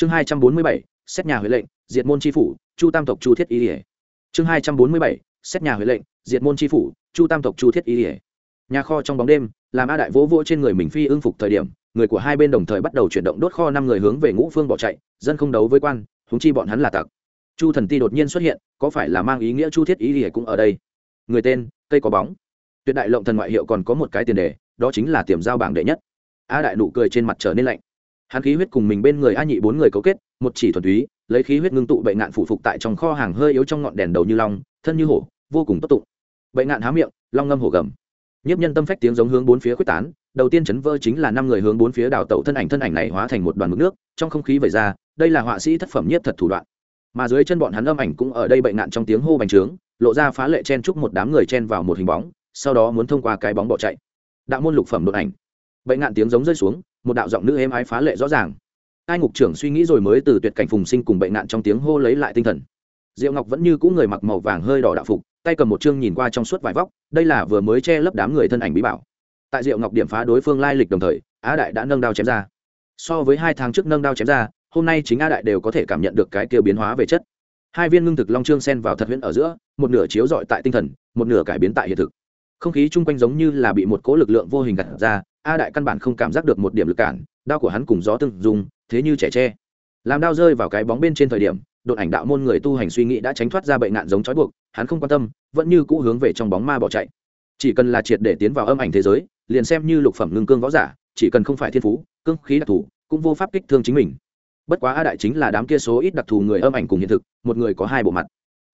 chương hai trăm bốn mươi bảy, xét nhà huệ lệnh, diệt môn tri phủ, chu tam tộc chu thiết y ỉa chương hai trăm bốn mươi bảy, xét nhà huệ lệnh, diệt môn tri phủ, chu tam tộc chu thiết y ỉa nhà kho trong bóng đêm, làm a đại vỗ vỗ trên người mình phi ưng phục thời điểm, người của hai bên đồng thời bắt đầu chuyển động đốt kho năm người hướng về ngũ phương bỏ chạy, dân không đấu với quan húng chi bọn hắn là tặc. Chu thần ti đột nhiên xuất hiện, có phải là mang ý nghĩa chu thiết ý ỉa cũng ở đây? Người tên, cây có bóng. Tuyệt đại lộng thần ngoại hiệu còn có một cái tiền đề, đó chính là tiềm giao bảng đệ nhất. A đại nụ cười trên mặt trở nên lạnh hắn khí huyết cùng mình bên người a nhị bốn người cấu kết, một chỉ thuần túy, lấy khí huyết ngưng tụ bệnh ngạn phụ phục tại trong kho hàng hơi yếu trong ngọn đèn đầu như long, thân như hổ, vô cùng tốt tụng. Bệnh ngạn há miệng, long ngâm hổ gầm. Nhiếp nhân tâm phách tiếng giống hướng bốn phía quyết tán, đầu tiên chấn vỡ chính là năm người hướng bốn phía đào tẩu thân ảnh thân ảnh này hóa thành một đoàn mực nước, trong không khí vẩy ra, đây là họa sĩ thất phẩm nhiếp thật thủ đoạn. Mà dưới chân bọn hắn âm ảnh cũng ở đây bệnh nạn trong tiếng hô bành trướng, lộ ra phá lệ chen chúc một đám người chen vào một hình bóng, sau đó muốn thông qua cái bóng bỏ chạy. Đạo môn lục phẩm đột ảnh. Bệnh nạn tiếng giống rơi xuống một đạo giọng nữ êm ái phá lệ rõ ràng. Ai ngục trưởng suy nghĩ rồi mới từ tuyệt cảnh phùng sinh cùng bệnh nạn trong tiếng hô lấy lại tinh thần. Diệu ngọc vẫn như cũ người mặc màu vàng hơi đỏ đạo phục, tay cầm một chương nhìn qua trong suốt vải vóc, đây là vừa mới che lấp đám người thân ảnh bí bảo. Tại diệu ngọc điểm phá đối phương lai lịch đồng thời, á đại đã nâng đao chém ra. So với hai tháng trước nâng đao chém ra, hôm nay chính a đại đều có thể cảm nhận được cái kia biến hóa về chất. Hai viên ngưng thực long trương sen vào thật huyễn ở giữa, một nửa chiếu dọi tại tinh thần, một nửa cải biến tại hiện thực. Không khí chung quanh giống như là bị một cố lực lượng vô hình gặt ra a đại căn bản không cảm giác được một điểm lực cản, đao của hắn cùng gió tương dùng thế như trẻ tre. Làm đao rơi vào cái bóng bên trên thời điểm, đột ảnh đạo môn người tu hành suy nghĩ đã tránh thoát ra bệnh nạn giống trói buộc, hắn không quan tâm, vẫn như cũ hướng về trong bóng ma bỏ chạy. Chỉ cần là triệt để tiến vào âm ảnh thế giới, liền xem như lục phẩm ngưng cương võ giả, chỉ cần không phải thiên phú, cương khí đặc thù, cũng vô pháp kích thương chính mình. Bất quá a đại chính là đám kia số ít đặc thù người âm ảnh cùng hiện thực, một người có hai bộ mặt.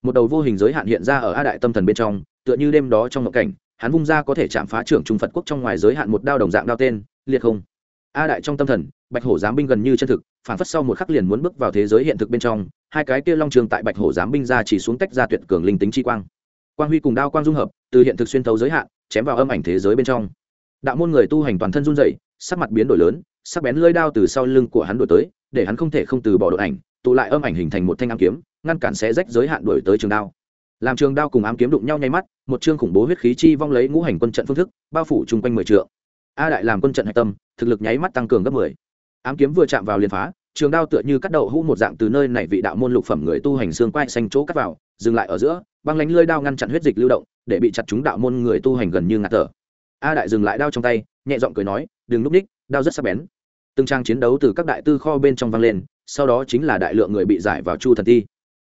Một đầu vô hình giới hạn hiện ra ở a đại tâm thần bên trong, tựa như đêm đó trong ngộ cảnh hắn vung ra có thể chạm phá trưởng trung phật quốc trong ngoài giới hạn một đao đồng dạng đao tên, liệt không. A đại trong tâm thần, bạch hổ giám binh gần như chân thực, phản phất sau một khắc liền muốn bước vào thế giới hiện thực bên trong, hai cái kia long trường tại bạch hổ giám binh ra chỉ xuống tách ra tuyệt cường linh tính chi quang. Quang huy cùng đao quang dung hợp, từ hiện thực xuyên thấu giới hạn, chém vào âm ảnh thế giới bên trong. Đạo môn người tu hành toàn thân run dậy sắc mặt biến đổi lớn, sắc bén lưỡi đao từ sau lưng của hắn đổi tới, để hắn không thể không từ bỏ đội ảnh, tụ lại âm ảnh hình thành một thanh ngang kiếm, ngăn cản xé rách giới hạn đổi tới trường đao làm trường đao cùng ám kiếm đụng nhau nháy mắt, một chương khủng bố huyết khí chi vong lấy ngũ hành quân trận phương thức, bao phủ chung quanh mười trượng. A đại làm quân trận hạch tâm, thực lực nháy mắt tăng cường gấp mười. Ám kiếm vừa chạm vào liền phá, trường đao tựa như cắt đậu hũ một dạng từ nơi này vị đạo môn lục phẩm người tu hành xương quai xanh chỗ cắt vào, dừng lại ở giữa, băng lánh lơi đao ngăn chặn huyết dịch lưu động, để bị chặt chúng đạo môn người tu hành gần như ngạt thở. A đại dừng lại đao trong tay, nhẹ giọng cười nói, đừng núp ních, đao rất sắc bén. Từng trang chiến đấu từ các đại tư kho bên trong vang lên, sau đó chính là đại lượng người bị giải vào chu thần ti.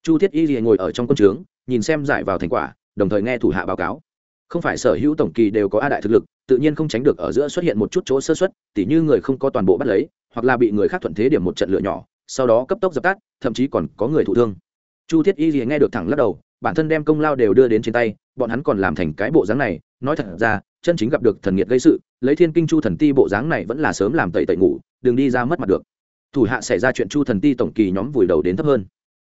Chu thiết y thì ngồi ở trong quân trướng nhìn xem giải vào thành quả, đồng thời nghe thủ hạ báo cáo. Không phải sở hữu tổng kỳ đều có a đại thực lực, tự nhiên không tránh được ở giữa xuất hiện một chút chỗ sơ xuất tỉ như người không có toàn bộ bắt lấy, hoặc là bị người khác thuận thế điểm một trận lựa nhỏ, sau đó cấp tốc dập tắt, thậm chí còn có người thụ thương. Chu thiết y gì nghe được thẳng lắc đầu, bản thân đem công lao đều đưa đến trên tay, bọn hắn còn làm thành cái bộ dáng này, nói thật ra, chân chính gặp được thần nghiệt gây sự, lấy thiên kinh chu thần ti bộ dáng này vẫn là sớm làm tẩy tẩy ngủ, đừng đi ra mất mặt được. Thủ hạ xảy ra chuyện chu thần ti tổng kỳ nhóm vùi đầu đến thấp hơn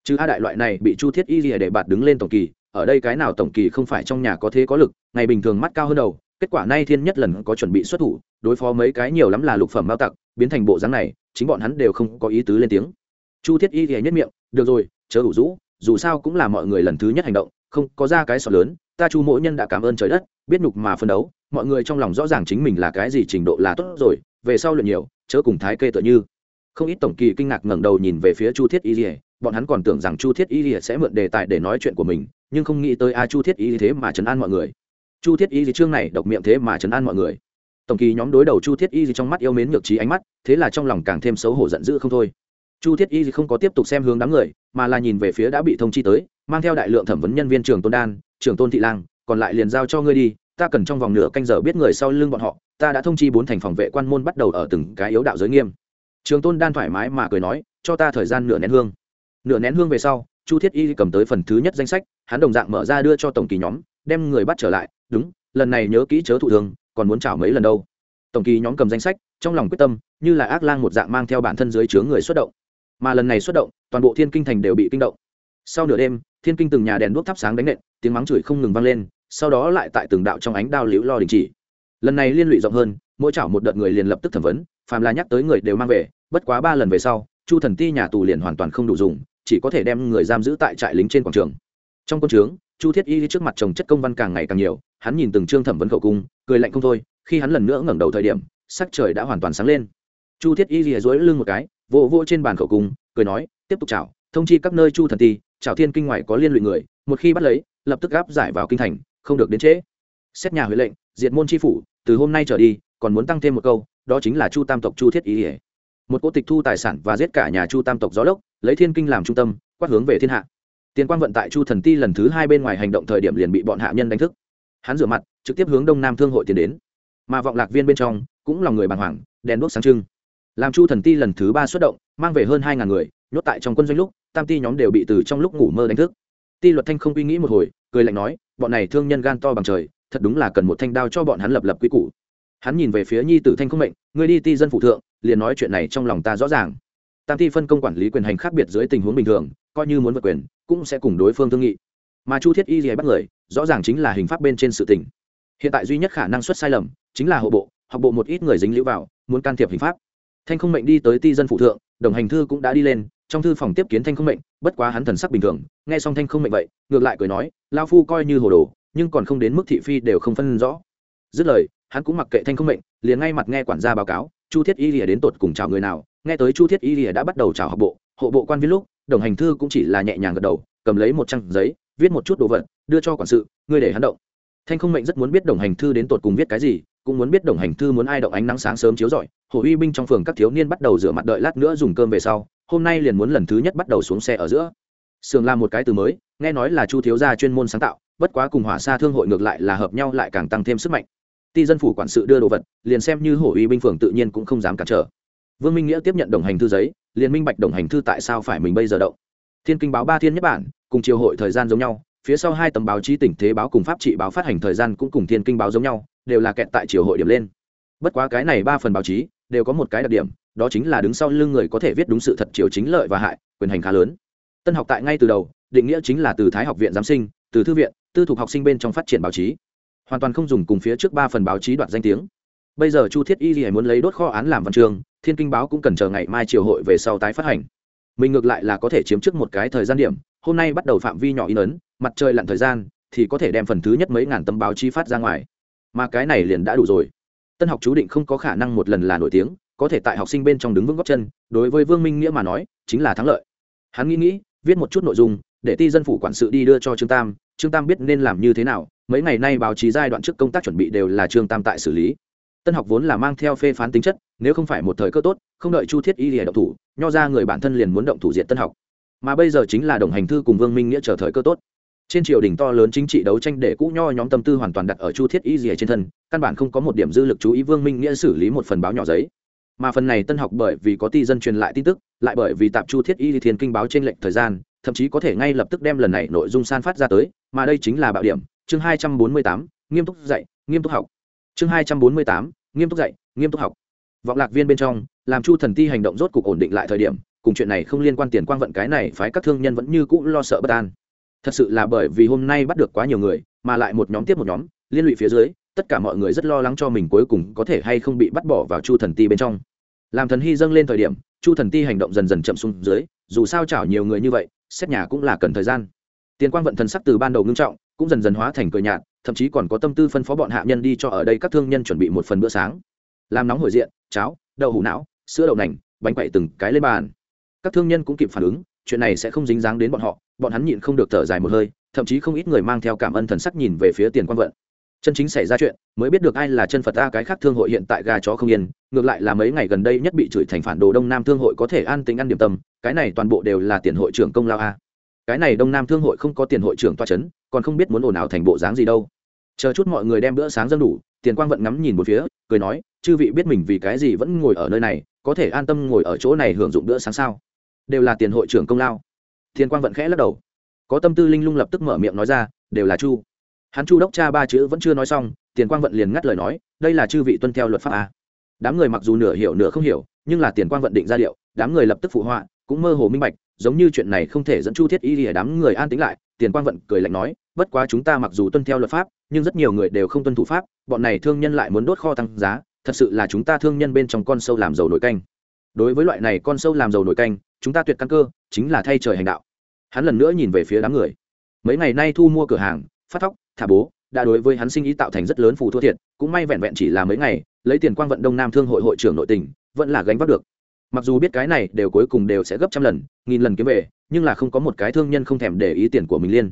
chứ a đại loại này bị chu thiết y gì để bạt đứng lên tổng kỳ, ở đây cái nào tổng kỳ không phải trong nhà có thế có lực, ngày bình thường mắt cao hơn đầu, kết quả nay thiên nhất lần có chuẩn bị xuất thủ, đối phó mấy cái nhiều lắm là lục phẩm bao tặc, biến thành bộ dáng này, chính bọn hắn đều không có ý tứ lên tiếng. Chu thiết y lìa nhất miệng, được rồi, chớ đủ rũ, dù sao cũng là mọi người lần thứ nhất hành động, không có ra cái sọt lớn, ta chu mỗi nhân đã cảm ơn trời đất, biết nhục mà phân đấu, mọi người trong lòng rõ ràng chính mình là cái gì trình độ là tốt rồi, về sau luyện nhiều, chớ cùng thái kê tựa như. Không ít tổng kỳ kinh ngạc ngẩng đầu nhìn về phía chu thiết y lìa bọn hắn còn tưởng rằng chu thiết y sẽ mượn đề tài để nói chuyện của mình, nhưng không nghĩ tới a chu thiết y thế mà chấn an mọi người. Chu thiết y chương này độc miệng thế mà chấn an mọi người. Tổng kỳ nhóm đối đầu chu thiết y trong mắt yêu mến nhược trí ánh mắt, thế là trong lòng càng thêm xấu hổ giận dữ không thôi. Chu thiết y không có tiếp tục xem hướng đám người, mà là nhìn về phía đã bị thông chi tới, mang theo đại lượng thẩm vấn nhân viên trường tôn đan trường tôn thị lang, còn lại liền giao cho ngươi đi, ta cần trong vòng nửa canh giờ biết người sau lưng bọn họ, ta đã thông chi bốn thành phòng vệ quan môn bắt đầu ở từng cái yếu đạo giới nghiêm. Trường tôn đan thoải mái mà cười nói, cho ta thời gian nửa nén hương nửa nén hương về sau, chu thiết y cầm tới phần thứ nhất danh sách, hắn đồng dạng mở ra đưa cho tổng kỳ nhóm, đem người bắt trở lại. Đúng, lần này nhớ kỹ chớ thụ thường còn muốn chảo mấy lần đâu. Tổng kỳ nhóm cầm danh sách, trong lòng quyết tâm, như là ác lang một dạng mang theo bản thân dưới chướng người xuất động. Mà lần này xuất động, toàn bộ thiên kinh thành đều bị kinh động. Sau nửa đêm, thiên kinh từng nhà đèn đuốc thắp sáng đánh nện, tiếng mắng chửi không ngừng vang lên, sau đó lại tại từng đạo trong ánh đao liễu lo đình chỉ. Lần này liên lụy rộng hơn, mỗi chảo một đợt người liền lập tức thẩm vấn, phàm là nhắc tới người đều mang về, bất quá ba lần về sau, chu thần ti nhà tù liền hoàn toàn không đủ dùng chỉ có thể đem người giam giữ tại trại lính trên quảng trường. Trong quân trướng, chu thiết y trước mặt chồng chất công văn càng ngày càng nhiều, hắn nhìn từng trương thẩm vấn khẩu cung, cười lạnh không thôi, khi hắn lần nữa ngẩng đầu thời điểm, sắc trời đã hoàn toàn sáng lên. Chu thiết y rìa dối lưng một cái, vỗ vỗ trên bàn khẩu cung, cười nói, tiếp tục chào, thông chi các nơi chu thần ti, chào thiên kinh ngoài có liên lụy người, một khi bắt lấy, lập tức gáp giải vào kinh thành, không được đến trễ. Xét nhà huệ lệnh, diệt môn tri phủ, từ hôm nay trở đi, còn muốn tăng thêm một câu, đó chính là chu tam tộc chu thiết y một cô tịch thu tài sản và giết cả nhà chu tam tộc gió lốc lấy thiên kinh làm trung tâm, quát hướng về thiên hạ. Tiền quang vận tại chu thần ti lần thứ hai bên ngoài hành động thời điểm liền bị bọn hạ nhân đánh thức. Hắn rửa mặt, trực tiếp hướng đông nam thương hội tiến đến. Mà vọng lạc viên bên trong, cũng lòng người bàng hoàng, đèn đuốc sáng trưng. Làm chu thần ti lần thứ ba xuất động, mang về hơn hai ngàn người, nhốt tại trong quân doanh lúc, tam ti nhóm đều bị từ trong lúc ngủ mơ đánh thức. Ti luật thanh không suy nghĩ một hồi, cười lạnh nói, bọn này thương nhân gan to bằng trời, thật đúng là cần một thanh đao cho bọn hắn lập lập quy củ. Hắn nhìn về phía nhi tử thanh không mệnh người đi ti dân phụ thượng, liền nói chuyện này trong lòng ta rõ ràng tam ti phân công quản lý quyền hành khác biệt dưới tình huống bình thường, coi như muốn vượt quyền, cũng sẽ cùng đối phương thương nghị. Mà chu thiết y gì bắt người, rõ ràng chính là hình pháp bên trên sự tình. Hiện tại duy nhất khả năng xuất sai lầm, chính là hộ bộ, học bộ một ít người dính lũ vào, muốn can thiệp hình pháp. Thanh không mệnh đi tới ti dân phụ thượng, đồng hành thư cũng đã đi lên, trong thư phòng tiếp kiến thanh không mệnh, bất quá hắn thần sắc bình thường, nghe xong thanh không mệnh vậy, ngược lại cười nói lao phu coi như hồ đồ, nhưng còn không đến mức thị phi đều không phân rõ. Dứt lời, hắn cũng mặc kệ thanh không mệnh, liền ngay mặt nghe quản gia báo cáo, chu thiết y lìa đến tột cùng chào người nào nghe tới chu thiết y lìa đã bắt đầu chào học bộ, hộ bộ quan viên lúc, đồng hành thư cũng chỉ là nhẹ nhàng gật đầu, cầm lấy một trang giấy, viết một chút đồ vật, đưa cho quản sự, ngươi để hắn động. Thanh không mệnh rất muốn biết đồng hành thư đến tột cùng viết cái gì, cũng muốn biết đồng hành thư muốn ai động ánh nắng sáng sớm chiếu rọi. Hồ uy binh trong phường các thiếu niên bắt đầu rửa mặt đợi lát nữa dùng cơm về sau, hôm nay liền muốn lần thứ nhất bắt đầu xuống xe ở giữa. Sườn là một cái từ mới, nghe nói là chu thiếu gia chuyên môn sáng tạo, bất quá cùng hỏa xa thương hội ngược lại là hợp nhau lại càng tăng thêm sức mạnh. Ti dân phủ quản sự đưa đồ vật, liền xem như hổ uy binh phường tự nhiên cũng không dám cản trở vương minh nghĩa tiếp nhận đồng hành thư giấy, liền minh bạch đồng hành thư tại sao phải mình bây giờ động. Thiên kinh báo ba thiên nhất bản, cùng triều hội thời gian giống nhau, phía sau hai tấm báo chí tỉnh thế báo cùng pháp trị báo phát hành thời gian cũng cùng thiên kinh báo giống nhau, đều là kẹt tại triều hội điểm lên. Bất quá cái này ba phần báo chí, đều có một cái đặc điểm, đó chính là đứng sau lưng người có thể viết đúng sự thật triều chính lợi và hại, quyền hành khá lớn. Tân học tại ngay từ đầu, định nghĩa chính là từ thái học viện giám sinh, từ thư viện, tư thục học sinh bên trong phát triển báo chí. Hoàn toàn không dùng cùng phía trước ba phần báo chí đoạt danh tiếng bây giờ chu thiết y thì muốn lấy đốt kho án làm văn trường thiên kinh báo cũng cần chờ ngày mai triều hội về sau tái phát hành. Mình ngược lại là có thể chiếm trước một cái thời gian điểm, hôm nay bắt đầu phạm vi nhỏ in ấn, mặt trời lặn thời gian, thì có thể đem phần thứ nhất mấy ngàn tấm báo chí phát ra ngoài. Mà cái này liền đã đủ rồi. Tân học chú định không có khả năng một lần là nổi tiếng, có thể tại học sinh bên trong đứng vững góc chân, đối với vương minh nghĩa mà nói, chính là thắng lợi. Hắn nghĩ nghĩ, viết một chút nội dung, để ti dân phủ quản sự đi đưa cho trương tam trương tam biết nên làm như thế nào, mấy ngày nay báo chí giai đoạn trước công tác chuẩn bị đều là trương tam tại xử lý tân học vốn là mang theo phê phán tính chất, nếu không phải một thời cơ tốt, không đợi chu thiết y lìa động thủ, nho ra người bản thân liền muốn động thủ diện tân học. Mà bây giờ chính là đồng hành thư cùng vương minh nghĩa chờ thời cơ tốt. Trên triều đình to lớn chính trị đấu tranh để cũ nho nhóm tâm tư hoàn toàn đặt ở chu thiết y rìa trên thân, căn bản không có một điểm dư lực chú ý vương minh nghĩa xử lý một phần báo nhỏ giấy. Mà phần này tân học bởi vì có ti dân truyền lại tin tức, lại bởi vì tạp chu thiết y thiên kinh báo trên lệnh thời gian, thậm chí có thể ngay lập tức đem lần này nội dung san phát ra tới, mà đây chính là bạo điểm. Chương hai trăm bốn mươi tám, nghiêm túc dạy, nghiêm túc học. Chương hai trăm bốn mươi tám nghiêm túc dạy, nghiêm túc học. Vọng lạc viên bên trong, làm chu thần ti hành động rốt cục ổn định lại thời điểm, cùng chuyện này không liên quan tiền quang vận cái này phái các thương nhân vẫn như cũ lo sợ bất an. Thật sự là bởi vì hôm nay bắt được quá nhiều người, mà lại một nhóm tiếp một nhóm, liên lụy phía dưới, tất cả mọi người rất lo lắng cho mình cuối cùng có thể hay không bị bắt bỏ vào chu thần ti bên trong. Làm thần hy dâng lên thời điểm, chu thần ti hành động dần dần chậm xuống dưới, dù sao chảo nhiều người như vậy, xét nhà cũng là cần thời gian. Tiền quang vận thần sắc từ ban đầu ngưng trọng, cũng dần dần hóa thành cười nhạt thậm chí còn có tâm tư phân phó bọn hạ nhân đi cho ở đây các thương nhân chuẩn bị một phần bữa sáng. Làm nóng hồi diện, cháo, đậu hủ não, sữa đậu nành, bánh quậy từng cái lên bàn. Các thương nhân cũng kịp phản ứng, chuyện này sẽ không dính dáng đến bọn họ, bọn hắn nhịn không được thở dài một hơi, thậm chí không ít người mang theo cảm ơn thần sắc nhìn về phía tiền quan vận. Chân chính xảy ra chuyện, mới biết được ai là chân phật ta cái khác thương hội hiện tại gà chó không yên, ngược lại là mấy ngày gần đây nhất bị chửi thành phản đồ đông nam thương hội có thể an tính ăn điểm tâm, cái này toàn bộ đều là tiền hội trưởng công lao a. Cái này đông nam thương hội không có tiền hội trưởng toa c h ấ n còn không biết muốn ồn ào thành bộ dáng gì đâu chờ chút mọi người đem bữa sáng dân đủ, tiền quang vận ngắm nhìn một phía, cười nói, chư vị biết mình vì cái gì vẫn ngồi ở nơi này, có thể an tâm ngồi ở chỗ này hưởng dụng bữa sáng sao? Đều là tiền hội trưởng công lao. Tiền quang vận khẽ lắc đầu. Có tâm tư linh lung lập tức mở miệng nói ra, đều là chu. Hắn chu đốc cha ba chữ vẫn chưa nói xong, tiền quang vận liền ngắt lời nói, đây là chư vị tuân theo luật pháp a đám người mặc dù nửa hiểu nửa không hiểu, nhưng là tiền quang vận định ra liệu đám người lập tức phụ họa, cũng mơ hồ minh bạch, giống như chuyện này không thể dẫn chu thiết y lìa đám người an tính lại. Tiền quang vận cười lạnh nói, bất quá chúng ta mặc dù tuân theo luật pháp nhưng rất nhiều người đều không tuân thủ pháp, bọn này thương nhân lại muốn đốt kho tăng giá, thật sự là chúng ta thương nhân bên trong con sâu làm dầu nổi canh. Đối với loại này con sâu làm dầu nổi canh, chúng ta tuyệt căn cơ, chính là thay trời hành đạo. Hắn lần nữa nhìn về phía đám người. Mấy ngày nay thu mua cửa hàng, phát thóc, thả bố, đã đối với hắn sinh ý tạo thành rất lớn phù thua thiệt, cũng may vẹn vẹn chỉ là mấy ngày, lấy tiền quang vận đông nam thương hội hội trưởng nội tình, vẫn là gánh vác được. Mặc dù biết cái này đều cuối cùng đều sẽ gấp trăm lần, nghìn lần kiếm về, nhưng là không có một cái thương nhân không thèm để ý tiền của mình liên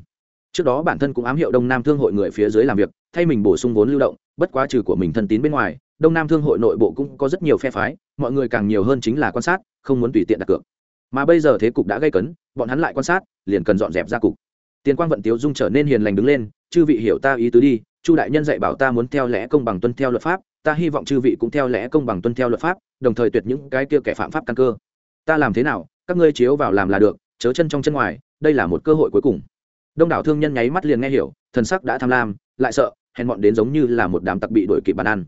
trước đó bản thân cũng ám hiệu đông nam thương hội người phía dưới làm việc, thay mình bổ sung vốn lưu động, bất quá trừ của mình thân tín bên ngoài, đông nam thương hội nội bộ cũng có rất nhiều phe phái, mọi người càng nhiều hơn chính là quan sát, không muốn tùy tiện đặt cược. Mà bây giờ thế cục đã gây cấn, bọn hắn lại quan sát, liền cần dọn dẹp ra cục. Tiền quang vận tiếu dung trở nên hiền lành đứng lên, chư vị hiểu ta ý tứ đi, chu đại nhân dạy bảo ta muốn theo lẽ công bằng tuân theo luật pháp, ta hy vọng chư vị cũng theo lẽ công bằng tuân theo luật pháp, đồng thời tuyệt những cái kia kẻ phạm pháp căn cơ. Ta làm thế nào, các ngươi chiếu vào làm là được, chớ chân trong chân ngoài, đây là một cơ hội cuối cùng đông đảo thương nhân nháy mắt liền nghe hiểu, thần sắc đã tham lam, lại sợ, hèn mọn đến giống như là một đám tặc bị đổi kịp bàn ăn.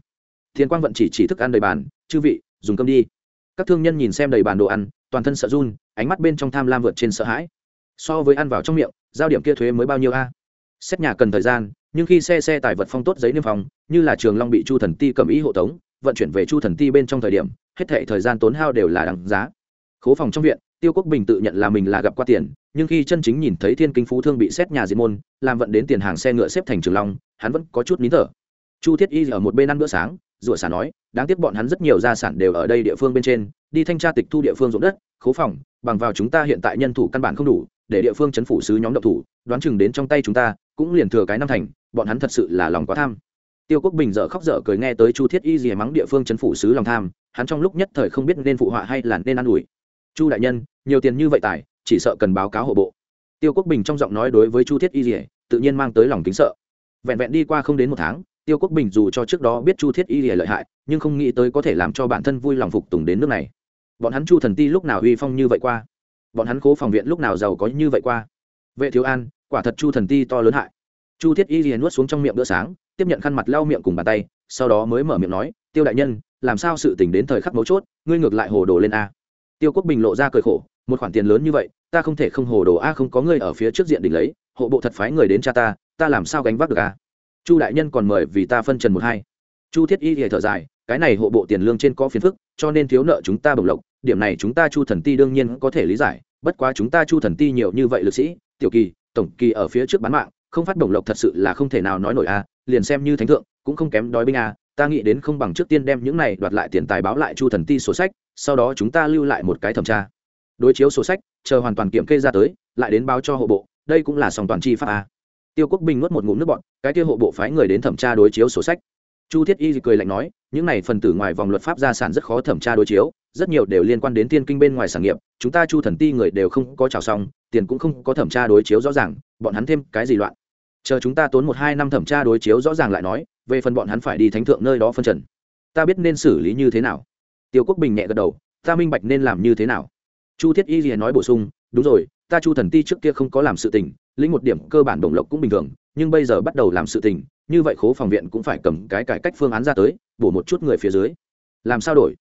Thiên quang vận chỉ chỉ thức ăn đầy bàn, chư vị, dùng cơm đi. Các thương nhân nhìn xem đầy bàn đồ ăn, toàn thân sợ run, ánh mắt bên trong tham lam vượt trên sợ hãi. So với ăn vào trong miệng, giao điểm kia thuế mới bao nhiêu a? Xét nhà cần thời gian, nhưng khi xe xe tài vật phong tốt giấy niêm phòng như là trường long bị chu thần ti cầm ý hộ tống, vận chuyển về chu thần ti bên trong thời điểm, hết thệ thời gian tốn hao đều là đằng giá. Khố phòng trong viện tiêu quốc bình tự nhận là mình là gặp qua tiền, nhưng khi chân chính nhìn thấy thiên kinh phú thương bị xét nhà diệt môn, làm vận đến tiền hàng xe ngựa xếp thành trường long, hắn vẫn có chút nín thở. Chu thiết y ở một bên ăn bữa sáng, rủa xả nói, đáng tiếc bọn hắn rất nhiều gia sản đều ở đây địa phương bên trên, đi thanh tra tịch thu địa phương ruộng đất, khố phòng, bằng vào chúng ta hiện tại nhân thủ căn bản không đủ, để địa phương chấn phủ sứ nhóm độc thủ, đoán chừng đến trong tay chúng ta, cũng liền thừa cái năm thành, bọn hắn thật sự là lòng quá tham. Tiêu quốc bình dở khóc dở cười nghe tới chu thiết y gì mắng địa phương chấn phủ sứ lòng tham, hắn trong lúc nhất thời không biết nên phụ họa hay là nên ă n ủi chu đại nhân, nhiều tiền như vậy tài, chỉ sợ cần báo cáo hộ bộ. Tiêu quốc bình trong giọng nói đối với chu thiết y rỉa tự nhiên mang tới lòng kính sợ. Vẹn vẹn đi qua không đến một tháng, tiêu quốc bình dù cho trước đó biết chu thiết y rỉa lợi hại, nhưng không nghĩ tới có thể làm cho bản thân vui lòng phục tùng đến nước này. Bọn hắn chu thần ti lúc nào uy phong như vậy qua? Bọn hắn cố phòng viện lúc nào giàu có như vậy qua? Vệ thiếu an, quả thật chu thần ti to lớn hại. Chu thiết y rỉa nuốt xuống trong miệng bữa sáng, tiếp nhận khăn mặt lau miệng cùng bàn tay, sau đó mới mở miệng nói, tiêu đại nhân, làm sao sự tình đến thời khắc mấu chốt, ngươi ngược lại hồ đồ lên a? Tiêu quốc bình lộ ra cười khổ, một khoản tiền lớn như vậy, ta không thể không hồ đồ a, không có người ở phía trước diện đỉnh lấy, hộ bộ thật phái người đến cha ta ta làm sao gánh vác được a? Chu đại nhân còn mời vì ta phân trần một hai. Chu thiết y thì thở dài, cái này hộ bộ tiền lương trên có phiền phức, cho nên thiếu nợ chúng ta bổng lộc, điểm này chúng ta chu thần ti đương nhiên có thể lý giải, bất quá chúng ta chu thần ti nhiều như vậy lực sĩ, tiểu kỳ, tổng kỳ ở phía trước bán mạng, không phát bổng lộc thật sự là không thể nào nói nổi a, liền xem như thánh thượng, cũng không kém đói binh a ta nghĩ đến không bằng trước tiên đem những này đoạt lại tiền tài báo lại chu thần ti sổ sách, sau đó chúng ta lưu lại một cái thẩm tra. Đối chiếu sổ sách, chờ hoàn toàn kiểm kê ra tới, lại đến báo cho hộ bộ, đây cũng là sòng toàn chi pháp a. Tiêu quốc bình nuốt một ngụm nước bọn cái kia hộ bộ phái người đến thẩm tra đối chiếu sổ sách. Chu thiết y cười lạnh nói, những này phần tử ngoài vòng luật pháp gia sản rất khó thẩm tra đối chiếu, rất nhiều đều liên quan đến tiên kinh bên ngoài sản nghiệp, chúng ta chu thần ti người đều không có trào xong, tiền cũng không có thẩm tra đối chiếu rõ ràng, bọn hắn thêm cái gì loạn. Chờ chúng ta tốn một hai năm thẩm tra đối chiếu rõ ràng lại nói về phần bọn hắn phải đi thánh thượng nơi đó phân trần. Ta biết nên xử lý như thế nào. Tiêu quốc bình nhẹ gật đầu, ta minh bạch nên làm như thế nào. Chu thiết y gì nói bổ sung, đúng rồi, ta chu thần ti trước kia không có làm sự tình, lĩnh một điểm cơ bản đồng lộc cũng bình thường, nhưng bây giờ bắt đầu làm sự tình, như vậy khố phòng viện cũng phải cầm cái cải cách phương án ra tới, bổ một chút người phía dưới. Làm sao đổi?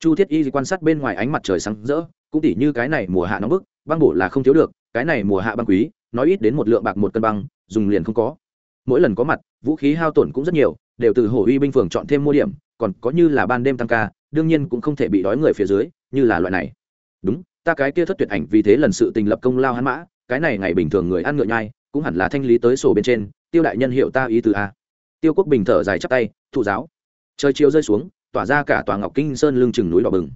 Chu thiết y quan sát bên ngoài ánh mặt trời sáng rỡ, cũng tỉ như cái này mùa hạ nóng bức, băng bổ là không thiếu được, cái này mùa hạ băng quý, nói ít đến một lượng bạc một cân băng, dùng liền không có mỗi lần có mặt, vũ khí hao tổn cũng rất nhiều, đều từ hồ uy binh phường chọn thêm mua điểm, còn có như là ban đêm tăng ca, đương nhiên cũng không thể bị đói người phía dưới, như là loại này. Đúng, ta cái kia thất tuyệt ảnh vì thế lần sự tình lập công lao hắn mã, cái này ngày bình thường người ăn ngựa nhai, cũng hẳn là thanh lý tới sổ bên trên, tiêu đại nhân hiệu ta ý từ a. Tiêu quốc bình thở dài chắp tay, thụ giáo. Trời chiều rơi xuống, tỏa ra cả tòa ngọc kinh sơn lưng chừng núi đỏ bừng.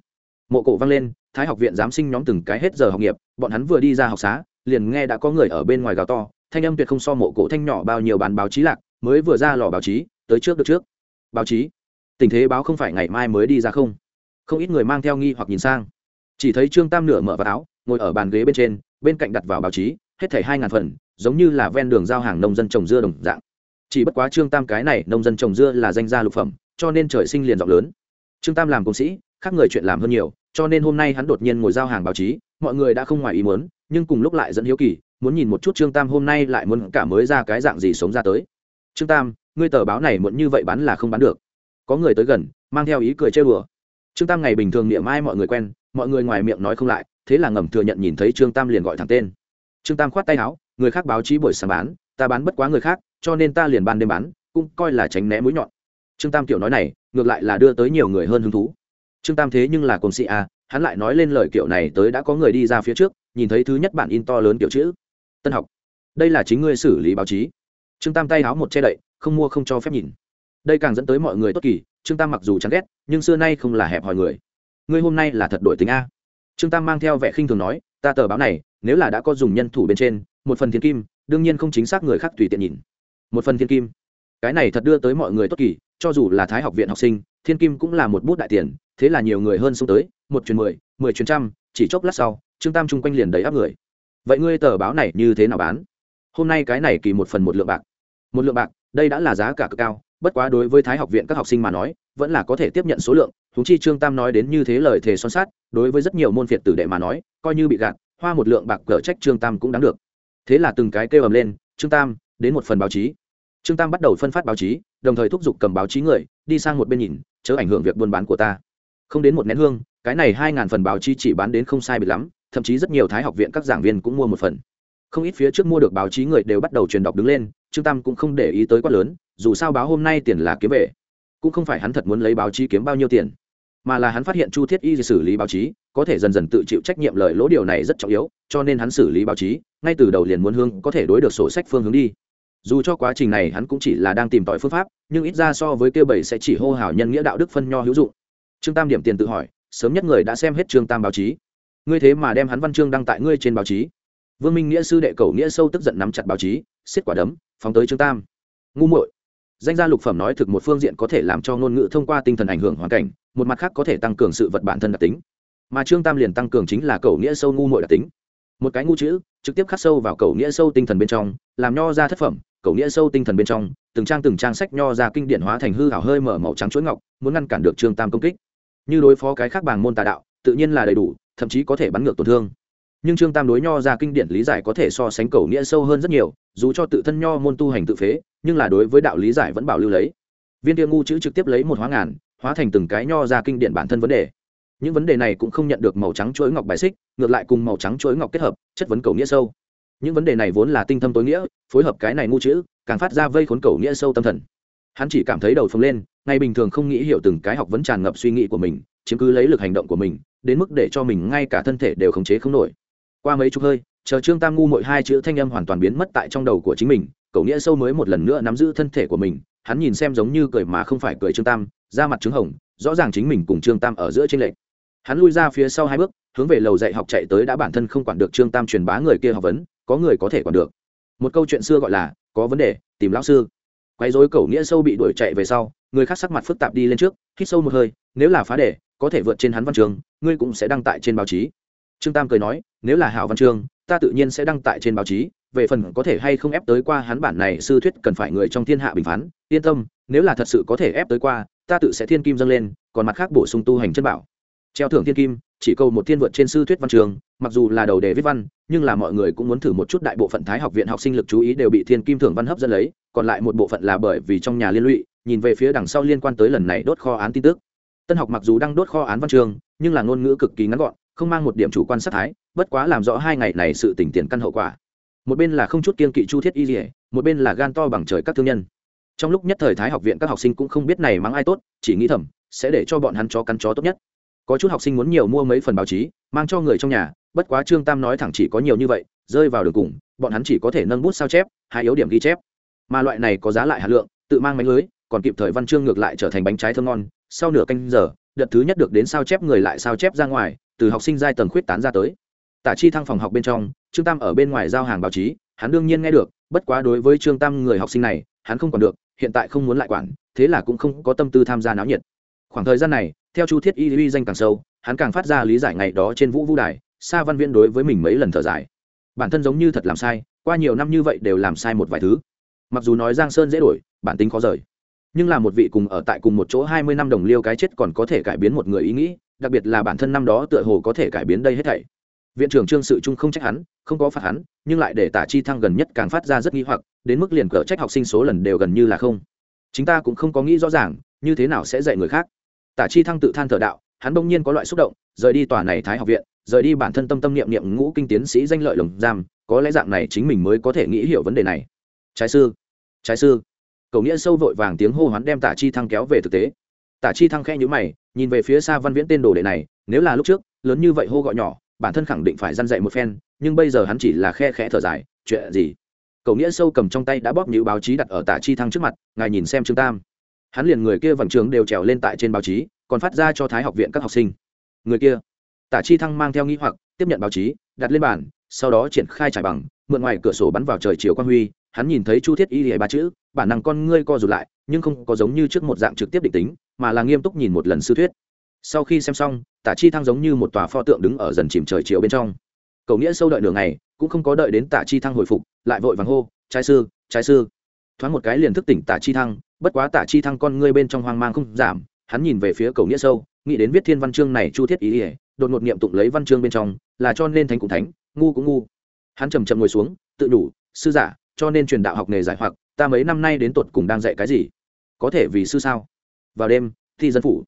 Mộ cổ vang lên, thái học viện giám sinh nhóm từng cái hết giờ học nghiệp, bọn hắn vừa đi ra học xá, liền nghe đã có người ở bên ngoài gào to thanh âm tuyệt không so mộ cổ thanh nhỏ bao nhiêu bán báo chí lạc, mới vừa ra lò báo chí, tới trước được trước. Báo chí? Tình thế báo không phải ngày mai mới đi ra không? Không ít người mang theo nghi hoặc nhìn sang. Chỉ thấy trương tam nửa mở vào áo, ngồi ở bàn ghế bên trên, bên cạnh đặt vào báo chí, hết thảy hai ngàn phần, giống như là ven đường giao hàng nông dân trồng dưa đồng dạng. Chỉ bất quá trương tam cái này nông dân trồng dưa là danh gia lục phẩm, cho nên trời sinh liền rộng lớn. Trương tam làm công sĩ, khác người chuyện làm hơn nhiều, cho nên hôm nay hắn đột nhiên ngồi giao hàng báo chí, mọi người đã không ngoài ý muốn, nhưng cùng lúc lại dẫn hiếu kỳ muốn nhìn một chút trương tam hôm nay lại muốn cả mới ra cái dạng gì sống ra tới. Trương tam, ngươi tờ báo này muộn như vậy bán là không bán được. Có người tới gần, mang theo ý cười chơi đùa. Trương tam ngày bình thường niệm ai mọi người quen, mọi người ngoài miệng nói không lại, thế là ngầm thừa nhận nhìn thấy trương tam liền gọi thẳng tên. Trương tam khoát tay áo, người khác báo chí buổi sáng bán, ta bán bất quá người khác, cho nên ta liền ban đêm bán, cũng coi là tránh né mũi nhọn. Trương tam kiểu nói này, ngược lại là đưa tới nhiều người hơn hứng thú. Trương tam thế nhưng là cùng sĩ a hắn lại nói lên lời kiểu này tới đã có người đi ra phía trước, nhìn thấy thứ nhất bản in to lớn kiểu chữ tân học. Đây là chính ngươi xử lý báo chí. Trương tam tay áo một che đậy, không mua không cho phép nhìn. Đây càng dẫn tới mọi người tốt kỳ, trương tam mặc dù chán ghét, nhưng xưa nay không là hẹp hòi người. Ngươi hôm nay là thật đổi tính a. Trương tam mang theo vẻ khinh thường nói, ta tờ báo này, nếu là đã có dùng nhân thủ bên trên, một phần thiên kim, đương nhiên không chính xác người khác tùy tiện nhìn. Một phần thiên kim. Cái này thật đưa tới mọi người tốt kỳ, cho dù là thái học viện học sinh, thiên kim cũng là một bút đại tiền, thế là nhiều người hơn xông tới, một chuyến mười mười chuyến trăm, chỉ chốc lát sau, trương tam chung quanh liền đầy áp người vậy ngươi tờ báo này như thế nào bán? Hôm nay cái này kỳ một phần một lượng bạc. Một lượng bạc, đây đã là giá cả cực cao, bất quá đối với thái học viện các học sinh mà nói, vẫn là có thể tiếp nhận số lượng thú chi trương tam nói đến như thế lời thề son sát đối với rất nhiều môn phiệt tử đệ mà nói, coi như bị gạt, hoa một lượng bạc cở trách trương tam cũng đáng được. Thế là từng cái kêu ầm lên, trương tam, đến một phần báo chí. Trương tam bắt đầu phân phát báo chí, đồng thời thúc giục cầm báo chí người, đi sang một bên nhìn, chớ ảnh hưởng việc buôn bán của ta. Không đến một nén hương, cái này hai ngàn phần báo chí chỉ bán đến không sai bị lắm thậm chí rất nhiều thái học viện các giảng viên cũng mua một phần. Không ít phía trước mua được báo chí người đều bắt đầu truyền đọc đứng lên, trương tam cũng không để ý tới quá lớn, dù sao báo hôm nay tiền là kiếm về. Cũng không phải hắn thật muốn lấy báo chí kiếm bao nhiêu tiền, mà là hắn phát hiện chu thiết y xử lý báo chí, có thể dần dần tự chịu trách nhiệm lời lỗ điều này rất trọng yếu, cho nên hắn xử lý báo chí, ngay từ đầu liền muốn hương có thể đối được sổ sách phương hướng đi. Dù cho quá trình này hắn cũng chỉ là đang tìm tòi phương pháp, nhưng ít ra so với kêu bảy sẽ chỉ hô hào nhân nghĩa đạo đức phân nho hữu dụng. Trương tam điểm tiền tự hỏi, sớm nhất người đã xem hết trương tam báo chí ngươi thế mà đem hắn văn chương đăng tại ngươi trên báo chí. Vương minh nghĩa sư đệ cầu nghĩa sâu tức giận nắm chặt báo chí, xiết quả đấm, phóng tới trương tam. Ngu muội. Danh gia lục phẩm nói thực một phương diện có thể làm cho ngôn ngữ thông qua tinh thần ảnh hưởng hoàn cảnh, một mặt khác có thể tăng cường sự vật bản thân đặc tính. Mà trương tam liền tăng cường chính là cầu nghĩa sâu ngu muội đặc tính. Một cái ngu chữ, trực tiếp khắc sâu vào cầu nghĩa sâu tinh thần bên trong, làm nho ra thất phẩm, cầu nghĩa sâu tinh thần bên trong, từng trang từng trang sách nho ra kinh điển hóa thành hư hảo hơi mở màu trắng chuỗi ngọc, muốn ngăn cản được trương tam công kích. Như đối phó cái khác bằng môn tà đạo tự nhiên là đầy đủ, thậm chí có thể bắn ngược tổn thương. Nhưng trương tam đối nho ra kinh điển lý giải có thể so sánh cầu nghĩa sâu hơn rất nhiều, dù cho tự thân nho môn tu hành tự phế, nhưng là đối với đạo lý giải vẫn bảo lưu lấy. Viên tiêu ngu chữ trực tiếp lấy một hóa ngàn, hóa thành từng cái nho ra kinh điển bản thân vấn đề. Những vấn đề này cũng không nhận được màu trắng chuỗi ngọc bài xích, ngược lại cùng màu trắng chuỗi ngọc kết hợp, chất vấn cầu nghĩa sâu. Những vấn đề này vốn là tinh thâm tối nghĩa, phối hợp cái này ngu chữ, càng phát ra vây khốn cầu nghĩa sâu tâm thần. Hắn chỉ cảm thấy đầu phồng lên, ngày bình thường không nghĩ hiểu từng cái học vấn tràn ngập suy nghĩ của mình chiếm cứ lấy lực hành động của mình, đến mức để cho mình ngay cả thân thể đều khống chế không nổi. Qua mấy chục hơi, chờ trương tam ngu mỗi hai chữ thanh âm hoàn toàn biến mất tại trong đầu của chính mình cậu nghĩa sâu mới một lần nữa nắm giữ thân thể của mình, hắn nhìn xem giống như cười mà không phải cười trương tam ra mặt trứng hồng, rõ ràng chính mình cùng trương tam ở giữa trên lệnh hắn lui ra phía sau hai bước, hướng về lầu dạy học chạy tới đã bản thân không quản được trương tam truyền bá người kia học vấn, có người có thể quản được. Một câu chuyện xưa gọi là, có vấn đề, tìm lão sư. Quấy dối cậu nghĩa sâu bị đuổi chạy về sau, người khác sắc mặt phức tạp đi lên trước, hít sâu một hơi, nếu là phá đề có thể vượt trên hắn văn trường ngươi cũng sẽ đăng tại trên báo chí. Trương tam cười nói, nếu là hảo văn chương, ta tự nhiên sẽ đăng tại trên báo chí, về phần có thể hay không ép tới qua hắn bản này sư thuyết cần phải người trong thiên hạ bình phán, yên tâm, nếu là thật sự có thể ép tới qua, ta tự sẽ thiên kim dâng lên, còn mặt khác bổ sung tu hành chân bảo. Treo thưởng thiên kim, chỉ câu một thiên vượt trên sư thuyết văn trường mặc dù là đầu đề viết văn, nhưng là mọi người cũng muốn thử một chút đại bộ phận thái học viện học sinh lực chú ý đều bị thiên kim thưởng văn hấp dẫn lấy, còn lại một bộ phận là bởi vì trong nhà liên lụy, nhìn về phía đằng sau liên quan tới lần này đốt kho án tin tức tân học mặc dù đang đốt kho án văn trường, nhưng là ngôn ngữ cực kỳ ngắn gọn, không mang một điểm chủ quan sát thái, bất quá làm rõ hai ngày này sự tỉnh tiền căn hậu quả. Một bên là không chút kiên kỵ chu thiết y dỉa một bên là gan to bằng trời các thương nhân. Trong lúc nhất thời thái học viện các học sinh cũng không biết này mắng ai tốt, chỉ nghĩ thầm, sẽ để cho bọn hắn chó cắn chó tốt nhất. Có chút học sinh muốn nhiều mua mấy phần báo chí, mang cho người trong nhà, bất quá trương tam nói thẳng chỉ có nhiều như vậy, rơi vào đường cùng, bọn hắn chỉ có thể nâng bút sao chép, hai yếu điểm ghi chép. Mà loại này có giá lại hạt lượng, tự mang bánh lưới, còn kịp thời văn chương ngược lại trở thành bánh trái thơm ngon sau nửa canh giờ, đợt thứ nhất được đến sao chép người lại sao chép ra ngoài, từ học sinh giai tầng khuyết tán ra tới. Tả chi thăng phòng học bên trong, trương tam ở bên ngoài giao hàng báo chí, hắn đương nhiên nghe được, bất quá đối với trương tam người học sinh này, hắn không còn được, hiện tại không muốn lại quản, thế là cũng không có tâm tư tham gia náo nhiệt. Khoảng thời gian này, theo chu thiết y uy danh càng sâu, hắn càng phát ra lý giải ngày đó trên vũ vũ đài, sa văn viễn đối với mình mấy lần thở dài. Bản thân giống như thật làm sai, qua nhiều năm như vậy đều làm sai một vài thứ. Mặc dù nói giang sơn dễ đổi, bản tính khó rời nhưng là một vị cùng ở tại cùng một chỗ hai mươi năm đồng liêu cái chết còn có thể cải biến một người ý nghĩ, đặc biệt là bản thân năm đó tựa hồ có thể cải biến đây hết thảy. Viện trưởng trương sự trung không trách hắn, không có phạt hắn, nhưng lại để tả chi thăng gần nhất càng phát ra rất nghi hoặc, đến mức liền cỡ trách học sinh số lần đều gần như là không. Chính ta cũng không có nghĩ rõ ràng, như thế nào sẽ dạy người khác. Tả chi thăng tự than thở đạo, hắn bỗng nhiên có loại xúc động, rời đi tòa này thái học viện, rời đi bản thân tâm tâm niệm niệm ngũ kinh tiến sĩ danh lợi lồng giam, có lẽ dạng này chính mình mới có thể nghĩ hiểu vấn đề này. Trái sư trái sư cậu nghĩa sâu vội vàng tiếng hô hoán đem tả chi thăng kéo về thực tế. Tả chi thăng khe nhữ mày, nhìn về phía xa văn viễn tên đồ đệ này, nếu là lúc trước, lớn như vậy hô gọi nhỏ, bản thân khẳng định phải dăn dậy một phen, nhưng bây giờ hắn chỉ là khe khẽ thở dài, chuyện gì? Cậu nghĩa sâu cầm trong tay đã bóp nhữ báo chí đặt ở tả chi thăng trước mặt, ngài nhìn xem trương tam. Hắn liền người kia vầng trường đều trèo lên tại trên báo chí, còn phát ra cho thái học viện các học sinh. Người kia, tả chi thăng mang theo nghĩ hoặc, tiếp nhận báo chí, đặt lên bàn, sau đó triển khai trải bằng, mượn ngoài cửa sổ bắn vào trời chiều quang huy hắn nhìn thấy chu thiết y hề ba chữ, bản năng con ngươi co rụt lại, nhưng không có giống như trước một dạng trực tiếp định tính, mà là nghiêm túc nhìn một lần sư thuyết. Sau khi xem xong, tả chi thăng giống như một tòa pho tượng đứng ở dần chìm trời chiều bên trong. Cầu nghĩa sâu đợi nửa ngày, cũng không có đợi đến tả chi thăng hồi phục, lại vội vàng hô, trái sư trái sư. Thoáng một cái liền thức tỉnh tả chi thăng, bất quá tả chi thăng con ngươi bên trong hoang mang không giảm, hắn nhìn về phía cầu nghĩa sâu, nghĩ đến viết thiên văn chương này chu thiết ý ỉa đột ngột niệm tụng lấy văn chương bên trong, là cho nên thánh cũng thánh, ngu cũng ngu. Hắn chầm trầm ngồi xuống, tự đủ, sư giả cho nên truyền đạo học nghề giải hoặc, ta mấy năm nay đến tột cùng đang dạy cái gì? Có thể vì sư sao? Vào đêm, thi dân phủ.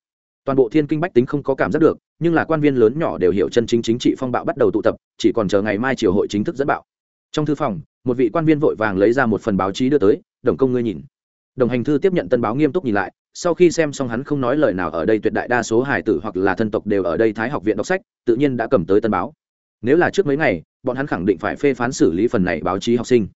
Toàn bộ thiên kinh bách tính không có cảm giác được, nhưng là quan viên lớn nhỏ đều hiểu chân chính chính trị phong bạo bắt đầu tụ tập, chỉ còn chờ ngày mai triều hội chính thức dẫn bạo. Trong thư phòng, một vị quan viên vội vàng lấy ra một phần báo chí đưa tới, đồng công ngươi nhìn. Đồng hành thư tiếp nhận tân báo nghiêm túc nhìn lại, sau khi xem xong hắn không nói lời nào ở đây tuyệt đại đa số hải tử hoặc là thân tộc đều ở đây thái học viện đọc sách, tự nhiên đã cầm tới tân báo. Nếu là trước mấy ngày, bọn hắn khẳng định phải phê phán xử lý phần này báo chí học sinh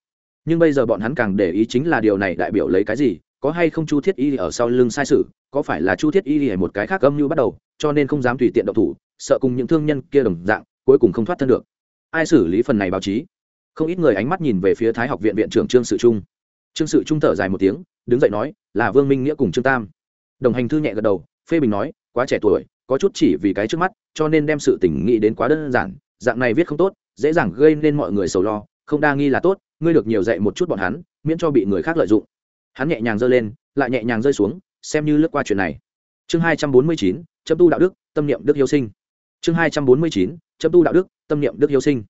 nhưng bây giờ bọn hắn càng để ý chính là điều này đại biểu lấy cái gì, có hay không chu thiết y ở sau lưng sai sự, có phải là chu thiết y hay một cái khác âm mưu bắt đầu, cho nên không dám tùy tiện độc thủ, sợ cùng những thương nhân kia đồng dạng, cuối cùng không thoát thân được. Ai xử lý phần này báo chí? Không ít người ánh mắt nhìn về phía thái học viện viện trưởng trương sự trung. Trương sự trung thở dài một tiếng, đứng dậy nói, là vương minh nghĩa cùng trương tam. Đồng hành thư nhẹ gật đầu, phê bình nói, quá trẻ tuổi, có chút chỉ vì cái trước mắt, cho nên đem sự tỉnh nghĩ đến quá đơn giản, dạng này viết không tốt, dễ dàng gây nên mọi người sầu lo, không đa nghi là tốt ngươi được nhiều dạy một chút bọn hắn, miễn cho bị người khác lợi dụng. Hắn nhẹ nhàng giơ lên, lại nhẹ nhàng rơi xuống, xem như lướt qua chuyện này. Chương hai trăm bốn mươi chín, chấm tu đạo đức, tâm niệm đức hiếu sinh. Chương hai trăm bốn mươi chín, chấm tu đạo đức, tâm niệm đức hiếu sinh.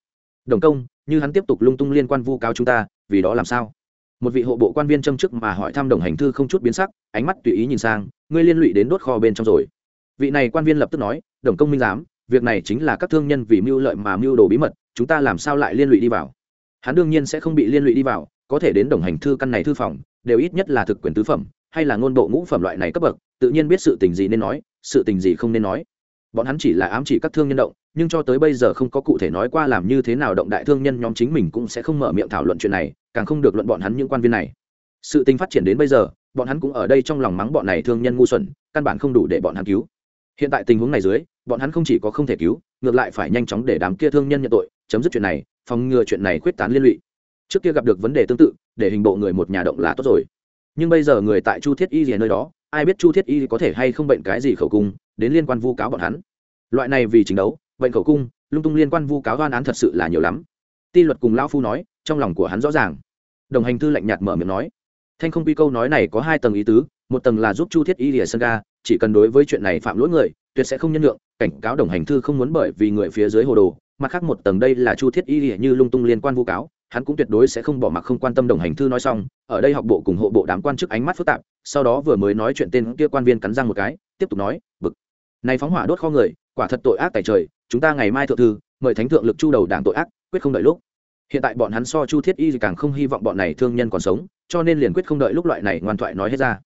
Đồng công, như hắn tiếp tục lung tung liên quan vu cáo chúng ta, vì đó làm sao? Một vị hộ bộ quan viên châm chức mà hỏi thăm đồng hành thư không chút biến sắc, ánh mắt tùy ý nhìn sang, ngươi liên lụy đến đốt kho bên trong rồi. Vị này quan viên lập tức nói, đồng công minh giám, việc này chính là các thương nhân vì mưu lợi mà mưu đồ bí mật, chúng ta làm sao lại liên lụy đi vào? Hắn đương nhiên sẽ không bị liên lụy đi vào, có thể đến đồng hành thư căn này thư phòng, đều ít nhất là thực quyền tứ phẩm, hay là ngôn bộ ngũ phẩm loại này cấp bậc, tự nhiên biết sự tình gì nên nói, sự tình gì không nên nói. Bọn hắn chỉ là ám chỉ các thương nhân động, nhưng cho tới bây giờ không có cụ thể nói qua làm như thế nào động đại thương nhân nhóm chính mình cũng sẽ không mở miệng thảo luận chuyện này, càng không được luận bọn hắn những quan viên này. Sự tình phát triển đến bây giờ, bọn hắn cũng ở đây trong lòng mắng bọn này thương nhân ngu xuẩn, căn bản không đủ để bọn hắn cứu. Hiện tại tình huống này dưới, bọn hắn không chỉ có không thể cứu, ngược lại phải nhanh chóng để đám kia thương nhân nhận tội, chấm dứt chuyện này phòng ngừa chuyện này khuyết tán liên lụy. Trước kia gặp được vấn đề tương tự, để hình bộ người một nhà động là tốt rồi. Nhưng bây giờ người tại chu thiết y gì nơi đó, ai biết chu thiết y có thể hay không bệnh cái gì khẩu cung, đến liên quan vu cáo bọn hắn. Loại này vì chính đấu, bệnh khẩu cung, lung tung liên quan vu cáo đoan án thật sự là nhiều lắm. Ti luật cùng lão phu nói, trong lòng của hắn rõ ràng. Đồng hành thư lạnh nhạt mở miệng nói. Thanh không quy câu nói này có hai tầng ý tứ, một tầng là giúp chu thiết y lìa sân ga, chỉ cần đối với chuyện này phạm lỗi người, tuyệt sẽ không nhân lượng cảnh cáo đồng hành thư không muốn bởi vì người phía dưới hồ đồ mặt khác một tầng đây là chu thiết y như lung tung liên quan vu cáo, hắn cũng tuyệt đối sẽ không bỏ mặc không quan tâm đồng hành thư nói xong, ở đây học bộ cùng hộ bộ đám quan chức ánh mắt phức tạp, sau đó vừa mới nói chuyện tên kia quan viên cắn răng một cái, tiếp tục nói, bực. Này phóng hỏa đốt kho người, quả thật tội ác tại trời, chúng ta ngày mai thượng thư, mời thánh thượng lực chu đầu đảng tội ác, quyết không đợi lúc. Hiện tại bọn hắn so chu thiết y càng không hy vọng bọn này thương nhân còn sống, cho nên liền quyết không đợi lúc loại này ngoan thoại nói hết ra.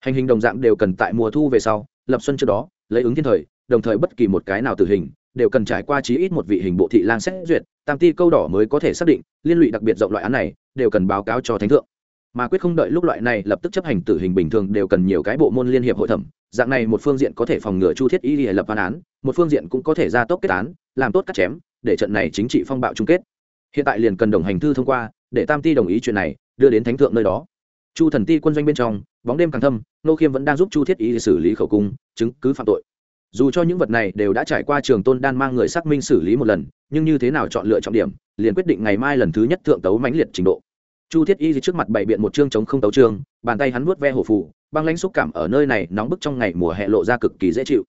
Hành hình đồng dạng đều cần tại mùa thu về sau, lập xuân trước đó, lấy ứng thiên thời, đồng thời bất kỳ một cái nào tử hình đều cần trải qua chí ít một vị hình bộ thị lang xét duyệt, tam ti câu đỏ mới có thể xác định, liên lụy đặc biệt rộng loại án này, đều cần báo cáo cho thánh thượng. Mà quyết không đợi lúc loại này lập tức chấp hành tử hình bình thường đều cần nhiều cái bộ môn liên hiệp hội thẩm, dạng này một phương diện có thể phòng ngừa chu thiết y lập án án, một phương diện cũng có thể ra tốc kết án, làm tốt cắt chém, để trận này chính trị phong bạo chung kết. Hiện tại liền cần đồng hành thư thông qua, để tam ti đồng ý chuyện này, đưa đến thánh thượng nơi đó. Chu thần ti quân doanh bên trong, bóng đêm càng thâm nô khiêm vẫn đang giúp chu thiết y xử lý khẩu cung, chứng cứ phạm tội dù cho những vật này đều đã trải qua trường tôn đan mang người xác minh xử lý một lần, nhưng như thế nào chọn lựa trọng điểm, liền quyết định ngày mai lần thứ nhất thượng tấu mãnh liệt trình độ. Chu thiết y trước mặt bày biện một chương chống không tấu trường, bàn tay hắn vuốt ve hổ phù, băng lãnh xúc cảm ở nơi này nóng bức trong ngày mùa hè lộ ra cực kỳ dễ chịu.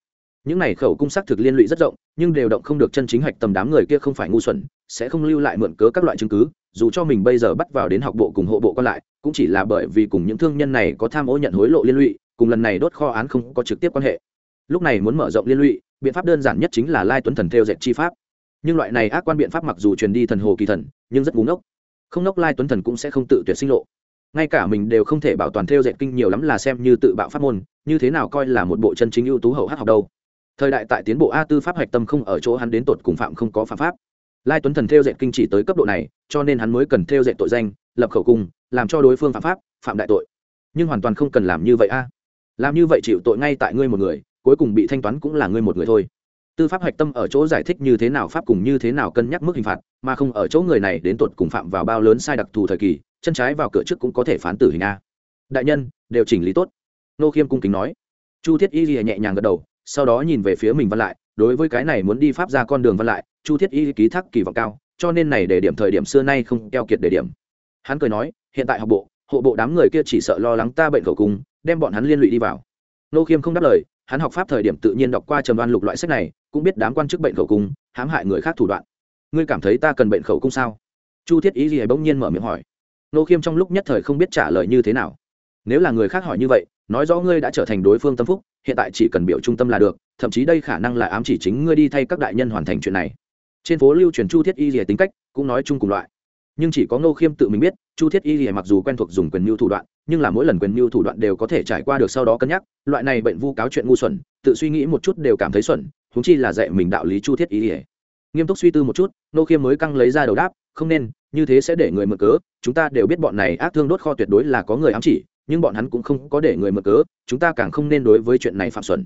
Những này khẩu cung sắc thực liên lụy rất rộng, nhưng đều động không được chân chính hạch tầm đám người kia không phải ngu xuẩn, sẽ không lưu lại mượn cớ các loại chứng cứ, dù cho mình bây giờ bắt vào đến học bộ cùng hộ bộ còn lại, cũng chỉ là bởi vì cùng những thương nhân này có tham ô nhận hối lộ liên lụy, cùng lần này đốt kho án không có trực tiếp quan hệ lúc này muốn mở rộng liên lụy, biện pháp đơn giản nhất chính là lai tuấn thần theo dệt chi pháp. Nhưng loại này ác quan biện pháp mặc dù truyền đi thần hồ kỳ thần, nhưng rất ngúng ngốc. Không ngốc lai tuấn thần cũng sẽ không tự tuyệt sinh lộ. Ngay cả mình đều không thể bảo toàn theo dệt kinh nhiều lắm là xem như tự bạo pháp môn, như thế nào coi là một bộ chân chính ưu tú hậu hát học đâu. Thời đại tại tiến bộ a tư pháp hạch tâm không ở chỗ hắn đến tột cùng phạm không có phạm pháp. Lai tuấn thần theo dệt kinh chỉ tới cấp độ này, cho nên hắn mới cần theo dệt tội danh, lập khẩu cung, làm cho đối phương phạm pháp, phạm đại tội. Nhưng hoàn toàn không cần làm như vậy a. Làm như vậy chịu tội ngay tại ngươi một người cuối cùng bị thanh toán cũng là ngươi một người thôi. Tư pháp hạch tâm ở chỗ giải thích như thế nào pháp cùng như thế nào cân nhắc mức hình phạt, mà không ở chỗ người này đến tột cùng phạm vào bao lớn sai đặc thù thời kỳ, chân trái vào cửa trước cũng có thể phán tử hình a. Đại nhân, đều chỉnh lý tốt. Nô khiêm cung kính nói. Chu thiết y nhẹ nhàng gật đầu, sau đó nhìn về phía mình văn lại, đối với cái này muốn đi pháp ra con đường văn lại, chu thiết y ký thác kỳ vọng cao, cho nên này để điểm thời điểm xưa nay không keo kiệt để điểm. Hắn cười nói, hiện tại học bộ, hộ bộ đám người kia chỉ sợ lo lắng ta bệnh khẩu cung, đem bọn hắn liên lụy đi vào. Nô khiêm không đáp lời hắn học pháp thời điểm tự nhiên đọc qua trầm đoan lục loại sách này, cũng biết đám quan chức bệnh khẩu cung, hãm hại người khác thủ đoạn. Ngươi cảm thấy ta cần bệnh khẩu cung sao? Chu thiết ý gì bỗng nhiên mở miệng hỏi. Nô khiêm trong lúc nhất thời không biết trả lời như thế nào. Nếu là người khác hỏi như vậy, nói rõ ngươi đã trở thành đối phương tâm phúc, hiện tại chỉ cần biểu trung tâm là được, thậm chí đây khả năng là ám chỉ chính ngươi đi thay các đại nhân hoàn thành chuyện này. Trên phố lưu truyền chu thiết y rìa tính cách, cũng nói chung cùng loại. Nhưng chỉ có ngô khiêm tự mình biết, chu thiết y rìa mặc dù quen thuộc dùng quyền mưu thủ đoạn nhưng là mỗi lần quyền mưu thủ đoạn đều có thể trải qua được sau đó cân nhắc, loại này bệnh vu cáo chuyện ngu xuẩn, tự suy nghĩ một chút đều cảm thấy xuẩn húng chi là dạy mình đạo lý chu thiết y rìa nghiêm túc suy tư một chút, Nô khiêm mới căng lấy ra đầu đáp, không nên, như thế sẽ để người mở cớ, chúng ta đều biết bọn này ác thương đốt kho tuyệt đối là có người ám chỉ, nhưng bọn hắn cũng không có để người mở cớ, chúng ta càng không nên đối với chuyện này phạm xuẩn.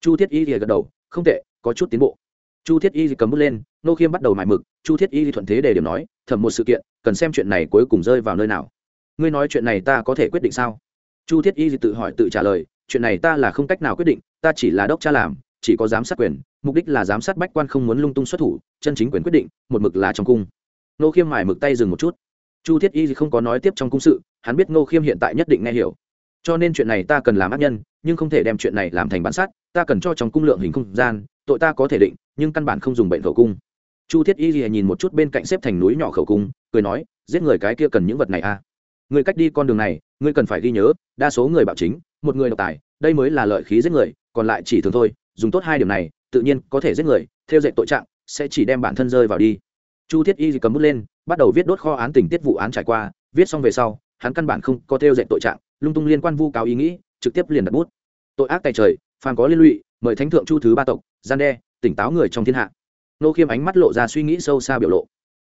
Chu thiết y rìa gật đầu, không tệ, có chút tiến bộ. Chu thiết y cầm bút lên, nô khiêm bắt đầu mải mực, chu thiết y thuận thế để điểm nói, thẩm một sự kiện, cần xem chuyện này cuối cùng rơi vào nơi nào ngươi nói chuyện này ta có thể quyết định sao? Chu thiết y tự hỏi tự trả lời, chuyện này ta là không cách nào quyết định, ta chỉ là đốc cha làm, chỉ có giám sát quyền, mục đích là giám sát bách quan không muốn lung tung xuất thủ, chân chính quyền quyết định, một mực là trong cung. Nô khiêm mải mực tay dừng một chút. Chu thiết y không có nói tiếp trong cung sự, hắn biết nô khiêm hiện tại nhất định nghe hiểu. Cho nên chuyện này ta cần làm ác nhân, nhưng không thể đem chuyện này làm thành bản sát, ta cần cho trong cung lượng hình không gian, tội ta có thể định, nhưng căn bản không dùng bệnh khẩu cung. Chu thiết y nhìn một chút bên cạnh xếp thành núi nhỏ khẩu cung, cười nói, giết người cái kia cần những vật này à? Người cách đi con đường này, ngươi cần phải ghi nhớ, đa số người bạo chính, một người độc tài, đây mới là lợi khí giết người, còn lại chỉ thường thôi, dùng tốt hai điểm này, tự nhiên có thể giết người, theo dệt tội trạng, sẽ chỉ đem bản thân rơi vào đi. Chu thiết y cầm bút lên, bắt đầu viết đốt kho án tình tiết vụ án trải qua, viết xong về sau, hắn căn bản không có theo dệt tội trạng, lung tung liên quan vu cáo ý nghĩ, trực tiếp liền đặt bút. Tội ác tài trời, phàm có liên lụy, mời thánh thượng chu thứ ba tộc, gian đe, tỉnh táo người trong thiên hạ. Nô khiêm ánh mắt lộ ra suy nghĩ sâu xa biểu lộ.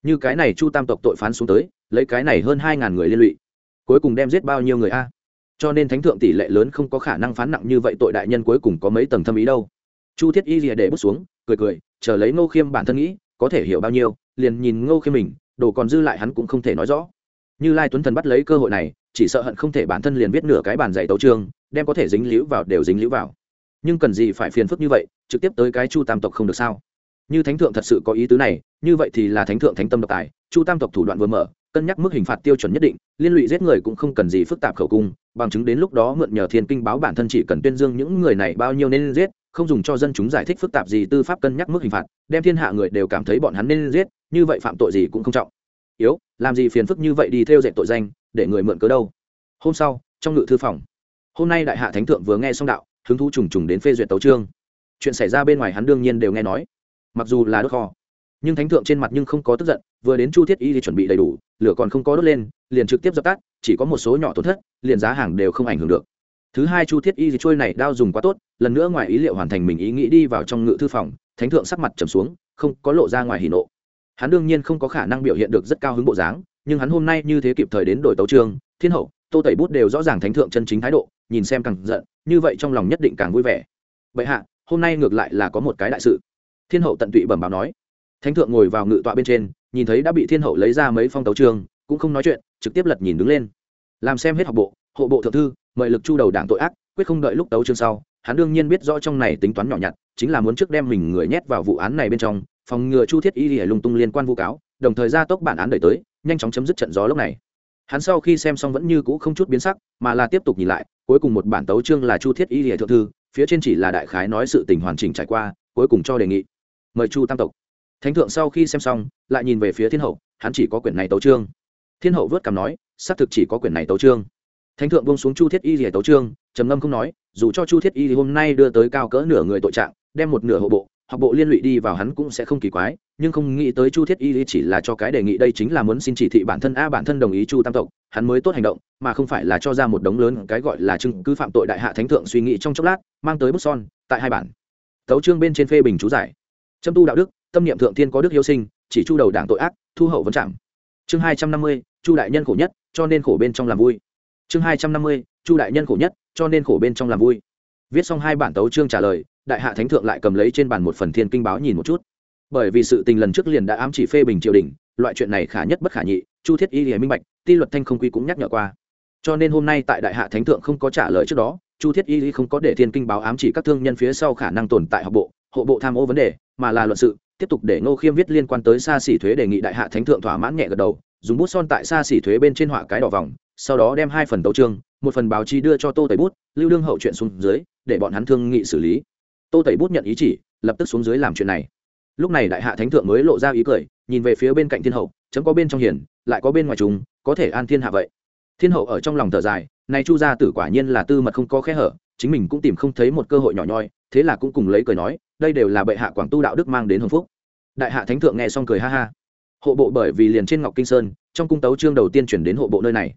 Như cái này chu tam tộc tội phán xuống tới, lấy cái này hơn hai ngàn người liên lụy cuối cùng đem giết bao nhiêu người a? Cho nên thánh thượng tỷ lệ lớn không có khả năng phán nặng như vậy tội đại nhân cuối cùng có mấy tầng thâm ý đâu. Chu thiết y rìa để bước xuống, cười cười, chờ lấy ngô khiêm bản thân nghĩ, có thể hiểu bao nhiêu, liền nhìn ngô khiêm mình, đồ còn dư lại hắn cũng không thể nói rõ. Như lai tuấn thần bắt lấy cơ hội này, chỉ sợ hận không thể bản thân liền viết nửa cái bàn dạy tấu trương đem có thể dính líu vào đều dính líu vào. Nhưng cần gì phải phiền phức như vậy, trực tiếp tới cái chu tam tộc không được sao? Như thánh thượng thật sự có ý tứ này, như vậy thì là thánh thượng thánh tâm độc tài, chu tam tộc thủ đoạn vừa mở cân nhắc mức hình phạt tiêu chuẩn nhất định, liên lụy giết người cũng không cần gì phức tạp khẩu cung, bằng chứng đến lúc đó mượn nhờ thiên kinh báo bản thân chỉ cần tuyên dương những người này bao nhiêu nên giết, không dùng cho dân chúng giải thích phức tạp gì tư pháp cân nhắc mức hình phạt, đem thiên hạ người đều cảm thấy bọn hắn nên giết, như vậy phạm tội gì cũng không trọng. Yếu, làm gì phiền phức như vậy đi theo dệt tội danh, để người mượn cớ đâu? Hôm sau, trong ngự thư phòng, hôm nay đại hạ thánh thượng vừa nghe xong đạo, hứng thú trùng trùng đến phê duyệt tấu trương chuyện xảy ra bên ngoài hắn đương nhiên đều nghe nói, mặc dù là đốt kho nhưng thánh thượng trên mặt nhưng không có tức giận, vừa đến chu thiết y thì chuẩn bị đầy đủ, lửa còn không có đốt lên, liền trực tiếp dập tắt, chỉ có một số nhỏ tổn thất, liền giá hàng đều không ảnh hưởng được. Thứ hai chu thiết y thì trôi này đao dùng quá tốt, lần nữa ngoài ý liệu hoàn thành mình ý nghĩ đi vào trong ngự thư phòng, thánh thượng sắc mặt trầm xuống, không có lộ ra ngoài hỉ nộ. Hắn đương nhiên không có khả năng biểu hiện được rất cao hứng bộ dáng, nhưng hắn hôm nay như thế kịp thời đến đổi tấu trường, thiên hậu, tô tẩy bút đều rõ ràng thánh thượng chân chính thái độ, nhìn xem càng giận, như vậy trong lòng nhất định càng vui vẻ. Bệ hạ, hôm nay ngược lại là có một cái đại sự. Thiên hậu tận tụy bẩm báo nói thánh thượng ngồi vào ngự tọa bên trên, nhìn thấy đã bị thiên hậu lấy ra mấy phong tấu trường, cũng không nói chuyện, trực tiếp lật nhìn đứng lên. Làm xem hết học bộ, hộ bộ thượng thư, mời lực chu đầu đảng tội ác, quyết không đợi lúc tấu chương sau, hắn đương nhiên biết rõ trong này tính toán nhỏ nhặt, chính là muốn trước đem mình người nhét vào vụ án này bên trong, phòng ngừa chu thiết y hỉa lung tung liên quan vu cáo, đồng thời ra tốc bản án đời tới, nhanh chóng chấm dứt trận gió lúc này. Hắn sau khi xem xong vẫn như cũ không chút biến sắc, mà là tiếp tục nhìn lại, cuối cùng một bản tấu chương là chu thiết y hỉa thượng thư, phía trên chỉ là đại khái nói sự tình hoàn chỉnh trải qua, cuối cùng cho đề nghị. Mời chu tam tộc thánh thượng sau khi xem xong, lại nhìn về phía thiên hậu, hắn chỉ có quyển này tấu trương thiên hậu vớt cằm nói, xác thực chỉ có quyển này tấu trương thánh thượng bông xuống chu thiết y rỉa tấu trương trầm ngâm không nói, dù cho chu thiết y hôm nay đưa tới cao cỡ nửa người tội trạng, đem một nửa hộ bộ hoặc bộ liên lụy đi vào hắn cũng sẽ không kỳ quái, nhưng không nghĩ tới chu thiết y chỉ là cho cái đề nghị đây chính là muốn xin chỉ thị bản thân a, bản thân đồng ý chu tam tộc, hắn mới tốt hành động, mà không phải là cho ra một đống lớn cái gọi là chứng cứ phạm tội đại hạ thánh thượng suy nghĩ trong chốc lát, mang tới bút son, tại hai bản. Tấu trương bên trên phê bình chú giải. Châm tu đạo đức tâm niệm thượng thiên có đức hiếu sinh, chỉ chu đầu đảng tội ác, thu hậu vấn chạm chương hai trăm năm mươi, chu đại nhân khổ nhất, cho nên khổ bên trong làm vui. Chương hai trăm năm mươi, chu đại nhân khổ nhất, cho nên khổ bên trong làm vui. Viết xong hai bản tấu chương trả lời, đại hạ thánh thượng lại cầm lấy trên bàn một phần thiên kinh báo nhìn một chút. Bởi vì sự tình lần trước liền đã ám chỉ phê bình triều đình, loại chuyện này khả nhất bất khả nhị, chu thiết y hiền minh bạch, ti luật thanh không quy cũng nhắc nhở qua. Cho nên hôm nay tại đại hạ thánh thượng không có trả lời trước đó, chu thiết y không có để thiên kinh báo ám chỉ các thương nhân phía sau khả năng tồn tại học bộ, hộ bộ tham ô vấn đề, mà là luận sự tiếp tục để ngô khiêm viết liên quan tới xa xỉ thuế đề nghị đại hạ thánh thượng thỏa mãn nhẹ gật đầu, dùng bút son tại xa xỉ thuế bên trên họa cái đỏ vòng, sau đó đem hai phần tấu chương, một phần báo chí đưa cho tô tẩy bút, lưu đương hậu chuyện xuống dưới, để bọn hắn thương nghị xử lý. Tô tẩy bút nhận ý chỉ, lập tức xuống dưới làm chuyện này. Lúc này đại hạ thánh thượng mới lộ ra ý cười, nhìn về phía bên cạnh thiên hậu, chấm có bên trong hiền, lại có bên ngoài chúng có thể an thiên hạ vậy. Thiên hậu ở trong lòng thở dài, này chu gia tử quả nhiên là tư mật không có khe hở, chính mình cũng tìm không thấy một cơ hội nhỏ nhoi, thế là cũng cùng lấy cười nói đây đều là bệ hạ quảng tu đạo đức mang đến hồng phúc. Đại hạ thánh thượng nghe xong cười ha ha. Hộ bộ bởi vì liền trên ngọc kinh sơn, trong cung tấu trương đầu tiên chuyển đến hộ bộ nơi này.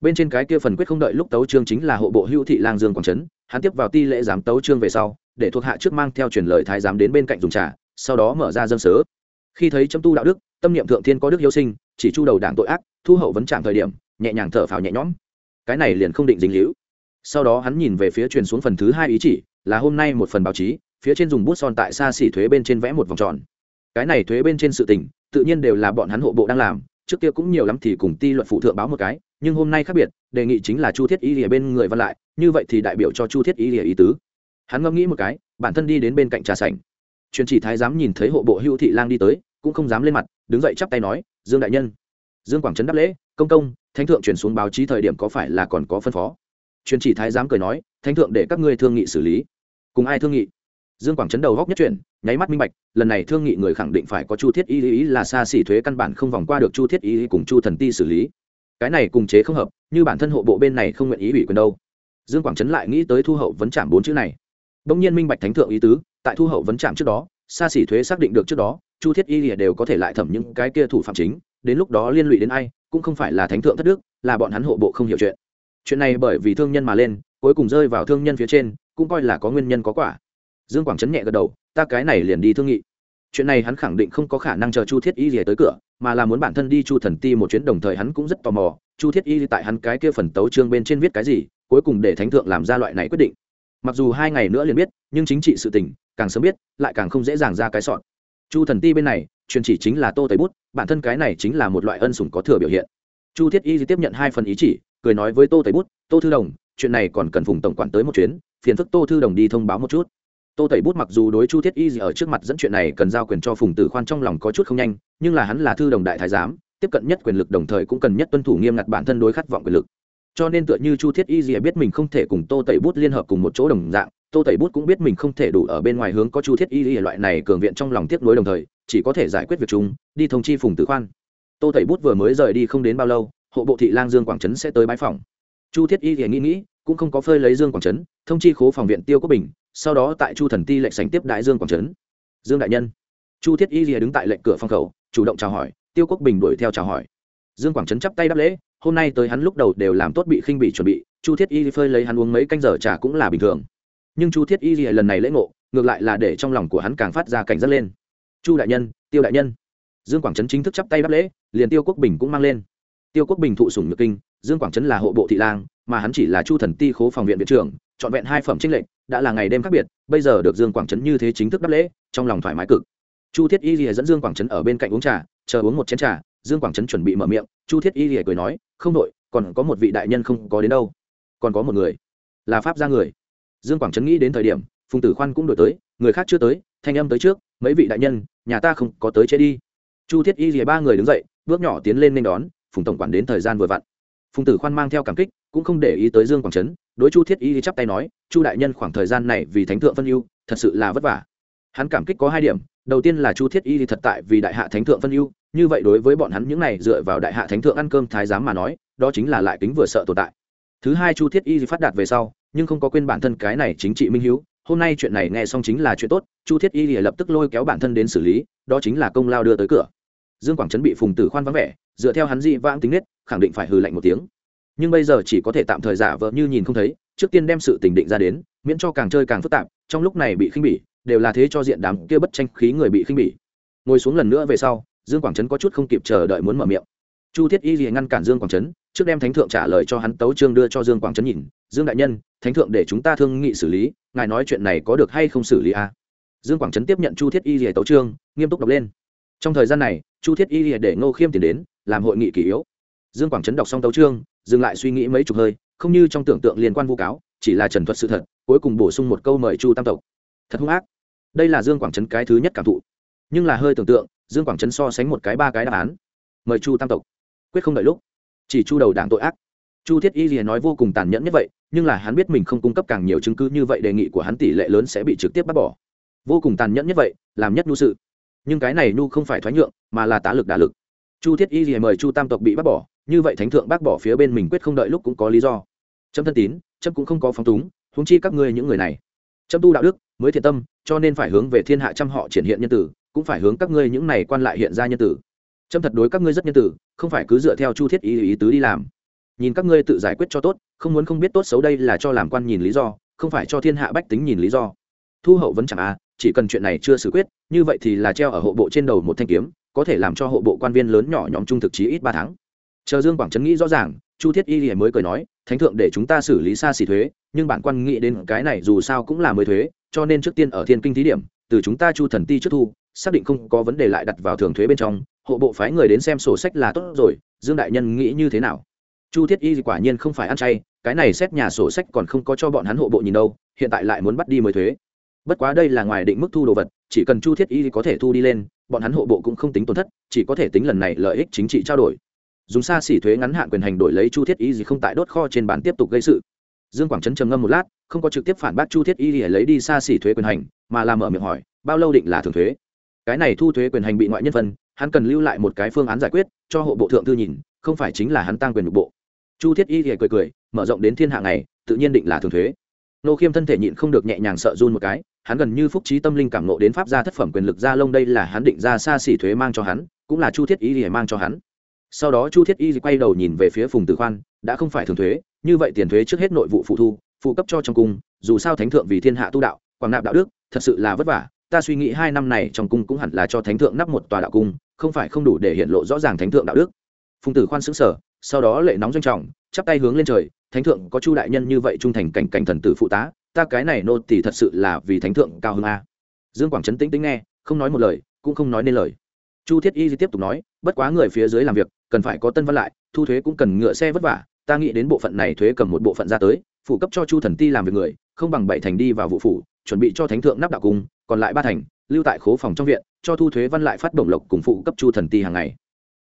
Bên trên cái kia phần quyết không đợi lúc tấu trương chính là hộ bộ hữu thị lang dương quảng trấn, hắn tiếp vào ti lễ giám tấu trương về sau, để thuộc hạ trước mang theo truyền lời thái giám đến bên cạnh dùng trà, sau đó mở ra dân sớ. Khi thấy chấm tu đạo đức, tâm niệm thượng thiên có đức hiếu sinh, chỉ chu đầu đảng tội ác, thu hậu vấn trạm thời điểm, nhẹ nhàng thở phào nhẹ nhõm. Cái này liền không định dính hữu sau đó hắn nhìn về phía truyền xuống phần thứ hai ý chỉ, là hôm nay một phần báo chí phía trên dùng bút son tại xa xỉ thuế bên trên vẽ một vòng tròn. Cái này thuế bên trên sự tình, tự nhiên đều là bọn hắn hộ bộ đang làm, trước kia cũng nhiều lắm thì cùng ti luận phụ thượng báo một cái, nhưng hôm nay khác biệt, đề nghị chính là chu thiết y lìa bên người văn lại, như vậy thì đại biểu cho chu thiết y lìa ý tứ. Hắn ngẫm nghĩ một cái, bản thân đi đến bên cạnh trà sảnh. Truyền chỉ thái giám nhìn thấy hộ bộ hữu thị lang đi tới, cũng không dám lên mặt, đứng dậy chắp tay nói, dương đại nhân. Dương quảng trấn đáp lễ, công công, thánh thượng chuyển xuống báo chí thời điểm có phải là còn có phân phó? Truyền chỉ thái giám cười nói, thánh thượng để các ngươi thương nghị xử lý. Cùng ai thương nghị? Dương quảng Chấn đầu góc nhất chuyển, nháy mắt minh bạch, lần này thương nghị người khẳng định phải có chu thiết y ý là xa xỉ thuế căn bản không vòng qua được chu thiết y cùng chu thần ti xử lý. Cái này cùng chế không hợp, như bản thân hộ bộ bên này không nguyện ý ủy quyền đâu. Dương quảng trấn lại nghĩ tới thu hậu vấn chạm bốn chữ này. Bỗng nhiên minh bạch thánh thượng ý tứ, tại thu hậu vấn chạm trước đó, xa xỉ thuế xác định được trước đó, chu thiết y lìa đều có thể lại thẩm những cái kia thủ phạm chính, đến lúc đó liên lụy đến ai, cũng không phải là thánh thượng thất đức, là bọn hắn hộ bộ không hiểu chuyện. Chuyện này bởi vì thương nhân mà lên, cuối cùng rơi vào thương nhân phía trên, cũng coi là có nguyên nhân có quả dương quảng trấn nhẹ gật đầu, ta cái này liền đi thương nghị. Chuyện này hắn khẳng định không có khả năng chờ chu thiết y lìa tới cửa, mà là muốn bản thân đi chu thần ti một chuyến, đồng thời hắn cũng rất tò mò, chu thiết y tại hắn cái kia phần tấu trương bên trên viết cái gì, cuối cùng để thánh thượng làm ra loại này quyết định. Mặc dù hai ngày nữa liền biết, nhưng chính trị sự tình, càng sớm biết, lại càng không dễ dàng ra cái sọn chu thần ti bên này, truyền chỉ chính là tô tẩy bút, bản thân cái này chính là một loại ân sủng có thừa biểu hiện. Chu thiết y tiếp nhận hai phần ý chỉ, cười nói với tô tẩy bút, tô thư đồng, chuyện này còn cần phùng tổng quản tới một chuyến, phiền phức tô thư đồng đi thông báo một chút tô tẩy bút mặc dù đối chu thiết y ở trước mặt dẫn chuyện này cần giao quyền cho phùng tử khoan trong lòng có chút không nhanh, nhưng là hắn là thư đồng đại thái giám, tiếp cận nhất quyền lực đồng thời cũng cần nhất tuân thủ nghiêm ngặt bản thân đối khát vọng quyền lực. Cho nên tựa như chu thiết y gì biết mình không thể cùng tô tẩy bút liên hợp cùng một chỗ đồng dạng, tô tẩy bút cũng biết mình không thể đủ ở bên ngoài hướng có chu thiết y gì loại này cường viện trong lòng tiếp nối đồng thời, chỉ có thể giải quyết việc chúng, đi thông chi phùng tử khoan. Tô tẩy bút vừa mới rời đi không đến bao lâu, hộ bộ thị lang dương quảng trấn sẽ tới bãi phòng chu thiết y thì nghĩ nghĩ cũng không có phơi lấy dương quảng trấn, thông chi khố phòng viện tiêu quốc bình, sau đó tại chu thần ti lệnh sành tiếp đại dương quảng trấn. Dương đại nhân. Chu thiết y rìa đứng tại lệnh cửa phòng khẩu, chủ động chào hỏi, tiêu quốc bình đuổi theo chào hỏi. Dương quảng trấn chắp tay đáp lễ, hôm nay tới hắn lúc đầu đều làm tốt bị khinh bị chuẩn bị, chu thiết y phơi lấy hắn uống mấy canh giờ trà cũng là bình thường. Nhưng chu thiết y lần này lễ ngộ, ngược lại là để trong lòng của hắn càng phát ra cảnh giác lên. Chu đại nhân, tiêu đại nhân. Dương quảng trấn chính thức chắp tay đáp lễ, liền tiêu quốc bình cũng mang lên. Tiêu quốc bình thụ sủng nhược kinh, dương quảng trấn là hộ bộ thị lang mà hắn chỉ là chu thần ti khố phòng viện viện trưởng, trọn vẹn hai phẩm trinh lệnh đã là ngày đêm khác biệt, bây giờ được dương quảng trấn như thế chính thức đáp lễ, trong lòng thoải mái cực. Chu thiết y lìa dẫn dương quảng trấn ở bên cạnh uống trà, chờ uống một chén trà, dương quảng trấn chuẩn bị mở miệng, chu thiết y lìa cười nói, không đội, còn có một vị đại nhân không có đến đâu. Còn có một người, là pháp gia người. Dương quảng trấn nghĩ đến thời điểm, phùng tử khoan cũng đổi tới, người khác chưa tới, thanh âm tới trước, mấy vị đại nhân, nhà ta không có tới chế đi. Chu thiết y lìa ba người đứng dậy, bước nhỏ tiến lên nên đón, phùng tổng quản đến thời gian vừa vặn. Phùng tử khoan mang theo cảm kích cũng không để ý tới dương quảng trấn, đối chu thiết y chắp tay nói, chu đại nhân, khoảng thời gian này vì thánh thượng phân ưu, thật sự là vất vả. Hắn cảm kích có hai điểm, đầu tiên là chu thiết y thì thật tại vì đại hạ thánh thượng phân ưu, như vậy đối với bọn hắn những này dựa vào đại hạ thánh thượng ăn cơm thái giám mà nói, đó chính là lại tính vừa sợ tồn tại. Thứ hai, chu thiết y thì phát đạt về sau, nhưng không có quên bản thân cái này chính trị minh hiếu, hôm nay chuyện này nghe xong chính là chuyện tốt, chu thiết y thì lập tức lôi kéo bản thân đến xử lý, đó chính là công lao đưa tới cửa. Dương quảng trấn bị phùng tử khoan vắng vẻ, dựa theo hắn dị vãng tính nết, khẳng định phải hừ lạnh một tiếng nhưng bây giờ chỉ có thể tạm thời giả vờ như nhìn không thấy, trước tiên đem sự tình định ra đến, miễn cho càng chơi càng phức tạp, trong lúc này bị khinh bỉ, đều là thế cho diện đám kia bất tranh khí người bị khinh bỉ. Ngồi xuống lần nữa về sau, dương quảng trấn có chút không kịp chờ đợi muốn mở miệng. Chu thiết y gì ngăn cản dương quảng trấn, trước đem thánh thượng trả lời cho hắn tấu trương đưa cho dương quảng trấn nhìn, dương đại nhân, thánh thượng để chúng ta thương nghị xử lý, ngài nói chuyện này có được hay không xử lý à? dương quảng trấn tiếp nhận chu thiết y rìa tấu trương nghiêm túc đọc lên. Trong thời gian này, chu thiết y rìa để ngô khiêm tiền đến, làm hội nghị kỷ yếu. Dương quảng trấn đọc xong tấu trương dừng lại suy nghĩ mấy chục hơi, không như trong tưởng tượng liên quan vu cáo, chỉ là trần thuật sự thật, cuối cùng bổ sung một câu mời chu tam tộc. Thật hung ác. Đây là dương quảng trấn cái thứ nhất cảm thụ. Nhưng là hơi tưởng tượng, dương quảng trấn so sánh một cái ba cái đáp án. Mời chu tam tộc. Quyết không đợi lúc. Chỉ chu đầu đảng tội ác. Chu thiết y liền nói vô cùng tàn nhẫn như vậy, nhưng là hắn biết mình không cung cấp càng nhiều chứng cứ như vậy đề nghị của hắn tỷ lệ lớn sẽ bị trực tiếp bác bỏ. Vô cùng tàn nhẫn như vậy, làm nhất nhu sự. Nhưng cái này nhu không phải thoái nhượng, mà là tá lực đả lực. Chu thiết y liền mời chu tam tộc bị bác bỏ như vậy thánh thượng bác bỏ phía bên mình quyết không đợi lúc cũng có lý do. Trâm thân tín trâm cũng không có phóng túng, huống chi các ngươi những người này. Trâm tu đạo đức, mới thiện tâm, cho nên phải hướng về thiên hạ trăm họ triển hiện nhân tử, cũng phải hướng các ngươi những này quan lại hiện ra nhân tử. Trâm thật đối các ngươi rất nhân tử, không phải cứ dựa theo chu thiết ý ý tứ đi làm. Nhìn các ngươi tự giải quyết cho tốt, không muốn không biết tốt xấu đây là cho làm quan nhìn lý do, không phải cho thiên hạ bách tính nhìn lý do. Thu hậu vẫn chẳng à chỉ cần chuyện này chưa xử quyết, như vậy thì là treo ở hộ bộ trên đầu một thanh kiếm, có thể làm cho hộ bộ quan viên lớn nhỏ nhóm trung thực chí ít ba tháng chờ dương quảng trấn nghĩ rõ ràng, chu thiết y thì mới cười nói, thánh thượng để chúng ta xử lý xa xỉ thuế, nhưng bản quan nghĩ đến cái này dù sao cũng là mới thuế, cho nên trước tiên ở thiên kinh thí điểm, từ chúng ta chu thần ti trước thu, xác định không có vấn đề lại đặt vào thường thuế bên trong, hộ bộ phái người đến xem sổ sách là tốt rồi, dương đại nhân nghĩ như thế nào? Chu thiết y quả nhiên không phải ăn chay, cái này xét nhà sổ sách còn không có cho bọn hắn hộ bộ nhìn đâu, hiện tại lại muốn bắt đi mới thuế. Bất quá đây là ngoài định mức thu đồ vật, chỉ cần chu thiết y có thể thu đi lên, bọn hắn hộ bộ cũng không tính tổn thất, chỉ có thể tính lần này lợi ích chính trị trao đổi dùng xa xỉ thuế ngắn hạn quyền hành đổi lấy chu thiết y gì không tại đốt kho trên bàn tiếp tục gây sự. Dương quảng trấn trầm ngâm một lát, không có trực tiếp phản bác chu thiết y để lấy đi xa xỉ thuế quyền hành, mà làm mở miệng hỏi, bao lâu định là thường thuế? Cái này thu thuế quyền hành bị ngoại nhân phân, hắn cần lưu lại một cái phương án giải quyết, cho hộ bộ thượng thư nhìn, không phải chính là hắn tăng quyền nội bộ. Chu thiết y thì cười cười, mở rộng đến thiên hạ này, tự nhiên định là thường thuế. Nô khiêm thân thể nhịn không được nhẹ nhàng sợ run một cái, hắn gần như phúc trí tâm linh cảm nộ đến pháp gia thất phẩm quyền lực gia lông đây là hắn định ra xa xỉ thuế mang cho hắn, cũng là chu thiết y thì mang cho hắn sau đó chu thiết y quay đầu nhìn về phía phùng tử khoan, đã không phải thường thuế, như vậy tiền thuế trước hết nội vụ phụ thu, phụ cấp cho trong cung, dù sao thánh thượng vì thiên hạ tu đạo, quảng nạp đạo đức, thật sự là vất vả, ta suy nghĩ hai năm này trong cung cũng hẳn là cho thánh thượng nắp một tòa đạo cung, không phải không đủ để hiện lộ rõ ràng thánh thượng đạo đức. Phùng tử khoan xứng sở sau đó lệ nóng doanh trọng, chắp tay hướng lên trời, thánh thượng có chu đại nhân như vậy trung thành cảnh cảnh thần tử phụ tá, ta cái này nô thì thật sự là vì thánh thượng cao hơn a. Dương quảng trấn tĩnh tĩnh nghe, không nói một lời, cũng không nói nên lời. Chu thiết y tiếp tục nói, bất quá người phía dưới làm việc cần phải có tân văn lại, thu thuế cũng cần ngựa xe vất vả, ta nghĩ đến bộ phận này thuế cầm một bộ phận ra tới, phụ cấp cho chu thần ti làm việc người, không bằng bảy thành đi vào vụ phủ, chuẩn bị cho thánh thượng nắp đạo cung, còn lại ba thành, lưu tại khố phòng trong viện, cho thu thuế văn lại phát bổng lộc cùng phụ cấp chu thần ti hàng ngày.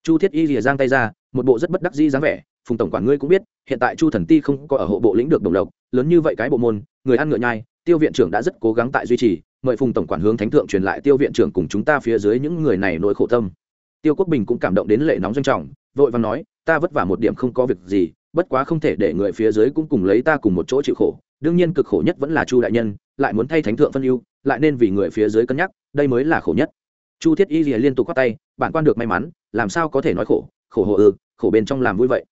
Chu thiết y rìa giang tay ra, một bộ rất bất đắc dĩ dáng vẻ, phùng tổng quản ngươi cũng biết, hiện tại chu thần ti không có ở hộ bộ lĩnh được đồng lộc, lớn như vậy cái bộ môn, người ăn ngựa nhai, tiêu viện trưởng đã rất cố gắng tại duy trì, mời phùng tổng quản hướng thánh thượng truyền lại tiêu viện trưởng cùng chúng ta phía dưới những người này nỗi khổ tâm. Tiêu quốc bình cũng cảm động đến lệ nóng doanh trọng vội vàng nói, ta vất vả một điểm không có việc gì, bất quá không thể để người phía dưới cũng cùng lấy ta cùng một chỗ chịu khổ. Đương nhiên cực khổ nhất vẫn là chu đại nhân, lại muốn thay thánh thượng phân ưu, lại nên vì người phía dưới cân nhắc, đây mới là khổ nhất. Chu thiết y rìa liên tục quát tay, bản quan được may mắn, làm sao có thể nói khổ? Khổ hộ ư, khổ bên trong làm vui vậy.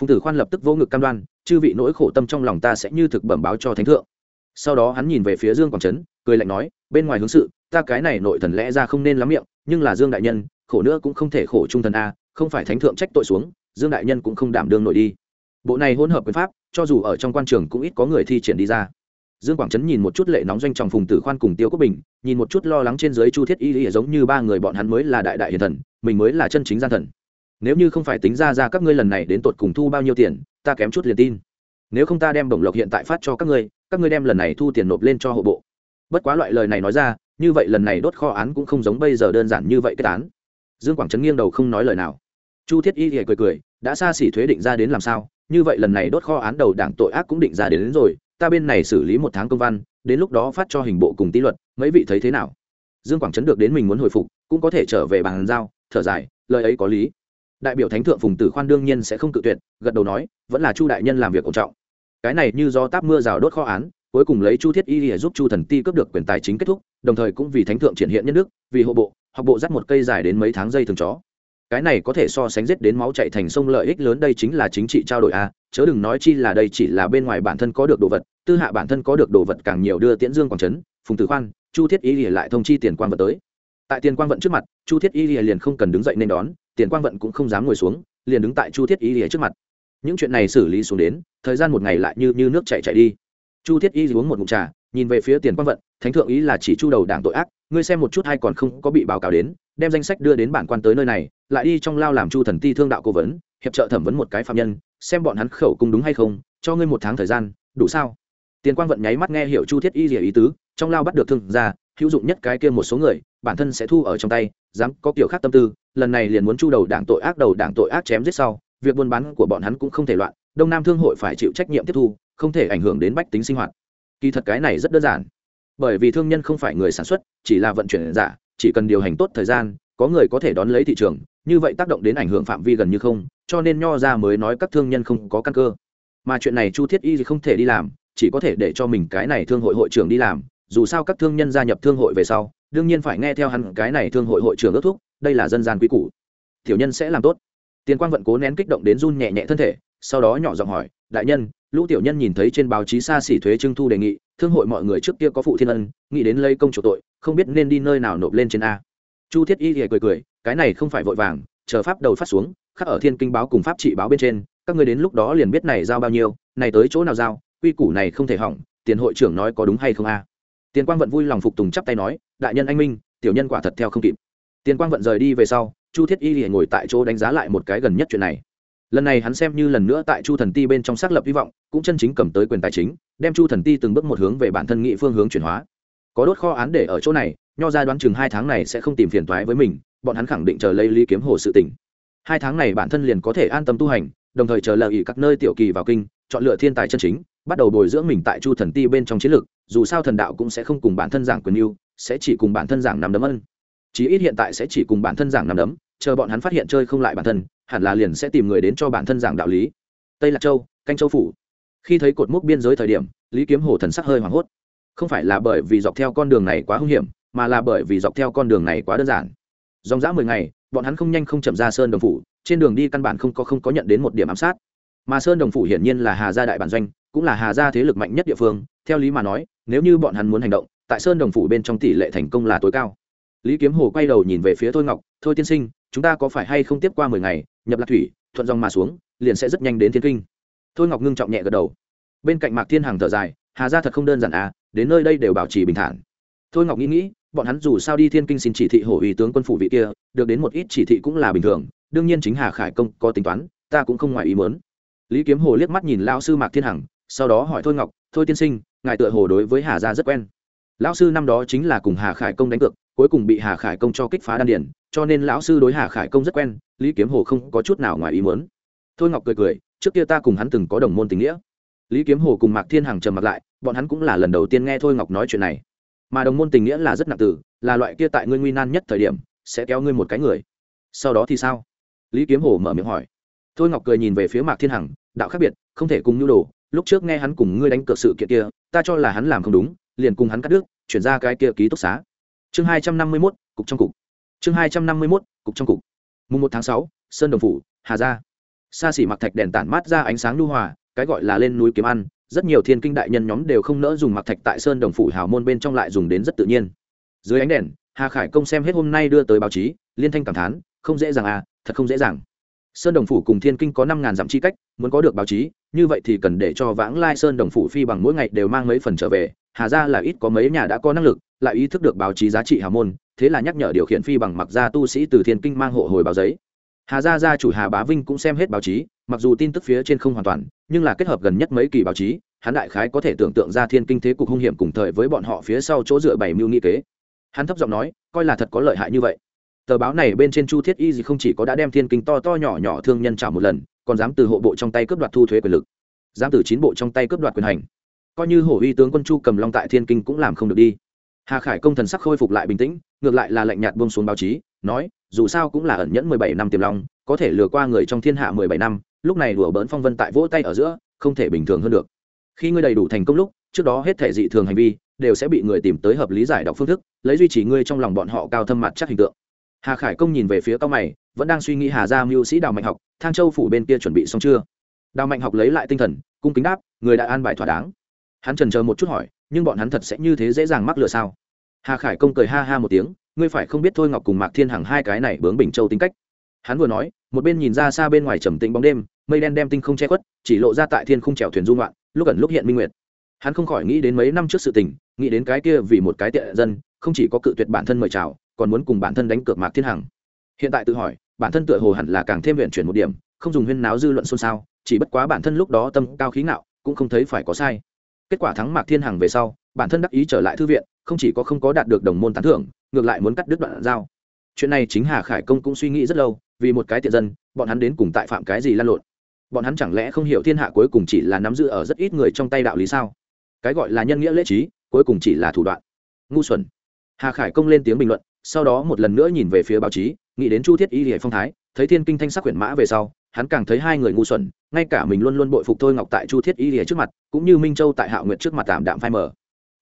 Phùng tử khoan lập tức vô ngực cam đoan, chư vị nỗi khổ tâm trong lòng ta sẽ như thực bẩm báo cho thánh thượng. Sau đó hắn nhìn về phía dương quảng trấn, cười lạnh nói, bên ngoài hướng sự, ta cái này nội thần lẽ ra không nên lắm miệng, nhưng là dương đại nhân, khổ nữa cũng không thể khổ trung thần a không phải thánh thượng trách tội xuống, dương đại nhân cũng không đảm đương nổi đi. Bộ này hỗn hợp quyền pháp, cho dù ở trong quan trường cũng ít có người thi triển đi ra. Dương quảng trấn nhìn một chút lệ nóng doanh trọng phùng tử khoan cùng tiêu quốc bình, nhìn một chút lo lắng trên dưới chu thiết y y giống như ba người bọn hắn mới là đại đại hiền thần, mình mới là chân chính gian thần. Nếu như không phải tính ra ra các ngươi lần này đến tột cùng thu bao nhiêu tiền, ta kém chút liền tin. Nếu không ta đem bổng lộc hiện tại phát cho các ngươi các ngươi đem lần này thu tiền nộp lên cho hộ bộ. Bất quá loại lời này nói ra, như vậy lần này đốt kho án cũng không giống bây giờ đơn giản như vậy kết án dương quảng trấn nghiêng đầu không nói lời nào. Chu thiết y thì cười cười đã xa xỉ thuế định ra đến làm sao? Như vậy lần này đốt kho án đầu đảng tội ác cũng định ra đến, đến rồi ta bên này xử lý một tháng công văn đến lúc đó phát cho hình bộ cùng tý luật mấy vị thấy thế nào? Dương quảng trấn được đến mình muốn hồi phục cũng có thể trở về bàn giao thở dài lời ấy có lý. Đại biểu thánh thượng phùng tử khoan đương nhiên sẽ không cự tuyệt gật đầu nói vẫn là chu đại nhân làm việc ổn trọng. Cái này như do táp mưa rào đốt kho án cuối cùng lấy chu thiết y để giúp chu thần ti cướp được quyền tài chính kết thúc đồng thời cũng vì thánh thượng triển hiện nhân đức vì hộ bộ học bộ dắt một cây dài đến mấy tháng dây thường chó. Cái này có thể so sánh giết đến máu chạy thành sông lợi ích lớn đây chính là chính trị trao đổi a, chớ đừng nói chi là đây chỉ là bên ngoài bản thân có được đồ vật, tư hạ bản thân có được đồ vật càng nhiều đưa tiễn dương quảng trấn, phùng tử khoan, chu thiết y lại thông chi tiền quan vận tới. Tại tiền quang vận trước mặt, chu thiết y liền không cần đứng dậy nên đón, tiền quang vận cũng không dám ngồi xuống, liền đứng tại chu thiết y trước mặt. Những chuyện này xử lý xuống đến, thời gian một ngày lại như như nước chạy chạy đi. Chu thiết y uống một ngụm trà nhìn về phía tiền quang vận, thánh thượng ý là chỉ chu đầu đảng tội ác, ngươi xem một chút hay còn không có bị báo cáo đến, đem danh sách đưa đến bản quan tới nơi này, lại đi trong lao làm chu thần ti thương đạo cố vấn, hiệp trợ thẩm vấn một cái phạm nhân, xem bọn hắn khẩu cung đúng hay không, cho ngươi một tháng thời gian, đủ sao? Tiền quang vận nháy mắt nghe hiểu chu thiết y rỉa ý tứ, trong lao bắt được thương ra hữu dụng nhất cái kia một số người, bản thân sẽ thu ở trong tay, dám có kiểu khác tâm tư, lần này liền muốn chu đầu đảng tội ác đầu đảng tội ác chém giết sau, việc buôn bán của bọn hắn cũng không thể loạn, đông nam thương hội phải chịu trách nhiệm tiếp thu, không thể ảnh hưởng đến bách tính sinh hoạt kỳ thật cái này rất đơn giản. Bởi vì thương nhân không phải người sản xuất, chỉ là vận chuyển giả, chỉ cần điều hành tốt thời gian, có người có thể đón lấy thị trường, như vậy tác động đến ảnh hưởng phạm vi gần như không, cho nên nho ra mới nói các thương nhân không có căn cơ. Mà chuyện này chu thiết y thì không thể đi làm, chỉ có thể để cho mình cái này thương hội hội trưởng đi làm, dù sao các thương nhân gia nhập thương hội về sau, đương nhiên phải nghe theo hắn cái này thương hội hội trưởng ước thúc, đây là dân gian quý cũ tiểu nhân sẽ làm tốt. Tiền quang vận cố nén kích động đến run nhẹ nhẹ thân thể, sau đó nhỏ giọng hỏi, đại nhân lũ tiểu nhân nhìn thấy trên báo chí xa xỉ thuế trưng thu đề nghị, thương hội mọi người trước kia có phụ thiên ân, nghĩ đến lây công chủ tội, không biết nên đi nơi nào nộp lên trên a. Chu thiết y thì cười cười, cái này không phải vội vàng, chờ pháp đầu phát xuống, khắc ở thiên kinh báo cùng pháp trị báo bên trên, các người đến lúc đó liền biết này giao bao nhiêu, này tới chỗ nào giao, quy củ này không thể hỏng, tiền hội trưởng nói có đúng hay không a. Tiền quang vận vui lòng phục tùng chắp tay nói, đại nhân anh minh, tiểu nhân quả thật theo không kịp. Tiền quang vận rời đi về sau, chu thiết y thì ngồi tại chỗ đánh giá lại một cái gần nhất chuyện này lần này hắn xem như lần nữa tại chu thần ti bên trong xác lập hy vọng, cũng chân chính cầm tới quyền tài chính, đem chu thần ti từng bước một hướng về bản thân nghị phương hướng chuyển hóa. Có đốt kho án để ở chỗ này, nho ra đoán chừng hai tháng này sẽ không tìm phiền toái với mình, bọn hắn khẳng định chờ lấy lý kiếm hồ sự tỉnh hai tháng này bản thân liền có thể an tâm tu hành, đồng thời chờ lợi các nơi tiểu kỳ vào kinh, chọn lựa thiên tài chân chính, bắt đầu bồi dưỡng mình tại chu thần ti bên trong chiến lược dù sao thần đạo cũng sẽ không cùng bản thân giảng quyền yêu sẽ chỉ cùng bản thân giảng nằm đấm ân. Chí ít hiện tại sẽ chỉ cùng bản thân giảng nằm đấm chờ bọn hắn phát hiện chơi không lại bản thân, hẳn là liền sẽ tìm người đến cho bản thân giảng đạo lý. Tây lạc châu, canh châu phủ. Khi thấy cột mốc biên giới thời điểm, lý kiếm hồ thần sắc hơi hoảng hốt. Không phải là bởi vì dọc theo con đường này quá hung hiểm, mà là bởi vì dọc theo con đường này quá đơn giản. Dòng dã mười ngày, bọn hắn không nhanh không chậm ra sơn đồng phủ, trên đường đi căn bản không có không có nhận đến một điểm ám sát. Mà sơn đồng phủ hiển nhiên là hà gia đại bản doanh, cũng là hà gia thế lực mạnh nhất địa phương, theo lý mà nói, nếu như bọn hắn muốn hành động, tại sơn đồng phủ bên trong tỷ lệ thành công là tối cao. Lý kiếm hồ quay đầu nhìn về phía thôi ngọc, thôi tiên sinh chúng ta có phải hay không tiếp qua mười ngày, nhập lạc thủy, thuận dòng mà xuống, liền sẽ rất nhanh đến thiên kinh. Thôi ngọc ngưng trọng nhẹ gật đầu. Bên cạnh mạc thiên hằng thở dài, hà gia thật không đơn giản à đến nơi đây đều bảo trì bình thản. Thôi ngọc nghĩ nghĩ, bọn hắn dù sao đi thiên kinh xin chỉ thị hổ ủy tướng quân phủ vị kia, được đến một ít chỉ thị cũng là bình thường, đương nhiên chính hà khải công có tính toán, ta cũng không ngoài ý mớn lý kiếm hồ liếc mắt nhìn lao sư mạc thiên hằng, sau đó hỏi thôi ngọc, thôi tiên sinh, ngài tựa hồ đối với hà gia rất quen. Lão sư năm đó chính là cùng hà khải công đánh cược cuối cùng bị hà khải công cho kích phá đan điển cho nên lão sư đối hà khải công rất quen, lý kiếm hồ không có chút nào ngoài ý muốn. Thôi ngọc cười cười, trước kia ta cùng hắn từng có đồng môn tình nghĩa. Lý kiếm hồ cùng mạc thiên hằng trầm mặt lại, bọn hắn cũng là lần đầu tiên nghe thôi ngọc nói chuyện này. Mà đồng môn tình nghĩa là rất nặng tử, là loại kia tại ngươi nguy nan nhất thời điểm, sẽ kéo ngươi một cái người. Sau đó thì sao? Lý kiếm hồ mở miệng hỏi. Thôi ngọc cười nhìn về phía mạc thiên hằng, đạo khác biệt, không thể cùng nhu đồ, lúc trước nghe hắn cùng ngươi đánh cược sự kiện kia, ta cho là hắn làm không đúng, liền cùng hắn cắt đứt, chuyển ra cái kia ký túc xá chương hai trăm năm mươi mốt, cục trong cục. Chương hai trăm năm mươi mốt, cục trong cục. Mùng một tháng sáu, sơn đồng phủ, hà gia. Xa xỉ mặc thạch đèn tản mát ra ánh sáng lưu hòa, cái gọi là lên núi kiếm ăn, rất nhiều thiên kinh đại nhân nhóm đều không nỡ dùng mặc thạch tại sơn đồng phủ hào môn bên trong lại dùng đến rất tự nhiên. Dưới ánh đèn, hà khải công xem hết hôm nay đưa tới báo chí, liên thanh cảm thán, không dễ dàng à thật không dễ dàng. Sơn đồng phủ cùng thiên kinh có năm ngàn dặm chi cách, muốn có được báo chí, như vậy thì cần để cho vãng lai sơn đồng phủ phi bằng mỗi ngày đều mang mấy phần trở về hà ra là ít có mấy nhà đã có năng lực, lại ý thức được báo chí giá trị hào môn, thế là nhắc nhở điều khiển phi bằng mặc ra tu sĩ từ thiên kinh mang hộ hồi báo giấy. Hà gia gia chủ hà bá vinh cũng xem hết báo chí, mặc dù tin tức phía trên không hoàn toàn, nhưng là kết hợp gần nhất mấy kỳ báo chí, hắn đại khái có thể tưởng tượng ra thiên kinh thế cục hung hiểm cùng thời với bọn họ phía sau chỗ dựa bảy mưu nghị kế. Hắn thấp giọng nói, coi là thật có lợi hại như vậy. Tờ báo này bên trên chu thiết y gì không chỉ có đã đem thiên kinh to to nhỏ nhỏ thương nhân trả một lần, còn dám từ hộ bộ trong tay cướp đoạt thu thuế quyền lực. Dám từ chín bộ trong tay cướp đoạt quyền hành coi như hổ uy tướng quân chu cầm long tại thiên kinh cũng làm không được đi. Hà khải công thần sắc khôi phục lại bình tĩnh, ngược lại là lạnh nhạt bông xuống báo chí, nói, dù sao cũng là ẩn nhẫn mười bảy năm tiềm long, có thể lừa qua người trong thiên hạ mười bảy năm, lúc này đùa bỡn phong vân tại vỗ tay ở giữa, không thể bình thường hơn được. Khi ngươi đầy đủ thành công lúc, trước đó hết thể dị thường hành vi, đều sẽ bị người tìm tới hợp lý giải đọc phương thức, lấy duy trì ngươi trong lòng bọn họ cao thâm mặt chắc hình tượng. Hà khải công nhìn về phía cao mày, vẫn đang suy nghĩ hà gia mưu sĩ đào mạnh học, thang châu phủ bên kia chuẩn bị xong chưa? Đào mạnh học lấy lại tinh thần, cung kính đáp, người đã an bài thỏa đáng hắn trần chờ một chút hỏi, nhưng bọn hắn thật sẽ như thế dễ dàng mắc lừa sao? Hà khải công cười ha ha một tiếng, ngươi phải không biết thôi ngọc cùng mạc thiên hằng hai cái này bướng bình châu tính cách. Hắn vừa nói, một bên nhìn ra xa bên ngoài trầm tĩnh bóng đêm, mây đen đem tinh không che khuất, chỉ lộ ra tại thiên không trèo thuyền dung loạn lúc ẩn lúc hiện minh nguyệt. Hắn không khỏi nghĩ đến mấy năm trước sự tình, nghĩ đến cái kia vì một cái tiện dân, không chỉ có cự tuyệt bản thân mời chào, còn muốn cùng bản thân đánh cược mạc thiên hằng. Hiện tại tự hỏi, bản thân tựa hồ hẳn là càng thêm viện chuyển một điểm, không dùng huyên náo dư luận xôn xao, chỉ bất quá bản thân lúc đó tâm cao khí ngạo, cũng không thấy phải có sai kết quả thắng mạc thiên hằng về sau, bản thân đắc ý trở lại thư viện, không chỉ có không có đạt được đồng môn tán thưởng, ngược lại muốn cắt đứt đoạn giao. Chuyện này chính hà khải công cũng suy nghĩ rất lâu, vì một cái tiện dân, bọn hắn đến cùng tại phạm cái gì lan lộn? Bọn hắn chẳng lẽ không hiểu thiên hạ cuối cùng chỉ là nắm giữ ở rất ít người trong tay đạo lý sao? Cái gọi là nhân nghĩa lễ trí, cuối cùng chỉ là thủ đoạn. Ngu xuẩn. Hà khải công lên tiếng bình luận, sau đó một lần nữa nhìn về phía báo chí, nghĩ đến chu thiết y hệ phong thái, thấy thiên kinh thanh sắc Quyển mã về sau hắn càng thấy hai người ngu xuẩn, ngay cả mình luôn luôn bội phục thôi ngọc tại chu thiết y lìa trước mặt, cũng như minh châu tại hạo nguyệt trước mặt tạm đạm phai mờ.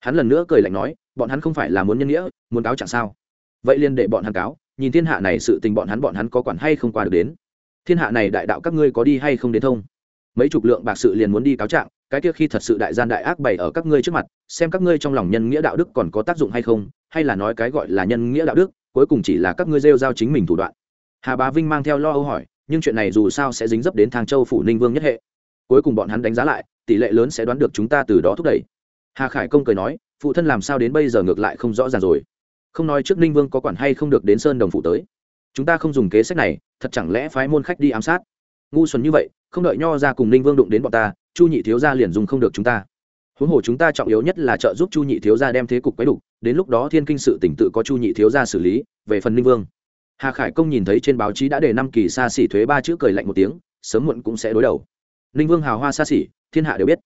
Hắn lần nữa cười lạnh nói, bọn hắn không phải là muốn nhân nghĩa, muốn cáo chẳng sao? Vậy liền để bọn hắn cáo, nhìn thiên hạ này sự tình bọn hắn bọn hắn có quản hay không qua được đến. Thiên hạ này đại đạo các ngươi có đi hay không đến thông? Mấy chục lượng bạc sự liền muốn đi cáo trạng, cái kia khi thật sự đại gian đại ác bày ở các ngươi trước mặt, xem các ngươi trong lòng nhân nghĩa đạo đức còn có tác dụng hay không, hay là nói cái gọi là nhân nghĩa đạo đức, cuối cùng chỉ là các ngươi rêu giao chính mình thủ đoạn. Hà bá vinh mang theo lo âu hỏi nhưng chuyện này dù sao sẽ dính dấp đến thang châu phủ ninh vương nhất hệ cuối cùng bọn hắn đánh giá lại tỷ lệ lớn sẽ đoán được chúng ta từ đó thúc đẩy hà khải công cười nói phụ thân làm sao đến bây giờ ngược lại không rõ ràng rồi không nói trước ninh vương có quản hay không được đến sơn đồng phụ tới chúng ta không dùng kế sách này thật chẳng lẽ phái môn khách đi ám sát ngu xuẩn như vậy không đợi nho ra cùng ninh vương đụng đến bọn ta chu nhị thiếu gia liền dùng không được chúng ta huống hồ chúng ta trọng yếu nhất là trợ giúp chu nhị thiếu gia đem thế cục quấy đục đến lúc đó thiên kinh sự tỉnh tự có chu nhị thiếu gia xử lý về phần ninh vương hà khải công nhìn thấy trên báo chí đã đề năm kỳ xa xỉ thuế ba chữ cười lạnh một tiếng, sớm muộn cũng sẽ đối đầu. Ninh vương hào hoa xa xỉ, thiên hạ đều biết.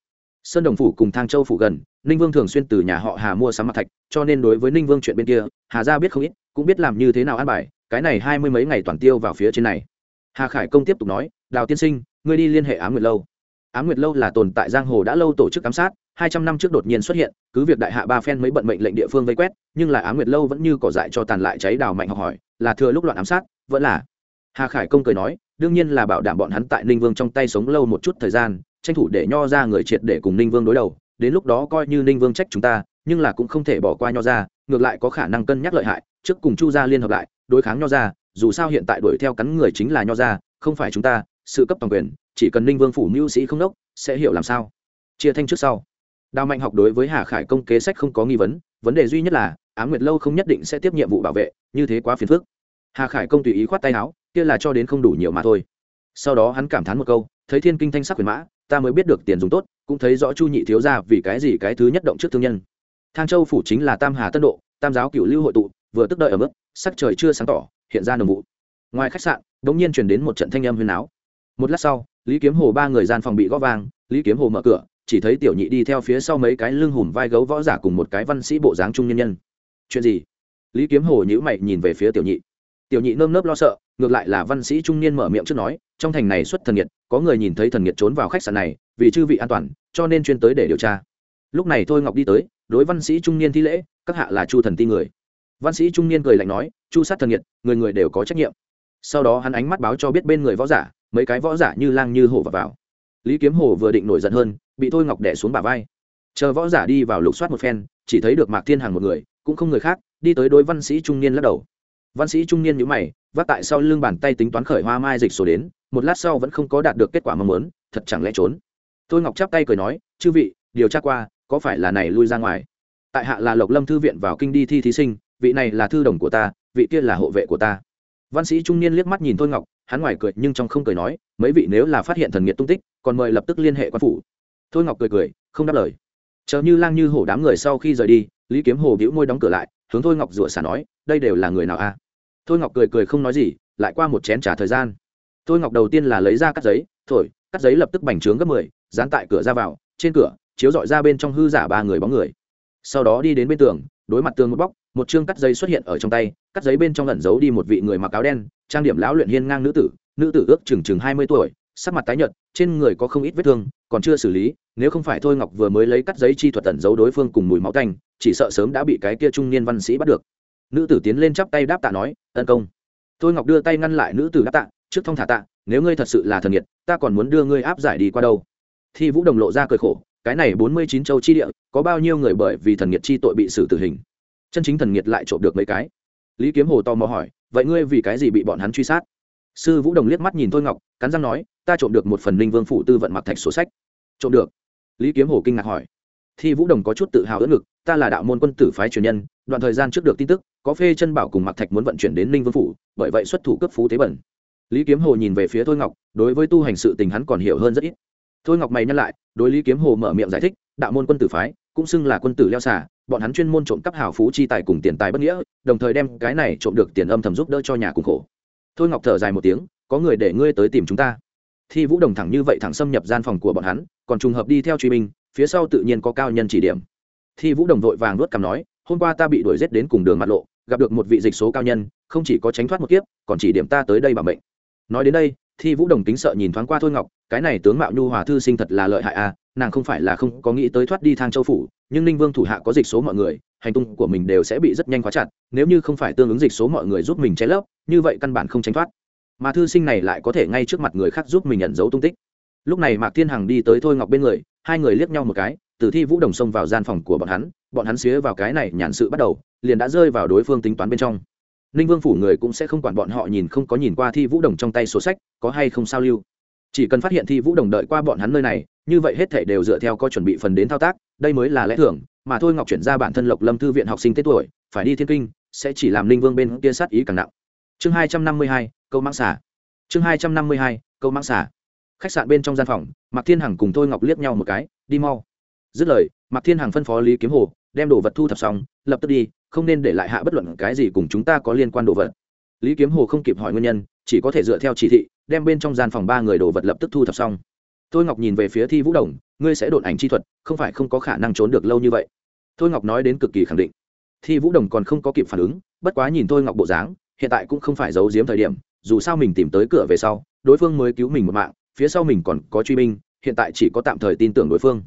Sơn đồng phủ cùng thang châu phủ gần, ninh vương thường xuyên từ nhà họ hà mua sắm mặt thạch, cho nên đối với ninh vương chuyện bên kia, hà gia biết không ít, cũng biết làm như thế nào an bài, cái này hai mươi mấy ngày toàn tiêu vào phía trên này. Hà khải công tiếp tục nói, đào tiên sinh, ngươi đi liên hệ á nguyệt lâu. Á nguyệt lâu là tồn tại giang hồ đã lâu tổ chức ám sát, hai trăm năm trước đột nhiên xuất hiện, cứ việc đại hạ ba phen mấy bận mệnh lệnh địa phương vây quét, nhưng là á nguyệt lâu vẫn như cỏ dại cho tàn lại cháy đào mạnh học hỏi là thừa lúc loạn ám sát, vẫn là. Hà khải công cười nói, đương nhiên là bảo đảm bọn hắn tại ninh vương trong tay sống lâu một chút thời gian, tranh thủ để nho ra người triệt để cùng ninh vương đối đầu, đến lúc đó coi như ninh vương trách chúng ta, nhưng là cũng không thể bỏ qua nho ra, ngược lại có khả năng cân nhắc lợi hại, trước cùng chu gia liên hợp lại, đối kháng nho ra, dù sao hiện tại đuổi theo cắn người chính là nho ra, không phải chúng ta, sự cấp toàn quyền, chỉ cần ninh vương phủ mưu sĩ không đốc, sẽ hiểu làm sao. Chia thanh trước sau. Đào mạnh học đối với hà khải công kế sách không có nghi vấn vấn đề duy nhất là á nguyệt lâu không nhất định sẽ tiếp nhiệm vụ bảo vệ, như thế quá phiền phức. Hà khải công tùy ý khoát tay áo, kia là cho đến không đủ nhiều mà thôi. Sau đó hắn cảm thán một câu, thấy thiên kinh thanh sắc quyền mã, ta mới biết được tiền dùng tốt, cũng thấy rõ chu nhị thiếu ra vì cái gì cái thứ nhất động trước thương nhân. Thang châu phủ chính là tam hà tân độ, tam giáo cựu lưu hội tụ, vừa tức đợi ở mức, sắc trời chưa sáng tỏ, hiện ra nồng vụ. Ngoài khách sạn đ ỗ n g nhiên chuyển đến một trận thanh âm huyền áo. Một lát sau, lý kiếm hồ ba người gian phòng bị gõ vang, lý kiếm hồ mở cửa, chỉ thấy tiểu nhị đi theo phía sau mấy cái lưng hùm vai gấu võ giả cùng một cái văn sĩ bộ dáng trung nhân nhân chuyện gì? Lý kiếm hồ nhữ mày nhìn về phía tiểu nhị. Tiểu nhị nơm nớp lo sợ ngược lại là văn sĩ trung niên mở miệng trước nói trong thành này xuất thần nhiệt có người nhìn thấy thần nhiệt trốn vào khách sạn này vì chư vị an toàn cho nên chuyên tới để điều tra. Lúc này thôi ngọc đi tới đối văn sĩ trung niên thi lễ các hạ là chu thần ti người. Văn sĩ trung niên cười lạnh nói chu sát thần nhiệt người người đều có trách nhiệm. Sau đó hắn ánh mắt báo cho biết bên người võ giả mấy cái võ giả như lang như hổ vào, vào. lý kiếm hổ vừa định nổi giận hơn bị thôi ngọc đẻ xuống bả vai. Chờ võ giả đi vào lục soát một phen chỉ thấy được mạc thiên hàng một người cũng không người khác, đi tới đối văn sĩ trung niên lắc đầu. Văn sĩ trung niên nhữ mày, vác tại sau lưng bàn tay tính toán khởi hoa mai dịch sổ đến, một lát sau vẫn không có đạt được kết quả mong muốn, thật chẳng lẽ trốn. Tôi ngọc chắp tay cười nói, chư vị, điều tra qua, có phải là này lui ra ngoài? Tại hạ là lộc lâm thư viện vào kinh đi thi thí sinh, vị này là thư đồng của ta, vị kia là hộ vệ của ta. Văn sĩ trung niên liếc mắt nhìn thôi ngọc, hắn ngoài cười nhưng trong không cười nói, mấy vị nếu là phát hiện thần nghiệt tung tích, còn mời lập tức liên hệ quan phủ. Thôi ngọc cười cười, không đáp lời chờ như lang như hổ đám người sau khi rời đi, lý kiếm hồ bĩu môi đóng cửa lại, hướng thôi ngọc rủa xả nói, đây đều là người nào a thôi ngọc cười cười không nói gì, lại qua một chén trả thời gian. Thôi ngọc đầu tiên là lấy ra cắt giấy thổi cắt giấy lập tức bành trướng gấp mười, dán tại cửa ra vào, trên cửa, chiếu dọi ra bên trong hư giả ba người bóng người. Sau đó đi đến bên tường, đối mặt tường một bóc, một chương cắt giấy xuất hiện ở trong tay, cắt giấy bên trong lẩn giấu đi một vị người mặc áo đen, trang điểm lão luyện hiên ngang nữ tử nữ tử ước chừng chừng hai mươi tuổi sắc mặt tái nhợt, trên người có không ít vết thương, còn chưa xử lý, nếu không phải thôi ngọc vừa mới lấy cắt giấy chi thuật tẩn giấu đối phương cùng mùi máu tanh, chỉ sợ sớm đã bị cái kia trung niên văn sĩ bắt được. Nữ tử tiến lên chắp tay đáp tạ nói, tấn công. Thôi ngọc đưa tay ngăn lại nữ tử đáp tạ, trước thông thả tạ, nếu ngươi thật sự là thần nhiệt ta còn muốn đưa ngươi áp giải đi qua đâu. Thi vũ đồng lộ ra cười khổ, cái này bốn mươi chín châu chi địa, có bao nhiêu người bởi vì thần nhiệt chi tội bị xử tử hình? Chân chính thần nhiệt lại trộm được mấy cái? Lý kiếm hồ tò mò hỏi, vậy ngươi vì cái gì bị bọn hắn truy sát? Sư vũ đồng liếc mắt nhìn Thôi ngọc, cắn răng nói ta trộm được một phần linh vương phủ tư vận mặc thạch sổ sách. Trộm được? Lý kiếm hồ kinh ngạc hỏi. Thi vũ đồng có chút tự hào ớt ngực, ta là đạo môn quân tử phái truyền nhân, đoạn thời gian trước được tin tức, có phê chân bảo cùng mặc thạch muốn vận chuyển đến ninh vương phủ, bởi vậy xuất thủ cấp phú tế bẩn. Lý kiếm hồ nhìn về phía thôi ngọc, đối với tu hành sự tình hắn còn hiểu hơn rất ít. Thôi ngọc mày nhắc lại, đối lý kiếm hồ mở miệng giải thích, đạo môn quân tử phái, cũng xưng là quân tử leo xả bọn hắn chuyên môn trộm cắp hào phú chi tài cùng tiền tài bất nghĩa, đồng thời đem cái này trộm được tiền âm thầm giúp đỡ cho nhà cùng khổ. Thôi ngọc thở dài một tiếng, có người để ngươi tới tìm chúng ta thi vũ đồng thẳng như vậy thẳng xâm nhập gian phòng của bọn hắn, còn trùng hợp đi theo truy binh, phía sau tự nhiên có cao nhân chỉ điểm. Thi vũ đồng vội vàng nuốt cằm nói, hôm qua ta bị đuổi giết đến cùng đường mặt lộ, gặp được một vị dịch số cao nhân, không chỉ có tránh thoát một kiếp, còn chỉ điểm ta tới đây bảo mệnh. Nói đến đây, thi vũ đồng tính sợ nhìn thoáng qua thôi ngọc, cái này tướng mạo nhu hòa thư sinh thật là lợi hại à nàng không phải là không có nghĩ tới thoát đi thang châu phủ, nhưng ninh vương thủ hạ có dịch số mọi người, hành tung của mình đều sẽ bị rất nhanh khóa chặt, nếu như không phải tương ứng dịch số mọi người giúp mình che lấp, như vậy căn bản không tránh thoát mà thư sinh này lại có thể ngay trước mặt người khác giúp mình nhận dấu tung tích. Lúc này mạc thiên hằng đi tới thôi ngọc bên người, hai người liếc nhau một cái, từ thi vũ đồng xông vào gian phòng của bọn hắn bọn hắn xía vào cái này nhàn sự bắt đầu, liền đã rơi vào đối phương tính toán bên trong. Ninh vương phủ người cũng sẽ không quản bọn họ nhìn không có nhìn qua thi vũ đồng trong tay sổ sách, có hay không sao lưu. Chỉ cần phát hiện thi vũ đồng đợi qua bọn hắn nơi này, như vậy hết thể đều dựa theo có chuẩn bị phần đến thao tác, đây mới là lẽ thưởng mà thôi ngọc chuyển ra bản thân lộc lâm thư viện học sinh tết tuổi, phải đi thiên kinh, sẽ chỉ làm ninh vương bên kia sát ý càng nặng. Chương hai trăm năm mươi hai câu mãng xả chương hai trăm năm mươi hai, câu mãng xả khách sạn bên trong gian phòng, mạc thiên hằng cùng thôi ngọc liếc nhau một cái, đi mau. Dứt lời, mạc thiên hằng phân phó lý kiếm hồ, đem đồ vật thu thập xong, lập tức đi, không nên để lại hạ bất luận cái gì cùng chúng ta có liên quan đồ vật. Lý kiếm hồ không kịp hỏi nguyên nhân, chỉ có thể dựa theo chỉ thị, đem bên trong gian phòng ba người đồ vật lập tức thu thập xong. Thôi ngọc nhìn về phía thi vũ đồng, ngươi sẽ đột ảnh chi thuật, không phải không có khả năng trốn được lâu như vậy. Thôi ngọc nói đến cực kỳ khẳng định. Thi vũ đồng còn không có kịp phản ứng, bất quá nhìn thôi ngọc bộ dáng, hiện tại cũng không phải giấu giếm thời điểm dù sao mình tìm tới cửa về sau, đối phương mới cứu mình một mạng, phía sau mình còn có truy binh, hiện tại chỉ có tạm thời tin tưởng đối phương.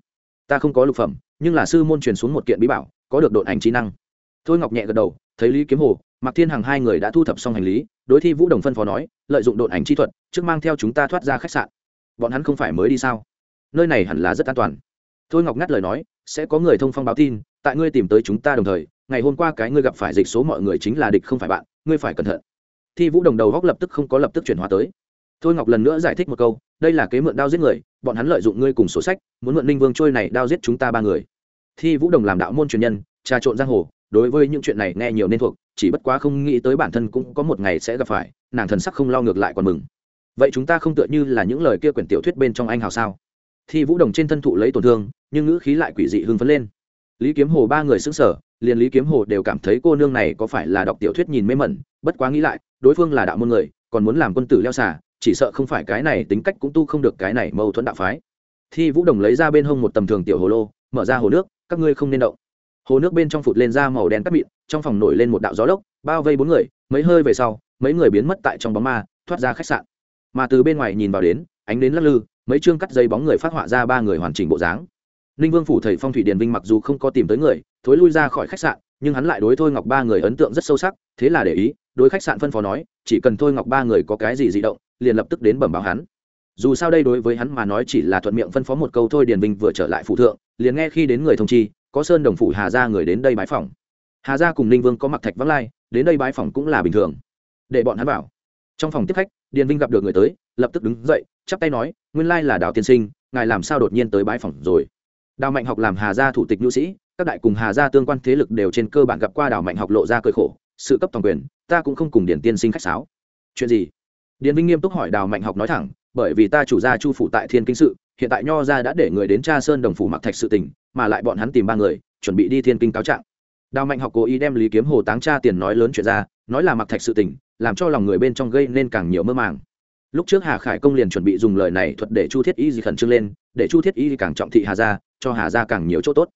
Ta không có lục phẩm, nhưng là sư môn truyền xuống một kiện bí bảo, có được độn ảnh trí năng. Thôi ngọc nhẹ gật đầu, thấy lý kiếm hồ, mạc thiên hằng hai người đã thu thập xong hành lý, đối thi vũ đồng phân phó nói, lợi dụng độn ảnh chi thuật, trước mang theo chúng ta thoát ra khách sạn. Bọn hắn không phải mới đi sao? Nơi này hẳn là rất an toàn. Thôi ngọc ngắt lời nói, sẽ có người thông phong báo tin, tại ngươi tìm tới chúng ta đồng thời, ngày hôm qua cái ngươi gặp phải dịch số mọi người chính là địch không phải bạn, ngươi phải cẩn thận thi vũ đồng đầu góc lập tức không có lập tức chuyển hóa tới. Thôi ngọc lần nữa giải thích một câu, đây là kế mượn đao giết người, bọn hắn lợi dụng ngươi cùng sổ sách, muốn mượn ninh vương trôi này đao giết chúng ta ba người. Thi vũ đồng làm đạo môn truyền nhân, trà trộn giang hồ, đối với những chuyện này nghe nhiều nên thuộc, chỉ bất quá không nghĩ tới bản thân cũng có một ngày sẽ gặp phải, nàng thần sắc không lo ngược lại còn mừng. Vậy chúng ta không tựa như là những lời kia quyển tiểu thuyết bên trong anh hào sao? Thi vũ đồng trên thân thụ lấy tổn thương, nhưng ngữ khí lại quỷ dị hưng phấn lên. Lý kiếm hồ ba người xứng sở liền lý kiếm hồ đều cảm thấy cô nương này có phải là đọc tiểu thuyết nhìn mê mẩn, bất quá nghĩ lại đối phương là đạo môn người, còn muốn làm quân tử leo xả chỉ sợ không phải cái này tính cách cũng tu không được cái này mâu thuẫn đạo phái. Thi vũ đồng lấy ra bên hông một tầm thường tiểu hồ lô, mở ra hồ nước, các ngươi không nên động. Hồ nước bên trong phụt lên ra màu đen cắt mịn, trong phòng nổi lên một đạo gió lốc, bao vây bốn người, mấy hơi về sau, mấy người biến mất tại trong bóng ma, thoát ra khách sạn. Mà từ bên ngoài nhìn vào đến, ánh đến lắc lư, mấy chương cắt dây bóng người phát họa ra ba người hoàn chỉnh bộ dáng. Ninh vương phủ thầy phong thủy điền vinh mặc dù không có tìm tới người, thối lui ra khỏi khách sạn nhưng hắn lại đối thôi ngọc ba người ấn tượng rất sâu sắc, thế là để ý, đối khách sạn phân phó nói, chỉ cần thôi ngọc ba người có cái gì di động, liền lập tức đến bẩm báo hắn. Dù sao đây đối với hắn mà nói chỉ là thuận miệng phân phó một câu thôi điền vinh vừa trở lại phụ thượng, liền nghe khi đến người thông chi, có sơn đồng phủ hà gia người đến đây bái phòng hà gia cùng ninh vương có mặc thạch vắng lai, đến đây bái phòng cũng là bình thường. Để bọn hắn vào. Trong phòng tiếp khách, điền vinh gặp được người tới, lập tức đứng dậy, chắp tay nói, nguyên lai là đào tiên sinh, ngài làm sao đột nhiên tới bái phòng rồi? Đào mạnh học làm hà gia thủ tịch nhu sĩ, các đại cùng hà gia tương quan thế lực đều trên cơ bản gặp qua đào mạnh học lộ ra cơi khổ, sự cấp toàn quyền, ta cũng không cùng điển tiên sinh khách sáo. Chuyện gì? Điền vinh nghiêm túc hỏi đào mạnh học nói thẳng, bởi vì ta chủ gia chu phủ tại thiên kinh sự, hiện tại nho gia đã để người đến tra sơn đồng phủ mặc thạch sự tình, mà lại bọn hắn tìm ba người, chuẩn bị đi thiên kinh cáo trạng. Đào mạnh học cố ý đem lý kiếm hồ táng cha tiền nói lớn chuyện ra, nói là mặc thạch sự tình, làm cho lòng người bên trong gây nên càng nhiều mơ màng lúc trước hà khải công liền chuẩn bị dùng lời này thuật để chu thiết y gì khẩn trương lên, để chu thiết y càng trọng thị hà gia, cho hà gia càng nhiều chỗ tốt.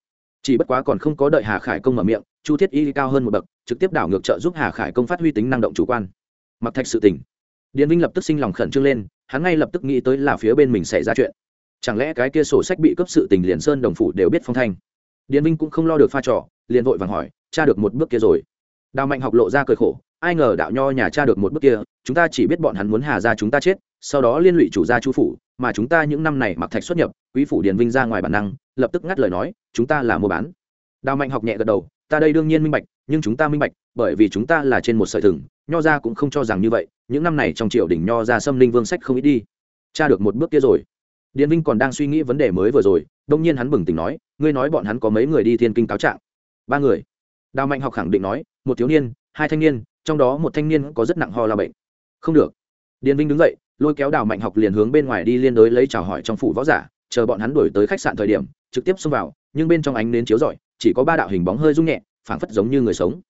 Chỉ bất quá còn không có đợi hà khải công mở miệng, chu thiết y cao hơn một bậc, trực tiếp đảo ngược trợ giúp hà khải công phát huy tính năng động chủ quan. Mặc thạch sự tình điền vinh lập tức sinh lòng khẩn trương lên, hắn ngay lập tức nghĩ tới là phía bên mình xảy ra chuyện. Chẳng lẽ cái kia sổ sách bị cấp sự tình liền sơn đồng phủ đều biết phong thanh? Điền vinh cũng không lo được pha trò, liền vội vàng hỏi, cha được một bước kia rồi. Đào mạnh học lộ ra cười khổ ai ngờ đạo nho nhà cha được một bước kia, chúng ta chỉ biết bọn hắn muốn hà ra chúng ta chết, sau đó liên lụy chủ gia chu phủ, mà chúng ta những năm này mặc thạch xuất nhập, quý phủ điền vinh ra ngoài bản năng, lập tức ngắt lời nói, chúng ta là mua bán. Đào mạnh học nhẹ gật đầu, ta đây đương nhiên minh bạch, nhưng chúng ta minh bạch, bởi vì chúng ta là trên một sợi thừng, nho ra cũng không cho rằng như vậy, những năm này trong triều đình nho ra xâm linh vương sách không ít đi. Cha được một bước kia rồi. Điền vinh còn đang suy nghĩ vấn đề mới vừa rồi, đông nhiên hắn bừng tỉnh nói, ngươi nói bọn hắn có mấy người đi thiên kinh cáo trạng? Ba người. Đào mạnh học khẳng định nói, một thiếu niên, hai thanh niên trong đó một thanh niên có rất nặng ho là bệnh. Không được. Điền vinh đứng dậy, lôi kéo đào mạnh học liền hướng bên ngoài đi liên đối lấy chào hỏi trong phủ võ giả, chờ bọn hắn đuổi tới khách sạn thời điểm, trực tiếp xông vào, nhưng bên trong ánh nến chiếu rọi, chỉ có ba đạo hình bóng hơi rung nhẹ, phảng phất giống như người sống.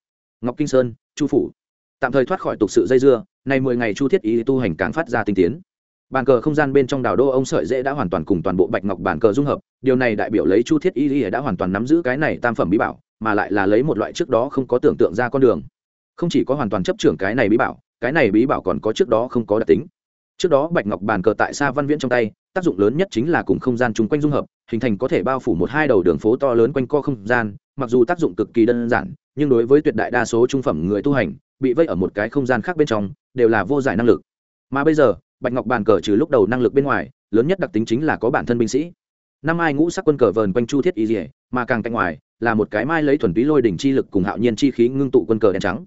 Ngọc kinh sơn, chu phủ. Tạm thời thoát khỏi tục sự dây dưa, nay mười ngày chu thiết ý tu hành càng phát ra tinh tiến. Bàn cờ không gian bên trong đảo đô ông sợi dễ đã hoàn toàn cùng toàn bộ bạch ngọc bàn cờ dung hợp, điều này đại biểu lấy chu thiết y đã hoàn toàn nắm giữ cái này tam phẩm bí bảo, mà lại là lấy một loại trước đó không có tưởng tượng ra con đường không chỉ có hoàn toàn chấp trưởng cái này bí bảo, cái này bí bảo còn có trước đó không có đặc tính. Trước đó bạch ngọc bàn cờ tại xa văn viễn trong tay, tác dụng lớn nhất chính là cùng không gian chung quanh dung hợp, hình thành có thể bao phủ một hai đầu đường phố to lớn quanh co không gian, mặc dù tác dụng cực kỳ đơn giản, nhưng đối với tuyệt đại đa số trung phẩm người tu hành, bị vây ở một cái không gian khác bên trong, đều là vô giải năng lực. Mà bây giờ, bạch ngọc bàn cờ trừ lúc đầu năng lực bên ngoài, lớn nhất đặc tính chính là có bản thân binh sĩ. Năm ai ngũ sắc quân cờ vờn quanh chu thiết y dỉa mà càng cạnh ngoài, là một cái mai lấy thuần túy lôi đỉnh chi lực cùng hạo nhiên chi khí ngưng tụ quân cờ đen trắng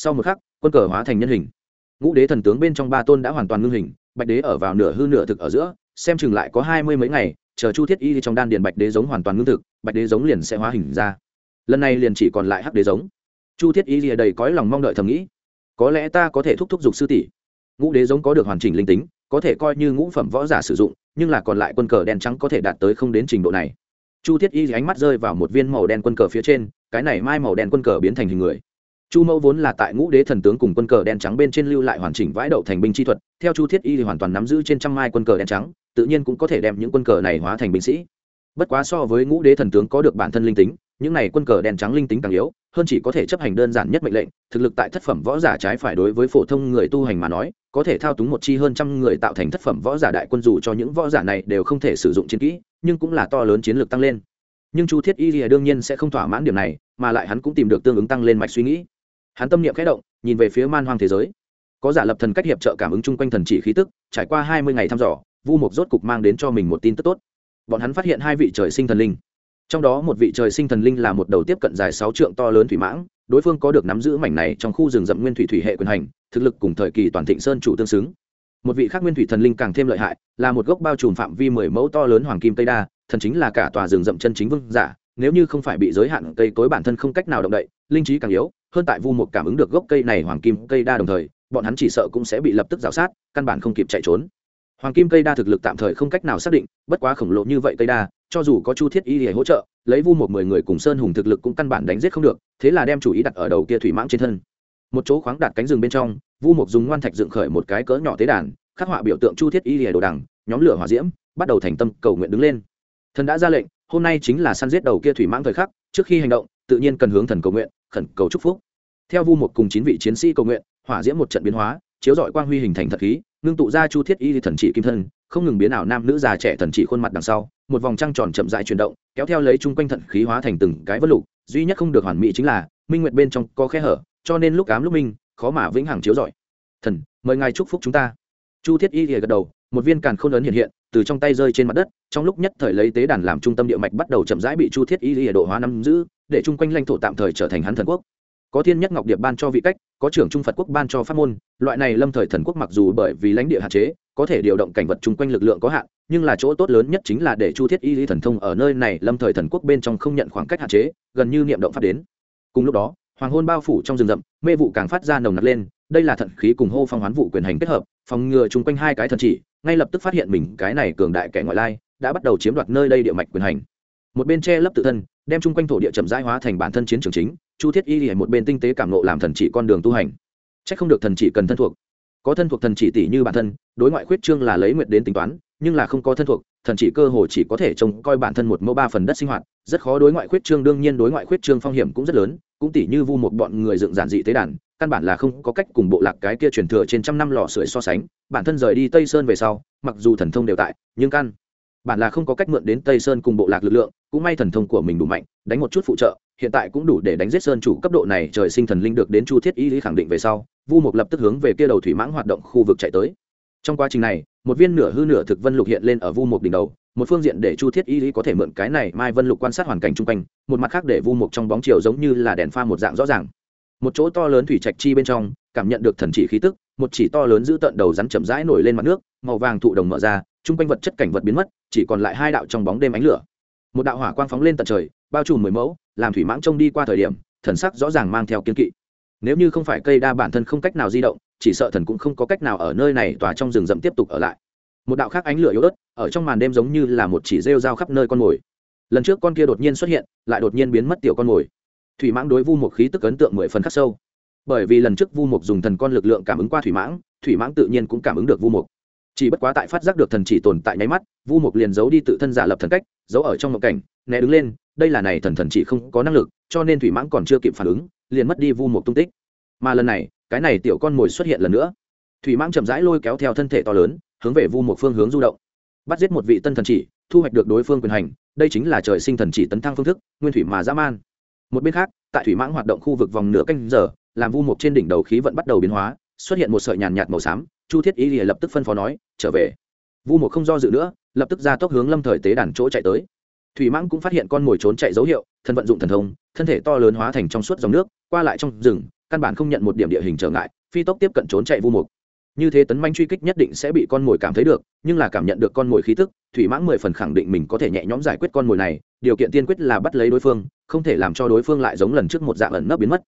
sau một khắc, quân cờ hóa thành nhân hình. Ngũ đế thần tướng bên trong ba tôn đã hoàn toàn ngưng hình, bạch đế ở vào nửa hư nửa thực ở giữa, xem chừng lại có hai mươi mấy ngày, chờ chu thiết y trong đan điền bạch đế giống hoàn toàn ngưng thực, bạch đế giống liền sẽ hóa hình ra. Lần này liền chỉ còn lại hắc đế giống. Chu thiết y lìa đầy cõi lòng mong đợi thầm nghĩ, có lẽ ta có thể thúc thúc giục sư tỷ. Ngũ đế giống có được hoàn chỉnh linh tính, có thể coi như ngũ phẩm võ giả sử dụng, nhưng là còn lại quân cờ đen trắng có thể đạt tới không đến trình độ này. Chu thiết y ánh mắt rơi vào một viên màu đen quân cờ phía trên, cái này mai màu đen quân cờ biến thành hình người chu mẫu vốn là tại ngũ đế thần tướng cùng quân cờ đen trắng bên trên lưu lại hoàn chỉnh vãi đậu thành binh chi thuật, theo chu thiết y thì hoàn toàn nắm giữ trên trăm mai quân cờ đen trắng, tự nhiên cũng có thể đem những quân cờ này hóa thành binh sĩ. Bất quá so với ngũ đế thần tướng có được bản thân linh tính, những này quân cờ đen trắng linh tính càng yếu, hơn chỉ có thể chấp hành đơn giản nhất mệnh lệnh, thực lực tại thất phẩm võ giả trái phải đối với phổ thông người tu hành mà nói, có thể thao túng một chi hơn trăm người tạo thành thất phẩm võ giả đại quân dù cho những võ giả này đều không thể sử dụng chiến kỹ, nhưng cũng là to lớn chiến lược tăng lên. Nhưng chu thiết y thì đương nhiên sẽ không thỏa mãn điểm này, mà lại hắn cũng tìm được tương ứng tăng lên mạch suy nghĩ hắn tâm niệm khẽ động, nhìn về phía man hoang thế giới. Có giả lập thần cách hiệp trợ cảm ứng chung quanh thần chỉ khí tức, trải qua hai mươi ngày thăm dò, vu mục rốt cục mang đến cho mình một tin tức tốt. Bọn hắn phát hiện hai vị trời sinh thần linh. Trong đó một vị trời sinh thần linh là một đầu tiếp cận dài sáu trượng to lớn thủy mãng, đối phương có được nắm giữ mảnh này trong khu rừng rậm nguyên thủy thủy hệ quyền hành, thực lực cùng thời kỳ toàn thịnh sơn chủ tương xứng. Một vị khác nguyên thủy thần linh càng thêm lợi hại, là một gốc bao trùm phạm vi mười mẫu to lớn hoàng kim tây đa, thần chính là cả tòa rừng rậm chân chính vương giả, nếu như không phải bị giới hạn cây cối bản thân không cách nào động đậy, linh trí càng yếu hơn tại vu một cảm ứng được gốc cây này hoàng kim cây đa đồng thời, bọn hắn chỉ sợ cũng sẽ bị lập tức rào sát, căn bản không kịp chạy trốn. Hoàng kim cây đa thực lực tạm thời không cách nào xác định, bất quá khổng lồ như vậy cây đa, cho dù có chu thiết y để hỗ trợ, lấy vu một mười người cùng sơn hùng thực lực cũng căn bản đánh giết không được, thế là đem chủ ý đặt ở đầu kia thủy mãng trên thân. Một chỗ khoáng đặt cánh rừng bên trong, vu một dùng ngoan thạch dựng khởi một cái cỡ nhỏ tế đàn, khắc họa biểu tượng chu thiết y để đồ đằng, nhóm lửa hỏa diễm, bắt đầu thành tâm cầu nguyện đứng lên. Thần đã ra lệnh, hôm nay chính là săn giết đầu kia thủy mãng thời khắc, trước khi hành động, tự nhiên cần hướng thần cầu nguyện khẩn cầu chúc phúc. Theo vu một cùng chín vị chiến sĩ cầu nguyện, hỏa diễm một trận biến hóa, chiếu dọi quang huy hình thành thật khí, ngưng tụ ra chu thiết y thần chỉ kim thân, không ngừng biến ảo nam nữ già trẻ thần chỉ khuôn mặt đằng sau, một vòng trăng tròn chậm dại chuyển động, kéo theo lấy chung quanh thận khí hóa thành từng cái vất lục, duy nhất không được hoàn mỹ chính là minh nguyệt bên trong có khe hở, cho nên lúc ám lúc minh, khó mà vĩnh hằng chiếu rọi. Thần, mời ngài chúc phúc chúng ta. Chu thiết y gật đầu, một viên càn khôn ấn hiện hiện, từ trong tay rơi trên mặt đất, trong lúc nhất thời lấy tế đàn làm trung tâm địa mạch bắt đầu chậm rãi bị chu thiết y độ hóa năm giữ để chung quanh lãnh thổ tạm thời trở thành hắn thần quốc. Có thiên nhất ngọc điệp ban cho vị cách, có trưởng trung phật quốc ban cho pháp môn, loại này lâm thời thần quốc mặc dù bởi vì lãnh địa hạn chế, có thể điều động cảnh vật chung quanh lực lượng có hạn, nhưng là chỗ tốt lớn nhất chính là để chu thiết y lý thần thông ở nơi này lâm thời thần quốc bên trong không nhận khoảng cách hạn chế, gần như niệm động pháp đến. Cùng lúc đó, hoàng hôn bao phủ trong rừng rậm, mê vụ càng phát ra nồng nặc lên, đây là thận khí cùng hô phong hoán vụ quyền hành kết hợp, phòng ngừa chung quanh hai cái thần chỉ, ngay lập tức phát hiện mình, cái này cường đại kẻ ngoại lai, đã bắt đầu chiếm đoạt nơi đây địa mạch quyền hành. Một bên che lấp tự thân đem chung quanh thổ địa chậm rãi hóa thành bản thân chiến trường chính, chu thiết y lìa một bên tinh tế cảm nộ làm thần chỉ con đường tu hành. C h ắ c không được thần chỉ cần thân thuộc. Có thân thuộc thần chỉ tỷ như bản thân, đối ngoại khuyết trương là lấy nguyện đến tính toán, nhưng là không có thân thuộc, thần chỉ cơ hồ chỉ có thể trông coi bản thân một mẫu ba phần đất sinh hoạt, rất khó đối ngoại khuyết trương, đương nhiên đối ngoại khuyết trương phong hiểm cũng rất lớn, cũng tỷ như vu một bọn người dựng giản dị tế đàn, căn bản là không có cách cùng bộ lạc cái kia truyền thừa trên trăm năm lò sưởi so sánh, bản thân rời đi tây sơn về sau, mặc dù thần thông đều tại, nhưng căn bản là không có cách mượn đến tây sơn cùng bộ lạc lực lượng, cũng may thần thông của mình đủ mạnh, đánh một chút phụ trợ, hiện tại cũng đủ để đánh giết sơn chủ cấp độ này, trời sinh thần linh được đến chu thiết y lý khẳng định về sau, vu mục lập tức hướng về kia đầu thủy mãng hoạt động khu vực chạy tới. Trong quá trình này, một viên nửa hư nửa thực vân lục hiện lên ở vu mục đỉnh đầu, một phương diện để chu thiết y lý có thể mượn cái này mai vân lục quan sát hoàn cảnh chung quanh, một mặt khác để vu mục trong bóng chiều giống như là đèn pha một dạng rõ ràng. Một chỗ to lớn thủy trạch chi bên trong, cảm nhận được thần chỉ khí tức, một chỉ to lớn giữ tận đầu rắn chậm rãi nổi lên mặt nước, màu vàng thụ đồng mở ra chung quanh vật chất cảnh vật biến mất, chỉ còn lại hai đạo trong bóng đêm ánh lửa. Một đạo hỏa quang phóng lên tận trời, bao trùm mười mẫu, làm thủy mãng trông đi qua thời điểm, thần sắc rõ ràng mang theo kiên kỵ. Nếu như không phải cây đa bản thân không cách nào di động, chỉ sợ thần cũng không có cách nào ở nơi này tòa trong rừng rậm tiếp tục ở lại. Một đạo khác ánh lửa yếu ớt, ở trong màn đêm giống như là một chỉ rêu rao khắp nơi con mồi. Lần trước con kia đột nhiên xuất hiện, lại đột nhiên biến mất tiểu con mồi. Thủy mãng đối vu một khí tức ấn tượng mười phần khắc sâu. Bởi vì lần trước vu mục dùng thần con lực lượng cảm ứng qua thủy mãng thủy mãng tự nhiên cũng cảm ứng được vu mục chỉ bất quá tại phát giác được thần chỉ tồn tại nháy mắt, vu mục liền giấu đi tự thân giả lập thần cách, giấu ở trong ngộng cảnh, né đứng lên, đây là này thần thần chỉ không có năng lực, cho nên thủy mãng còn chưa kịp phản ứng, liền mất đi vu mục tung tích. Mà lần này, cái này tiểu con mồi xuất hiện lần nữa. Thủy mãng chậm rãi lôi kéo theo thân thể to lớn, hướng về vu mục phương hướng du động. Bắt giết một vị tân thần chỉ, thu hoạch được đối phương quyền hành, đây chính là trời sinh thần chỉ tấn thăng phương thức, nguyên thủy mà dã man. Một bên khác, tại thủy mãng hoạt động khu vực vòng nửa canh giờ, làm vu mục trên đỉnh đầu khí vận bắt đầu biến hóa, xuất hiện một sợi nhàn nhạt màu xám, chu thiết ý lìa lập tức phân phó nói trở về. Vu mục không do dự nữa lập tức ra tốc hướng lâm thời tế đàn chỗ chạy tới. Thủy mãng cũng phát hiện con mồi trốn chạy dấu hiệu thân vận dụng thần thông thân thể to lớn hóa thành trong suốt dòng nước qua lại trong rừng căn bản không nhận một điểm địa hình trở ngại phi tốc tiếp cận trốn chạy vu mục như thế tấn manh truy kích nhất định sẽ bị con mồi cảm thấy được nhưng là cảm nhận được con mồi khí tức thủy mãng mười phần khẳng định mình có thể nhẹ nhõm giải quyết con mồi này điều kiện tiên quyết là bắt lấy đối phương không thể làm cho đối phương lại giống lần trước một dạng ẩn nấp biến mất.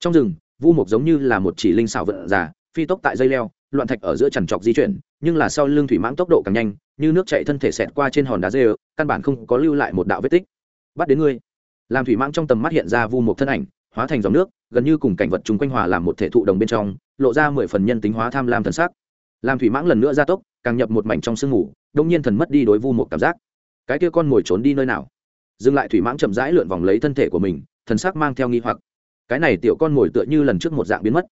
Trong rừng vu mục giống như là một chỉ linh xảo vận giả, phi tốc tại dây leo loạn thạch ở giữa chằn trọc di chuyển, nhưng là sau lưng thủy mãng tốc độ càng nhanh, như nước chạy thân thể xẹt qua trên hòn đá dê căn bản không có lưu lại một đạo vết tích. Bắt đến ngươi. Làm thủy mãng trong tầm mắt hiện ra vu một thân ảnh, hóa thành dòng nước, gần như cùng cảnh vật chung quanh hòa làm một thể thụ đồng bên trong, lộ ra mười phần nhân tính hóa tham lam thần sắc. Làm thủy mãng lần nữa gia tốc, càng nhập một mảnh trong sương ngủ đông nhiên thần mất đi đối vu một cảm giác. Cái kia con ngồi trốn đi nơi nào? Dừng lại thủy mãng chậm rãi lượn vòng lấy thân thể của mình, thần sắc mang theo nghi hoặc. Cái này tiểu con ngồi tựa như lần trước một dạng biến mất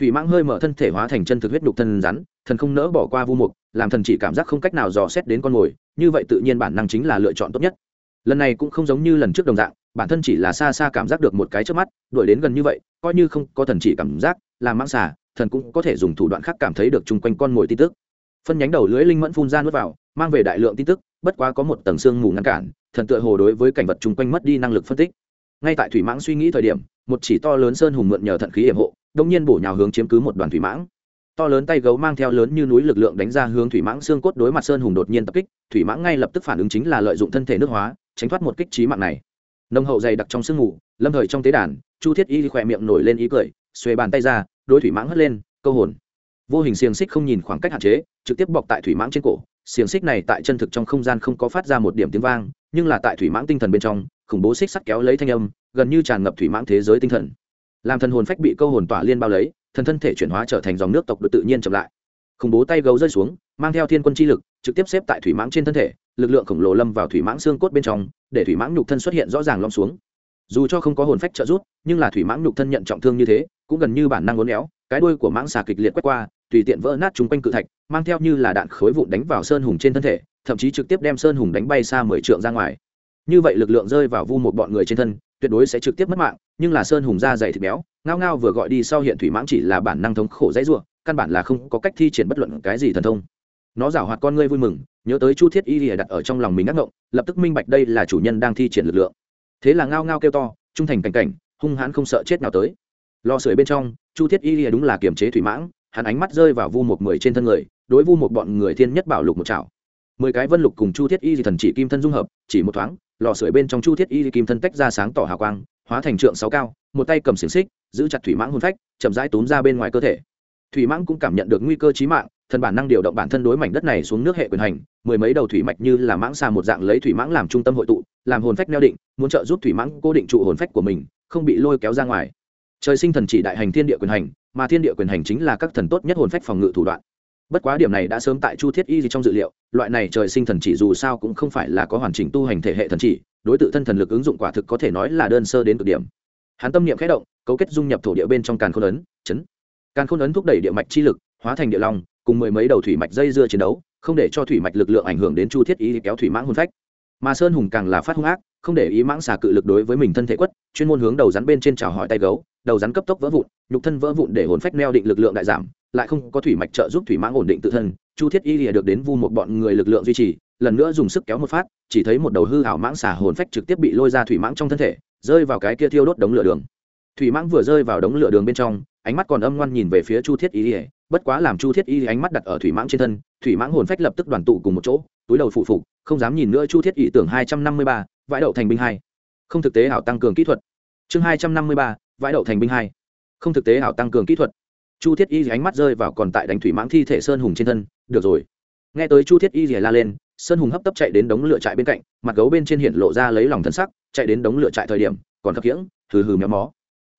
thủy mãng hơi mở thân thể hóa thành chân thực huyết đục thân rắn, thần không nỡ bỏ qua vu mục, làm thần chỉ cảm giác không cách nào dò xét đến con mồi, như vậy tự nhiên bản năng chính là lựa chọn tốt nhất. Lần này cũng không giống như lần trước đồng dạng, bản thân chỉ là xa xa cảm giác được một cái trước mắt, đuổi đến gần như vậy, coi như không có thần chỉ cảm giác làm mãng xà, thần cũng có thể dùng thủ đoạn khác cảm thấy được chung quanh con mồi tin tức. Phân nhánh đầu lưới linh mẫn phun ra nuốt vào, mang về đại lượng tin tức, bất quá có một tầng xương mù ngăn cản, thần tựa hồ đối với cảnh vật chung quanh mất đi năng lực phân tích. Ngay tại thủy mãng suy nghĩ thời điểm, một chỉ to lớn sơn hùng mượn nhờ thận khí hiểm hộ đông nhiên bổ nhào hướng chiếm cứ một đoàn thủy mãng. To lớn tay gấu mang theo lớn như núi lực lượng đánh ra hướng thủy mãng xương cốt đối mặt sơn hùng đột nhiên tập kích, thủy mãng ngay lập tức phản ứng chính là lợi dụng thân thể nước hóa, tránh thoát một kích trí mạng này. Nông hậu dày đặc trong sương ngủ lâm thời trong tế đàn, chu thiết y khỏe miệng nổi lên ý cười, xuề bàn tay ra, đối thủy mãng hất lên, câu hồn. Vô hình xiềng xích không nhìn khoảng cách hạn chế, trực tiếp bọc tại thủy mãng trên cổ. Xiềng xích này tại chân thực trong không gian không có phát ra một điểm tiếng vang, nhưng là tại thủy mãng tinh thần bên trong, khủng bố xích sắt kéo lấy thanh âm, gần như tràn ngập thủy mãng thế giới tinh thần làm thần hồn phách bị câu hồn tỏa liên bao lấy, thần thân thể chuyển hóa trở thành dòng nước tộc được tự nhiên chậm lại. Khủng bố tay gấu rơi xuống, mang theo thiên quân chi lực, trực tiếp xếp tại thủy mãng trên thân thể, lực lượng khổng lồ lâm vào thủy mãng xương cốt bên trong, để thủy mãng nhục thân xuất hiện rõ ràng lom xuống. Dù cho không có hồn phách trợ giúp, nhưng là thủy mãng nhục thân nhận trọng thương như thế, cũng gần như bản năng uốn éo, cái đuôi của mãng xà kịch liệt quét qua, tùy tiện vỡ nát chúng quanh cự thạch, mang theo như là đạn khối vụn đánh vào sơn hùng trên thân thể, thậm chí trực tiếp đem sơn hùng đánh bay xa mười trượng ra ngoài. Như vậy lực lượng rơi vào vu một bọn người trên thân tuyệt đối sẽ trực tiếp mất mạng, nhưng là sơn hùng da dày thịt béo, ngao ngao vừa gọi đi sau hiện thủy mãng chỉ là bản năng thống khổ dãy ruộng căn bản là không có cách thi triển bất luận cái gì thần thông. Nó giảo hoạt con ngươi vui mừng, nhớ tới chu thiết y lìa đặt ở trong lòng mình ác ngộng, lập tức minh bạch đây là chủ nhân đang thi triển lực lượng. Thế là ngao ngao kêu to, trung thành cảnh cảnh, hung hãn không sợ chết nào tới. Lò sưởi bên trong, chu thiết y lìa đúng là kiềm chế thủy mãng, hắn ánh mắt rơi vào vu một mười trên thân người, đối vu một bọn người thiên nhất bảo lục một chảo mười cái vân lục cùng chu thiết y thần chỉ kim thân dung hợp, chỉ một thoáng lò sưởi bên trong chu thiết y kim thân tách ra sáng tỏ hào quang, hóa thành trượng sáu cao, một tay cầm xiềng xích, giữ chặt thủy mãng hôn phách, chậm rãi tốn ra bên ngoài cơ thể. Thủy mãng cũng cảm nhận được nguy cơ chí mạng thần bản năng điều động bản thân đối mảnh đất này xuống nước hệ quyền hành, mười mấy đầu thủy mạch như là mãng xà một dạng lấy thủy mãng làm trung tâm hội tụ, làm hồn phách neo định, muốn trợ giúp thủy mãng cố định trụ hồn phách của mình, không bị lôi kéo ra ngoài. Trời sinh thần chỉ đại hành thiên địa quyền hành, mà thiên địa quyền hành chính là các thần tốt nhất hồn phách phòng ngự thủ đoạn bất quá điểm này đã sớm tại chu thiết y gì trong dự liệu, loại này trời sinh thần chỉ dù sao cũng không phải là có hoàn chỉnh tu hành thể hệ thần chỉ, đối tượng thân thần lực ứng dụng quả thực có thể nói là đơn sơ đến cực điểm. Hắn tâm niệm khẽ động, cấu kết dung nhập thổ địa bên trong càn khôn ấn, chấn. Càn khôn ấn thúc đẩy địa mạch chi lực, hóa thành địa long, cùng mười mấy đầu thủy mạch dây dưa chiến đấu, không để cho thủy mạch lực lượng ảnh hưởng đến chu thiết Y kéo thủy mãng hôn phách. Mà sơn hùng càng là phát hung ác, không để ý mãng xà cự lực đối với mình thân thể quất, chuyên môn hướng đầu rắn bên trên trào hỏi tay gấu, đầu rắn cấp tốc vỡ vụn, nhục thân vỡ vụn để hồn phách neo định lực lượng đại giảm lại không có thủy mạch trợ giúp thủy mãng ổn định tự thân, chu thiết y lìa được đến vu một bọn người lực lượng duy trì, lần nữa dùng sức kéo một phát, chỉ thấy một đầu hư hảo mãng xả hồn phách trực tiếp bị lôi ra thủy mãng trong thân thể, rơi vào cái kia thiêu đốt đống lửa đường. Thủy mãng vừa rơi vào đống lửa đường bên trong, ánh mắt còn âm ngoan nhìn về phía chu thiết y lìa, bất quá làm chu thiết y ánh mắt đặt ở thủy mãng trên thân, thủy mãng hồn phách lập tức đoàn tụ cùng một chỗ, túi đầu phụ phục, không dám nhìn nữa chu thiết y tưởng hai trăm năm mươi ba, vãi đậu thành binh hai. Không thực tế ảo tăng cường kỹ thuật. Chương hai trăm năm mươi ba, vãi đậu thành binh hai. Không thực tế ảo tăng cường kỹ thuật chu thiết y ánh mắt rơi vào còn tại đánh thủy mãng thi thể sơn hùng trên thân, được rồi. Nghe tới chu thiết y la lên, sơn hùng hấp tấp chạy đến đống lửa trại bên cạnh, mặt gấu bên trên hiện lộ ra lấy lòng thân sắc, chạy đến đống lửa trại thời điểm, còn khập khiễng, hừ hừ méo mó.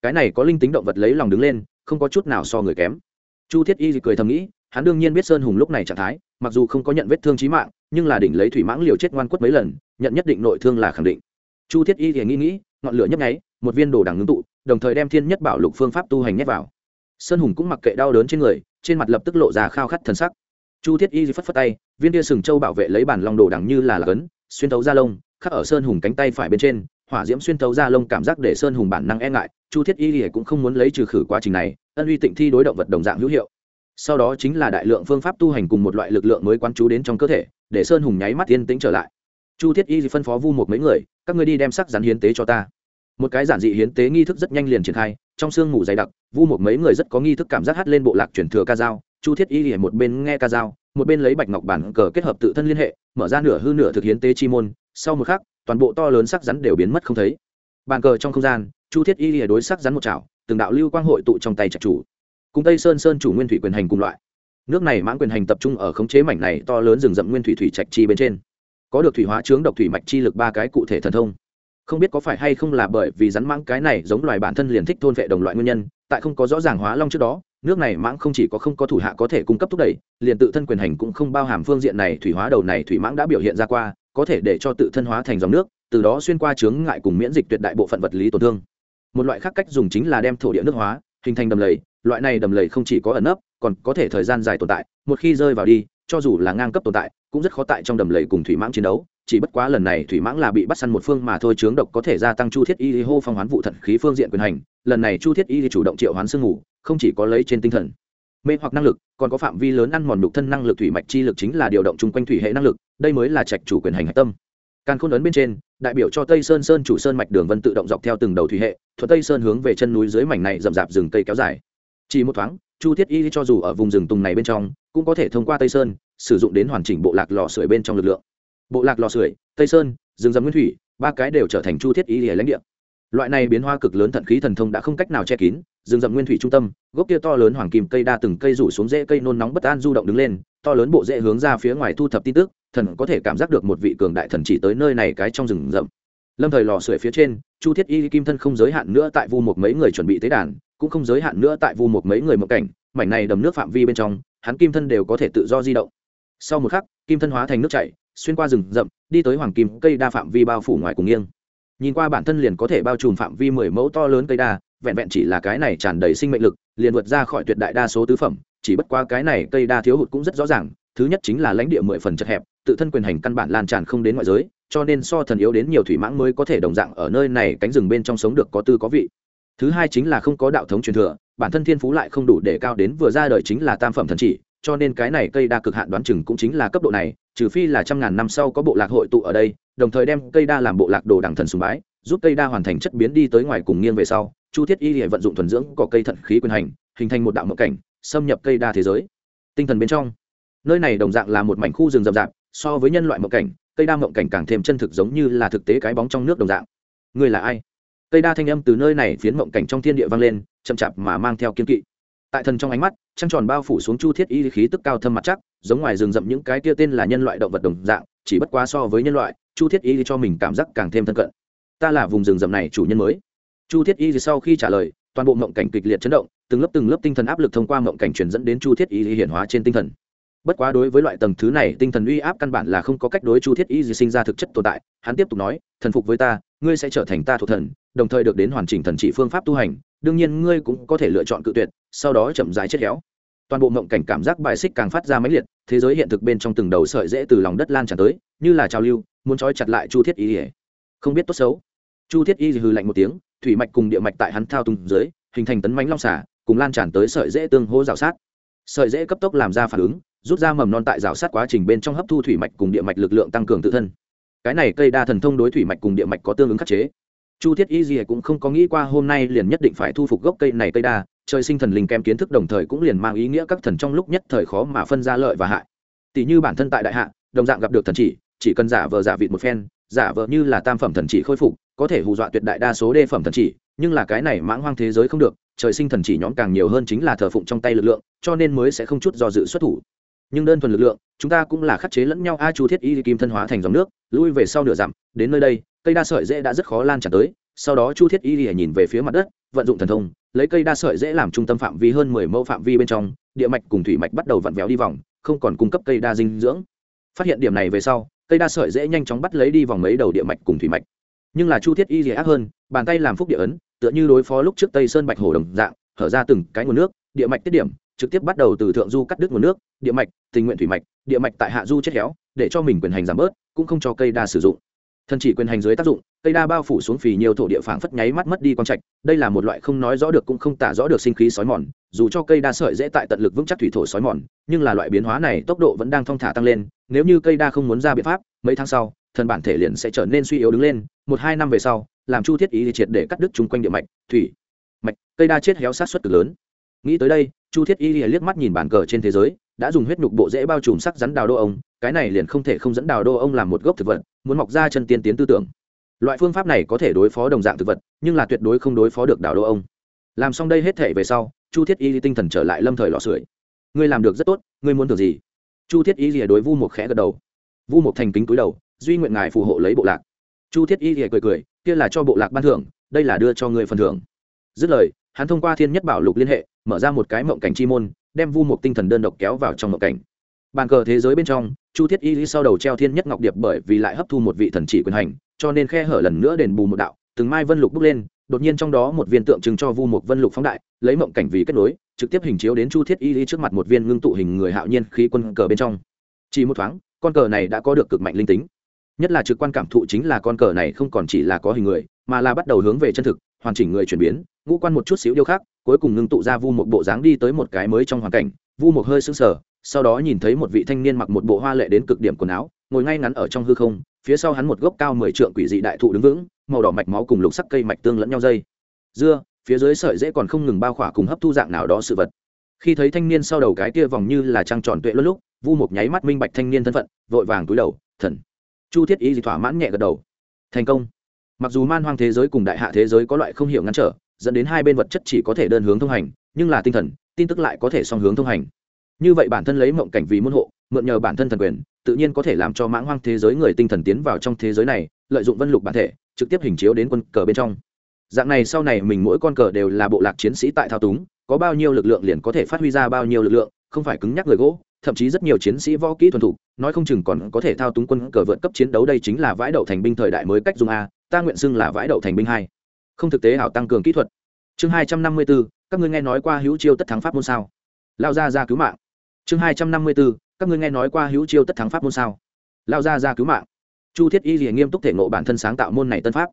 Cái này có linh tính động vật lấy lòng đứng lên, không có chút nào so người kém. Chu thiết y cười thầm nghĩ, hắn đương nhiên biết sơn hùng lúc này trạng thái, mặc dù không có nhận vết thương trí mạng, nhưng là đỉnh lấy thủy mãng liều chết ngoan quất mấy lần, nhận nhất định nội thương là khẳng định. Chu thiết y thì nghĩ nghĩ, ngọn lửa nhấp nháy, một viên đồ đằng ngưng tụ, đồng thời đem thiên nhất bảo lục phương pháp tu hành nhét vào sơn hùng cũng mặc kệ đau đớn trên người, trên mặt lập tức lộ ra khao khát thần sắc. Chu thiết y phất phất tay, viên tia sừng châu bảo vệ lấy bản lòng đồ đằng như là lạc ấn xuyên thấu da lông, khắc ở sơn hùng cánh tay phải bên trên, hỏa diễm xuyên thấu da lông cảm giác để sơn hùng bản năng e ngại, chu thiết y thì cũng không muốn lấy trừ khử quá trình này, ân uy tịnh thi đối động vật đồng dạng hữu hiệu. Sau đó chính là đại lượng phương pháp tu hành cùng một loại lực lượng mới quán chú đến trong cơ thể, để sơn hùng nháy mắt yên tĩnh trở lại. Chu thiết y phân phó vu một mấy người, các người đi đem sắc rắn hiến tế cho ta một cái giản dị hiến tế nghi thức rất nhanh liền triển khai, trong sương ngủ dày đặc, vu một mấy người rất có nghi thức cảm giác hát lên bộ lạc chuyển thừa ca dao, chu thiết y một bên nghe ca dao, một bên lấy bạch ngọc bản cờ kết hợp tự thân liên hệ, mở ra nửa hư nửa thực hiến tế chi môn, sau một khắc, toàn bộ to lớn sắc rắn đều biến mất không thấy. Bàn cờ trong không gian, chu thiết y đối sắc rắn một chảo, từng đạo lưu quang hội tụ trong tay trạch chủ. Cùng tây sơn sơn chủ nguyên thủy quyền hành cùng loại. Nước này mãn quyền hành tập trung ở khống chế mảnh này to lớn rừng rậm nguyên thủy thủy trạch chi bên trên. Có được thủy hóa chướng độc thủy mạch chi lực ba cái cụ thể thần thông không biết có phải hay không là bởi vì rắn mãng cái này giống loài bản thân liền thích thôn vệ đồng loại nguyên nhân, tại không có rõ ràng hóa long trước đó, nước này mãng không chỉ có không có thủ hạ có thể cung cấp thúc đẩy, liền tự thân quyền hành cũng không bao hàm phương diện này, thủy hóa đầu này thủy mãng đã biểu hiện ra qua, có thể để cho tự thân hóa thành dòng nước, từ đó xuyên qua chướng ngại cùng miễn dịch tuyệt đại bộ phận vật lý tổn thương. Một loại khác cách dùng chính là đem thổ địa nước hóa, hình thành đầm lầy, loại này đầm lầy không chỉ có ẩn nấp, còn có thể thời gian dài tồn tại, một khi rơi vào đi, cho dù là ngang cấp tồn tại, cũng rất khó tại trong đầm lầy cùng thủy mãng chiến đấu chỉ bất quá lần này thủy mãng là bị bắt săn một phương mà thôi, chướng độc có thể gia tăng chu thiết y hô phong hoán vụ thận khí phương diện quyền hành. Lần này chu thiết y chủ động triệu hoán sương ngủ không chỉ có lấy trên tinh thần mê hoặc năng lực, còn có phạm vi lớn ăn mòn đục thân năng lực thủy mạch chi lực chính là điều động chung quanh thủy hệ năng lực, đây mới là trạch chủ quyền hành hạch tâm. Càn khôn ấn bên trên, đại biểu cho tây sơn sơn chủ sơn mạch đường vân tự động dọc theo từng đầu thủy hệ, thuận tây sơn hướng về chân núi dưới mảnh này rậm rạp rừng cây kéo dài. Chỉ một thoáng, chu thiết y cho dù ở vùng rừng tùng này bên trong, cũng có thể thông qua tây sơn, sử dụng đến hoàn chỉnh bộ lạc lò sưởi bên trong lực lượng bộ lạc lò sưởi, tây sơn, rừng rậm nguyên thủy, ba cái đều trở thành chu thiết y lãnh địa. Loại này biến hoa cực lớn thận khí thần thông đã không cách nào che kín, rừng rậm nguyên thủy trung tâm, gốc kia to lớn hoàng kim cây đa từng cây rủ xuống rễ cây nôn nóng bất an du động đứng lên, to lớn bộ rễ hướng ra phía ngoài thu thập tin tức, thần có thể cảm giác được một vị cường đại thần chỉ tới nơi này cái trong rừng rậm. Lâm thời lò sưởi phía trên, chu thiết y kim thân không giới hạn nữa tại vu một mấy người chuẩn bị tế đàn, cũng không giới hạn nữa tại vu một mấy người một cảnh, mảnh này đầm nước phạm vi bên trong, hắn kim thân đều có thể tự do di động. Sau một khắc, kim thân hóa thành nước chảy xuyên qua rừng rậm, đi tới hoàng kim cây đa phạm vi bao phủ ngoài cùng nghiêng. Nhìn qua bản thân liền có thể bao trùm phạm vi mười mẫu to lớn cây đa, vẹn vẹn chỉ là cái này tràn đầy sinh mệnh lực, liền vượt ra khỏi tuyệt đại đa số tứ phẩm, chỉ bất qua cái này cây đa thiếu hụt cũng rất rõ ràng, thứ nhất chính là lãnh địa mười phần chật hẹp, tự thân quyền hành căn bản lan tràn không đến ngoại giới, cho nên so thần yếu đến nhiều thủy mãng mới có thể đồng dạng ở nơi này cánh rừng bên trong sống được có tư có vị. Thứ hai chính là không có đạo thống truyền thừa, bản thân thiên phú lại không đủ để cao đến vừa ra đời chính là tam phẩm thần chỉ cho nên cái này cây đa cực hạn đoán chừng cũng chính là cấp độ này, trừ phi là trăm ngàn năm sau có bộ lạc hội tụ ở đây, đồng thời đem cây đa làm bộ lạc đồ đẳng thần sùng bái, giúp cây đa hoàn thành chất biến đi tới ngoài cùng nghiêng về sau. Chu thiết y hệ vận dụng thuần dưỡng có cây thận khí quyền hành, hình thành một đạo mộng cảnh, xâm nhập cây đa thế giới. Tinh thần bên trong, nơi này đồng dạng là một mảnh khu rừng rậm rạp, so với nhân loại mộng cảnh, cây đa mộng cảnh càng thêm chân thực giống như là thực tế cái bóng trong nước đồng dạng. Người là ai? Cây đa thanh âm từ nơi này phiến mộng cảnh trong thiên địa vang lên, chậm chạp mà mang theo kiên kỵ. Tại thần trong ánh mắt trăng tròn bao phủ xuống chu thiết y khí tức cao thâm mặt chắc, giống ngoài rừng rậm những cái kia tên là nhân loại động vật đồng dạng, chỉ bất quá so với nhân loại, chu thiết y cho mình cảm giác càng thêm thân cận. Ta là vùng rừng rậm này chủ nhân mới. Chu thiết y sau khi trả lời, toàn bộ mộng cảnh kịch liệt chấn động, từng lớp từng lớp tinh thần áp lực thông qua mộng cảnh truyền dẫn đến chu thiết y hiển hóa trên tinh thần. Bất quá đối với loại tầng thứ này, tinh thần uy áp căn bản là không có cách đối chu thiết y gì sinh ra thực chất tồn tại. Hắn tiếp tục nói, thần phục với ta, ngươi sẽ trở thành ta thuộc thần, đồng thời được đến hoàn chỉnh thần trị phương pháp tu hành, đương nhiên ngươi cũng có thể lựa chọn cự tuyệt sau đó chậm rãi chết héo. Toàn bộ mộng cảnh cảm giác bài xích càng phát ra mãnh liệt, thế giới hiện thực bên trong từng đầu sợi dễ từ lòng đất lan tràn tới, như là trào lưu, muốn trói chặt lại chu thiết y không biết tốt xấu. Chu thiết y hừ lạnh một tiếng, thủy mạch cùng địa mạch tại hắn thao tung dưới, hình thành tấn mánh long xả cùng lan tràn tới sợi dễ tương hô rào sát. Sợi dễ cấp tốc làm ra phản ứng, rút ra mầm non tại rào sát quá trình bên trong hấp thu thủy mạch cùng địa mạch lực lượng tăng cường tự thân. Cái này cây đa thần thông đối thủy mạch cùng địa mạch có tương ứng khắc chế. Chu thiết y gì cũng không có nghĩ qua hôm nay liền nhất định phải thu phục gốc cây này cây đa trời sinh thần linh kèm kiến thức đồng thời cũng liền mang ý nghĩa các thần trong lúc nhất thời khó mà phân ra lợi và hại. Tỷ như bản thân tại đại hạ, đồng dạng gặp được thần chỉ chỉ cần giả vờ giả vịt một phen, giả vờ như là tam phẩm thần chỉ khôi phục, có thể hù dọa tuyệt đại đa số đê phẩm thần chỉ, nhưng là cái này mãng hoang thế giới không được, trời sinh thần chỉ nhóm càng nhiều hơn chính là thờ phụng trong tay lực lượng, cho nên mới sẽ không chút do dự xuất thủ. Nhưng đơn thuần lực lượng, chúng ta cũng là khắc chế lẫn nhau, a chu thiết y kim thân hóa thành dòng nước, lui về sau nửa dặm, đến nơi đây, cây đa sợi dễ đã rất khó lan tràn tới, sau đó chu thiết y nhìn về phía mặt đất, vận dụng thần thông lấy cây đa sợi dễ làm trung tâm phạm vi hơn mười mẫu phạm vi bên trong, địa mạch cùng thủy mạch bắt đầu vặn vẹo đi vòng, không còn cung cấp cây đa dinh dưỡng. Phát hiện điểm này về sau, cây đa sợi dễ nhanh chóng bắt lấy đi vòng mấy đầu địa mạch cùng thủy mạch. Nhưng là chu thiết y gì ác hơn, bàn tay làm phúc địa ấn, tựa như đối phó lúc trước tây sơn bạch hồ đồng dạng hở ra từng cái nguồn nước, địa mạch tiết điểm, trực tiếp bắt đầu từ thượng du cắt đứt nguồn nước, địa mạch, tình nguyện thủy mạch, địa mạch tại hạ du chết héo, để cho mình quyền hành giảm bớt, cũng không cho cây đa sử dụng thần chỉ quyền hành dưới tác dụng, cây đa bao phủ xuống phì nhiều thổ địa phảng phất nháy mắt mất đi quang trạch, đây là một loại không nói rõ được cũng không tả rõ được sinh khí sói mòn, dù cho cây đa sợi dễ tại tận lực vững chắc thủy thổ sói mòn, nhưng là loại biến hóa này tốc độ vẫn đang thong thả tăng lên, nếu như cây đa không muốn ra biện pháp, mấy tháng sau, thần bản thể liền sẽ trở nên suy yếu đứng lên, một hai năm về sau, làm chu thiết ý thì triệt để cắt đứt chung quanh địa mạch, thủy, mạch, cây đa chết héo sát xuất cực lớn. Nghĩ tới đây, chu thiết y liếc mắt nhìn bản cờ trên thế giới, đã dùng huyết nhục bộ dễ bao trùm sắc rắn đào đô ông cái này liền không thể không dẫn đào đô ông làm một gốc thực vật, muốn mọc ra chân tiên tiến tư tưởng. Loại phương pháp này có thể đối phó đồng dạng thực vật, nhưng là tuyệt đối không đối phó được đào đô ông. Làm xong đây hết thể về sau, chu thiết y tinh thần trở lại lâm thời lò sưởi. Ngươi làm được rất tốt, ngươi muốn tưởng gì? Chu thiết y rìa đối vu một khẽ gật đầu. Vu một thành kính túi đầu, duy nguyện ngài phù hộ lấy bộ lạc. Chu thiết y rìa cười cười, kia là cho bộ lạc ban thưởng, đây là đưa cho người phần thưởng. Dứt lời, hắn thông qua thiên nhất bảo lục liên hệ, mở ra một cái mộng cảnh chi môn, đem vu một tinh thần đơn độc kéo vào trong mộng cảnh bàn cờ thế giới bên trong, chu thiết y sau đầu treo thiên nhất ngọc điệp bởi vì lại hấp thu một vị thần chỉ quyền hành, cho nên khe hở lần nữa đền bù một đạo, từng mai vân lục bước lên, đột nhiên trong đó một viên tượng trưng cho vu một vân lục phóng đại, lấy mộng cảnh vì kết nối, trực tiếp hình chiếu đến chu thiết y trước mặt một viên ngưng tụ hình người hạo nhiên khí quân cờ bên trong. Chỉ một thoáng, con cờ này đã có được cực mạnh linh tính. Nhất là trực quan cảm thụ chính là con cờ này không còn chỉ là có hình người, mà là bắt đầu hướng về chân thực, hoàn chỉnh người chuyển biến, ngũ quan một chút xíu điêu khác cuối cùng ngưng tụ ra vu một bộ dáng đi tới một cái mới trong hoàn cảnh, vu một hơi sững sờ sau đó nhìn thấy một vị thanh niên mặc một bộ hoa lệ đến cực điểm quần áo, ngồi ngay ngắn ở trong hư không, phía sau hắn một gốc cao mười trượng quỷ dị đại thụ đứng vững, màu đỏ mạch máu cùng lục sắc cây mạch tương lẫn nhau dây. Dưa, phía dưới sợi dễ còn không ngừng bao khỏa cùng hấp thu dạng nào đó sự vật. Khi thấy thanh niên sau đầu cái kia vòng như là trăng tròn tuệ lúc lúc, vu một nháy mắt minh bạch thanh niên thân phận, vội vàng túi đầu, thần. Chu thiết ý gì thỏa mãn nhẹ gật đầu. Thành công. Mặc dù man hoang thế giới cùng đại hạ thế giới có loại không hiểu ngăn trở, dẫn đến hai bên vật chất chỉ có thể đơn hướng thông hành, nhưng là tinh thần, tin tức lại có thể song hướng thông hành như vậy bản thân lấy mộng cảnh vì môn hộ, mượn nhờ bản thân thần quyền, tự nhiên có thể làm cho mãng hoang thế giới người tinh thần tiến vào trong thế giới này, lợi dụng vân lục bản thể, trực tiếp hình chiếu đến quân cờ bên trong. Dạng này sau này mình mỗi con cờ đều là bộ lạc chiến sĩ tại thao túng, có bao nhiêu lực lượng liền có thể phát huy ra bao nhiêu lực lượng, không phải cứng nhắc người gỗ, thậm chí rất nhiều chiến sĩ võ kỹ thuần thục, nói không chừng còn có thể thao túng quân cờ vượt cấp chiến đấu đây chính là vãi đậu thành binh thời đại mới cách dùng a, ta nguyện xưng là vãi đậu thành binh hai. Không thực tế ảo tăng cường kỹ thuật. Chương hai trăm năm mươi bốn các ngươi nghe nói qua hữu chiêu tất thắng pháp môn sao? Lao ra ra cứu mạng chương hai trăm năm mươi bốn các ngươi nghe nói qua hữu chiêu tất thắng pháp môn sao? Lao ra ra cứu mạng. Chu thiết y liền nghiêm túc thể ngộ bản thân sáng tạo môn này tân pháp.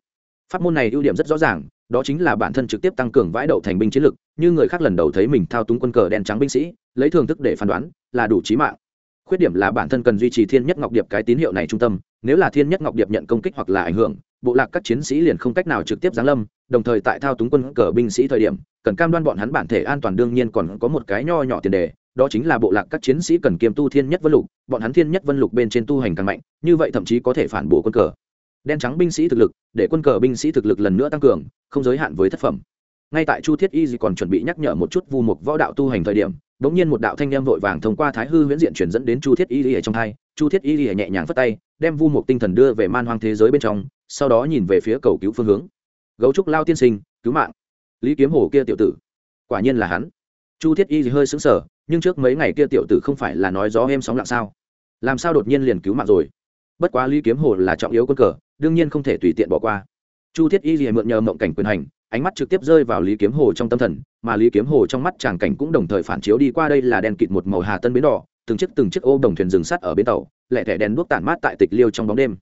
Pháp môn này ưu điểm rất rõ ràng, đó chính là bản thân trực tiếp tăng cường vãi đậu thành binh chiến lực, như người khác lần đầu thấy mình thao túng quân cờ đen trắng binh sĩ, lấy thường thức để phán đoán, là đủ trí mạng. Khuyết điểm là bản thân cần duy trì thiên nhất ngọc điệp cái tín hiệu này trung tâm, nếu là thiên nhất ngọc điệp nhận công kích hoặc là ảnh hưởng, bộ lạc các chiến sĩ liền không cách nào trực tiếp giáng lâm, đồng thời tại thao túng quân cờ binh sĩ thời điểm, cần cam đoan bọn hắn bản thể an toàn đương nhiên còn có một cái nho nhỏ tiền đề đó chính là bộ lạc các chiến sĩ cần kiêm tu thiên nhất vân lục, bọn hắn thiên nhất vân lục bên trên tu hành càng mạnh, như vậy thậm chí có thể phản bổ quân cờ. Đen trắng binh sĩ thực lực, để quân cờ binh sĩ thực lực lần nữa tăng cường, không giới hạn với thất phẩm. Ngay tại chu thiết y gì còn chuẩn bị nhắc nhở một chút vu mục võ đạo tu hành thời điểm đ ỗ n g nhiên một đạo thanh â vội vàng thông qua thái hư huyễn diện chuyển dẫn đến chu thiết y ở trong hai. Chu thiết y nhẹ nhàng phất tay, đem vu mục tinh thần đưa về man hoang thế giới bên trong, sau đó nhìn về phía cầu cứu phương hướng. Gấu trúc lao tiên sinh, cứu mạng. Lý kiếm hồ kia tiểu tử, quả nhiên là hắn chu thiết y hơi xứng sở nhưng trước mấy ngày kia tiểu tử không phải là nói gió em sóng lặng sao? Làm sao đột nhiên liền cứu mạng rồi? Bất quá lý kiếm hồ là trọng yếu quân cờ, đương nhiên không thể tùy tiện bỏ qua. Chu thiết y gì mượn nhờ mộng cảnh quyền hành, ánh mắt trực tiếp rơi vào lý kiếm hồ trong tâm thần, mà lý kiếm hồ trong mắt chàng cảnh cũng đồng thời phản chiếu đi qua đây là đèn kịt một màu hà tân bến đỏ, từng chiếc từng chiếc ô đồng thuyền rừng sắt ở bến tàu, lẹ thẻ đèn đuốc tản mát tại tịch liêu trong bóng đêm.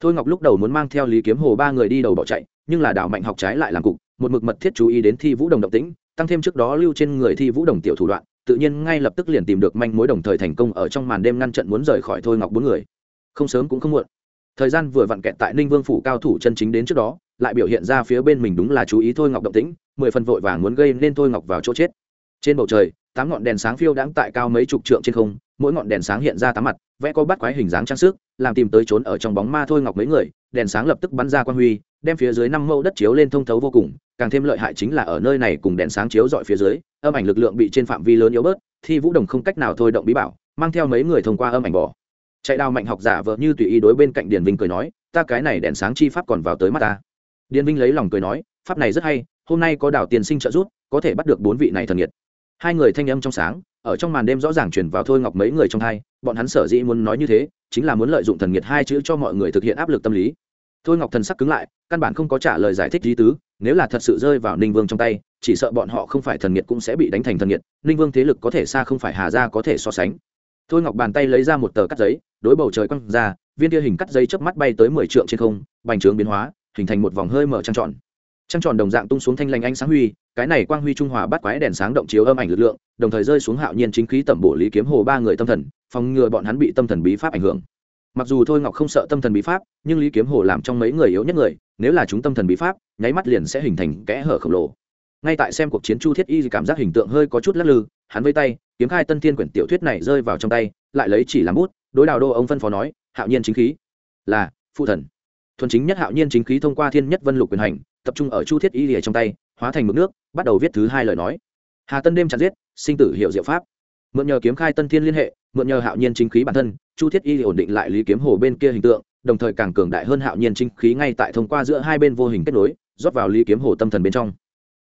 Thôi ngọc lúc đầu muốn mang theo lý kiếm hồ ba người đi đầu bỏ chạy, nhưng là đảo mạnh học trái lại làm cục, một mực mật thiết chú ý đến thi vũ đồng động tĩnh tăng thêm trước đó lưu trên người thi vũ đồng tiểu thủ đoạn, tự nhiên ngay lập tức liền tìm được manh mối đồng thời thành công ở trong màn đêm ngăn trận muốn rời khỏi thôi ngọc bốn người. Không sớm cũng không muộn. Thời gian vừa vặn kẹt tại ninh vương phủ cao thủ chân chính đến trước đó, lại biểu hiện ra phía bên mình đúng là chú ý thôi ngọc động tĩnh, mười phần vội vàng muốn gây nên thôi ngọc vào chỗ chết. Trên bầu trời, tám ngọn đèn sáng phiêu đãng tại cao mấy chục trượng trên không, mỗi ngọn đèn sáng hiện ra tám mặt, vẽ có bắt quái hình dáng trang sức, làm tìm tới trốn ở trong bóng ma thôi ngọc mấy người, đèn sáng lập tức bắn ra quan huy đem phía dưới năm mẫu đất chiếu lên thông thấu vô cùng, càng thêm lợi hại chính là ở nơi này cùng đèn sáng chiếu dọi phía dưới, âm ảnh lực lượng bị trên phạm vi lớn yếu bớt thì vũ đồng không cách nào thôi động bí bảo, mang theo mấy người thông qua âm ảnh bỏ chạy đào mạnh học giả vợ như tùy ý đối bên cạnh điền vinh cười nói, ta cái này đèn sáng chi pháp còn vào tới mắt ta. Điền vinh lấy lòng cười nói, pháp này rất hay, hôm nay có đào tiền sinh trợ giúp, có thể bắt được bốn vị này thần nhiệt hai người thanh âm trong sáng, ở trong màn đêm rõ ràng chuyển vào thôi ngọc mấy người trong hai, bọn hắn sở dĩ muốn nói như thế, chính là muốn lợi dụng thần nhiệt hai chữ cho mọi người thực hiện áp lực tâm lý thôi ngọc thần sắc cứng lại, căn bản không có trả lời giải thích lý tứ, nếu là thật sự rơi vào ninh vương trong tay, chỉ sợ bọn họ không phải thần nghiệt cũng sẽ bị đánh thành thần nghiệt. ninh vương thế lực có thể xa không phải hà ra có thể so sánh thôi ngọc bàn tay lấy ra một tờ cắt giấy, đối bầu trời quăng ra, viên tia hình cắt giấy chớp mắt bay tới mười trượng trên không, bành trướng biến hóa, hình thành một vòng hơi mở trăng tròn trăng tròn đồng dạng tung xuống thanh lanh ánh sáng huy, cái này quang huy trung hòa bắt quái đèn sáng động chiếu âm ảnh lực lượng, đồng thời rơi xuống hạo nhiên chính khí tẩm bổ lý kiếm hồ ba người tâm thần, phòng ngừa bọn hắn bị tâm thần bí pháp ảnh hưởng mặc dù thôi ngọc không sợ tâm thần bí pháp, nhưng lý kiếm hồ làm trong mấy người yếu nhất người, nếu là chúng tâm thần bí pháp, nháy mắt liền sẽ hình thành kẽ hở khổng lồ. Ngay tại xem cuộc chiến chu thiết y cảm giác hình tượng hơi có chút lắc lư, hắn vây tay, kiếm khai tân thiên quyển tiểu thuyết này rơi vào trong tay, lại lấy chỉ làm bút, đối đào đô ông phân phó nói, hạo nhiên chính khí. Là, phụ thần. Thuần chính nhất hạo nhiên chính khí thông qua thiên nhất vân lục quyền hành, tập trung ở chu thiết y lìa trong tay, hóa thành mực nước, bắt đầu viết thứ hai lời nói. Hà tân đêm chặt giết, sinh tử hiệu diệu pháp. Mượn nhờ kiếm khai tân thiên liên hệ, mượn nhờ hạo nhiên chính khí bản thân chu thiết y ổn định lại lý kiếm hồ bên kia hình tượng, đồng thời càng cường đại hơn hạo nhiên chính khí ngay tại thông qua giữa hai bên vô hình kết nối, rót vào lý kiếm hồ tâm thần bên trong.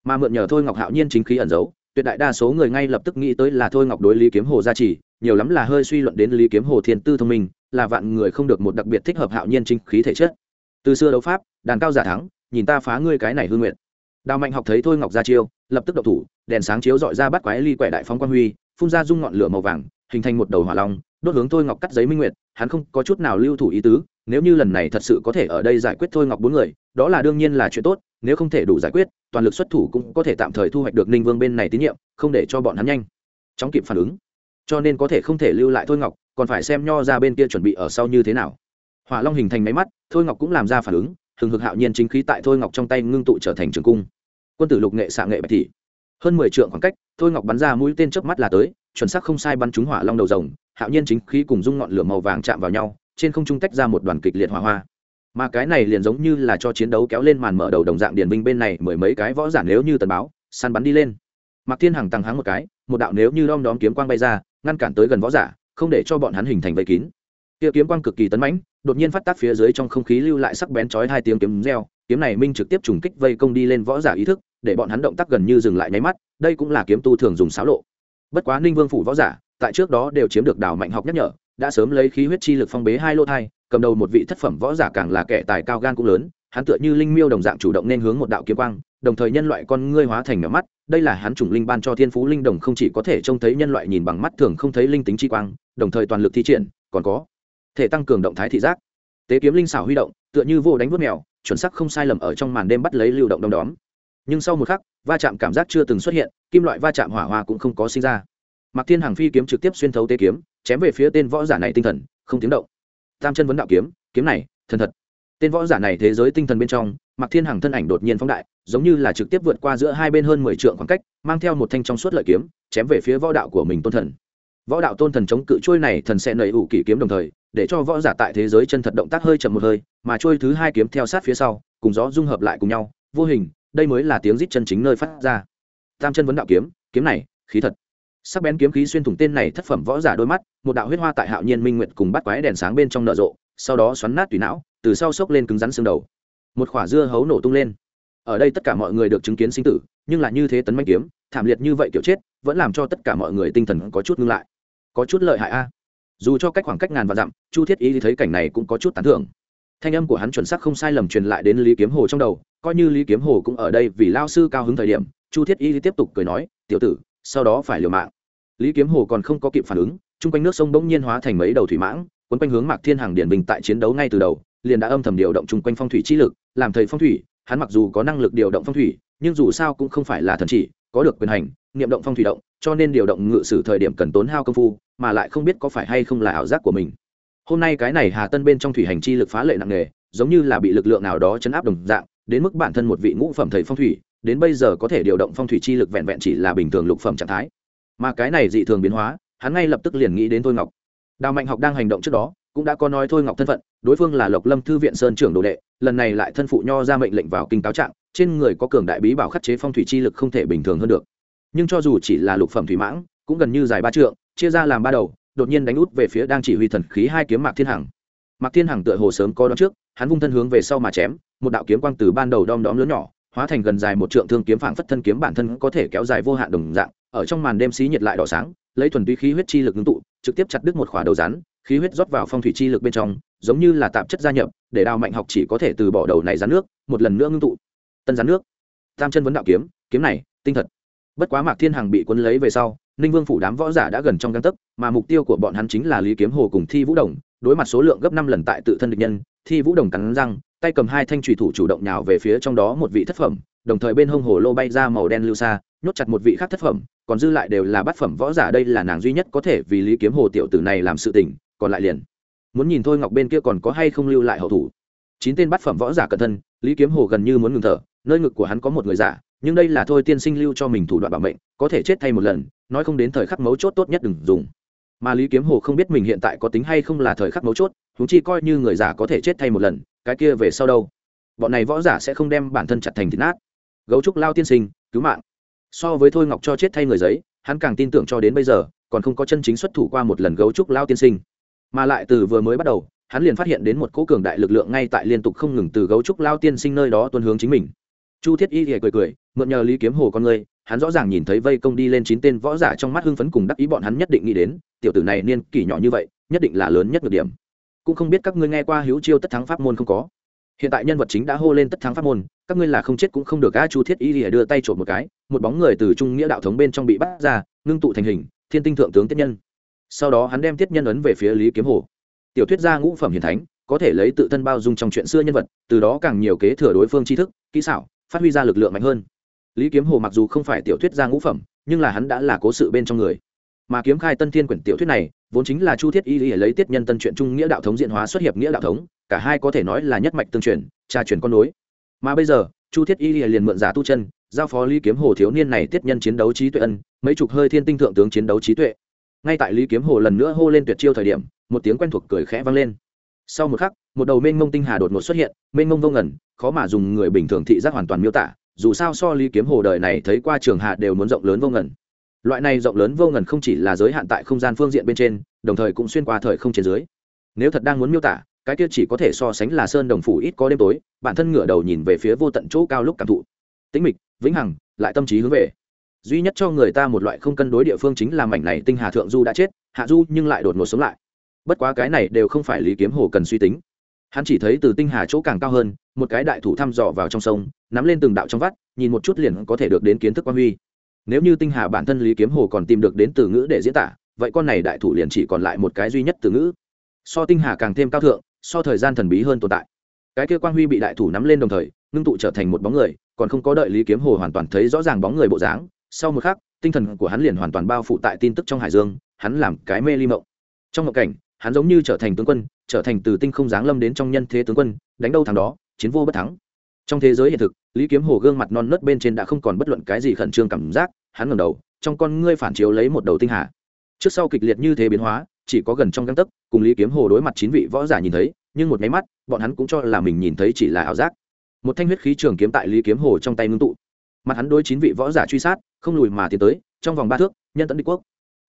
Mà mượn nhờ thôi ngọc hạo nhiên chính khí ẩn giấu, tuyệt đại đa số người ngay lập tức nghĩ tới là thôi ngọc đối lý kiếm hồ gia trì, nhiều lắm là hơi suy luận đến lý kiếm hồ thiên tư thông minh, là vạn người không được một đặc biệt thích hợp hạo nhiên chính khí thể chất. Từ xưa đấu pháp, đàn cao giả thắng, nhìn ta phá ngươi cái này hư nguyện đào mạnh học thấy thôi ngọc ra chiêu, lập tức độc thủ, đèn sáng chiếu dọi ra bắt quái ly quẻ đại phóng quan huy, phun ra dung ngọn lửa màu vàng, hình thành một đầu hỏa long đốt hướng thôi ngọc cắt giấy minh nguyệt, hắn không có chút nào lưu thủ ý tứ, nếu như lần này thật sự có thể ở đây giải quyết thôi ngọc bốn người, đó là đương nhiên là chuyện tốt, nếu không thể đủ giải quyết, toàn lực xuất thủ cũng có thể tạm thời thu hoạch được ninh vương bên này tín nhiệm, không để cho bọn hắn nhanh. Chóng kịp phản ứng. Cho nên có thể không thể lưu lại thôi ngọc, còn phải xem nho ra bên kia chuẩn bị ở sau như thế nào. Hỏa long hình thành máy mắt, thôi ngọc cũng làm ra phản ứng, hừng hực hạo nhiên chính khí tại thôi ngọc trong tay ngưng tụ trở thành trường cung. Quân tử lục nghệ xạ nghệ bạch thị. Hơn mười trượng khoảng cách, thôi ngọc bắn ra mũi tên trước mắt là tới chuẩn xác không sai bắn trúng hỏa long đầu rồng, hạo nhiên chính khí cùng dung ngọn lửa màu vàng chạm vào nhau, trên không trung tách ra một đoàn kịch liệt hỏa hoa. Mà cái này liền giống như là cho chiến đấu kéo lên màn mở đầu đồng dạng điển binh bên này mười mấy cái võ giả nếu như tần báo, săn bắn đi lên. Mặc thiên hằng tăng háng một cái, một đạo nếu như đom đóm kiếm quang bay ra, ngăn cản tới gần võ giả, không để cho bọn hắn hình thành vây kín. Kia kiếm quang cực kỳ tấn mãnh, đột nhiên phát tác phía dưới trong không khí lưu lại sắc bén chói hai tiếng kiếm reo, kiếm này minh trực tiếp trùng kích vây công đi lên võ giả ý thức, để bọn hắn động tác gần như dừng lại nháy mắt, đây cũng là kiếm tu thường dùng xáo lộ bất quá ninh vương phủ võ giả, tại trước đó đều chiếm được đảo mạnh học nhắc nhở, đã sớm lấy khí huyết chi lực phong bế hai lô thai, cầm đầu một vị thất phẩm võ giả càng là kẻ tài cao gan cũng lớn, hắn tựa như linh miêu đồng dạng chủ động nên hướng một đạo kiếm quang, đồng thời nhân loại con ngươi hóa thành nhỏ mắt, đây là hắn chủng linh ban cho thiên phú linh đồng không chỉ có thể trông thấy nhân loại nhìn bằng mắt thường không thấy linh tính chi quang, đồng thời toàn lực thi triển, còn có thể tăng cường động thái thị giác. Tế kiếm linh xảo huy động, tựa như vô đánh vuốt mèo, chuẩn sắc không sai lầm ở trong màn đêm bắt lấy lưu động đom đóm nhưng sau một khắc, va chạm cảm giác chưa từng xuất hiện, kim loại va chạm hỏa hoa cũng không có sinh ra. Mặc thiên Hằng phi kiếm trực tiếp xuyên thấu tế kiếm, chém về phía tên võ giả này tinh thần, không tiếng động. Tam chân vấn đạo kiếm kiếm này, thần thật. Tên võ giả này thế giới tinh thần bên trong mặc thiên hằng thân ảnh đột nhiên phóng đại, giống như là trực tiếp vượt qua giữa hai bên hơn mười trượng khoảng cách, mang theo một thanh trong suốt lợi kiếm, chém về phía võ đạo của mình tôn thần. Võ đạo tôn thần chống cự trôi này thần sẽ nầy ủ kỷ kiếm đồng thời, để cho võ giả tại thế giới chân thật động tác hơi chậm một hơi, mà trôi thứ hai kiếm theo sát phía sau, cùng gió dung hợp lại cùng nhau, vô hình đây mới là tiếng rít chân chính nơi phát ra. Tam chân vấn đạo kiếm kiếm này, khí thật. Sắc bén kiếm khí xuyên thủng tên này thất phẩm võ giả đôi mắt, một đạo huyết hoa tại hạo nhiên minh nguyệt cùng bắt quái đèn sáng bên trong nở rộ, sau đó xoắn nát tùy não, từ sau xốc lên cứng rắn xương đầu. Một khỏa dưa hấu nổ tung lên. Ở đây tất cả mọi người được chứng kiến sinh tử, nhưng là như thế tấn manh kiếm, thảm liệt như vậy kiểu chết, vẫn làm cho tất cả mọi người tinh thần có chút ngưng lại. Có chút lợi hại a. Dù cho cách khoảng cách ngàn và dặm, chu thiết ý thì thấy cảnh này cũng có chút tán thưởng. Thanh âm của hắn chuẩn xác không sai lầm truyền lại đến lý kiếm hồ trong đầu coi như lý kiếm hồ cũng ở đây vì lao sư cao hứng thời điểm, chu thiết y tiếp tục cười nói, tiểu tử, sau đó phải liều mạng. Lý kiếm hồ còn không có kịp phản ứng, chung quanh nước sông bỗng nhiên hóa thành mấy đầu thủy mãng, quấn quanh hướng mạc thiên hàng điển bình tại chiến đấu ngay từ đầu, liền đã âm thầm điều động chung quanh phong thủy chi lực, làm thầy phong thủy, hắn mặc dù có năng lực điều động phong thủy, nhưng dù sao cũng không phải là thần chỉ, có được quyền hành niệm động phong thủy động, cho nên điều động ngự sử thời điểm cần tốn hao công phu, mà lại không biết có phải hay không là ảo giác của mình. Hôm nay cái này hà tân bên trong thủy hành chi lực phá lệ nặng nề, giống như là bị lực lượng nào đó chấn áp đồng dạng đến mức bản thân một vị ngũ phẩm thầy phong thủy, đến bây giờ có thể điều động phong thủy chi lực vẹn vẹn chỉ là bình thường lục phẩm trạng thái. Mà cái này dị thường biến hóa, hắn ngay lập tức liền nghĩ đến thôi ngọc. Đào mạnh học đang hành động trước đó, cũng đã có nói thôi ngọc thân phận, đối phương là lộc lâm thư viện sơn trưởng đồ đệ, lần này lại thân phụ nho ra mệnh lệnh vào kinh cáo trạng, trên người có cường đại bí bảo khắc chế phong thủy chi lực không thể bình thường hơn được. Nhưng cho dù chỉ là lục phẩm thủy mãng, cũng gần như dài ba trượng, chia ra làm ba đầu, đột nhiên đánh út về phía đang chỉ huy thần khí hai kiếm mạc thiên hằng. Mạc thiên hằng tựa hồ sớm có đón trước, hắn vung thân hướng về sau mà chém một đạo kiếm quang từ ban đầu đom đóm lớn nhỏ, hóa thành gần dài một trượng thương kiếm phảng phất thân kiếm bản thân có thể kéo dài vô hạn đồng dạng, ở trong màn đêm xí nhiệt lại đỏ sáng, lấy thuần túy khí huyết chi lực ngưng tụ, trực tiếp chặt đứt một khỏa đầu rắn, khí huyết rót vào phong thủy chi lực bên trong, giống như là tạp chất gia nhập, để đào mạnh học chỉ có thể từ bỏ đầu này rắn nước, một lần nữa ngưng tụ. Tân rắn nước. Tam chân vấn đạo kiếm kiếm này, tinh thật. Bất quá mạc thiên hằng bị quân lấy về sau, ninh vương phủ đám võ giả đã gần trong găng tấc, mà mục tiêu của bọn hắn chính là lý kiếm hồ cùng thi vũ đồng, đối mặt số lượng gấp năm lần tại tự thân địch nhân, thi vũ đồng cắn răng tay cầm hai thanh trùy thủ chủ động nhào về phía trong đó một vị thất phẩm, đồng thời bên hông hồ lô bay ra màu đen lưu xa, nhốt chặt một vị khác thất phẩm, còn dư lại đều là bát phẩm võ giả, đây là nàng duy nhất có thể vì lý kiếm hồ tiểu tử này làm sự tình, còn lại liền muốn nhìn thôi ngọc bên kia còn có hay không lưu lại hậu thủ. Chín tên bát phẩm võ giả cẩn thân, lý kiếm hồ gần như muốn ngừng thở, nơi ngực của hắn có một người giả, nhưng đây là thôi tiên sinh lưu cho mình thủ đoạn bảo mệnh, có thể chết thay một lần, nói không đến thời khắc mấu chốt tốt nhất đừng dùng. Mà lý kiếm hồ không biết mình hiện tại có tính hay không là thời khắc mấu chốt chúng chi coi như người giả có thể chết thay một lần cái kia về sau đâu? Bọn này võ giả sẽ không đem bản thân chặt thành thịt nát. Gấu trúc lao tiên sinh, cứu mạng. So với thôi ngọc cho chết thay người giấy, hắn càng tin tưởng cho đến bây giờ, còn không có chân chính xuất thủ qua một lần gấu trúc lao tiên sinh. Mà lại từ vừa mới bắt đầu, hắn liền phát hiện đến một cỗ cường đại lực lượng ngay tại liên tục không ngừng từ gấu trúc lao tiên sinh nơi đó tuân hướng chính mình. Chu thiết y thì cười cười, mượn nhờ lý kiếm hồ con người, hắn rõ ràng nhìn thấy vây công đi lên chín tên võ giả trong mắt hưng phấn cùng đắc ý bọn hắn nhất định nghĩ đến, tiểu tử này niên kỷ nhỏ như vậy, nhất định là lớn nhất được điểm cũng không biết các ngươi nghe qua hữu chiêu tất thắng pháp môn không có. Hiện tại nhân vật chính đã hô lên tất thắng pháp môn, các ngươi là không chết cũng không được a chu thiết y lìa đưa tay trộm một cái, một bóng người từ trung nghĩa đạo thống bên trong bị bắt ra, ngưng tụ thành hình, thiên tinh thượng tướng tiết nhân. Sau đó hắn đem tiết nhân ấn về phía lý kiếm hồ. Tiểu thuyết gia ngũ phẩm hiền thánh, có thể lấy tự thân bao dung trong chuyện xưa nhân vật, từ đó càng nhiều kế thừa đối phương tri thức, kỹ xảo, phát huy ra lực lượng mạnh hơn. Lý kiếm hồ mặc dù không phải tiểu thuyết gia ngũ phẩm, nhưng là hắn đã là cố sự bên trong người mà kiếm khai tân thiên quyển tiểu thuyết này, vốn chính là chu thiết y lấy tiết nhân tân chuyện trung nghĩa đạo thống diện hóa xuất hiệp nghĩa đạo thống, cả hai có thể nói là nhất mạch tương truyền, trà truyền con nối. Mà bây giờ, chu thiết y liền mượn giả tu chân, giao phó lý kiếm hồ thiếu niên này tiết nhân chiến đấu trí tuệ ân, mấy chục hơi thiên tinh thượng tướng chiến đấu trí tuệ. Ngay tại lý kiếm hồ lần nữa hô lên tuyệt chiêu thời điểm, một tiếng quen thuộc cười khẽ vang lên. Sau một khắc, một đầu mênh mông tinh hà đột ngột xuất hiện, mênh mông vô ngẩn khó mà dùng người bình thường thị giác hoàn toàn miêu tả, dù sao so lý kiếm hồ đời này thấy qua trường hạ đều muốn rộng lớn vô ngẩn loại này rộng lớn vô ngần không chỉ là giới hạn tại không gian phương diện bên trên, đồng thời cũng xuyên qua thời không trên dưới. Nếu thật đang muốn miêu tả, cái kia chỉ có thể so sánh là sơn đồng phủ ít có đêm tối, bản thân ngửa đầu nhìn về phía vô tận chỗ cao lúc cảm thụ. Tĩnh mịch, vĩnh hằng, lại tâm trí hướng về. Duy nhất cho người ta một loại không cân đối địa phương chính là mảnh này tinh hà thượng du đã chết, hạ du nhưng lại đột ngột sống lại. Bất quá cái này đều không phải lý kiếm hồ cần suy tính. Hắn chỉ thấy từ tinh hà chỗ càng cao hơn, một cái đại thủ thăm dò vào trong sông, nắm lên từng đạo trong vắt, nhìn một chút liền có thể được đến kiến thức quan huy nếu như tinh hà bản thân lý kiếm hồ còn tìm được đến từ ngữ để diễn tả, vậy con này đại thủ liền chỉ còn lại một cái duy nhất từ ngữ. So tinh hà càng thêm cao thượng, so thời gian thần bí hơn tồn tại. Cái kia quang huy bị đại thủ nắm lên đồng thời, ngưng tụ trở thành một bóng người, còn không có đợi lý kiếm hồ hoàn toàn thấy rõ ràng bóng người bộ dáng, sau một khắc, tinh thần của hắn liền hoàn toàn bao phủ tại tin tức trong hải dương, hắn làm cái mê ly mộng. Trong mộng cảnh, hắn giống như trở thành tướng quân, trở thành từ tinh không giáng lâm đến trong nhân thế tướng quân, đánh đâu thằng đó, chiến vô bất thắng. Trong thế giới hiện thực lý kiếm hồ gương mặt non nớt bên trên đã không còn bất luận cái gì khẩn trương cảm giác, hắn ngầm đầu, trong con ngươi phản chiếu lấy một đầu tinh hà. Trước sau kịch liệt như thế biến hóa, chỉ có gần trong găng tấc, cùng lý kiếm hồ đối mặt chín vị võ giả nhìn thấy, nhưng một máy mắt, bọn hắn cũng cho là mình nhìn thấy chỉ là ảo giác. Một thanh huyết khí trường kiếm tại lý kiếm hồ trong tay ngưng tụ. Mặt hắn đối chín vị võ giả truy sát, không lùi mà tiến tới, trong vòng ba thước, nhân tận đế quốc.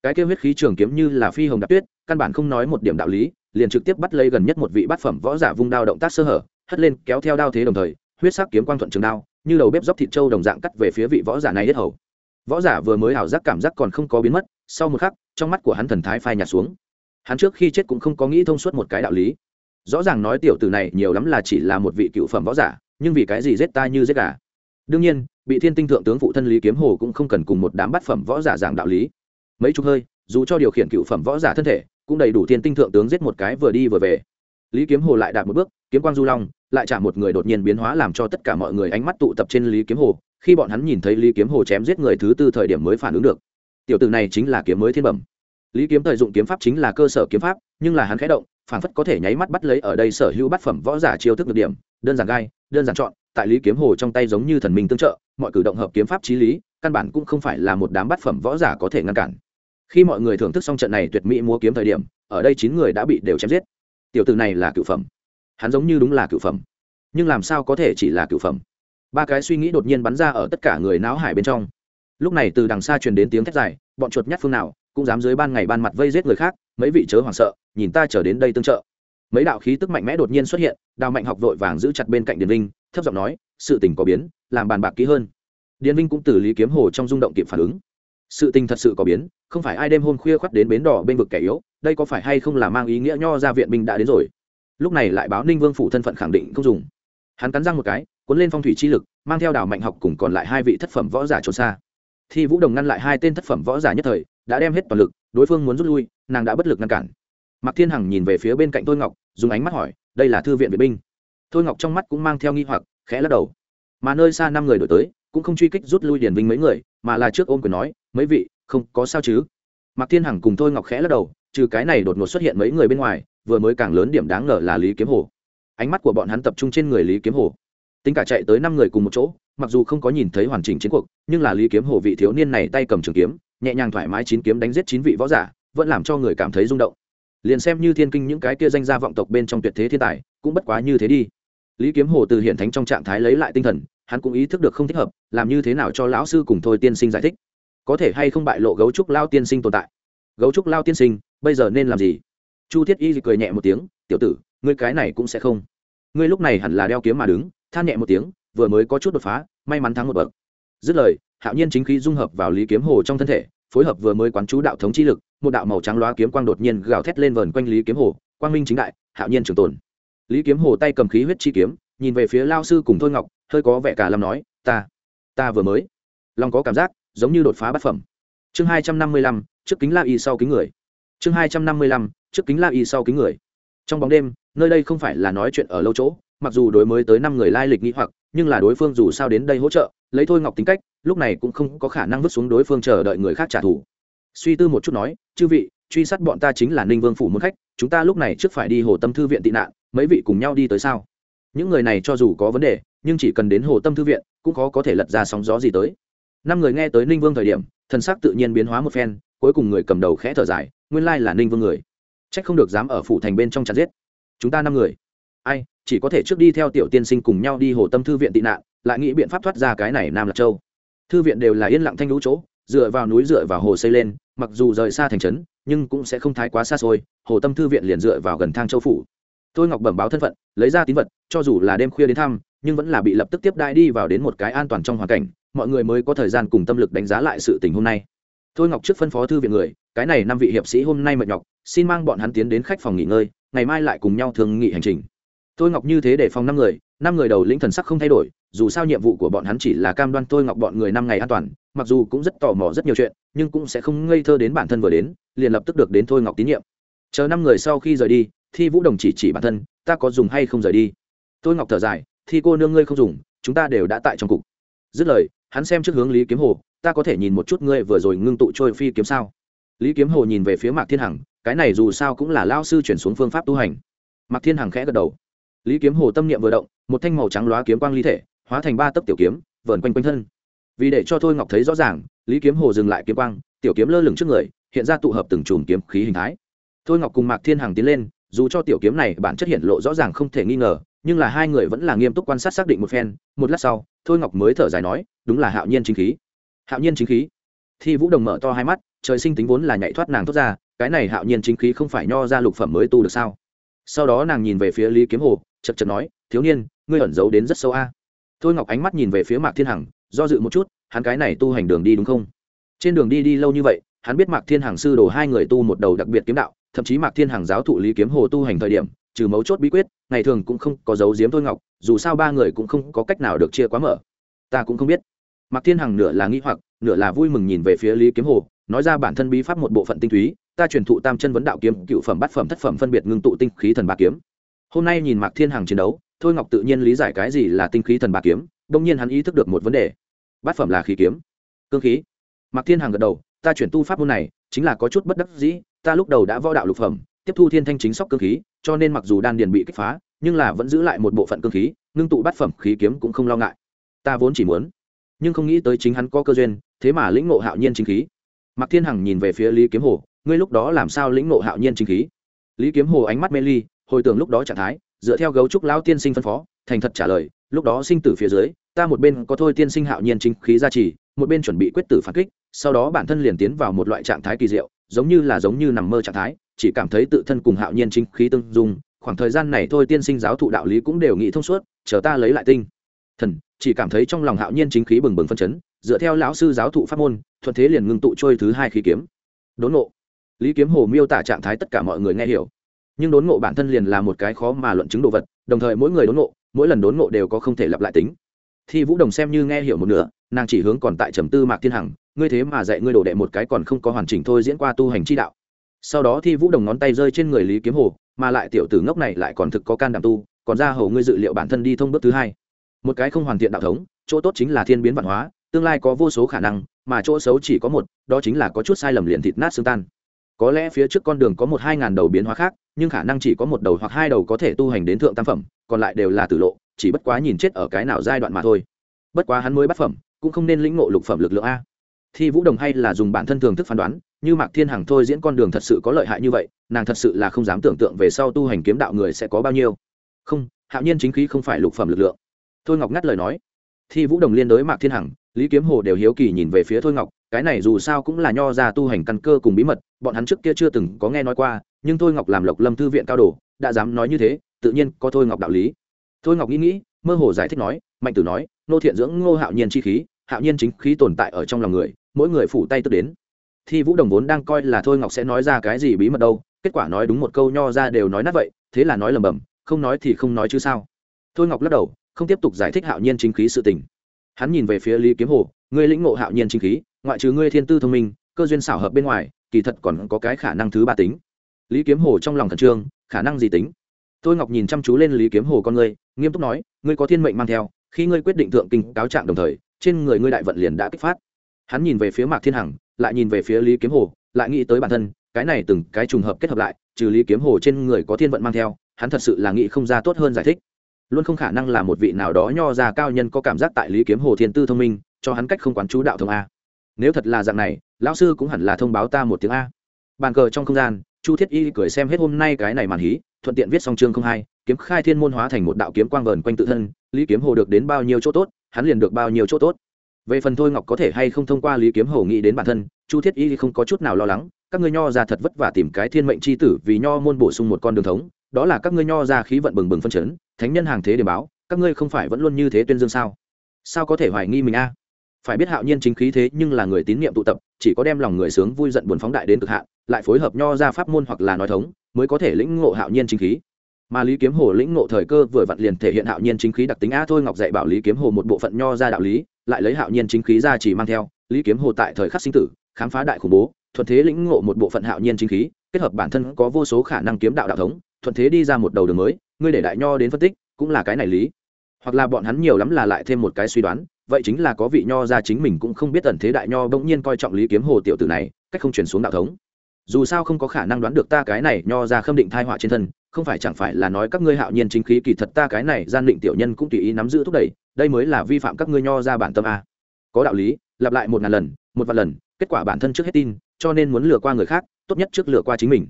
Cái kêu huyết khí trường kiếm như là phi hồng đạp tuyết, căn bản không nói một điểm đạo lý, liền trực tiếp bắt lấy gần nhất một vị bát phẩm võ giả vung đao động tác sơ hở, hất lên kéo theo đao thế đồng thời huyết sắc kiếm quang thuận trường đao, như đầu bếp dốc thịt trâu đồng dạng cắt về phía vị võ giả này hết hầu. Võ giả vừa mới ảo giác cảm giác còn không có biến mất, sau một khắc, trong mắt của hắn thần thái phai nhạt xuống. Hắn trước khi chết cũng không có nghĩ thông suốt một cái đạo lý. Rõ ràng nói tiểu tử này nhiều lắm là chỉ là một vị cựu phẩm võ giả, nhưng vì cái gì giết ta như giết gà? Đương nhiên, bị thiên tinh thượng tướng phụ thân lý kiếm hồ cũng không cần cùng một đám bát phẩm võ giả giảng đạo lý. Mấy chục hơi, dù cho điều khiển cựu phẩm võ giả thân thể, cũng đầy đủ thiên tinh thượng tướng giết một cái vừa đi vừa về. Lý kiếm hồ lại đạt một bước, kiếm quang du long lại chạm một người đột nhiên biến hóa làm cho tất cả mọi người ánh mắt tụ tập trên lý kiếm hồ, khi bọn hắn nhìn thấy lý kiếm hồ chém giết người thứ tư thời điểm mới phản ứng được. Tiểu tử này chính là kiếm mới thiên bẩm. Lý kiếm thời dụng kiếm pháp chính là cơ sở kiếm pháp, nhưng là hắn khẽ động, phản phất có thể nháy mắt bắt lấy ở đây sở hữu bát phẩm võ giả chiêu thức được điểm, đơn giản gai, đơn giản chọn, tại lý kiếm hồ trong tay giống như thần minh tương trợ, mọi cử động hợp kiếm pháp trí lý, căn bản cũng không phải là một đám bát phẩm võ giả có thể ngăn cản. Khi mọi người thưởng thức xong trận này tuyệt mỹ múa kiếm thời điểm, ở đây chín người đã bị đều chém giết. Tiểu tử này là cựu phẩm hắn giống như đúng là cựu phẩm. Nhưng làm sao có thể chỉ là cựu phẩm? Ba cái suy nghĩ đột nhiên bắn ra ở tất cả người náo hải bên trong. Lúc này từ đằng xa truyền đến tiếng thét dài, bọn chuột nhát phương nào, cũng dám dưới ban ngày ban mặt vây giết người khác, mấy vị chớ hoảng sợ, nhìn ta trở đến đây tương trợ. Mấy đạo khí tức mạnh mẽ đột nhiên xuất hiện, đào mạnh học vội vàng giữ chặt bên cạnh điền vinh, thấp giọng nói, sự tình có biến, làm bàn bạc kỹ hơn. Điền vinh cũng từ lý kiếm hồ trong rung động kịp phản ứng. Sự tình thật sự có biến, không phải ai đêm hôm khuya khoắt đến bến đỏ bên vực kẻ yếu, đây có phải hay không là mang ý nghĩa nho ra viện binh đã đến rồi? Lúc này lại báo ninh vương phủ thân phận khẳng định không dùng. Hắn cắn răng một cái, cuốn lên phong thủy chi lực, mang theo đào mạnh học cùng còn lại hai vị thất phẩm võ giả trốn xa. Thi vũ đồng ngăn lại hai tên thất phẩm võ giả nhất thời, đã đem hết toàn lực, đối phương muốn rút lui, nàng đã bất lực ngăn cản. Mạc thiên hằng nhìn về phía bên cạnh thôi ngọc, dùng ánh mắt hỏi, đây là thư viện vệ binh? Thôi ngọc trong mắt cũng mang theo nghi hoặc, khẽ lắc đầu. Mà nơi xa năm người đổi tới, cũng không truy kích rút lui điển vinh mấy người, mà là trước ôm quyền nói, mấy vị, không có sao chứ? Mạc thiên hằng cùng thôi ngọc khẽ lắc đầu trừ cái này đột ngột xuất hiện mấy người bên ngoài, vừa mới càng lớn điểm đáng ngờ là lý kiếm hồ. Ánh mắt của bọn hắn tập trung trên người lý kiếm hồ. Tính cả chạy tới năm người cùng một chỗ, mặc dù không có nhìn thấy hoàn chỉnh chiến cuộc, nhưng là lý kiếm hồ vị thiếu niên này tay cầm trường kiếm, nhẹ nhàng thoải mái chín kiếm đánh giết chín vị võ giả, vẫn làm cho người cảm thấy rung động. Liền xem như thiên kinh những cái kia danh gia vọng tộc bên trong tuyệt thế thiên tài, cũng bất quá như thế đi. Lý kiếm hồ từ hiện thánh trong trạng thái lấy lại tinh thần, hắn cũng ý thức được không thích hợp, làm như thế nào cho lão sư cùng thôi tiên sinh giải thích. Có thể hay không bại lộ gấu trúc lao tiên sinh tồn tại? Gấu trúc lao tiên sinh bây giờ nên làm gì? Chu thiết y cười nhẹ một tiếng, tiểu tử, ngươi cái này cũng sẽ không. Ngươi lúc này hẳn là đeo kiếm mà đứng. Than nhẹ một tiếng, vừa mới có chút đột phá, may mắn thắng một bậc. Dứt lời, hạo nhiên chính khí dung hợp vào lý kiếm hồ trong thân thể, phối hợp vừa mới quán chú đạo thống chi lực, một đạo màu trắng loá kiếm quang đột nhiên gào thét lên vờn quanh lý kiếm hồ, quang minh chính đại, hạo nhiên trường tồn. Lý kiếm hồ tay cầm khí huyết chi kiếm, nhìn về phía lao sư cùng thôi ngọc, hơi có vẻ cả lâm nói, ta ta vừa mới. Lòng có cảm giác, giống như đột phá bát phẩm. Chương hai trăm năm mươi lăm, trước kính la y sau kính người chương hai trăm năm mươi lăm, trước kính la y sau kính người. Trong bóng đêm, nơi đây không phải là nói chuyện ở lâu chỗ, mặc dù đối mới tới năm người lai lịch nghĩ hoặc, nhưng là đối phương dù sao đến đây hỗ trợ, lấy thôi ngọc tính cách, lúc này cũng không có khả năng vứt xuống đối phương chờ đợi người khác trả thù. Suy tư một chút nói, chư vị, truy sát bọn ta chính là ninh vương phủ muốn khách, chúng ta lúc này trước phải đi hồ tâm thư viện tị nạn, mấy vị cùng nhau đi tới sao? Những người này cho dù có vấn đề, nhưng chỉ cần đến hồ tâm thư viện, cũng khó có thể lật ra sóng gió gì tới. Năm người nghe tới ninh vương thời điểm, thần sắc tự nhiên biến hóa một phen cuối cùng người cầm đầu khẽ thở dài, nguyên lai là ninh vương người. Trách không được dám ở phủ thành bên trong chặt giết. Chúng ta năm người. Ai, chỉ có thể trước đi theo tiểu tiên sinh cùng nhau đi hồ tâm thư viện tị nạn, lại nghĩ biện pháp thoát ra cái này nam lạc châu. Thư viện đều là yên lặng thanh lũ chỗ, dựa vào núi dựa vào hồ xây lên, mặc dù rời xa thành trấn, nhưng cũng sẽ không thái quá xa xôi, hồ tâm thư viện liền dựa vào gần thang châu phủ. Tôi ngọc bẩm báo thân phận, lấy ra tín vật, cho dù là đêm khuya đến thăm, nhưng vẫn là bị lập tức tiếp đai đi vào đến một cái an toàn trong hoàn cảnh, mọi người mới có thời gian cùng tâm lực đánh giá lại sự tình hôm nay thôi ngọc trước phân phó thư viện người, cái này năm vị hiệp sĩ hôm nay mệt nhọc, xin mang bọn hắn tiến đến khách phòng nghỉ ngơi, ngày mai lại cùng nhau thường nghị hành trình. Thôi ngọc như thế để phòng năm người năm người đầu lĩnh thần sắc không thay đổi, dù sao nhiệm vụ của bọn hắn chỉ là cam đoan thôi ngọc bọn người năm ngày an toàn, mặc dù cũng rất tò mò rất nhiều chuyện, nhưng cũng sẽ không ngây thơ đến bản thân vừa đến, liền lập tức được đến thôi ngọc tín nhiệm. Chờ năm người sau khi rời đi, thi vũ đồng chỉ chỉ bản thân, ta có dùng hay không rời đi? Tôi ngọc thở dài, thi cô nương ngươi không dùng, chúng ta đều đã tại trong cục. Dứt lời, hắn xem trước hướng lý kiếm hồ ta có thể nhìn một chút ngươi vừa rồi ngưng tụ trôi phi kiếm sao? Lý kiếm hồ nhìn về phía mạc thiên hằng, cái này dù sao cũng là lao sư chuyển xuống phương pháp tu hành. Mạc thiên hằng khẽ gật đầu. Lý kiếm hồ tâm niệm vừa động, một thanh màu trắng loá kiếm quang ly thể, hóa thành ba tấc tiểu kiếm, vờn quanh quanh thân. Vì để cho thôi ngọc thấy rõ ràng, lý kiếm hồ dừng lại kiếm quang, tiểu kiếm lơ lửng trước người, hiện ra tụ hợp từng chùm kiếm khí hình thái. Thôi ngọc cùng mạc thiên hằng tiến lên, dù cho tiểu kiếm này bản chất hiện lộ rõ ràng không thể nghi ngờ, nhưng là hai người vẫn là nghiêm túc quan sát xác định một phen, một lát sau, thôi ngọc mới thở dài nói, đúng là hạo nhiên chính khí hạo nhiên chính khí. Thi vũ đồng mở to hai mắt, trời sinh tính vốn là nhảy thoát nàng thoát ra, cái này hạo nhiên chính khí không phải nho ra lục phẩm mới tu được sao? Sau đó nàng nhìn về phía lý kiếm hồ, chật chật nói, thiếu niên, ngươi ẩn giấu đến rất sâu a. Thôi ngọc ánh mắt nhìn về phía mạc thiên hằng, do dự một chút, hắn cái này tu hành đường đi đúng không? Trên đường đi đi lâu như vậy, hắn biết mạc thiên hằng sư đồ hai người tu một đầu đặc biệt kiếm đạo, thậm chí mạc thiên hằng giáo thụ lý kiếm hồ tu hành thời điểm, trừ mấu chốt bí quyết, ngày thường cũng không có dấu diếm thôi ngọc, dù sao ba người cũng không có cách nào được chia quá mở. Ta cũng không biết mạc thiên hằng nửa là nghĩ hoặc, nửa là vui mừng nhìn về phía lý kiếm hồ, nói ra bản thân bí pháp một bộ phận tinh túy, ta truyền thụ tam chân vấn đạo kiếm, cựu phẩm, bát phẩm, thất phẩm, phân biệt ngưng tụ tinh khí thần ba kiếm. Hôm nay nhìn mạc thiên hằng chiến đấu, thôi ngọc tự nhiên lý giải cái gì là tinh khí thần ba kiếm đông nhiên hắn ý thức được một vấn đề. Bát phẩm là khí kiếm. Cương khí. Mạc thiên hằng gật đầu, ta chuyển tu pháp môn này, chính là có chút bất đắc dĩ, ta lúc đầu đã võ đạo lục phẩm, tiếp thu thiên thanh chính sóc cương khí, cho nên mặc dù đan điền bị kích phá, nhưng là vẫn giữ lại một bộ phận cương khí, ngưng tụ bát phẩm khí kiếm cũng không lo ngại. Ta vốn chỉ muốn nhưng không nghĩ tới chính hắn có cơ duyên, thế mà lĩnh ngộ hạo nhiên chính khí. Mạc thiên hằng nhìn về phía lý kiếm hồ, ngươi lúc đó làm sao lĩnh ngộ hạo nhiên chính khí? Lý kiếm hồ ánh mắt mê ly, hồi tưởng lúc đó trạng thái, dựa theo gấu trúc lão tiên sinh phân phó, thành thật trả lời, lúc đó sinh tử phía dưới, ta một bên có thôi tiên sinh hạo nhiên chính khí gia trì, một bên chuẩn bị quyết tử phản kích, sau đó bản thân liền tiến vào một loại trạng thái kỳ diệu, giống như là giống như nằm mơ trạng thái, chỉ cảm thấy tự thân cùng hạo nhiên chính khí tương dung, khoảng thời gian này thôi tiên sinh giáo thụ đạo lý cũng đều nghĩ thông suốt, chờ ta lấy lại tinh. Thần chỉ cảm thấy trong lòng hạo nhiên chính khí bừng bừng phân chấn, dựa theo lão sư giáo thụ pháp môn, thuận thế liền ngưng tụ trôi thứ hai khí kiếm. Đốn ngộ. Lý kiếm hồ miêu tả trạng thái tất cả mọi người nghe hiểu. Nhưng đốn ngộ bản thân liền là một cái khó mà luận chứng đồ vật, đồng thời mỗi người đốn ngộ, mỗi lần đốn ngộ đều có không thể lặp lại tính. Thi vũ đồng xem như nghe hiểu một nửa, nàng chỉ hướng còn tại trầm tư mạc thiên hằng, ngươi thế mà dạy ngươi đổ đệ một cái còn không có hoàn chỉnh thôi diễn qua tu hành chi đạo. Sau đó thi vũ đồng ngón tay rơi trên người lý kiếm hồ, mà lại tiểu tử ngốc này lại còn thực có can đảm tu, còn ra hầu ngươi dự liệu bản thân đi thông bước thứ hai một cái không hoàn thiện đạo thống, chỗ tốt chính là thiên biến văn hóa, tương lai có vô số khả năng, mà chỗ xấu chỉ có một, đó chính là có chút sai lầm liền thịt nát xương tan. Có lẽ phía trước con đường có một hai ngàn đầu biến hóa khác, nhưng khả năng chỉ có một đầu hoặc hai đầu có thể tu hành đến thượng tam phẩm, còn lại đều là tử lộ, chỉ bất quá nhìn chết ở cái nào giai đoạn mà thôi. Bất quá hắn mới bắt phẩm, cũng không nên lĩnh ngộ lục phẩm lực lượng a. Thi vũ đồng hay là dùng bản thân thường thức phán đoán, như mạc thiên hằng thôi diễn con đường thật sự có lợi hại như vậy, nàng thật sự là không dám tưởng tượng về sau tu hành kiếm đạo người sẽ có bao nhiêu. Không, hạo nhiên chính khí không phải lục phẩm lực lượng thôi ngọc ngắt lời nói. Thi vũ đồng liên đối mạc thiên hằng, lý kiếm hồ đều hiếu kỳ nhìn về phía thôi ngọc, cái này dù sao cũng là nho ra tu hành căn cơ cùng bí mật, bọn hắn trước kia chưa từng có nghe nói qua, nhưng thôi ngọc làm lộc lâm thư viện cao đồ, đã dám nói như thế, tự nhiên có thôi ngọc đạo lý. Thôi ngọc nghĩ nghĩ, mơ hồ giải thích nói, mạnh tử nói, nô thiện dưỡng ngô hạo nhiên chi khí, hạo nhiên chính khí tồn tại ở trong lòng người, mỗi người phủ tay tức đến. Thi vũ đồng vốn đang coi là thôi ngọc sẽ nói ra cái gì bí mật đâu, kết quả nói đúng một câu nho ra đều nói nát vậy, thế là nói lầm bầm, không nói thì không nói chứ sao. Thôi ngọc lắc đầu không tiếp tục giải thích hạo nhiên chính khí sự tình. Hắn nhìn về phía lý kiếm hồ, ngươi lĩnh ngộ hạo nhiên chính khí, ngoại trừ ngươi thiên tư thông minh, cơ duyên xảo hợp bên ngoài, kỳ thật còn có cái khả năng thứ ba tính. Lý kiếm hồ trong lòng khẩn trương, khả năng gì tính? Tôi ngọc nhìn chăm chú lên lý kiếm hồ con ngươi, nghiêm túc nói, ngươi có thiên mệnh mang theo, khi ngươi quyết định thượng kinh cáo trạng đồng thời, trên người ngươi đại vận liền đã kích phát. Hắn nhìn về phía mạc thiên hằng, lại nhìn về phía lý kiếm hồ, lại nghĩ tới bản thân, cái này từng cái trùng hợp kết hợp lại, trừ lý kiếm hồ trên người có thiên vận mang theo, hắn thật sự là nghĩ không ra tốt hơn giải thích luôn không khả năng là một vị nào đó nho ra cao nhân có cảm giác tại lý kiếm hồ thiên tư thông minh, cho hắn cách không quán chú đạo thông a. Nếu thật là dạng này, lão sư cũng hẳn là thông báo ta một tiếng a. Bàn cờ trong không gian, chu thiết y cười xem hết hôm nay cái này màn hí, thuận tiện viết xong chương không hai, kiếm khai thiên môn hóa thành một đạo kiếm quang vờn quanh tự thân, lý kiếm hồ được đến bao nhiêu chỗ tốt, hắn liền được bao nhiêu chỗ tốt. Về phần thôi ngọc có thể hay không thông qua lý kiếm hồ nghĩ đến bản thân, chu thiết y không có chút nào lo lắng, các ngươi nho ra thật vất vả tìm cái thiên mệnh c h i tử vì nho môn bổ sung một con đường thống, đó là các ngươi nho ra khí vận bừng bừng phân chấn thánh nhân hàng thế để báo, các ngươi không phải vẫn luôn như thế tuyên dương sao? Sao có thể hoài nghi mình a? Phải biết hạo nhiên chính khí thế nhưng là người tín nhiệm tụ tập, chỉ có đem lòng người sướng vui giận buồn phóng đại đến cực hạn, lại phối hợp nho ra pháp môn hoặc là nói thống, mới có thể lĩnh ngộ hạo nhiên chính khí. Mà lý kiếm hồ lĩnh ngộ thời cơ vừa vặn liền thể hiện hạo nhiên chính khí đặc tính a thôi ngọc dạy bảo lý kiếm hồ một bộ phận nho ra đạo lý, lại lấy hạo nhiên chính khí ra chỉ mang theo, lý kiếm hồ tại thời khắc sinh tử, khám phá đại khủng bố, thuận thế lĩnh ngộ một bộ phận hạo nhiên chính khí, kết hợp bản thân có vô số khả năng kiếm đạo đạo thống, thuận thế đi ra một đầu đường mới ngươi để đại nho đến phân tích, cũng là cái này lý. Hoặc là bọn hắn nhiều lắm là lại thêm một cái suy đoán, vậy chính là có vị nho ra chính mình cũng không biết tần thế đại nho bỗng nhiên coi trọng lý kiếm hồ tiểu tử này, cách không chuyển xuống đạo thống. Dù sao không có khả năng đoán được ta cái này nho ra khâm định thai họa trên thân, không phải chẳng phải là nói các ngươi hạo nhiên chính khí kỳ thật ta cái này gian định tiểu nhân cũng tùy ý nắm giữ thúc đẩy, đây mới là vi phạm các ngươi nho ra bản tâm a. Có đạo lý, lặp lại một ngàn lần, một vạn lần, kết quả bản thân trước hết tin, cho nên muốn lừa qua người khác, tốt nhất trước lừa qua chính mình.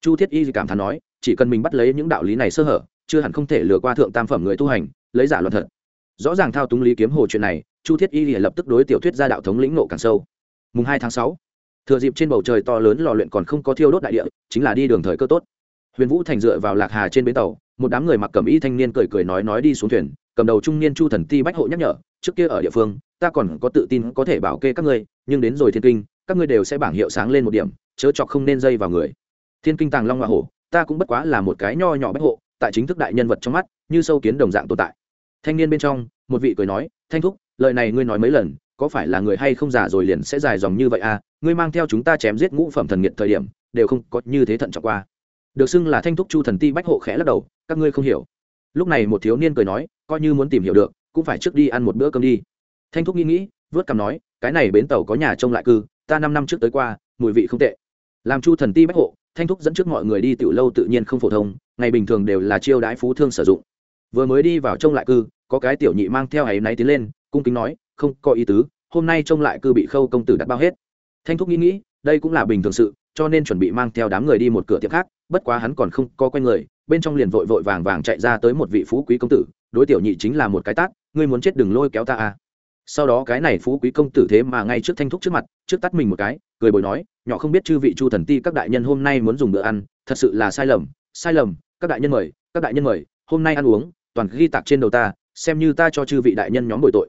Chu thiết y cảm thán nói chỉ cần mình bắt lấy những đạo lý này sơ hở, chưa hẳn không thể lừa qua thượng tam phẩm người tu hành, lấy giả luận thật. Rõ ràng thao túng lý kiếm hồ chuyện này, chu thiết y lập tức đối tiểu thuyết ra đạo thống lĩnh nộ càng sâu. Mùng hai tháng sáu, thừa dịp trên bầu trời to lớn lò luyện còn không có thiêu đốt đại địa, chính là đi đường thời cơ tốt. Huyền vũ thành dựa vào lạc hà trên bến tàu, một đám người mặc cầm y thanh niên cười cười nói nói đi xuống thuyền, cầm đầu trung niên chu thần ti bách hộ nhắc nhở, trước kia ở địa phương, ta còn có tự tin có thể bảo kê các ngươi, nhưng đến rồi thiên kinh, các ngươi đều sẽ bảng hiệu sáng lên một điểm, chớ chọc không nên dây vào người. Thiên kinh tàng long hoa hổ ta cũng bất quá là một cái nho nhỏ bách hộ, tại chính thức đại nhân vật trong mắt, như sâu kiến đồng dạng tồn tại. Thanh niên bên trong, một vị cười nói, thanh thúc, lời này ngươi nói mấy lần, có phải là người hay không già rồi liền sẽ dài dòng như vậy à? Ngươi mang theo chúng ta chém giết ngũ phẩm thần nghiệt thời điểm, đều không có như thế thận trọng qua. Được xưng là thanh thúc chu thần ti bách hộ khẽ lắc đầu, các ngươi không hiểu. Lúc này một thiếu niên cười nói, coi như muốn tìm hiểu được, cũng phải trước đi ăn một bữa cơm đi. Thanh thúc nghĩ nghĩ, vớt cằm nói, cái này bến tàu có nhà trông lại cư, ta năm năm trước tới qua, mùi vị không tệ. Làm chu thần ti bách hộ thanh thúc dẫn trước mọi người đi tiểu lâu tự nhiên không phổ thông, ngày bình thường đều là chiêu đãi phú thương sử dụng. Vừa mới đi vào trông lại cư, có cái tiểu nhị mang theo ấy náy tiến lên, cung kính nói, không có ý tứ, hôm nay trông lại cư bị khâu công tử đặt bao hết. Thanh thúc nghĩ nghĩ, đây cũng là bình thường sự, cho nên chuẩn bị mang theo đám người đi một cửa tiệm khác, bất quá hắn còn không có quen người, bên trong liền vội vội vàng vàng chạy ra tới một vị phú quý công tử, đối tiểu nhị chính là một cái tát, ngươi muốn chết đừng lôi kéo ta à sau đó cái này phú quý công tử thế mà ngay trước thanh thúc trước mặt, trước tắt mình một cái, cười bồi nói, nhỏ không biết chư vị chu thần ti các đại nhân hôm nay muốn dùng bữa ăn, thật sự là sai lầm sai lầm, các đại nhân mời, các đại nhân mời, hôm nay ăn uống, toàn ghi tạc trên đầu ta, xem như ta cho chư vị đại nhân nhóm bồi tội.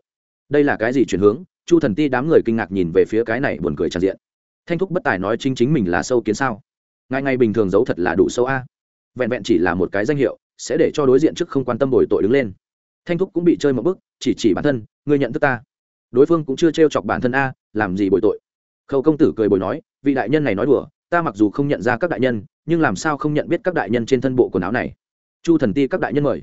Đây là cái gì chuyển hướng? Chu thần ti đám người kinh ngạc nhìn về phía cái này buồn cười tràn diện. Thanh thúc bất tài nói chính chính mình là sâu kiến sao? Ngay ngay bình thường giấu thật là đủ sâu a. Vẹn vẹn chỉ là một cái danh hiệu, sẽ để cho đối diện trước không quan tâm bồi tội đứng lên thanh thúc cũng bị chơi một bức, chỉ chỉ bản thân, ngươi nhận thức ta. Đối phương cũng chưa t chọc bản thân a, làm gì bồi tội. Khâu công tử cười bồi nói, vị đại nhân này nói đùa, ta mặc dù không nhận ra các đại nhân, nhưng làm sao không nhận biết các đại nhân trên thân bộ quần áo này? Chu thần ti các đại nhân mời.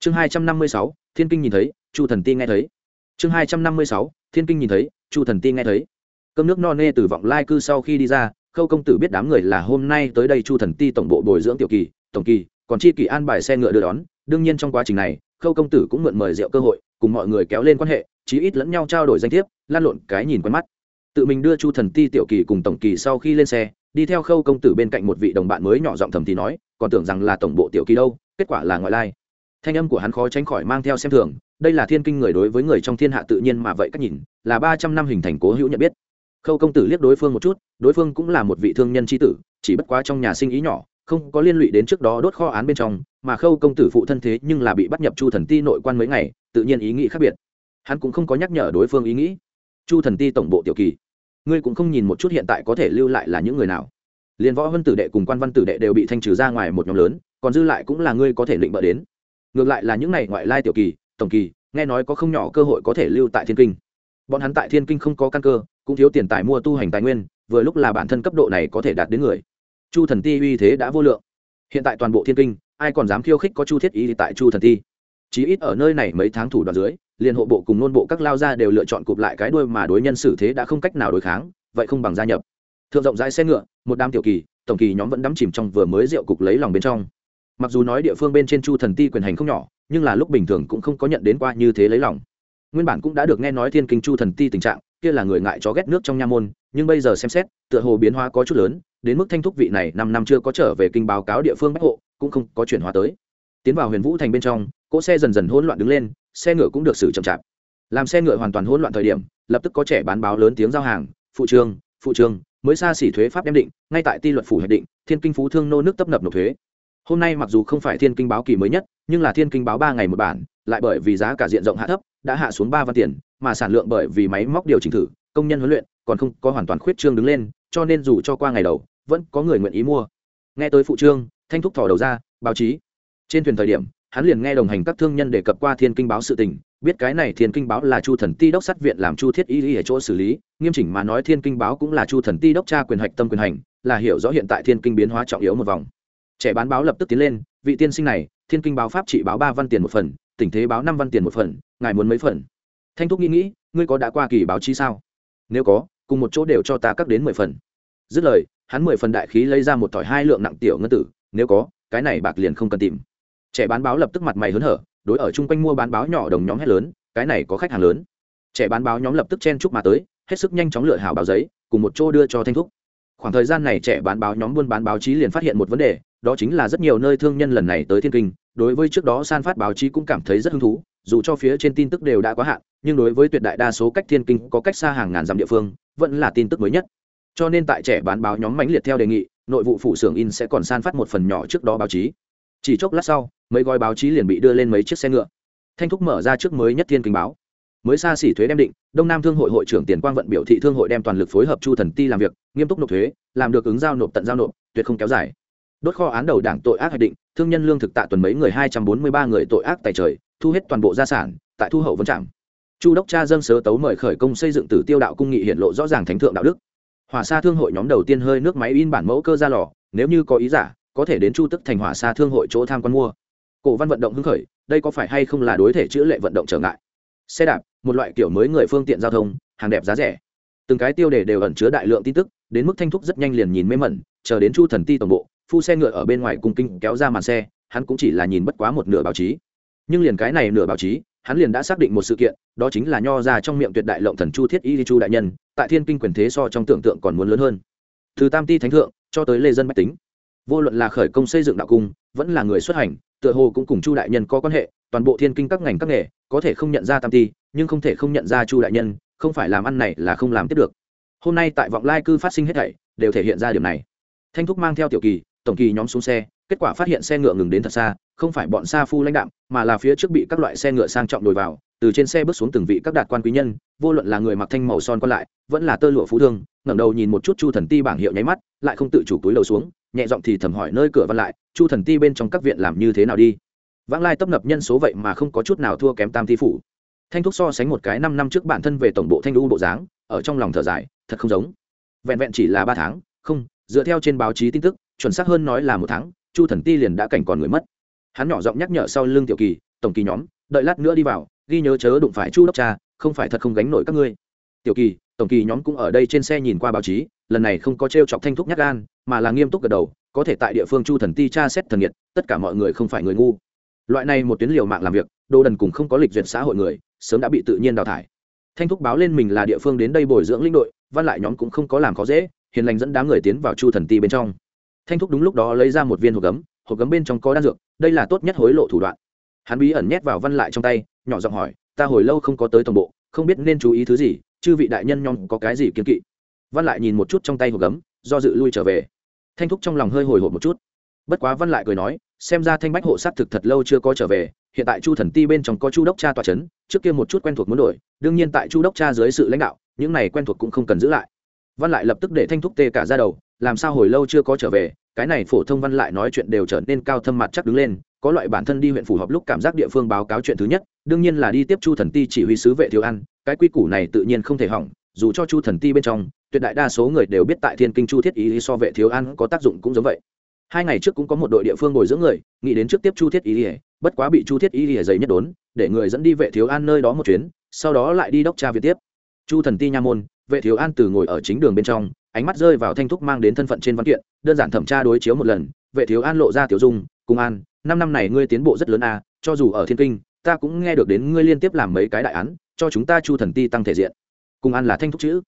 Chương hai trăm năm mươi sáu, thiên kinh nhìn thấy, chu thần ti nghe thấy. Chương hai trăm năm mươi sáu, thiên kinh nhìn thấy, chu thần ti nghe thấy. Cơm nước no nê từ vọng lai cư sau khi đi ra, khâu công tử biết đám người là hôm nay tới đây chu thần ti tổng bộ bồi dưỡng tiểu kỳ, tổng kỳ, còn chi kỳ an bài xe ngựa đưa đón. Đương nhiên trong quá trình này khâu công tử cũng mượn mời rượu cơ hội, cùng mọi người kéo lên quan hệ, chí ít lẫn nhau trao đổi danh thiếp, lan lộn cái nhìn quen mắt. Tự mình đưa chu thần ti, tiểu kỳ cùng tổng kỳ sau khi lên xe, đi theo khâu công tử bên cạnh một vị đồng bạn mới nhỏ giọng thầm thì nói, còn tưởng rằng là tổng bộ tiểu kỳ đâu, kết quả là ngoại lai. Thanh âm của hắn khó tránh khỏi mang theo xem thường, đây là thiên kinh người đối với người trong thiên hạ tự nhiên mà vậy cách nhìn, là ba trăm năm hình thành cố hữu nhận biết. Khâu công tử liếc đối phương một chút, đối phương cũng là một vị thương nhân tri tử, chỉ bất quá trong nhà sinh ý nhỏ không có liên lụy đến trước đó đốt kho án bên trong, mà khâu công tử phụ thân thế nhưng là bị bắt nhập chu thần ti nội quan mấy ngày, tự nhiên ý nghĩ khác biệt. Hắn cũng không có nhắc nhở đối phương ý nghĩ. Chu thần ti tổng bộ tiểu kỳ, ngươi cũng không nhìn một chút hiện tại có thể lưu lại là những người nào. Liền võ vân tử đệ cùng quan văn tử đệ đều bị thanh trừ ra ngoài một nhóm lớn, còn dư lại cũng là ngươi có thể định bợ đến. Ngược lại là những này ngoại lai tiểu kỳ, tổng kỳ, nghe nói có không nhỏ cơ hội có thể lưu tại thiên kinh. Bọn hắn tại thiên kinh không có căn cơ, cũng thiếu tiền tài mua tu hành tài nguyên, vừa lúc là bản thân cấp độ này có thể đạt đến người chu thần ti uy thế đã vô lượng. Hiện tại toàn bộ thiên kinh, ai còn dám khiêu khích có chu thiết ý tại chu thần ti. Chí ít ở nơi này mấy tháng thủ đoạn dưới, liên hộ bộ cùng nôn bộ các lao gia đều lựa chọn cụp lại cái đuôi mà đối nhân xử thế đã không cách nào đối kháng, vậy không bằng gia nhập. Thượng rộng rãi xe ngựa, một đám tiểu kỳ, tổng kỳ nhóm vẫn đắm chìm trong vừa mới rượu cục lấy lòng bên trong. Mặc dù nói địa phương bên trên chu thần ti quyền hành không nhỏ, nhưng là lúc bình thường cũng không có nhận đến qua như thế lấy lòng. Nguyên bản cũng đã được nghe nói thiên kinh chu thần ti tình trạng, kia là người ngại chó ghét nước trong nha môn nhưng bây giờ xem xét, tựa hồ biến hóa có chút lớn, đến mức thanh thúc vị này năm năm chưa có trở về kinh báo cáo địa phương bách hộ, cũng không có chuyển hóa tới. Tiến vào huyền vũ thành bên trong, cỗ xe dần dần hỗn loạn đứng lên, xe ngựa cũng được xử chậm chạp. Làm xe ngựa hoàn toàn hỗn loạn thời điểm, lập tức có trẻ bán báo lớn tiếng giao hàng, phụ trương phụ trương, mới xa xỉ thuế pháp đem định, ngay tại ti luật phủ hiệp định, thiên kinh phú thương nô nước tấp nập nộp thuế. Hôm nay mặc dù không phải thiên kinh báo kỳ mới nhất, nhưng là thiên kinh báo ba ngày một bản, lại bởi vì giá cả diện rộng hạ thấp, đã hạ xuống ba văn tiền, mà sản lượng bởi vì máy móc điều chỉnh thử công nhân huấn luyện còn không có hoàn toàn khuyết trương đứng lên, cho nên dù cho qua ngày đầu, vẫn có người nguyện ý mua. Nghe tới phụ trương, thanh thúc thỏ đầu ra, báo chí. Trên thuyền thời điểm, hắn liền nghe đồng hành các thương nhân đề cập qua thiên kinh báo sự tình, biết cái này thiên kinh báo là chu thần ti đốc sát viện làm chu thiết y ở chỗ xử lý, nghiêm chỉnh mà nói thiên kinh báo cũng là chu thần ti đốc tra quyền hạch tâm quyền hành, là hiểu rõ hiện tại thiên kinh biến hóa trọng yếu một vòng. Trẻ bán báo lập tức tiến lên, vị tiên sinh này, thiên kinh báo pháp trị báo ba văn tiền một phần tình thế báo năm văn tiền một phần, ngài muốn mấy phần? Thanh thúc nghĩ nghĩ, ngươi có đã qua kỳ báo chí sao? Nếu có, cùng một chỗ đều cho ta cắt đến mười phần. Dứt lời, hắn mười phần đại khí lấy ra một thỏi hai lượng nặng tiểu ngân tử, nếu có, cái này bạc liền không cần tìm. Trẻ bán báo lập tức mặt mày hớn hở, đối ở chung quanh mua bán báo nhỏ đồng nhóm hết lớn, cái này có khách hàng lớn. Trẻ bán báo nhóm lập tức chen chúc mà tới, hết sức nhanh chóng lựa hảo báo giấy, cùng một chỗ đưa cho thanh thúc. Khoảng thời gian này trẻ bán báo nhóm buôn bán báo chí liền phát hiện một vấn đề, đó chính là rất nhiều nơi thương nhân lần này tới thiên kinh, đối với trước đó san phát báo chí cũng cảm thấy rất hứng thú dù cho phía trên tin tức đều đã quá hạn, nhưng đối với tuyệt đại đa số cách thiên kinh có cách xa hàng ngàn dặm địa phương, vẫn là tin tức mới nhất. Cho nên tại trẻ bán báo nhóm mãnh liệt theo đề nghị, nội vụ phủ xưởng in sẽ còn san phát một phần nhỏ trước đó báo chí. Chỉ chốc lát sau, mấy gói báo chí liền bị đưa lên mấy chiếc xe ngựa. Thanh thúc mở ra trước mới nhất thiên kinh báo. Mới xa xỉ thuế đem định, đông nam thương hội hội trưởng tiền quang vận biểu thị thương hội đem toàn lực phối hợp chu thần ti làm việc, nghiêm túc nộp thuế, làm được ứng giao nộp tận giao nộp, tuyệt không kéo dài. Đốt kho án đầu đảng tội ác hạch định, thương nhân lương thực tạ tuần mấy người, hai trăm bốn mươi ba người tội ác tài trời thu hết toàn bộ gia sản, tại thu hậu vân trạm. Chu đốc cha dâng sớ tấu mời khởi công xây dựng tử tiêu đạo cung nghị hiện lộ rõ ràng thánh thượng đạo đức. Hỏa xa thương hội nhóm đầu tiên hơi nước máy in bản mẫu cơ ra lò, nếu như có ý giả, có thể đến chu tức thành hỏa xa thương hội chỗ tham quan mua. Cổ văn vận động hưng khởi, đây có phải hay không là đối thể chữa lệ vận động trở ngại? Xe đạp, một loại kiểu mới người phương tiện giao thông, hàng đẹp giá rẻ. Từng cái tiêu đề đều ẩn chứa đại lượng tin tức, đến mức thanh thúc rất nhanh liền nhìn mê mẩn, chờ đến chu thần ti tổng bộ, phu xe ngựa ở bên ngoài cung kinh kéo ra màn xe, hắn cũng chỉ là nhìn bất quá một nửa báo chí nhưng liền cái này nửa báo chí, hắn liền đã xác định một sự kiện, đó chính là nho ra trong miệng tuyệt đại lộng thần chu thiết y chu đại nhân, tại thiên kinh quyền thế so trong tưởng tượng còn muốn lớn hơn. Từ tam ti thánh thượng, cho tới lê dân bách tính. Vô luận là khởi công xây dựng đạo cung, vẫn là người xuất hành, tựa hồ cũng cùng chu đại nhân có quan hệ, toàn bộ thiên kinh các ngành các nghề, có thể không nhận ra tam ti, nhưng không thể không nhận ra chu đại nhân, không phải làm ăn này là không làm tiếp được. Hôm nay tại vọng lai cư phát sinh hết thảy, đều thể hiện ra điều này. Thanh thúc mang theo tiểu kỳ, tổng kỳ nhóm xuống xe kết quả phát hiện xe ngựa ngừng đến thật xa, không phải bọn sa phu lãnh đạm, mà là phía trước bị các loại xe ngựa sang trọng đồi vào, từ trên xe bước xuống từng vị các đạt quan quý nhân, vô luận là người mặc thanh màu son còn lại, vẫn là tơ lụa phú thương, ngẩng đầu nhìn một chút chu thần ti bảng hiệu nháy mắt, lại không tự chủ túi đầu xuống, nhẹ giọng thì thầm hỏi nơi cửa văn lại, chu thần ti bên trong các viện làm như thế nào đi? Vãng lai tấp nập nhân số vậy mà không có chút nào thua kém tam thi phủ. Thanh thúc so sánh một cái năm năm trước bản thân về tổng bộ thanh lưu bộ dáng, ở trong lòng thở dài, thật không giống. Vẹn vẹn chỉ là ba tháng, không, dựa theo trên báo chí tin tức, chuẩn xác hơn nói là một tháng chu thần ti liền đã cảnh còn người mất. Hắn nhỏ giọng nhắc nhở sau lưng tiểu kỳ, tổng kỳ nhóm, đợi lát nữa đi vào, ghi nhớ chớ đụng phải chu đốc cha, không phải thật không gánh nổi các ngươi. Tiểu kỳ, tổng kỳ nhóm cũng ở đây trên xe nhìn qua báo chí, lần này không có t r e o chọc thanh thúc nhắc gan, mà là nghiêm túc gật đầu, có thể tại địa phương chu thần ti tra xét thần nhiệt tất cả mọi người không phải người ngu. Loại này một tuyến liều mạng làm việc, đồ đần cùng không có lịch duyệt xã hội người, sớm đã bị tự nhiên đào thải. Thanh thúc báo lên mình là địa phương đến đây bồi dưỡng lĩnh đội, văn lại nhóm cũng không có làm khó dễ, hiền lành dẫn đám người tiến vào chu thần ti bên trong thanh thúc đúng lúc đó lấy ra một viên hộp gấm hộp gấm bên trong có đan dược, đây là tốt nhất hối lộ thủ đoạn. Hắn bí ẩn nhét vào văn lại trong tay, nhỏ giọng hỏi, ta hồi lâu không có tới tổng bộ, không biết nên chú ý thứ gì, chư vị đại nhân nhong có cái gì kiên kỵ? Văn lại nhìn một chút trong tay hộp gấm, do dự lui trở về. Thanh thúc trong lòng hơi hồi hộp một chút. Bất quá văn lại cười nói, xem ra thanh bách hộ sát thực thật lâu chưa có trở về, hiện tại chu thần ti bên trong có chu đốc cha tòa c h ấ n trước kia một chút quen thuộc muốn đổi, đương nhiên tại chu đốc cha dưới sự lãnh đạo, những này quen thuộc cũng không cần giữ lại. Văn lại lập tức để thanh thúc tê cả ra đầu làm sao hồi lâu chưa có trở về, cái này phổ thông văn lại nói chuyện đều trở nên cao thâm mặt chắc đứng lên, có loại bản thân đi huyện phủ họp lúc cảm giác địa phương báo cáo chuyện thứ nhất, đương nhiên là đi tiếp chu thần ti chỉ huy sứ vệ thiếu ăn, cái quy củ này tự nhiên không thể hỏng, dù cho chu thần ti bên trong, tuyệt đại đa số người đều biết tại thiên kinh chu thiết ý so vệ thiếu ăn có tác dụng cũng giống vậy. Hai ngày trước cũng có một đội địa phương ngồi dưỡng người, nghĩ đến trước tiếp chu thiết ý ỉa bất quá bị chu thiết ý ỉa dày nhất đốn, để người dẫn đi vệ thiếu an nơi đó một chuyến, sau đó lại đi đốc tra việt tiếp. Chu thần ti nha môn, vệ thiếu an từ ngồi ở chính đường bên trong ánh mắt rơi vào thanh thúc mang đến thân phận trên văn kiện đơn giản thẩm tra đối chiếu một lần vệ thiếu an lộ ra tiểu dung cung an năm năm này ngươi tiến bộ rất lớn a à, cho dù ở thiên kinh ta cũng nghe được đến ngươi liên tiếp làm mấy cái đại án cho chúng ta chu thần ti tăng thể diện. Cung an là thanh thúc chữ.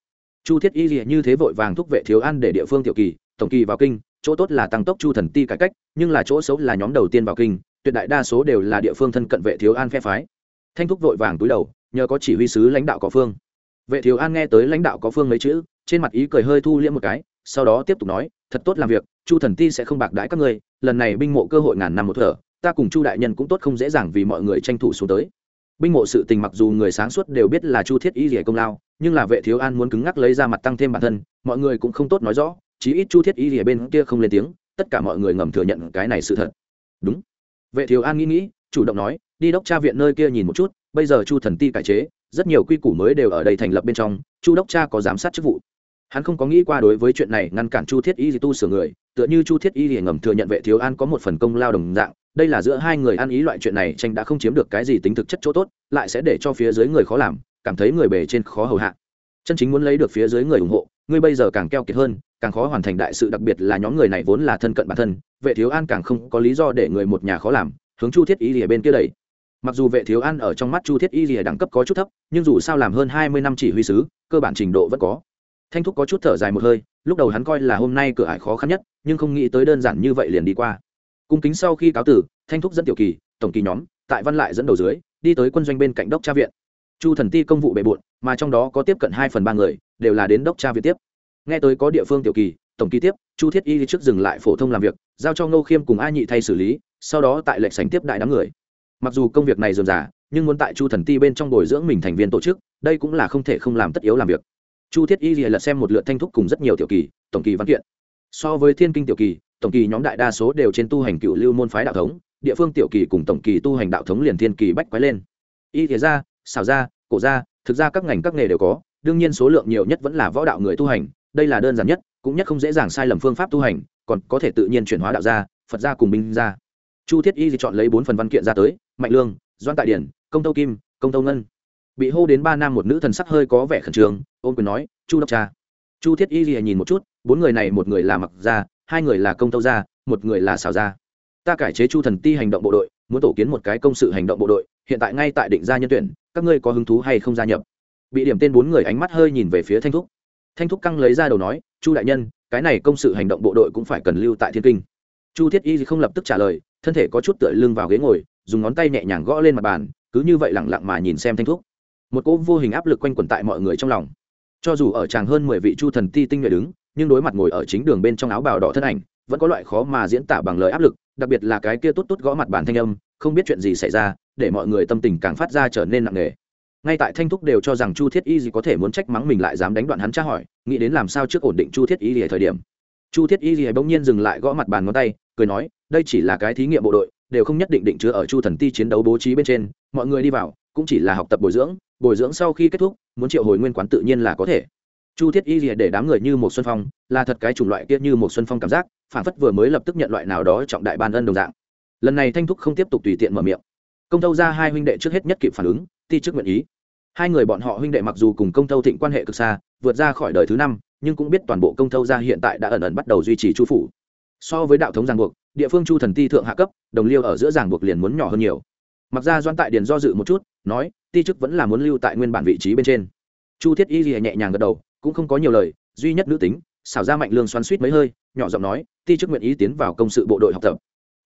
Chu thiết y gì như thế vội vàng thúc vệ thiếu an để địa phương tiểu kỳ tổng kỳ vào kinh chỗ tốt là tăng tốc chu thần ti cải cách nhưng là chỗ xấu là nhóm đầu tiên vào kinh tuyệt đại đa số đều là địa phương thân cận vệ thiếu an phe phái. Thanh thúc vội vàng túi đầu nhờ có chỉ huy sứ lãnh đạo có phương. Vệ thiếu an nghe tới lãnh đạo có phương mấy chữ trên mặt ý cười hơi thu liễm một cái, sau đó tiếp tục nói, thật tốt làm việc, chu thần ti sẽ không bạc đãi các ngươi, lần này binh mộ cơ hội ngàn năm một thở, ta cùng chu đại nhân cũng tốt không dễ dàng vì mọi người tranh thủ xuống tới. Binh mộ sự tình mặc dù người sáng suốt đều biết là chu thiết y rỉa công lao, nhưng là vệ thiếu an muốn cứng ngắc lấy ra mặt tăng thêm bản thân, mọi người cũng không tốt nói rõ, chí ít chu thiết y rỉa bên kia không lên tiếng, tất cả mọi người ngầm thừa nhận cái này sự thật. Đúng. Vệ thiếu an nghĩ nghĩ, chủ động nói, đi đốc tra viện nơi kia nhìn một chút, bây giờ chu thần ti cải chế, rất nhiều quy củ mới đều ở đây thành lập bên trong, chu đốc cha có giám sát chức vụ hắn không có nghĩ qua đối với chuyện này ngăn cản chu thiết y gì tu sửa người, tựa như chu thiết y thì ngầm thừa nhận vệ thiếu an có một phần công lao đồng dạng, đây là giữa hai người ăn ý loại chuyện này tranh đã không chiếm được cái gì tính thực chất chỗ tốt, lại sẽ để cho phía dưới người khó làm, cảm thấy người bề trên khó hầu hạ. Chân chính muốn lấy được phía dưới người ủng hộ, ngươi bây giờ càng keo kiệt hơn, càng khó hoàn thành đại sự, đặc biệt là nhóm người này vốn là thân cận bản thân, vệ thiếu an càng không có lý do để người một nhà khó làm, hướng chu thiết y lìa bên kia đầy mặc dù vệ thiếu an ở trong mắt chu thiết y lìa đẳng cấp có chút thấp, nhưng dù sao làm hơn hai mươi năm chỉ huy sứ, cơ bản trình độ vẫn có thanh thúc có chút thở dài một hơi, lúc đầu hắn coi là hôm nay cửa ải khó khăn nhất, nhưng không nghĩ tới đơn giản như vậy liền đi qua. Cung kính sau khi cáo tử, thanh thúc dẫn tiểu kỳ, tổng kỳ nhóm, tại văn lại dẫn đầu dưới, đi tới quân doanh bên cạnh đốc tra viện. Chu thần ti công vụ bề bộn, mà trong đó có tiếp cận hai phần ba người, đều là đến đốc tra viện tiếp. Nghe tới có địa phương tiểu kỳ, tổng kỳ tiếp, chu thiết y trước dừng lại phổ thông làm việc, giao cho ngô khiêm cùng a nhị thay xử lý, sau đó tại lệnh sánh tiếp đại đám người. Mặc dù công việc này dườm giả nhưng muốn tại chu thần ti bên trong bồi dưỡng mình thành viên tổ chức, đây cũng là không thể không làm tất yếu làm việc chu thiết y lật xem một lượt thanh thúc cùng rất nhiều tiểu kỳ, tổng kỳ văn kiện. So với thiên kinh tiểu kỳ, tổng kỳ nhóm đại đa số đều trên tu hành cựu lưu môn phái đạo thống, địa phương tiểu kỳ cùng tổng kỳ tu hành đạo thống liền thiên kỳ bách quái lên. Y thế ra xào ra, cổ ra, thực ra các ngành các nghề đều có, đương nhiên số lượng nhiều nhất vẫn là võ đạo người tu hành, đây là đơn giản nhất, cũng nhất không dễ dàng sai lầm phương pháp tu hành, còn có thể tự nhiên chuyển hóa đạo gia, phật gia cùng binh gia. Chu thiết y thì chọn lấy bốn phần văn kiện ra tới, mạnh lương doan tại điển, công tâu kim, công tâu ngân bị hô đến ba nam một nữ thần sắc hơi có vẻ khẩn trương ôm quyền nói, chu đốc cha. Chu thiết y lìa nhìn một chút, bốn người này một người là mặc gia, hai người là công tâu gia, một người là xào gia. Ta cải chế chu thần ti hành động bộ đội, muốn tổ kiến một cái công sự hành động bộ đội, hiện tại ngay tại định gia nhân tuyển, các ngươi có hứng thú hay không gia nhập? Bị điểm tên bốn người ánh mắt hơi nhìn về phía thanh thúc. Thanh thúc căng lấy ra đầu nói, chu đại nhân, cái này công sự hành động bộ đội cũng phải cần lưu tại thiên kinh. Chu thiết y không lập tức trả lời, thân thể có chút tựa lưng vào ghế ngồi, dùng ngón tay nhẹ nhàng gõ lên mặt bàn, cứ như vậy lẳng lặng mà nhìn xem thanh thúc một cỗ vô hình áp lực quanh quẩn tại mọi người trong lòng. Cho dù ở tràng hơn mười vị chu thần ti tinh nhuệ đứng, nhưng đối mặt ngồi ở chính đường bên trong áo bào đỏ thân ảnh, vẫn có loại khó mà diễn tả bằng lời áp lực, đặc biệt là cái kia tốt tốt gõ mặt bàn thanh âm, không biết chuyện gì xảy ra, để mọi người tâm tình càng phát ra trở nên nặng nề. Ngay tại thanh thúc đều cho rằng chu thiết y gì có thể muốn trách mắng mình lại dám đánh đoạn hắn tra hỏi, nghĩ đến làm sao trước ổn định chu thiết y ở thời điểm. Chu thiết y gì bỗng nhiên dừng lại gõ mặt bàn ngón tay, cười nói, đây chỉ là cái thí nghiệm bộ đội, đều không nhất định định chứa ở chu thần ti chiến đấu bố trí bên trên, mọi người đi vào cũng chỉ là học tập bồi dưỡng bồi dưỡng sau khi kết thúc, muốn triệu hồi nguyên quán tự nhiên là có thể. Chu thiết y để đám người như một xuân phong, là thật cái chủng loại kia như một xuân phong cảm giác phản phất vừa mới lập tức nhận loại nào đó trọng đại ban ân đồng dạng. Lần này thanh thúc không tiếp tục tùy tiện mở miệng. Công tâu ra hai huynh đệ trước hết nhất kịp phản ứng, ti trước nguyện ý. Hai người bọn họ huynh đệ mặc dù cùng công tâu thịnh quan hệ cực xa, vượt ra khỏi đời thứ năm, nhưng cũng biết toàn bộ công tâu ra hiện tại đã ẩn ẩn bắt đầu duy trì chu phủ. So với đạo thống giang buộc, địa phương chu thần ti thượng hạ cấp, đồng liêu ở giữa giảng buộc liền muốn nhỏ hơn nhiều mặc ra doan tại điền do dự một chút, nói, ti chức vẫn là muốn lưu tại nguyên bản vị trí bên trên. Chu thiết y lìa nhẹ nhàng gật đầu, cũng không có nhiều lời, duy nhất nữ tính, xảo ra mạnh lương xoắn suýt mấy hơi, nhỏ giọng nói, ti chức nguyện ý tiến vào công sự bộ đội học tập.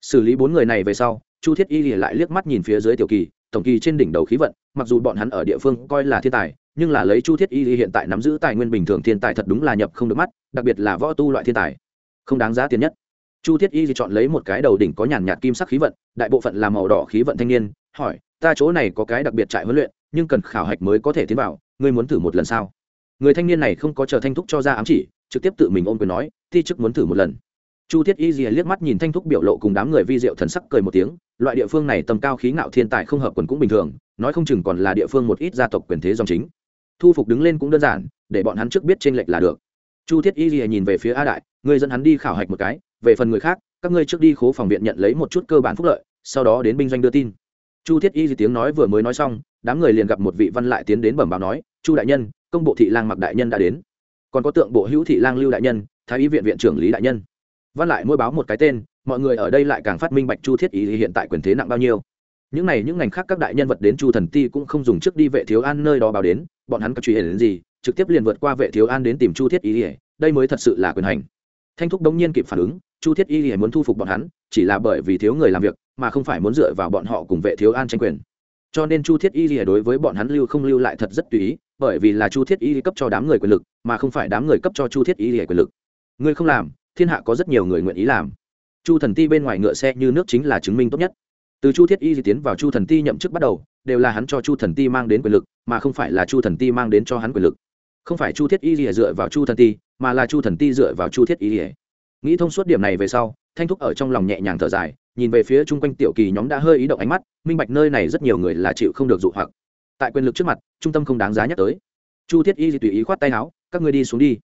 Xử lý bốn người này về sau, chu thiết y lìa lại liếc mắt nhìn phía dưới tiểu kỳ, tổng kỳ trên đỉnh đầu khí vận, mặc dù bọn hắn ở địa phương coi là thiên tài, nhưng là lấy chu thiết y hiện tại nắm giữ tài nguyên bình thường thiên tài thật đúng là nhập không được mắt, đặc biệt là võ tu loại thiên tài. Không đáng giá tiền nhất. Chu thiết y chọn lấy một cái đầu đỉnh có nhàn nhạt kim sắc khí vận, đại bộ phận là màu đỏ khí vận thanh niên hỏi, ta chỗ này có cái đặc biệt trại huấn luyện, nhưng cần khảo hạch mới có thể tiến vào, ngươi muốn thử một lần sao? Người thanh niên này không có chờ thanh thúc cho ra ám chỉ, trực tiếp tự mình ôm quyền nói thi chức muốn thử một lần. Chu thiết y liếc mắt nhìn thanh thúc biểu lộ cùng đám người vi diệu thần sắc cười một tiếng, loại địa phương này tầm cao khí ngạo thiên tài không hợp quần cũng bình thường, nói không chừng còn là địa phương một ít gia tộc quyền thế dòng chính. Thu phục đứng lên cũng đơn giản, để bọn hắn trước biết trên lệch là được. Chu thiết y nhìn về phía a đại người dẫn hắn đi khảo hạch một cái, về phần người khác, các ngươi trước đi khố phòng viện nhận lấy một chút cơ bản phúc lợi, sau đó đến binh doanh đưa tin chu thiết y tiếng nói vừa mới nói xong, đám người liền gặp một vị văn lại tiến đến bẩm báo nói, chu đại nhân, công bộ thị lang mặc đại nhân đã đến. Còn có tượng bộ hữu thị lang lưu đại nhân, thái y viện viện trưởng lý đại nhân. Văn lại mỗi báo một cái tên, mọi người ở đây lại càng phát minh bạch chu thiết y hiện tại quyền thế nặng bao nhiêu. Những này, những ngành khác các đại nhân vật đến chu thần ti cũng không dùng trước đi vệ thiếu an nơi đó báo đến, bọn hắn có truy đến gì, trực tiếp liền vượt qua vệ thiếu an đến tìm chu thiết y đây mới thật sự là quyền hành. Thanh thúc đống nhiên kịp phản ứng, chu thiết y muốn thu phục bọn hắn chỉ là bởi vì thiếu người làm việc, mà không phải muốn dựa vào bọn họ cùng vệ thiếu an tranh quyền. Cho nên chu thiết y lìa đối với bọn hắn lưu không lưu lại thật rất tùy ý, bởi vì là chu thiết y cấp cho đám người quyền lực, mà không phải đám người cấp cho chu thiết y lìa quyền lực. Ngươi không làm, thiên hạ có rất nhiều người nguyện ý làm. Chu thần ti bên ngoài ngựa xe như nước chính là chứng minh tốt nhất. Từ chu thiết y tiến vào chu thần ti nhậm chức bắt đầu, đều là hắn cho chu thần ti mang đến quyền lực, mà không phải là chu thần ti mang đến cho hắn quyền lực. Không phải chu thiết y lìa dựa vào chu thần ti, mà là chu thần ti dựa vào chu thiết y lìa. Nghĩ thông suốt điểm này về sau thanh thúc ở trong lòng nhẹ nhàng thở dài, nhìn về phía chung quanh tiểu kỳ nhóm đã hơi ý động ánh mắt, minh bạch nơi này rất nhiều người là chịu không được dụ hoặc. Tại quyền lực trước mặt, trung tâm không đáng giá nhắc tới. Chu thiết y tùy ý khoát tay áo, các người đi xuống đi.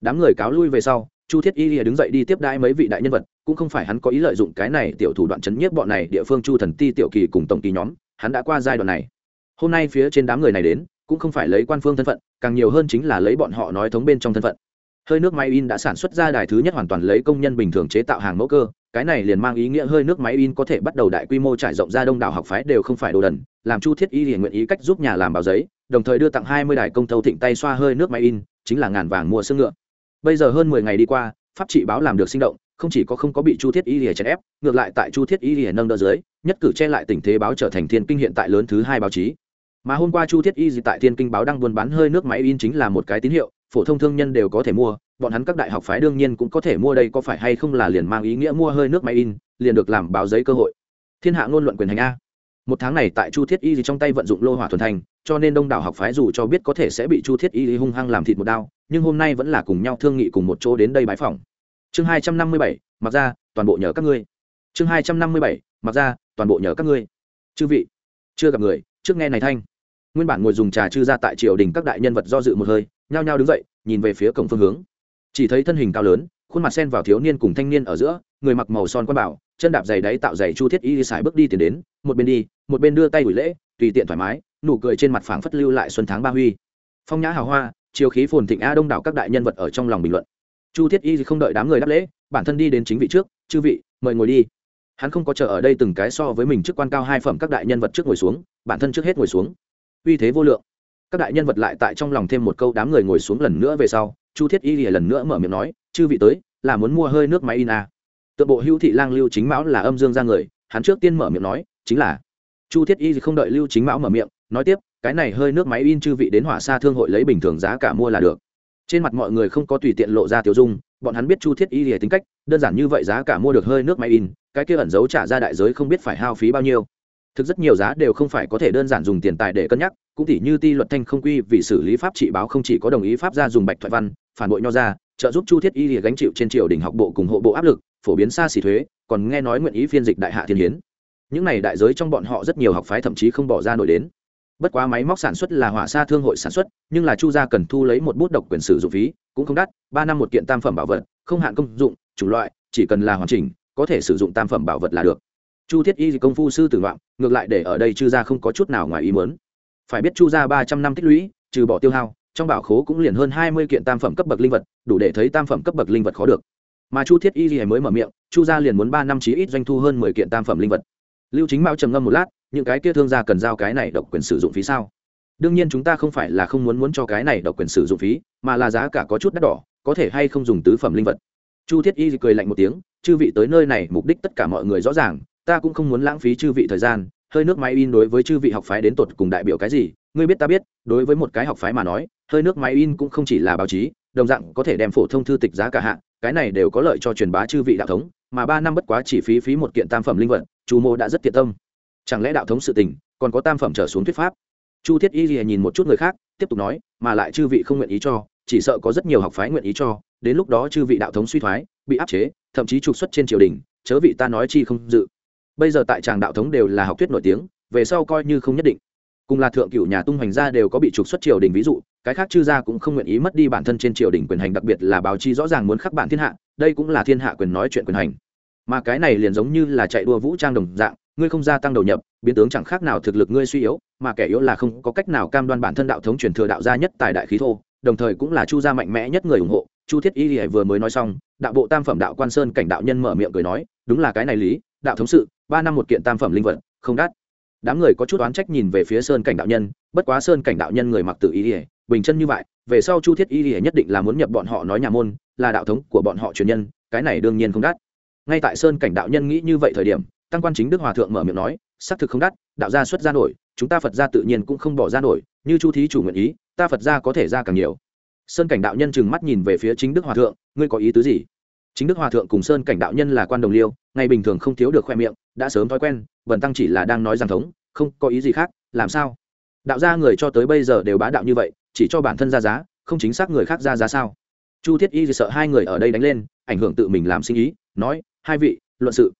Đám người cáo lui về sau, chu thiết y lìa đứng dậy đi tiếp đãi mấy vị đại nhân vật, cũng không phải hắn có ý lợi dụng cái này tiểu thủ đoạn chấn nhiếp bọn này địa phương chu thần ti tiểu kỳ cùng tổng kỳ nhóm, hắn đã qua giai đoạn này. Hôm nay phía trên đám người này đến, cũng không phải lấy quan phương thân phận, càng nhiều hơn chính là lấy bọn họ nói thống bên trong thân phận hơi nước máy in đã sản xuất ra đài thứ nhất hoàn toàn lấy công nhân bình thường chế tạo hàng mẫu cơ. Cái này liền mang ý nghĩa hơi nước máy in có thể bắt đầu đại quy mô trải rộng ra đông đảo học phái đều không phải đồ đần, làm chu thiết y thì nguyện ý cách giúp nhà làm báo giấy, đồng thời đưa tặng hai mươi đài công thâu thịnh tay xoa hơi nước máy in, chính là ngàn vàng mua xương ngựa. Bây giờ hơn mười ngày đi qua, pháp trị báo làm được sinh động, không chỉ có không có bị chu thiết y lìa chèn ép, ngược lại tại chu thiết y lìa nâng đỡ dưới, nhất cử che lại tình thế báo trở thành thiên kinh hiện tại lớn thứ hai báo chí. Mà hôm qua chu thiết y tại thiên kinh báo đang buôn bán hơi nước máy in chính là một cái tín hiệu phổ thông thương nhân đều có thể mua, bọn hắn các đại học phái đương nhiên cũng có thể mua đây có phải hay không là liền mang ý nghĩa mua hơi nước máy in, liền được làm báo giấy cơ hội. Thiên hạ ngôn luận quyền hành a. Một tháng này tại chu thiết y trong tay vận dụng lô hỏa thuần thành, cho nên đông đảo học phái dù cho biết có thể sẽ bị chu thiết y hung hăng làm thịt một đao, nhưng hôm nay vẫn là cùng nhau thương nghị cùng một chỗ đến đây bãi phỏng. Chương hai trăm năm mươi bảy, mặc ra, toàn bộ nhờ các ngươi. Chương hai trăm năm mươi bảy, mặc ra, toàn bộ nhờ các ngươi. Chư vị, chưa gặp người, trước nghe này thanh nguyên bản ngồi dùng trà chư ra tại triều đình các đại nhân vật do dự một hơi, nhao nhao đứng dậy, nhìn về phía cổng phương hướng. Chỉ thấy thân hình cao lớn, khuôn mặt sen vào thiếu niên cùng thanh niên ở giữa, người mặc màu son quan bảo, chân đạp giày đáy tạo giày chu thiết y xài bước đi tiến đến, một bên đi, một bên đưa tay buổi lễ, tùy tiện thoải mái, nụ cười trên mặt phảng phất lưu lại xuân tháng ba huy. Phong nhã hào hoa, chiều khí phồn thịnh a đông đảo các đại nhân vật ở trong lòng bình luận. Chu thiết y không đợi đám người đáp lễ, bản thân đi đến chính vị trước, chư vị, mời ngồi đi. Hắn không có chờ ở đây từng cái so với mình chức quan cao hai phẩm các đại nhân vật trước ngồi xuống, bản thân trước hết ngồi xuống uy thế vô lượng. Các đại nhân vật lại tại trong lòng thêm một câu đám người ngồi xuống lần nữa về sau, chu thiết y lần nữa mở miệng nói, chư vị tới, là muốn mua hơi nước máy in à. tượng bộ hữu thị lang lưu chính mão là âm dương ra người, hắn trước tiên mở miệng nói, chính là. Chu thiết y không đợi lưu chính mão mở miệng, nói tiếp, cái này hơi nước máy in chư vị đến hỏa xa thương hội lấy bình thường giá cả mua là được. Trên mặt mọi người không có tùy tiện lộ ra tiêu dung, bọn hắn biết chu thiết y lìa tính cách, đơn giản như vậy giá cả mua được hơi nước máy in, cái kia ẩn giấu trả ra đại giới không biết phải hao phí bao nhiêu thực rất nhiều giá đều không phải có thể đơn giản dùng tiền tài để cân nhắc, cũng tỉ như ti luật thanh không quy vì xử lý pháp trị báo không chỉ có đồng ý pháp ra dùng bạch thoại văn, phản bội nho ra trợ giúp chu thiết y lìa gánh chịu trên triều đình học bộ cùng hộ bộ áp lực, phổ biến xa xỉ thuế, còn nghe nói nguyện ý phiên dịch đại hạ thiên hiến. Những này đại giới trong bọn họ rất nhiều học phái thậm chí không bỏ ra nổi đến. Bất quá máy móc sản xuất là hỏa xa thương hội sản xuất, nhưng là chu gia cần thu lấy một bút độc quyền sử dụng phí, cũng không đắt, ba năm một kiện tam phẩm bảo vật, không hạn công dụng, chủng loại, chỉ cần là hoàn chỉnh, có thể sử dụng tam phẩm bảo vật là được chu thiết y công phu sư tử ngoạn ngược lại để ở đây chư gia không có chút nào ngoài ý muốn. Phải biết chu gia ba trăm năm tích lũy, trừ bỏ tiêu hao, trong bảo khố cũng liền hơn hai mươi kiện tam phẩm cấp bậc linh vật, đủ để thấy tam phẩm cấp bậc linh vật khó được. Mà chu thiết y gì mới mở miệng, chu gia liền muốn ba năm chí ít doanh thu hơn mười kiện tam phẩm linh vật. Lưu chính mao trầm ngâm một lát, những cái kia thương gia cần giao cái này độc quyền sử dụng phí sao? Đương nhiên chúng ta không phải là không muốn muốn cho cái này độc quyền sử dụng phí, mà là giá cả có chút đắt đỏ, có thể hay không dùng tứ phẩm linh vật. Chu thiết y cười lạnh một tiếng, chư vị tới nơi này, mục đích tất cả mọi người rõ ràng ta cũng không muốn lãng phí chư vị thời gian, hơi nước máy in đối với chư vị học phái đến tột cùng đại biểu cái gì, ngươi biết ta biết, đối với một cái học phái mà nói, hơi nước máy in cũng không chỉ là báo chí, đồng dạng có thể đem phổ thông thư tịch giá cả hạng. cái này đều có lợi cho truyền bá chư vị đạo thống, mà ba năm bất quá chỉ phí phí một kiện tam phẩm linh vật chu mô đã rất thiệt tâm chẳng lẽ đạo thống sự tình, còn có tam phẩm trở xuống thuyết pháp chu thiết y lìa nhìn một chút người khác, tiếp tục nói, mà lại chư vị không nguyện ý cho, chỉ sợ có rất nhiều học phái nguyện ý cho, đến lúc đó chư vị đạo thống suy thoái, bị áp chế, thậm chí trục xuất trên triều đình, chớ vị ta nói chi không dự bây giờ tại tràng đạo thống đều là học thuyết nổi tiếng, về sau coi như không nhất định. Cùng là thượng cựu nhà tung hoành gia đều có bị trục xuất triều đình ví dụ, cái khác chư gia cũng không nguyện ý mất đi bản thân trên triều đình quyền hành, đặc biệt là báo chí rõ ràng muốn khắc bản thiên hạ, đây cũng là thiên hạ quyền nói chuyện quyền hành. Mà cái này liền giống như là chạy đua vũ trang đồng dạng, ngươi không gia tăng đầu nhập, biến tướng chẳng khác nào thực lực ngươi suy yếu, mà kẻ yếu là không có cách nào cam đoan bản thân đạo thống truyền thừa đạo gia nhất tài đại khí thô, đồng thời cũng là chu gia mạnh mẽ nhất người ủng hộ. Chu thiết y vừa mới nói xong, đạo bộ tam phẩm đạo quan sơn cảnh đạo nhân mở miệng cười nói, đúng là cái này lý, đạo thống sự ba năm một kiện tam phẩm linh vật, không đắt. Đám người có chút oán trách nhìn về phía sơn cảnh đạo nhân, bất quá sơn cảnh đạo nhân người mặc tự ý ỉa bình chân như vậy, về sau chu thiết ý ỉa nhất định là muốn nhập bọn họ nói nhà môn, là đạo thống của bọn họ truyền nhân, cái này đương nhiên không đắt. Ngay tại sơn cảnh đạo nhân nghĩ như vậy thời điểm, tăng quan chính đức hòa thượng mở miệng nói, xác thực không đắt, đạo gia xuất ra nổi, chúng ta phật gia tự nhiên cũng không bỏ ra nổi, như chu thí chủ nguyện ý, ta phật gia có thể ra càng nhiều. Sơn cảnh đạo nhân chừng mắt nhìn về phía chính đức hòa thượng, ngươi có ý tứ gì? Chính đức hòa thượng cùng sơn cảnh đạo nhân là quan đồng liêu, ngày bình thường không thiếu được khoe miệng, đã sớm thói quen vần tăng chỉ là đang nói rằng thống, không có ý gì khác, làm sao? Đạo gia người cho tới bây giờ đều bá đạo như vậy, chỉ cho bản thân ra giá, không chính xác người khác ra giá sao? Chu thiết y sợ hai người ở đây đánh lên, ảnh hưởng tự mình làm sinh ý, nói, hai vị, luận sự.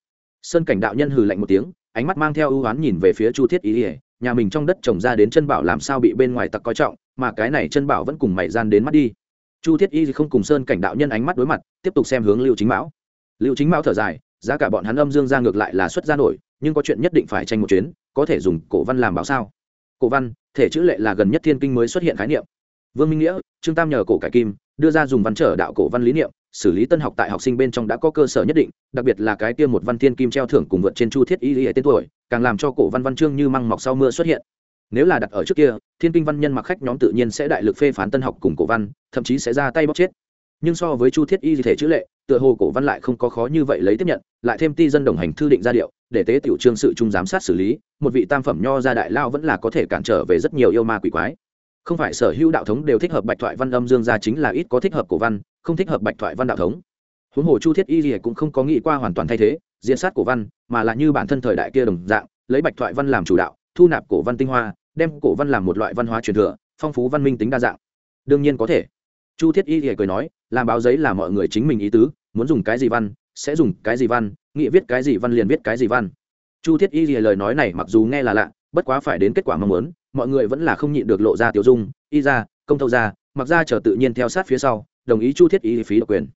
Sơn cảnh đạo nhân hừ lạnh một tiếng, ánh mắt mang theo ưu oán nhìn về phía chu thiết y nhà mình trong đất trồng ra đến chân bảo làm sao bị bên ngoài tặc coi trọng, mà cái này chân bảo vẫn cùng mày gian đến mắt đi chu thiết y không cùng sơn cảnh đạo nhân ánh mắt đối mặt, tiếp tục xem hướng lưu chính mão. Lưu chính mão thở dài, giá cả bọn hắn âm dương ra ngược lại là xuất ra nổi, nhưng có chuyện nhất định phải tranh một chuyến, có thể dùng cổ văn làm bảo sao? Cổ văn, thể chữ lệ là gần nhất thiên kinh mới xuất hiện khái niệm. Vương minh nghĩa, trương tam nhờ cổ cải kim, đưa ra dùng văn trở đạo cổ văn lý niệm, xử lý tân học tại học sinh bên trong đã có cơ sở nhất định, đặc biệt là cái kia một văn thiên kim treo thưởng cùng vượt trên chu thiết y lý tên tuổi, càng làm cho cổ văn văn chương như măng mọc sau mưa xuất hiện nếu là đặt ở trước kia, thiên kinh văn nhân mặc khách nhóm tự nhiên sẽ đại lực phê phán tân học cùng cổ văn, thậm chí sẽ ra tay bóc chết. Nhưng so với chu thiết y thể chữ lệ, tựa hồ cổ văn lại không có khó như vậy lấy tiếp nhận, lại thêm ti dân đồng hành thư định ra điệu, để tế tiểu trương sự trung giám sát xử lý, một vị tam phẩm nho gia đại lao vẫn là có thể cản trở về rất nhiều yêu ma quỷ quái. Không phải sở hữu đạo thống đều thích hợp bạch thoại văn âm dương gia chính là ít có thích hợp cổ văn, không thích hợp bạch thoại văn đạo thống. Huống hồ chu thiết y gì cũng không có nghĩ qua hoàn toàn thay thế, diễn sát cổ văn, mà là như bản thân thời đại kia đồng dạng, lấy bạch thoại văn làm chủ đạo, thu nạp cổ văn tinh hoa đem cổ văn làm một loại văn hóa truyền thừa, phong phú văn minh tính đa dạng. Đương nhiên có thể. Chu thiết y thì cười nói, làm báo giấy là mọi người chính mình ý tứ, muốn dùng cái gì văn, sẽ dùng cái gì văn nghĩ viết cái gì văn liền viết cái gì văn. Chu thiết y thì lời nói này mặc dù nghe là lạ, bất quá phải đến kết quả mong muốn, mọi người vẫn là không nhịn được lộ ra tiểu dung, y ra, công thâu ra, mặc ra chờ tự nhiên theo sát phía sau, đồng ý chu thiết y phí độc quyền.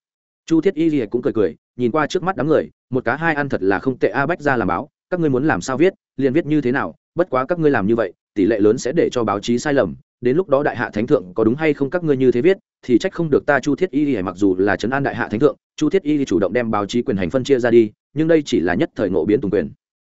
Chu thiết y thì cũng cười cười, nhìn qua trước mắt đám người, một cá hai ăn thật là không tệ a, bách ra làm báo, các ngươi muốn làm sao viết, liền viết như thế nào, bất quá các ngươi làm như vậy tỷ lệ lớn sẽ để cho báo chí sai lầm, đến lúc đó đại hạ thánh thượng có đúng hay không các ngươi như thế viết, thì trách không được ta chu thiết y mặc dù là trấn an đại hạ thánh thượng, chu thiết y chủ động đem báo chí quyền hành phân chia ra đi, nhưng đây chỉ là nhất thời ngộ biến tùng quyền.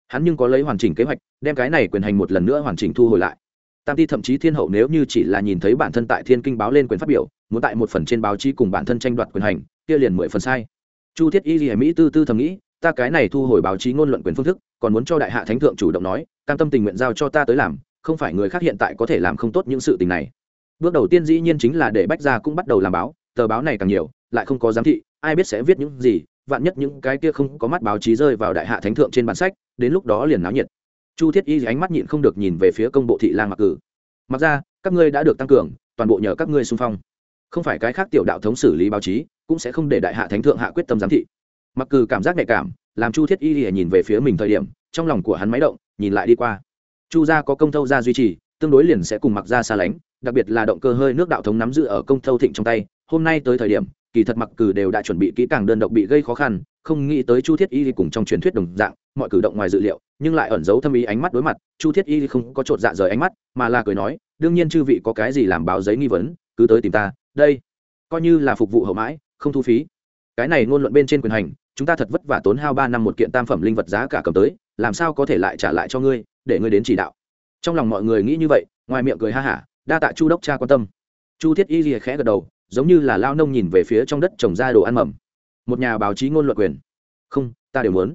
Hắn nhưng có lấy hoàn chỉnh kế hoạch, đem cái này quyền hành một lần nữa hoàn chỉnh thu hồi lại. Tam ti thậm chí thiên hậu nếu như chỉ là nhìn thấy bản thân tại thiên kinh báo lên quyền phát biểu, muốn tại một phần trên báo chí cùng bản thân tranh đoạt quyền hành, kia liền mười phần sai. Chu thiết y lìa mỹ tư tư thầm nghĩ, ta cái này thu hồi báo chí ngôn luận quyền phương thức, còn muốn cho đại hạ thánh thượng chủ động nói, cam tâm tình nguyện giao cho ta tới làm không phải người khác hiện tại có thể làm không tốt những sự tình này. Bước đầu tiên dĩ nhiên chính là để bách gia cũng bắt đầu làm báo, tờ báo này càng nhiều, lại không có giám thị, ai biết sẽ viết những gì, vạn nhất những cái kia không có mắt báo chí rơi vào đại hạ thánh thượng trên bản sách, đến lúc đó liền náo nhiệt. Chu thiết y ánh mắt nhịn không được nhìn về phía công bộ thị lang mặc cử. Mặc ra các ngươi đã được tăng cường, toàn bộ nhờ các ngươi xung phong. Không phải cái khác tiểu đạo thống xử lý báo chí, cũng sẽ không để đại hạ thánh thượng hạ quyết tâm giám thị. Mặc cử cảm giác nhạy cảm, làm chu thiết y nhìn về phía mình thời điểm, trong lòng của hắn máy động, nhìn lại đi qua chu gia có công thâu gia duy trì, tương đối liền sẽ cùng mặc gia xa lánh, đặc biệt là động cơ hơi nước đạo thống nắm giữ ở công thâu thịnh trong tay. Hôm nay tới thời điểm, kỳ thật mặc cử đều đã chuẩn bị kỹ càng đơn độc bị gây khó khăn, không nghĩ tới chu thiết y cùng trong truyền thuyết đồng dạng, mọi cử động ngoài dự liệu, nhưng lại ẩn giấu thâm ý ánh mắt đối mặt. Chu thiết y không có chột dạ rời ánh mắt, mà là cười nói, đương nhiên chư vị có cái gì làm báo giấy nghi vấn, cứ tới tìm ta, đây, coi như là phục vụ hậu mãi, không thu phí. Cái này ngôn luận bên trên quyền hành, chúng ta thật vất vả tốn hao ba năm một kiện tam phẩm linh vật giá cả cầm tới, làm sao có thể lại trả lại cho ngươi? Để ngươi đến chỉ đạo. Trong lòng mọi người nghĩ như vậy, ngoài miệng cười ha hả, đa tạ chu đốc cha quan tâm. Chu thiết y rìa khẽ gật đầu, giống như là lao nông nhìn về phía trong đất trồng ra đồ ăn mầm. Một nhà báo chí ngôn luận quyền. Không, ta đều muốn.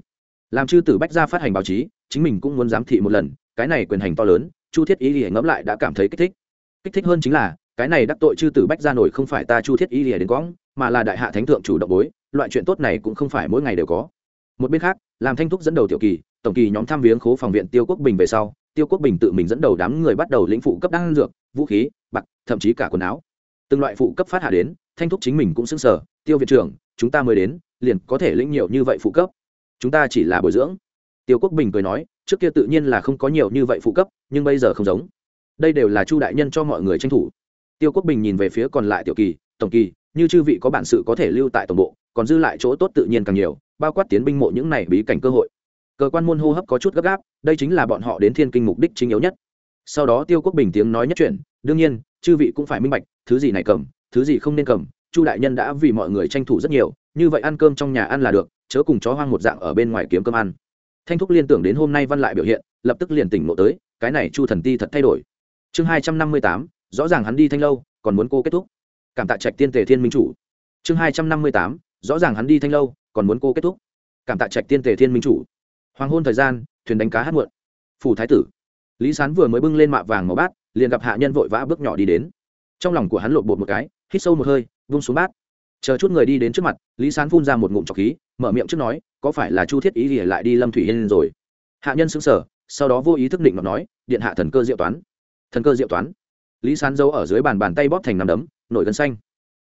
Làm chư tử bách ra phát hành báo chí, chính mình cũng muốn giám thị một lần, cái này quyền hành to lớn, chu thiết y rìa ngẫm lại đã cảm thấy kích thích. Kích thích hơn chính là, cái này đắc tội chư tử bách ra nổi không phải ta chu thiết y rìa đến quõng, mà là đại hạ thánh thượng chủ động bối, loại chuyện tốt này cũng không phải mỗi ngày đều có. Một bên khác, làm thanh thúc dẫn đầu tiểu kỳ tổng kỳ nhóm thăm viếng khố phòng viện tiêu quốc bình về sau, tiêu quốc bình tự mình dẫn đầu đám người bắt đầu lĩnh phụ cấp đan dược, vũ khí, bạc, thậm chí cả quần áo. Từng loại phụ cấp phát hạ đến, thanh thúc chính mình cũng xứng sở tiêu viện trưởng, chúng ta mới đến, liền có thể lĩnh nhiều như vậy phụ cấp. Chúng ta chỉ là bồi dưỡng. Tiêu quốc bình cười nói, trước kia tự nhiên là không có nhiều như vậy phụ cấp, nhưng bây giờ không giống. Đây đều là chu đại nhân cho mọi người tranh thủ. Tiêu quốc bình nhìn về phía còn lại tiểu kỳ, tổng kỳ, như chư vị có bản sự có thể lưu tại tổng bộ, còn dư lại chỗ tốt tự nhiên càng nhiều, bao quát tiến binh mộ những này bí cảnh cơ hội cơ quan môn hô hấp có chút gấp gáp, đây chính là bọn họ đến thiên kinh mục đích chính yếu nhất. Sau đó tiêu quốc bình tiếng nói nhất chuyện đương nhiên, chư vị cũng phải minh bạch, thứ gì này cầm, thứ gì không nên cầm, chu đại nhân đã vì mọi người tranh thủ rất nhiều, như vậy ăn cơm trong nhà ăn là được, chớ cùng chó hoang một dạng ở bên ngoài kiếm cơm ăn. Thanh thúc liên tưởng đến hôm nay văn lại biểu hiện, lập tức liền tỉnh ngộ tới, cái này chu thần ti thật thay đổi. Chương hai trăm năm mươi tám, rõ ràng hắn đi thanh lâu, còn muốn cô kết thúc. Cảm tạ trạch tiên tề thiên minh chủ. Chương hai trăm năm mươi tám, rõ ràng hắn đi thanh lâu, còn muốn cô kết thúc. Cảm tạ trạch tiên tề thiên minh chủ hoàng hôn thời gian, thuyền đánh cá hát muộn. Phủ thái tử. Lý sán vừa mới bưng lên mạ vàng màu bát, liền gặp hạ nhân vội vã bước nhỏ đi đến. Trong lòng của hắn lộn bột một cái, hít sâu một hơi, vung xuống bát. Chờ chút người đi đến trước mặt, lý sán phun ra một ngụm trọc khí, mở miệng trước nói, có phải là chu thiết ý thì lại đi lâm thủy hiên rồi? Hạ nhân xứng sở sau đó vô ý thức định mà nói, điện hạ thần cơ diệu toán. Thần cơ diệu toán? Lý sán giấu ở dưới bàn bàn tay bóp thành nằm đấm, nổi gân xanh.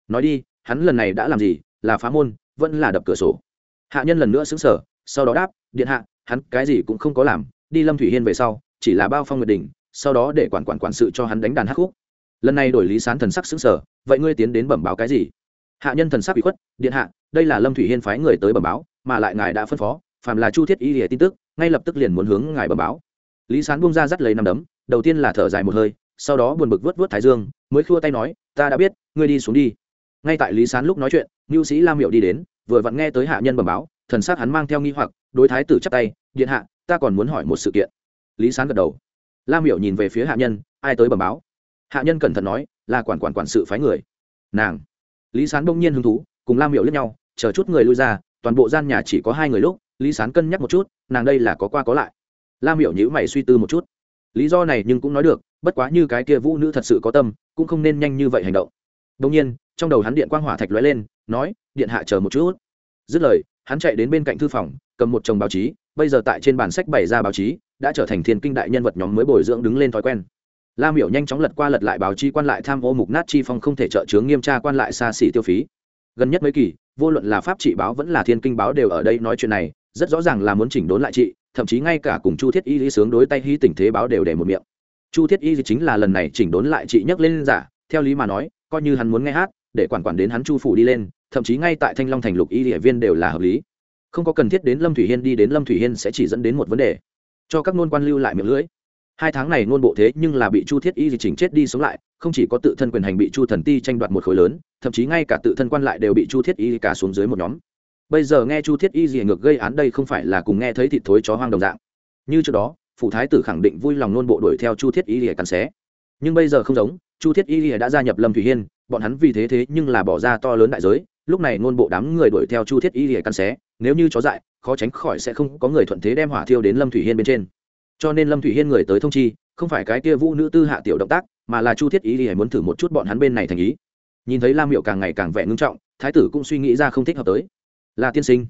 Nói đi, hắn lần này đã làm gì? Là phá môn, vẫn là đập cửa sổ. Hạ nhân lần nữa xứng sở sau đó đáp, điện hạ hắn cái gì cũng không có làm, đi lâm thủy hiên về sau, chỉ là bao phong nguyệt đình sau đó để quản quản quản sự cho hắn đánh đàn hát khúc. Lần này đổi lý sán thần sắc xứng sở vậy ngươi tiến đến bẩm báo cái gì? Hạ nhân thần sắc bị khuất, điện hạ, đây là lâm thủy hiên phái người tới bẩm báo, mà lại ngài đã phân phó, phàm là chu thiết y lìa tin tức, ngay lập tức liền muốn hướng ngài bẩm báo. Lý sán buông ra dắt lấy năm đấm, đầu tiên là thở dài một hơi, sau đó buồn bực vớt vớt thái dương, mới khua tay nói, ta đã biết, ngươi đi xuống đi. Ngay tại lý sán lúc nói chuyện ngưu sĩ lam miệu đi đến, vừa vặn nghe tới hạ nhân bẩm báo thần s á c hắn mang theo nghi hoặc, đối thái tử chắp tay, điện hạ, ta còn muốn hỏi một sự kiện. Lý sán gật đầu. Lam miệu nhìn về phía hạ nhân, ai tới bẩm báo? Hạ nhân cẩn thận nói, là quản quản quản sự phái người. Nàng. Lý sán bỗng nhiên hứng thú, cùng lam miệu lướt nhau, chờ chút người lui ra, toàn bộ gian nhà chỉ có hai người lúc, lý sán cân nhắc một chút, nàng đây là có qua có lại. Lam miệu nhữ mày suy tư một chút. Lý do này nhưng cũng nói được, bất quá như cái kia vũ nữ thật sự có tâm, cũng không nên nhanh như vậy hành động. Đông nhiên, trong đầu hắn điện quang hỏa thạch lóe lên, nói, điện hạ chờ một chút. Dứt lời hắn chạy đến bên cạnh thư phòng, cầm một chồng báo chí, bây giờ tại trên bản sách bày ra báo chí, đã trở thành thiên kinh đại nhân vật nhóm mới bồi dưỡng đứng lên thói quen. La miểu nhanh chóng lật qua lật lại báo chí quan lại tham ô mục nát chi phong không thể trợ chướng nghiêm tra quan lại xa xỉ tiêu phí. Gần nhất mấy kỳ, vô luận là pháp trị báo vẫn là thiên kinh báo đều ở đây nói chuyện này, rất rõ ràng là muốn chỉnh đốn lại trị thậm chí ngay cả cùng chu thiết y lý sướng đối tay hy tình thế báo đều để một miệng. Chu thiết y chính là lần này chỉnh đốn lại chị nhấc lên giả, theo lý mà nói, coi như hắn muốn nghe hát, để quản quản đến hắn chu phủ đi lên thậm chí ngay tại thanh long thành lục y địa viên đều là hợp lý. Không có cần thiết đến lâm thủy hiên đi đến lâm thủy hiên sẽ chỉ dẫn đến một vấn đề. Cho các nôn quan lưu lại miệng lưỡi. Hai tháng này nôn bộ thế nhưng là bị chu thiết y gì chỉnh chết đi sống lại, không chỉ có tự thân quyền hành bị chu thần ti tranh đoạt một khối lớn, thậm chí ngay cả tự thân quan lại đều bị chu thiết y cả xuống dưới một nhóm. Bây giờ nghe chu thiết y gì ngược gây án đây không phải là cùng nghe thấy thịt thối chó hoang đồng dạng. Như trước đó, phụ thái tử khẳng định vui lòng nôn bộ đuổi theo chu thiết y Di cắn xé. Nhưng bây giờ không giống, chu thiết y Di đã gia nhập lâm thủy hiên, bọn hắn vì thế thế nhưng là bỏ ra to lớn đại giới lúc này ngôn bộ đám người đuổi theo chu thiết y lìa căn xé, nếu như chó dại, khó tránh khỏi sẽ không có người thuận thế đem hỏa thiêu đến lâm thủy hiên bên trên. Cho nên lâm thủy hiên người tới thông chi, không phải cái kia vũ nữ tư hạ tiểu động tác, mà là chu thiết y lìa muốn thử một chút bọn hắn bên này thành ý. Nhìn thấy lam miệu càng ngày càng vẻ ngưng trọng, thái tử cũng suy nghĩ ra không thích hợp tới. Là tiên sinh.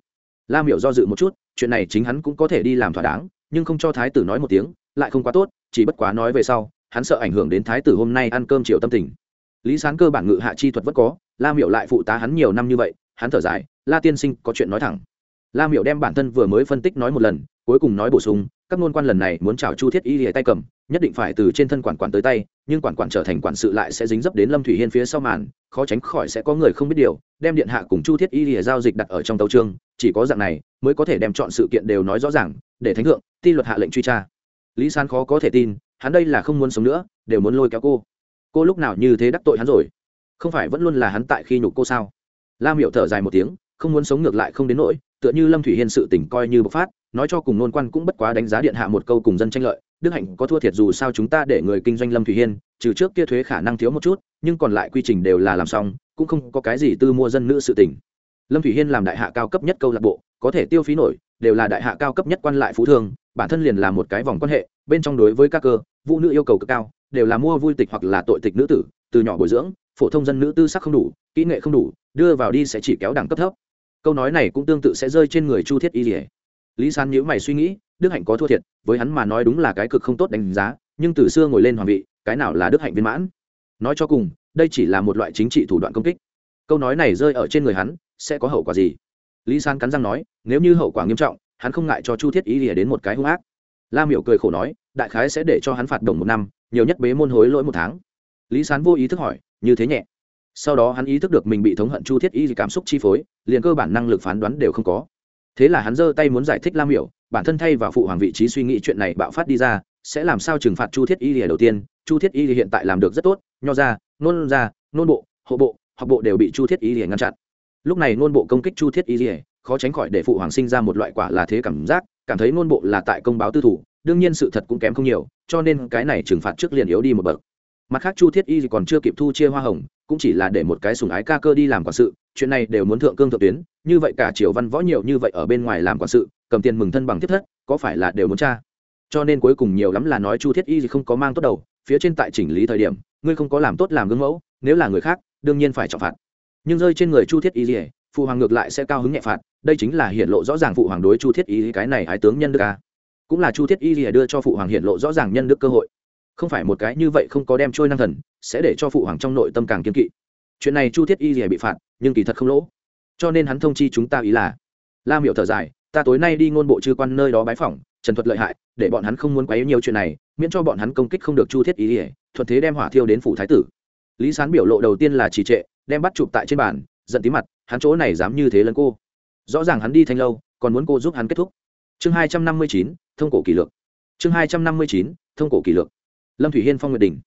Lam miệu do dự một chút, chuyện này chính hắn cũng có thể đi làm thỏa đáng, nhưng không cho thái tử nói một tiếng, lại không quá tốt, chỉ bất quá nói về sau, hắn sợ ảnh hưởng đến thái tử hôm nay ăn cơm chiều tâm tình lý sán cơ bản ngự hạ chi thuật vẫn có, la Miểu lại phụ tá hắn nhiều năm như vậy, hắn thở dài, la tiên sinh có chuyện nói thẳng. La Miểu đem bản thân vừa mới phân tích nói một lần, cuối cùng nói bổ sung, các ngôn quan lần này muốn chào chu thiết y lìa tay cầm, nhất định phải từ trên thân quản quản tới tay, nhưng quản quản trở thành quản sự lại sẽ dính dấp đến lâm thủy hiên phía sau màn, khó tránh khỏi sẽ có người không biết điều, đem điện hạ cùng chu thiết y lìa giao dịch đặt ở trong tấu trương chỉ có dạng này mới có thể đem chọn sự kiện đều nói rõ ràng, để thánh thượng, ti luật hạ lệnh truy tra. Lý san khó có thể tin, hắn đây là không muốn sống nữa, đều muốn lôi kéo cô cô lúc nào như thế đắc tội hắn rồi? Không phải vẫn luôn là hắn tại khi nhục cô sao? Lam hiệu thở dài một tiếng, không muốn sống ngược lại không đến nỗi, tựa như lâm thủy hiên sự tỉnh coi như bộc phát, nói cho cùng nôn quan cũng bất quá đánh giá điện hạ một câu cùng dân tranh lợi, đức hạnh có thua thiệt dù sao chúng ta để người kinh doanh lâm thủy hiên, trừ trước kia thuế khả năng thiếu một chút, nhưng còn lại quy trình đều là làm xong, cũng không có cái gì tư mua dân nữ sự tỉnh lâm thủy hiên làm đại hạ cao cấp nhất câu lạc bộ, có thể tiêu phí nổi, đều là đại hạ cao cấp nhất quan lại phú thương, bản thân liền là một cái vòng quan hệ, bên trong đối với các cơ, vũ nữ yêu cầu cực cao đều là mua vui tịch hoặc là tội tịch nữ tử, từ nhỏ bồi dưỡng, phổ thông dân nữ tư sắc không đủ, kỹ nghệ không đủ, đưa vào đi sẽ chỉ kéo đẳng cấp thấp. Câu nói này cũng tương tự sẽ rơi trên người chu thiết y lìa. Lý sán nhữ mày suy nghĩ, đức hạnh có thua thiệt, với hắn mà nói đúng là cái cực không tốt đánh giá, nhưng từ xưa ngồi lên hoàng vị, cái nào là đức hạnh viên mãn? Nói cho cùng, đây chỉ là một loại chính trị thủ đoạn công kích. Câu nói này rơi ở trên người hắn, sẽ có hậu quả gì? Lý san cắn răng nói, nếu như hậu quả nghiêm trọng, hắn không ngại cho chu thiết y lìa đến một cái hung ác. La miểu cười khổ nói, đại khái sẽ để cho hắn phạt đồng một năm nhiều nhất bế môn hối lỗi một tháng. Lý sán vô ý thức hỏi, như thế nhẹ? Sau đó hắn ý thức được mình bị thống hận chu thiết y cảm xúc chi phối, liền cơ bản năng lực phán đoán đều không có. Thế là hắn giơ tay muốn giải thích lam hiểu bản thân thay vào phụ hoàng vị trí suy nghĩ chuyện này bạo phát đi ra, sẽ làm sao trừng phạt chu thiết y lìa đầu tiên? Chu thiết y hiện tại làm được rất tốt, nho ra, nôn ra, nôn bộ, hộ bộ, học bộ đều bị chu thiết y lìa ngăn chặn. Lúc này nôn bộ công kích chu thiết y lìa khó tránh khỏi để phụ hoàng sinh ra một loại quả là thế cảm giác, cảm thấy nôn bộ là tại công báo tư thủ đương nhiên sự thật cũng kém không nhiều, cho nên cái này trừng phạt trước liền yếu đi một bậc. Mặt khác chu thiết y còn chưa kịp thu chia hoa hồng, cũng chỉ là để một cái sùng ái ca cơ đi làm quản sự, chuyện này đều muốn thượng cương thượng tuyến, như vậy cả triều văn võ nhiều như vậy ở bên ngoài làm quản sự, cầm tiền mừng thân bằng thiết thất, có phải là đều muốn tra? Cho nên cuối cùng nhiều lắm là nói chu thiết y không có mang tốt đầu, phía trên tại chỉnh lý thời điểm, ngươi không có làm tốt làm gương mẫu, nếu là người khác, đương nhiên phải trọng phạt. Nhưng rơi trên người chu thiết y phụ hoàng ngược lại sẽ cao hứng nhẹ phạt, đây chính là hiện lộ rõ ràng phụ hoàng đối chu thiết y cái này ái tướng nhân đức à cũng là chu thiết y lìa đưa cho phụ hoàng hiện lộ rõ ràng nhân đức cơ hội. Không phải một cái như vậy không có đem trôi năng thần, sẽ để cho phụ hoàng trong nội tâm càng kiên kỵ. Chuyện này chu thiết y lìa bị phạt, nhưng kỳ thật không lỗ. Cho nên hắn thông chi chúng ta ý là, la miệu thở dài, ta tối nay đi ngôn bộ chư quan nơi đó bái phỏng, trần thuật lợi hại, để bọn hắn không muốn quấy nhiều chuyện này, miễn cho bọn hắn công kích không được chu thiết ý ỉa thuận thế đem hỏa thiêu đến phủ thái tử. Lý sán biểu lộ đầu tiên là trì trệ, đem bắt chụp tại trên bàn, giận tí mặt, hắn chỗ này dám như thế lấn cô. Rõ ràng hắn đi thanh lâu, còn muốn cô giúp hắn kết thúc. Chương hai trăm năm mươi chín thông cổ kỷ lược. Chương hai trăm năm mươi chín, thông cổ kỷ lược. Lâm thủy hiên phong nguyệt đình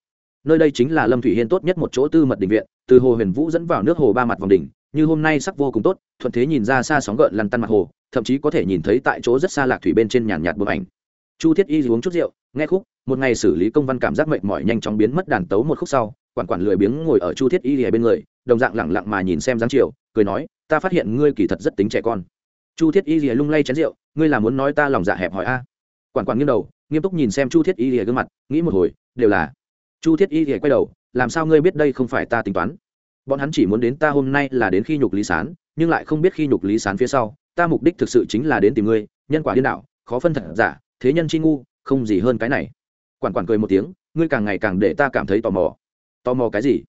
nơi đây chính là lâm thủy hiên tốt nhất một chỗ tư mật đình viện, từ hồ huyền vũ dẫn vào nước hồ ba mặt vòng đỉnh, như hôm nay sắc vô cùng tốt, thuận thế nhìn ra xa sóng gợn lăn tăn mặt hồ, thậm chí có thể nhìn thấy tại chỗ rất xa lạc thủy bên trên nhàn nhạt bức ảnh. Chu thiết y uống chút rượu, nghe khúc, một ngày xử lý công văn cảm giác mệt mỏi nhanh chóng biến mất đàn tấu một khúc sau, quản quản lười biếng ngồi ở chu thiết y lìa bên người, đồng dạng lẳng lặng mà nhìn xem dáng chiều, cười nói, ta phát hiện ngươi kỳ thật rất tính trẻ con. Chu thiết y lung lay chén rượu, ngươi là muốn nói ta lòng dạ hẹp hỏi a? Quản quản nghiêng đầu, nghiêm túc nhìn xem chu thiết y gương mặt, nghĩ một hồi, đều là, chu thiết y quay đầu, làm sao ngươi biết đây không phải ta tính toán? Bọn hắn chỉ muốn đến ta hôm nay là đến khi nhục lý sán, nhưng lại không biết khi nhục lý sán phía sau, ta mục đích thực sự chính là đến tìm ngươi, nhân quả điên đạo khó phân thật giả, thế nhân chi ngu, không gì hơn cái này. Quản quản cười một tiếng, ngươi càng ngày càng để ta cảm thấy tò mò. Tò mò cái gì?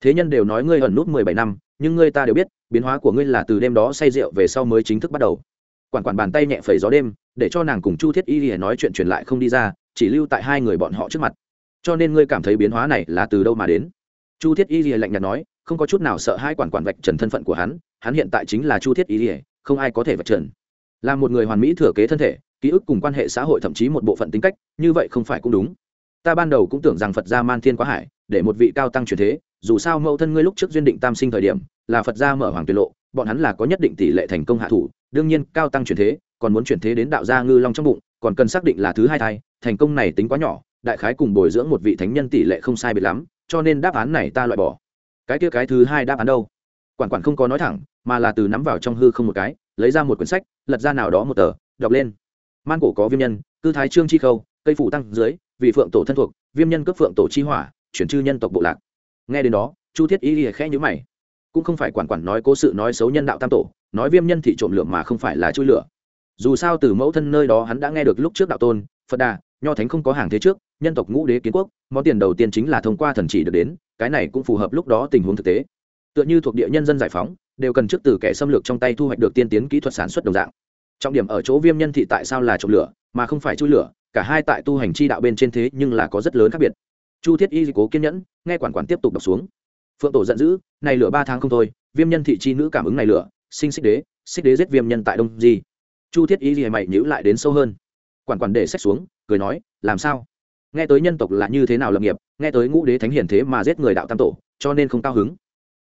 Thế nhân đều nói ngươi ẩn nút mười bảy năm, nhưng ngươi ta đều biết, biến hóa của ngươi là từ đêm đó say rượu về sau mới chính thức bắt đầu. Quản quản bàn tay nhẹ phẩy gió đêm để cho nàng cùng chu thiết y lìa nói chuyện truyền lại không đi ra, chỉ lưu tại hai người bọn họ trước mặt. Cho nên ngươi cảm thấy biến hóa này là từ đâu mà đến? Chu thiết y lìa lạnh nhạt nói, không có chút nào sợ hai quản quản vạch trần thân phận của hắn hắn hiện tại chính là chu thiết y lìa, không ai có thể vạch trần. Là một người hoàn mỹ thừa kế thân thể, ký ức cùng quan hệ xã hội thậm chí một bộ phận tính cách, như vậy không phải cũng đúng. Ta ban đầu cũng tưởng rằng phật gia man thiên quá hải để một vị cao tăng truyền thế, dù sao mẫu thân ngươi lúc trước duyên định tam sinh thời điểm, là phật gia mở hoàng tuyệt lộ, bọn hắn là có nhất định tỷ lệ thành công hạ thủ, đương nhiên cao tăng truyền thế, còn muốn chuyển thế đến đạo gia ngư long trong bụng, còn cần xác định là thứ hai thai, thành công này tính quá nhỏ, đại khái cùng bồi dưỡng một vị thánh nhân tỷ lệ không sai biệt lắm, cho nên đáp án này ta loại bỏ. Cái kia cái thứ hai đáp án đâu? Quản quản không có nói thẳng, mà là từ nắm vào trong hư không một cái, lấy ra một quyển sách, lật ra nào đó một tờ, đọc lên. Man cổ có viêm nhân, cư thái trương chi khâu, cây phủ tăng dưới vị phượng tổ thân thuộc, viêm nhân cấp phượng tổ chi hỏa chuyển chư nhân tộc bộ lạc. Nghe đến đó, chu thiết y khẽ nhữ mày. Cũng không phải quản quản nói cố sự nói xấu nhân đạo tam tổ, nói viêm nhân thị trộm lửa mà không phải là chui lửa. Dù sao từ mẫu thân nơi đó hắn đã nghe được lúc trước đạo tôn, phật đà, nho thánh không có hàng thế trước, nhân tộc ngũ đế kiến quốc, món tiền đầu tiên chính là thông qua thần chỉ được đến, cái này cũng phù hợp lúc đó tình huống thực tế. Tựa như thuộc địa nhân dân giải phóng, đều cần trước từ kẻ xâm lược trong tay thu hoạch được tiên tiến kỹ thuật sản xuất đồng dạng. Trọng điểm ở chỗ viêm nhân thị tại sao là trộm lửa, mà không phải chui lửa, cả hai tại tu hành chi đạo bên trên thế nhưng là có rất lớn khác biệt chu thiết y cố kiên nhẫn, nghe quản quản tiếp tục đọc xuống. Phượng tổ giận dữ, này lửa ba tháng không thôi, viêm nhân thị chi nữ cảm ứng này lửa, sinh xích đế xích đế giết viêm nhân tại đông di. Chu thiết y gì mày nhữ lại đến sâu hơn. Quản quản để sách xuống, cười nói, làm sao? Nghe tới nhân tộc là như thế nào lập nghiệp, nghe tới ngũ đế thánh hiển thế mà giết người đạo tam tổ, cho nên không cao hứng.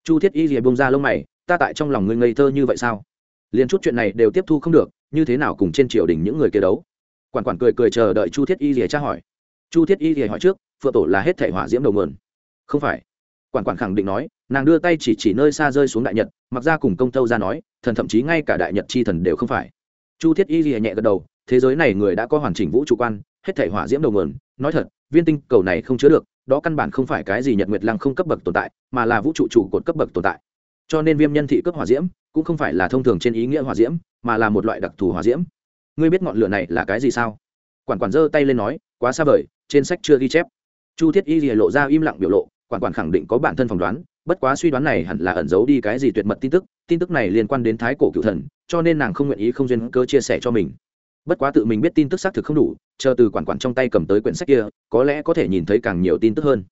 Chu thiết y gì bông ra lông mày, ta tại trong lòng ngươi ngây thơ như vậy sao? Liền chút chuyện này đều tiếp thu không được, như thế nào cùng trên triều đình những người kia đấu? Quản quản cười cười chờ đợi chu thiết y gì tra hỏi chu thiết y thì hỏi trước, phượng tổ là hết thể hỏa diễm đầu mườn không phải. Quản quản khẳng định nói, nàng đưa tay chỉ chỉ nơi xa rơi xuống đại nhật, mặc ra cùng công tâu ra nói, thần thậm chí ngay cả đại nhật chi thần đều không phải. Chu thiết y lìa nhẹ gật đầu, thế giới này người đã có hoàn chỉnh vũ trụ quan, hết thể hỏa diễm đầu mườn nói thật, viên tinh cầu này không chứa được, đó căn bản không phải cái gì nhật nguyệt lăng không cấp bậc tồn tại, mà là vũ trụ trụ cột cấp bậc tồn tại. Cho nên viêm nhân thị cấp hỏa diễm, cũng không phải là thông thường trên ý nghĩa hỏa diễm, mà là một loại đặc thù hỏa diễm. Ngươi biết ngọn lửa này là cái gì sao? Quản quản giơ tay lên nói, quá xa vời trên sách chưa ghi chép. Chu thiết y lìa lộ ra im lặng biểu lộ, quản quản khẳng định có bản thân phỏng đoán, bất quá suy đoán này hẳn là ẩn giấu đi cái gì tuyệt mật tin tức tin tức này liên quan đến thái cổ cựu thần, cho nên nàng không nguyện ý không duyên cơ chia sẻ cho mình. Bất quá tự mình biết tin tức xác thực không đủ, chờ từ quản quản trong tay cầm tới quyển sách kia, có lẽ có thể nhìn thấy càng nhiều tin tức hơn.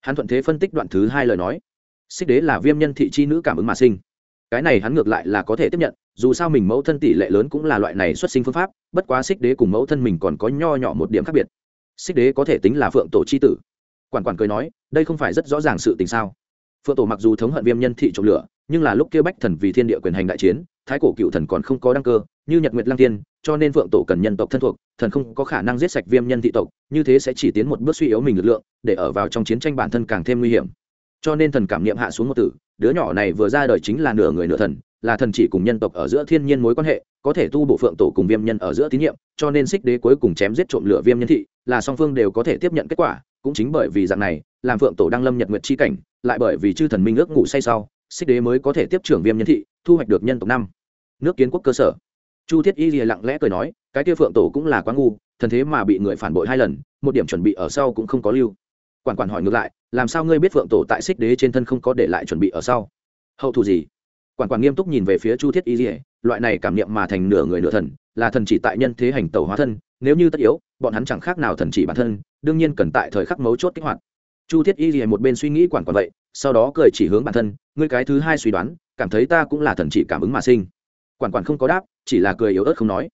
Hắn thuận thế phân tích đoạn thứ hai lời nói. Xích đế là viêm nhân thị chi nữ cảm ứng mà sinh. Cái này hắn ngược lại là có thể tiếp nhận, dù sao mình mẫu thân tỷ lệ lớn cũng là loại này xuất sinh phương pháp, bất quá xích đế cùng mẫu thân mình còn có nho nhỏ một điểm khác biệt xích đế có thể tính là phượng tổ c h i tử. Quản quản cười nói, đây không phải rất rõ ràng sự tình sao? Phượng tổ mặc dù thống hận viêm nhân thị trộm lửa, nhưng là lúc kia bách thần vì thiên địa quyền hành đại chiến, thái cổ cựu thần còn không có đăng cơ, như nhật nguyệt lang tiên cho nên phượng tổ cần nhân tộc thân thuộc, thần không có khả năng giết sạch viêm nhân thị tộc, như thế sẽ chỉ tiến một bước suy yếu mình lực lượng, để ở vào trong chiến tranh bản thân càng thêm nguy hiểm. Cho nên thần cảm nghiệm hạ xuống một tử, đứa nhỏ này vừa ra đời chính là nửa người nửa thần, là thần chỉ cùng nhân tộc ở giữa thiên nhiên mối quan hệ, có thể tu bộ phượng tổ cùng viêm nhân ở giữa tín nhiệm, cho nên xích đế cuối cùng chém giết trộm lửa viêm nhân thị là song phương đều có thể tiếp nhận kết quả, cũng chính bởi vì dạng này, làm phượng tổ đang lâm nhật nguyệt chi cảnh, lại bởi vì chư thần minh ước ngủ say sau, xích đế mới có thể tiếp trưởng viêm nhân thị, thu hoạch được nhân tộc năm. Nước kiến quốc cơ sở. Chu thiết y lìa lặng lẽ cười nói, cái kia phượng tổ cũng là quá ngu, thần thế mà bị người phản bội hai lần, một điểm chuẩn bị ở sau cũng không có lưu. Quản quản hỏi ngược lại, làm sao ngươi biết phượng tổ tại xích đế trên thân không có để lại chuẩn bị ở sau? Hậu thù gì? Quản quản nghiêm túc nhìn về phía chu thiết y lìa, loại này cảm niệm mà thành nửa người nửa thần, là thần chỉ tại nhân thế hành tẩu hóa thân, nếu như tất yếu bọn hắn chẳng khác nào thần chỉ bản thân, đương nhiên cần tại thời khắc mấu chốt kích hoạt. Chu thiết y gì một bên suy nghĩ quản quản vậy, sau đó cười chỉ hướng bản thân, ngươi cái thứ hai suy đoán, cảm thấy ta cũng là thần chỉ cảm ứng mà sinh. Quản quản không có đáp, chỉ là cười yếu ớt không nói.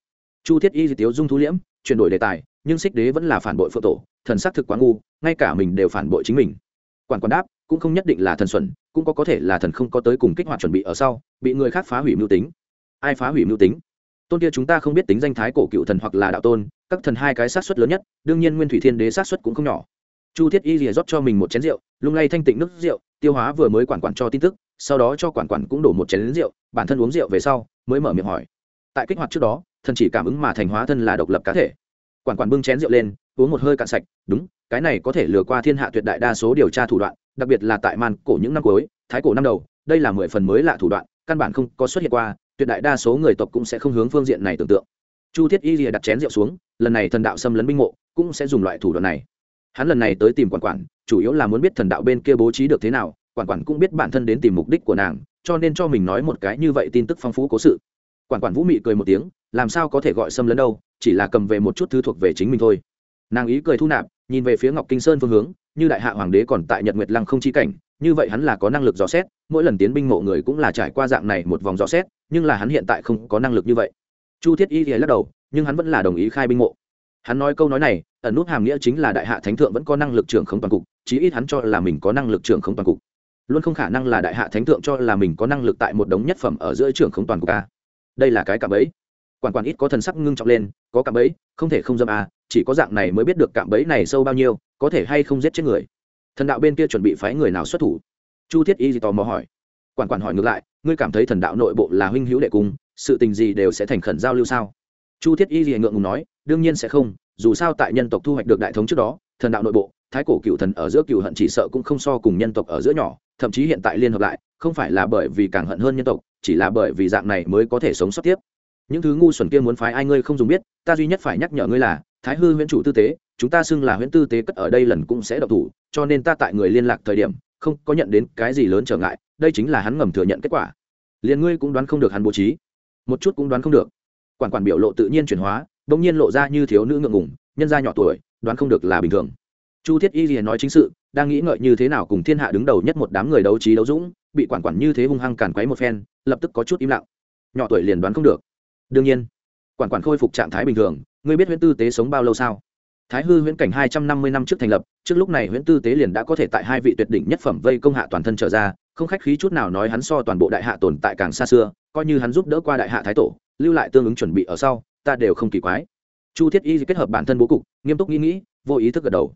Chu thiết y di tiếu dung thu liễm, chuyển đổi đề tài, nhưng xích đế vẫn là phản bội phượng tổ, thần xác thực quá ngu, ngay cả mình đều phản bội chính mình. Quản quản đáp, cũng không nhất định là thần xuẩn, cũng có có thể là thần không có tới cùng kích hoạt chuẩn bị ở sau, bị người khác phá hủy mưu tính. Ai phá hủy mưu tính? Tôn kia chúng ta không biết tính danh thái cổ cựu thần hoặc là đạo tôn, các thần hai cái sát xuất lớn nhất, đương nhiên nguyên thủy thiên đế sát xuất cũng không nhỏ. Chu thiết y rìa rót cho mình một chén rượu, lung lay thanh tịnh nước rượu, tiêu hóa vừa mới quản quản cho tin tức, sau đó cho quản quản cũng đổ một chén rượu, bản thân uống rượu về sau, mới mở miệng hỏi. Tại kích hoạt trước đó, thần chỉ cảm ứng mà thành hóa thân là độc lập cá thể. Quản quản bưng chén rượu lên, uống một hơi cạn sạch, đúng, cái này có thể lừa qua thiên hạ tuyệt đại đa số điều tra thủ đoạn, đặc biệt là tại man cổ những năm cuối, thái cổ năm đầu, đây là mười phần mới lạ thủ đoạn, căn bản không có xuất hiện qua tuyệt đại đa số người tộc cũng sẽ không hướng phương diện này tưởng tượng. Chu thiết y lìa đặt chén rượu xuống, lần này thần đạo xâm lấn binh mộ, cũng sẽ dùng loại thủ đoạn này. Hắn lần này tới tìm quản quản, chủ yếu là muốn biết thần đạo bên kia bố trí được thế nào, quản quản cũng biết bản thân đến tìm mục đích của nàng, cho nên cho mình nói một cái như vậy tin tức phong phú cố sự. Quản quản vũ mị cười một tiếng, làm sao có thể gọi xâm lấn đâu, chỉ là cầm về một chút thứ thuộc về chính mình thôi. Nàng ý cười thu nạp, nhìn về phía ngọc kinh sơn phương hướng, như đại hạ hoàng đế còn tại nhật nguyệt lăng không chi cảnh như vậy hắn là có năng lực dò xét, mỗi lần tiến binh mộ người cũng là trải qua dạng này một vòng dò xét, nhưng là hắn hiện tại không có năng lực như vậy. Chu thiết y thì lắc đầu, nhưng hắn vẫn là đồng ý khai binh mộ. Hắn nói câu nói này, ẩn nút hàm nghĩa chính là đại hạ thánh thượng vẫn có năng lực trưởng không toàn cục, chí ít hắn cho là mình có năng lực trưởng không toàn cục. Luôn không khả năng là đại hạ thánh thượng cho là mình có năng lực tại một đống nhất phẩm ở giữa trưởng không toàn cục a. Đây là cái cạm ấy quản quản ít có thần sắc ngưng trọng lên, có cạm ấy không thể không dâm a, chỉ có dạng này mới biết được cạm bẫy này sâu bao nhiêu, có thể hay không giết chết người thần đạo bên kia chuẩn bị phái người nào xuất thủ? Chu thiết y gì tò mò hỏi. Quản quản hỏi ngược lại, ngươi cảm thấy thần đạo nội bộ là huynh hữu đệ cung, sự tình gì đều sẽ thành khẩn giao lưu sao? Chu thiết y gì ngượng ngùng nói, đương nhiên sẽ không, dù sao tại nhân tộc thu hoạch được đại thống trước đó, thần đạo nội bộ, thái cổ cựu thần ở giữa cựu hận chỉ sợ cũng không so cùng nhân tộc ở giữa nhỏ, thậm chí hiện tại liên hợp lại, không phải là bởi vì càng hận hơn nhân tộc, chỉ là bởi vì dạng này mới có thể sống sót tiếp. Những thứ ngu xuẩn kia muốn phái ai ngươi không dùng biết, ta duy nhất phải nhắc nhở ngươi là, thái hư huyễn chủ tư tế chúng ta xưng là huyễn tư tế cất ở đây lần cũng sẽ độc thủ, cho nên ta tại người liên lạc thời điểm, không có nhận đến cái gì lớn trở ngại, đây chính là hắn ngầm thừa nhận kết quả. Liền ngươi cũng đoán không được hắn bố trí. Một chút cũng đoán không được. Quản quản biểu lộ tự nhiên chuyển hóa bỗng nhiên lộ ra như thiếu nữ ngượng ngùng, nhân gia nhỏ tuổi, đoán không được là bình thường. Chu thiết y liền nói chính sự, đang nghĩ ngợi như thế nào cùng thiên hạ đứng đầu nhất một đám người đấu trí đấu dũng, bị quản quản như thế hung hăng càn quấy một phen, lập tức có chút im lặng. Nhỏ tuổi liền đoán không được. Đương nhiên, quản quản khôi phục trạng thái bình thường, ngươi biết huyễn tư tế sống bao lâu sao? Thái hư huyễn cảnh hai trăm năm mươi năm trước thành lập, trước lúc này huyễn tư tế liền đã có thể tại hai vị tuyệt đỉnh nhất phẩm vây công hạ toàn thân trở ra, không khách khí chút nào nói hắn so toàn bộ đại hạ tồn tại càng xa xưa, coi như hắn giúp đỡ qua đại hạ thái tổ, lưu lại tương ứng chuẩn bị ở sau, ta đều không kỳ quái. Chu thiết y kết hợp bản thân bố cục, nghiêm túc nghĩ nghĩ, vô ý thức gật đầu.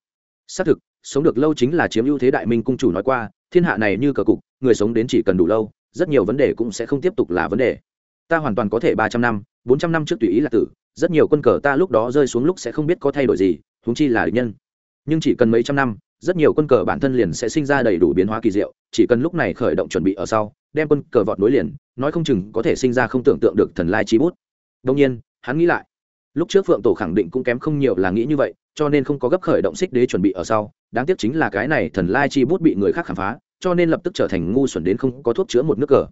Xác thực, sống được lâu chính là chiếm ưu thế đại minh cung chủ nói qua, thiên hạ này như cờ cục, người sống đến chỉ cần đủ lâu, rất nhiều vấn đề cũng sẽ không tiếp tục là vấn đề ta hoàn toàn có thể ba trăm năm, bốn trăm năm trước tùy ý là tử, rất nhiều quân cờ ta lúc đó rơi xuống lúc sẽ không biết có thay đổi gì húng chi là địch nhân. Nhưng chỉ cần mấy trăm năm, rất nhiều quân cờ bản thân liền sẽ sinh ra đầy đủ biến hóa kỳ diệu, chỉ cần lúc này khởi động chuẩn bị ở sau, đem quân cờ vọt nối liền, nói không chừng có thể sinh ra không tưởng tượng được thần lai chi bút. Đông nhiên, hắn nghĩ lại, lúc trước phượng tổ khẳng định cũng kém không nhiều là nghĩ như vậy, cho nên không có gấp khởi động xích đế chuẩn bị ở sau, đáng tiếc chính là cái này thần lai chi bút bị người khác khám phá, cho nên lập tức trở thành ngu xuẩn đến không có thuốc chữa một nước cờ.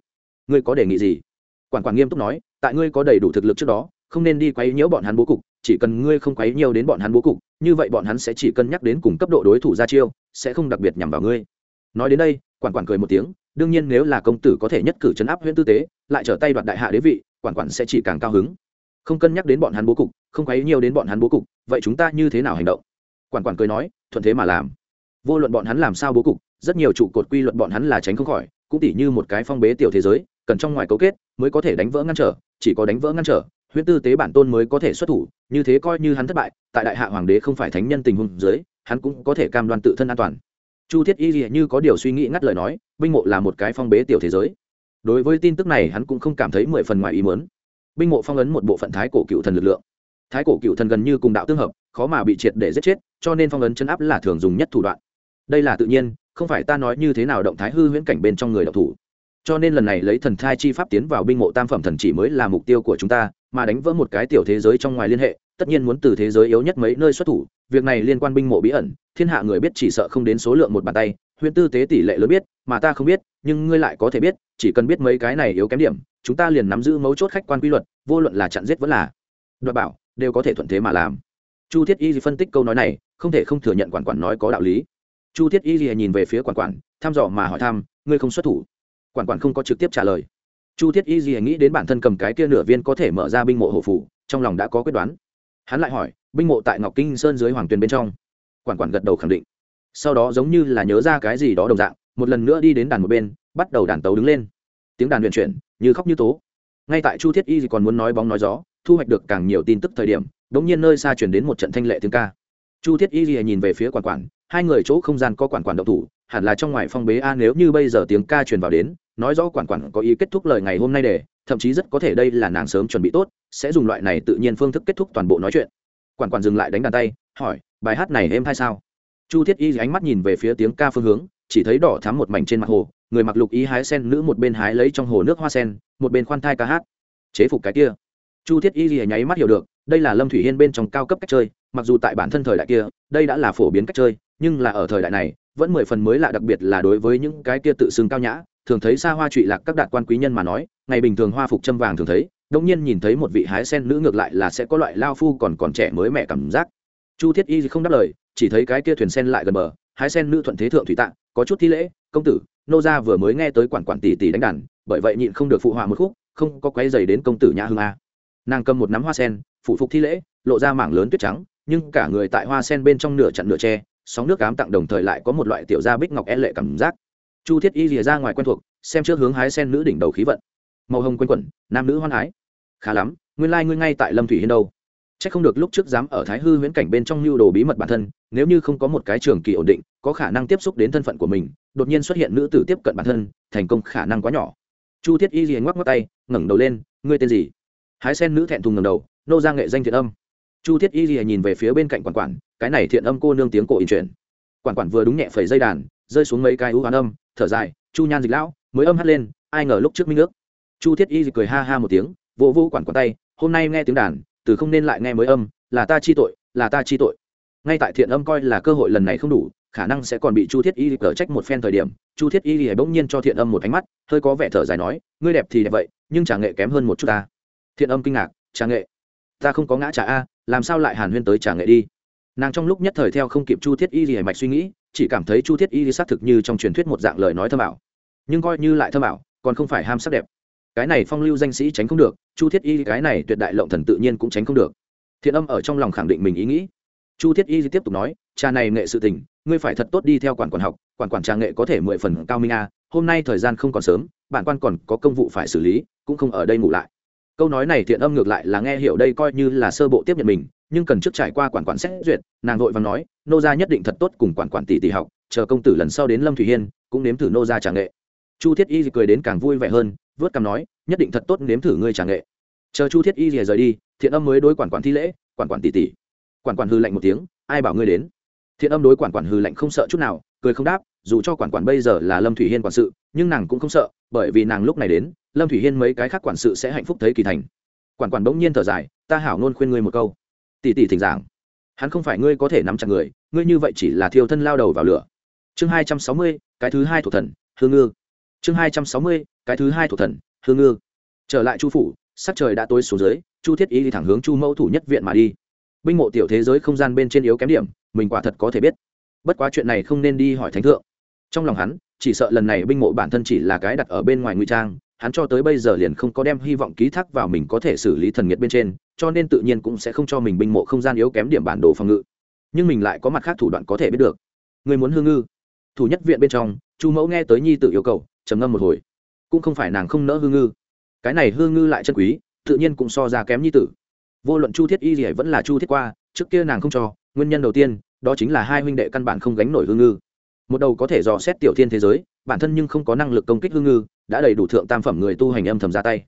Ngươi có đề nghị gì? Quản quản nghiêm túc nói, tại ngươi có đầy đủ thực lực trước đó, không nên đi quấy nhiễu bọn hắn bố cục, chỉ cần ngươi không quấy nhiều đến bọn hắn bố cục, như vậy bọn hắn sẽ chỉ cân nhắc đến cùng cấp độ đối thủ ra chiêu, sẽ không đặc biệt nhằm vào ngươi. Nói đến đây, quản quản cười một tiếng, đương nhiên nếu là công tử có thể nhất cử chấn áp huyện tư tế, lại trở tay đoạt đại hạ đế vị, quản quản sẽ chỉ càng cao hứng. Không cân nhắc đến bọn hắn bố cục, không quấy nhiều đến bọn hắn bố cục, vậy chúng ta như thế nào hành động? Quản quản cười nói, thuận thế mà làm. Vô luận bọn hắn làm sao bố cục, rất nhiều trụ cột quy luật bọn hắn là tránh không khỏi, cũng tỉ như một cái phong bế tiểu thế giới, cần trong ngoài cấu kết mới có thể đánh vỡ ngăn trở, chỉ có đánh vỡ ngăn trở, huyễn tư tế bản tôn mới có thể xuất thủ, như thế coi như hắn thất bại, tại đại hạ hoàng đế không phải thánh nhân tình huống dưới, hắn cũng có thể cam đoan tự thân an toàn. Chu thiết y như có điều suy nghĩ ngắt lời nói, binh mộ là một cái phong bế tiểu thế giới. Đối với tin tức này hắn cũng không cảm thấy mười phần ngoài ý mớn binh mộ phong ấn một bộ phận thái cổ cựu thần lực lượng. Thái cổ cựu thần gần như cùng đạo tương hợp, khó mà bị triệt để giết chết, cho nên phong ấn chấn áp là thường dùng nhất thủ đoạn. Đây là tự nhiên, không phải ta nói như thế nào động thái hư huyễn cảnh bên trong người độc thủ cho nên lần này lấy thần thai chi pháp tiến vào binh mộ tam phẩm thần chỉ mới là mục tiêu của chúng ta, mà đánh vỡ một cái tiểu thế giới trong ngoài liên hệ, tất nhiên muốn từ thế giới yếu nhất mấy nơi xuất thủ, việc này liên quan binh mộ bí ẩn, thiên hạ người biết chỉ sợ không đến số lượng một bàn tay, huyện tư tế tỷ lệ lớn biết, mà ta không biết, nhưng ngươi lại có thể biết, chỉ cần biết mấy cái này yếu kém điểm, chúng ta liền nắm giữ mấu chốt khách quan quy luật, vô luận là chặn giết vẫn là đoạt bảo, đều có thể thuận thế mà làm. Chu thiết y phân tích câu nói này, không thể không thừa nhận quản quản nói có đạo lý. Chu thiết y nhìn về phía quản quản, thăm dò mà hỏi thăm, ngươi không xuất thủ? Quản quản không có trực tiếp trả lời. Chu thiết y gì nghĩ đến bản thân cầm cái kia nửa viên có thể mở ra binh mộ hổ phủ, trong lòng đã có quyết đoán. Hắn lại hỏi, binh mộ tại ngọc kinh sơn dưới hoàng tuyền bên trong? Quản quản gật đầu khẳng định. Sau đó giống như là nhớ ra cái gì đó đồng dạng, một lần nữa đi đến đàn một bên, bắt đầu đàn tấu đứng lên. Tiếng đàn luyện chuyển, như khóc như tố. Ngay tại chu thiết y còn muốn nói bóng nói gió, thu hoạch được càng nhiều tin tức thời điểm đ ỗ n g nhiên nơi xa chuyển đến một trận thanh lệ tiếng ca. Chu thiết y nhìn về phía quản quản, hai người chỗ không gian có quản quản độc thủ hẳn là trong ngoài phong bế a, nếu như bây giờ tiếng ca truyền vào đến, nói rõ quản quản có ý kết thúc lời ngày hôm nay để, thậm chí rất có thể đây là nàng sớm chuẩn bị tốt, sẽ dùng loại này tự nhiên phương thức kết thúc toàn bộ nói chuyện. Quản quản dừng lại đánh đàn tay, hỏi, bài hát này êm hay sao? Chu thiết y ánh mắt nhìn về phía tiếng ca phương hướng, chỉ thấy đỏ thắm một mảnh trên mặt hồ, người mặc lục ý hái sen nữ một bên hái lấy trong hồ nước hoa sen, một bên khoan thai ca hát. Chế phục cái kia. Chu thiết y nháy mắt hiểu được, đây là lâm thủy hiên bên trong cao cấp cách chơi, mặc dù tại bản thân thời đại kia, đây đã là phổ biến cách chơi, nhưng là ở thời đại này vẫn mười phần mới lạ đặc biệt là đối với những cái kia tự xưng cao nhã, thường thấy xa hoa trụy lạc các đạt quan quý nhân mà nói, ngày bình thường hoa phục châm vàng thường thấy đông nhiên nhìn thấy một vị hái sen nữ ngược lại là sẽ có loại lao phu còn còn trẻ mới mẹ cảm giác. Chu thiết y không đáp lời, chỉ thấy cái kia thuyền sen lại gần bờ, hái sen nữ thuận thế thượng thủy tạng có chút thi lễ, công tử, nô gia vừa mới nghe tới quản quản tỷ tỷ đánh đàn, bởi vậy nhịn không được phụ họa một khúc, không có quấy giày đến công tử nhã hương a. Nàng cầm một nắm hoa sen phụ phục thi lễ, lộ ra mảng lớn tuyết trắng, nhưng cả người tại hoa sen bên trong nửa chặn nửa tre sóng nước cám tặng đồng thời lại có một loại tiểu gia bích ngọc e lệ cảm giác chu thiết y rìa ra ngoài quen thuộc xem trước hướng hái sen nữ đỉnh đầu khí vận màu hồng quanh quẩn nam nữ hoan hái khá lắm nguyên lai、like、ngươi ngay tại lâm thủy hiên đâu Chắc không được lúc trước dám ở Thái Hư huyễn cảnh bên trong lưu đồ bí mật bản thân, nếu như không có một cái trường kỳ ổn định, có khả năng tiếp xúc đến thân phận của mình, đột nhiên xuất hiện nữ tử tiếp cận bản thân, thành công khả năng quá nhỏ. Chu Thiết Y rìa ngoắc ngoắc tay, ngẩng đầu lên, ngươi tên gì? Hái sen nữ thẹn thùng ngẩng đầu, nô ra nghệ danh thiện âm. Chu Thiết Y rìa nhìn về phía bên cạnh quản quản, cái này thiện âm cô nương tiếng cổ in chuyển. Quản quản vừa đúng nhẹ phẩy dây đàn, rơi xuống mấy cái ưu hoán âm, thở dài, Chu Nhan dịch lão, mới âm hát lên, ai ngờ lúc trước minh nước. Chu Thiết Y cười ha ha một tiếng, vỗ vỗ quản quản tay, hôm nay nghe tiếng đàn, từ không nên lại nghe mới âm là ta chi tội là ta chi tội ngay tại thiện âm coi là cơ hội lần này không đủ khả năng sẽ còn bị chu thiết y cở trách một phen thời điểm chu thiết y bỗng nhiên cho thiện âm một ánh mắt hơi có vẻ thở dài nói ngươi đẹp thì đẹp vậy nhưng trà nghệ kém hơn một chút ta thiện âm kinh ngạc trà nghệ ta không có ngã trà a làm sao lại hàn huyên tới trà nghệ đi nàng trong lúc nhất thời theo không kịp chu thiết y gì mạch suy nghĩ, chỉ cảm thấy chu thiết y xác thực như trong truyền thuyết một dạng lời nói thâm ảo. Nhưng coi như lại thâm ảo, còn không phải ham sắc đẹp. Cái này phong lưu danh sĩ tránh không được, chu thiết y cái này tuyệt đại lộng thần tự nhiên cũng tránh không được. Thiện âm ở trong lòng khẳng định mình ý nghĩ. Chu thiết y tiếp tục nói, cha này nghệ sự tình, ngươi phải thật tốt đi theo quản quản học, quản quản trà nghệ có thể mười phần cao minh a hôm nay thời gian không còn sớm, bản quan còn có công vụ phải xử lý, cũng không ở đây ngủ lại câu nói này thiện âm ngược lại là nghe hiểu đây coi như là sơ bộ tiếp nhận mình, nhưng cần trước trải qua quản quản xét duyệt, nàng vội và nói, nô gia nhất định thật tốt cùng quản quản tỷ tỷ học, chờ công tử lần sau đến lâm thủy hiên, cũng nếm thử nô gia trà nghệ. Chu thiết y cười đến càng vui vẻ hơn, vớt cằm nói, nhất định thật tốt nếm thử ngươi trà nghệ. Chờ chu thiết y rìa rời đi, thiện âm mới đối quản quản thi lễ, quản quản tỷ tỷ. Quản quản hư lạnh một tiếng, ai bảo ngươi đến? Thiện âm đối quản quản hư lạnh không sợ chút nào, cười không đáp, dù cho quản quản bây giờ là lâm thủy hiên quản sự, nhưng nàng cũng không sợ bởi vì nàng lúc này đến, lâm thủy hiên mấy cái khác quản sự sẽ hạnh phúc thấy kỳ thành. Quản quản bỗng nhiên thở dài, ta hảo ngôn khuyên ngươi một câu. Tỷ tỷ thỉnh giảng. Hắn không phải ngươi có thể nắm chặt người, ngươi như vậy chỉ là thiêu thân lao đầu vào lửa. Chương hai trăm sáu mươi, cái thứ hai thuộc thần, hương ngư. Chương hai trăm sáu mươi, cái thứ hai thuộc thần, hương ngư. Trở lại chu phủ, sắc trời đã tối xuống dưới, chu thiết ý đi thẳng hướng chu mẫu thủ nhất viện mà đi. Binh mộ tiểu thế giới không gian bên trên yếu kém điểm, mình quả thật có thể biết. Bất quá chuyện này không nên đi hỏi thánh thượng trong lòng hắn, chỉ sợ lần này binh mộ bản thân chỉ là cái đặt ở bên ngoài nguy trang, hắn cho tới bây giờ liền không có đem hy vọng ký thác vào mình có thể xử lý thần nghiệt bên trên, cho nên tự nhiên cũng sẽ không cho mình binh mộ không gian yếu kém điểm bản đồ phòng ngự. Nhưng mình lại có mặt khác thủ đoạn có thể biết được. Người muốn hương ngư. Thủ nhất viện bên trong, chu mẫu nghe tới nhi tự yêu cầu, trầm ngâm một hồi. Cũng không phải nàng không nỡ hương ngư. Cái này hương ngư lại chân quý, tự nhiên cũng so ra kém nhi tử. Vô luận chu thiết y gì vẫn là chu thiết qua, trước kia nàng không cho, nguyên nhân đầu tiên, đó chính là hai huynh đệ căn bản không gánh nổi hương ngư một đầu có thể dò xét tiểu thiên thế giới, bản thân nhưng không có năng lực công kích hương ngư, đã đầy đủ thượng tam phẩm người tu hành âm thầm ra tay.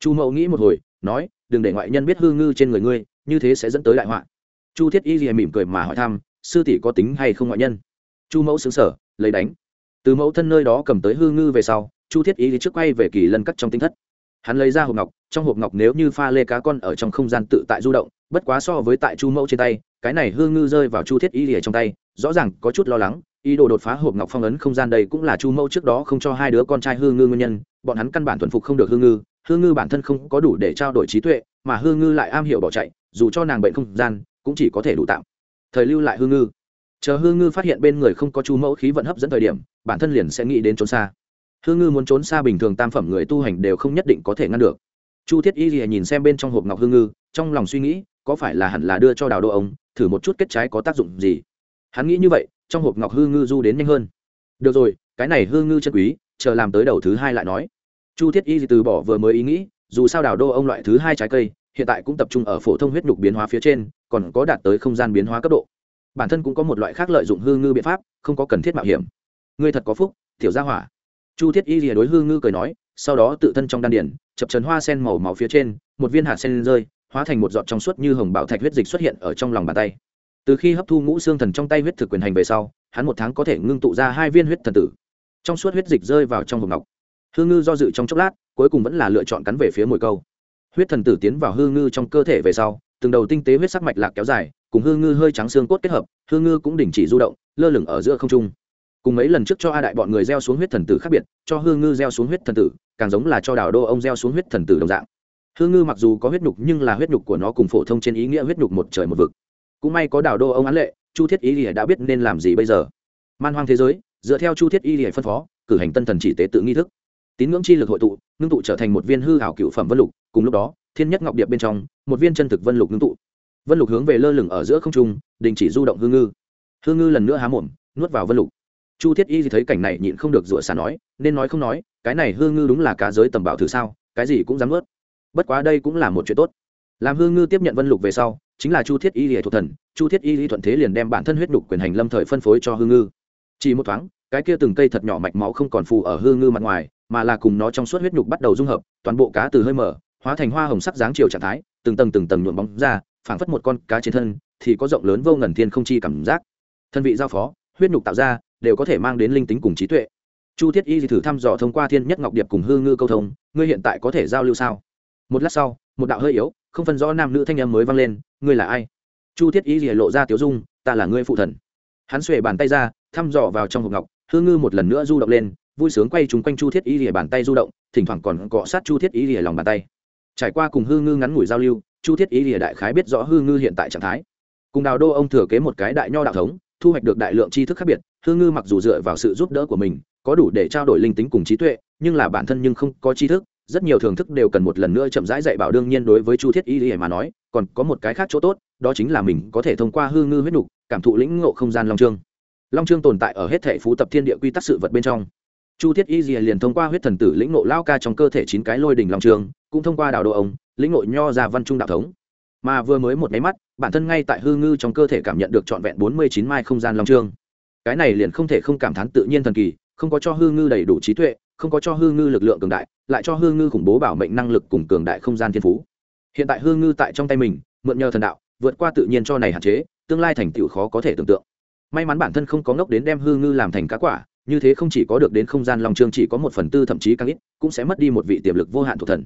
Chu mẫu nghĩ một hồi, nói, đừng để ngoại nhân biết hương ngư trên người ngươi, như thế sẽ dẫn tới đại họa. Chu thiết y gì mỉm cười mà hỏi thăm, sư tỷ có tính hay không ngoại nhân? Chu mẫu xứng sở lấy đánh. Từ mẫu thân nơi đó cầm tới hương ngư về sau, chu thiết y trước quay về kỳ lân cắt trong tinh thất. Hắn lấy ra hộp ngọc, trong hộp ngọc nếu như pha lê cá con ở trong không gian tự tại du động, bất quá so với tại chu mẫu trên tay, cái này hương ngư rơi vào chu thiết y lìa trong tay, rõ ràng có chút lo lắng ý đồ đột phá hộp ngọc phong ấn không gian đây cũng là chu mẫu trước đó không cho hai đứa con trai hương ngư nguyên nhân, bọn hắn căn bản thuần phục không được hương ngư hương ngư bản thân không có đủ để trao đổi trí tuệ, mà hương ngư lại am hiểu bỏ chạy, dù cho nàng bệnh không gian, cũng chỉ có thể đủ tạm. Thời lưu lại hương ngư. Chờ hương ngư phát hiện bên người không có chu mẫu khí vận hấp dẫn thời điểm, bản thân liền sẽ nghĩ đến trốn xa. Hương ngư muốn trốn xa bình thường tam phẩm người tu hành đều không nhất định có thể ngăn được. Chu thiết y lìa nhìn xem bên trong hộp ngọc hương ngư, trong lòng suy nghĩ, có phải là hẳn là đưa cho đào đô ông, thử một chút kết trái có tác dụng gì? Hắn nghĩ như vậy trong hộp ngọc hương ngư du đến nhanh hơn. Được rồi, cái này hương ngư chân quý, chờ làm tới đầu thứ hai lại nói. Chu thiết y từ bỏ vừa mới ý nghĩ, dù sao đào đô ông loại thứ hai trái cây, hiện tại cũng tập trung ở phổ thông huyết nhục biến hóa phía trên, còn có đạt tới không gian biến hóa cấp độ. Bản thân cũng có một loại khác lợi dụng hương ngư biện pháp, không có cần thiết mạo hiểm. Ngươi thật có phúc, tiểu gia hỏa. Chu thiết y lìa đối hương ngư cười nói, sau đó tự thân trong đan điển chập trấn hoa sen màu máu phía trên, một viên hạt sen rơi, hóa thành một giọt trong suốt như hồng bảo thạch huyết dịch xuất hiện ở trong lòng bàn tay từ khi hấp thu ngũ xương thần trong tay huyết thực quyền hành về sau, hắn một tháng có thể ngưng tụ ra hai viên huyết thần tử. Trong suốt huyết dịch rơi vào trong hộp ngọc. Hương ngư do dự trong chốc lát, cuối cùng vẫn là lựa chọn cắn về phía mồi câu. Huyết thần tử tiến vào hương ngư trong cơ thể về sau, từng đầu tinh tế huyết sắc mạch lạc kéo dài, cùng hương ngư hơi trắng xương cốt kết hợp hương ngư cũng đình chỉ du động, lơ lửng ở giữa không trung. Cùng mấy lần trước cho a đại bọn người gieo xuống huyết thần tử khác biệt, cho hương ngư gieo xuống huyết thần tử, càng giống là cho đào đô ông gieo xuống huyết thần tử đồng dạng. Hương ngư mặc dù có huyết nhục nhưng là huyết nhục của nó cùng phổ thông trên ý nghĩa huyết nhục một trời một vực cũng may có đào đô ông án lệ, chu thiết y lìa đã biết nên làm gì bây giờ. Man hoang thế giới, dựa theo chu thiết y lìa phân phó, cử hành tân thần chỉ tế tự nghi thức. Tín ngưỡng chi lực hội tụ, ngưng tụ trở thành một viên hư hảo cựu phẩm vân lục, cùng lúc đó, thiên nhất ngọc điệp bên trong, một viên chân thực vân lục ngưng tụ. Vân lục hướng về lơ lửng ở giữa không trung, đình chỉ du động hương ngư. Hương ngư lần nữa há mồm, nuốt vào vân lục. Chu thiết y thấy cảnh này nhịn không được rủa xả nói, nên nói không nói, cái này hương ngư đúng là cá giới tầm bảo thử sao, cái gì cũng dám ướt bất quá đây cũng là một chuyện tốt. Làm hương ngư tiếp nhận vân lục về sau chính là chu thiết y lìa thuộc thần, chu thiết y lý thuận thế liền đem bản thân huyết nhục quyền hành lâm thời phân phối cho hư ngư. Chỉ một thoáng, cái kia từng cây thật nhỏ mạch máu không còn phù ở hư ngư mặt ngoài, mà là cùng nó trong suốt huyết nhục bắt đầu dung hợp, toàn bộ cá từ hơi mở, hóa thành hoa hồng sắc dáng chiều trạng thái, từng tầng từng tầng nhuộm bóng ra, phảng phất một con cá trên thân, thì có rộng lớn vô ngần thiên không chi cảm giác. Thân vị giao phó, huyết nhục tạo ra, đều có thể mang đến linh tính cùng trí tuệ. Chu thiết y thử thăm dò thông qua thiên nhất ngọc điệp cùng hư ngư câu thông, ngươi hiện tại có thể giao lưu sao? Một lát sau, một đạo hơi yếu không phân rõ nam nữ thanh âm mới vang lên, ngươi là ai? Chu thiết y lộ ra tiếu dung, ta là ngươi phụ thần. Hắn xuề bàn tay ra, thăm dò vào trong hộp ngọc, hư ngư một lần nữa du động lên, vui sướng quay chúng quanh chu thiết y lìa bàn tay du động, thỉnh thoảng còn cọ sát chu thiết y lìa lòng bàn tay. Trải qua cùng hư ngư ngắn ngủi giao lưu, chu thiết y lìa đại khái biết rõ hư ngư hiện tại trạng thái. Cùng đào đô ông thừa kế một cái đại nho đạo thống, thu hoạch được đại lượng tri thức khác biệt, hư ngư mặc dù dựa vào sự giúp đỡ của mình, có đủ để trao đổi linh tính cùng trí tuệ, nhưng là bản thân nhưng không có tri thức rất nhiều thưởng thức đều cần một lần nữa chậm rãi dạy bảo. Đương nhiên đối với chu thiết y lìa mà nói, còn có một cái khác chỗ tốt, đó chính là mình có thể thông qua hư ngư huyết nục, cảm thụ lĩnh ngộ không gian long trương. Long trương tồn tại ở hết thể phú tập thiên địa quy tắc sự vật bên trong. Chu thiết y dìa liền thông qua huyết thần tử lĩnh ngộ lao ca trong cơ thể chín cái lôi đỉnh long trương, cũng thông qua đào độ ông, lĩnh ngộ nho ra văn trung đạo thống. Mà vừa mới một máy mắt, bản thân ngay tại hư ngư trong cơ thể cảm nhận được trọn vẹn bốn mươi chín mai không gian long trương. Cái này liền không thể không cảm thán tự nhiên thần kỳ, không có cho hư ngư đầy đủ trí tuệ không có cho hư ngư lực lượng cường đại, lại cho hư ngư khủng bố bảo mệnh năng lực cùng cường đại không gian thiên phú. Hiện tại hư ngư tại trong tay mình, mượn nhờ thần đạo, vượt qua tự nhiên cho này hạn chế, tương lai thành tựu khó có thể tưởng tượng. May mắn bản thân không có ngốc đến đem hư ngư làm thành cá quả, như thế không chỉ có được đến không gian long trương chỉ có một phần tư, thậm chí càng ít, cũng sẽ mất đi một vị tiềm lực vô hạn thuộc thần.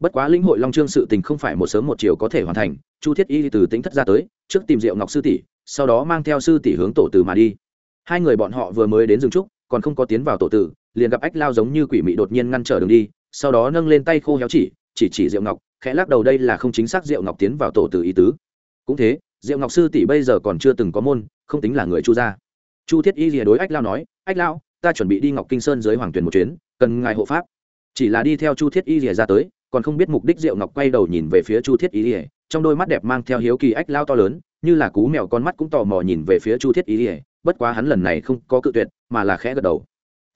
Bất quá lĩnh hội long trương sự tình không phải một sớm một chiều có thể hoàn thành, chu thiết y từ tính thất ra tới, trước tìm diệu ngọc sư tỷ, sau đó mang theo sư tỷ hướng tổ tử mà đi. Hai người bọn họ vừa mới đến rừng trúc, còn không có tiến vào tổ tử liền gặp ách lao giống như quỷ mị đột nhiên ngăn trở đường đi, sau đó nâng lên tay khô héo chỉ chỉ chỉ diệu ngọc, khẽ lắc đầu đây là không chính xác, diệu ngọc tiến vào tổ tử ý tứ. Cũng thế, diệu ngọc sư tỷ bây giờ còn chưa từng có môn, không tính là người chu gia. Chu thiết y lìa đối ách lao nói, ách lao, ta chuẩn bị đi ngọc kinh sơn dưới hoàng tuyển một chuyến, cần ngài hộ pháp. Chỉ là đi theo chu thiết y lìa ra tới, còn không biết mục đích, diệu ngọc quay đầu nhìn về phía chu thiết y lìa, trong đôi mắt đẹp mang theo hiếu kỳ ách lao to lớn, như là cú mèo con mắt cũng tò mò nhìn về phía chu thiết y lìa, bất quá hắn lần này không có cự tuyệt, mà là khẽ gật đầu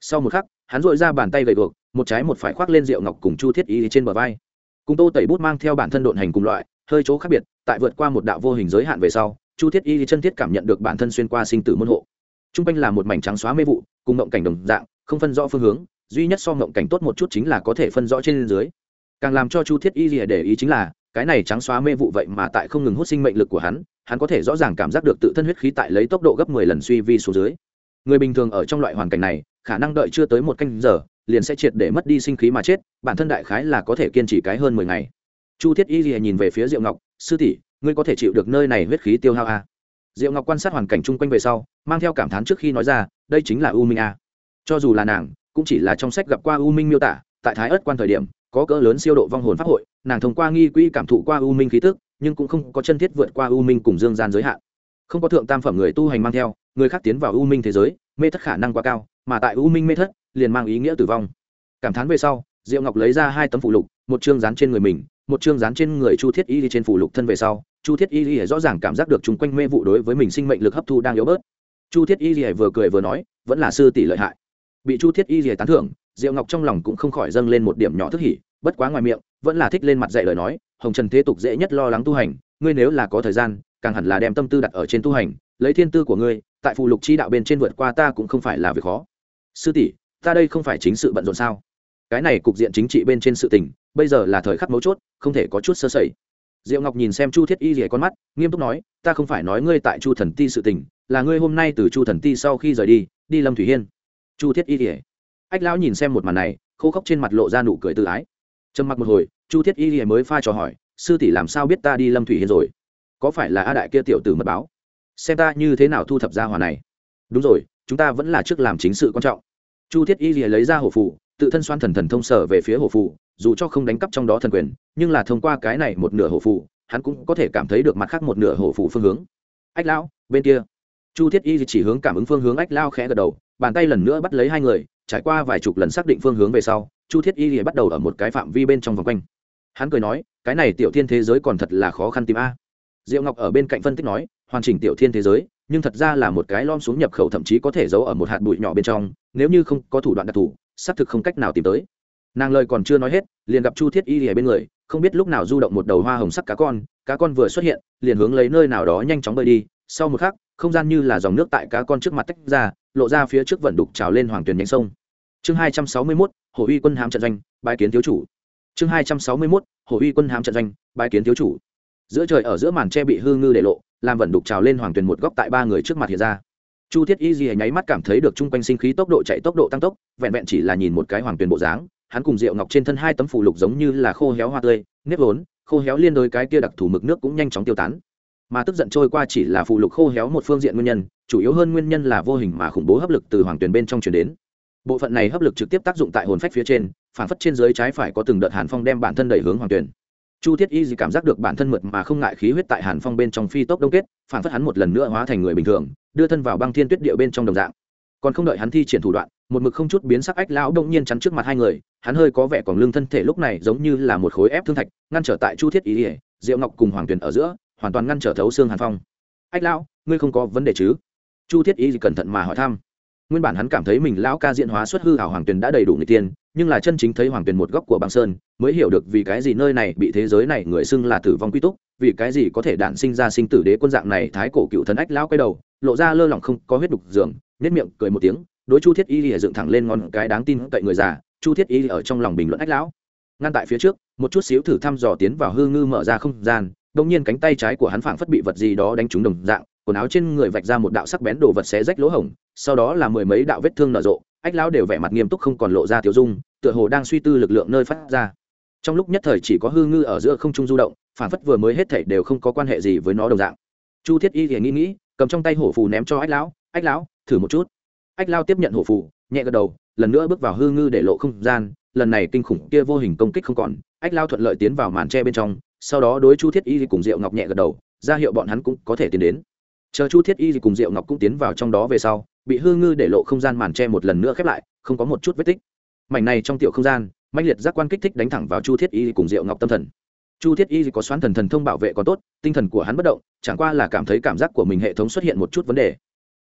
sau một khắc, hắn dội ra bàn tay gầy guộc, một trái một phải khoác lên rượu ngọc cùng chu thiết y trên bờ vai. Cùng tô tẩy bút mang theo bản thân độn hành cùng loại, hơi chỗ khác biệt, tại vượt qua một đạo vô hình giới hạn về sau, chu thiết y chân thiết cảm nhận được bản thân xuyên qua sinh tử môn hộ. T r u n g quanh là một mảnh trắng xóa mê vụ, cùng ngộng cảnh đồng dạng, không phân rõ phương hướng, duy nhất so ngộng cảnh tốt một chút chính là có thể phân rõ trên dưới. Càng làm cho chu thiết y rìa để ý chính là, cái này trắng xóa mê vụ vậy mà tại không ngừng hút sinh mệnh lực của hắn hắn có thể rõ ràng cảm giác được tự thân huyết khí tại lấy tốc độ gấp mười lần suy vi xuống dưới. Người bình thường ở trong loại hoàn cảnh này khả năng đợi chưa tới một canh giờ, liền sẽ triệt để mất đi sinh khí mà chết, bản thân đại khái là có thể kiên trì cái hơn mười ngày. Chu thiết y rìa nhìn về phía diệu ngọc, sư tỷ, ngươi có thể chịu được nơi này huyết khí tiêu hao à? diệu ngọc quan sát hoàn cảnh chung quanh về sau, mang theo cảm thán trước khi nói ra, đây chính là u minh a cho dù là nàng, cũng chỉ là trong sách gặp qua u minh miêu tả, tại thái ớt quan thời điểm, có cỡ lớn siêu độ vong hồn pháp hội, nàng thông qua nghi quỹ cảm thụ qua u minh khí tức, nhưng cũng không có chân thiết vượt qua u minh cùng dương gian giới hạn. Không có thượng tam phẩm người tu hành mang theo, người khác tiến vào u minh thế giới, mê thất khả năng quá cao mà tại u minh mê thất, liền mang ý nghĩa tử vong. Cảm thán về sau, diệu ngọc lấy ra hai tấm phụ lục, một chương dán trên người mình, một chương dán trên người chu thiết y trên phụ lục thân về sau, chu thiết y lìa rõ ràng cảm giác được chung quanh mê vụ đối với mình sinh mệnh lực hấp thu đang yếu bớt. Chu thiết y lìa vừa cười vừa nói, vẫn là sư tỷ lợi hại. Bị chu thiết y lìa tán thưởng, diệu ngọc trong lòng cũng không khỏi dâng lên một điểm nhỏ thức hỉ, bất quá ngoài miệng, vẫn là thích lên mặt dạy lời nói, hồng trần thế tục dễ nhất lo lắng tu hành, ngươi nếu là có thời gian, càng hẳn là đem tâm tư đặt ở trên tu hành, lấy thiên tư của ngươi, tại phụ lục chi đạo bên trên vượt qua ta cũng không phải là việc khó sư tỷ, ta đây không phải chính sự bận rộn sao? Cái này cục diện chính trị bên trên sự tình, bây giờ là thời khắc mấu chốt, không thể có chút sơ sẩy. Diệu ngọc nhìn xem chu thiết y rỉa con mắt, nghiêm túc nói, ta không phải nói ngươi tại chu thần ti sự tình, là ngươi hôm nay từ chu thần ti sau khi rời đi đi lâm thủy hiên. Chu thiết y rỉa ách lão nhìn xem một màn này, khô khốc trên mặt lộ ra nụ cười tự ái. Trầm mặc một hồi, chu thiết y rỉa mới pha trò hỏi, sư tỷ làm sao biết ta đi lâm thủy hiên rồi? Có phải là a đại kia tiểu tử mật báo? Xem ta như thế nào thu thập ra hòa này? Đúng rồi, chúng ta vẫn là trước làm chính sự quan trọng chu thiết y rỉa lấy ra hổ phụ tự thân xoan thần thần thông sở về phía hổ phụ dù cho không đánh cắp trong đó thần quyền, nhưng là thông qua cái này một nửa hổ phụ hắn cũng có thể cảm thấy được mặt khác một nửa hổ phụ phương hướng. Ách lão, bên kia. Chu thiết y chỉ hướng cảm ứng phương hướng, ách lao khẽ gật đầu, bàn tay lần nữa bắt lấy hai người, trải qua vài chục lần xác định phương hướng về sau, chu thiết y bắt đầu ở một cái phạm vi bên trong vòng quanh. Hắn cười nói, cái này tiểu thiên thế giới còn thật là khó khăn tìm a. Diệu ngọc ở bên cạnh phân tích nói, hoàn chỉnh tiểu thiên thế giới nhưng thật ra là một cái lom xuống nhập khẩu thậm chí có thể giấu ở một hạt bụi nhỏ bên trong, nếu như không có thủ đoạn đặc thù, xác thực không cách nào tìm tới. Nàng lời còn chưa nói hết, liền gặp chu thiết y ở bên người, không biết lúc nào du động một đầu hoa hồng sắc cá con cá con vừa xuất hiện, liền hướng lấy nơi nào đó nhanh chóng bơi đi. Sau một khắc, không gian như là dòng nước tại cá con trước mặt tách ra, lộ ra phía trước vận đục trào lên hoàng tuyền nhánh sông. Chương hai trăm sáu mươi mốt hồ uy quân hám trận doanh bài kiến thiếu chủ. Chương hai trăm sáu mươi mốt hồ uy quân hám trận doanh bài kiến thiếu chủ. Giữa trời ở giữa màn tre bị hư ngư để lộ làm vận đục trào lên hoàng tuyền một góc tại ba người trước mặt hiện ra. Chu thiết y gì nháy mắt cảm thấy được chung quanh sinh khí tốc độ chạy tốc độ tăng tốc, vẹn vẹn chỉ là nhìn một cái hoàng tuyền bộ dáng, hắn cùng rượu ngọc trên thân hai tấm phủ lục giống như là khô héo hoa tươi, nếp vốn, khô héo liên đối cái kia đặc thù mực nước cũng nhanh chóng tiêu tán. Mà tức giận trôi qua chỉ là phù lục khô héo một phương diện nguyên nhân, chủ yếu hơn nguyên nhân là vô hình mà khủng bố hấp lực từ hoàng tuyền bên trong chuyển đến. Bộ phận này hấp lực trực tiếp tác dụng tại hồn phách phía trên phản phất trên dưới trái phải có từng đợt hàn phong đem bản thân đẩy hướng hoàng tuyền chu thiết y gì cảm giác được bản thân mượt mà không ngại khí huyết tại hàn phong bên trong phi tốc đông kết phản phất hắn một lần nữa hóa thành người bình thường đưa thân vào băng thiên tuyết địa bên trong đồng dạng. Còn không đợi hắn thi triển thủ đoạn một mực không chút biến sắc ách lão đông nhiên chắn trước mặt hai người hắn hơi có vẻ còn lương thân thể lúc này giống như là một khối ép thương thạch ngăn trở tại chu thiết Y, ỉa diệu ngọc cùng hoàng tuyền ở giữa hoàn toàn ngăn trở thấu xương hàn phong. Ách lão ngươi không có vấn đề chứ? Chu thiết y cẩn thận mà hỏi thăm. Nguyên bản hắn cảm thấy mình lão ca diện hóa xuất hư hảo hoàng tuyền đã đầy đủ người tiên nhưng là chân chính thấy hoàng tuyền một góc của băng sơn, mới hiểu được vì cái gì nơi này bị thế giới này người xưng là tử vong quy túc, vì cái gì có thể đản sinh ra sinh tử đế quân dạng này thái cổ cựu thần ách lão quay đầu, lộ ra lơ lỏng không có huyết đục giường nếp miệng cười một tiếng, đối chu thiết y lìa dựng thẳng lên ngọn cái đáng tin cậy người già, chu thiết y ở trong lòng bình luận ách lão. Ngăn tại phía trước, một chút xíu thử thăm dò tiến vào hư ngư mở ra không gian đông nhiên cánh tay trái của hắn phảng phất bị vật gì đó đánh trúng đồng dạng, quần áo trên người vạch ra một đạo sắc bén đồ vật xé rách lỗ hổng, sau đó là mười mấy đạo vết thương nở rộ ách lão đều vẻ mặt nghiêm túc không còn lộ ra tiểu dung, tựa hồ đang suy tư lực lượng nơi phát ra. Trong lúc nhất thời chỉ có hư ngư ở giữa không trung du động phản phất vừa mới hết thảy đều không có quan hệ gì với nó đồng dạng. Chu thiết y thì nghĩ nghĩ, cầm trong tay hổ phù ném cho ách lão ách lão, thử một chút. Ách lao tiếp nhận hổ phù, nhẹ gật đầu, lần nữa bước vào hư ngư để lộ không gian, lần này kinh khủng kia vô hình công kích không còn, ách lao thuận lợi tiến vào màn tre bên trong, sau đó đối chu thiết y cùng diệu ngọc nhẹ gật đầu, ra hiệu bọn hắn cũng có thể tiến đến. Chờ chu thiết y cùng diệu ngọc cũng tiến vào trong đó về sau bị hư ngư để lộ không gian màn tre một lần nữa khép lại, không có một chút vết tích. Mảnh này trong tiểu không gian mạnh liệt giác quan kích thích đánh thẳng vào chu thiết y cùng diệu ngọc tâm thần. Chu thiết y có xoán thần thần thông bảo vệ còn tốt, tinh thần của hắn bất động, chẳng qua là cảm thấy cảm giác của mình hệ thống xuất hiện một chút vấn đề.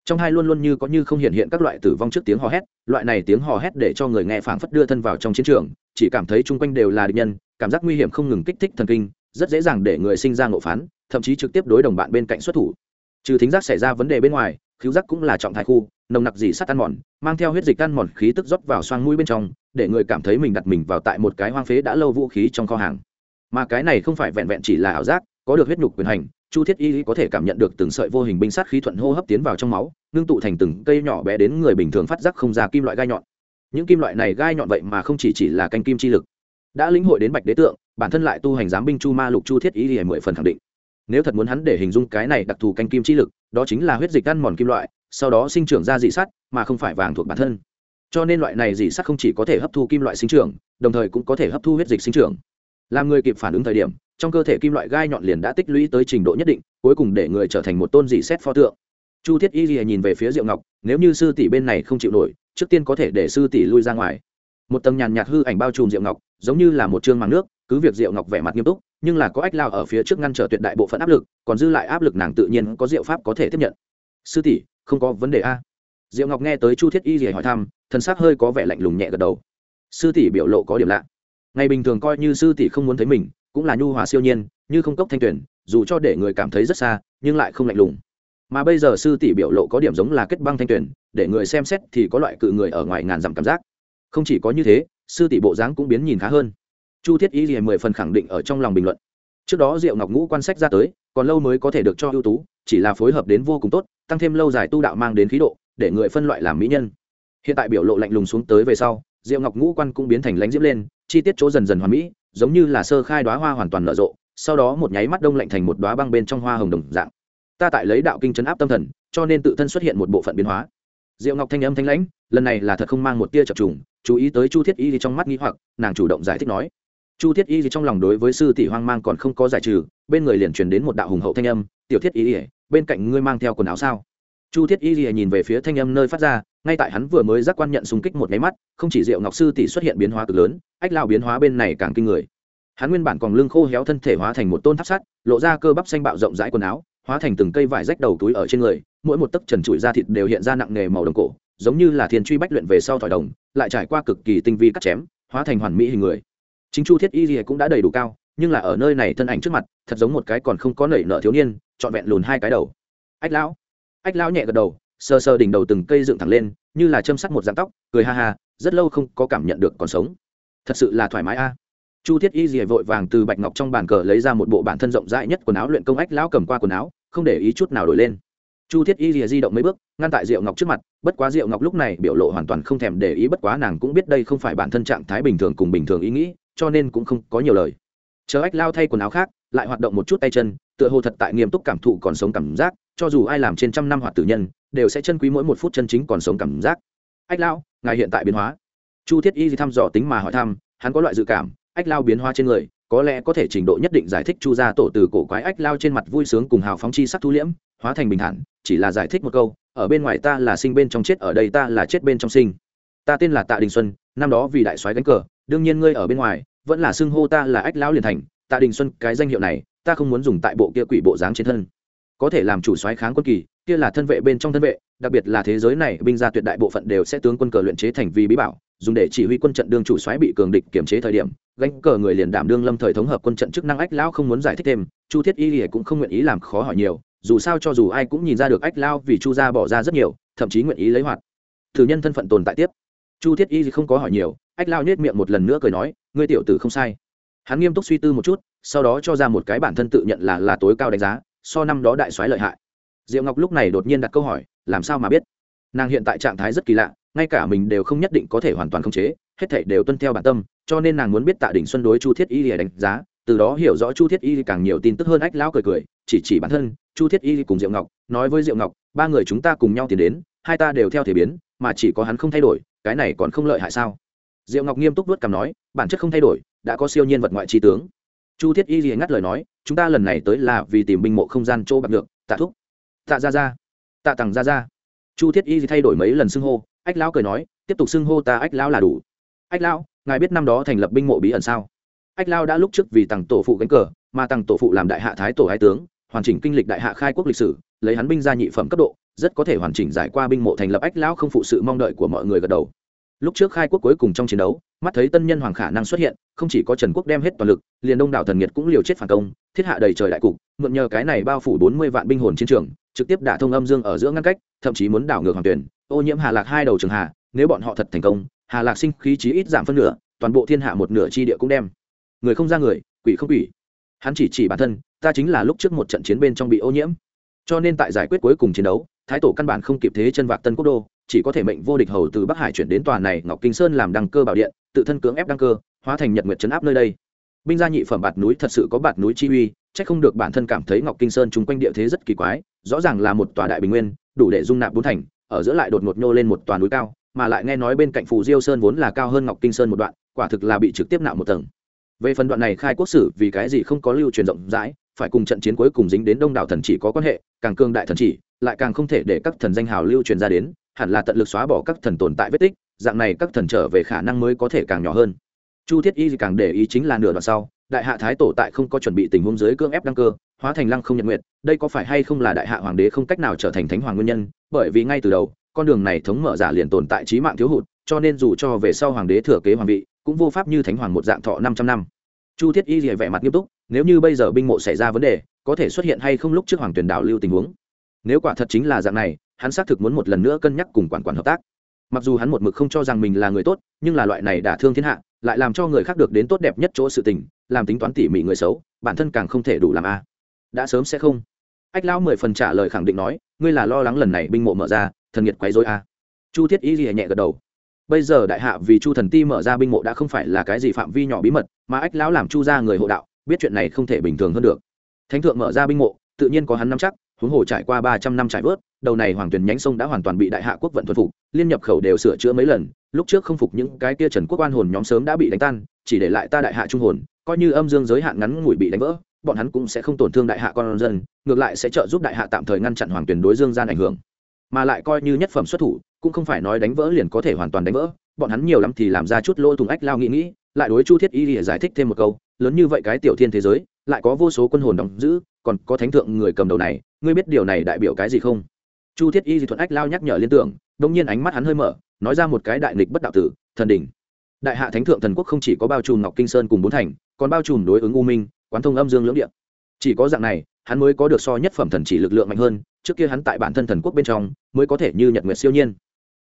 Trong hai luôn luôn như có như không hiện hiện các loại tử vong trước tiếng hò hét, loại này tiếng hò hét để cho người nghe phảng phất đưa thân vào trong chiến trường, chỉ cảm thấy chung quanh đều là địch nhân, cảm giác nguy hiểm không ngừng kích thích thần kinh, rất dễ dàng để người sinh ra ngộ phán, thậm chí trực tiếp đối đồng bạn bên cạnh xuất thủ. Trừ thính giác xảy ra vấn đề bên ngoài, khiếu giác cũng là trọng thái khu nồng nặc dị sắt ăn mòn, mang theo huyết dịch ăn mòn khí tức rót vào xoang mũi bên trong, để người cảm thấy mình đặt mình vào tại một cái hoang phế đã lâu vũ khí trong kho hàng. Mà cái này không phải vẹn vẹn chỉ là ảo giác, có được huyết nhục quyền hành, chu thiết y có thể cảm nhận được từng sợi vô hình binh sát khí thuận hô hấp tiến vào trong máu, ngưng tụ thành từng cây nhỏ bé đến người bình thường phát giác không ra kim loại gai nhọn. Những kim loại này gai nhọn vậy mà không chỉ chỉ là canh kim chi lực. Đã lĩnh hội đến bạch đế tượng, bản thân lại tu hành giám binh chu ma lục chu thiết y hề mười phần khẳng định. Nếu thật muốn hắn để hình dung cái này đặc thù canh kim chi lực, đó chính là huyết dịch ăn mòn kim loại sau đó sinh trưởng ra dị sắt, mà không phải vàng thuộc bản thân. Cho nên loại này dị sắt không chỉ có thể hấp thu kim loại sinh trưởng, đồng thời cũng có thể hấp thu huyết dịch sinh trưởng. Làm người kịp phản ứng thời điểm, trong cơ thể kim loại gai nhọn liền đã tích lũy tới trình độ nhất định, cuối cùng để người trở thành một tôn dị xét pho tượng. Chu thiết y lìa nhìn về phía diệu ngọc, nếu như sư tỷ bên này không chịu nổi, trước tiên có thể để sư tỷ lui ra ngoài. Một tầng nhàn nhạt hư ảnh bao trùm diệu ngọc, giống như là một chương màng nước, cứ việc diệu ngọc vẻ mặt nghiêm túc, nhưng là có ách lao ở phía trước ngăn trở tuyệt đại bộ phận áp lực, còn dư lại áp lực nàng tự nhiên có diệu pháp có thể tiếp nhận. Sư tỷ không có vấn đề a. Diệu ngọc nghe tới chu thiết y gì hỏi thăm thân xác hơi có vẻ lạnh lùng nhẹ gật đầu. Sư tỷ biểu lộ có điểm lạ. Ngày bình thường coi như sư tỷ không muốn thấy mình, cũng là nhu hòa siêu nhiên, như không cốc thanh tuyển dù cho để người cảm thấy rất xa, nhưng lại không lạnh lùng. Mà bây giờ sư tỷ biểu lộ có điểm giống là kết băng thanh tuyển để người xem xét thì có loại cự người ở ngoài ngàn dặm cảm giác. Không chỉ có như thế, sư tỷ bộ dáng cũng biến nhìn khá hơn. Chu thiết y liền mười phần khẳng định ở trong lòng bình luận. Trước đó diệu ngọc ngũ quan sách ra tới, còn lâu mới có thể được cho ưu tú chỉ là phối hợp đến vô cùng tốt, tăng thêm lâu dài tu đạo mang đến khí độ, để người phân loại làm mỹ nhân. Hiện tại biểu lộ lạnh lùng xuống tới về sau, diệu ngọc ngũ quan cũng biến thành lánh diễm lên, chi tiết chỗ dần dần hoàn mỹ, giống như là sơ khai đoá hoa hoàn toàn nở rộ, sau đó một nháy mắt đông lạnh thành một đoá băng bên trong hoa hồng đồng dạng. Ta tại lấy đạo kinh chấn áp tâm thần, cho nên tự thân xuất hiện một bộ phận biến hóa. Diệu ngọc thanh âm thanh lãnh, lần này là thật không mang một tia chập trùng, chú ý tới chu thiết y thì trong mắt nghĩ hoặc, nàng chủ động giải thích nói. Chu thiết y thì trong lòng đối với sư tỷ hoang mang còn không có giải trừ, bên người liền truyền đến một đạo hùng hậu thanh âm, tiểu thiết y bên cạnh ngươi mang theo quần áo sao? Chu thiết y nhìn về phía thanh âm nơi phát ra, ngay tại hắn vừa mới giác quan nhận xung kích một máy mắt, không chỉ diệu ngọc sư tỷ xuất hiện biến hóa cực lớn, ách lao biến hóa bên này càng kinh người. Hắn nguyên bản còn lưng khô héo thân thể hóa thành một tôn tháp sắt, lộ ra cơ bắp xanh bạo rộng rãi quần áo, hóa thành từng cây vải rách đầu túi ở trên người, mỗi một tấc trần trụi da thịt đều hiện ra nặng nghề màu đồng cổ, giống như là thiên truy bách luyện về sau thỏi đồng, lại trải qua cực kỳ tinh vi cắt chém, hóa thành hoàn mỹ hình người. Chính chu thiết y gì cũng đã đầy đủ cao, nhưng là ở nơi này thân ảnh trước mặt, thật giống một cái còn không có nảy nợ thiếu niên trọn vẹn lùn hai cái đầu. Ách lão. Ách lão nhẹ gật đầu, sờ sờ đỉnh đầu từng cây dựng thẳng lên, như là châm sắt một dạng tóc, cười ha ha, rất lâu không có cảm nhận được còn sống. Thật sự là thoải mái a. Chu thiết y dìa vội vàng từ bạch ngọc trong bàn cờ lấy ra một bộ bản thân rộng rãi nhất quần áo luyện công ách lão cầm qua quần áo, không để ý chút nào đổi lên. Chu thiết y rìa di động mấy bước, ngăn tại diệu ngọc trước mặt, bất quá diệu ngọc lúc này biểu lộ hoàn toàn không thèm để ý, bất quá nàng cũng biết đây không phải bản thân trạng thái bình thường cùng bình thường ý nghĩ, cho nên cũng không có nhiều lời. Chờ ách lao thay quần áo khác, lại hoạt động một chút tay chân tựa hồ thật tại nghiêm túc cảm thụ còn sống cảm giác, cho dù ai làm trên trăm năm hoạt tử nhân, đều sẽ chân quý mỗi một phút chân chính còn sống cảm giác. Ách lao ngài hiện tại biến hóa. Chu thiết y thăm dò tính mà hỏi thăm, hắn có loại dự cảm, ách lao biến hóa trên người, có lẽ có thể trình độ nhất định giải thích chu gia tổ từ cổ quái ách lao trên mặt vui sướng cùng hào phóng chi sắc thu liễm, hóa thành bình thản, chỉ là giải thích một câu, ở bên ngoài ta là sinh bên trong chết, ở đây ta là chết bên trong sinh. Ta tên là tạ đình xuân, năm đó vì đại soái gánh cờ, đương nhiên ngươi ở bên ngoài, vẫn là xưng hô ta là ách lão liền thành. Tạ đình xuân, cái danh hiệu này ta không muốn dùng tại bộ kia quỷ bộ dáng trên thân. Có thể làm chủ soái kháng quân kỳ, kia là thân vệ bên trong thân vệ, đặc biệt là thế giới này, binh gia tuyệt đại bộ phận đều sẽ tướng quân cờ luyện chế thành vì bí bảo, dùng để chỉ huy quân trận đương chủ soái bị cường địch kiểm chế thời điểm, gánh cờ người liền đảm đương lâm thời thống hợp quân trận chức năng ách lão không muốn giải thích thêm, chu thiết y lìa cũng không nguyện ý làm khó hỏi nhiều, dù sao cho dù ai cũng nhìn ra được ách lao vì chu gia bỏ ra rất nhiều, thậm chí nguyện ý lấy hoạt. Thử nhân thân phận tồn tại tiếp. Chu thiết y không có hỏi nhiều, ách lao nhét miệng một lần nữa cười nói, ngươi tiểu tử không sai. Hắn nghiêm túc suy tư một chút sau đó cho ra một cái bản thân tự nhận là là tối cao đánh giá, so năm đó đại soái lợi hại. Diệu ngọc lúc này đột nhiên đặt câu hỏi, làm sao mà biết? Nàng hiện tại trạng thái rất kỳ lạ, ngay cả mình đều không nhất định có thể hoàn toàn khống chế, hết thảy đều tuân theo bản tâm, cho nên nàng muốn biết tạ đỉnh xuân đối chu thiết y để đánh giá, từ đó hiểu rõ chu thiết y càng nhiều tin tức hơn ách lão cười cười, chỉ chỉ bản thân, chu thiết y cùng diệu ngọc, nói với diệu ngọc, ba người chúng ta cùng nhau tiến đến, hai ta đều theo thể biến, mà chỉ có hắn không thay đổi, cái này còn không lợi hại sao? Diệu ngọc nghiêm túc vớt cằm nói, bản chất không thay đổi, đã có siêu nhiên vật ngoại trí tướng chu thiết y gì ngắt lời nói, chúng ta lần này tới là vì tìm binh mộ không gian chỗ bạc được, tạ thúc. Tạ ra ra tạ tằng ra ra chu thiết y gì thay đổi mấy lần xưng hô, ách lão cười nói, tiếp tục xưng hô ta ách lão là đủ. Ách lão, ngài biết năm đó thành lập binh mộ bí ẩn sao? Ách Lão đã lúc trước vì tằng tổ phụ gánh cờ, mà tằng tổ phụ làm đại hạ thái tổ hai tướng, hoàn chỉnh kinh lịch đại hạ khai quốc lịch sử, lấy hắn binh ra nhị phẩm cấp độ, rất có thể hoàn chỉnh giải qua binh mộ thành lập ách lão không phụ sự mong đợi của mọi người gật đầu lúc trước khai quốc cuối cùng trong chiến đấu, mắt thấy tân nhân hoàng khả năng xuất hiện, không chỉ có trần quốc đem hết toàn lực, liền đông đảo thần nhiệt cũng liều chết phản công, thiết hạ đầy trời đại cục, mượn nhờ cái này bao phủ bốn mươi vạn binh hồn chiến trường, trực tiếp đả thông âm dương ở giữa ngăn cách, thậm chí muốn đảo ngược hoàng tuyển, ô nhiễm hà lạc hai đầu trường hà nếu bọn họ thật thành công, hà lạc sinh khí chí ít giảm phân nửa, toàn bộ thiên hạ một nửa chi địa cũng đem. Người không ra người, quỷ không quỷ. Hắn chỉ chỉ bản thân, ta chính là lúc trước một trận chiến bên trong bị ô nhiễm. Cho nên tại giải quyết cuối cùng chiến đấu, thái tổ căn bản không kịp thế chân vạc tân quốc đô chỉ có thể mệnh vô địch hầu từ bắc hải chuyển đến tòa này ngọc kinh sơn làm đăng cơ bảo điện, tự thân cưỡng ép đăng cơ, hóa thành nhật nguyệt chấn áp nơi đây. Binh gia nhị phẩm bạt núi thật sự có bạt núi chi uy, chắc không được bản thân cảm thấy ngọc kinh sơn chung quanh địa thế rất kỳ quái, rõ ràng là một tòa đại bình nguyên, đủ để dung nạp bốn thành, ở giữa lại đột ngột nhô lên một tòa núi cao, mà lại nghe nói bên cạnh phù diêu sơn vốn là cao hơn ngọc kinh sơn một đoạn, quả thực là bị trực tiếp nạo một tầng. Về phần đoạn này khai quốc sử, vì cái gì không có lưu truyền rộng rãi, phải cùng trận chiến cuối cùng dính đến đông đảo thần chỉ có quan hệ, càng cương đại thần chỉ, lại càng không thể để các thần danh hào lưu truyền ra đến hẳn là tận lực xóa bỏ các thần tồn tại vết tích, dạng này các thần trở về khả năng mới có thể càng nhỏ hơn. Chu thiết y càng để ý chính là nửa đoạn sau, đại hạ thái tổ tại không có chuẩn bị tình huống dưới cưỡng ép đăng cơ, hóa thành lăng không nhật nguyện đây có phải hay không là đại hạ hoàng đế không cách nào trở thành thánh hoàng nguyên nhân, bởi vì ngay từ đầu, con đường này thống mở giả liền tồn tại trí mạng thiếu hụt, cho nên dù cho về sau hoàng đế thừa kế hoàng vị, cũng vô pháp như thánh hoàng một dạng thọ năm trăm năm. Chu thiết y rìa vẻ mặt nghiêm túc, nếu như bây giờ binh mộ xảy ra vấn đề, có thể xuất hiện hay không lúc trước hoàng tuyển đảo lưu tình huống. Nếu quả thật chính là dạng này hắn xác thực muốn một lần nữa cân nhắc cùng quản quản hợp tác. Mặc dù hắn một mực không cho rằng mình là người tốt, nhưng là loại này đả thương thiên hạ, lại làm cho người khác được đến tốt đẹp nhất chỗ sự tình, làm tính toán tỉ mỉ người xấu, bản thân càng không thể đủ làm a. Đã sớm sẽ không. Ách lão mười phần trả lời khẳng định nói, ngươi là lo lắng lần này binh mộ mở ra, thần nhiệt quấy rối a. Chu thiết y lìa nhẹ gật đầu. Bây giờ đại hạ vì chu thần ti mở ra binh mộ đã không phải là cái gì phạm vi nhỏ bí mật, mà ách lão làm chu ra người hộ đạo, biết chuyện này không thể bình thường hơn được. Thánh thượng mở ra binh mộ, tự nhiên có hắn nắm chắc, huống hồ trải qua ba trăm năm trải vớt đầu này hoàng tuyển nhánh sông đã hoàn toàn bị đại hạ quốc vận thuần phục, liên nhập khẩu đều sửa chữa mấy lần, lúc trước không phục những cái kia trần quốc oan hồn nhóm sớm đã bị đánh tan, chỉ để lại ta đại hạ trung hồn, coi như âm dương giới hạn ngắn ngủi bị đánh vỡ, bọn hắn cũng sẽ không tổn thương đại hạ con dân, ngược lại sẽ trợ giúp đại hạ tạm thời ngăn chặn hoàng tuyển đối dương gian ảnh hưởng. Mà lại coi như nhất phẩm xuất thủ, cũng không phải nói đánh vỡ liền có thể hoàn toàn đánh vỡ, bọn hắn nhiều lắm thì làm ra chút lỗ thùng ách lao nghĩ nghĩ, lại đối chu thiết y để giải thích thêm một câu, lớn như vậy cái tiểu thiên thế giới, lại có vô số quân hồn đóng giữ, còn có thánh thượng người cầm đầu này, ngươi biết điều này đại biểu cái gì không? Chu thiết y di thuận ách lao nhắc nhở liên tưởng đông nhiên ánh mắt hắn hơi mở, nói ra một cái đại nghịch bất đạo tử thần đỉnh. Đại hạ thánh thượng thần quốc không chỉ có bao trùm ngọc kinh sơn cùng bốn thành, còn bao trùm đối ứng u minh, quán thông âm dương lưỡng địa. Chỉ có dạng này, hắn mới có được so nhất phẩm thần chỉ lực lượng mạnh hơn, trước kia hắn tại bản thân thần quốc bên trong, mới có thể như nhật nguyệt siêu nhiên.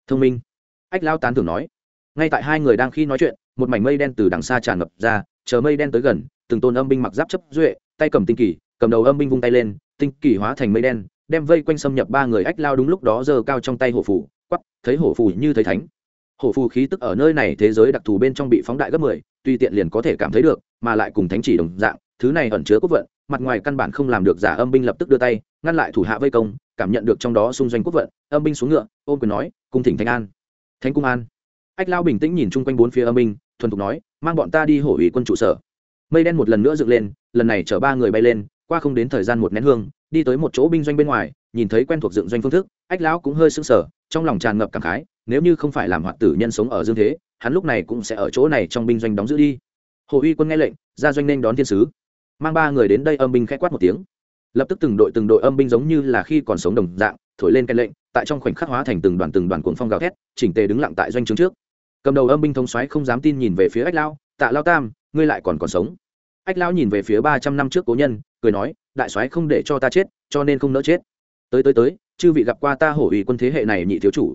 Thông minh. Ách lao tán tưởng nói. Ngay tại hai người đang khi nói chuyện, một mảnh mây đen từ đằng xa tràn ngập ra, chờ mây đen tới gần, từng tôn âm binh mặc giáp chấp duệ, tay cầm tinh kỳ, cầm đầu âm binh vung tay lên, tinh kỳ hóa thành mây đen đem vây quanh xâm nhập ba người ách lao đúng lúc đó giơ cao trong tay hổ phù quắp thấy hổ phù như thấy thánh. Hổ phù khí tức ở nơi này thế giới đặc thù bên trong bị phóng đại gấp mười tuy tiện liền có thể cảm thấy được, mà lại cùng thánh chỉ đồng dạng, thứ này ẩn chứa quốc vận, mặt ngoài căn bản không làm được giả âm binh lập tức đưa tay, ngăn lại thủ hạ vây công, cảm nhận được trong đó xung doanh quốc vận, âm binh xuống ngựa ôm quyền nói, cung thỉnh thánh an. Thánh cung an. Ách lao bình tĩnh nhìn chung quanh bốn phía âm binh, thuần thục nói, mang bọn ta đi hổ ủy quân trụ sở. Mây đen một lần nữa dựng lên, lần này chở ba người bay lên qua không đến thời gian một nén hương đi tới một chỗ binh doanh bên ngoài nhìn thấy quen thuộc dựng doanh phương thức ách lão cũng hơi sững sờ, trong lòng tràn ngập cảm khái nếu như không phải làm hoạt tử nhân sống ở dương thế hắn lúc này cũng sẽ ở chỗ này trong binh doanh đóng giữ đi. Hồ uy quân nghe lệnh ra doanh nên đón thiên sứ. Mang ba người đến đây âm binh k h ẽ quát một tiếng. Lập tức từng đội từng đội âm binh giống như là khi còn sống đồng dạng thổi lên cái lệnh tại trong khoảnh khắc hóa thành từng đoàn từng đoàn cuồng phong gào thét chỉnh tề đứng lặng tại doanh trướng trước. Cầm đầu âm binh thống xoáy không dám tin nhìn về phía ách lao tạ lao tam ngươi lại còn còn sống? Ách lao nhìn về phía ba trăm năm trước cố nhân cười nói, đại soái không để cho ta chết, cho nên không nỡ chết. Tới tới tới, chư vị gặp qua ta hổ ủy quân thế hệ này nhị thiếu chủ.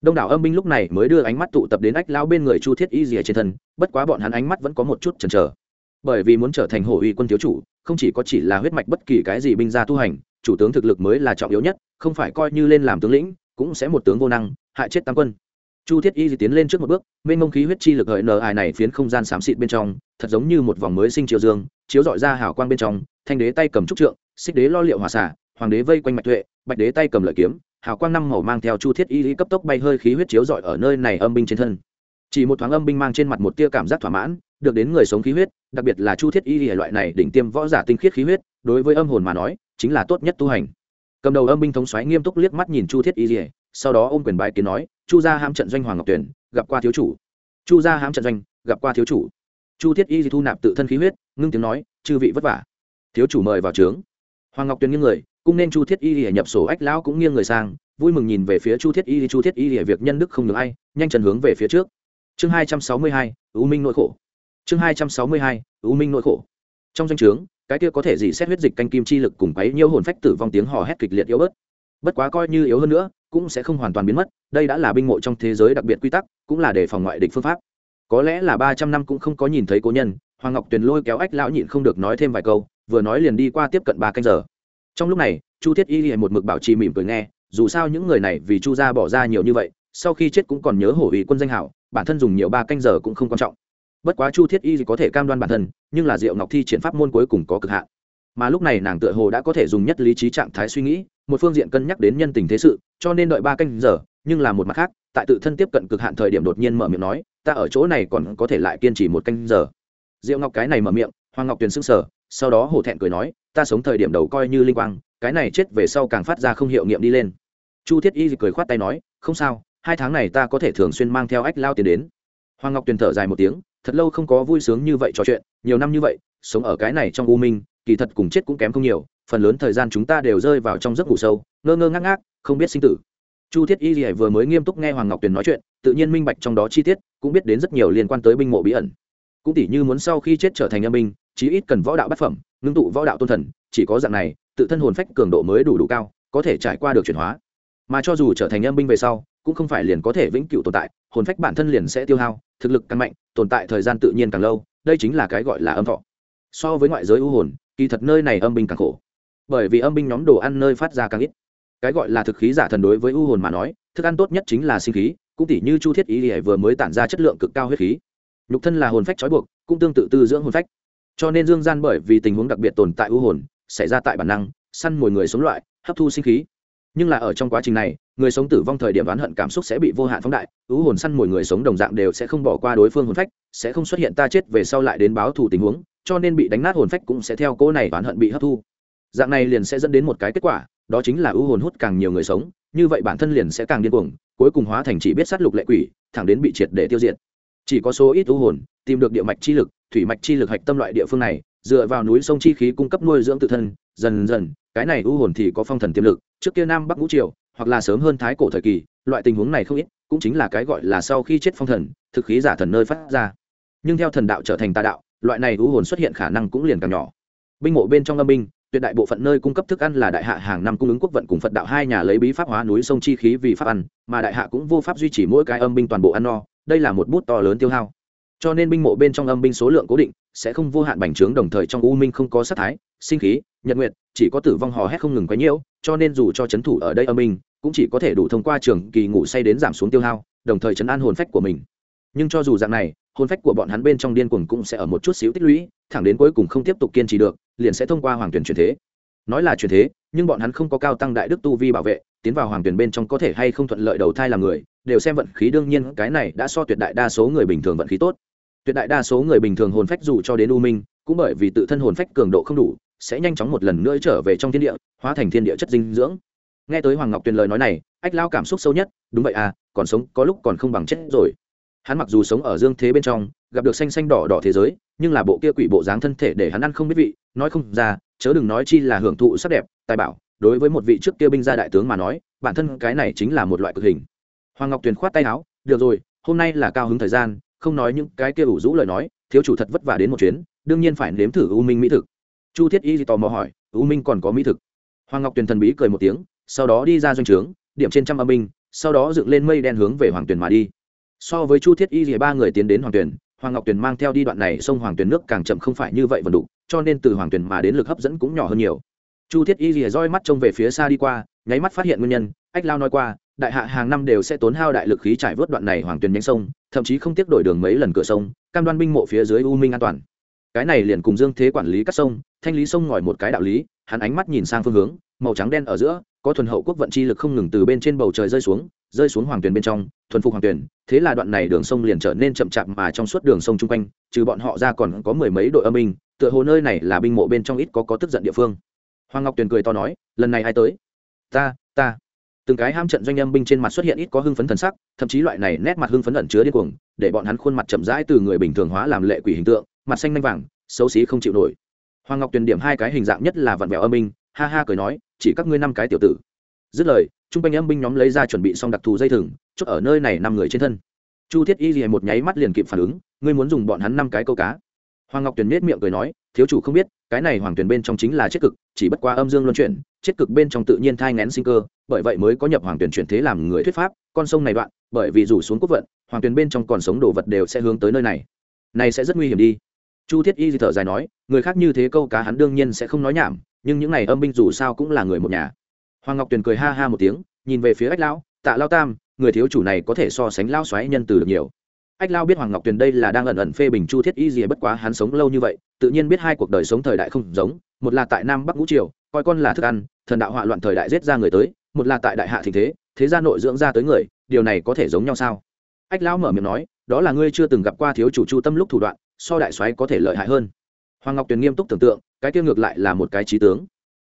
Đông đảo âm binh lúc này mới đưa ánh mắt tụ tập đến ách lao bên người chu thiết y rìa trên thân, bất quá bọn hắn ánh mắt vẫn có một chút chần chờ. Bởi vì muốn trở thành hổ ủy quân thiếu chủ, không chỉ có chỉ là huyết mạch bất kỳ cái gì binh gia tu hành, chủ tướng thực lực mới là trọng yếu nhất, không phải coi như lên làm tướng lĩnh, cũng sẽ một tướng vô năng, hại chết tam quân chu thiết y thì tiến lên trước một bước, mênh mông khí huyết chi lực hợi nờ ai này phiến không gian xám xịt bên trong, thật giống như một vòng mới sinh triều dương, chiếu dọi ra hào quang bên trong, thanh đế tay cầm trúc trượng, xích đế lo liệu hòa xả, hoàng đế vây quanh mạch tuệ, bạch đế tay cầm lợi kiếm, hào quang năm màu mang theo chu thiết y lý cấp tốc bay hơi khí huyết chiếu rọi ở nơi này âm binh trên thân. Chỉ một thoáng âm binh mang trên mặt một tia cảm giác thỏa mãn, được đến người sống khí huyết, đặc biệt là chu thiết y lý loại này đỉnh tiêm võ giả tinh khiết khí huyết, đối với âm hồn mà nói, chính là tốt nhất tu hành. Cầm đầu âm binh thống xoáy nghiêm túc liếc mắt nhìn chu thiết y lý sau đó ôm quyền bài kiến nói chu gia hãm trận doanh hoàng ngọc tuyển gặp qua thiếu chủ. Chu gia hãm trận doanh, gặp qua thiếu chủ. Chu thiết y thu nạp tự thân khí huyết, ngưng tiếng nói, chư vị vất vả. Thiếu chủ mời vào trướng. Hoàng ngọc tuyền nghiêng người, cũng nên chu thiết y lìa nhập sổ ách lão cũng nghiêng người sang, vui mừng nhìn về phía chu thiết y chu thiết y lìa việc nhân đức không được ai, nhanh chân hướng về phía trước. Chương hai trăm sáu mươi hai, u minh nội khổ. Chương hai trăm sáu mươi hai, u minh nội khổ. Trong danh o trướng, cái kia có thể gì xét huyết dịch canh kim chi lực cùng quấy nhiêu hồn phách tử vong tiếng hò hét kịch liệt yếu bớt. Bất quá coi như yếu hơn nữa cũng sẽ không hoàn toàn biến mất, đây đã là binh mộ trong thế giới đặc biệt quy tắc, cũng là để phòng ngoại địch phương pháp. Có lẽ là ba trăm năm cũng không có nhìn thấy cố nhân, hoàng ngọc tuyền lôi kéo ách lão nhịn không được nói thêm vài câu, vừa nói liền đi qua tiếp cận ba canh giờ. Trong lúc này, chu thiết y hiện một mực bảo trì mỉm cười nghe, dù sao những người này vì chu gia bỏ ra nhiều như vậy, sau khi chết cũng còn nhớ hổ ủy quân danh hảo, bản thân dùng nhiều ba canh giờ cũng không quan trọng. Bất quá chu thiết y có thể cam đoan bản thân, nhưng là diệu ngọc thi triển pháp môn cuối cùng có cực hạn mà lúc này nàng tựa hồ đã có thể dùng nhất lý trí trạng thái suy nghĩ, một phương diện cân nhắc đến nhân tình thế sự, cho nên đợi ba canh giờ, nhưng là một mặt khác, tại tự thân tiếp cận cực hạn thời điểm đột nhiên mở miệng nói, ta ở chỗ này còn có thể lại kiên trì một canh giờ. Diệu ngọc cái này mở miệng, hoàng ngọc tuyền s ư n g sở sau đó hổ thẹn cười nói, ta sống thời điểm đầu coi như linh quang, cái này chết về sau càng phát ra không hiệu nghiệm đi lên. Chu thiết y cười khoát tay nói, không sao, hai tháng này ta có thể thường xuyên mang theo ách lao tiền đến. Hoàng ngọc tuyền thở dài một tiếng, thật lâu không có vui sướng như vậy trò chuyện, nhiều năm như vậy, sống ở cái này trong u minh kỳ thật cùng chết cũng kém không nhiều, phần lớn thời gian chúng ta đều rơi vào trong giấc ngủ sâu, ngơ ngơ ngác ngác, không biết sinh tử. Chu thiết y vừa mới nghiêm túc nghe hoàng ngọc tuyền nói chuyện, tự nhiên minh bạch trong đó chi tiết, cũng biết đến rất nhiều liên quan tới binh mộ bí ẩn. Cũng tỷ như muốn sau khi chết trở thành âm binh, chí ít cần võ đạo bát phẩm, ngưng tụ võ đạo tôn thần, chỉ có dạng này, tự thân hồn phách cường độ mới đủ đủ cao, có thể trải qua được chuyển hóa. Mà cho dù trở thành âm binh về sau, cũng không phải liền có thể vĩnh cửu tồn tại, hồn phách bản thân liền sẽ tiêu hao, thực lực càng mạnh, tồn tại thời gian tự nhiên càng lâu, đây chính là cái gọi là âm thọ. So với ngoại giới u hồn kỳ thật nơi này âm binh càng khổ. Bởi vì âm binh nhóm đồ ăn nơi phát ra càng ít. Cái gọi là thực khí giả thần đối với u hồn mà nói, thức ăn tốt nhất chính là sinh khí, cũng tỉ như chu thiết ý vừa mới tản ra chất lượng cực cao huyết khí. Nhục thân là hồn phách trói buộc, cũng tương tự tư dưỡng hồn phách. Cho nên dương gian bởi vì tình huống đặc biệt tồn tại u hồn, xảy ra tại bản năng, săn mồi người sống loại, hấp thu sinh khí. Nhưng là ở trong quá trình này, người sống tử vong thời điểm oán hận cảm xúc sẽ bị vô hạn phóng đại ưu hồn săn mồi người sống đồng dạng đều sẽ không bỏ qua đối phương hồn phách, sẽ không xuất hiện ta chết về sau lại đến báo thù tình huống cho nên bị đánh nát hồn phách cũng sẽ theo cỗ này oán hận bị hấp thu. Dạng này liền sẽ dẫn đến một cái kết quả, đó chính là ưu hồn hút càng nhiều người sống, như vậy bản thân liền sẽ càng điên cuồng, cuối cùng hóa thành chỉ biết sát lục lệ quỷ, thẳng đến bị triệt để tiêu diệt. Chỉ có số ít ưu hồn, tìm được địa mạch chi lực, thủy mạch chi lực hạch tâm loại địa phương này, dựa vào núi sông chi khí cung cấp nuôi dưỡng tự thân, dần dần, cái này ưu hồn thì có phong thần tiềm lực, trước kia nam bắc ngũ triều, hoặc là sớm hơn thái cổ thời kỳ, loại tình huống này không ít, cũng chính là cái gọi là sau khi chết phong thần, thực khí giả thần nơi phát ra. Nhưng theo thần đạo trở thành tà đạo loại này u hồn xuất hiện khả năng cũng liền càng nhỏ. Binh mộ bên trong âm binh, tuyệt đại bộ phận nơi cung cấp thức ăn là đại hạ hàng năm cung ứng quốc vận cùng phật đạo hai nhà lấy bí pháp hóa núi sông chi khí vì pháp ăn, mà đại hạ cũng vô pháp duy trì mỗi cái âm binh toàn bộ ăn no, đây là một bút to lớn tiêu hao. Cho nên binh mộ bên trong âm binh số lượng cố định, sẽ không vô hạn bành trướng, đồng thời trong u minh không có sát thái, sinh khí, nhật nguyệt, chỉ có tử vong hò hét không ngừng quấy nhiễu, cho nên dù cho c h ấ n thủ ở đây âm binh, cũng chỉ có thể đủ thông qua trường kỳ ngủ say đến giảm xuống tiêu hao, đồng thời chấn an hồn phách của mình. Nhưng cho dù dạng này hồn phách của bọn hắn bên trong điên cuồng cũng sẽ ở một chút xíu tích lũy, thẳng đến cuối cùng không tiếp tục kiên trì được, liền sẽ thông qua hoàng tuyển truyền thế. Nói là truyền thế, nhưng bọn hắn không có cao tăng đại đức tu vi bảo vệ, tiến vào hoàng tuyển bên trong có thể hay không thuận lợi đầu thai làm người, đều xem vận khí đương nhiên, cái này đã so tuyệt đại đa số người bình thường vận khí tốt. Tuyệt đại đa số người bình thường hồn phách dù cho đến u minh, cũng bởi vì tự thân hồn phách cường độ không đủ, sẽ nhanh chóng một lần nữa trở về trong thiên địa, hóa thành thiên địa chất dinh dưỡng. Nghe tới hoàng ngọc tuyền lời nói này, ách lao cảm xúc sâu nhất, đúng vậy à còn sống, có lúc còn không bằng chết rồi hắn mặc dù sống ở dương thế bên trong gặp được xanh xanh đỏ đỏ thế giới nhưng là bộ kia quỷ bộ dáng thân thể để hắn ăn không biết vị nói không ra chớ đừng nói chi là hưởng thụ sắc đẹp tài bảo. Đối với một vị trước kia binh gia đại tướng mà nói bản thân cái này chính là một loại cực hình. Hoàng ngọc tuyền khoát tay áo được rồi hôm nay là cao hứng thời gian không nói những cái kia ủ rũ lời nói thiếu chủ thật vất vả đến một chuyến đương nhiên phải nếm thử u minh mỹ thực. Chu thiết y tò mò hỏi u minh còn có mỹ thực? Hoàng ngọc tuyền thần bí cười một tiếng sau đó đi ra doanh trướng điểm trên trăm âm binh, sau đó dựng lên mây đen hướng về hoàng tuyền mà đi so với chu thiết y thì ba người tiến đến hoàng tuyển hoàng ngọc tuyền mang theo đi đoạn này sông hoàng tuyền nước càng chậm không phải như vậy vần đủ, cho nên từ hoàng tuyền mà đến lực hấp dẫn cũng nhỏ hơn nhiều. Chu thiết y rìa roi mắt trông về phía xa đi qua, nháy mắt phát hiện nguyên nhân, ách lao nói qua, đại hạ hàng năm đều sẽ tốn hao đại lực khí trải vớt đoạn này hoàng tuyền nhánh sông, thậm chí không tiếc đổi đường mấy lần cửa sông, cam đoan binh mộ phía dưới u minh an toàn. Cái này liền cùng dương thế quản lý các sông, thanh lý sông ngòi một cái đạo lý, hắn ánh mắt nhìn sang phương hướng màu trắng đen ở giữa, có thuần hậu quốc vận chi lực không ngừng từ bên trên bầu trời rơi xuống rơi xuống hoàng tuyền bên trong, thuần phục hoàng tuyền thế là đoạn này đường sông liền trở nên chậm chạp mà trong suốt đường sông chung quanh, trừ bọn họ ra còn có mười mấy đội âm binh, tựa hồ nơi này là binh mộ bên trong ít có có tức giận địa phương. Hoàng ngọc tuyền cười to nói, lần này ai tới? Ta ta. Từng cái ham trận doanh âm binh trên mặt xuất hiện ít có hưng phấn thần sắc, thậm chí loại này nét mặt hưng phấn ẩn chứa điên cuồng, để bọn hắn khuôn mặt chậm rãi từ người bình thường hóa làm lệ quỷ hình tượng, mặt xanh nanh vàng, xấu xí không chịu nổi. Hoàng ngọc tuyền điểm hai cái hình dạng nhất là vặn vẹo âm binh ha ha cười nói, chỉ các ngươi năm cái tiểu tử. Dứt lời trung quanh âm binh nhóm lấy ra chuẩn bị xong đặc thù dây thừng, chốt ở nơi này năm người trên thân. Chu thiết y liền một nháy mắt liền kịp phản ứng, ngươi muốn dùng bọn hắn năm cái câu cá. Hoàng ngọc tuyền nết miệng cười nói, thiếu chủ không biết, cái này hoàng tuyền bên trong chính là chết cực, chỉ bất qua âm dương luân chuyển, chết cực bên trong tự nhiên thai ngén sinh cơ, bởi vậy mới có nhập hoàng tuyền chuyển thế làm người thuyết pháp, con sông này đoạn, bởi vì rủ xuống quốc vận, hoàng tuyền bên trong còn sống đồ vật đều sẽ hướng tới nơi này. Này sẽ rất nguy hiểm đi. Chu thiết y thở dài nói, người khác như thế câu cá hắn đương nhiên sẽ không nói nhảm nhưng những này âm binh dù sao cũng là người một nhà. Hoàng ngọc tuyền cười ha ha một tiếng, nhìn về phía ách lão, tạ lao tam, người thiếu chủ này có thể so sánh lao xoáy nhân từ được nhiều. Ách lao biết hoàng ngọc tuyền đây là đang ẩn ẩn phê bình chu thiết y gì bất quá hắn sống lâu như vậy, tự nhiên biết hai cuộc đời sống thời đại không giống, một là tại nam bắc ngũ triều, coi con là thức ăn, thần đạo họa loạn thời đại giết ra người tới, một là tại đại hạ thịnh thế thế gia nội dưỡng ra tới người, điều này có thể giống nhau sao? Ách lão mở miệng nói, đó là ngươi chưa từng gặp qua thiếu chủ chu tâm lúc thủ đoạn, so đại soái có thể lợi hại hơn. Hoàng ngọc tuyền nghiêm túc tưởng tượng cái tiêu ngược lại là một cái trí tướng.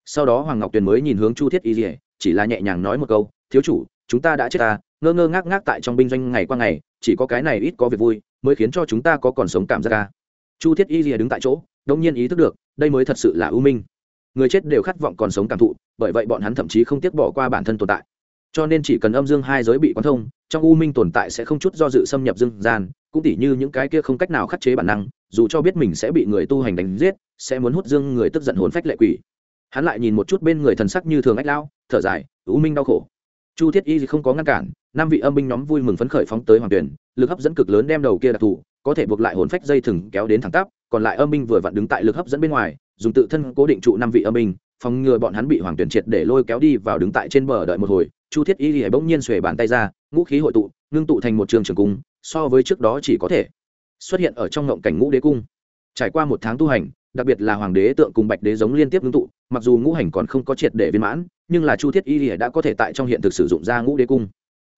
Sau đó hoàng ngọc tuyền mới nhìn hướng chu thiết y dỉa chỉ là nhẹ nhàng nói một câu, thiếu chủ, chúng ta đã chết ta, ngơ ngơ ngác ngác tại trong binh doanh ngày qua ngày, chỉ có cái này ít có việc vui, mới khiến cho chúng ta có còn sống cảm giác ca. Chu thiết y dỉa đứng tại chỗ, đông nhiên ý thức được, đây mới thật sự là ưu minh. Người chết đều khát vọng còn sống cảm thụ, bởi vậy bọn hắn thậm chí không tiếc bỏ qua bản thân tồn tại. Cho nên chỉ cần âm dương hai giới bị quán thông, trong u minh tồn tại sẽ không chút do dự xâm nhập dương gian, cũng tỉ như những cái kia không cách nào khắc chế bản năng dù cho biết mình sẽ bị người tu hành đánh giết, sẽ muốn hút dương người tức giận hồn phách lệ quỷ. Hắn lại nhìn một chút bên người thần sắc như thường ách lao thở dài, u minh đau khổ. Chu thiết y không có ngăn cản, năm vị âm binh nhóm vui mừng phấn khởi phóng tới hoàng tuyển, lực hấp dẫn cực lớn đem đầu kia đặc thù, có thể buộc lại hồn phách dây thừng kéo đến thẳng tắp, còn lại âm binh vừa vặn đứng tại lực hấp dẫn bên ngoài, dùng tự thân cố định trụ năm vị âm binh, phòng ngừa bọn hắn bị hoàng tuyển triệt để lôi kéo đi vào đứng tại trên bờ đợi một hồi. Chu thiết y lìa bỗng nhiên xuề bàn tay ra, ngũ khí hội tụ, ngưng tụ thành một trường trường cung, so với trước đó chỉ có thể xuất hiện ở trong ngộng cảnh ngũ đế cung. Trải qua một tháng tu hành, đặc biệt là hoàng đế tượng cùng bạch đế giống liên tiếp ngưng tụ, mặc dù ngũ hành còn không có triệt để viên mãn, nhưng là chu thiết y lìa đã có thể tại trong hiện thực sử dụng ra ngũ đế cung.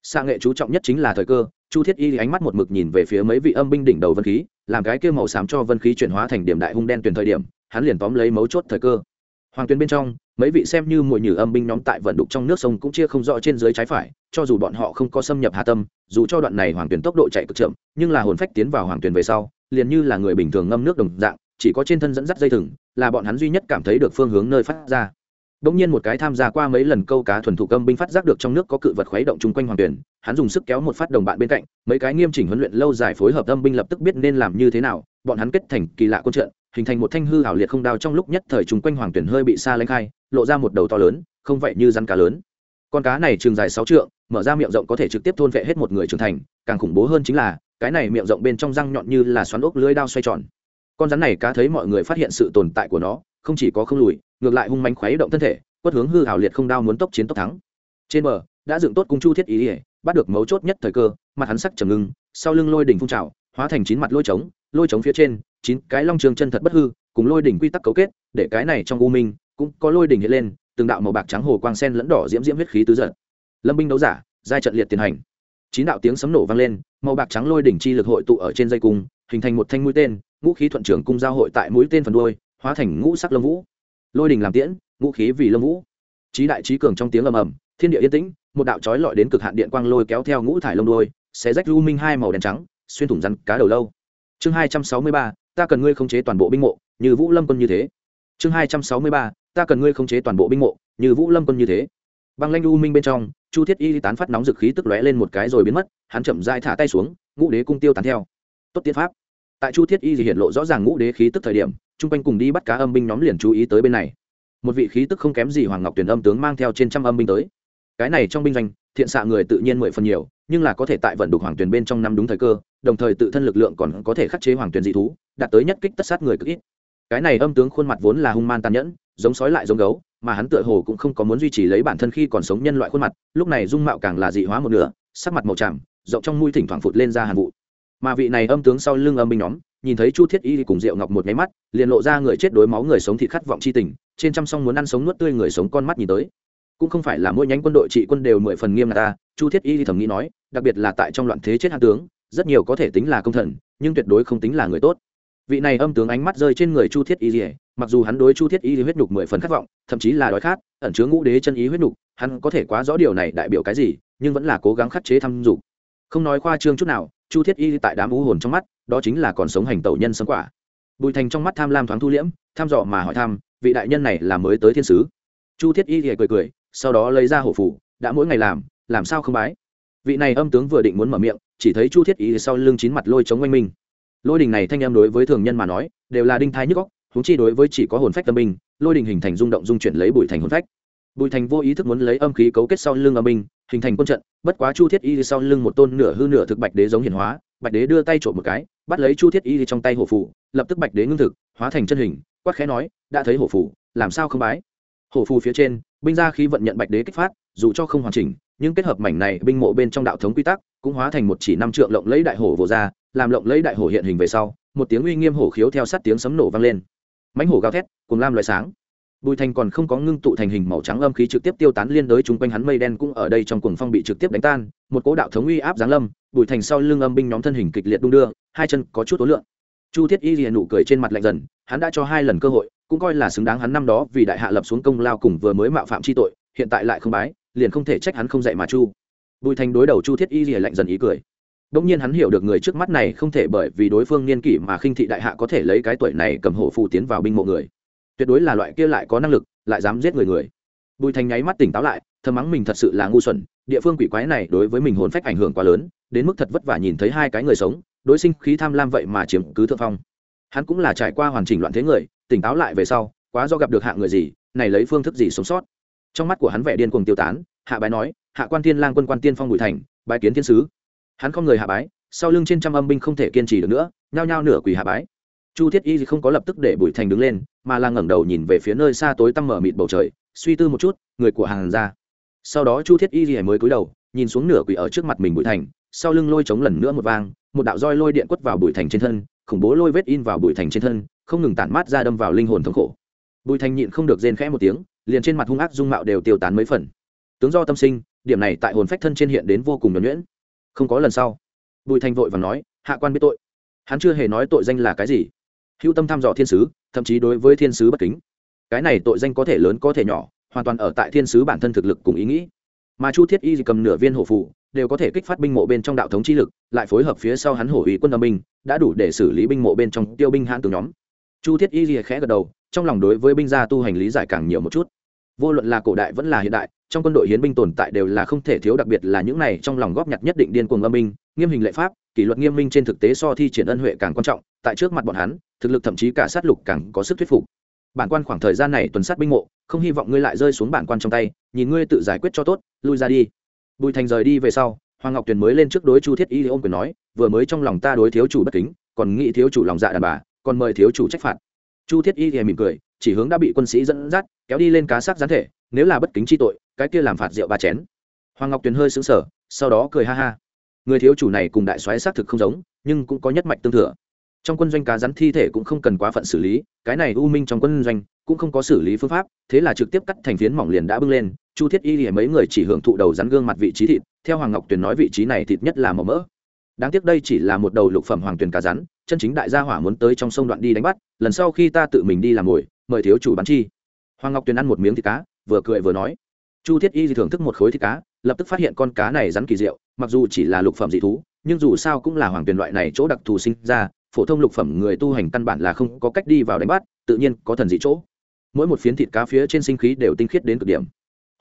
Xa nghệ chú trọng nhất chính là thời cơ, chu thiết y ánh mắt một mực nhìn về phía mấy vị âm binh đỉnh đầu vân khí, làm cái kêu màu xám cho vân khí chuyển hóa thành điểm đại hung đen tuyển thời điểm, hắn liền tóm lấy mấu chốt thời cơ hoàng tuyến bên trong mấy vị xem như mùi nhử âm binh nhóm tại vận đục trong nước sông cũng chia không rõ trên dưới trái phải cho dù bọn họ không có xâm nhập hà tâm dù cho đoạn này hoàng tuyến tốc độ chạy cực chậm nhưng là hồn phách tiến vào hoàng tuyến về sau liền như là người bình thường ngâm nước đồng dạng chỉ có trên thân dẫn dắt dây thừng là bọn hắn duy nhất cảm thấy được phương hướng nơi phát ra. Đống nhiên một cái tham gia qua mấy lần câu cá thuần thủ âm binh phát giác được trong nước có cự vật khuấy động chung quanh hoàng tuyển, hắn dùng sức kéo một phát đồng bạn bên cạnh, mấy cái nghiêm chỉnh huấn luyện lâu dài phối hợp âm binh lập tức biết nên làm như thế nào, bọn hắn kết thành kỳ lạ quân trận, hình thành một thanh hư ảo liệt không đao trong lúc nhất thời trùng quanh hoàng tuyển hơi bị xa lánh khai, lộ ra một đầu to lớn, không vậy như rắn cá lớn. Con cá này trường dài sáu trượng, mở ra miệng rộng có thể trực tiếp thôn vệ hết một người trưởng thành, càng khủng bố hơn chính là, cái này miệng rộng bên trong răng nhọn như là xoắn ốc lưới đao xoay tròn. Con rắn này cá thấy mọi người phát hiện sự tồn tại của nó, không chỉ có không lùi, ngược lại hung mánh khuấy động thân thể, quất hướng hư hảo liệt không đao muốn tốc chiến tốc thắng trên bờ đã dựng tốt cung chu thiết ý ỉa bắt được mấu chốt nhất thời cơ mặt hắn sắc trầm ngưng sau lưng lôi đỉnh phun trào hóa thành chín mặt lôi trống lôi trống phía trên chín cái long trường chân thật bất hư, cùng lôi đỉnh quy tắc cấu kết, để cái này trong u minh cũng có lôi đỉnh hiện lên, từng đạo màu bạc trắng hồ quang sen lẫn đỏ diễm diễm huyết khí tứ giật. Lâm binh đấu giả, giai trận liệt tiến hành. Chín đạo tiếng sấm nổ vang lên, màu bạc trắng lôi đỉnh chi lực hội tụ ở trên dây cung, hình thành một thanh mũi tên, ngũ khí thuận trưởng cung giao hội tại mũi tên phần đuôi, hóa thành ngũ sắc lông vũ. Lôi đỉnh làm tiễn, ngũ khí vì lông vũ. Trí đại trí cường trong tiếng ầm ầm, thiên địa yên tĩnh, một đạo trói lọi đến cực hạn điện quang lôi kéo theo ngũ thải lông đôi xé rách u minh hai màu đen trắng, xuyên thủng rắn cá đầu lâu. Chương hai trăm sáu mươi ba ta cần ngươi khống chế toàn bộ binh mộ, như vũ lâm quân như thế. Chương hai trăm sáu mươi ba, ta cần ngươi khống chế toàn bộ binh mộ, như vũ lâm quân như thế. Băng lanh u minh bên trong, chu thiết y tán phát nóng dực khí tức lóe lên một cái rồi biến mất, hắn chậm dai thả tay xuống, ngũ đế cung tiêu tán theo. Tốt tiến pháp. Tại chu thiết y thì hiện lộ rõ ràng ngũ đế khí tức thời điểm, chung quanh cùng đi bắt cá âm binh nhóm liền chú ý tới bên này. Một vị khí tức không kém gì hoàng ngọc tuyển âm tướng mang theo trên trăm âm binh tới. Cái này trong binh doanh, thiện xạ người tự nhiên mười phần nhiều, nhưng là có thể tại vận đục hoàng tuyển bên trong năm đúng thời cơ, đồng thời tự thân lực lượng còn có thể khắc chế hoàng tuyển dị thú đạt tới nhất kích tất sát người cực ít. Cái này âm tướng khuôn mặt vốn là hung man tàn nhẫn, giống sói lại giống gấu, mà hắn tựa hồ cũng không có muốn duy trì lấy bản thân khi còn sống nhân loại khuôn mặt, lúc này dung mạo càng là dị hóa một nửa, sắc mặt màu tràm rộng trong mũi thỉnh thoảng phụt lên ra hàn vụ. Mà vị này âm tướng sau lưng âm binh nhóm, nhìn thấy chu thiết y cùng diệu ngọc một máy mắt, liền lộ ra người chết đối máu người sống thịt khát vọng c h i tình, trên trăm song muốn ăn sống nuốt tươi người sống con mắt nhìn tới. Cũng không phải là mỗi nhánh quân đội trị quân đều mười phần nghiêm ngặt ta, chu thiết y thầm nghĩ nói, đặc biệt là tại trong loạn thế chết hạ tướng, rất nhiều có thể tính là công thần, nhưng tuyệt đối không tính là người tốt vị này âm tướng ánh mắt rơi trên người chu thiết y dỉa mặc dù hắn đối chu thiết y huyết nhục mười phần khát vọng, thậm chí là đói khát, ẩn chứa ngũ đế chân ý huyết nhục, hắn có thể quá rõ điều này đại biểu cái gì, nhưng vẫn là cố gắng khắc chế thăm dục. Không nói khoa trương chút nào, chu thiết y tại đám u hồn trong mắt, đó chính là còn sống hành tẩu nhân sống quả. Bùi thành trong mắt tham lam thoáng thu liễm, tham dò mà hỏi thăm, vị đại nhân này là mới tới thiên sứ. Chu thiết y thì cười cười, sau đó lấy ra hổ phủ, đã mỗi ngày làm làm sao không bái. Vị này âm tướng vừa định muốn mở miệng, chỉ thấy chu thiết y sau lưng chín mặt lôi chống oanh minh lôi đình này thanh em đối với thường nhân mà nói, đều là đinh thai nhức góc húng chi đối với chỉ có hồn phách tâm binh, lôi đình hình thành rung động dung chuyển lấy bùi thành hồn phách. Bùi thành vô ý thức muốn lấy âm khí cấu kết sau lưng âm binh, hình thành quân trận, bất quá chu thiết y sau lưng một tôn nửa hư nửa thực bạch đế giống hiển hóa, bạch đế đưa tay trộm một cái, bắt lấy chu thiết y trong tay hổ phủ lập tức bạch đế ngưng thực, hóa thành chân hình, quát khẽ nói, đã thấy hổ phủ làm sao không bái? Hổ phù phía trên, binh ra khí vận nhận bạch đế kích phát, dù cho không hoàn chỉnh, nhưng kết hợp mảnh này binh mộ bên trong đạo thống quy tắc, cũng hóa thành một chỉ năm trượng lộng lấy đại hổ vồ ra, làm lộng lấy đại hổ hiện hình về sau, một tiếng uy nghiêm hổ khiếu theo sát tiếng sấm nổ vang lên. Mãnh hổ gào thét cùng lam loại sáng. Bùi thành còn không có ngưng tụ thành hình màu trắng âm khí trực tiếp tiêu tán liên đới chung quanh hắn mây đen cũng ở đây trong cuồng phong bị trực tiếp đánh tan, một cỗ đạo thống uy áp giáng lâm, bùi thành sau lưng âm binh nhóm thân hình kịch liệt đung đưa, hai chân có chút tối lượng chu thiết y liền nụ cười trên mặt lạnh dần, hắn đã cho hai lần cơ hội cũng coi là xứng đáng hắn năm đó vì đại hạ lập xuống công lao cùng vừa mới mạo phạm chi tội, hiện tại lại không bái, liền không thể trách hắn không dạy mà chu. Bùi thành đối đầu chu thiết y liền lạnh dần ý cười. Đông nhiên hắn hiểu được người trước mắt này không thể bởi vì đối phương niên kỷ mà khinh thị đại hạ có thể lấy cái tuổi này cầm hổ phù tiến vào binh mộ người. Tuyệt đối là loại kia lại có năng lực, lại dám giết người người. Bùi thành nháy mắt tỉnh táo lại, thầm mắng mình thật sự là ngu xuẩn, địa phương quỷ quái này đối với mình hồn phách ảnh hưởng quá lớn, đến mức thật vất vả nhìn thấy hai cái người sống, đối sinh khí tham lam vậy mà chiếm cứ thượng phong. Hắn cũng là trải qua hoàn chỉnh loạn thế người tỉnh táo lại về sau, quá do gặp được hạ người gì, này lấy phương thức gì sống sót. Trong mắt của hắn vẻ điên cuồng tiêu tán, hạ bái nói, hạ quan thiên lang quân quan tiên phong bùi thành, bái kiến thiên sứ. Hắn không người hạ bái, sau lưng trên trăm âm binh không thể kiên trì được nữa, nhao nhao nửa quỳ hạ bái. Chu thiết y không có lập tức để bùi thành đứng lên, mà là ngẩng đầu nhìn về phía nơi xa tối tăm mở mịt bầu trời, suy tư một chút, người của hàng ra sau đó chu thiết y mới cúi đầu, nhìn xuống nửa quỳ ở trước mặt mình bùi thành, sau lưng lôi chống lần nữa một vang, một đạo roi lôi điện quất vào bùi thành trên thân, khủng bố lôi vết in vào bùi thành trên thân không ngừng tản mát ra đâm vào linh hồn thống khổ. Bùi thành nhịn không được rên khẽ một tiếng, liền trên mặt hung ác dung mạo đều tiêu tán mấy phần. Tướng do tâm sinh, điểm này tại hồn phách thân trên hiện đến vô cùng nhuẩn nhuyễn. Không có lần sau, bùi thành vội và nói, hạ quan biết tội. Hắn chưa hề nói tội danh là cái gì. Hữu tâm thăm dò thiên sứ, thậm chí đối với thiên sứ bất kính. Cái này tội danh có thể lớn có thể nhỏ, hoàn toàn ở tại thiên sứ bản thân thực lực cùng ý nghĩ. Mà chu thiết y cầm nửa viên hổ phụ đều có thể kích phát binh mộ bên trong đạo thống chi lực, lại phối hợp phía sau hắn hổ ý quân âm binh, đã đủ để xử lý binh mộ bên trong tiêu binh hãn từ nhóm chu thiết y khẽ gật đầu, trong lòng đối với binh gia tu hành lý giải càng nhiều một chút. Vô luận là cổ đại vẫn là hiện đại, trong quân đội hiến binh tồn tại đều là không thể thiếu đặc biệt là những này trong lòng góp nhặt nhất định điên cuồng âm binh, nghiêm hình lệ pháp, kỷ luật nghiêm minh trên thực tế so thi triển ân huệ càng quan trọng, tại trước mặt bọn hắn, thực lực thậm chí cả sát lục càng có sức thuyết phục. Bản quan khoảng thời gian này tuần sát binh mộ, không hy vọng ngươi lại rơi xuống bản quan trong tay, nhìn ngươi tự giải quyết cho tốt, lui ra đi. Bùi thành rời đi về sau, hoàng ngọc tuyền mới lên trước đối chu thiết y ôm quyền nói, vừa mới trong lòng ta đối thiếu chủ bất kính, còn nghĩ thiếu chủ lòng dạ đàn bà còn mời thiếu chủ trách phạt. Chu thiết y thì mỉm cười, chỉ hướng đã bị quân sĩ dẫn dắt, kéo đi lên cá xác gián thể, nếu là bất kính chi tội, cái kia làm phạt rượu ba chén. Hoàng ngọc tuyền hơi xứng sở sau đó cười ha ha. Người thiếu chủ này cùng đại soái xác thực không giống, nhưng cũng có nhất mạch tương thừa. Trong quân doanh cá rắn thi thể cũng không cần quá phận xử lý, cái này u minh trong quân doanh cũng không có xử lý phương pháp, thế là trực tiếp cắt thành phiến mỏng liền đã bưng lên. Chu thiết y thì mấy người chỉ hưởng thụ đầu rắn gương mặt vị trí thịt, theo hoàng ngọc tuyền nói vị trí này thịt nhất là màu mỡ đáng tiếc đây chỉ là một đầu lục phẩm hoàng tuyền cá rắn, chân chính đại gia hỏa muốn tới trong sông đoạn đi đánh bắt, lần sau khi ta tự mình đi làm mồi, mời thiếu chủ bắn chi. Hoàng ngọc tuyền ăn một miếng thịt cá, vừa cười vừa nói. Chu thiết y thì thưởng thức một khối thịt cá, lập tức phát hiện con cá này rắn kỳ diệu, mặc dù chỉ là lục phẩm dị thú, nhưng dù sao cũng là hoàng tuyền loại này chỗ đặc thù sinh ra, phổ thông lục phẩm người tu hành căn bản là không có cách đi vào đánh bắt, tự nhiên có thần dị chỗ. Mỗi một phiến thịt cá phía trên sinh khí đều tinh khiết đến cực điểm.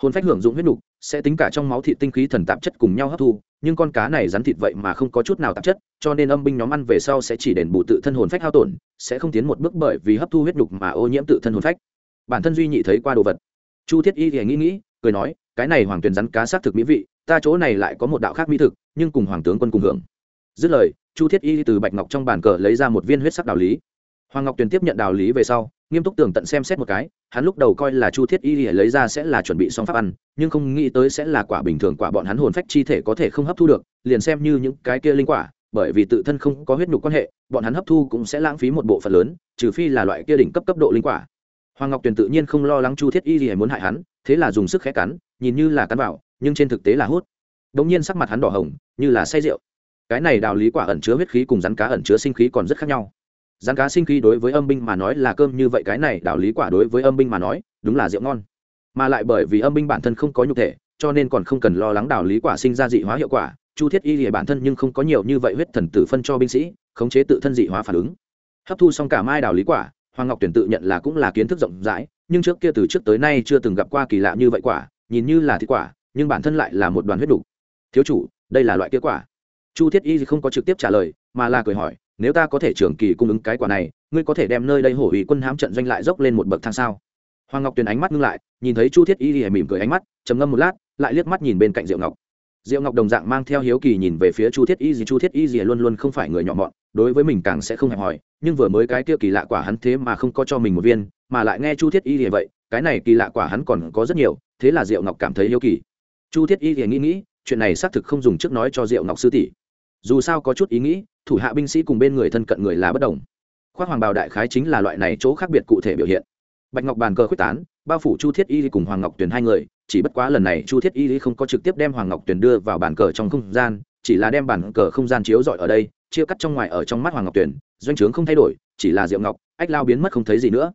Hồn phách hưởng dụng huyết nục sẽ tính cả trong máu thịt tinh khí thần tạp chất cùng nhau hấp thu, nhưng con cá này rắn thịt vậy mà không có chút nào tạp chất, cho nên âm binh nhóm ăn về sau sẽ chỉ đền bù tự thân hồn phách hao tổn, sẽ không tiến một bước bởi vì hấp thu huyết nhục mà ô nhiễm tự thân hồn phách. Bản thân duy nhị thấy qua đồ vật. Chu thiết y thì nghĩ nghĩ, cười nói, cái này hoàng tuyền rắn cá xác thực mỹ vị, ta chỗ này lại có một đạo khác mỹ thực, nhưng cùng hoàng tướng quân cùng hưởng. Dứt lời, chu thiết y từ bạch ngọc trong bàn cờ lấy ra một viên huyết sắc đạo lý. Hoàng ngọc tuyền tiếp nhận đạo lý về sau nghiêm túc tường tận xem xét một cái, hắn lúc đầu coi là chu thiết y lấy ra sẽ là chuẩn bị xong pháp ăn, nhưng không nghĩ tới sẽ là quả bình thường, quả bọn hắn hồn phách chi thể có thể không hấp thu được, liền xem như những cái kia linh quả, bởi vì tự thân không có huyết nhục quan hệ, bọn hắn hấp thu cũng sẽ lãng phí một bộ phận lớn, trừ phi là loại kia đỉnh cấp cấp độ linh quả. Hoàng ngọc tuyền tự nhiên không lo lắng chu thiết y gì muốn hại hắn, thế là dùng sức khẽ cắn, nhìn như là cắn vào, nhưng trên thực tế là hút. Đống nhiên sắc mặt hắn đỏ hồng, như là say rượu. Cái này đào lý quả ẩn chứa huyết khí cùng rắn cá ẩn chứa sinh khí còn rất khác nhau rán cá sinh khí đối với âm binh mà nói là cơm như vậy, cái này đạo lý quả đối với âm binh mà nói, đúng là rượu ngon. Mà lại bởi vì âm binh bản thân không có nhục thể, cho nên còn không cần lo lắng đạo lý quả sinh ra dị hóa hiệu quả. Chu thiết y lìa bản thân nhưng không có nhiều như vậy huyết thần tử phân cho binh sĩ, khống chế tự thân dị hóa phản ứng. Hấp thu xong cả mai đào lý quả, hoàng ngọc tuyển tự nhận là cũng là kiến thức rộng rãi, nhưng trước kia từ trước tới nay chưa từng gặp qua kỳ lạ như vậy quả, nhìn như là thịt quả, nhưng bản thân lại là một đoàn huyết đủ. thiếu chủ, đây là loại kia quả. Chu thiết y không có trực tiếp trả lời, mà là cười hỏi nếu ta có thể trưởng kỳ cung ứng cái quả này, ngươi có thể đem nơi đây hổ ủy quân hám trận doanh lại dốc lên một bậc thang sao? Hoàng ngọc tuyền ánh mắt ngưng lại, nhìn thấy chu thiết y mỉm cười ánh mắt, trầm ngâm một lát, lại liếc mắt nhìn bên cạnh diệu ngọc. Diệu ngọc đồng dạng mang theo hiếu kỳ nhìn về phía chu thiết y gì chu thiết y gì luôn luôn không phải người nhỏ mọn, đối với mình càng sẽ không hẹp hòi, nhưng vừa mới cái kia kỳ lạ quả hắn thế mà không có cho mình một viên, mà lại nghe chu thiết y gì vậy, cái này kỳ lạ quả hắn còn có rất nhiều, thế là diệu ngọc cảm thấy hiếu kỳ. Chu thiết y thì nghĩ nghĩ, chuyện này xác thực không dùng trước nói cho diệu ngọc sư tỷ. Dù sao có chút ý nghĩ thủ hạ binh sĩ cùng bên người thân cận người là bất đồng. Khoác hoàng bào đại khái chính là loại này chỗ khác biệt cụ thể biểu hiện. Bạch ngọc bàn cờ quyết tán, bao phủ chu thiết y cùng hoàng ngọc tuyền hai người, chỉ bất quá lần này chu thiết y không có trực tiếp đem hoàng ngọc tuyền đưa vào bàn cờ trong không gian, chỉ là đem bàn cờ không gian chiếu rọi ở đây, chia cắt trong ngoài ở trong mắt hoàng ngọc tuyền, doanh trướng không thay đổi, chỉ là diệu ngọc, ách lao biến mất không thấy gì nữa.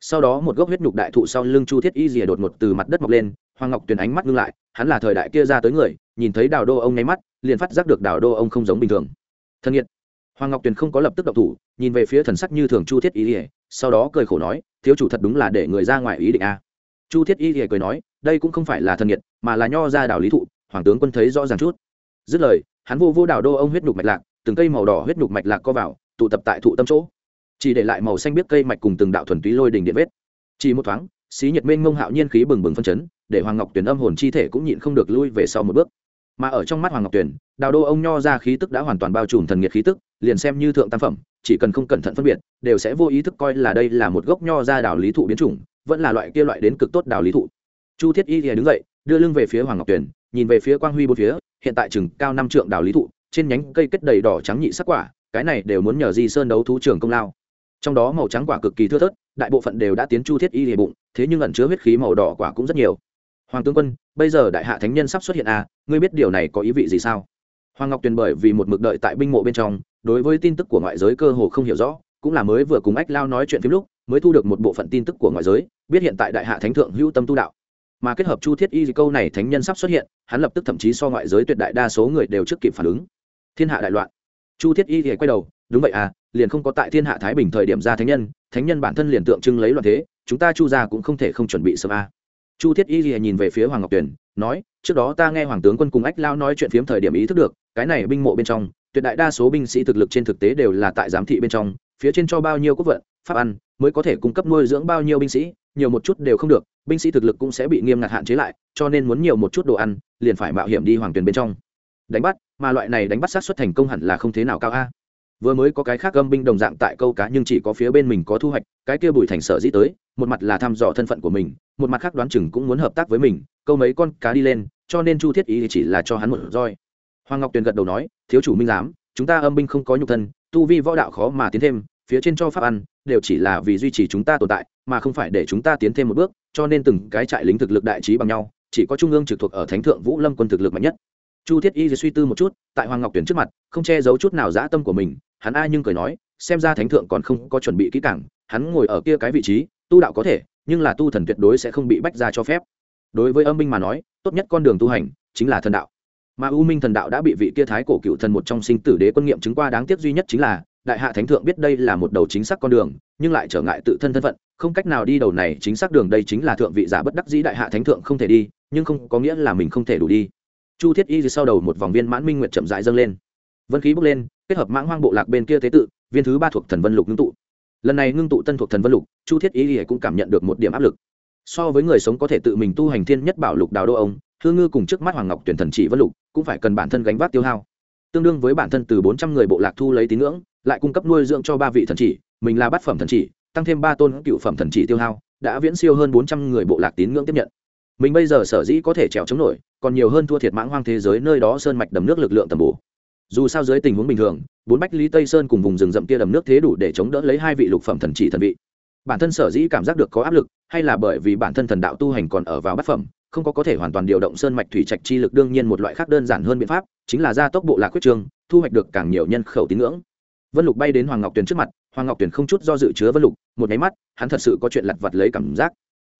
Sau đó một gốc huyết nhục đại thụ sau lưng chu thiết y rìa đột ngột từ mặt đất mọc lên, hoàng ngọc tuyền ánh mắt ngưng lại, hắn là thời đại kia ra tới người, nhìn thấy đào đô ông nháy mắt, liền phát giác được đào đô ông không giống bình thường thân nhiệt. Hoàng ngọc tuyền không có lập tức độc thủ, nhìn về phía thần sắc như thường chu thiết y ỉa sau đó cười khổ nói, thiếu chủ thật đúng là để người ra ngoài ý định a. Chu thiết y ỉa cười nói, đây cũng không phải là thân nhiệt, mà là nho ra đảo lý thụ, hoàng tướng quân thấy rõ ràng chút. Dứt lời, hắn vô vô đảo đô ông huyết nhục mạch lạc, từng cây màu đỏ huyết nhục mạch lạc co vào, tụ tập tại thụ tâm chỗ. Chỉ để lại màu xanh biết cây mạch cùng từng đạo thuần túy lôi đình điện vết. Chỉ một thoáng, xí nhiệt mênh mông hạo nhiên khí bừng bừng phân chấn, để hoàng ngọc tuyền âm hồn chi thể cũng nhịn không được lui về sau một bước mà ở trong mắt hoàng ngọc tuyền, đào đô ông nho ra khí tức đã hoàn toàn bao trùm thần nhiệt khí tức, liền xem như thượng tam phẩm, chỉ cần không cẩn thận phân biệt, đều sẽ vô ý thức coi là đây là một gốc nho ra đào lý thụ biến chủng, vẫn là loại kia loại đến cực tốt đào lý thụ. Chu thiết y thì đứng dậy, đưa lưng về phía hoàng ngọc tuyền, nhìn về phía quang huy bốn phía, hiện tại chừng cao năm trượng đào lý thụ, trên nhánh cây kết đầy đỏ trắng nhị sắc quả, cái này đều muốn nhờ di sơn đấu thú trường công lao. Trong đó màu trắng quả cực kỳ thưa thớt, đại bộ phận đều đã tiến chu thiết y hệ bụng, thế nhưng ẩn chứa huyết khí màu đỏ quả cũng rất nhiều hoàng tướng quân, bây giờ đại hạ thánh nhân sắp xuất hiện à ngươi biết điều này có ý vị gì sao? Hoàng ngọc tuyền bởi vì một mực đợi tại binh mộ bên trong, đối với tin tức của ngoại giới cơ hồ không hiểu rõ, cũng là mới vừa cùng ách lao nói chuyện phim lúc, mới thu được một bộ phận tin tức của ngoại giới, biết hiện tại đại hạ thánh thượng hữu tâm tu đạo. Mà kết hợp chu thiết y câu này thánh nhân sắp xuất hiện, hắn lập tức thậm chí so ngoại giới tuyệt đại đa số người đều trước kịp phản ứng. Thiên hạ đại loạn. Chu thiết y thì quay đầu, đúng vậy à liền không có tại thiên hạ thái bình thời điểm ra thánh nhân thánh nhân bản thân liền tượng trưng lấy loạn thế, chúng ta chu ra cũng không thể không chuẩn bị sớm a chu thiết y nhìn về phía hoàng ngọc tuyền, nói, trước đó ta nghe hoàng tướng quân cùng ách lao nói chuyện phiếm thời điểm ý thức được, cái này binh mộ bên trong, tuyệt đại đa số binh sĩ thực lực trên thực tế đều là tại giám thị bên trong, phía trên cho bao nhiêu quốc vận, pháp ăn, mới có thể cung cấp nuôi dưỡng bao nhiêu binh sĩ, nhiều một chút đều không được, binh sĩ thực lực cũng sẽ bị nghiêm ngặt hạn chế lại, cho nên muốn nhiều một chút đồ ăn, liền phải mạo hiểm đi hoàng tuyền bên trong. Đánh bắt, mà loại này đánh bắt sát xuất thành công hẳn là không thế nào cao a. Vừa mới có cái khác âm binh đồng dạng tại câu cá nhưng chỉ có phía bên mình có thu hoạch, cái kia bùi thành sở dĩ tới, một mặt là thăm dò thân phận của mình một mặt khác đoán chừng cũng muốn hợp tác với mình, câu mấy con cá đi lên, cho nên chu thiết ý chỉ là cho hắn một roi. Hoàng ngọc tuyền gật đầu nói, thiếu chủ minh giám, chúng ta âm binh không có nhục thân, tu vi võ đạo khó mà tiến thêm, phía trên cho pháp ăn, đều chỉ là vì duy trì chúng ta tồn tại, mà không phải để chúng ta tiến thêm một bước, cho nên từng cái trại lính thực lực đại trí bằng nhau, chỉ có trung ương trực thuộc ở thánh thượng vũ lâm quân thực lực mạnh nhất. Chu thiết y suy tư một chút, tại hoàng ngọc tuyển trước mặt, không che giấu chút nào dã tâm của mình, hắn ai nhưng cười nói, xem ra thánh thượng còn không có chuẩn bị kỹ càng, hắn ngồi ở kia cái vị trí, tu đạo có thể nhưng là tu thần tuyệt đối sẽ không bị bách ra cho phép. Đối với âm minh mà nói, tốt nhất con đường tu hành chính là thần đạo. Mà u minh thần đạo đã bị vị kia thái cổ cựu thần một trong sinh tử đế quân nghiệm chứng qua đáng tiếc duy nhất chính là, đại hạ thánh thượng biết đây là một đầu chính xác con đường, nhưng lại trở ngại tự thân thân phận, không cách nào đi đầu này chính xác đường đây chính là thượng vị giả bất đắc dĩ đại hạ thánh thượng không thể đi, nhưng không có nghĩa là mình không thể đủ đi. Chu thiết y sau đầu một vòng viên mãn minh nguyệt chậm rãi dâng lên. Vân khí bốc lên, kết hợp mãng hoang bộ lạc bên kia tế tự, viên thứ ba thuộc thần vân lục ngưng tụ lần này ngưng tụ tân thuộc thần vân lục, chu thiết y cũng cảm nhận được một điểm áp lực. So với người sống có thể tự mình tu hành thiên nhất bảo lục đào đô ông hư ngư cùng trước mắt hoàng ngọc tuyển thần chỉ vân lục cũng phải cần bản thân gánh vác tiêu hao. Tương đương với bản thân từ bốn trăm người bộ lạc thu lấy tín ngưỡng, lại cung cấp nuôi dưỡng cho ba vị thần chỉ, mình là bát phẩm thần chỉ, tăng thêm ba tôn cựu phẩm thần chỉ tiêu hao, đã viễn siêu hơn bốn trăm người bộ lạc tín ngưỡng tiếp nhận. Mình bây giờ sở dĩ có thể trèo chống nổi, còn nhiều hơn thua thiệt mãng hoang thế giới nơi đó sơn mạch đầm nước lực lượng tầm bổ dù sao dưới tình huống bình thường, bốn bách lý tây sơn cùng vùng rừng rậm kia đầm nước thế đủ để chống đỡ lấy hai vị lục phẩm thần chỉ thần vị. Bản thân sở dĩ cảm giác được có áp lực, hay là bởi vì bản thân thần đạo tu hành còn ở vào bát phẩm, không có có thể hoàn toàn điều động sơn mạch thủy trạch chi lực đương nhiên một loại khác đơn giản hơn biện pháp, chính là gia tốc bộ lạc quyết trường, thu hoạch được càng nhiều nhân khẩu tín ngưỡng. Vân lục bay đến hoàng ngọc tuyền trước mặt, hoàng ngọc tuyền không chút do dự chứa vân lục, một nháy mắt, hắn thật sự có chuyện lặt vặt lấy cảm giác.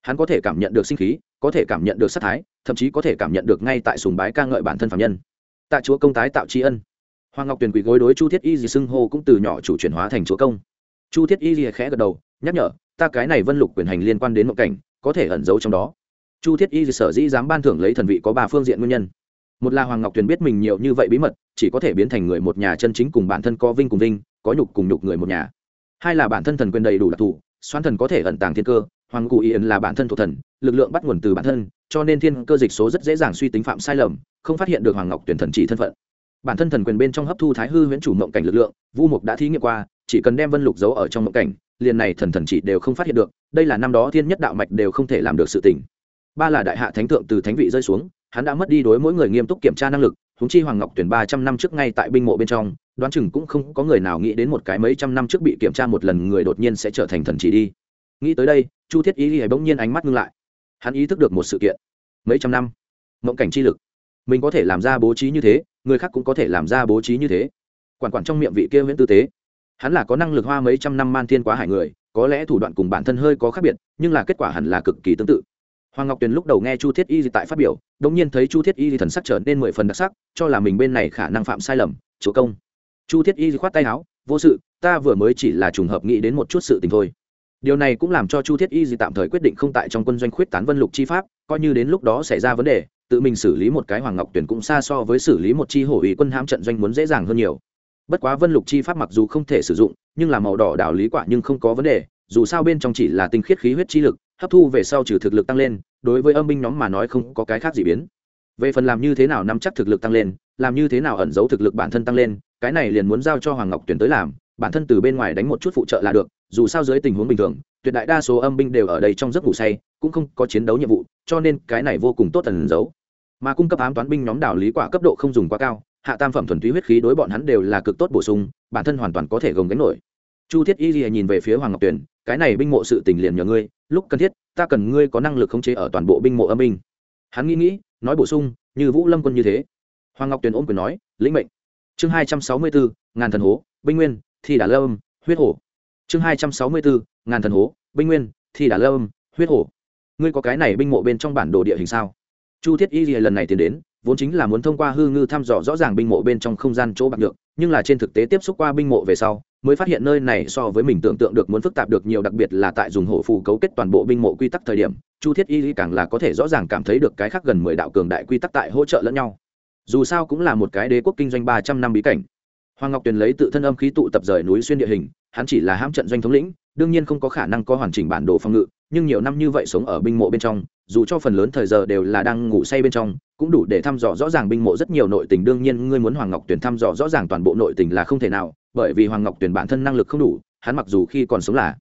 Hắn có thể cảm nhận được sinh khí, có thể cảm nhận được sát thái, thậm chí có thể cảm nhận được ngay tại sùng bái ca ngợi bản thân phạm nhân. Tạ chúa công tái tạo tri ân hoàng ngọc tuyền quỳ gối đối chu thiết y gì xưng hô cũng từ nhỏ chủ chuyển hóa thành chúa công. Chu thiết y gì khẽ gật đầu, nhắc nhở, ta cái này vân lục quyền hành liên quan đến mộng cảnh, có thể ẩn giấu trong đó. Chu thiết y sở dĩ dám ban thưởng lấy thần vị có ba phương diện nguyên nhân. Một là hoàng ngọc tuyền biết mình nhiều như vậy bí mật, chỉ có thể biến thành người một nhà chân chính cùng bản thân có vinh cùng vinh, có nhục cùng nhục người một nhà. Hai là bản thân thần quyền đầy đủ đặc thù, xoan thần có thể ẩn tàng thiên cơ, hoàng cụ yên là bản thân thuộc thần, lực lượng bắt nguồn từ bản thân, cho nên thiên cơ dịch số rất dễ dàng suy tính phạm sai lầm, không phát hiện được hoàng ngọc tuyển thần chỉ thân phận bản thân thần quyền bên trong hấp thu thái hư huyễn chủ mộng cảnh lực lượng, vu mục đã thí nghiệm qua, chỉ cần đem vân lục giấu ở trong mộng cảnh, liền này thần thần chỉ đều không phát hiện được, đây là năm đó thiên nhất đạo mạch đều không thể làm được sự tình. Ba là đại hạ thánh thượng từ thánh vị rơi xuống, hắn đã mất đi đối mỗi người nghiêm túc kiểm tra năng lực húng chi hoàng ngọc tuyển ba trăm năm trước ngay tại binh mộ bên trong, đoán chừng cũng không có người nào nghĩ đến một cái mấy trăm năm trước bị kiểm tra một lần người đột nhiên sẽ trở thành thần chỉ đi. Nghĩ tới đây, chu thiết ý hãy bỗng nhiên ánh mắt ngưng lại. Hắn ý thức được một sự kiện. Mấy trăm năm. Mộng cảnh chi lực. Mình có thể làm ra bố trí như thế người khác cũng có thể làm ra bố trí như thế. Quản quản trong miệng vị kia nguyễn tư tế, hắn là có năng lực hoa mấy trăm năm man thiên quá hải người, có lẽ thủ đoạn cùng bản thân hơi có khác biệt, nhưng là kết quả hẳn là cực kỳ tương tự. Hoàng ngọc tuyền lúc đầu nghe chu thiết y tại phát biểu đ ỗ n g nhiên thấy chu thiết y thần sắc trở nên mười phần đặc sắc, cho là mình bên này khả năng phạm sai lầm, chúa công. Chu thiết y khoát tay áo, vô sự, ta vừa mới chỉ là trùng hợp nghĩ đến một chút sự tình thôi. Điều này cũng làm cho chu thiết y tạm thời quyết định không tại trong quân doanh khuyết tán vân lục chi pháp, coi như đến lúc đó xảy ra vấn đề tự mình xử lý một cái hoàng ngọc tuyển cũng xa so với xử lý một chi hổ ủy quân hãm trận doanh muốn dễ dàng hơn nhiều. Bất quá vân lục chi pháp mặc dù không thể sử dụng, nhưng là màu đỏ đảo lý quả nhưng không có vấn đề, dù sao bên trong chỉ là tinh khiết khí huyết chi lực, hấp thu về sau trừ thực lực tăng lên, đối với âm binh nhóm mà nói không có cái khác gì biến. Về phần làm như thế nào nắm chắc thực lực tăng lên, làm như thế nào ẩn giấu thực lực bản thân tăng lên, cái này liền muốn giao cho hoàng ngọc tuyển tới làm, bản thân từ bên ngoài đánh một chút phụ trợ là được, dù sao dưới tình huống bình thường, tuyệt đại đa số âm binh đều ở đây trong giấc ngủ say, cũng không có chiến đấu nhiệm vụ, cho nên cái này vô cùng tốt ẩn giấu mà cung cấp ám toán binh nhóm đảo lý quả cấp độ không dùng quá cao, hạ tam phẩm thuần túy huyết khí đối bọn hắn đều là cực tốt bổ sung, bản thân hoàn toàn có thể gồng gánh nổi. Chu thiết y lìa nhìn về phía hoàng ngọc tuyền, cái này binh mộ sự tình liền nhờ ngươi, lúc cần thiết, ta cần ngươi có năng lực khống chế ở toàn bộ binh mộ âm binh. Hắn nghĩ nghĩ, nói bổ sung, như vũ lâm quân như thế. Hoàng ngọc tuyền ôm quyền nói, lĩnh mệnh. Chương hai trăm sáu mươi bốn, ngàn thần hố, binh nguyên, thi đà lâm, huyết hổ chương hai trăm sáu mươi bốn, ngàn thần hố, binh nguyên, thi đà lâm, huyết hổ ngươi có cái này binh mộ bên trong bản đồ địa hình sao? Chu thiết y lần này tiến đến, vốn chính là muốn thông qua hư ngư thăm dò rõ ràng binh mộ bên trong không gian chỗ bạc được nhưng là trên thực tế tiếp xúc qua binh mộ về sau, mới phát hiện nơi này so với mình tưởng tượng được muốn phức tạp được nhiều, đặc biệt là tại dùng hổ phù cấu kết toàn bộ binh mộ quy tắc thời điểm, chu thiết y càng là có thể rõ ràng cảm thấy được cái khác gần mười đạo cường đại quy tắc tại hỗ trợ lẫn nhau. Dù sao cũng là một cái đế quốc kinh doanh ba trăm năm bí cảnh. Hoàng ngọc tuyền lấy tự thân âm khí tụ tập rời núi xuyên địa hình hắn chỉ là hãm trận doanh thống lĩnh, đương nhiên không có khả năng có hoàn chỉnh bản đồ phòng ngự, nhưng nhiều năm như vậy sống ở binh mộ bên trong, dù cho phần lớn thời giờ đều là đang ngủ say bên trong, cũng đủ để thăm dò rõ ràng binh mộ rất nhiều nội tình. Đương nhiên, ngươi muốn hoàng ngọc tuyền thăm dò rõ ràng toàn bộ nội tình là không thể nào, bởi vì hoàng ngọc tuyền bản thân năng lực không đủ, hắn mặc dù khi còn sống là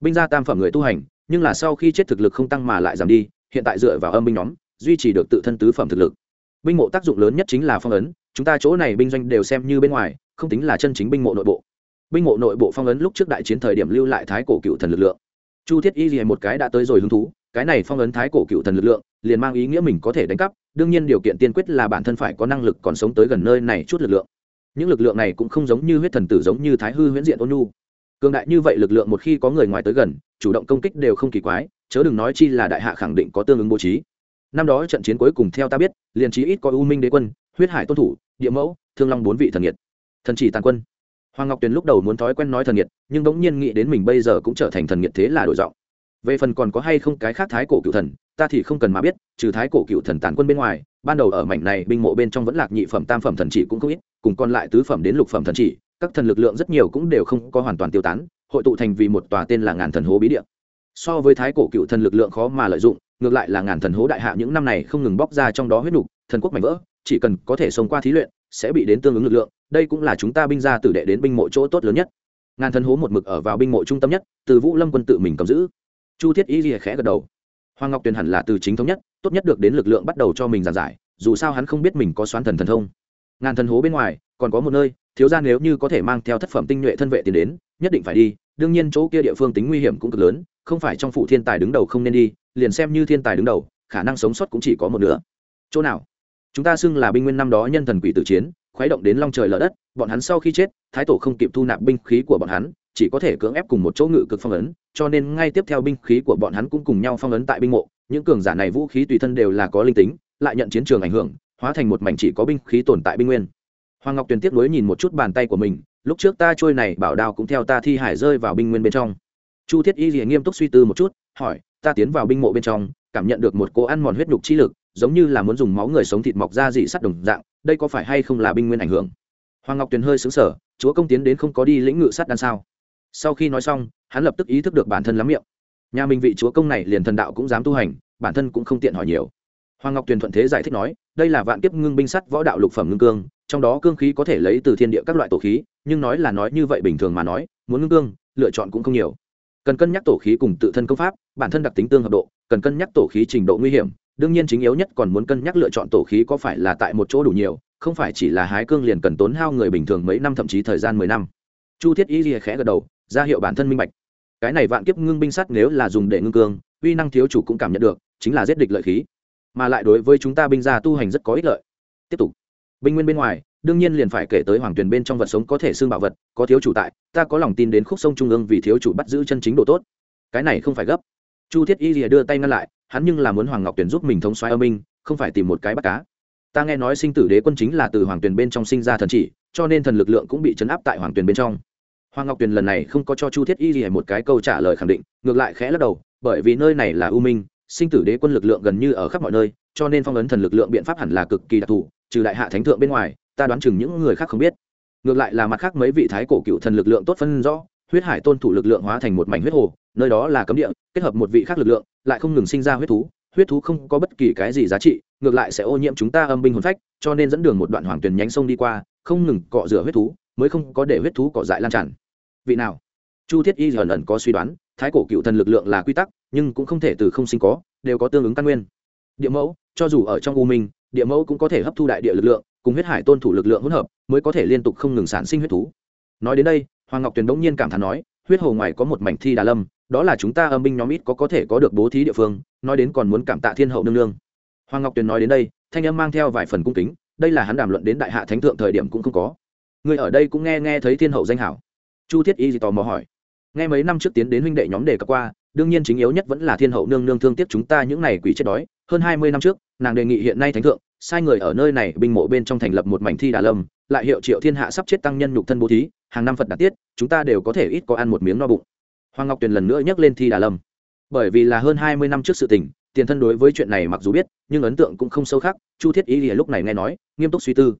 binh gia tam phẩm người tu hành, nhưng là sau khi chết thực lực không tăng mà lại giảm đi, hiện tại dựa vào âm binh nhóm, duy trì được tự thân tứ phẩm thực lực. Binh mộ tác dụng lớn nhất chính là phong ấn, chúng ta chỗ này binh doanh đều xem như bên ngoài, không tính là chân chính binh mộ nội bộ binh mộ nội bộ phong ấn lúc trước đại chiến thời điểm lưu lại thái cổ cựu thần lực lượng. Chu thiết y gì một cái đã tới rồi hứng thú, cái này phong ấn thái cổ cựu thần lực lượng, liền mang ý nghĩa mình có thể đánh cắp, đương nhiên điều kiện tiên quyết là bản thân phải có năng lực còn sống tới gần nơi này chút lực lượng. Những lực lượng này cũng không giống như huyết thần tử giống như thái hư huyễn diện ôn nhu. Cường đại như vậy lực lượng một khi có người ngoài tới gần, chủ động công kích đều không kỳ quái, chớ đừng nói chi là đại hạ khẳng định có tương ứng bố trí. Năm đó trận chiến cuối cùng theo ta biết, liền trí ít có u minh đế quân, huyết hải tôn thủ, địa mẫu, thương long bốn vị thần nhiệt thần chỉ tàn quân hoàng ngọc tuyền lúc đầu muốn thói quen nói thần nhiệt, nhưng bỗng nhiên nghĩ đến mình bây giờ cũng trở thành thần nhiệt thế là đổi giọng. Về phần còn có hay không cái khác thái cổ cựu thần, ta thì không cần mà biết, trừ thái cổ cựu thần tàn quân bên ngoài, ban đầu ở mảnh này binh mộ bên trong vẫn lạc nhị phẩm, tam phẩm thần chỉ cũng không ít, cùng còn lại tứ phẩm đến lục phẩm thần chỉ, các thần lực lượng rất nhiều cũng đều không có hoàn toàn tiêu tán, hội tụ thành vì một tòa tên là ngàn thần hố bí địa. So với thái cổ cựu thần lực lượng khó mà lợi dụng, ngược lại là ngàn thần hố đại hạ những năm này không ngừng bóc ra trong đó huyết nục, thần quốc mảnh vỡ, chỉ cần có thể xông qua thí luyện, sẽ bị đến tương ứng lực lượng đây cũng là chúng ta binh ra tử đệ đến binh mộ chỗ tốt lớn nhất. Ngàn thần hố một mực ở vào binh mộ trung tâm nhất, từ vũ lâm quân tự mình cầm giữ. Chu thiết y lìa khẽ gật đầu. Hoàng ngọc tuyền hẳn là từ chính thống nhất, tốt nhất được đến lực lượng bắt đầu cho mình giàn giải, dù sao hắn không biết mình có xoán thần thần thông. Ngàn thần hố bên ngoài, còn có một nơi, thiếu ra nếu như có thể mang theo thất phẩm tinh nhuệ thân vệ tiền đến, nhất định phải đi, đương nhiên chỗ kia địa phương tính nguy hiểm cũng cực lớn, không phải trong Phụ thiên tài đứng đầu không nên đi, liền xem như thiên tài đứng đầu, khả năng sống sót cũng chỉ có một nửa. chỗ nào? Chúng ta xưng là binh nguyên năm đó nhân thần quỷ tử chiến khuấy động đến long trời lở đất, bọn hắn sau khi chết, thái tổ không kịp thu nạp binh khí của bọn hắn, chỉ có thể cưỡng ép cùng một chỗ ngự cực phong ấn, cho nên ngay tiếp theo binh khí của bọn hắn cũng cùng nhau phong ấn tại binh mộ. Những cường giả này vũ khí tùy thân đều là có linh tính, lại nhận chiến trường ảnh hưởng, hóa thành một mảnh chỉ có binh khí tồn tại binh nguyên. Hoàng ngọc tuyền tiếp nuối nhìn một chút bàn tay của mình, lúc trước ta trôi này, bảo đao cũng theo ta thi hải rơi vào binh nguyên bên trong. Chu thiết y liền nghiêm túc suy tư một chút, hỏi, ta tiến vào binh mộ bên trong, cảm nhận được một cô ăn mòn huyết nhục chi lực, giống như là muốn dùng máu người sống thịt mọc ra dị sắt đồng dạng đây có phải hay không là binh nguyên ảnh hưởng? Hoàng ngọc tuyền hơi xứng sở chúa công tiến đến không có đi lĩnh ngự sắt đan sao? Sau khi nói xong, hắn lập tức ý thức được bản thân lắm miệng. Nhà mình vị chúa công này liền thần đạo cũng dám tu hành, bản thân cũng không tiện hỏi nhiều. Hoàng ngọc tuyền thuận thế giải thích nói, đây là vạn kiếp ngưng binh sắt võ đạo lục phẩm ngưng cương, trong đó cương khí có thể lấy từ thiên địa các loại tổ khí, nhưng nói là nói như vậy bình thường mà nói, muốn ngưng cương, lựa chọn cũng không nhiều. Cần cân nhắc tổ khí cùng tự thân công pháp, bản thân đặc tính tương hợp độ, cần cân nhắc tổ khí trình độ nguy hiểm đương nhiên chính yếu nhất còn muốn cân nhắc lựa chọn tổ khí có phải là tại một chỗ đủ nhiều, không phải chỉ là hái cương liền cần tốn hao người bình thường mấy năm thậm chí thời gian mười năm. Chu thiết y lìa khẽ gật đầu, ra hiệu bản thân minh bạch. Cái này vạn kiếp ngưng binh sắt nếu là dùng để ngưng cương, uy năng thiếu chủ cũng cảm nhận được, chính là giết địch lợi khí. Mà lại đối với chúng ta binh gia tu hành rất có ích lợi. Tiếp tục. Binh nguyên bên ngoài, đương nhiên liền phải kể tới hoàng tuyền bên trong vật sống có thể xương bảo vật, có thiếu chủ tại, ta có lòng tin đến khúc sông trung ương vì thiếu chủ bắt giữ chân chính độ tốt. Cái này không phải gấp chu thiết y lìa đưa tay ngăn lại, hắn nhưng là muốn hoàng ngọc tuyền giúp mình thống xoáy âm minh không phải tìm một cái bắt cá. Ta nghe nói sinh tử đế quân chính là từ hoàng tuyền bên trong sinh ra thần chỉ, cho nên thần lực lượng cũng bị chấn áp tại hoàng tuyền bên trong. Hoàng ngọc tuyền lần này không có cho chu thiết y lìa một cái câu trả lời khẳng định, ngược lại khẽ lắc đầu, bởi vì nơi này là u minh, sinh tử đế quân lực lượng gần như ở khắp mọi nơi, cho nên phong ấn thần lực lượng biện pháp hẳn là cực kỳ đặc thù, trừ đại hạ thánh thượng bên ngoài, ta đoán chừng những người khác không biết. Ngược lại là mặt khác mấy vị thái cổ cựu thần lực lượng tốt phân rõ, huyết hải tôn thủ lực lượng hóa thành một mảnh huyết hồ nơi đó là cấm địa, kết hợp một vị khác lực lượng, lại không ngừng sinh ra huyết thú. Huyết thú không có bất kỳ cái gì giá trị, ngược lại sẽ ô nhiễm chúng ta âm binh hồn phách, cho nên dẫn đường một đoạn hoàng tuyền nhánh sông đi qua, không ngừng cọ rửa huyết thú, mới không có để huyết thú cọ dại lan tràn. Vị nào? Chu thiết y ẩn ẩn có suy đoán, thái cổ cựu thần lực lượng là quy tắc, nhưng cũng không thể từ không sinh có, đều có tương ứng căn nguyên. Địa mẫu, cho dù ở trong u minh, địa mẫu cũng có thể hấp thu đại địa lực lượng, cùng huyết hải tôn thủ lực lượng hỗn hợp, mới có thể liên tục không ngừng sản sinh huyết thú. Nói đến đây, hoàng ngọc tuyền đống nhiên cảm thán nói, huyết hồ ngoài có một mảnh thi đà lâm đó là chúng ta âm binh nhóm ít có có thể có được bố thí địa phương, nói đến còn muốn cảm tạ thiên hậu nương nương. Hoàng ngọc tuyền nói đến đây, thanh âm mang theo vài phần cung kính, đây là hắn đàm luận đến đại hạ thánh thượng thời điểm cũng không có. Người ở đây cũng nghe nghe thấy thiên hậu danh hảo. Chu thiết y gì tò mò hỏi. Nghe mấy năm trước tiến đến huynh đệ nhóm đề cập qua, đương nhiên chính yếu nhất vẫn là thiên hậu nương nương thương tiếc chúng ta những này quỷ chết đói. Hơn hai mươi năm trước, nàng đề nghị hiện nay thánh thượng, sai người ở nơi này binh mộ bên trong thành lập một mảnh thi đà lâm, lại hiệu triệu thiên hạ sắp chết tăng nhân nhục thân bố thí, hàng năm phật đạt tiết, chúng ta đều có thể ít có ăn một miếng no bụng hoàng ngọc tuyền lần nữa nhắc lên thi đà lâm. Bởi vì là hơn hai mươi năm trước sự tình, tiền thân đối với chuyện này mặc dù biết, nhưng ấn tượng cũng không sâu khác, chu thiết ý lìa lúc này nghe nói, nghiêm túc suy tư.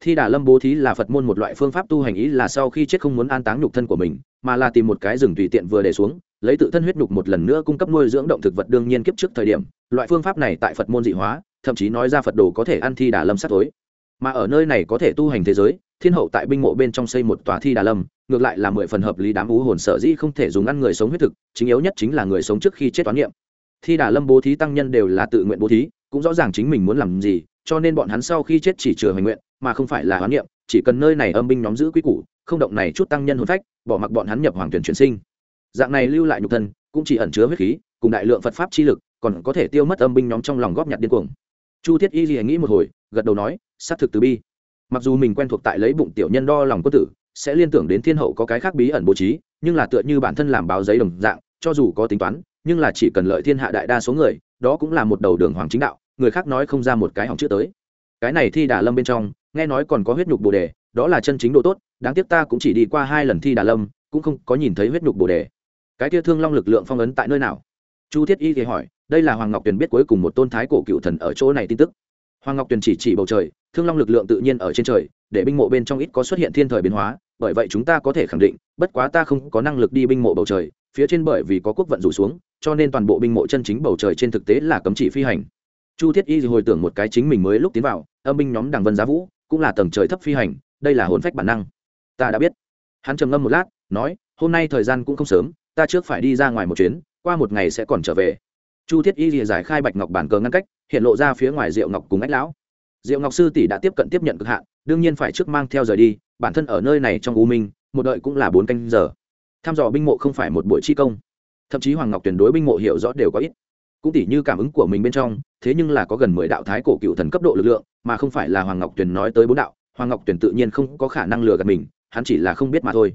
Thi đà lâm bố thí là phật môn một loại phương pháp tu hành ý là sau khi chết không muốn an táng nhục thân của mình, mà là tìm một cái rừng tùy tiện vừa để xuống, lấy tự thân huyết nhục một lần nữa cung cấp nuôi dưỡng động thực vật đương nhiên kiếp trước thời điểm, loại phương pháp này tại phật môn dị hóa, thậm chí nói ra phật đồ có thể ăn thi đà lâm sát tối. Mà ở nơi này có thể tu hành thế giới thiên hậu tại binh mộ bên trong xây một tòa thi đà lâm, ngược lại là mười phần hợp lý, đám ú hồn sở dĩ không thể dùng ăn người sống huyết thực, chính yếu nhất chính là người sống trước khi chết toán niệm. Thi đà lâm bố thí tăng nhân đều là tự nguyện bố thí, cũng rõ ràng chính mình muốn làm gì, cho nên bọn hắn sau khi chết chỉ chừa hành nguyện, mà không phải là hoán niệm, chỉ cần nơi này âm binh nhóm giữ quy củ, không động này chút tăng nhân hồn phách, bỏ mặc bọn hắn nhập hoàng tuyển chuyển sinh. Dạng này lưu lại nhục thân, cũng chỉ ẩn chứa huyết khí, cùng đại lượng phật pháp chi lực, còn có thể tiêu mất âm binh nhóm trong lòng góp nhặt điên cuồng. Chu thiết y gì nghĩ một hồi, gật đầu nói xác thực từ bi mặc dù mình quen thuộc tại lấy bụng tiểu nhân đo lòng quân tử, sẽ liên tưởng đến thiên hậu có cái khác bí ẩn bố trí, nhưng là tựa như bản thân làm báo giấy đồng dạng, cho dù có tính toán, nhưng là chỉ cần lợi thiên hạ đại đa số người, đó cũng là một đầu đường hoàng chính đạo, người khác nói không ra một cái hỏng chữ tới. Cái này thi đà lâm bên trong, nghe nói còn có huyết nhục bồ đề, đó là chân chính độ tốt, đáng tiếc ta cũng chỉ đi qua hai lần thi đà lâm, cũng không có nhìn thấy huyết nhục bồ đề. Cái kia thương long lực lượng phong ấn tại nơi nào? Chu thiết y thì hỏi, đây là hoàng ngọc tuyền biết cuối cùng một tôn thái cổ cựu thần ở chỗ này tin tức hoàng ngọc tuyền chỉ chỉ bầu trời, thương long lực lượng tự nhiên ở trên trời, để binh mộ bên trong ít có xuất hiện thiên thời biến hóa, bởi vậy chúng ta có thể khẳng định, bất quá ta không có năng lực đi binh mộ bầu trời, phía trên bởi vì có quốc vận rủ xuống, cho nên toàn bộ binh mộ chân chính bầu trời trên thực tế là cấm chỉ phi hành. Chu thiết y hồi tưởng một cái chính mình mới lúc tiến vào, âm binh nhóm đằng vân giá vũ, cũng là tầng trời thấp phi hành, đây là hồn phách bản năng. Ta đã biết. Hắn trầm ngâm một lát, nói, hôm nay thời gian cũng không sớm, ta trước phải đi ra ngoài một chuyến, qua một ngày sẽ còn trở về. Chu thiết y giải khai bạch ngọc bản cờ ngăn cách hiện lộ ra phía ngoài diệu ngọc cùng ách lão. Diệu ngọc sư tỷ đã tiếp cận tiếp nhận cực hạn, đương nhiên phải trước mang theo rời đi, bản thân ở nơi này trong u minh, một đợi cũng là bốn canh giờ. Tham dò binh mộ không phải một buổi chi công. Thậm chí hoàng ngọc tuyển đối binh mộ hiểu rõ đều có ít. Cũng tỉ như cảm ứng của mình bên trong, thế nhưng là có gần mười đạo thái cổ cựu thần cấp độ lực lượng, mà không phải là hoàng ngọc tuyển nói tới bốn đạo, hoàng ngọc tuyển tự nhiên không có khả năng lừa gạt mình, hắn chỉ là không biết mà thôi.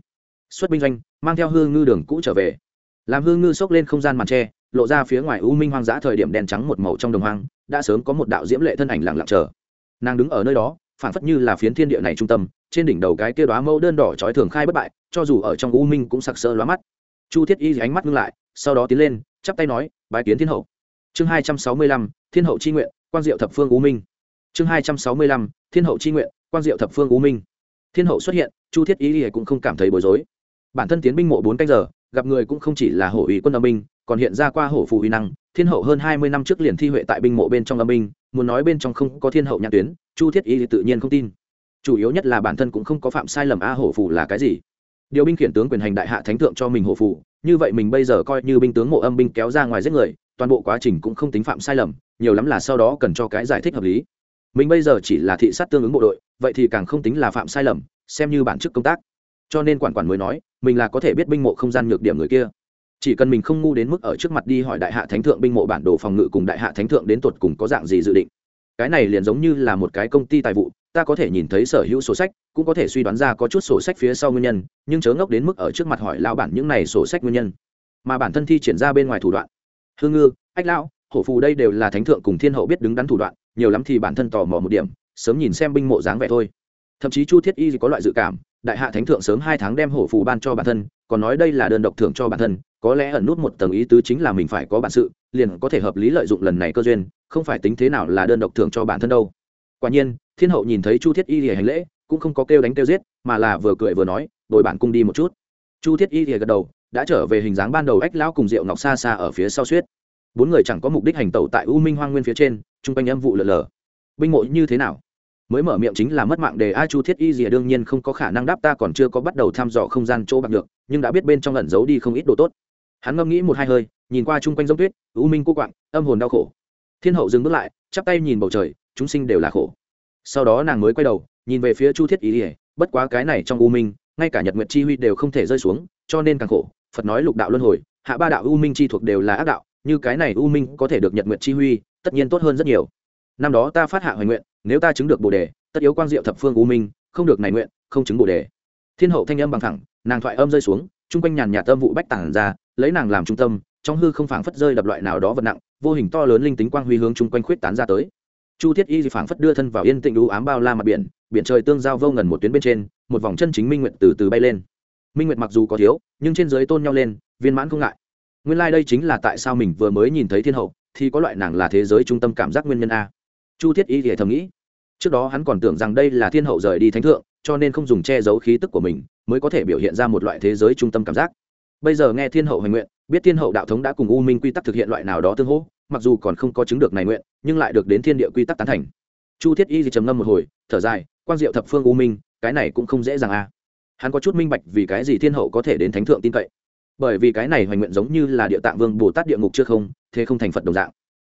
Xuất binh doanh, mang theo hương ngư đường cũ trở về. Làm hương ngư xốc lên không gian màn che lộ ra phía ngoài u minh hoang dã thời điểm đen trắng một màu trong đồng hoang đã sớm có một đạo diễm lệ thân ảnh lặng lặng chờ. Nàng đứng ở nơi đó phản phất như là phiến thiên địa này trung tâm, trên đỉnh đầu cái kia đoá mẫu đơn đỏ trói thường khai bất bại, cho dù ở trong u minh cũng sặc sỡ lóa mắt. Chu thiết y ánh mắt ngưng lại, sau đó tiến lên, chắp tay nói, bái kiến thiên hậu. Chương hai trăm sáu mươi lăm, thiên hậu c h i nguyện quan diệu thập phương u minh. Chương hai trăm sáu mươi lăm, thiên hậu c h i nguyện quan diệu thập phương u minh. Thiên hậu xuất hiện, chu thiết y cũng không cảm thấy bối rối. Bản thân tiến binh mộ bốn canh giờ gặp người cũng không chỉ là hổ ủy quân âm binh, còn hiện ra qua hổ phù huy năng. Thiên hậu hơn hai mươi năm trước liền thi huệ tại binh mộ bên trong âm binh, muốn nói bên trong không có thiên hậu nhãn tuyến, chu thiết y thì tự nhiên không tin. Chủ yếu nhất là bản thân cũng không có phạm sai lầm, a, hổ phù là cái gì? Điều binh khiển tướng quyền hành đại hạ thánh thượng cho mình hổ phù, như vậy mình bây giờ coi như binh tướng mộ âm binh kéo ra ngoài giết người, toàn bộ quá trình cũng không tính phạm sai lầm, nhiều lắm là sau đó cần cho cái giải thích hợp lý. Mình bây giờ chỉ là thị sát tương ứng bộ đội, vậy thì càng không tính là phạm sai lầm, xem như bản chức công tác cho nên quản quản mới nói, mình là có thể biết binh mộ không gian nhược điểm người kia. Chỉ cần mình không ngu đến mức ở trước mặt đi hỏi đại hạ thánh thượng binh mộ bản đồ phòng ngự cùng đại hạ thánh thượng đến tuột cùng có dạng gì dự định. Cái này liền giống như là một cái công ty tài vụ, ta có thể nhìn thấy sở hữu sổ sách, cũng có thể suy đoán ra có chút sổ sách phía sau nguyên nhân, nhưng chớ ngốc đến mức ở trước mặt hỏi lao bản những này sổ sách nguyên nhân. Mà bản thân thi triển ra bên ngoài thủ đoạn. Hương ngư, ách lão, hổ phù đây đều là thánh thượng cùng thiên hậu biết đứng đắn thủ đoạn, nhiều lắm thì bản thân tò mò một điểm, sớm nhìn xem binh mộ dáng vẻ thôi. Thậm chí chu thiết y có loại dự cảm đại hạ thánh thượng sớm hai tháng đem hổ phù ban cho bản thân, còn nói đây là đơn độc thưởng cho bản thân, có lẽ ẩn nút một tầng ý tứ chính là mình phải có bản sự, liền có thể hợp lý lợi dụng lần này cơ duyên, không phải tính thế nào là đơn độc thưởng cho bản thân đâu. Quả nhiên, thiên hậu nhìn thấy chu thiết y lìa hành lễ, cũng không có kêu đánh kêu giết, mà là vừa cười vừa nói đổi bản cung đi một chút. Chu thiết y lìa gật đầu, đã trở về hình dáng ban đầu ách lão cùng diệu ngọc xa xa ở phía sau suýt bốn người chẳng có mục đích hành tẩu tại u minh hoang nguyên phía trên, chung quanh âm vụ lờ lờ binh mộ như thế nào? Mới mở miệng chính là mất mạng đề a chu thiết y gì đương nhiên không có khả năng đáp ta còn chưa có bắt đầu thăm dò không gian chỗ bạc được nhưng đã biết bên trong ẩn giấu đi không ít đồ tốt. Hắn ngâm nghĩ một hai hơi, nhìn qua chung quanh giống tuyết, u minh cô quạng, âm hồn đau khổ. Thiên hậu dừng bước lại, chắp tay nhìn bầu trời, chúng sinh đều là khổ. Sau đó nàng mới quay đầu, nhìn về phía chu thiết y rìa, bất quá cái này trong u minh, ngay cả nhật nguyệt chi huy đều không thể rơi xuống, cho nên càng khổ. Phật nói lục đạo luân hồi, hạ ba đạo u minh chi thuộc đều là ác đạo, như cái này u minh có thể được nhật nguyệt chi huy, tất nhiên tốt hơn rất nhiều năm đó ta phát hạ hoài nguyện, nếu ta chứng được bồ đề, tất yếu quang diệu thập phương u minh, không được này nguyện, không chứng bồ đề. Thiên hậu thanh âm bằng thẳng, nàng thoại âm rơi xuống, chung quanh nhàn nhạt tâm vụ bách tản ra, lấy nàng làm trung tâm, trong hư không phảng phất rơi đập loại nào đó vật nặng, vô hình to lớn linh tính quang huy hướng chung quanh khuyết tán ra tới. Chu thiết y phảng phất đưa thân vào yên tĩnh đú ám bao la mặt biển biển trời tương giao vô ngần một tuyến bên trên, một vòng chân chính minh nguyện từ từ bay lên. Minh nguyện mặc dù có thiếu, nhưng trên dưới tôn nhau lên, viên mãn không ngại. Nguyên lai、like、đây chính là tại sao mình vừa mới nhìn thấy thiên hậu, thì có loại nàng là thế giới trung tâm cảm giác nguyên nhân a chu thiết y thì thầm nghĩ, trước đó hắn còn tưởng rằng đây là thiên hậu rời đi thánh thượng, cho nên không dùng che giấu khí tức của mình, mới có thể biểu hiện ra một loại thế giới trung tâm cảm giác. Bây giờ nghe thiên hậu hoành nguyện, biết thiên hậu đạo thống đã cùng u minh quy tắc thực hiện loại nào đó tương hỗ, mặc dù còn không có chứng được này nguyện, nhưng lại được đến thiên địa quy tắc tán thành. Chu thiết y thì trầm ngâm một hồi, thở dài quan diệu thập phương u minh, cái này cũng không dễ dàng à? hắn có chút minh bạch vì cái gì thiên hậu có thể đến thánh thượng tin cậy. Bởi vì cái này hoành nguyện giống như là địa tạng vương bồ tát địa ngục chưa không, thế không thành phật đồng dạng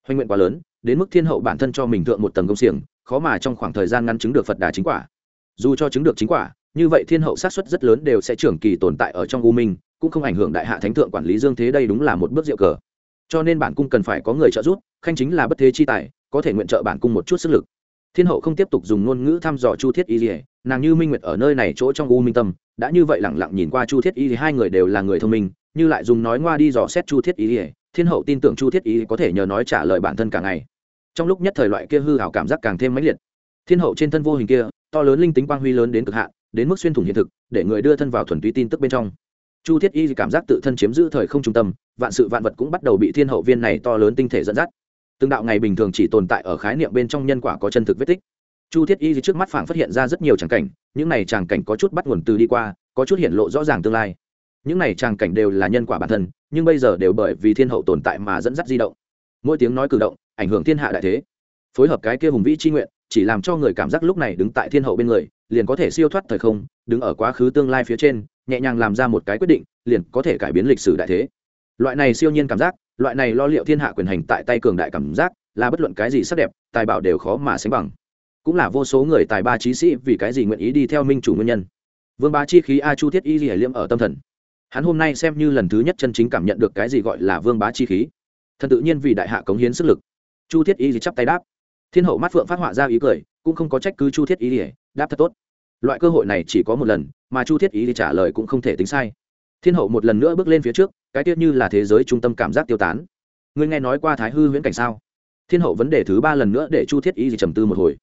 hoành nguyện quá lớn, đến mức thiên hậu bản thân cho mình thượng một tầng công xiềng, khó mà trong khoảng thời gian ngắn chứng được phật đà chính quả. Dù cho chứng được chính quả, như vậy thiên hậu sát xuất rất lớn đều sẽ trưởng kỳ tồn tại ở trong u minh, cũng không ảnh hưởng đại hạ thánh thượng quản lý dương thế đây đúng là một bước diệu cờ. Cho nên bản cung cần phải có người trợ giúp, khanh chính là bất thế chi tài, có thể nguyện trợ bản cung một chút sức lực. Thiên hậu không tiếp tục dùng ngôn ngữ thăm dò chu thiết y dỉa nàng như minh nguyệt ở nơi này chỗ trong u minh tâm, đã như vậy lẳng lặng nhìn qua chu thiết y thì hai người đều là người thông minh, như lại dùng nói ngoa đi dò xét chu thiết y dỉa thiên hậu tin tưởng chu thiết y có thể nhờ nói trả lời bản thân cả ngày. Trong lúc nhất thời loại kia hư hảo cảm giác càng thêm mãnh liệt. Thiên hậu trên thân vô hình kia, to lớn linh tính quang huy lớn đến cực hạn, đến mức xuyên thủng hiện thực, để người đưa thân vào thuần túy tin tức bên trong. Chu thiết y cảm giác tự thân chiếm giữ thời không trung tâm, vạn sự vạn vật cũng bắt đầu bị thiên hậu viên này to lớn tinh thể dẫn dắt. Từng đạo ngày bình thường chỉ tồn tại ở khái niệm bên trong nhân quả có chân thực vết tích. Chu thiết y trước mắt phảng phát hiện ra rất nhiều tràng cảnh, những này tràng cảnh có chút bắt nguồn từ đi qua, có chút hiện lộ rõ ràng tương lai những này tràng cảnh đều là nhân quả bản thân, nhưng bây giờ đều bởi vì thiên hậu tồn tại mà dẫn dắt di động. Mỗi tiếng nói cử động, ảnh hưởng thiên hạ đại thế. Phối hợp cái kia hùng vĩ chi nguyện, chỉ làm cho người cảm giác lúc này đứng tại thiên hậu bên người, liền có thể siêu thoát thời không, đứng ở quá khứ tương lai phía trên, nhẹ nhàng làm ra một cái quyết định, liền có thể cải biến lịch sử đại thế. Loại này siêu nhiên cảm giác, loại này lo liệu thiên hạ quyền hành tại tay cường đại cảm giác, là bất luận cái gì sắc đẹp, tài bảo đều khó mà sánh bằng. Cũng là vô số người tài ba trí sĩ vì cái gì nguyện ý đi theo minh chủ nguyên nhân. Vương bá chi khí a chu thiết y liệm ở tâm thần hắn hôm nay xem như lần thứ nhất chân chính cảm nhận được cái gì gọi là vương bá chi khí. Thần tự nhiên vì đại hạ cống hiến sức lực. Chu thiết y chắp tay đáp. Thiên hậu mắt phượng phát họa ra ý cười, cũng không có trách cứ chu thiết y đáp thật tốt. Loại cơ hội này chỉ có một lần, mà chu thiết y trả lời cũng không thể tính sai. Thiên hậu một lần nữa bước lên phía trước, cái tiết như là thế giới trung tâm cảm giác tiêu tán. Ngươi nghe nói qua thái hư huyễn cảnh sao? Thiên hậu vấn đề thứ ba lần nữa để chu thiết y trầm tư một hồi.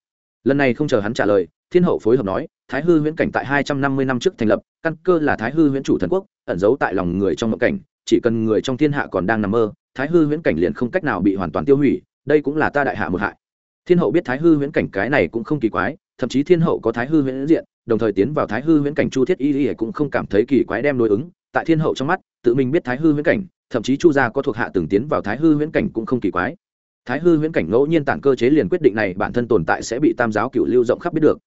Lần này không chờ hắn trả lời thiên hậu phối hợp nói, thái hư huyễn cảnh tại hai trăm năm mươi năm trước thành lập, căn cơ là thái hư huyễn chủ thần quốc, ẩn giấu tại lòng người trong mộng cảnh, chỉ cần người trong thiên hạ còn đang nằm mơ, thái hư huyễn cảnh liền không cách nào bị hoàn toàn tiêu hủy, đây cũng là ta đại hạ một hại. Thiên hậu biết thái hư huyễn cảnh cái này cũng không kỳ quái, thậm chí thiên hậu có thái hư huyễn diện, đồng thời tiến vào thái hư huyễn cảnh chu thiết y y cũng không cảm thấy kỳ quái đem đối ứng, tại thiên hậu trong mắt, tự mình biết thái hư huyễn cảnh, thậm chí chu gia có thuộc hạ từng tiến vào thái hư huyễn cảnh cũng không kỳ quái. Thái hư huyễn cảnh ngẫu nhiên tản cơ chế liền quyết định này bản thân tồn tại sẽ bị tam giáo cựu lưu rộng khắp biết được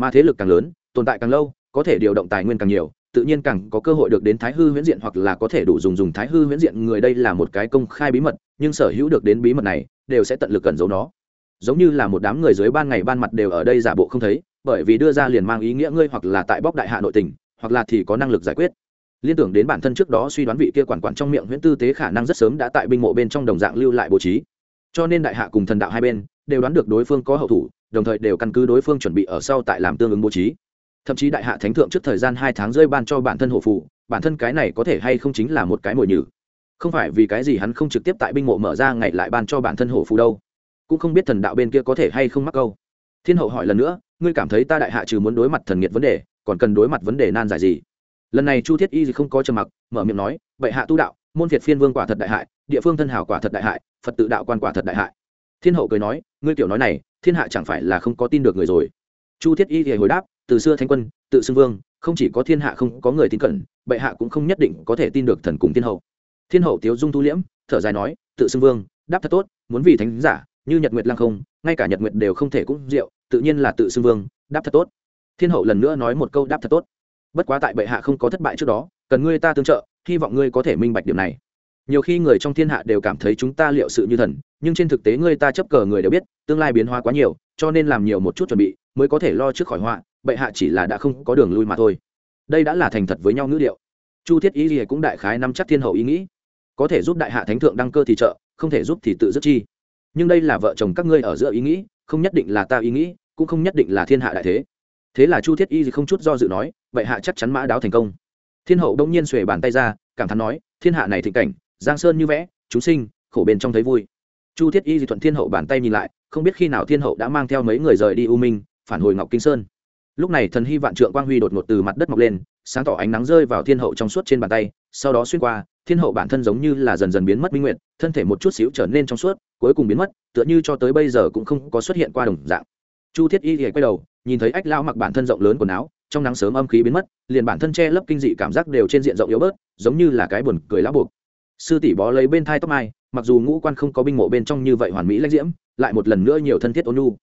mà thế lực càng lớn, tồn tại càng lâu, có thể điều động tài nguyên càng nhiều, tự nhiên càng có cơ hội được đến thái hư huyễn diện hoặc là có thể đủ dùng dùng thái hư huyễn diện. Người đây là một cái công khai bí mật, nhưng sở hữu được đến bí mật này, đều sẽ tận lực cẩn giấu nó. Giống như là một đám người dưới ban ngày ban mặt đều ở đây giả bộ không thấy, bởi vì đưa ra liền mang ý nghĩa ngươi hoặc là tại bóc đại hạ nội tình, hoặc là thì có năng lực giải quyết. Liên tưởng đến bản thân trước đó suy đoán vị kia quản quản trong miệng huyễn tư tế khả năng rất sớm đã tại binh mộ bên trong đồng dạng lưu lại bố trí. Cho nên đại hạ cùng thần đạo hai bên đều đoán được đối phương có hậu thủ đồng thời đều căn cứ đối phương chuẩn bị ở sau tại làm tương ứng bố trí. Thậm chí đại hạ thánh thượng trước thời gian hai tháng rơi ban cho bản thân hộ phụ bản thân cái này có thể hay không chính là một cái mồi nhử. Không phải vì cái gì hắn không trực tiếp tại binh mộ mở ra ngày lại ban cho bản thân hộ phụ đâu. Cũng không biết thần đạo bên kia có thể hay không mắc câu. Thiên hậu hỏi lần nữa, ngươi cảm thấy ta đại hạ trừ muốn đối mặt thần nghiệt vấn đề, còn cần đối mặt vấn đề nan giải gì? Lần này chu thiết y gì không có trầm mặc, mở miệng nói, bệ hạ tu đạo, môn việt phiên vương quả thật đại hại, địa phương thân hảo quả thật đại hại, phật tự đạo quan quả thật đại hại. Thiên hậu cười nói, ngươi tiểu nói này thiên hạ chẳng phải là không có tin được người rồi. Chu thiết y thì hồi đáp, từ xưa thanh quân, tự xưng vương, không chỉ có thiên hạ không có người tin cẩn, bệ hạ cũng không nhất định có thể tin được thần cùng thiên hậu. Thiên hậu tiếu dung thu liễm, thở dài nói, tự xưng vương, đáp thật tốt, muốn vì thánh giả, như nhật nguyệt lăng không, ngay cả nhật nguyệt đều không thể cũng rượu, tự nhiên là tự xưng vương, đáp thật tốt. Thiên hậu lần nữa nói một câu đáp thật tốt. Bất quá tại bệ hạ không có thất bại trước đó, cần ngươi ta tương trợ, hy vọng ngươi có thể minh bạch điểm này nhiều khi người trong thiên hạ đều cảm thấy chúng ta liệu sự như thần, nhưng trên thực tế người ta chấp cờ người đều biết, tương lai biến hóa quá nhiều, cho nên làm nhiều một chút chuẩn bị, mới có thể lo trước khỏi họa, bệ hạ chỉ là đã không có đường lui mà thôi. Đây đã là thành thật với nhau ngữ liệu. chu thiết ý gì cũng đại khái nắm chắc thiên hậu ý nghĩ. Có thể giúp đại hạ thánh thượng đăng cơ thì trợ, không thể giúp thì tự dứt chi. Nhưng đây là vợ chồng các ngươi ở giữa ý nghĩ, không nhất định là ta ý nghĩ, cũng không nhất định là thiên hạ đại thế. Thế là chu thiết y gì không chút do dự nói, bệ hạ chắc chắn mã đáo thành công. Thiên hậu đông nhiên xuề bàn tay ra, cảm thán nói, thiên hạ này thịnh cảnh giang sơn như vẽ, chúng sinh, khổ bên trong thấy vui. Chu thiết y di thuận thiên hậu bàn tay nhìn lại, không biết khi nào thiên hậu đã mang theo mấy người rời đi u minh, phản hồi ngọc kinh sơn. Lúc này thần hy vạn trượng quang huy đột ngột từ mặt đất mọc lên, sáng tỏ ánh nắng rơi vào thiên hậu trong suốt trên bàn tay, sau đó xuyên qua, thiên hậu bản thân giống như là dần dần biến mất minh nguyện thân thể một chút xíu trở nên trong suốt, cuối cùng biến mất, tựa như cho tới bây giờ cũng không có xuất hiện qua đồng dạng. Chu thiết y thì quay đầu, nhìn thấy ách lao mặc bản thân rộng lớn quần áo, trong nắng sớm âm khí biến mất, liền bản thân che lấp kinh dị cảm giác đều trên diện rộng yếu bớt, giống như là cái buồn cười lá buộc sư tỷ bó lấy bên thai tóc mai, mặc dù ngũ quan không có binh mộ bên trong như vậy hoàn mỹ lãnh diễm, lại một lần nữa nhiều thân thiết ôn nhu.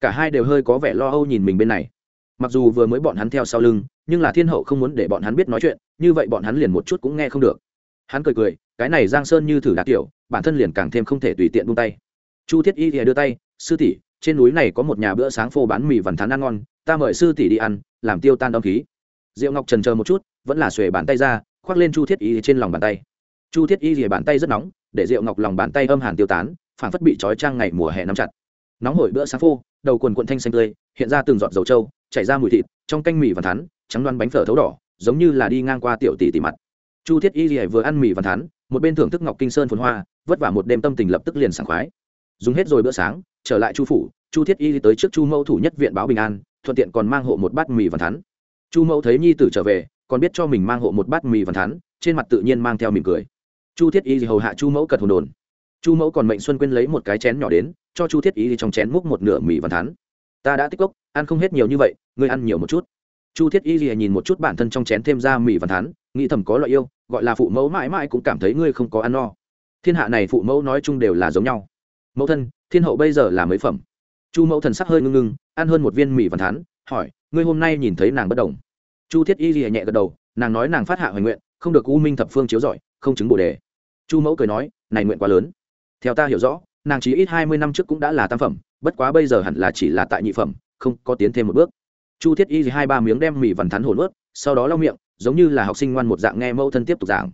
Cả hai đều hơi có vẻ lo âu nhìn mình bên này. Mặc dù vừa mới bọn hắn theo sau lưng, nhưng là thiên hậu không muốn để bọn hắn biết nói chuyện, như vậy bọn hắn liền một chút cũng nghe không được. Hắn cười cười, cái này giang sơn như thử đạt tiểu, bản thân liền càng thêm không thể tùy tiện buông tay. Chu thiết y thì đưa tay, sư tỷ, trên núi này có một nhà bữa sáng phô bán mì vằn thắn ăn ngon, ta mời sư tỷ đi ăn, làm tiêu tan âm khí. Diệu ngọc trần chờ một chút, vẫn là xuề bàn tay ra, khoác lên chu thiết y trên lòng bàn tay chu thiết y rìa bàn tay rất nóng, để rượu ngọc lòng bàn tay âm hàn tiêu tán phản phất bị trói trang ngày mùa hè nắm chặt. Nóng hổi bữa sáng phô, đầu quần quận thanh xanh tươi, hiện ra từng giọt dầu trâu, chảy ra mùi thịt, trong canh mì và thắn, trắng đoan bánh phở thấu đỏ, giống như là đi ngang qua tiểu tỷ tỷ mặt. Chu thiết y rìa vừa ăn mì và thắn, một bên thưởng thức ngọc kinh sơn phồn hoa, vất vả một đêm tâm tình lập tức liền sảng khoái. Dùng hết rồi bữa sáng, trở lại chu phủ, chu thiết y tới trước chu mẫu thủ nhất viện báo bình an, thuận tiện còn mang hộ một bát mì và thắn. Chu mẫu thấy nhi tử trở về, còn biết cho mình mang hộ một bát mì và thắn, trên mặt tự nhiên mang theo mỉm cười chu thiết y hầu hạ chu mẫu cật hồn đồn. Chu mẫu còn mệnh xuân quyên lấy một cái chén nhỏ đến, cho chu thiết y trong chén múc một nửa mì và thắn ta đã tích cốc, ăn không hết nhiều như vậy, ngươi ăn nhiều một chút. Chu thiết y nhìn một chút bản thân trong chén thêm ra mì và thắn nghĩ thầm có loại yêu, gọi là phụ mẫu mãi mãi cũng cảm thấy ngươi không có ăn no. Thiên hạ này phụ mẫu nói chung đều là giống nhau. Mẫu thân, thiên hậu bây giờ là mấy phẩm? Chu mẫu thần sắc hơi ngưng ngưng, ăn hơn một viên mì và thắn hỏi, ngươi hôm nay nhìn thấy nàng bất đồng chu thiết y lìa nhẹ gật đầu, nàng nói nàng phát hạ hoài nguyện, không được u minh thập phương chiếu giỏi không chứng bồ đề. Chu mẫu cười nói, này nguyện quá lớn. Theo ta hiểu rõ, nàng chỉ ít hai mươi năm trước cũng đã là tam phẩm, bất quá bây giờ hẳn là chỉ là tại nhị phẩm, không có tiến thêm một bước. Chu thiết y hai ba miếng đem mì vằn thắn hồn ướt, sau đó lau miệng, giống như là học sinh ngoan một dạng nghe mẫu thân tiếp tục giảng.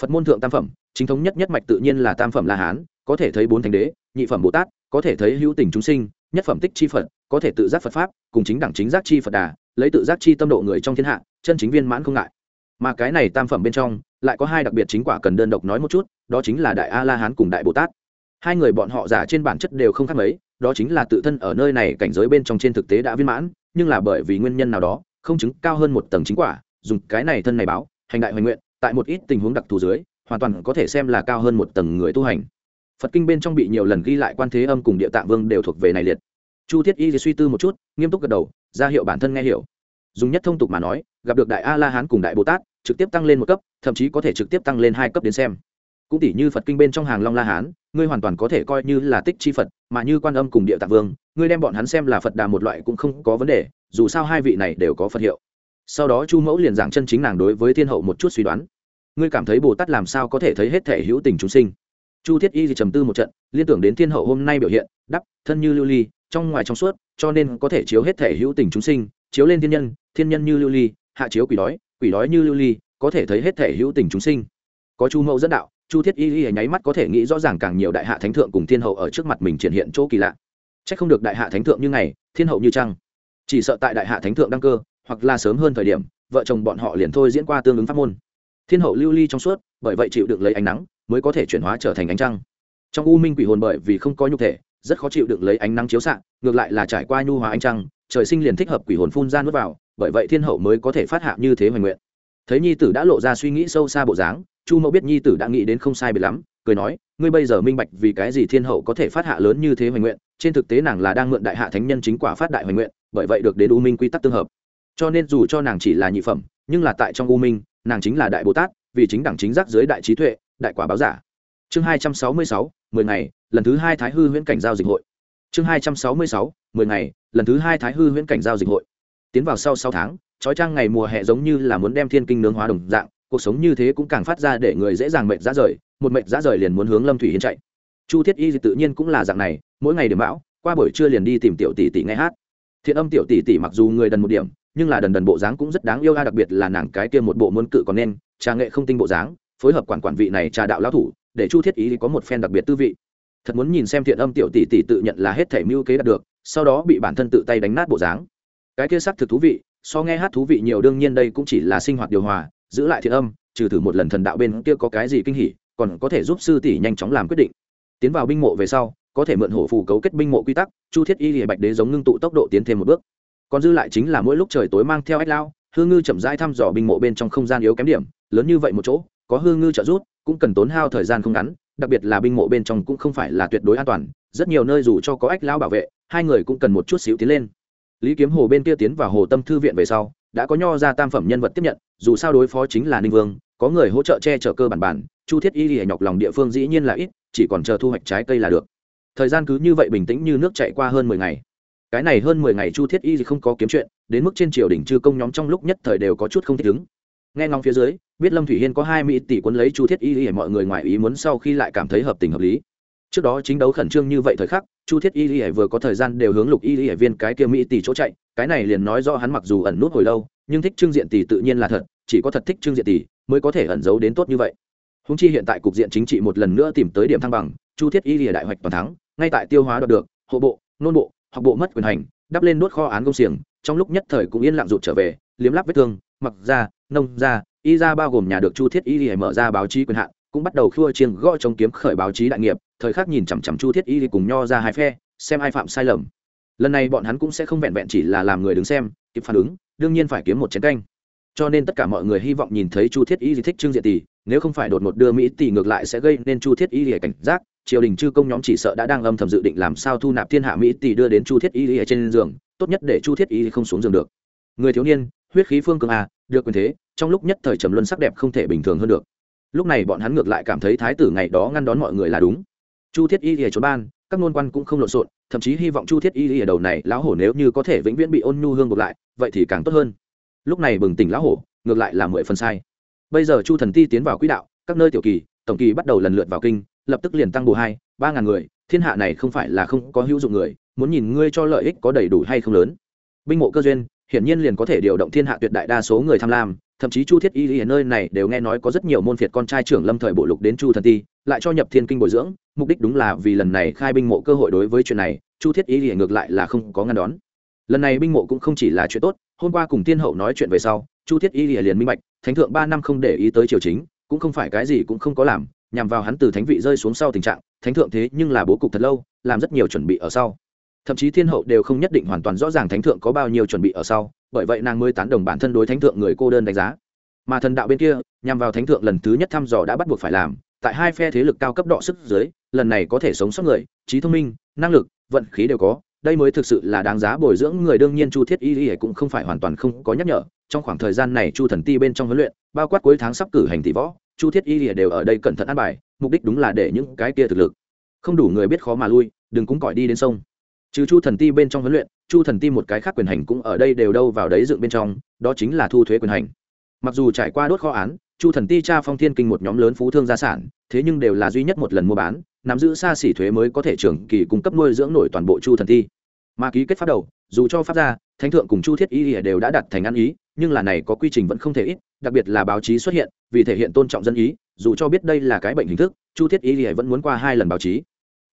Phật môn thượng tam phẩm, chính thống nhất nhất mạch tự nhiên là tam phẩm la hán, có thể thấy bốn thánh đế, nhị phẩm bồ tát, có thể thấy hữu tình chúng sinh, nhất phẩm tích chi phật, có thể tự giác phật pháp, cùng chính đẳng chính giác chi phật đà, lấy tự giác chi tâm độ người trong thiên hạ, chân chính viên mãn không ngại. Mà cái này tam phẩm bên trong lại có hai đặc biệt chính quả cần đơn độc nói một chút, đó chính là đại a la hán cùng đại bồ tát hai người bọn họ giả trên bản chất đều không khác mấy, đó chính là tự thân ở nơi này cảnh giới bên trong trên thực tế đã viên mãn, nhưng là bởi vì nguyên nhân nào đó, không chứng cao hơn một tầng chính quả, dùng cái này thân này báo, hành đại hoành nguyện, tại một ít tình huống đặc thù dưới, hoàn toàn có thể xem là cao hơn một tầng người tu hành. Phật kinh bên trong bị nhiều lần ghi lại quan thế âm cùng địa tạng vương đều thuộc về này liệt. Chu thiết y suy tư một chút, nghiêm túc gật đầu, ra hiệu bản thân nghe hiểu. Dùng nhất thông tục mà nói, gặp được đại a la hán cùng đại bồ tát trực tiếp tăng lên một cấp, thậm chí có thể trực tiếp tăng lên hai cấp đến xem. Cũng tỷ như phật kinh bên trong hàng long la hán, ngươi hoàn toàn có thể coi như là tích chi phật, mà như quan âm cùng địa tạng vương, ngươi đem bọn hắn xem là phật đà một loại cũng không có vấn đề, dù sao hai vị này đều có phật hiệu. Sau đó chu mẫu liền giảng chân chính nàng đối với thiên hậu một chút suy đoán. Ngươi cảm thấy bồ tát làm sao có thể thấy hết thể hữu tình chúng sinh? Chu thiết y thì trầm tư một trận, liên tưởng đến thiên hậu hôm nay biểu hiện, đắp, thân như lưu ly, trong ngoài trong suốt, cho nên có thể chiếu hết thể hữu tình chúng sinh, chiếu lên thiên nhân thiên nhân như lưu ly, hạ chiếu quỷ đói quỷ đói như lưu ly, có thể thấy hết thể hữu tình chúng sinh. Có chu mẫu dẫn đạo, chu thiết y y nháy mắt có thể nghĩ rõ ràng càng nhiều đại hạ thánh thượng cùng thiên hậu ở trước mặt mình triển hiện chỗ kỳ lạ. C h ắ c không được đại hạ thánh thượng như ngày, thiên hậu như trăng. Chỉ sợ tại đại hạ thánh thượng đăng cơ, hoặc là sớm hơn thời điểm, vợ chồng bọn họ liền thôi diễn qua tương ứng pháp môn. Thiên hậu lưu ly trong suốt, bởi vậy chịu được lấy ánh nắng, mới có thể chuyển hóa trở thành ánh trăng. Trong u minh quỷ hồn bởi vì không có nhục thể, rất khó chịu được lấy ánh nắng chiếu xạ, ngược lại là trải qua nhu hóa ánh trăng, trời sinh liền thích hợp quỷ hồn phun ra nuốt vào bởi vậy thiên hậu mới có thể phát hạ như thế hoành nguyện. Thấy nhi tử đã lộ ra suy nghĩ sâu xa bộ dáng, chu mẫu biết nhi tử đã nghĩ đến không sai biệt lắm, cười nói, ngươi bây giờ minh bạch vì cái gì thiên hậu có thể phát hạ lớn như thế hoành nguyện, trên thực tế nàng là đang mượn đại hạ thánh nhân chính quả phát đại hoành nguyện, bởi vậy được đến u minh quy tắc tương hợp. Cho nên dù cho nàng chỉ là nhị phẩm, nhưng là tại trong u minh, nàng chính là đại bồ tát, vì chính đẳng chính giác dưới đại trí tuệ, đại quả báo giả. Chương hai trăm sáu mươi sáu, mười ngày, lần thứ hai thái hư huyễn cảnh giao dịch hội. Chương hai trăm sáu mươi sáu, mười ngày, lần thứ hai thái hư huyễn cảnh giao dịch hội tiến vào sau sáu tháng, trói trang ngày mùa hè giống như là muốn đem thiên kinh nướng hóa đồng dạng, cuộc sống như thế cũng càng phát ra để người dễ dàng mệt ra rời, một mệt ra rời liền muốn hướng lâm thủy hiên chạy. Chu thiết y tự nhiên cũng là dạng này, mỗi ngày điểm bão, qua buổi trưa liền đi tìm tiểu tỷ tỷ nghe hát. Thiện âm tiểu tỷ tỷ mặc dù người đần một điểm, nhưng là đần đần bộ dáng cũng rất đáng yêu a, đặc biệt là nàng cái kia một bộ muốn cự còn nên, trà nghệ không tinh bộ dáng, phối hợp quản quản vị này trà đạo lão thủ, để chu thiết y có một phen đặc biệt tư vị. Thật muốn nhìn xem thiện âm tiểu tỷ tỷ tự nhận là hết thể mưu kế đạt được, sau đó bị bản thân tự tay đánh nát bộ dáng cái kia sắc thực thú vị, so nghe hát thú vị nhiều đương nhiên đây cũng chỉ là sinh hoạt điều hòa, giữ lại thiện âm, trừ thử một lần thần đạo bên kia có cái gì kinh hỉ, còn có thể giúp sư tỷ nhanh chóng làm quyết định. Tiến vào binh mộ về sau, có thể mượn hổ phù cấu kết binh mộ quy tắc, chu thiết y hệ bạch đế giống ngưng tụ tốc độ tiến thêm một bước. Còn dư lại chính là mỗi lúc trời tối mang theo ách lao, hư ngư chậm rãi thăm dò binh mộ bên trong không gian yếu kém điểm, lớn như vậy một chỗ, có hư ngư trợ rút cũng cần tốn hao thời gian không ngắn, đặc biệt là binh mộ bên trong cũng không phải là tuyệt đối an toàn, rất nhiều nơi dù cho có ách lao bảo vệ, hai người cũng cần một chút xíu tiến lên lý kiếm hồ bên kia tiến vào hồ tâm thư viện về sau, đã có nho ra tam phẩm nhân vật tiếp nhận, dù sao đối phó chính là ninh vương, có người hỗ trợ che chở cơ bản bản, chu thiết y lìa nhọc lòng địa phương dĩ nhiên là ít, chỉ còn chờ thu hoạch trái cây là được. Thời gian cứ như vậy bình tĩnh như nước chạy qua hơn mười ngày. Cái này hơn mười ngày chu thiết y không có kiếm chuyện, đến mức trên triều đình chư công nhóm trong lúc nhất thời đều có chút không thích ứng. Nghe ngóng phía dưới, biết lâm thủy hiên có hai mỹ tỷ quân lấy chu thiết y để mọi người ngoài ý muốn sau khi lại cảm thấy hợp tình hợp lý trước đó chính đấu khẩn trương như vậy thời khắc, chu thiết y y vừa có thời gian đều hướng lục y y viên cái kia mỹ tỷ chỗ chạy, cái này liền nói rõ hắn mặc dù ẩn nút hồi lâu, nhưng thích trưng diện tỷ tự nhiên là thật, chỉ có thật thích trưng diện tỷ mới có thể ẩn giấu đến tốt như vậy. Húng chi hiện tại cục diện chính trị một lần nữa tìm tới điểm thăng bằng, chu thiết y lìa đại hoạch toàn thắng, ngay tại tiêu hóa đoạt được, hộ bộ, nôn bộ, học bộ mất quyền hành, đắp lên đốt kho án công xiềng, trong lúc nhất thời cũng yên lặng rụt trở về, liếm lắp vết thương, mặc ra nông ra y ra bao gồm nhà được chu thiết y lìa mở ra báo chí quyền hạn cũng bắt đầu khua chiêng gõ chống kiếm khởi báo chí đại nghiệp, thời khắc nhìn chằm chằm chu thiết y cùng nho ra hai phe, xem ai phạm sai lầm. Lần này bọn hắn cũng sẽ không vẹn vẹn chỉ là làm người đứng xem, kịp phản ứng, đương nhiên phải kiếm một chiến canh. Cho nên tất cả mọi người hy vọng nhìn thấy chu thiết y gì thích trương diện tỷ, nếu không phải đột ngột đưa mỹ tỷ ngược lại sẽ gây nên chu thiết y lìa cảnh giác, triều đình chư công nhóm chỉ sợ đã đang âm thầm dự định làm sao thu nạp thiên hạ mỹ tỷ đưa đến chu thiết y lìa trên giường, tốt nhất để chu thiết y không xuống giường được. Người thiếu niên, huyết khí phương cường a được quyền thế, trong lúc nhất thời trầm luân sắc đẹp không thể bình thường hơn được lúc này bọn hắn ngược lại cảm thấy thái tử ngày đó ngăn đón mọi người là đúng. Chu thiết y lìa trốn ban, các ngôn quan cũng không lộn xộn, thậm chí hy vọng chu thiết y lìa đầu này lão hổ nếu như có thể vĩnh viễn bị ôn nhu hương ngược lại, vậy thì càng tốt hơn. Lúc này bừng tỉnh lão hổ, ngược lại là mười phần sai. Bây giờ chu thần ti tiến vào quỹ đạo, các nơi tiểu kỳ, tổng kỳ bắt đầu lần lượt vào kinh, lập tức liền tăng bù hai, ba ngàn người, thiên hạ này không phải là không có hữu dụng người, muốn nhìn ngươi cho lợi ích có đầy đủ hay không lớn. Binh mộ cơ duyên hiển nhiên liền có thể điều động thiên hạ tuyệt đại đa số người tham lam, thậm chí chu thiết y ở nơi này đều nghe nói có rất nhiều môn phiệt con trai trưởng lâm thời bộ lục đến chu thần ti, lại cho nhập thiên kinh bồi dưỡng, mục đích đúng là vì lần này khai binh mộ cơ hội đối với chuyện này, chu thiết y ngược lại là không có ngăn đón. Lần này binh mộ cũng không chỉ là chuyện tốt, hôm qua cùng thiên hậu nói chuyện về sau, chu thiết y liền minh bạch, thánh thượng ba năm không để ý tới triều chính, cũng không phải cái gì cũng không có làm, nhằm vào hắn từ thánh vị rơi xuống sau tình trạng, thánh thượng thế nhưng là bố cục thật lâu, làm rất nhiều chuẩn bị ở sau thậm chí thiên hậu đều không nhất định hoàn toàn rõ ràng thánh thượng có bao nhiêu chuẩn bị ở sau, bởi vậy nàng mới tán đồng bản thân đối thánh thượng người cô đơn đánh giá. Mà thần đạo bên kia, nhằm vào thánh thượng lần thứ nhất thăm dò đã bắt buộc phải làm, tại hai phe thế lực cao cấp đọ sức dưới, lần này có thể sống sót người, trí thông minh, năng lực, vận khí đều có, đây mới thực sự là đáng giá bồi dưỡng người đương nhiên chu thiết y y cũng không phải hoàn toàn không có nhắc nhở, trong khoảng thời gian này chu thần ti bên trong huấn luyện, bao quát cuối tháng sắp cử hành tỷ võ, chu thiết y y đều ở đây cẩn thận ăn bài, mục đích đúng là để những cái kia thực lực. Không đủ người biết khó mà lui, đừng cũng cỏi đi đến sông trừ chu thần ti bên trong huấn luyện, chu thần ti một cái khác quyền hành cũng ở đây đều đâu vào đấy dựng bên trong, đó chính là thu thuế quyền hành. Mặc dù trải qua đốt kho án, chu thần ti cha phong thiên kinh một nhóm lớn phú thương gia sản, thế nhưng đều là duy nhất một lần mua bán, nắm giữ xa xỉ thuế mới có thể trưởng kỳ cung cấp nuôi dưỡng nổi toàn bộ chu thần ti. Mà ký kết pháp đầu, dù cho pháp gia, thánh thượng cùng chu thiết y đều đã đặt thành ăn ý, nhưng là này có quy trình vẫn không thể ít, đặc biệt là báo chí xuất hiện, vì thể hiện tôn trọng dân ý, dù cho biết đây là cái bệnh hình thức, chu thiết y vẫn muốn qua hai lần báo chí.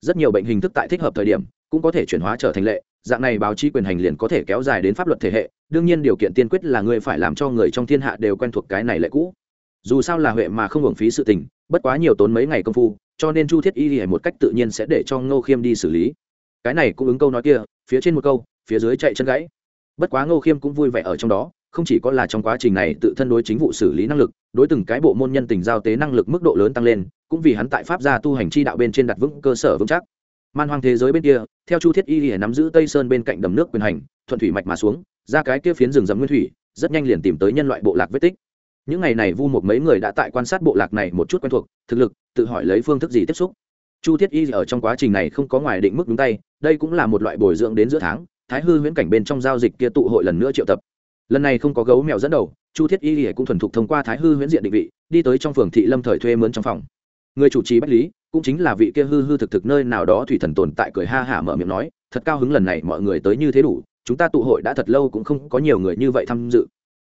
Rất nhiều bệnh hình thức tại thích hợp thời điểm cũng có thể chuyển hóa trở thành lệ, dạng này báo chí quyền hành liền có thể kéo dài đến pháp luật thể hệ, đương nhiên điều kiện tiên quyết là người phải làm cho người trong thiên hạ đều quen thuộc cái này lệ cũ. Dù sao là huệ mà không hưởng phí sự tình, bất quá nhiều tốn mấy ngày công phu, cho nên chu thiết y một cách tự nhiên sẽ để cho ngô khiêm đi xử lý. Cái này cũng ứng câu nói kia, phía trên một câu, phía dưới chạy chân gãy. Bất quá ngô khiêm cũng vui vẻ ở trong đó, không chỉ có là trong quá trình này tự thân đối chính vụ xử lý năng lực, đối từng cái bộ môn nhân tình giao tế năng lực mức độ lớn tăng lên, cũng vì hắn tại pháp gia tu hành chi đạo bên trên đặt vững cơ sở vững chắc man hoang thế giới bên kia, theo chu thiết y lìa nắm giữ tây sơn bên cạnh đầm nước quyền hành, thuận thủy mạch mà xuống, ra cái kia phiến rừng rậm nguyên thủy, rất nhanh liền tìm tới nhân loại bộ lạc vết tích. Những ngày này vu một mấy người đã tại quan sát bộ lạc này một chút quen thuộc, thực lực, tự hỏi lấy phương thức gì tiếp xúc. Chu thiết y ở trong quá trình này không có ngoài định mức đúng tay, đây cũng là một loại bồi dưỡng đến giữa tháng, thái hư huyễn cảnh bên trong giao dịch kia tụ hội lần nữa triệu tập. Lần này không có gấu mèo dẫn đầu, chu thiết y cũng thuần thục thông qua thái hư huyễn diện định vị, đi tới trong phường thị lâm thời thuê mướn trong phòng người chủ trì bách lý cũng chính là vị kia hư hư thực thực nơi nào đó thủy thần tồn tại cười ha hả mở miệng nói, thật cao hứng lần này mọi người tới như thế đủ, chúng ta tụ hội đã thật lâu cũng không có nhiều người như vậy tham dự.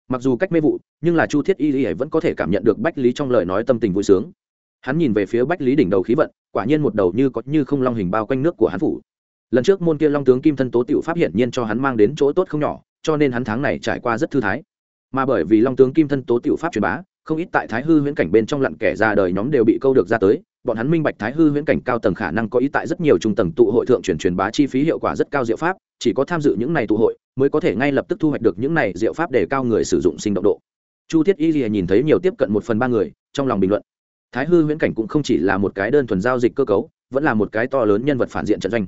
Mặc dù cách mê vụ, nhưng là chu thiết y y vẫn có thể cảm nhận được bách lý trong lời nói tâm tình vui sướng. Hắn nhìn về phía bách lý đỉnh đầu khí vận, quả nhiên một đầu như có như không long hình bao quanh nước của hắn phủ. Lần trước môn kia long tướng kim thân tố tựu pháp hiển nhiên cho hắn mang đến chỗ tốt không nhỏ, cho nên hắn tháng này trải qua rất thư thái. Mà bởi vì long tướng kim thân tố tựu pháp truyền bá không ít tại thái hư huyễn cảnh bên trong lặn kẻ ra đời nhóm đều bị câu được ra tới, bọn hắn minh bạch thái hư huyễn cảnh cao tầng khả năng có ý tại rất nhiều trung tầng tụ hội thượng truyền truyền bá chi phí hiệu quả rất cao diệu pháp, chỉ có tham dự những này tụ hội mới có thể ngay lập tức thu hoạch được những này diệu pháp để cao người sử dụng sinh động độ. Chu thiết y lìa nhìn thấy nhiều tiếp cận một phần ba người, trong lòng bình luận. Thái hư huyễn cảnh cũng không chỉ là một cái đơn thuần giao dịch cơ cấu, vẫn là một cái to lớn nhân vật phản diện trận doanh.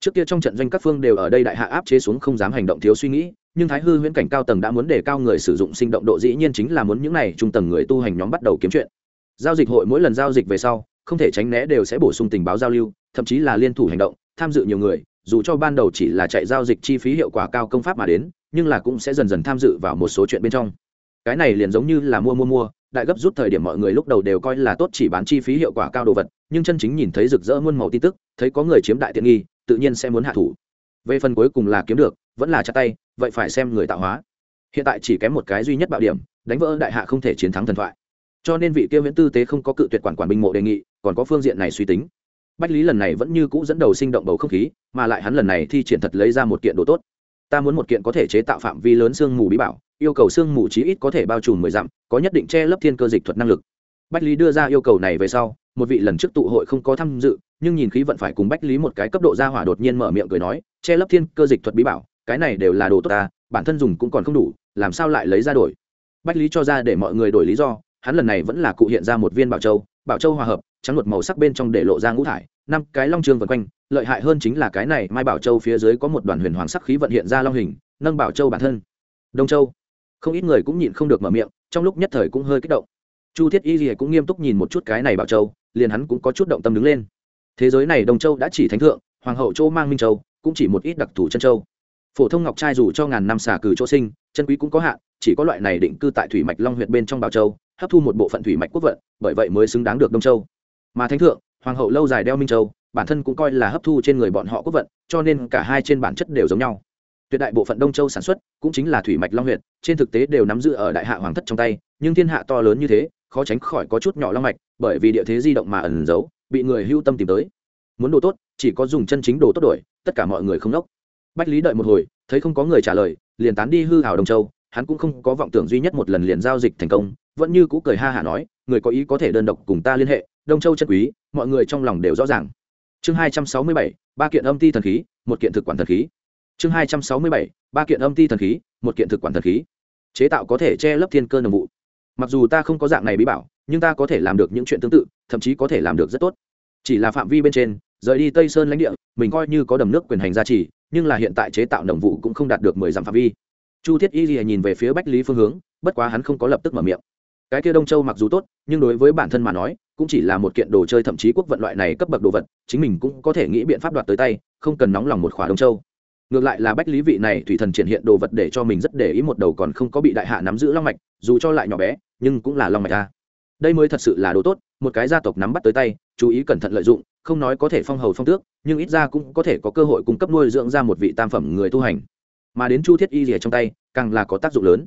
Trước kia trong trận doanh các phương đều ở đây đại hạ áp chế xuống không dám hành động thiếu suy nghĩ nhưng thái hư huyễn cảnh cao tầng đã muốn đề cao người sử dụng sinh động độ dĩ nhiên chính là muốn những này trung tầng người tu hành nhóm bắt đầu kiếm chuyện. Giao dịch hội mỗi lần giao dịch về sau, không thể tránh né đều sẽ bổ sung tình báo giao lưu, thậm chí là liên thủ hành động, tham dự nhiều người, dù cho ban đầu chỉ là chạy giao dịch chi phí hiệu quả cao công pháp mà đến, nhưng là cũng sẽ dần dần tham dự vào một số chuyện bên trong. Cái này liền giống như là mua mua mua, đại gấp rút thời điểm mọi người lúc đầu đều coi là tốt chỉ bán chi phí hiệu quả cao đồ vật, nhưng chân chính nhìn thấy rực rỡ muôn màu tin tức, thấy có người chiếm đại tiện nghi, tự nhiên sẽ muốn hạ thủ. Về phần cuối cùng là kiếm được vẫn là chặt tay, vậy phải xem người tạo hóa. Hiện tại chỉ kém một cái duy nhất bạo điểm, đánh vỡ đại hạ không thể chiến thắng thần thoại. Cho nên vị kia viễn tư tế không có cự tuyệt quản quản binh mộ đề nghị, còn có phương diện này suy tính. Bách lý lần này vẫn như cũ dẫn đầu sinh động bầu không khí, mà lại hắn lần này thi triển thật lấy ra một kiện đồ tốt. Ta muốn một kiện có thể chế tạo phạm vi lớn sương mù bí bảo, yêu cầu sương mù chí ít có thể bao trùm mười dặm, có nhất định che lấp thiên cơ dịch thuật năng lực. Bách lý đưa ra yêu cầu này về sau, một vị lần trước tụ hội không có tham dự, nhưng nhìn khí vận phải cùng bách lý một cái cấp độ ra hỏa đột nhiên mở miệng cười nói, che lấp thiên cơ dịch thuật bí bảo cái này đều là đồ tốt ta, bản thân dùng cũng còn không đủ, làm sao lại lấy ra đổi? Bách lý cho ra để mọi người đổi lý do, hắn lần này vẫn là cụ hiện ra một viên bảo châu bảo châu hòa hợp, trắng luật màu sắc bên trong để lộ ra ngũ thải, năm cái long trường vần quanh, lợi hại hơn chính là cái này, mai bảo châu phía dưới có một đoàn huyền hoàng sắc khí vận hiện ra long hình, nâng bảo châu bản thân. Đông châu. Không ít người cũng nhịn không được mở miệng, trong lúc nhất thời cũng hơi kích động. Chu thiết y gì cũng nghiêm túc nhìn một chút cái này bảo châu, liền hắn cũng có chút động tâm đứng lên. Thế giới này đông châu đã chỉ thánh thượng, hoàng hậu châu mang minh châu cũng chỉ một ít đặc thù chân châu phổ thông ngọc trai dù cho ngàn năm xả cử chỗ sinh, chân quý cũng có hạn, chỉ có loại này định cư tại thủy mạch long huyện bên trong bảo châu, hấp thu một bộ phận thủy mạch quốc vận, bởi vậy mới xứng đáng được đông châu. Mà thánh thượng, hoàng hậu lâu dài đeo minh châu, bản thân cũng coi là hấp thu trên người bọn họ quốc vận, cho nên cả hai trên bản chất đều giống nhau. Tuyệt đại bộ phận đông châu sản xuất cũng chính là thủy mạch long huyện trên thực tế đều nắm giữ ở đại hạ hoàng thất trong tay, nhưng thiên hạ to lớn như thế, khó tránh khỏi có chút nhỏ long mạch, bởi vì địa thế di động mà ẩn giấu, bị người hưu tâm tìm tới. Muốn đồ tốt, chỉ có dùng chân chính đồ tốt đổi, tất cả mọi người không đốc bách lý đợi một hồi, thấy không có người trả lời, liền tán đi hư hảo đông châu. Hắn cũng không có vọng tưởng duy nhất một lần liền giao dịch thành công, vẫn như cũ cười ha hả nói, người có ý có thể đơn độc cùng ta liên hệ đông châu chân quý, mọi người trong lòng đều rõ ràng. Chương hai trăm sáu mươi bảy, ba kiện âm ti thần khí, một kiện thực quản thần khí. Chương hai trăm sáu mươi bảy, ba kiện âm ti thần khí, một kiện thực quản thần khí. Chế tạo có thể che lấp thiên cơ nồng vụ. Mặc dù ta không có dạng này bí bảo, nhưng ta có thể làm được những chuyện tương tự, thậm chí có thể làm được rất tốt. Chỉ là phạm vi bên trên, rời đi tây sơn lãnh địa, mình coi như có đầm nước quyền hành gia trì nhưng là hiện tại chế tạo nồng vụ cũng không đạt được mười dặm phạm vi. Chu thiết y gì nhìn về phía bách lý phương hướng, bất quá hắn không có lập tức mở miệng. Cái kia đông châu mặc dù tốt, nhưng đối với bản thân mà nói, cũng chỉ là một kiện đồ chơi thậm chí quốc vận loại này cấp bậc đồ vật, chính mình cũng có thể nghĩ biện pháp đoạt tới tay, không cần nóng lòng một khỏa đông châu. Ngược lại là bách lý vị này thủy thần triển hiện đồ vật để cho mình rất để ý một đầu còn không có bị đại hạ nắm giữ long mạch, dù cho lại nhỏ bé, nhưng cũng là long mạch ta đây mới thật sự là đồ tốt, một cái gia tộc nắm bắt tới tay, chú ý cẩn thận lợi dụng không nói có thể phong hầu phong tước, nhưng ít ra cũng có thể có cơ hội cung cấp nuôi dưỡng ra một vị tam phẩm người tu hành. Mà đến chu thiết y rìa trong tay, càng là có tác dụng lớn.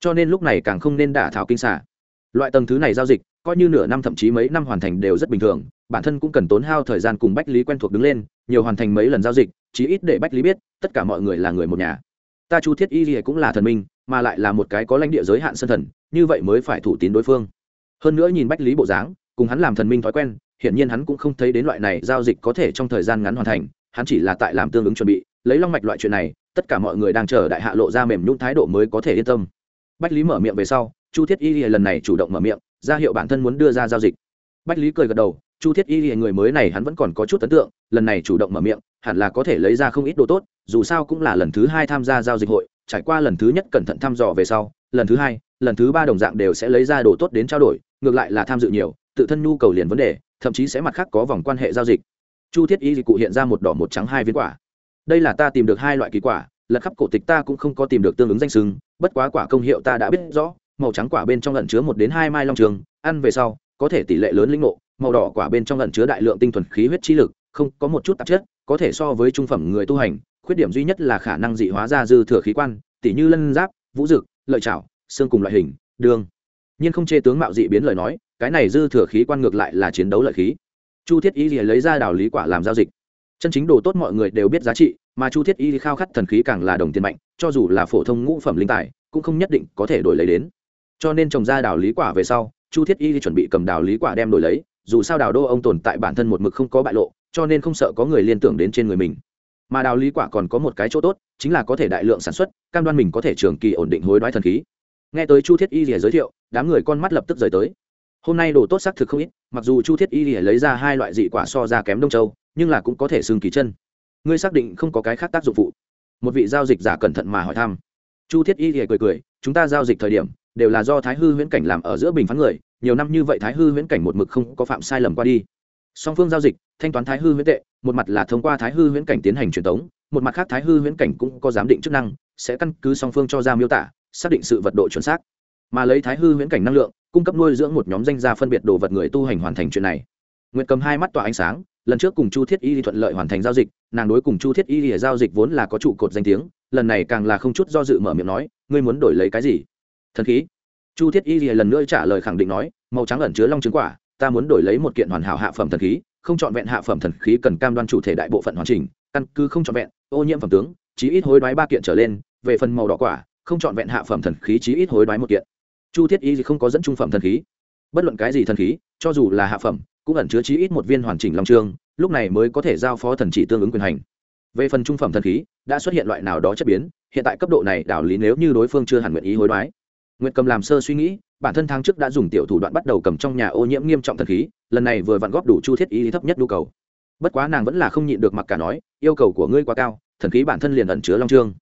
Cho nên lúc này càng không nên đả thảo kinh xả loại tầng thứ này giao dịch, coi như nửa năm thậm chí mấy năm hoàn thành đều rất bình thường, bản thân cũng cần tốn hao thời gian cùng bách lý quen thuộc đứng lên, nhiều hoàn thành mấy lần giao dịch, chí ít để bách lý biết, tất cả mọi người là người một nhà. Ta chu thiết y rìa cũng là thần minh, mà lại là một cái có lãnh địa giới hạn sân thần, như vậy mới phải thủ tín đối phương. Hơn nữa nhìn bách lý bộ dáng cùng hắn làm thần minh thói quen, hiển nhiên hắn cũng không thấy đến loại này giao dịch có thể trong thời gian ngắn hoàn thành, hắn chỉ là tại làm tương ứng chuẩn bị, lấy long mạch loại chuyện này, tất cả mọi người đang chờ đại hạ lộ ra mềm nhún thái độ mới có thể yên tâm. Bách lý mở miệng về sau, chu thiết y lần này chủ động mở miệng, ra hiệu bản thân muốn đưa ra giao dịch. Bách lý cười gật đầu, chu thiết y người mới này hắn vẫn còn có chút ấn tượng, lần này chủ động mở miệng, hẳn là có thể lấy ra không ít đồ tốt, dù sao cũng là lần thứ hai tham gia giao dịch hội, trải qua lần thứ nhất cẩn thận thăm dò về sau, lần thứ hai, lần thứ ba đồng dạng đều sẽ lấy ra đồ tốt đến trao đổi, ngược lại là tham dự nhiều tự thân nhu cầu liền vấn đề, thậm chí sẽ mặt khác có vòng quan hệ giao dịch. Chu thiết y cụ hiện ra một đỏ một trắng hai viên quả. Đây là ta tìm được hai loại kỳ quả, lật khắp cổ tịch ta cũng không có tìm được tương ứng danh sừng bất quá quả công hiệu ta đã biết rõ, màu trắng quả bên trong lẩn chứa một đến hai mai long trường, ăn về sau, có thể tỷ lệ lớn linh ngộ, màu đỏ quả bên trong lẩn chứa đại lượng tinh thuần khí huyết chi lực, không, có một chút tạp chất, có thể so với trung phẩm người tu hành, khuyết điểm duy nhất là khả năng dị hóa ra dư thừa khí quan tỷ như lân giáp, vũ dực, lợi chảo, xương cùng loại hình, đường. Nhưng không chê tướng mạo dị biến lời nói cái này dư thừa khí quan ngược lại là chiến đấu lợi khí. Chu thiết y lấy ra đào lý quả làm giao dịch. Chân chính đồ tốt mọi người đều biết giá trị, mà chu thiết y khao khát thần khí càng là đồng tiền mạnh, cho dù là phổ thông ngũ phẩm linh tài, cũng không nhất định có thể đổi lấy đến. Cho nên trồng ra đào lý quả về sau, chu thiết y chuẩn bị cầm đào lý quả đem đổi lấy, dù sao đào đô ông tồn tại bản thân một mực không có bại lộ, cho nên không sợ có người liên tưởng đến trên người mình. Mà đào lý quả còn có một cái chỗ tốt, chính là có thể đại lượng sản xuất, cam đoan mình có thể trường kỳ ổn định hối đoái thần khí. Nghe tới chu thiết y rìa giới thiệu, đám người con mắt lập tức rời tới hôm nay đồ tốt xác thực không ít, mặc dù chu thiết y lìa lấy ra hai loại dị quả so ra kém đông châu, nhưng là cũng có thể xương kỳ chân. Ngươi xác định không có cái khác tác dụng phụ? Một vị giao dịch giả cẩn thận mà hỏi thăm. Chu thiết y lìa cười cười, chúng ta giao dịch thời điểm, đều là do thái hư huyễn cảnh làm ở giữa bình phán người, nhiều năm như vậy thái hư huyễn cảnh một mực không có phạm sai lầm qua đi. Song phương giao dịch, thanh toán thái hư huyễn tệ, một mặt là thông qua thái hư huyễn cảnh tiến hành truyền tống, một mặt khác thái hư huyễn cảnh cũng có giám định chức năng, sẽ căn cứ song phương cho ra miêu tả, xác định sự vật độ chuẩn xác. Mà lấy thái hư huyễn cảnh năng lượng cung cấp nuôi dưỡng một nhóm danh gia phân biệt đồ vật người tu hành hoàn thành chuyện này. Nguyệt cầm hai mắt tỏa ánh sáng, lần trước cùng chu thiết y thuận lợi hoàn thành giao dịch, nàng đối cùng chu thiết y giao dịch vốn là có trụ cột danh tiếng, lần này càng là không chút do dự mở miệng nói, ngươi muốn đổi lấy cái gì? Thần khí. Chu thiết y lần nữa trả lời khẳng định nói, màu trắng ẩn chứa long trứng quả, ta muốn đổi lấy một kiện hoàn hảo hạ phẩm thần khí, không chọn vẹn hạ phẩm thần khí cần cam đoan chủ thể đại bộ phận hoàn chỉnh, căn cứ không chọn vẹn, ô nhiễm phẩm tướng, chí ít hối đoái ba kiện trở lên, về phần màu đỏ quả, không chọn vẹn hạ phẩm thần khí chí ít hối đoái một kiện chu thiết y không có dẫn trung phẩm thần khí. Bất luận cái gì thần khí, cho dù là hạ phẩm, cũng ẩn chứa chí ít một viên hoàn chỉnh long trương, lúc này mới có thể giao phó thần chỉ tương ứng quyền hành. Về phần trung phẩm thần khí, đã xuất hiện loại nào đó chất biến, hiện tại cấp độ này đảo lý nếu như đối phương chưa hẳn nguyện ý hối đoái. Nguyện cầm làm sơ suy nghĩ, bản thân tháng trước đã dùng tiểu thủ đoạn bắt đầu cầm trong nhà ô nhiễm nghiêm trọng thần khí, lần này vừa vặn góp đủ chu thiết y thấp nhất nhu cầu. Bất quá nàng vẫn là không nhịn được mặc cả nói, yêu cầu của ngươi quá cao, thần khí bản thân liền ẩn chứa long trương.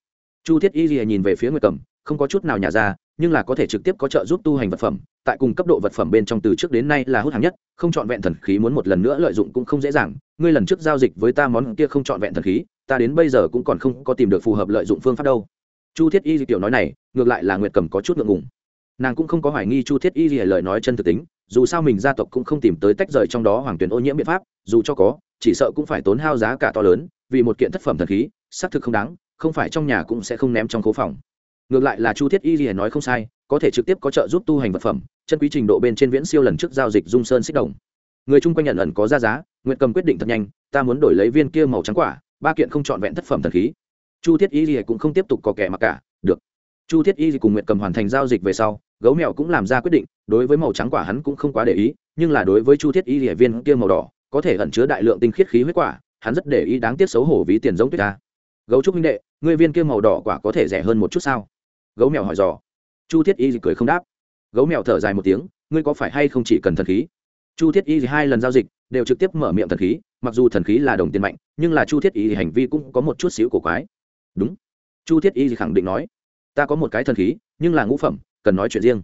Chu thiết y nhìn về phía nguyệt cầm, không có chút nào nhà ra nhưng là có thể trực tiếp có trợ giúp tu hành vật phẩm, tại cùng cấp độ vật phẩm bên trong từ trước đến nay là hút hàng nhất, không chọn vẹn thần khí muốn một lần nữa lợi dụng cũng không dễ dàng. Ngươi lần trước giao dịch với ta món kia không chọn vẹn thần khí, ta đến bây giờ cũng còn không có tìm được phù hợp lợi dụng phương pháp đâu. Chu thiết y kiểu nói này, ngược lại là nguyệt cầm có chút ngượng ngùng. Nàng cũng không có hoài nghi chu thiết y gì lời nói chân thực tính, dù sao mình gia tộc cũng không tìm tới tách rời trong đó hoàng tuyển ô nhiễm biện pháp, dù cho có, chỉ sợ cũng phải tốn hao giá cả to lớn, vì một kiện thất phẩm thần khí, xác thực không đáng, không phải trong nhà cũng sẽ không ném trong khố phòng ngược lại là chu thiết y gì nói không sai, có thể trực tiếp có trợ giúp tu hành vật phẩm, chân quý trình độ bên trên viễn siêu lần trước giao dịch dung sơn xích đồng. Người chung quanh nhận ẩn có ra giá, nguyện cầm quyết định thật nhanh, ta muốn đổi lấy viên kia màu trắng quả, ba kiện không trọn vẹn thất phẩm thần khí. Chu thiết y gì cũng không tiếp tục có kẻ mặc cả, được. Chu thiết y cùng nguyện cầm hoàn thành giao dịch về sau, gấu mèo cũng làm ra quyết định, đối với màu trắng quả hắn cũng không quá để ý, nhưng là đối với chu thiết y địa viên kia màu đỏ, có thể ẩn chứa đại lượng tinh khiết khí huyết quả, hắn rất để ý đáng tiếc xấu hổ ví tiền giống tuyết ta. Gấu trúc minh đệ, người viên kia màu đỏ quả có thể rẻ hơn một chút sao? Gấu mèo hỏi dò. Chu thiết y cười không đáp. Gấu mèo thở dài một tiếng, ngươi có phải hay không chỉ cần thần khí? Chu thiết y hai lần giao dịch, đều trực tiếp mở miệng thần khí, mặc dù thần khí là đồng tiền mạnh, nhưng là chu thiết y hành vi cũng có một chút xíu cổ quái. Đúng. Chu thiết y khẳng định nói, ta có một cái thần khí, nhưng là ngũ phẩm, cần nói chuyện riêng.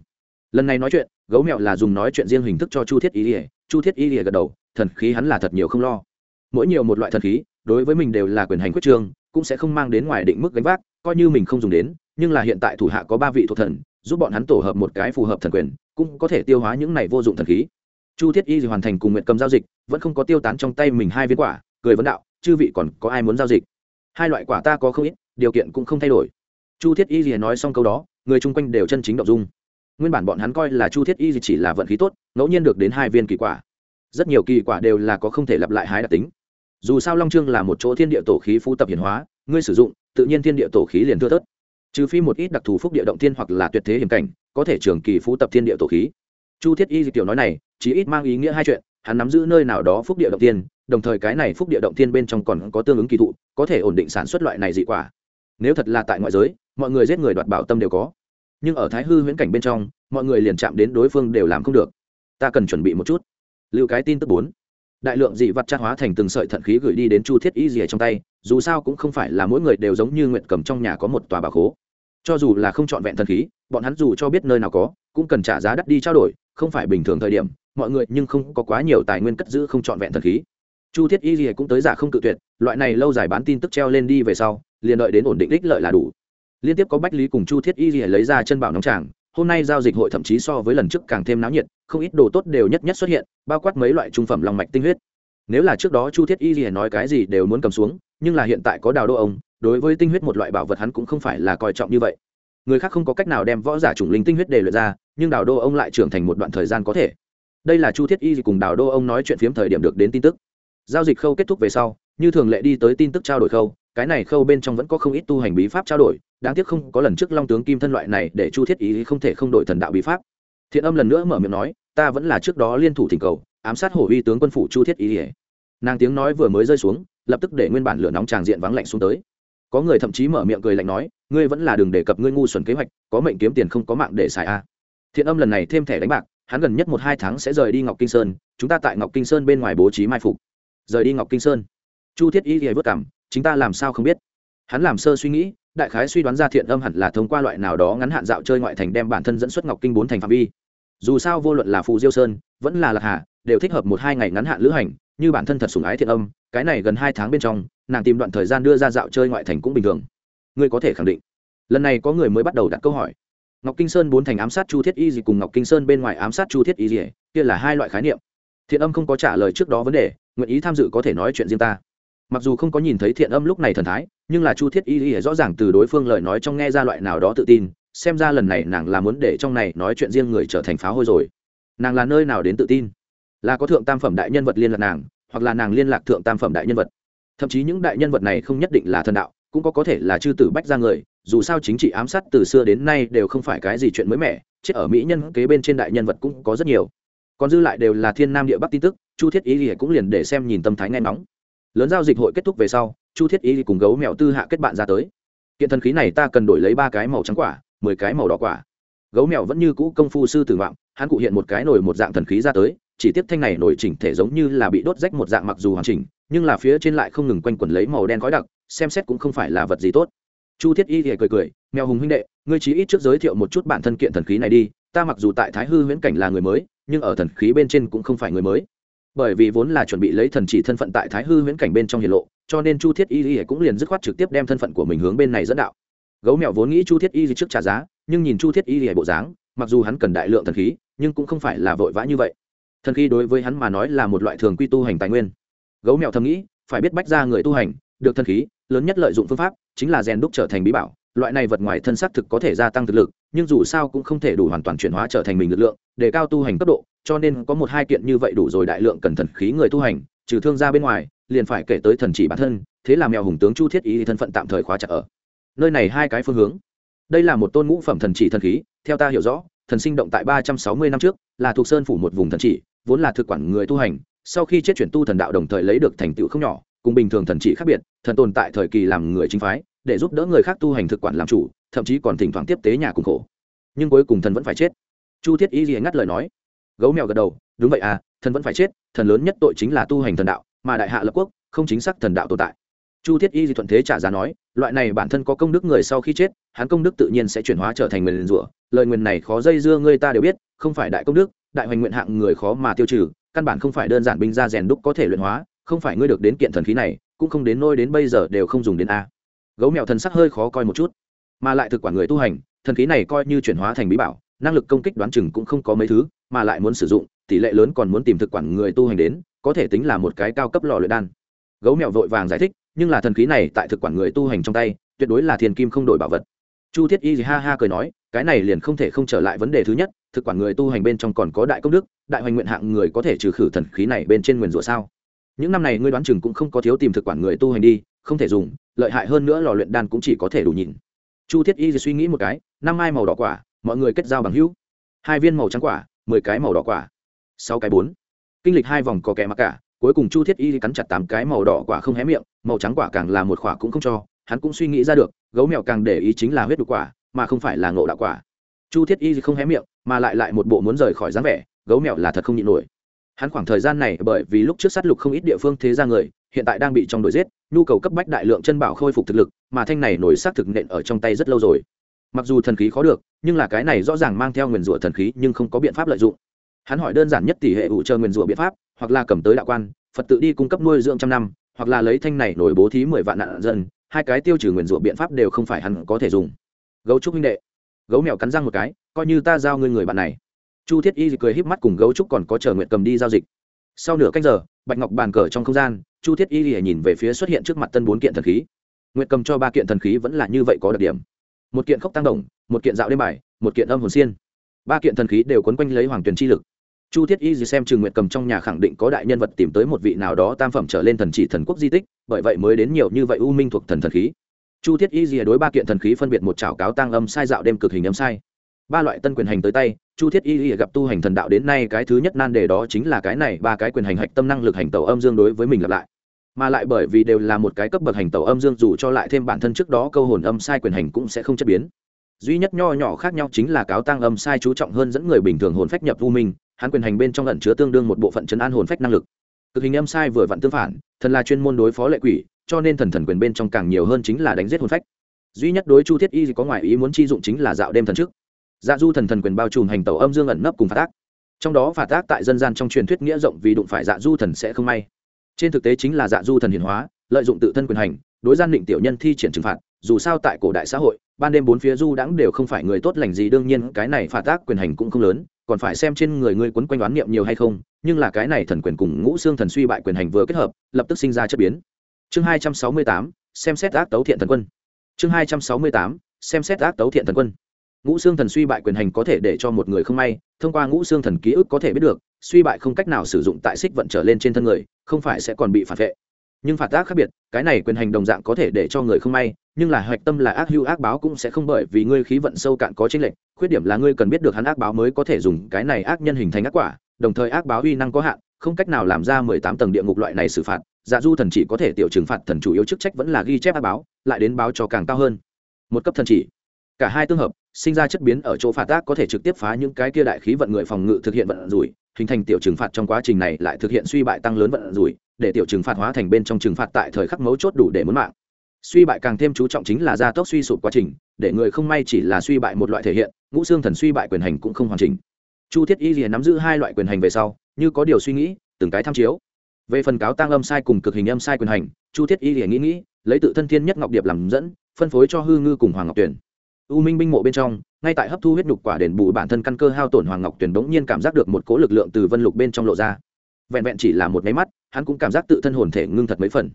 Lần này nói chuyện, gấu mẹo là dùng nói chuyện riêng hình thức cho chu thiết y ỉa chu thiết y ỉa gật đầu, thần khí hắn là thật nhiều không lo. Mỗi nhiều một loại thần khí, đối với mình đều là quyền hành quyết trương cũng sẽ không mang đến ngoài định mức gánh vác, coi như mình không dùng đến nhưng là hiện tại thủ hạ có ba vị thuộc thần, giúp bọn hắn tổ hợp một cái phù hợp thần quyền, cũng có thể tiêu hóa những này vô dụng thần khí. Chu thiết y hoàn thành cùng nguyện cầm giao dịch, vẫn không có tiêu tán trong tay mình hai viên quả, cười vấn đạo, chư vị còn có ai muốn giao dịch? Hai loại quả ta có không ít, điều kiện cũng không thay đổi. Chu thiết y nói xong câu đó, người chung quanh đều chân chính động dung. Nguyên bản bọn hắn coi là chu thiết y chỉ là vận khí tốt, ngẫu nhiên được đến hai viên kỳ quả. Rất nhiều kỳ quả đều là có không thể lặp lại hái đặc tính. Dù sao long trương là một chỗ thiên địa tổ khí phú tập hiển hóa, ngươi sử dụng, tự nhiên thiên địa tổ khí liền thưa thớt trừ phi một ít đặc thù phúc địa động thiên hoặc là tuyệt thế hiểm cảnh, có thể trường kỳ phú tập thiên địa tổ khí. Chu thiết y tiểu nói này, chỉ ít mang ý nghĩa hai chuyện, hắn nắm giữ nơi nào đó phúc địa động tiên đồng thời cái này phúc địa động tiên bên trong còn có tương ứng kỳ thụ, có thể ổn định sản xuất loại này dị quả. Nếu thật là tại ngoại giới, mọi người giết người đoạt bảo tâm đều có. Nhưng ở thái hư huyễn cảnh bên trong, mọi người liền chạm đến đối phương đều làm không được. Ta cần chuẩn bị một chút. Lưu cái tin tức bốn. Đại lượng dị vật trát hóa thành từng sợi thận khí gửi đi đến chu thiết y dìa trong tay, dù sao cũng không phải là mỗi người đều giống như nguyện cầm trong nhà có một tòa bà khố cho dù là không trọn vẹn thần khí, bọn hắn dù cho biết nơi nào có, cũng cần trả giá đắt đi trao đổi, không phải bình thường thời điểm, mọi người nhưng không có quá nhiều tài nguyên cất giữ không trọn vẹn thần khí. Chu thiết y gì cũng tới giả không cự tuyệt, loại này lâu dài bán tin tức treo lên đi về sau, liền đợi đến ổn định đích lợi là đủ. Liên tiếp có bách lý cùng chu thiết y gì lấy ra chân bảo nóng tràng, hôm nay giao dịch hội thậm chí so với lần trước càng thêm náo nhiệt, không ít đồ tốt đều nhất nhất xuất hiện, bao quát mấy loại trung phẩm lòng mạch tinh huyết. Nếu là trước đó chu thiết y gì nói cái gì đều muốn cầm xuống, nhưng là hiện tại có đào đô ông đối với tinh huyết một loại bảo vật hắn cũng không phải là coi trọng như vậy. Người khác không có cách nào đem võ giả chủng linh tinh huyết để luyện ra, nhưng đào đô ông lại trưởng thành một đoạn thời gian có thể. Đây là chu thiết y cùng đào đô ông nói chuyện phiếm thời điểm được đến tin tức. Giao dịch khâu kết thúc về sau, như thường lệ đi tới tin tức trao đổi khâu, cái này khâu bên trong vẫn có không ít tu hành bí pháp trao đổi, đáng tiếc không có lần trước long tướng kim thân loại này để chu thiết ý không thể không đổi thần đạo bí pháp. Thiện âm lần nữa mở miệng nói, ta vẫn là trước đó liên thủ thỉnh cầu, ám sát hổ uy tướng quân phủ chu thiết ý ỉa nàng tiếng nói vừa mới rơi xuống, lập tức để nguyên bản lửa nóng tràng diện vắng lạnh xuống tới có người thậm chí mở miệng cười lạnh nói, ngươi vẫn là đường đề cập ngươi ngu xuẩn kế hoạch, có mệnh kiếm tiền không có mạng để xài a. Thiện âm lần này thêm thẻ đánh bạc, hắn gần nhất một hai tháng sẽ rời đi ngọc kinh sơn, chúng ta tại ngọc kinh sơn bên ngoài bố trí mai phục. Rời đi ngọc kinh sơn. Chu thiết y thì vất cảm chúng ta làm sao không biết? Hắn làm sơ suy nghĩ, đại khái suy đoán ra thiện âm hẳn là thông qua loại nào đó ngắn hạn dạo chơi ngoại thành đem bản thân dẫn xuất ngọc kinh bốn thành phạm vi. Dù sao vô luận là phù diêu sơn, vẫn là lạc hà, đều thích hợp một hai ngày ngắn hạn lữ hành như bản thân thật sủng ái thiện âm, cái này gần hai tháng bên trong, nàng tìm đoạn thời gian đưa ra dạo chơi ngoại thành cũng bình thường. Ngươi có thể khẳng định, lần này có người mới bắt đầu đặt câu hỏi. Ngọc kinh sơn bốn thành ám sát chu thiết y gì cùng ngọc kinh sơn bên ngoài ám sát chu thiết y gì kia là hai loại khái niệm. Thiện âm không có trả lời trước đó vấn đề, nguyện ý tham dự có thể nói chuyện riêng ta. Mặc dù không có nhìn thấy thiện âm lúc này thần thái, nhưng là chu thiết y y rõ ràng từ đối phương lời nói trong nghe ra loại nào đó tự tin, xem ra lần này nàng là muốn để trong này nói chuyện riêng người trở thành phá hôi rồi. Nàng là nơi nào đến tự tin? Là có thượng tam phẩm đại nhân vật liên lạc nàng, hoặc là nàng liên lạc thượng tam phẩm đại nhân vật. Thậm chí những đại nhân vật này không nhất định là thần đạo, cũng có có thể là chư tử bách ra người, dù sao chính trị ám sát từ xưa đến nay đều không phải cái gì chuyện mới mẻ, chết ở mỹ nhân kế bên trên đại nhân vật cũng có rất nhiều. Còn dư lại đều là thiên nam địa bắc tin tức, chu thiết ý thì cũng liền để xem nhìn tâm thái ngay nóng lớn giao dịch hội kết thúc về sau, chu thiết ý cùng gấu mèo tư hạ kết bạn ra tới. Kiện thần khí này ta cần đổi lấy ba cái màu trắng quả, mười cái màu đỏ quả. Gấu mèo vẫn như cũ công phu sư tử vọng hắn cụ hiện một cái nổi một dạng thần khí ra tới chỉ tiếp thanh này nổi chỉnh thể giống như là bị đốt rách một dạng mặc dù hoàn chỉnh, nhưng là phía trên lại không ngừng quanh quẩn lấy màu đen khói đặc, xem xét cũng không phải là vật gì tốt. Chu thiết y thì cười cười, mèo hùng huynh đệ, ngươi chí ít trước giới thiệu một chút bản thân kiện thần khí này đi, ta mặc dù tại thái hư huyễn cảnh là người mới, nhưng ở thần khí bên trên cũng không phải người mới. Bởi vì vốn là chuẩn bị lấy thần chỉ thân phận tại thái hư huyễn cảnh bên trong hiền lộ, cho nên chu thiết y thì cũng liền dứt khoát trực tiếp đem thân phận của mình hướng bên này dẫn đạo. Gấu mèo vốn nghĩ chu thiết y trước trả giá, nhưng nhìn chu thiết y thì bộ dáng, mặc dù hắn cần đại lượng thần khí, nhưng cũng không phải là vội vã như vậy thần khí đối với hắn mà nói là một loại thường quy tu hành tài nguyên. Gấu mèo thầm nghĩ, phải biết bách ra người tu hành, được thần khí, lớn nhất lợi dụng phương pháp chính là rèn đúc trở thành bí bảo. Loại này vật ngoài thân xác thực có thể gia tăng thực lực, nhưng dù sao cũng không thể đủ hoàn toàn chuyển hóa trở thành mình lực lượng, để cao tu hành cấp độ, cho nên có một hai kiện như vậy đủ rồi đại lượng cần thần khí người tu hành, trừ thương gia bên ngoài, liền phải kể tới thần chỉ bản thân, thế là mèo hùng tướng chu thiết ý thân phận tạm thời khóa chặt ở nơi này hai cái phương hướng. Đây là một tôn ngũ phẩm thần chỉ thần khí, theo ta hiểu rõ, thần sinh động tại ba trăm sáu mươi năm trước, là thuộc sơn phủ một vùng thần chỉ vốn là thực quản người tu hành, sau khi chết chuyển tu thần đạo đồng thời lấy được thành tựu không nhỏ, cùng bình thường thần chỉ khác biệt, thần tồn tại thời kỳ làm người chính phái, để giúp đỡ người khác tu hành thực quản làm chủ, thậm chí còn thỉnh thoảng tiếp tế nhà cùng khổ. Nhưng cuối cùng thần vẫn phải chết. Chu thiết y gì ngắt lời nói. Gấu mèo gật đầu, đúng vậy à thần vẫn phải chết, thần lớn nhất tội chính là tu hành thần đạo, mà đại hạ lập quốc, không chính xác thần đạo tồn tại. Chu thiết y di thuận thế trả giá nói, loại này bản thân có công đức người sau khi chết, hắn công đức tự nhiên sẽ chuyển hóa trở thành nguyền rủa, lời nguyền này khó dây dưa ngươi ta đều biết, không phải đại công đức đại hoành nguyện hạng người khó mà tiêu trừ, căn bản không phải đơn giản binh ra rèn đúc có thể luyện hóa, không phải ngươi được đến kiện thần khí này, cũng không đến nôi đến bây giờ đều không dùng đến a. Gấu mèo thần sắc hơi khó coi một chút, mà lại thực quản người tu hành, thần khí này coi như chuyển hóa thành bí bảo, năng lực công kích đoán chừng cũng không có mấy thứ, mà lại muốn sử dụng, tỷ lệ lớn còn muốn tìm thực quản người tu hành đến, có thể tính là một cái cao cấp lò luyện đan. Gấu mèo vội vàng giải thích, nhưng là thần khí này tại thực quản người tu hành trong tay, tuyệt đối là thiền kim không đổi bảo vật chu thiết y ha ha cười nói, cái này liền không thể không trở lại vấn đề thứ nhất, thực quản người tu hành bên trong còn có đại công đức, đại hoành nguyện hạng người có thể trừ khử thần khí này bên trên nguyền rủa sao? Những năm này ngươi đoán chừng cũng không có thiếu tìm thực quản người tu hành đi, không thể dùng, lợi hại hơn nữa lò luyện đan cũng chỉ có thể đủ nhìn chu thiết y suy nghĩ một cái, năm mai màu đỏ quả, mọi người kết giao bằng hữu. Hai viên màu trắng quả, mười cái màu đỏ quả. Sáu cái bốn. Kinh lịch hai vòng có kẻ mặc cả, cuối cùng chu thiết y cắn chặt tám cái màu đỏ quả không hé miệng, màu trắng quả càng là một quả cũng không cho hắn cũng suy nghĩ ra được, gấu mèo càng để ý chính là huyết đục quả, mà không phải là ngộ đạo quả. Chu thiết y không hé miệng, mà lại lại một bộ muốn rời khỏi dáng vẻ, gấu mèo là thật không nhịn nổi. Hắn khoảng thời gian này bởi vì lúc trước sát lục không ít địa phương thế ra người, hiện tại đang bị trong đội giết, nhu cầu cấp bách đại lượng chân bảo khôi phục thực lực, mà thanh này nổi sát thực nện ở trong tay rất lâu rồi. Mặc dù thần khí khó được, nhưng là cái này rõ ràng mang theo nguyền rủa thần khí, nhưng không có biện pháp lợi dụng. Hắn hỏi đơn giản nhất tỷ hệ ủ chờ nguyền rủa biện pháp, hoặc là cầm tới đạo quan, phật tự đi cung cấp nuôi dưỡng trăm năm, hoặc là lấy thanh này nổi bố thí mười vạn nạn dân hai cái tiêu trừ nguyền rủa biện pháp đều không phải hắn có thể dùng. Gấu trúc minh đệ, gấu mèo cắn răng một cái, coi như ta giao ngươi người bạn này. Chu thiết y cười híp mắt cùng gấu trúc còn có chờ nguyện cầm đi giao dịch. Sau nửa canh giờ, bạch ngọc bàn cờ trong không gian, chu thiết y nhìn về phía xuất hiện trước mặt tân bốn kiện thần khí. Nguyện cầm cho ba kiện thần khí vẫn là như vậy có đặc điểm. Một kiện khốc tăng đồng một kiện dạo đêm bài, một kiện âm hồn xiên. Ba kiện thần khí đều quấn quanh lấy hoàng tuyền chi lực chu thiết y gì xem trường nguyện cầm trong nhà khẳng định có đại nhân vật tìm tới một vị nào đó tam phẩm trở lên thần chỉ thần quốc di tích, bởi vậy mới đến nhiều như vậy u minh thuộc thần thần khí. Chu thiết y gì đối ba kiện thần khí phân biệt một trào cáo tăng âm sai dạo đêm cực hình âm sai. Ba loại tân quyền hành tới tay, chu thiết y y gặp tu hành thần đạo đến nay cái thứ nhất nan đề đó chính là cái này, ba cái quyền hành hạch tâm năng lực hành tàu âm dương đối với mình lặp lại. Mà lại bởi vì đều là một cái cấp bậc hành tàu âm dương, dù cho lại thêm bản thân trước đó câu hồn âm sai quyền hành cũng sẽ không chất biến. Duy nhất nho nhỏ khác nhau chính là cáo tăng âm sai chú trọng hơn dẫn người bình thường hồn phách nhập u minh hắn quyền hành bên trong ẩn chứa tương đương một bộ phận chấn an hồn phách năng lực. Cực hình âm sai vừa vặn tương phản, thần là chuyên môn đối phó lệ quỷ, cho nên thần thần quyền bên trong càng nhiều hơn chính là đánh giết hồn phách. Duy nhất đối chu thiết y có ngoại ý muốn chi dụng chính là dạo đêm thần trước. Dạ du thần thần quyền bao trùm hành tẩu âm dương ẩn nấp cùng phạt tác trong đó phạt tác tại dân gian trong truyền thuyết nghĩa rộng vì đụng phải dạ du thần sẽ không may. Trên thực tế chính là dạ du thần hiện hóa, lợi dụng tự thân quyền hành, đối gian định tiểu nhân thi triển trừng phạt, dù sao tại cổ đại xã hội, ban đêm bốn phía du đãng đều không phải người tốt lành gì, đương nhiên cái này phạt tác quyền hành cũng không lớn còn phải xem trên người ngươi quấn quanh đoán niệm nhiều hay không, nhưng là cái này thần quyền cùng ngũ xương thần suy bại quyền hành vừa kết hợp, lập tức sinh ra chất biến. Chương hai trăm sáu mươi tám, xem xét ác tấu thiện thần quân. Chương hai trăm sáu mươi tám, xem xét ác tấu thiện thần quân. Ngũ xương thần suy bại quyền hành có thể để cho một người không may, thông qua ngũ xương thần ký ức có thể biết được, suy bại không cách nào sử dụng tại xích vận trở lên trên thân người, không phải sẽ còn bị phản vệ nhưng phạt tác khác biệt, cái này quyền hành đồng dạng có thể để cho người không may, nhưng là hạch tâm là ác hưu ác báo cũng sẽ không bởi vì ngươi khí vận sâu cạn có chính lệnh khuyết điểm là ngươi cần biết được hắn ác báo mới có thể dùng cái này ác nhân hình thành ác quả, đồng thời ác báo uy năng có hạn, không cách nào làm ra mười tám tầng địa ngục loại này xử phạt dạ du thần chỉ có thể tiểu trừng phạt thần chủ yếu chức trách vẫn là ghi chép ác báo, lại đến báo cho càng cao hơn. Một cấp thần chỉ. Cả hai tương hợp, sinh ra chất biến ở chỗ phạt tác có thể trực tiếp phá những cái kia đại khí vận người phòng ngự thực hiện vận rủi, hình thành tiểu trừng phạt trong quá trình này lại thực hiện suy bại tăng lớn vận rủi để tiểu trừng phạt hóa thành bên trong trừng phạt tại thời khắc mấu chốt đủ để muốn mạng. Suy bại càng thêm chú trọng chính là gia tốc suy sụp quá trình, để người không may chỉ là suy bại một loại thể hiện, ngũ xương thần suy bại quyền hành cũng không hoàn chỉnh. Chu thiết y liền nắm giữ hai loại quyền hành về sau, như có điều suy nghĩ, từng cái tham chiếu. Về phần cáo tăng âm sai cùng cực hình âm sai quyền hành, chu thiết y liền nghĩ nghĩ, lấy tự thân thiên nhất ngọc điệp làm dẫn, phân phối cho hư ngư cùng hoàng ngọc tuyển u minh binh mộ bên trong, ngay tại hấp thu huyết nhục quả đền bù bản thân căn cơ hao tổn hoàng ngọc tuyển bỗng nhiên cảm giác được một cỗ lực lượng từ vân lục bên trong lộ ra vẹn vẹn chỉ là một máy mắt, hắn cũng cảm giác tự thân hồn thể ngưng thật mấy phần.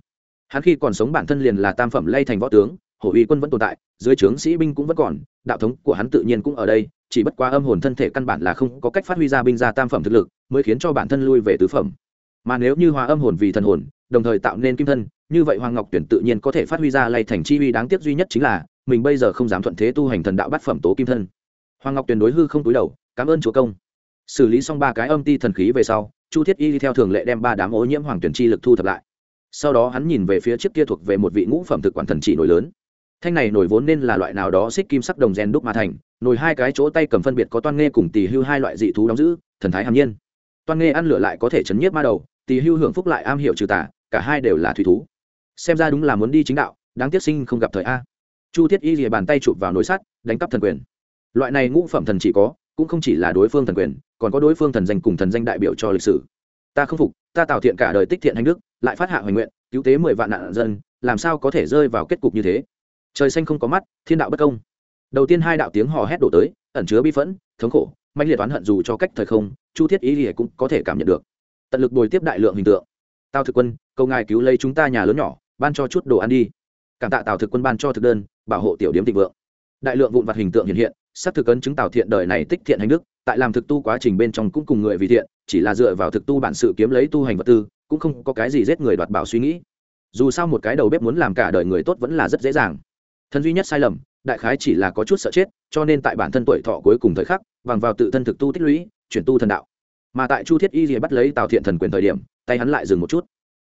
Hắn khi còn sống bản thân liền là tam phẩm lay thành võ tướng, hổ uy quân vẫn tồn tại, dưới trướng sĩ binh cũng vẫn còn, đạo thống của hắn tự nhiên cũng ở đây, chỉ bất quá âm hồn thân thể căn bản là không có cách phát huy ra binh ra tam phẩm thực lực, mới khiến cho bản thân lui về tứ phẩm. Mà nếu như hòa âm hồn vì thần hồn, đồng thời tạo nên kim thân, như vậy hoàng ngọc tuyển tự nhiên có thể phát huy ra lay thành chi uy đáng tiếc duy nhất chính là, mình bây giờ không dám thuận thế tu hành thần đạo bát phẩm tố kim thân. Hoàng ngọc tuyển đối hư không túi đầu, cảm ơn chúa công. Xử lý xong ba cái âm ti thần khí về sau chu thiết y đi theo thường lệ đem ba đám ô nhiễm hoàng tuyển chi lực thu thập lại. Sau đó hắn nhìn về phía trước kia thuộc về một vị ngũ phẩm thực quản thần chỉ nổi lớn. Thanh này nổi vốn nên là loại nào đó xích kim sắc đồng gen đúc mà thành nổi hai cái chỗ tay cầm phân biệt có toan nghe cùng tỳ hưu hai loại dị thú đóng giữ, thần thái hàm nhiên. Toan nghe ăn lửa lại có thể chấn nhiếp ma đầu, tỳ hưu hưởng phúc lại am hiểu trừ tả cả hai đều là thủy thú. Xem ra đúng là muốn đi chính đạo, đáng tiếc sinh không gặp thời a. Chu thiết y lìa bàn tay chụp vào nồi sắt, đánh cắp thần quyền. Loại này ngũ phẩm thần chỉ có cũng không chỉ là đối phương thần quyền, còn có đối phương thần danh cùng thần danh đại biểu cho lịch sử. Ta không phục, ta tạo thiện cả đời tích thiện hành đức, lại phát hạ hoành nguyện, cứu tế mười vạn nạn dân, làm sao có thể rơi vào kết cục như thế? Trời xanh không có mắt, thiên đạo bất công. Đầu tiên hai đạo tiếng hò hét đổ tới, ẩn chứa bi phẫn, thống khổ mạnh liệt oán hận dù cho cách thời không, chu thiết ý thì cũng có thể cảm nhận được. Tận lực bồi tiếp đại lượng hình tượng. Tào thực quân câu ngài cứu lấy chúng ta nhà lớn nhỏ, ban cho chút đồ ăn đi. Cảm tạ tào thực quân ban cho thực đơn, bảo hộ tiểu điếm thịnh vượng. Đại lượng vụn vặt hình tượng hiện hiện xác thực ấn chứng tạo thiện đời này tích thiện hành đức, tại làm thực tu quá trình bên trong cũng cùng người vì thiện, chỉ là dựa vào thực tu bản sự kiếm lấy tu hành vật tư, cũng không có cái gì giết người đoạt bảo suy nghĩ. Dù sao một cái đầu bếp muốn làm cả đời người tốt vẫn là rất dễ dàng. Thân duy nhất sai lầm, đại khái chỉ là có chút sợ chết, cho nên tại bản thân tuổi thọ cuối cùng thời khắc, bằng vào tự thân thực tu tích lũy, chuyển tu thần đạo. Mà tại chu thiết y thì bắt lấy tào thiện thần quyền thời điểm, tay hắn lại dừng một chút.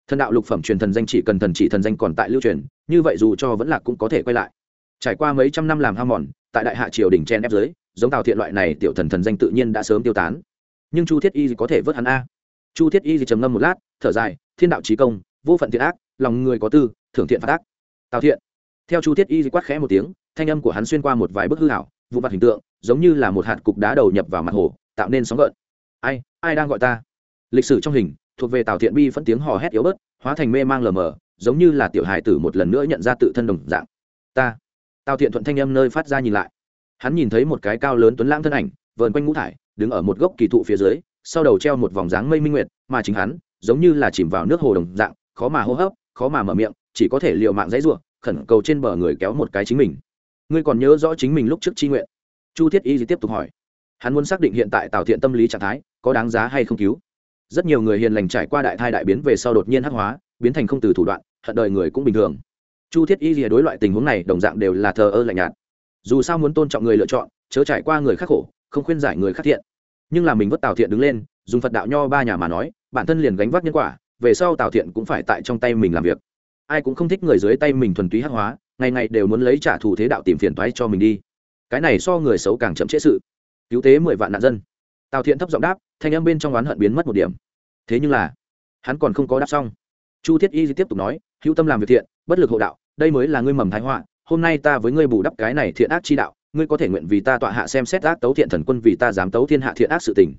Thần đạo lục phẩm truyền thần danh chỉ cần thần chỉ thần danh còn tại lưu truyền, như vậy dù cho vẫn là cũng có thể quay lại. Trải qua mấy trăm năm làm ham mòn tại đại hạ triều đình chen ép dưới giống tào thiện loại này tiểu thần thần danh tự nhiên đã sớm tiêu tán. Nhưng chu thiết y có thể vớt hắn a. Chu thiết y trầm ngâm một lát, thở dài, thiên đạo trí công, vô phận thiện ác, lòng người có tư, thưởng thiện phát ác. Tào thiện. Theo chu thiết y quát khẽ một tiếng, thanh âm của hắn xuyên qua một vài bức hư hảo vụ mặt hình tượng, giống như là một hạt cục đá đầu nhập vào mặt hồ, tạo nên sóng gợn. Ai ai đang gọi ta? Lịch sử trong hình, thuộc về tào thiện bi phân tiếng hò hét yếu bớt, hóa thành mê mang lờ mờ, giống như là tiểu hài tử một lần nữa nhận ra tự thân đồng dạng. Ta tào thiện thuận thanh âm nơi phát ra nhìn lại. Hắn nhìn thấy một cái cao lớn tuấn lãng thân ảnh, vờn quanh ngũ thải, đứng ở một gốc kỳ thụ phía dưới, sau đầu treo một vòng dáng mây minh nguyệt, mà chính hắn, giống như là chìm vào nước hồ đồng dạng, khó mà hô hấp, khó mà mở miệng, chỉ có thể liệu mạng dãy ruộng khẩn cầu trên bờ người kéo một cái chính mình. Ngươi còn nhớ rõ chính mình lúc trước chi nguyện? Chu thiết y tiếp tục hỏi. Hắn muốn xác định hiện tại tào thiện tâm lý trạng thái, có đáng giá hay không cứu? Rất nhiều người hiền lành trải qua đại thai đại biến về sau đột nhiên hắc hóa, biến thành không từ thủ đoạn, hận đời người cũng bình thường chu thiết y rìa đối loại tình huống này đồng dạng đều là thờ ơ lạnh nhạt. Dù sao muốn tôn trọng người lựa chọn, chớ trải qua người khắc khổ, không khuyên giải người khắc thiện. Nhưng là mình vất tào thiện đứng lên, dùng phật đạo nho ba nhà mà nói, bản thân liền gánh vác nhân quả, về sau tào thiện cũng phải tại trong tay mình làm việc. Ai cũng không thích người dưới tay mình thuần túy hắc hóa, ngày ngày đều muốn lấy trả thù thế đạo tìm phiền toái cho mình đi. Cái này so người xấu càng chậm trễ sự. Cứu tế mười vạn nạn dân. Tào thiện thấp giọng đáp, thanh âm bên trong oán hận biến mất một điểm. Thế nhưng là, hắn còn không có đáp xong. Chu thiết y tiếp tục nói, hữu tâm làm việc thiện, bất lực hộ đạo đây mới là ngươi mầm thái họa, hôm nay ta với ngươi bù đắp cái này thiện ác chi đạo, ngươi có thể nguyện vì ta tọa hạ xem xét ác tấu thiện thần quân vì ta dám tấu thiên hạ thiện ác sự tình.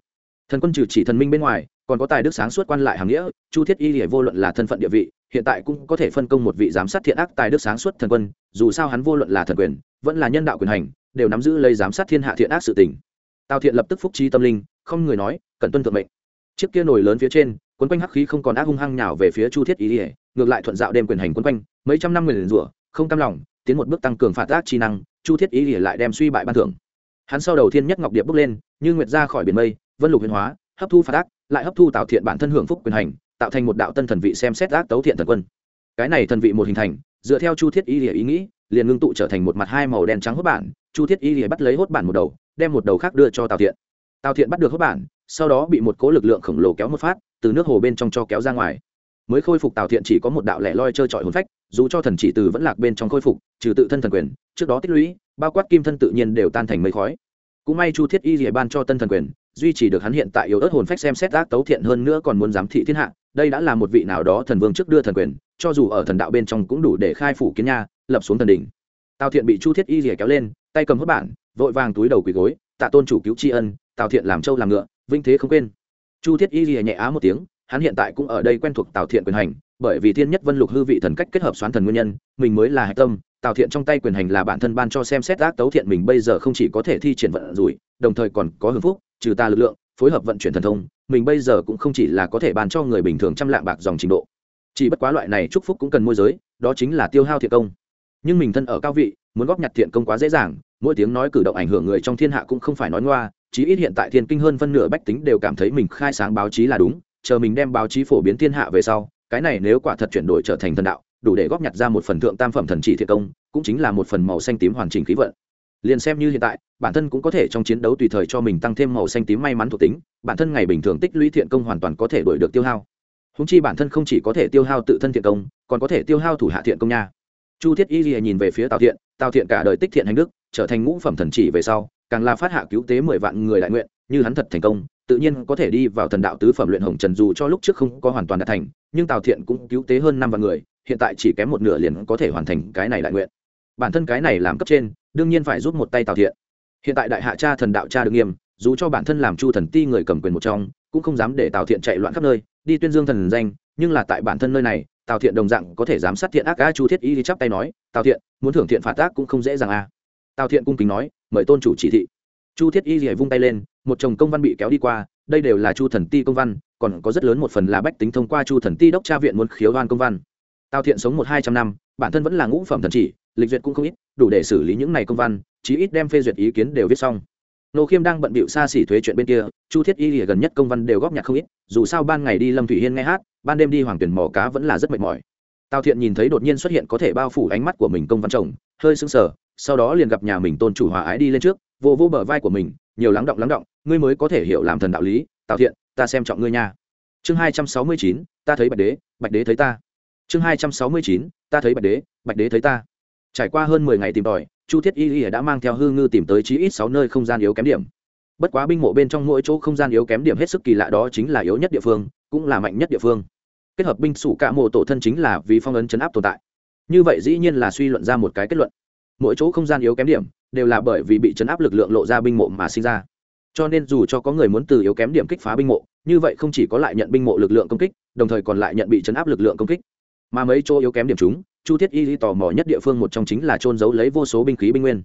Thần quân trừ chỉ thần minh bên ngoài, còn có tài đức sáng suốt quan lại hàng nghĩa, chu thiết y hiểu vô luận là thân phận địa vị, hiện tại cũng có thể phân công một vị giám sát thiện ác tài đức sáng suốt thần quân, dù sao hắn vô luận là thần quyền, vẫn là nhân đạo quyền hành, đều nắm giữ lấy giám sát thiên hạ thiện ác sự tình. Tào thiện lập tức phúc trí tâm linh, không người nói cần tuân thượng mệnh. Chiếc kia nổi lớn phía trên, quấn quanh hắc khí không còn ác hung hăng nhào về phía chu thiết Y ỉa ngược lại thuận dạo đêm quyền hành quấn quanh mấy trăm năm người liền rủa, không cam lòng, tiến một bước tăng cường phạt ác chi năng, chu thiết ý ỉa lại đem suy bại ban thưởng. Hắn sau đầu thiên nhất ngọc điệp bước lên, như nguyệt ra khỏi biển mây, vân lục huyền hóa, hấp thu phạt ác, lại hấp thu tạo thiện bản thân hưởng phúc quyền hành, tạo thành một đạo tân thần vị xem xét ác tấu thiện thần quân. Cái này thần vị một hình thành, dựa theo chu thiết y lìa ý nghĩ, liền ngưng tụ trở thành một mặt hai màu đen trắng hốt bản, chu thiết y lìa bắt lấy hốt bản một đầu, đem một đầu khác đưa cho tào thiện. Tào thiện bắt được hốt bản, sau đó bị một cố lực lượng khổng lồ kéo một phát, từ nước hồ bên trong cho kéo ra ngoài. Mới khôi phục tào thiện chỉ có một đạo lẻ loi trơ trọi hồn phách dù cho thần chỉ từ vẫn lạc bên trong khôi phục, trừ tự thân thần quyền, trước đó tích lũy, bao quát kim thân tự nhiên đều tan thành mây khói. Cũng may chu thiết y rỉa ban cho tân thần quyền, duy trì được hắn hiện tại yếu ớt hồn phách xem xét ác tấu thiện hơn nữa còn muốn giám thị thiên hạ, đây đã là một vị nào đó thần vương trước đưa thần quyền, cho dù ở thần đạo bên trong cũng đủ để khai phủ kiến nha, lập xuống thần đỉnh. Tào thiện bị chu thiết y rỉa kéo lên, tay cầm hốt bản, vội vàng túi đầu quỳ gối, tạ tôn chủ cứu tri ân, tào thiện làm trâu làm ngựa, vinh thế không quên. Chu thiết y rỉa nhẹ á một tiếng, hắn hiện tại cũng ở đây quen thuộc tào thiện quyền hành bởi vì thiên nhất vân lục hư vị thần cách kết hợp xoán thần nguyên nhân, mình mới là hạch tâm, tào thiện trong tay quyền hành là bản thân ban cho xem xét ác tấu thiện mình bây giờ không chỉ có thể thi triển vận rủi, đồng thời còn có hưởng phúc, trừ ta lực lượng, phối hợp vận chuyển thần thông, mình bây giờ cũng không chỉ là có thể bàn cho người bình thường trăm lạng bạc dòng trình độ. Chỉ bất quá loại này chúc phúc cũng cần môi giới, đó chính là tiêu hao thiện công. Nhưng mình thân ở cao vị, muốn góp nhặt thiện công quá dễ dàng, mỗi tiếng nói cử động ảnh hưởng người trong thiên hạ cũng không phải nói ngoa, chí ít hiện tại thiên kinh hơn phân nửa bách tính đều cảm thấy mình khai sáng báo chí là đúng, chờ mình đem báo chí phổ biến thiên hạ về sau cái này nếu quả thật chuyển đổi trở thành thần đạo, đủ để góp nhặt ra một phần thượng tam phẩm thần chỉ thiện công, cũng chính là một phần màu xanh tím hoàn chỉnh khí vận. Liền xem như hiện tại, bản thân cũng có thể trong chiến đấu tùy thời cho mình tăng thêm màu xanh tím may mắn thuộc tính, bản thân ngày bình thường tích lũy thiện công hoàn toàn có thể đổi được tiêu hao. Húng chi bản thân không chỉ có thể tiêu hao tự thân thiện công, còn có thể tiêu hao thủ hạ thiện công nha. Chu thiết y lìa nhìn về phía tào thiện tào thiện cả đời tích thiện hành đức, trở thành ngũ phẩm thần chỉ về sau, càng là phát hạ cứu tế mười vạn người đại nguyện như hắn thật thành công, tự nhiên có thể đi vào thần đạo tứ phẩm luyện hồng trần dù cho lúc trước không có hoàn toàn đạt thành, nhưng tào thiện cũng cứu tế hơn năm vạn người, hiện tại chỉ kém một nửa liền có thể hoàn thành cái này đại nguyện. Bản thân cái này làm cấp trên, đương nhiên phải giúp một tay tào thiện. Hiện tại đại hạ cha thần đạo cha được nghiêm, dù cho bản thân làm chu thần ti người cầm quyền một trong, cũng không dám để tào thiện chạy loạn khắp nơi, đi tuyên dương thần danh, nhưng là tại bản thân nơi này, tào thiện đồng dạng có thể giám sát thiện ác a chu thiết y chắp tay nói, tào thiện, muốn thưởng thiện phạt ác cũng không dễ dàng a tào thiện cung kính nói, mời tôn chủ chỉ thị chu thiết y thì vung tay lên, một chồng công văn bị kéo đi qua, đây đều là chu thần ti công văn, còn có rất lớn một phần là bách tính thông qua chu thần ti đốc tra viện muốn khiếu đoan công văn. Tào thiện sống một hai trăm năm, bản thân vẫn là ngũ phẩm thần chỉ, lịch duyệt cũng không ít, đủ để xử lý những này công văn, chí ít đem phê duyệt ý kiến đều viết xong. Nô khiêm đang bận bịu xa xỉ thuế chuyện bên kia, chu thiết y lìa gần nhất công văn đều góp nhặt không ít, dù sao ban ngày đi lâm thủy hiên nghe hát, ban đêm đi hoàng tuyển mỏ cá vẫn là rất mệt mỏi. Tào thiện nhìn thấy đột nhiên xuất hiện có thể bao phủ ánh mắt của mình công văn chồng, hơi sưng sờ, sau đó liền gặp nhà mình tôn chủ hòa ái đi lên trước vô vô bờ vai của mình, nhiều lắng động lắng động, ngươi mới có thể hiểu làm thần đạo lý. Tào thiện, ta xem trọng ngươi nha. Chương hai trăm sáu mươi chín, ta thấy bạch đế bạch đế thấy ta. Chương hai trăm sáu mươi chín, ta thấy bạch đế bạch đế thấy ta. Trải qua hơn mười ngày tìm tòi, chu thiết y y đã mang theo hư ngư tìm tới chí ít sáu nơi không gian yếu kém điểm. Bất quá binh mộ bên trong mỗi chỗ không gian yếu kém điểm hết sức kỳ lạ đó chính là yếu nhất địa phương, cũng là mạnh nhất địa phương. Kết hợp binh sủ cả mộ tổ thân chính là vì phong ấn chấn áp tồn tại. Như vậy dĩ nhiên là suy luận ra một cái kết luận mỗi chỗ không gian yếu kém điểm đều là bởi vì bị chấn áp lực lượng lộ ra binh mộ mà sinh ra. Cho nên dù cho có người muốn từ yếu kém điểm kích phá binh mộ, như vậy không chỉ có lại nhận binh mộ lực lượng công kích, đồng thời còn lại nhận bị chấn áp lực lượng công kích. Mà mấy chỗ yếu kém điểm chúng, chu thiết y lý tò mò nhất địa phương một trong chính là trôn giấu lấy vô số binh khí binh nguyên.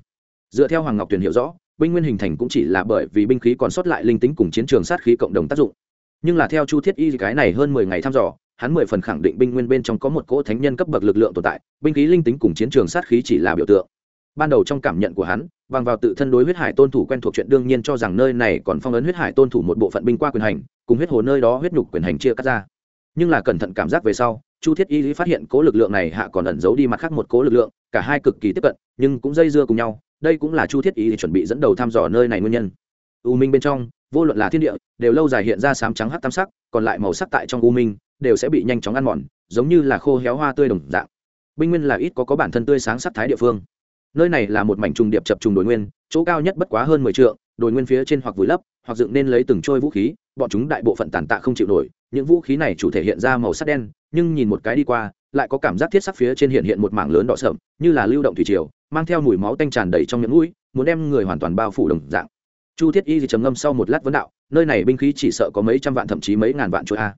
Dựa theo hoàng ngọc tuyền hiểu rõ, binh nguyên hình thành cũng chỉ là bởi vì binh khí còn sót lại linh tính cùng chiến trường sát khí cộng đồng tác dụng. Nhưng là theo chu thiết y cái này hơn mười ngày thăm dò, hắn mười phần khẳng định binh nguyên bên trong có một cỗ thánh nhân cấp bậc lực lượng tồn tại, binh khí linh tính cùng chiến trường sát khí chỉ là biểu tượng ban đầu trong cảm nhận của hắn, bằng vào tự thân đối huyết hải tôn thủ quen thuộc chuyện đương nhiên cho rằng nơi này còn phong ấn huyết hải tôn thủ một bộ phận binh qua quyền hành, cùng huyết hồ nơi đó huyết nhục quyền hành chia cắt ra. Nhưng là cẩn thận cảm giác về sau, chu thiết y lý phát hiện cố lực lượng này hạ còn ẩn giấu đi mặt khác một cố lực lượng, cả hai cực kỳ tiếp cận, nhưng cũng dây dưa cùng nhau, đây cũng là chu thiết y chuẩn bị dẫn đầu thăm dò nơi này nguyên nhân. U minh bên trong, vô luận là thiên địa, đều lâu dài hiện ra sám trắng hắc tam sắc, còn lại màu sắc tại trong u minh, đều sẽ bị nhanh chóng ăn mòn, giống như là khô héo hoa tươi đồng dạng. Binh nguyên là ít có có bản thân tươi sáng sắc thái địa phương nơi này là một mảnh trùng điệp chập trùng đồi nguyên, chỗ cao nhất bất quá hơn mười t đồi nguyên phía trên hoặc vùi lấp, hoặc dựng nên lấy từng trôi vũ khí, bọn chúng đại bộ phận tàn tạ không chịu nổi, những vũ khí này chủ thể hiện ra màu sắc đen, nhưng nhìn một cái đi qua, lại có cảm giác thiết sắc phía trên hiện hiện một mảng lớn đỏ sậm như là lưu động thủy triều, mang theo mùi máu tanh tràn đầy trong những mũi, muốn đem người hoàn toàn bao phủ đồng dạng. Chu thiết y thì trầm ngâm sau một lát vấn đạo, nơi này binh khí chỉ sợ có mấy trăm vạn thậm chí mấy ngàn vạn chuỗi a.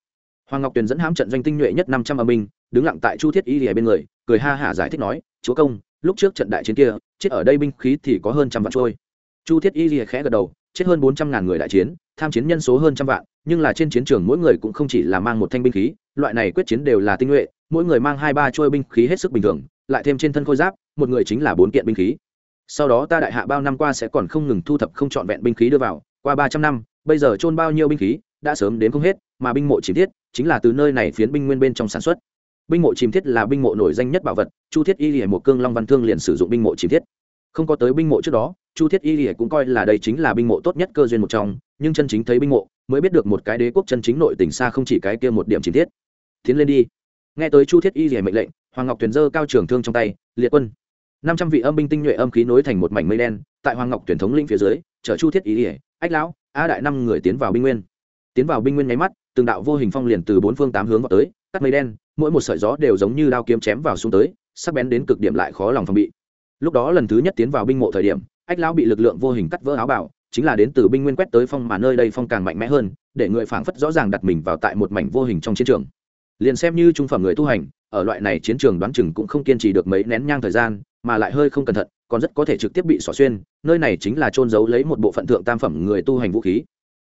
Hoàng ngọc tuyền dẫn hãm trận doanh tinh nhuệ nhất năm trăm âm binh, đứng lặng tại chu thiết y ở bên người, cười ha hả giải thích nói, chúa công lúc trước trận đại chiến kia, chết ở đây binh khí thì có hơn trăm vạn trôi. Chu thiết y khẽ gật đầu, chết hơn bốn trăm ngàn người đại chiến, tham chiến nhân số hơn trăm vạn, nhưng là trên chiến trường mỗi người cũng không chỉ là mang một thanh binh khí, loại này quyết chiến đều là tinh nhuệ, mỗi người mang hai ba trôi binh khí hết sức bình thường, lại thêm trên thân khôi giáp, một người chính là bốn kiện binh khí. Sau đó ta đại hạ bao năm qua sẽ còn không ngừng thu thập không trọn vẹn binh khí đưa vào, qua ba trăm năm, bây giờ trôn bao nhiêu binh khí, đã sớm đến không hết, mà binh mộ chỉ thiết, chính là từ nơi này phiến binh nguyên bên trong sản xuất binh mộ chìm thiết là binh mộ nổi danh nhất bảo vật, chu thiết y lìa một cương long văn thương liền sử dụng binh mộ chìm thiết. Không có tới binh mộ trước đó, chu thiết y lìa cũng coi là đây chính là binh mộ tốt nhất cơ duyên một trong, nhưng chân chính thấy binh mộ, mới biết được một cái đế quốc chân chính nội tỉnh xa không chỉ cái kia một điểm chìm thiết. Tiến lên đi. Nghe tới chu thiết y lìa mệnh lệnh, hoàng ngọc tuyền dơ cao trường thương trong tay, liệt quân. Năm trăm vị âm binh tinh nhuệ âm khí nối thành một mảnh mây đen, tại hoàng ngọc tuyển thống lĩnh phía dưới, chở chu thiết y lìa, ách lão, a đại năm người tiến vào binh nguyên. Tiến vào binh nguyên nháy mắt, từng đạo vô hình phong liền từ bốn phương tám hướng vào tới cắt mây đen, mỗi một sợi gió đều giống như đao kiếm chém vào xuống tới, sắc bén đến cực điểm lại khó lòng phòng bị. Lúc đó lần thứ nhất tiến vào binh mộ thời điểm, ách lão bị lực lượng vô hình cắt vỡ áo bảo chính là đến từ binh nguyên quét tới phong mà nơi đây phong càng mạnh mẽ hơn, để người phảng phất rõ ràng đặt mình vào tại một mảnh vô hình trong chiến trường. Liền xem như trung phẩm người tu hành, ở loại này chiến trường đoán chừng cũng không kiên trì được mấy nén nhang thời gian, mà lại hơi không cẩn thận, còn rất có thể trực tiếp bị xỏ xuyên, nơi này chính là trôn giấu lấy một bộ phận thượng tam phẩm người tu hành vũ khí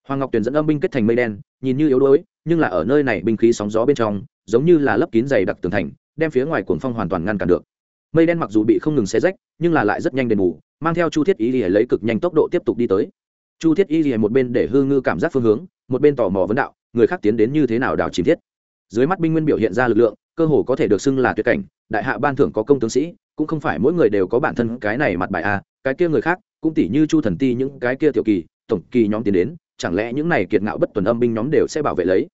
hoàng ngọc tuyền dẫn âm binh kết thành mây đen, nhìn như yếu đuối, nhưng là ở nơi này binh khí sóng gió bên trong, giống như là lấp kín dày đặc tường thành, đem phía ngoài cuồng phong hoàn toàn ngăn cản được. Mây đen mặc dù bị không ngừng xé rách, nhưng là lại rất nhanh đền bù, mang theo chu thiết y lìa lấy cực nhanh tốc độ tiếp tục đi tới. Chu thiết y lìa một bên để hư ngư cảm giác phương hướng, một bên tò mò vấn đạo, người khác tiến đến như thế nào đào chìm thiết. Dưới mắt binh nguyên biểu hiện ra lực lượng, cơ hồ có thể được xưng là tuyệt cảnh, đại hạ ban thưởng có công tướng sĩ, cũng không phải mỗi người đều có bản thân cái này mặt bài a, cái kia người khác, cũng tỷ như chu thần ti những cái kia tiểu kỳ, tổng kỳ nhóm tiến đến chẳng lẽ những này kiệt ngạo bất tuần âm binh nhóm đều sẽ bảo vệ lấy?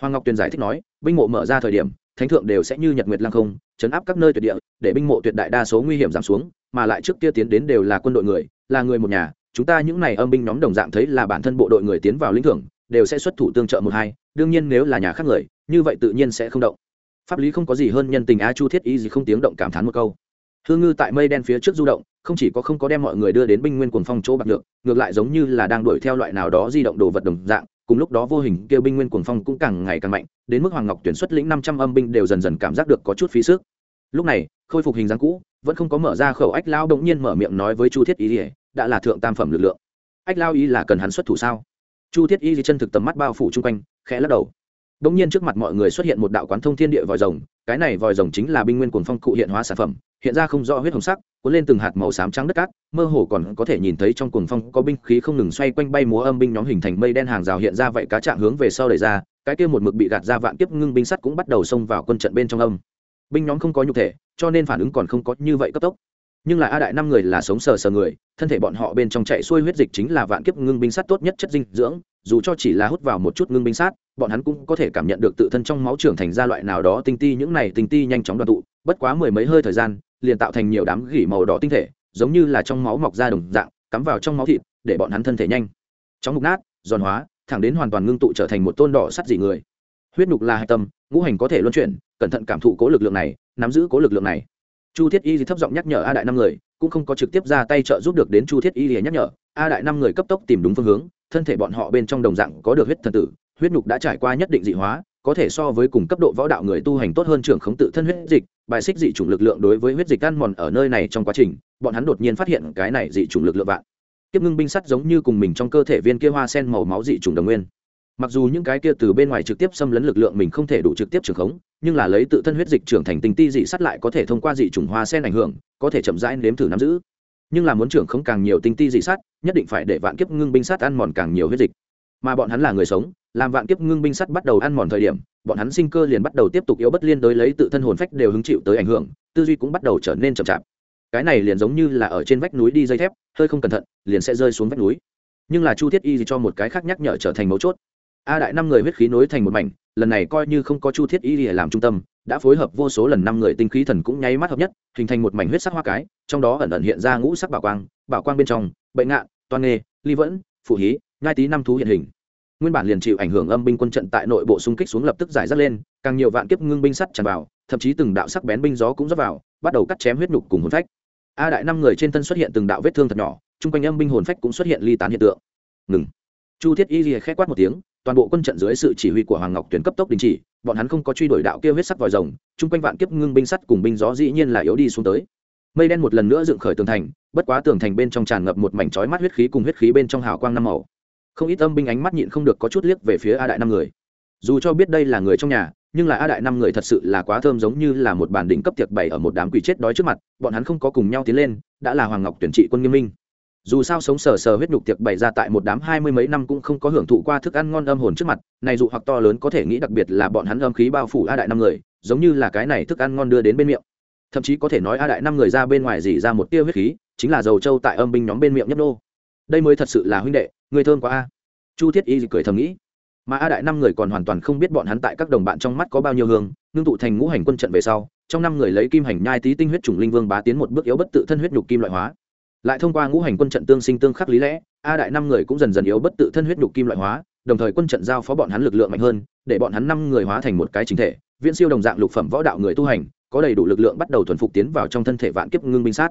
Hoàng ngọc tuyền giải thích nói, binh mộ mở ra thời điểm, thánh thượng đều sẽ như nhật nguyệt lăng không, chấn áp các nơi tuyệt địa, để binh mộ tuyệt đại đa số nguy hiểm giảm xuống, mà lại trước kia tiến đến đều là quân đội người, là người một nhà. Chúng ta những này âm binh nhóm đồng dạng thấy là bản thân bộ đội người tiến vào lĩnh thưởng, đều sẽ xuất thủ tương trợ một hai, đương nhiên nếu là nhà khác người, như vậy tự nhiên sẽ không động. Pháp lý không có gì hơn nhân tình a chu thiết ý gì không tiếng động cảm thán một câu hương ngư tại mây đen phía trước du động, không chỉ có không có đem mọi người đưa đến binh nguyên cuồng phong chỗ bạc được ngược lại giống như là đang đuổi theo loại nào đó di động đồ vật đồng dạng, cùng lúc đó vô hình kêu binh nguyên cuồng phong cũng càng ngày càng mạnh, đến mức hoàng ngọc tuyển xuất lĩnh năm trăm âm binh đều dần dần cảm giác được có chút phí sức. Lúc này, khôi phục hình dáng cũ, vẫn không có mở ra khẩu ách lao động nhiên mở miệng nói với chu thiết ý ỉa đã là thượng tam phẩm lực lượng. Ách lao ý là cần hắn xuất thủ sao? Chu thiết y chân thực tầm mắt bao phủ chung quanh, khẽ lắc đầu. Đông nhiên trước mặt mọi người xuất hiện một đạo quán thông thiên địa vòi rồng, cái này vòi rồng chính là binh nguyên cuồng phong cụ hiện hóa sản phẩm, hiện ra không rõ huyết hồng sắc, cuốn lên từng hạt màu xám trắng đất cát, mơ hồ còn có thể nhìn thấy trong cuồng phong có binh khí không ngừng xoay quanh bay múa âm binh nhóm hình thành mây đen hàng rào hiện ra vậy cá trạng hướng về sau đẩy ra, cái kia một mực bị gạt ra vạn kiếp ngưng binh sắt cũng bắt đầu xông vào quân trận bên trong âm. Binh nhóm không có nhục thể, cho nên phản ứng còn không có như vậy cấp tốc. Nhưng là a đại năm người là sống sờ sờ người, thân thể bọn họ bên trong chạy xuôi huyết dịch chính là vạn kiếp ngưng binh sắt tốt nhất chất dinh dưỡng, dù cho chỉ là hút vào một chút ngưng binh sát, bọn hắn cũng có thể cảm nhận được tự thân trong máu trưởng thành ra loại nào đó tinh ti, những này tinh ti nhanh chóng đoàn tụ, bất quá mười mấy hơi thời gian, liền tạo thành nhiều đám gỉ màu đỏ tinh thể, giống như là trong máu mọc ra đồng dạng, cắm vào trong máu thịt, để bọn hắn thân thể nhanh. Chóng mục nát, giòn hóa, thẳng đến hoàn toàn ngưng tụ trở thành một tôn đỏ sắt dị người. Huyết nhục là hạch tâm, ngũ hành có thể luân chuyển, cẩn thận cảm thụ cố lực lượng này, nắm giữ cố lực lượng này. Chu thiết y thì thấp giọng nhắc nhở a đại năm người, cũng không có trực tiếp ra tay trợ giúp được đến chu thiết y thì nhắc nhở, a đại năm người cấp tốc tìm đúng phương hướng thân thể bọn họ bên trong đồng dạng có được huyết thần tử, huyết nhục đã trải qua nhất định dị hóa, có thể so với cùng cấp độ võ đạo người tu hành tốt hơn trưởng khống tự thân huyết dịch, bài xích dị chủng lực lượng đối với huyết dịch ăn mòn ở nơi này trong quá trình, bọn hắn đột nhiên phát hiện cái này dị chủng lực lượng vạn. Kiếp ngưng binh sắt giống như cùng mình trong cơ thể viên kia hoa sen màu máu dị chủng đồng nguyên. Mặc dù những cái kia từ bên ngoài trực tiếp xâm lấn lực lượng mình không thể đủ trực tiếp trưởng khống, nhưng là lấy tự thân huyết dịch trưởng thành tinh ti dị sắt lại có thể thông qua dị chủng hoa sen ảnh hưởng, có thể chậm rãi nếm thử nắm giữ nhưng là muốn trưởng không càng nhiều tinh ti dị sát, nhất định phải để vạn kiếp ngưng binh sát ăn mòn càng nhiều huyết dịch. Mà bọn hắn là người sống, làm vạn kiếp ngưng binh sắt bắt đầu ăn mòn thời điểm, bọn hắn sinh cơ liền bắt đầu tiếp tục yếu bất liên đối lấy tự thân hồn phách đều hứng chịu tới ảnh hưởng, tư duy cũng bắt đầu trở nên chậm chạp. Cái này liền giống như là ở trên vách núi đi dây thép, hơi không cẩn thận, liền sẽ rơi xuống vách núi. Nhưng là chu thiết y cho một cái khác nhắc nhở trở thành mấu chốt. A đại năm người huyết khí nối thành một mảnh, lần này coi như không có chu thiết y làm trung tâm đã phối hợp vô số lần năm người tinh khí thần cũng nháy mắt hợp nhất, hình thành một mảnh huyết sắc hoa cái, trong đó ẩn ẩn hiện ra ngũ sắc bảo quang bảo quang bên trong bệnh ngạn, toan nghê, ly vẫn, phụ hí ngai tý năm thú hiện hình. Nguyên bản liền chịu ảnh hưởng âm binh quân trận tại nội bộ xung kích xuống lập tức giải rác lên, càng nhiều vạn kiếp ngưng binh sắt tràn vào, thậm chí từng đạo sắc bén binh gió cũng rớt vào, bắt đầu cắt chém huyết nhục cùng hồn phách. A đại năm người trên thân xuất hiện từng đạo vết thương thật nhỏ, chung quanh âm binh hồn phách cũng xuất hiện ly tán hiện tượng. Ngừng. Chu thiết y lìa khẽ quát một tiếng toàn bộ quân trận dưới sự chỉ huy của hoàng ngọc tuyển cấp tốc đình chỉ, bọn hắn không có truy đuổi đạo kia huyết sắc vòi rồng, chung quanh vạn kiếp ngưng binh sắt cùng binh gió dĩ nhiên là yếu đi xuống tới. Mây đen một lần nữa dựng khởi tường thành, bất quá tường thành bên trong tràn ngập một mảnh chói mắt huyết khí cùng huyết khí bên trong hào quang năm màu. Không ít âm binh ánh mắt nhịn không được có chút liếc về phía a đại năm người. Dù cho biết đây là người trong nhà, nhưng là a đại năm người thật sự là quá thơm giống như là một bản đỉnh cấp tiệc bày ở một đám quỷ chết đói trước mặt, bọn hắn không có cùng nhau tiến lên, đã là hoàng ngọc tuyển trị quân nghiêm minh dù sao sống sờ sờ huyết nhục tiệc bày ra tại một đám hai mươi mấy năm cũng không có hưởng thụ qua thức ăn ngon âm hồn trước mặt, này dụ hoặc to lớn có thể nghĩ đặc biệt là bọn hắn âm khí bao phủ a đại năm người, giống như là cái này thức ăn ngon đưa đến bên miệng. Thậm chí có thể nói a đại năm người ra bên ngoài dỉ ra một tia huyết khí, chính là dầu trâu tại âm binh nhóm bên miệng nhấp nô. Đây mới thật sự là huynh đệ, người thơm quá a. Chu thiết y cười thầm nghĩ. Mà a đại năm người còn hoàn toàn không biết bọn hắn tại các đồng bạn trong mắt có bao nhiêu hương, ngưng tụ thành ngũ hành quân trận về sau, trong năm người lấy kim hành nhai tí tinh huyết trùng linh vương bá tiến một bước yếu bất tự thân huyết nhục kim loại hóa lại thông qua ngũ hành quân trận tương sinh tương khắc lý lẽ, a đại năm người cũng dần dần yếu bất tự thân huyết nhục kim loại hóa, đồng thời quân trận giao phó bọn hắn lực lượng mạnh hơn, để bọn hắn năm người hóa thành một cái chính thể, viễn siêu đồng dạng lục phẩm võ đạo người tu hành, có đầy đủ lực lượng bắt đầu thuần phục tiến vào trong thân thể vạn kiếp ngưng binh sát.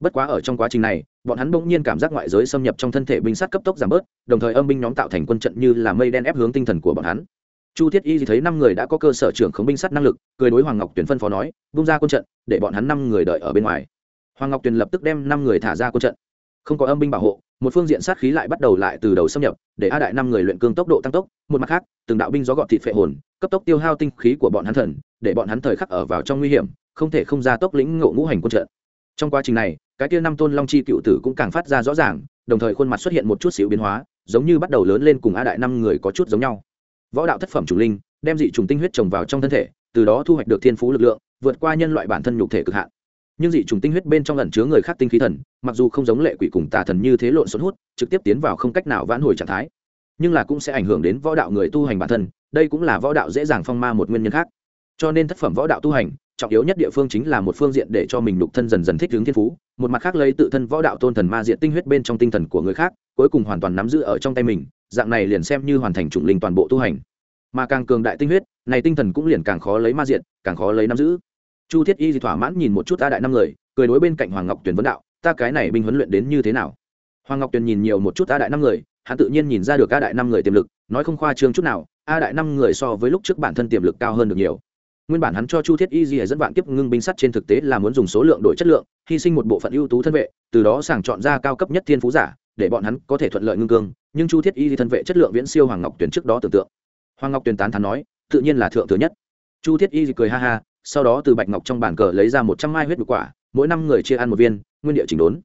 Bất quá ở trong quá trình này, bọn hắn bỗng nhiên cảm giác ngoại giới xâm nhập trong thân thể binh sát cấp tốc giảm bớt, đồng thời âm binh nhóm tạo thành quân trận như là mây đen ép hướng tinh thần của bọn hắn. Chu thiết y thấy năm người đã có cơ sở trưởng khống binh sát năng lực, cười đối hoàng ngọc tuyển phân phó nói bung ra quân trận, để bọn hắn năm người đợi ở bên ngoài hoàng ngọc tuyền lập tức đem năm người thả ra quân trận. Không có âm binh bảo hộ, một phương diện sát khí lại bắt đầu lại từ đầu xâm nhập, để a đại năm người luyện cương tốc độ tăng tốc, một mặt khác, từng đạo binh gió gọt thịt phệ hồn, cấp tốc tiêu hao tinh khí của bọn hắn thần, để bọn hắn thời khắc ở vào trong nguy hiểm, không thể không ra tốc lĩnh ngộ ngũ hành quân trận. Trong quá trình này, cái kia năm tôn long chi cựu tử cũng càng phát ra rõ ràng, đồng thời khuôn mặt xuất hiện một chút xíu biến hóa, giống như bắt đầu lớn lên cùng a đại năm người có chút giống nhau. Võ đạo thất phẩm chủ linh, đem dị trùng tinh huyết trồng vào trong thân thể, từ đó thu hoạch được thiên phú lực lượng, vượt qua nhân loại bản thân nhục thể cực hạn nhưng dị trùng tinh huyết bên trong lẩn chứa người khác tinh khí thần, mặc dù không giống lệ quỷ cùng tà thần như thế lộn xộn hút, trực tiếp tiến vào không cách nào vãn hồi trạng thái. Nhưng là cũng sẽ ảnh hưởng đến võ đạo người tu hành bản thân, đây cũng là võ đạo dễ dàng phong ma một nguyên nhân khác. Cho nên thất phẩm võ đạo tu hành, trọng yếu nhất địa phương chính là một phương diện để cho mình đục thân dần dần thích hướng thiên phú, một mặt khác lấy tự thân võ đạo tôn thần ma diện tinh huyết bên trong tinh thần của người khác, cuối cùng hoàn toàn nắm giữ ở trong tay mình, dạng này liền xem như hoàn thành chủng linh toàn bộ tu hành. Mà càng cường đại tinh huyết, này tinh thần cũng liền càng khó lấy ma diện, càng khó lấy nắm giữ chu thiết y thì thỏa mãn nhìn một chút ta đại năm người, cười đối bên cạnh hoàng ngọc tuyền vấn đạo, ta cái này binh huấn luyện đến như thế nào? Hoàng ngọc tuyền nhìn nhiều một chút a đại năm người, hắn tự nhiên nhìn ra được a đại năm người tiềm lực, nói không khoa trương chút nào, a đại năm người so với lúc trước bản thân tiềm lực cao hơn được nhiều. Nguyên bản hắn cho chu thiết y di dẫn vạn tiếp ngưng binh sắt trên thực tế là muốn dùng số lượng đổi chất lượng, hy sinh một bộ phận ưu tú thân vệ, từ đó sàng chọn ra cao cấp nhất thiên phú giả, để bọn hắn có thể thuận lợi ngưng cương, nhưng chu thiết y di thân vệ chất lượng viễn siêu hoàng ngọc tuyền trước đó tưởng tượng. Hoàng ngọc tuyền tán thán nói, tự nhiên là thượng thừa nhất. Chu thiết y di cười ha ha sau đó từ bạch ngọc trong bàn cờ lấy ra một trăm mai huyết đục quả, mỗi năm người chia ăn một viên, nguyên địa chỉnh đốn.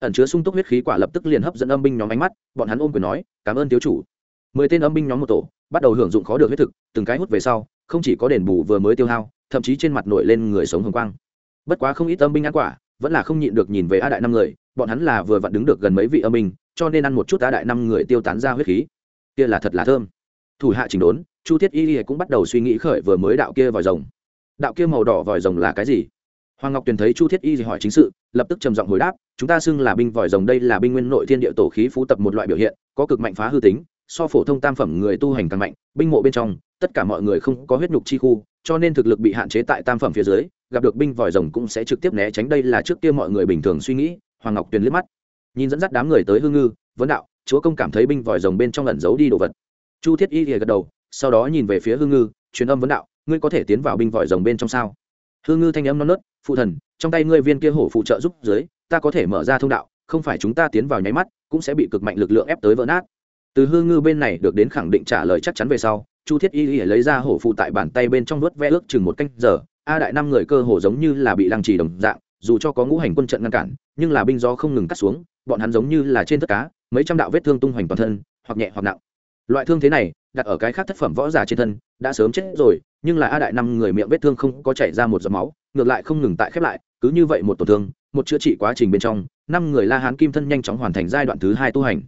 Ẩn chứa sung túc huyết khí quả lập tức liền hấp dẫn âm binh nhóm ánh mắt, bọn hắn ôm quyền nói, cảm ơn thiếu chủ. Mười tên âm binh nhóm một tổ, bắt đầu hưởng dụng khó được huyết thực, từng cái hút về sau, không chỉ có đền bù vừa mới tiêu hao, thậm chí trên mặt nổi lên người sống hồng quang. Bất quá không ít âm binh ăn quả, vẫn là không nhịn được nhìn về a đại năm người, bọn hắn là vừa vặn đứng được gần mấy vị âm binh, cho nên ăn một chút a đại năm người tiêu tán ra huyết khí. Kia là thật là thơm. Thủ hạ chỉnh đốn, chu thiết y cũng bắt đầu suy nghĩ khởi vừa mới đạo kia vòi rồng đạo kia màu đỏ vòi rồng là cái gì? Hoàng ngọc tuyền thấy chu thiết y hỏi chính sự, lập tức trầm giọng hồi đáp, chúng ta xưng là binh vòi rồng đây là binh nguyên nội thiên địa tổ khí phú tập một loại biểu hiện, có cực mạnh phá hư tính, so phổ thông tam phẩm người tu hành càng mạnh, binh mộ bên trong, tất cả mọi người không có huyết nhục chi khu, cho nên thực lực bị hạn chế tại tam phẩm phía dưới, gặp được binh vòi rồng cũng sẽ trực tiếp né tránh đây là trước kia mọi người bình thường suy nghĩ, hoàng ngọc tuyền liếc mắt. Nhìn dẫn dắt đám người tới hương ngư, vấn đạo, chúa công cảm thấy binh vòi rồng bên trong lẩn giấu đi đồ vật. Chu thiết y gật đầu, sau đó nhìn về phía hương ngư, truyền âm vấn đạo ngươi có thể tiến vào binh vòi rồng bên trong sao? Hương ngư thanh âm non nớt, phụ thần, trong tay ngươi viên kia hổ phụ trợ giúp dưới, ta có thể mở ra thông đạo, không phải chúng ta tiến vào nháy mắt, cũng sẽ bị cực mạnh lực lượng ép tới vỡ nát. Từ hương ngư bên này được đến khẳng định trả lời chắc chắn về sau, chu thiết y y lấy ra hổ phụ tại bàn tay bên trong vớt vẽ ước chừng một canh giờ. A đại năm người cơ hồ giống như là bị lăng trì đồng dạng, dù cho có ngũ hành quân trận ngăn cản, nhưng là binh gió không ngừng cắt xuống, bọn hắn giống như là trên tất cá, mấy trăm đạo vết thương tung hoành toàn thân, hoặc nhẹ hoặc nặng. Loại thương thế này, đặt ở cái khác thất phẩm võ giả trên thân, đã sớm chết rồi nhưng là a đại năm người miệng vết thương không có chảy ra một giọt máu, ngược lại không ngừng tại khép lại, cứ như vậy một tổn thương, một chữa trị quá trình bên trong, năm người la hán kim thân nhanh chóng hoàn thành giai đoạn thứ hai tu hành.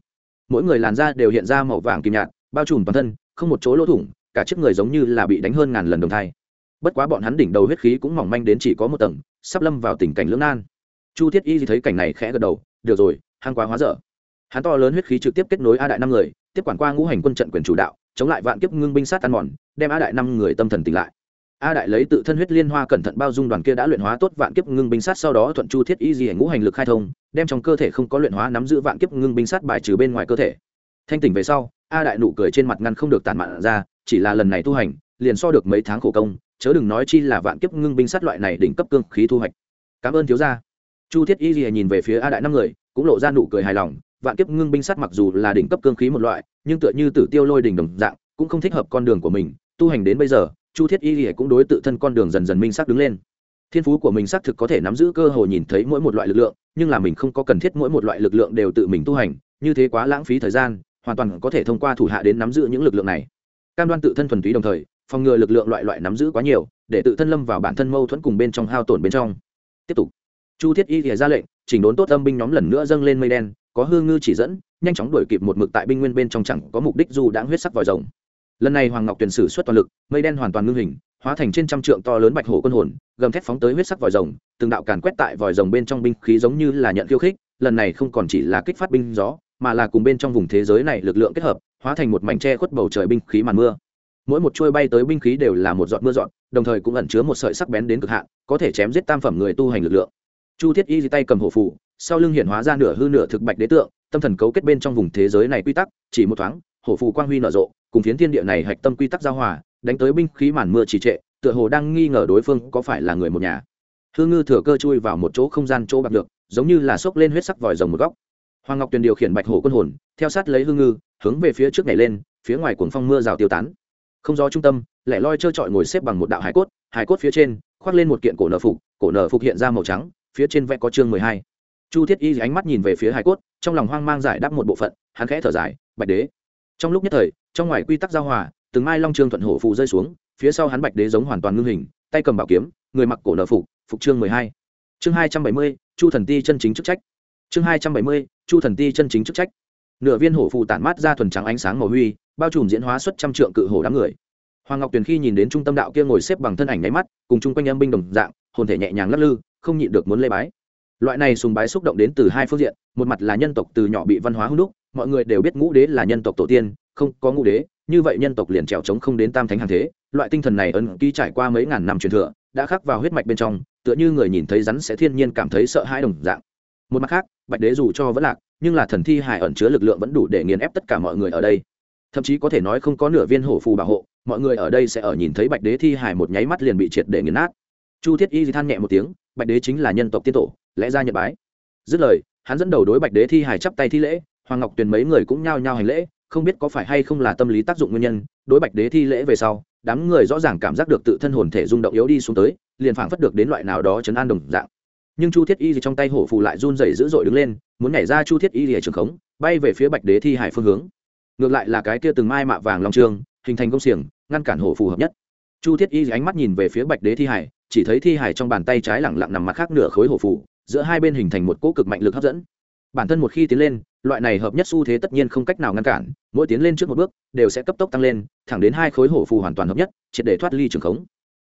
Mỗi người làn da đều hiện ra màu vàng kim nhạt, bao trùm toàn thân, không một chỗ lỗ thủng, cả chiếc người giống như là bị đánh hơn ngàn lần đồng thai. Bất quá bọn hắn đỉnh đầu huyết khí cũng mỏng manh đến chỉ có một tầng, sắp lâm vào tình cảnh lưỡng nan. Chu thiết y thấy cảnh này khẽ gật đầu, được rồi hang quá hóa dở. Hắn to lớn huyết khí trực tiếp kết nối a đại năm người, tiếp quản qua ngũ hành quân trận quyền chủ đạo chống lại vạn kiếp ngưng binh sát ăn mòn, đem a đại năm người tâm thần tỉnh lại. A đại lấy tự thân huyết liên hoa cẩn thận bao dung đoàn kia đã luyện hóa tốt vạn kiếp ngưng binh sát, sau đó thuận chu thiết y di ngũ hành lực khai thông, đem trong cơ thể không có luyện hóa nắm giữ vạn kiếp ngưng binh sát bài trừ bên ngoài cơ thể. Thanh tỉnh về sau, a đại nụ cười trên mặt ngăn không được tàn mạn ra, chỉ là lần này tu hành, liền so được mấy tháng khổ công, chớ đừng nói chi là vạn kiếp ngưng binh sát loại này đỉnh cấp cương khí thu hoạch. Cảm ơn thiếu gia. Chu thiết y di nhìn về phía a đại năm người, cũng lộ ra nụ cười hài lòng, vạn kiếp ngưng binh sát mặc dù là đỉnh cấp cương khí một loại nhưng tựa như tử tiêu lôi đình đồng dạng, cũng không thích hợp con đường của mình, tu hành đến bây giờ, chu thiết y lìa cũng đối tự thân con đường dần dần minh xác đứng lên. Thiên phú của mình xác thực có thể nắm giữ cơ hội nhìn thấy mỗi một loại lực lượng, nhưng là mình không có cần thiết mỗi một loại lực lượng đều tự mình tu hành, như thế quá lãng phí thời gian, hoàn toàn có thể thông qua thủ hạ đến nắm giữ những lực lượng này. Cam đoan tự thân thuần túy đồng thời, phòng ngừa lực lượng loại loại nắm giữ quá nhiều, để tự thân lâm vào bản thân mâu thuẫn cùng bên trong hao tổn bên trong. Tiếp tục. Chu thiết y thì ra lệnh, chỉnh đốn tốt âm binh nhóm lần nữa dâng lên mây đen, có hương ngư chỉ dẫn nhanh chóng đuổi kịp một mực tại binh nguyên bên trong chẳng có mục đích dù đã huyết sắc vòi rồng. Lần này hoàng ngọc tuyển sử xuất toàn lực, mây đen hoàn toàn ngưng hình, hóa thành trên trăm trượng to lớn bạch hổ quân hồn, gầm thép phóng tới huyết sắc vòi rồng, từng đạo càn quét tại vòi rồng bên trong binh khí giống như là nhận khiêu khích, lần này không còn chỉ là kích phát binh gió, mà là cùng bên trong vùng thế giới này lực lượng kết hợp, hóa thành một mảnh tre khuất bầu trời binh khí màn mưa. Mỗi một chuôi bay tới binh khí đều là một giọt mưa giọt, đồng thời cũng ẩn chứa một sợi sắc bén đến cực hạn, có thể chém giết tam phẩm người tu hành lực lượng. Chu thiết y tay cầm hổ phù, sau lưng hiện hóa ra nửa hư nửa thực bạch đế tượng tâm thần cấu kết bên trong vùng thế giới này quy tắc, chỉ một thoáng, hổ phù quang huy nở rộ, cùng phiến thiên địa này hạch tâm quy tắc giao hòa, đánh tới binh khí màn mưa trì trệ, tựa hồ đang nghi ngờ đối phương có phải là người một nhà. Hư ngư thừa cơ chui vào một chỗ không gian chỗ bạc được, giống như là xốc lên huyết sắc vòi rồng một góc. Hoàng ngọc tuyền điều khiển bạch hổ quân hồn, theo sát lấy hư ngư, hướng về phía trước nhảy lên, phía ngoài cuồng phong mưa rào tiêu tán. Không gió trung tâm, lẻ loi trơ trọi ngồi xếp bằng một đạo hải cốt hải cốt phía trên, khoác lên một kiện cổ nở phục, cổ nở phục hiện ra màu trắng, phía trên vẽ có chương mười hai chu thiết y ánh mắt nhìn về phía hải cốt, trong lòng hoang mang giải đáp một bộ phận, hắn khẽ thở dài, bạch đế. Trong lúc nhất thời, trong ngoài quy tắc giao hòa, từng mai long trương thuận hổ phù rơi xuống, phía sau hắn bạch đế giống hoàn toàn ngưng hình, tay cầm bảo kiếm, người mặc cổ nợ phục phục chương mười hai. Chương hai trăm bảy mươi, chu thần ti chân chính chức trách. Chương hai trăm bảy mươi, chu thần ti chân chính chức trách. Nửa viên hổ phù tản mát ra thuần trắng ánh sáng màu huy, bao trùm diễn hóa xuất trăm trượng cự hổ đám người. Hoàng ngọc tuyền khi nhìn đến trung tâm đạo kia ngồi xếp bằng thân ảnh nháy mắt, cùng chung quanh âm binh đồng dạng, hồn thể nhẹ nhàng lắc lư, không nhịn được muốn lê bái loại này sùng bái xúc động đến từ hai phương diện, một mặt là nhân tộc từ nhỏ bị văn hóa hung đúc, mọi người đều biết ngũ đế là nhân tộc tổ tiên, không có ngũ đế, như vậy nhân tộc liền trèo trống không đến tam thánh hàng thế. Loại tinh thần này ấn ký trải qua mấy ngàn năm truyền thừa, đã khắc vào huyết mạch bên trong, tựa như người nhìn thấy rắn sẽ thiên nhiên cảm thấy sợ hãi đồng dạng. Một mặt khác, bạch đế dù cho vẫn lạc, nhưng là thần thi hải ẩn chứa lực lượng vẫn đủ để nghiền ép tất cả mọi người ở đây. Thậm chí có thể nói không có nửa viên hổ phù bảo hộ, mọi người ở đây sẽ ở nhìn thấy bạch đế thi hải một nháy mắt liền bị triệt để nghiền nát. Chu thiết y than nhẹ một tiếng, bạch đế chính là nhân tộc tiên tổ lẽ ra nhật bái. Dứt lời, hắn dẫn đầu đối bạch đế thi hải chắp tay thi lễ, hoàng ngọc tuyền mấy người cũng nhao nhao hành lễ, không biết có phải hay không là tâm lý tác dụng nguyên nhân, đối bạch đế thi lễ về sau, đám người rõ ràng cảm giác được tự thân hồn thể rung động yếu đi xuống tới, liền phảng phất được đến loại nào đó chấn an đồng dạng. Nhưng chu thiết y thì trong tay hổ phù lại run rẩy dữ dội đứng lên, muốn nhảy ra chu thiết y lìa trường khống, bay về phía bạch đế thi hải phương hướng. Ngược lại là cái kia từng mai mạ vàng long trường hình thành công xiềng, ngăn cản hổ phù hợp nhất. Chu thiết y ánh mắt nhìn về phía bạch đế thi hải, chỉ thấy thi hải trong bàn tay trái lẳng lặng nằm mặt khác nửa khối hổ phù giữa hai bên hình thành một cỗ cực mạnh lực hấp dẫn. Bản thân một khi tiến lên, loại này hợp nhất xu thế tất nhiên không cách nào ngăn cản, mỗi tiến lên trước một bước, đều sẽ cấp tốc tăng lên, thẳng đến hai khối hổ phù hoàn toàn hợp nhất, triệt để thoát ly trường khống.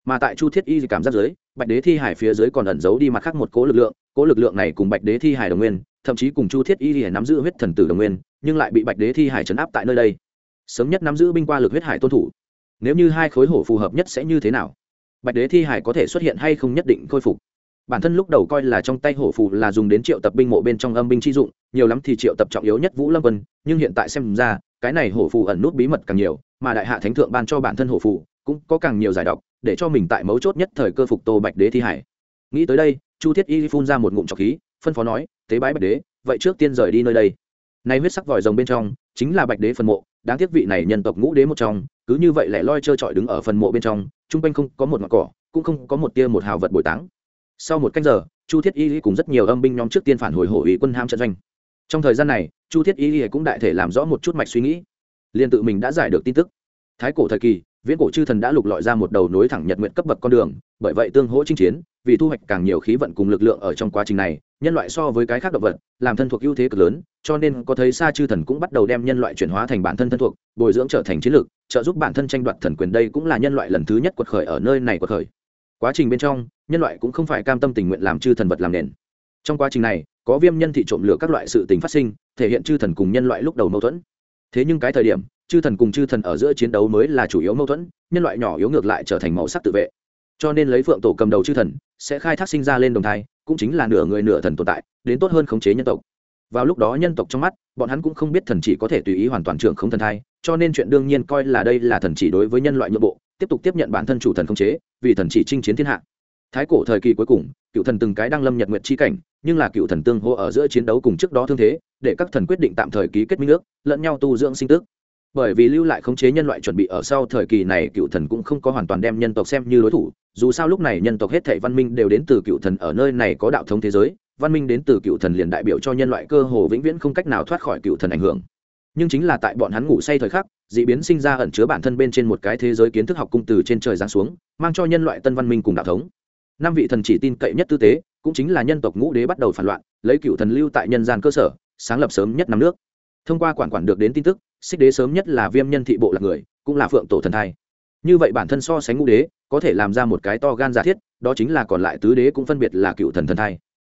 Mà tại chu thiết y cảm giác dưới, bạch đế thi hải phía dưới còn ẩn giấu đi mặt khác một cố lực lượng cố lực lượng này cùng bạch đế thi hải đồng nguyên, thậm chí cùng chu thiết y nắm giữ huyết thần tử đồng nguyên, nhưng lại bị bạch đế thi hải chấn áp tại nơi đây. Sớm nhất nắm giữ binh qua lực huyết hải tôn thủ. Nếu như hai khối hổ phù hợp nhất sẽ như thế nào? Bạch đế thi hải có thể xuất hiện hay không nhất định khôi phục bản thân lúc đầu coi là trong tay hổ phù là dùng đến triệu tập binh mộ bên trong âm binh chi dụng, nhiều lắm thì triệu tập trọng yếu nhất vũ lâm quân, nhưng hiện tại xem ra, cái này hổ phù ẩn nút bí mật càng nhiều, mà đại hạ thánh thượng ban cho bản thân hổ phù, cũng có càng nhiều giải độc, để cho mình tại mấu chốt nhất thời cơ phục tô bạch đế thi hải. Nghĩ tới đây, chu thiết y phun ra một ngụm trọc khí, phân phó nói, tế bái bạch đế, vậy trước tiên rời đi nơi đây. Nay huyết sắc vòi rồng bên trong, chính là bạch đế phần mộ, đáng tiếc vị này nhân tộc ngũ đế một trong, cứ như vậy lại loi trơ trọi đứng ở phần mộ bên trong, chung quanh không có một mặt cỏ, cũng không có một tia một hào vật bồi táng sau một canh giờ, chu thiết y cùng rất nhiều âm binh nhóm trước tiên phản hồi hổ ủy quân ham trận doanh. Trong thời gian này, chu thiết y cũng đại thể làm rõ một chút mạch suy nghĩ. Liền tự mình đã giải được tin tức. Thái cổ thời kỳ, viễn cổ chư thần đã lục lọi ra một đầu nối thẳng nhật nguyện cấp bậc con đường, bởi vậy tương hỗ chinh chiến, vì thu hoạch càng nhiều khí vận cùng lực lượng ở trong quá trình này, nhân loại so với cái khác động vật, làm thân thuộc ưu thế cực lớn, cho nên có thấy xa chư thần cũng bắt đầu đem nhân loại chuyển hóa thành bản thân thân thuộc, bồi dưỡng trở thành chiến lược, trợ giúp bản thân tranh đoạt thần quyền đây cũng là nhân loại lần thứ nhất quật khởi ở nơi này quật khởi quá trình bên trong, nhân loại cũng không phải cam tâm tình nguyện làm chư thần vật làm nền. Trong quá trình này, có viêm nhân thị trộm lửa các loại sự tình phát sinh, thể hiện chư thần cùng nhân loại lúc đầu mâu thuẫn. Thế nhưng cái thời điểm, chư thần cùng chư thần ở giữa chiến đấu mới là chủ yếu mâu thuẫn, nhân loại nhỏ yếu ngược lại trở thành màu sắc tự vệ. Cho nên lấy phượng tổ cầm đầu chư thần, sẽ khai thác sinh ra lên đồng thai, cũng chính là nửa người nửa thần tồn tại, đến tốt hơn khống chế nhân tộc. Vào lúc đó nhân tộc trong mắt, bọn hắn cũng không biết thần chỉ có thể tùy ý hoàn toàn trưởng không thần thai, cho nên chuyện đương nhiên coi là đây là thần chỉ đối với nhân loại nhượng bộ, tiếp tục tiếp nhận bản thân chủ thần khống chế vì thần chỉ chinh chiến thiên hạ. Thái cổ thời kỳ cuối cùng, cựu thần từng cái đang lâm nhật nguyện chi cảnh, nhưng là cựu thần tương hô ở giữa chiến đấu cùng trước đó thương thế, để các thần quyết định tạm thời ký kết minh ước, lẫn nhau tu dưỡng sinh tức. Bởi vì lưu lại khống chế nhân loại chuẩn bị ở sau thời kỳ này, cựu thần cũng không có hoàn toàn đem nhân tộc xem như đối thủ, dù sao lúc này nhân tộc hết thể văn minh đều đến từ cựu thần ở nơi này có đạo thống thế giới, văn minh đến từ cựu thần liền đại biểu cho nhân loại cơ hồ vĩnh viễn không cách nào thoát khỏi cựu thần ảnh hưởng nhưng chính là tại bọn hắn ngủ say thời khắc, d ị biến sinh ra ẩn chứa bản thân bên trên một cái thế giới kiến thức học cung từ trên trời giáng xuống, mang cho nhân loại tân văn minh cùng đạo thống. Năm vị thần chỉ tin cậy nhất tư tế, cũng chính là nhân tộc ngũ đế bắt đầu phản loạn, lấy cựu thần lưu tại nhân gian cơ sở, sáng lập sớm nhất năm nước. Thông qua quản quản được đến tin tức, xích đế sớm nhất là viêm nhân thị bộ là người, cũng là phượng tổ thần thai. Như vậy bản thân so sánh ngũ đế, có thể làm ra một cái to gan giả thiết, đó chính là còn lại tứ đế cũng phân biệt là cựu thần thần thai.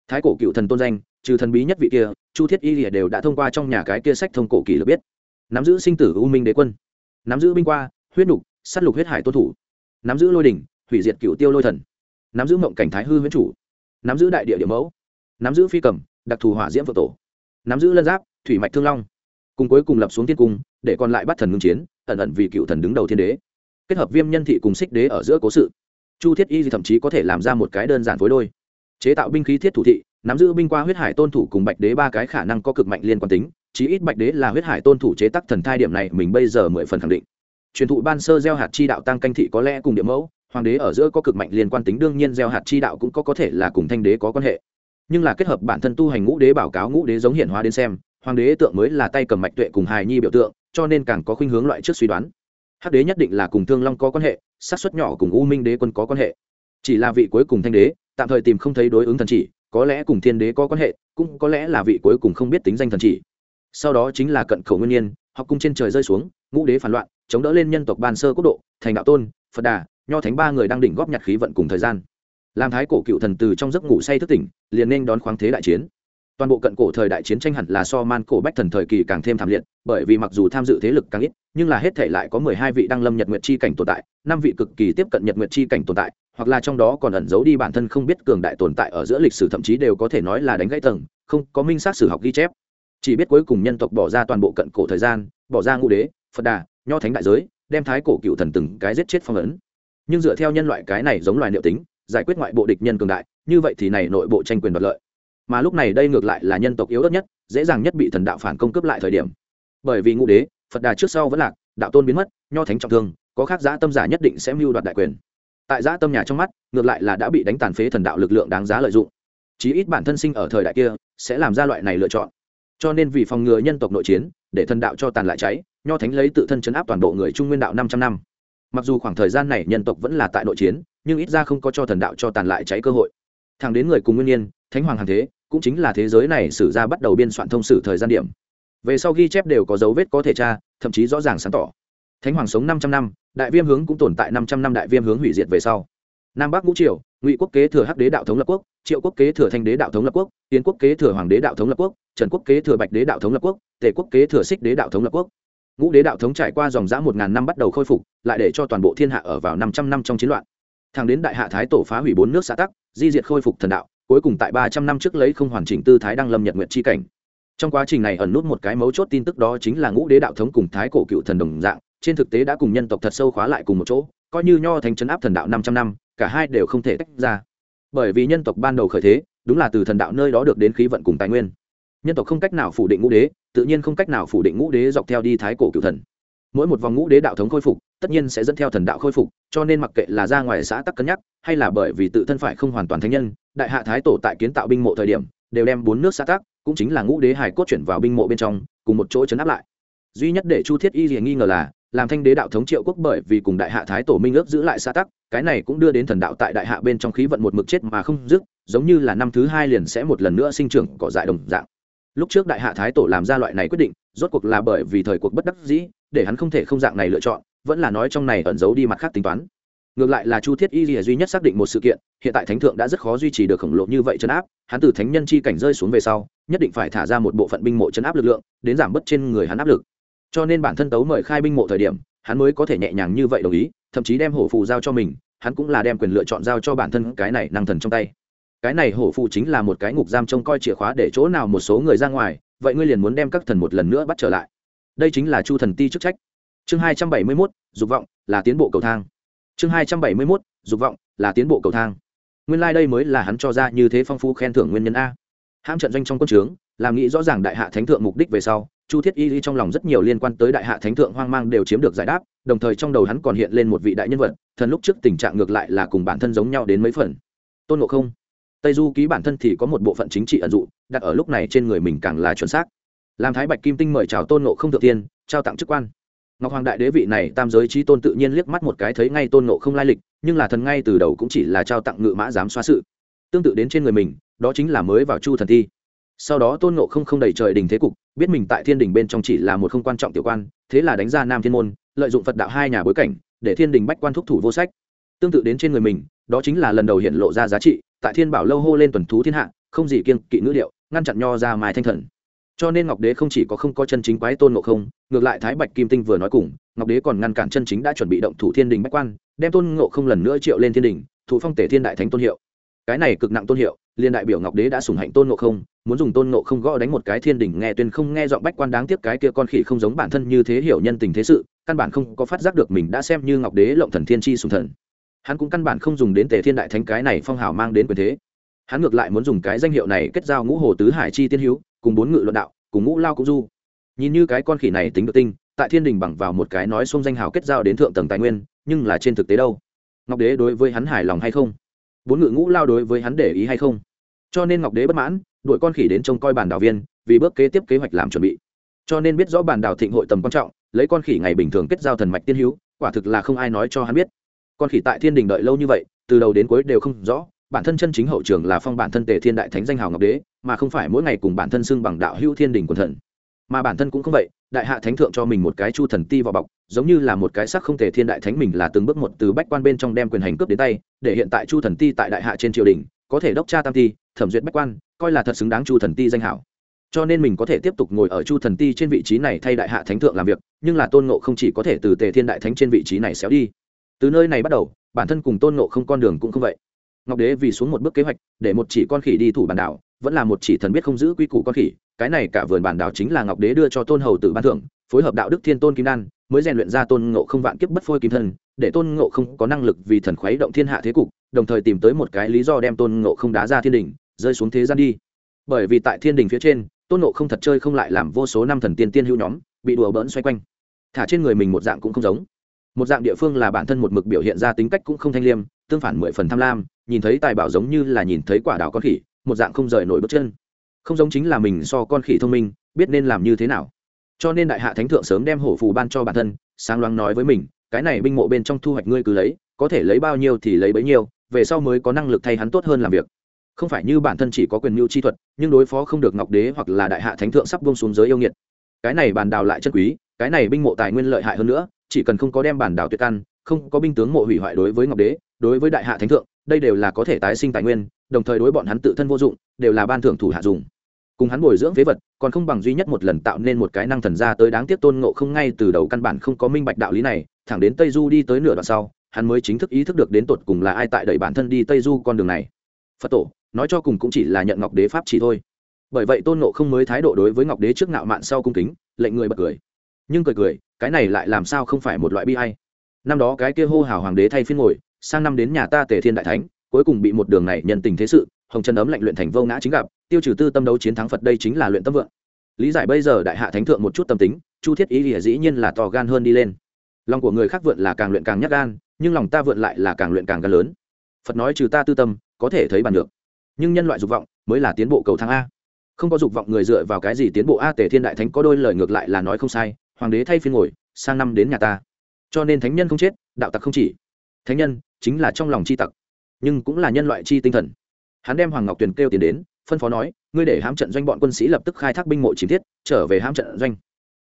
Thái cổ cựu thần tôn danh trừ thần bí nhất vị kia, chu thiết y lìa đều đã thông qua trong nhà cái kia sách thông cổ kỳ được biết. Nắm giữ sinh tử u minh đế quân. Nắm giữ binh qua, huyết nục s á t lục huyết hải tôn thủ. Nắm giữ lôi đình hủy diệt cựu tiêu lôi thần. Nắm giữ mộng cảnh thái hư huyễn chủ. Nắm giữ đại địa địa mẫu. Nắm giữ phi cầm, đặc thù hỏa diễm vợ tổ. Nắm giữ lân giáp, thủy mạch thương long. Cùng cuối cùng lập xuống thiên cung, để còn lại bắt thần ngưng chiến, ẩn ẩn vì cựu thần đứng đầu thiên đế. Kết hợp viêm nhân thị cùng xích đế ở giữa cố sự. Chu thiết y thì thậm chí có thể làm ra một cái đơn giản phối đôi chế tạo binh khí thiết thủ thị, nắm giữ binh qua huyết hải tôn thủ cùng bạch đế ba cái khả năng có cực mạnh liên quan tính, chí ít bạch đế là huyết hải tôn thủ chế tác thần thai điểm này mình bây giờ mười phần khẳng định. Truyền thụ ban sơ gieo hạt chi đạo tăng canh thị có lẽ cùng điểm mẫu, hoàng đế ở giữa có cực mạnh liên quan tính, đương nhiên gieo hạt chi đạo cũng có có thể là cùng thanh đế có quan hệ. Nhưng là kết hợp bản thân tu hành ngũ đế báo cáo ngũ đế giống hiện hóa đến xem, hoàng đế tượng mới là tay cầm mạch tuệ cùng hài nhi biểu tượng, cho nên càng có khuynh hướng loại trước suy đoán. Hắc đế nhất định là cùng thương long có quan hệ sát xuất nhỏ cùng u minh đế quân có quan hệ. Chỉ là vị cuối cùng thanh đế tạm thời tìm không thấy đối ứng thần chỉ, có lẽ cùng thiên đế có quan hệ, cũng có lẽ là vị cuối cùng không biết tính danh thần chỉ. Sau đó chính là cận khẩu nguyên nhiên, học cung trên trời rơi xuống, ngũ đế phản loạn, chống đỡ lên nhân tộc ban sơ quốc độ, thành đạo tôn, phật đà, nho thánh ba người đang đỉnh góp nhặt khí vận cùng thời gian. Làm thái cổ cựu thần từ trong giấc ngủ say thức tỉnh, liền nên đón khoáng thế đại chiến toàn bộ cận cổ thời đại chiến tranh hẳn là so man cổ bách thần thời kỳ càng thêm thảm liệt, bởi vì mặc dù tham dự thế lực càng ít, nhưng là hết thể lại có mười hai vị đăng lâm nhật nguyệt chi cảnh tồn tại, năm vị cực kỳ tiếp cận nhật nguyệt chi cảnh tồn tại, hoặc là trong đó còn ẩn giấu đi bản thân không biết cường đại tồn tại ở giữa lịch sử thậm chí đều có thể nói là đánh gãy tầng, không có minh sát sử học ghi chép. Chỉ biết cuối cùng nhân tộc bỏ ra toàn bộ cận cổ thời gian, bỏ ra ngũ đế, phật đà, nho thánh đại giới, đem thái cổ cựu thần từng cái giết chết phong ấn. Nhưng dựa theo nhân loại cái này giống loài liệu tính, giải quyết ngoại bộ địch nhân cường đại, như vậy thì này nội bộ tranh quyền đoạt lợi mà lúc này đây ngược lại là nhân tộc yếu ớt nhất, dễ dàng nhất bị thần đạo phản công cướp lại thời điểm. Bởi vì ngũ đế, phật đà trước sau vẫn lạc, đạo tôn biến mất, nho thánh trọng thương, có khác giã tâm giả nhất định sẽ mưu đoạt đại quyền. Tại giã tâm nhà trong mắt, ngược lại là đã bị đánh tàn phế thần đạo lực lượng đáng giá lợi dụng. Chí ít bản thân sinh ở thời đại kia, sẽ làm ra loại này lựa chọn. Cho nên vì phòng ngừa nhân tộc nội chiến, để thần đạo cho tàn lại cháy, nho thánh lấy tự thân chấn áp toàn bộ người trung nguyên đạo năm trăm năm. Mặc dù khoảng thời gian này nhân tộc vẫn là tại nội chiến, nhưng ít ra không có cho thần đạo cho tàn lại cháy cơ hội. Thẳng đến người cùng nguyên nhiên thánh hoàng hàng thế cũng chính là thế giới này sử ra bắt đầu biên soạn thông sử thời gian điểm. Về sau ghi chép đều có dấu vết có thể tra, thậm chí rõ ràng sáng tỏ. Thánh hoàng sống năm trăm năm, đại viêm hướng cũng tồn tại năm trăm năm đại viêm hướng hủy diệt về sau. Nam bắc ngũ triều, ngụy quốc kế thừa hắc đế đạo thống lập quốc, triệu quốc kế thừa thanh đế đạo thống lập quốc tiến quốc kế thừa hoàng đế đạo thống lập quốc, trần quốc kế thừa bạch đế đạo thống lập quốc, tề quốc kế thừa xích đế đạo thống lập quốc. Ngũ đế đạo thống trải qua dòng dã một ngàn năm bắt đầu khôi phục, lại để cho toàn bộ thiên hạ ở vào năm trăm năm trong chiến loạn. Thẳng đến đại hạ thái tổ phá hủy bốn nước xã tắc, di diệt khôi phục thần đạo cuối cùng tại ba trăm năm trước lấy không hoàn chỉnh tư thái đăng lâm nhật nguyện chi cảnh. Trong quá trình này ẩn nút một cái mấu chốt tin tức đó chính là ngũ đế đạo thống cùng thái cổ cựu thần đồng dạng, trên thực tế đã cùng nhân tộc thật sâu khóa lại cùng một chỗ, coi như nho thành trấn áp thần đạo năm trăm năm, cả hai đều không thể tách ra. Bởi vì nhân tộc ban đầu khởi thế, đúng là từ thần đạo nơi đó được đến khí vận cùng tài nguyên. Nhân tộc không cách nào phủ định ngũ đế, tự nhiên không cách nào phủ định ngũ đế dọc theo đi thái cổ cựu thần. Mỗi một vòng ngũ đế đạo thống khôi phục tất nhiên sẽ dẫn theo thần đạo khôi phục, cho nên mặc kệ là ra ngoài xã tắc cân nhắc, hay là bởi vì tự thân phải không hoàn toàn thánh nhân, đại hạ thái tổ tại kiến tạo binh mộ thời điểm, đều đem bốn nước xã tắc, cũng chính là ngũ đế hải cốt chuyển vào binh mộ bên trong, cùng một chỗ chấn áp lại. Duy nhất để chu thiết y liền nghi ngờ là, làm thanh đế đạo thống triệu quốc bởi vì cùng đại hạ thái tổ minh ước giữ lại xã tắc, cái này cũng đưa đến thần đạo tại đại hạ bên trong khí vận một mực chết mà không dứt, giống như là năm thứ hai liền sẽ một lần nữa sinh trưởng cỏ dại đồng dạng. Lúc trước đại hạ thái tổ làm ra loại này quyết định, rốt cuộc là bởi vì thời cuộc bất đắc dĩ, để hắn không thể không dạng này lựa chọn vẫn là nói trong này ẩn giấu đi mặt khác tính toán. Ngược lại là chu thiết y lìa duy nhất xác định một sự kiện, hiện tại thánh thượng đã rất khó duy trì được khổng lồ như vậy chấn áp, hắn từ thánh nhân chi cảnh rơi xuống về sau, nhất định phải thả ra một bộ phận binh mộ chấn áp lực lượng, đến giảm bớt trên người hắn áp lực. Cho nên bản thân tấu mời khai binh mộ thời điểm, hắn mới có thể nhẹ nhàng như vậy đồng ý, thậm chí đem hổ phù giao cho mình, hắn cũng là đem quyền lựa chọn giao cho bản thân cái này năng thần trong tay. Cái này hổ phù chính là một cái ngục giam trông coi chìa khóa để chỗ nào một số người ra ngoài, vậy ngươi liền muốn đem các thần một lần nữa bắt trở lại. Đây chính là chu thần ti chức trách chương hai trăm bảy mươi mốt, dục vọng là tiến bộ cầu thang. Chương hai trăm bảy mươi mốt, dục vọng là tiến bộ cầu thang. Nguyên lai、like、đây mới là hắn cho ra như thế phong phú khen thưởng nguyên nhân a. Hãm trận doanh trong quân trướng, làm nghĩ rõ ràng đại hạ thánh thượng mục đích về sau, chu thiết y trong lòng rất nhiều liên quan tới đại hạ thánh thượng hoang mang đều chiếm được giải đáp, đồng thời trong đầu hắn còn hiện lên một vị đại nhân vật, thần lúc trước tình trạng ngược lại là cùng bản thân giống nhau đến mấy phần. Tôn ngộ không. Tây du ký bản thân thì có một bộ phận chính trị ẩn dụ, đặt ở lúc này trên người mình càng là chuẩn xác. Làm thái bạch kim tinh mời chào tôn ngộ không thượng tiên, trao tặng chức quan ngọc hoàng đại đế vị này tam giới trí tôn tự nhiên liếc mắt một cái thấy ngay tôn ngộ không lai lịch, nhưng là thần ngay từ đầu cũng chỉ là trao tặng ngự mã giám xoa sự. Tương tự đến trên người mình, đó chính là mới vào chu thần thi. Sau đó tôn ngộ không không đầy trời đình thế cục, biết mình tại thiên đình bên trong chỉ là một không quan trọng tiểu quan, thế là đánh ra nam thiên môn, lợi dụng phật đạo hai nhà bối cảnh, để thiên đình bách quan thúc thủ vô sách. Tương tự đến trên người mình, đó chính là lần đầu hiện lộ ra giá trị, tại thiên bảo lâu hô lên tuần thú thiên hạ, không gì kiêng kỵ ngữ điệu, ngăn chặn nho ra mai thanh thần cho nên ngọc đế không chỉ có không có chân chính quái tôn ngộ không, ngược lại thái bạch kim tinh vừa nói cùng, ngọc đế còn ngăn cản chân chính đã chuẩn bị động thủ thiên đình bách quan, đem tôn ngộ không lần nữa triệu lên thiên đình, thủ phong tể thiên đại thánh tôn hiệu. Cái này cực nặng tôn hiệu liên đại biểu ngọc đế đã sủng hạnh tôn ngộ không, muốn dùng tôn ngộ không gõ đánh một cái thiên đình nghe tuyên không nghe giọng bách quan đáng tiếc cái kia con khỉ không giống bản thân như thế hiểu nhân tình thế sự, căn bản không có phát giác được mình đã xem như ngọc đế lộng thần thiên chi sùng thần. Hắn cũng căn bản không dùng đến tề thiên đại thánh cái này phong hào mang đến quyền thế. Hắn ngược lại muốn dùng cái danh hiệu này kết giao ngũ hồ tứ hải chi tiên hữu cùng bốn ngự luận đạo, cùng ngũ lao cũng du. Nhìn như cái con khỉ này tính được tinh, tại thiên đình bằng vào một cái nói xung danh hào kết giao đến thượng tầng tài nguyên, nhưng là trên thực tế đâu? Ngọc đế đối với hắn hài lòng hay không? Bốn ngự ngũ lao đối với hắn để ý hay không? Cho nên ngọc đế bất mãn, đuổi con khỉ đến trông coi bản đảo viên, vì bước kế tiếp kế hoạch làm chuẩn bị. Cho nên biết rõ bản đảo thịnh hội tầm quan trọng, lấy con khỉ ngày bình thường kết giao thần mạch tiên hữu quả thực là không ai nói cho hắn biết. Con khỉ tại thiên đình đợi lâu như vậy, từ đầu đến cuối đều không rõ bản thân chân chính hậu trường là phong bản thân tề thiên đại thánh danh hào ngọc đế, mà không phải mỗi ngày cùng bản thân xưng bằng đạo hữu thiên đình quần thần. Mà bản thân cũng không vậy, đại hạ thánh thượng cho mình một cái chu thần ti vào bọc, giống như là một cái sắc không thể thiên đại thánh mình là từng bước một từ bách quan bên trong đem quyền hành cướp đến tay, để hiện tại chu thần ti tại đại hạ trên triều đình, có thể đốc tra tam ti, thẩm duyệt bách quan, coi là thật xứng đáng chu thần ti danh hảo cho nên mình có thể tiếp tục ngồi ở chu thần ti trên vị trí này thay đại hạ thánh thượng làm việc, nhưng là tôn ngộ không chỉ có thể từ tề thiên đại thánh trên vị trí này xéo đi. Từ nơi này bắt đầu, bản thân cùng tôn ngộ không con đường cũng không vậy ngọc đế vì xuống một bước kế hoạch, để một chỉ con khỉ đi thủ bản đảo, vẫn là một chỉ thần biết không giữ quy củ con khỉ, cái này cả vườn bản đảo chính là ngọc đế đưa cho tôn hầu tử ban thưởng, phối hợp đạo đức thiên tôn kim đan, mới rèn luyện ra tôn ngộ không vạn kiếp bất phôi kim thân để tôn ngộ không có năng lực vì thần khuấy động thiên hạ thế cục, đồng thời tìm tới một cái lý do đem tôn ngộ không đá ra thiên đình rơi xuống thế gian đi. Bởi vì tại thiên đình phía trên, tôn ngộ không thật chơi không lại làm vô số năm thần tiên tiên hữu nhóm, bị đùa bỡn xoay quanh. Thả trên người mình một dạng cũng không giống. Một dạng địa phương là bản thân một mực biểu hiện ra tính cách cũng không thanh liêm, tương phản mười phần tham lam nhìn thấy tài bảo giống như là nhìn thấy quả đào con khỉ, một dạng không rời nổi bước chân. Không giống chính là mình so con khỉ thông minh, biết nên làm như thế nào. Cho nên đại hạ thánh thượng sớm đem hổ phù ban cho bản thân, sáng loáng nói với mình, cái này binh mộ bên trong thu hoạch ngươi cứ lấy, có thể lấy bao nhiêu thì lấy bấy nhiêu, về sau mới có năng lực thay hắn tốt hơn làm việc. Không phải như bản thân chỉ có quyền mưu chi thuật, nhưng đối phó không được ngọc đế hoặc là đại hạ thánh thượng sắp bông xuống giới yêu nghiệt. Cái này bàn đào lại chân quý, cái này binh mộ tài nguyên lợi hại hơn nữa, chỉ cần không có đem bản đào tuyệt căn, không có binh tướng mộ hủy hoại đối với ngọc đế, đối với đại hạ thánh thượng đây đều là có thể tái sinh tài nguyên, đồng thời đối bọn hắn tự thân vô dụng, đều là ban thưởng thủ hạ dùng. Cùng hắn bồi dưỡng phế vật, còn không bằng duy nhất một lần tạo nên một cái năng thần ra tới đáng tiếc tôn ngộ không ngay từ đầu căn bản không có minh bạch đạo lý này, thẳng đến tây du đi tới nửa đoạn sau, hắn mới chính thức ý thức được đến tột cùng là ai tại đẩy bản thân đi tây du con đường này. Phật tổ, nói cho cùng cũng chỉ là nhận ngọc đế pháp chỉ thôi. Bởi vậy tôn ngộ không mới thái độ đối với ngọc đế trước ngạo mạn sau cung kính, lệnh người bật cười. Nhưng cười cười, cái này lại làm sao không phải một loại bi hay năm đó cái kia hô hào hoàng đế thay phiên ngồi sang năm đến nhà ta tề thiên đại thánh, cuối cùng bị một đường này nhân tình thế sự, hồng trần ấm lạnh luyện thành vô ngã chính gặp, tiêu trừ tư tâm đấu chiến thắng phật đây chính là luyện tâm vượng. Lý giải bây giờ đại hạ thánh thượng một chút tâm tính, chu thiết ý thì dĩ nhiên là to gan hơn đi lên. Lòng của người khác vượn là càng luyện càng nhắc gan, nhưng lòng ta vượn lại là càng luyện càng gan lớn. Phật nói trừ ta tư tâm, có thể thấy bàn được. Nhưng nhân loại dục vọng mới là tiến bộ cầu thang a. Không có dục vọng người dựa vào cái gì tiến bộ a tề thiên đại thánh có đôi lời ngược lại là nói không sai, hoàng đế thay phiên ngồi, sang năm đến nhà ta. Cho nên thánh nhân không chết, đạo tặc không chỉ thánh nhân chính là trong lòng c h i tặc, nhưng cũng là nhân loại chi tinh thần. Hắn đem hoàng ngọc tuyền kêu tiền đến, phân phó nói, ngươi để hãm trận doanh bọn quân sĩ lập tức khai thác binh mộ chi thiết, trở về hãm trận doanh.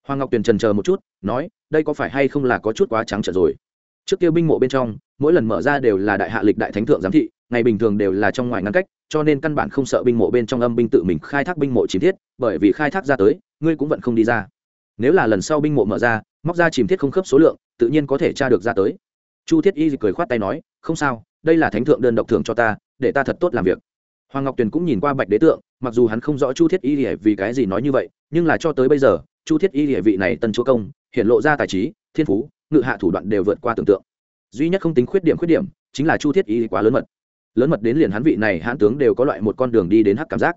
Hoàng ngọc tuyền trần chờ một chút, nói, đây có phải hay không là có chút quá trắng trận rồi? Trước kia binh mộ bên trong, mỗi lần mở ra đều là đại hạ lịch đại thánh thượng giám thị, ngày bình thường đều là trong ngoài ngăn cách, cho nên căn bản không sợ binh mộ bên trong âm binh tự mình khai thác binh mộ chi thiết, bởi vì khai thác ra tới, ngươi cũng vẫn không đi ra. Nếu là lần sau binh mộ mở ra, móc ra chìm thiết không khớp số lượng, tự nhiên có thể tra được ra tới chu thiết y cười khoát tay nói không sao đây là thánh thượng đơn độc thưởng cho ta để ta thật tốt làm việc. Hoàng ngọc tuyền cũng nhìn qua bạch đế tượng mặc dù hắn không rõ chu thiết y vì cái gì nói như vậy nhưng là cho tới bây giờ chu thiết y lìa vị này tân chúa công hiện lộ ra tài trí thiên phú ngự hạ thủ đoạn đều vượt qua tưởng tượng. Duy nhất không tính khuyết điểm khuyết điểm chính là chu thiết y quá lớn mật. Lớn mật đến liền hắn vị này hãn tướng đều có loại một con đường đi đến hắc cảm giác.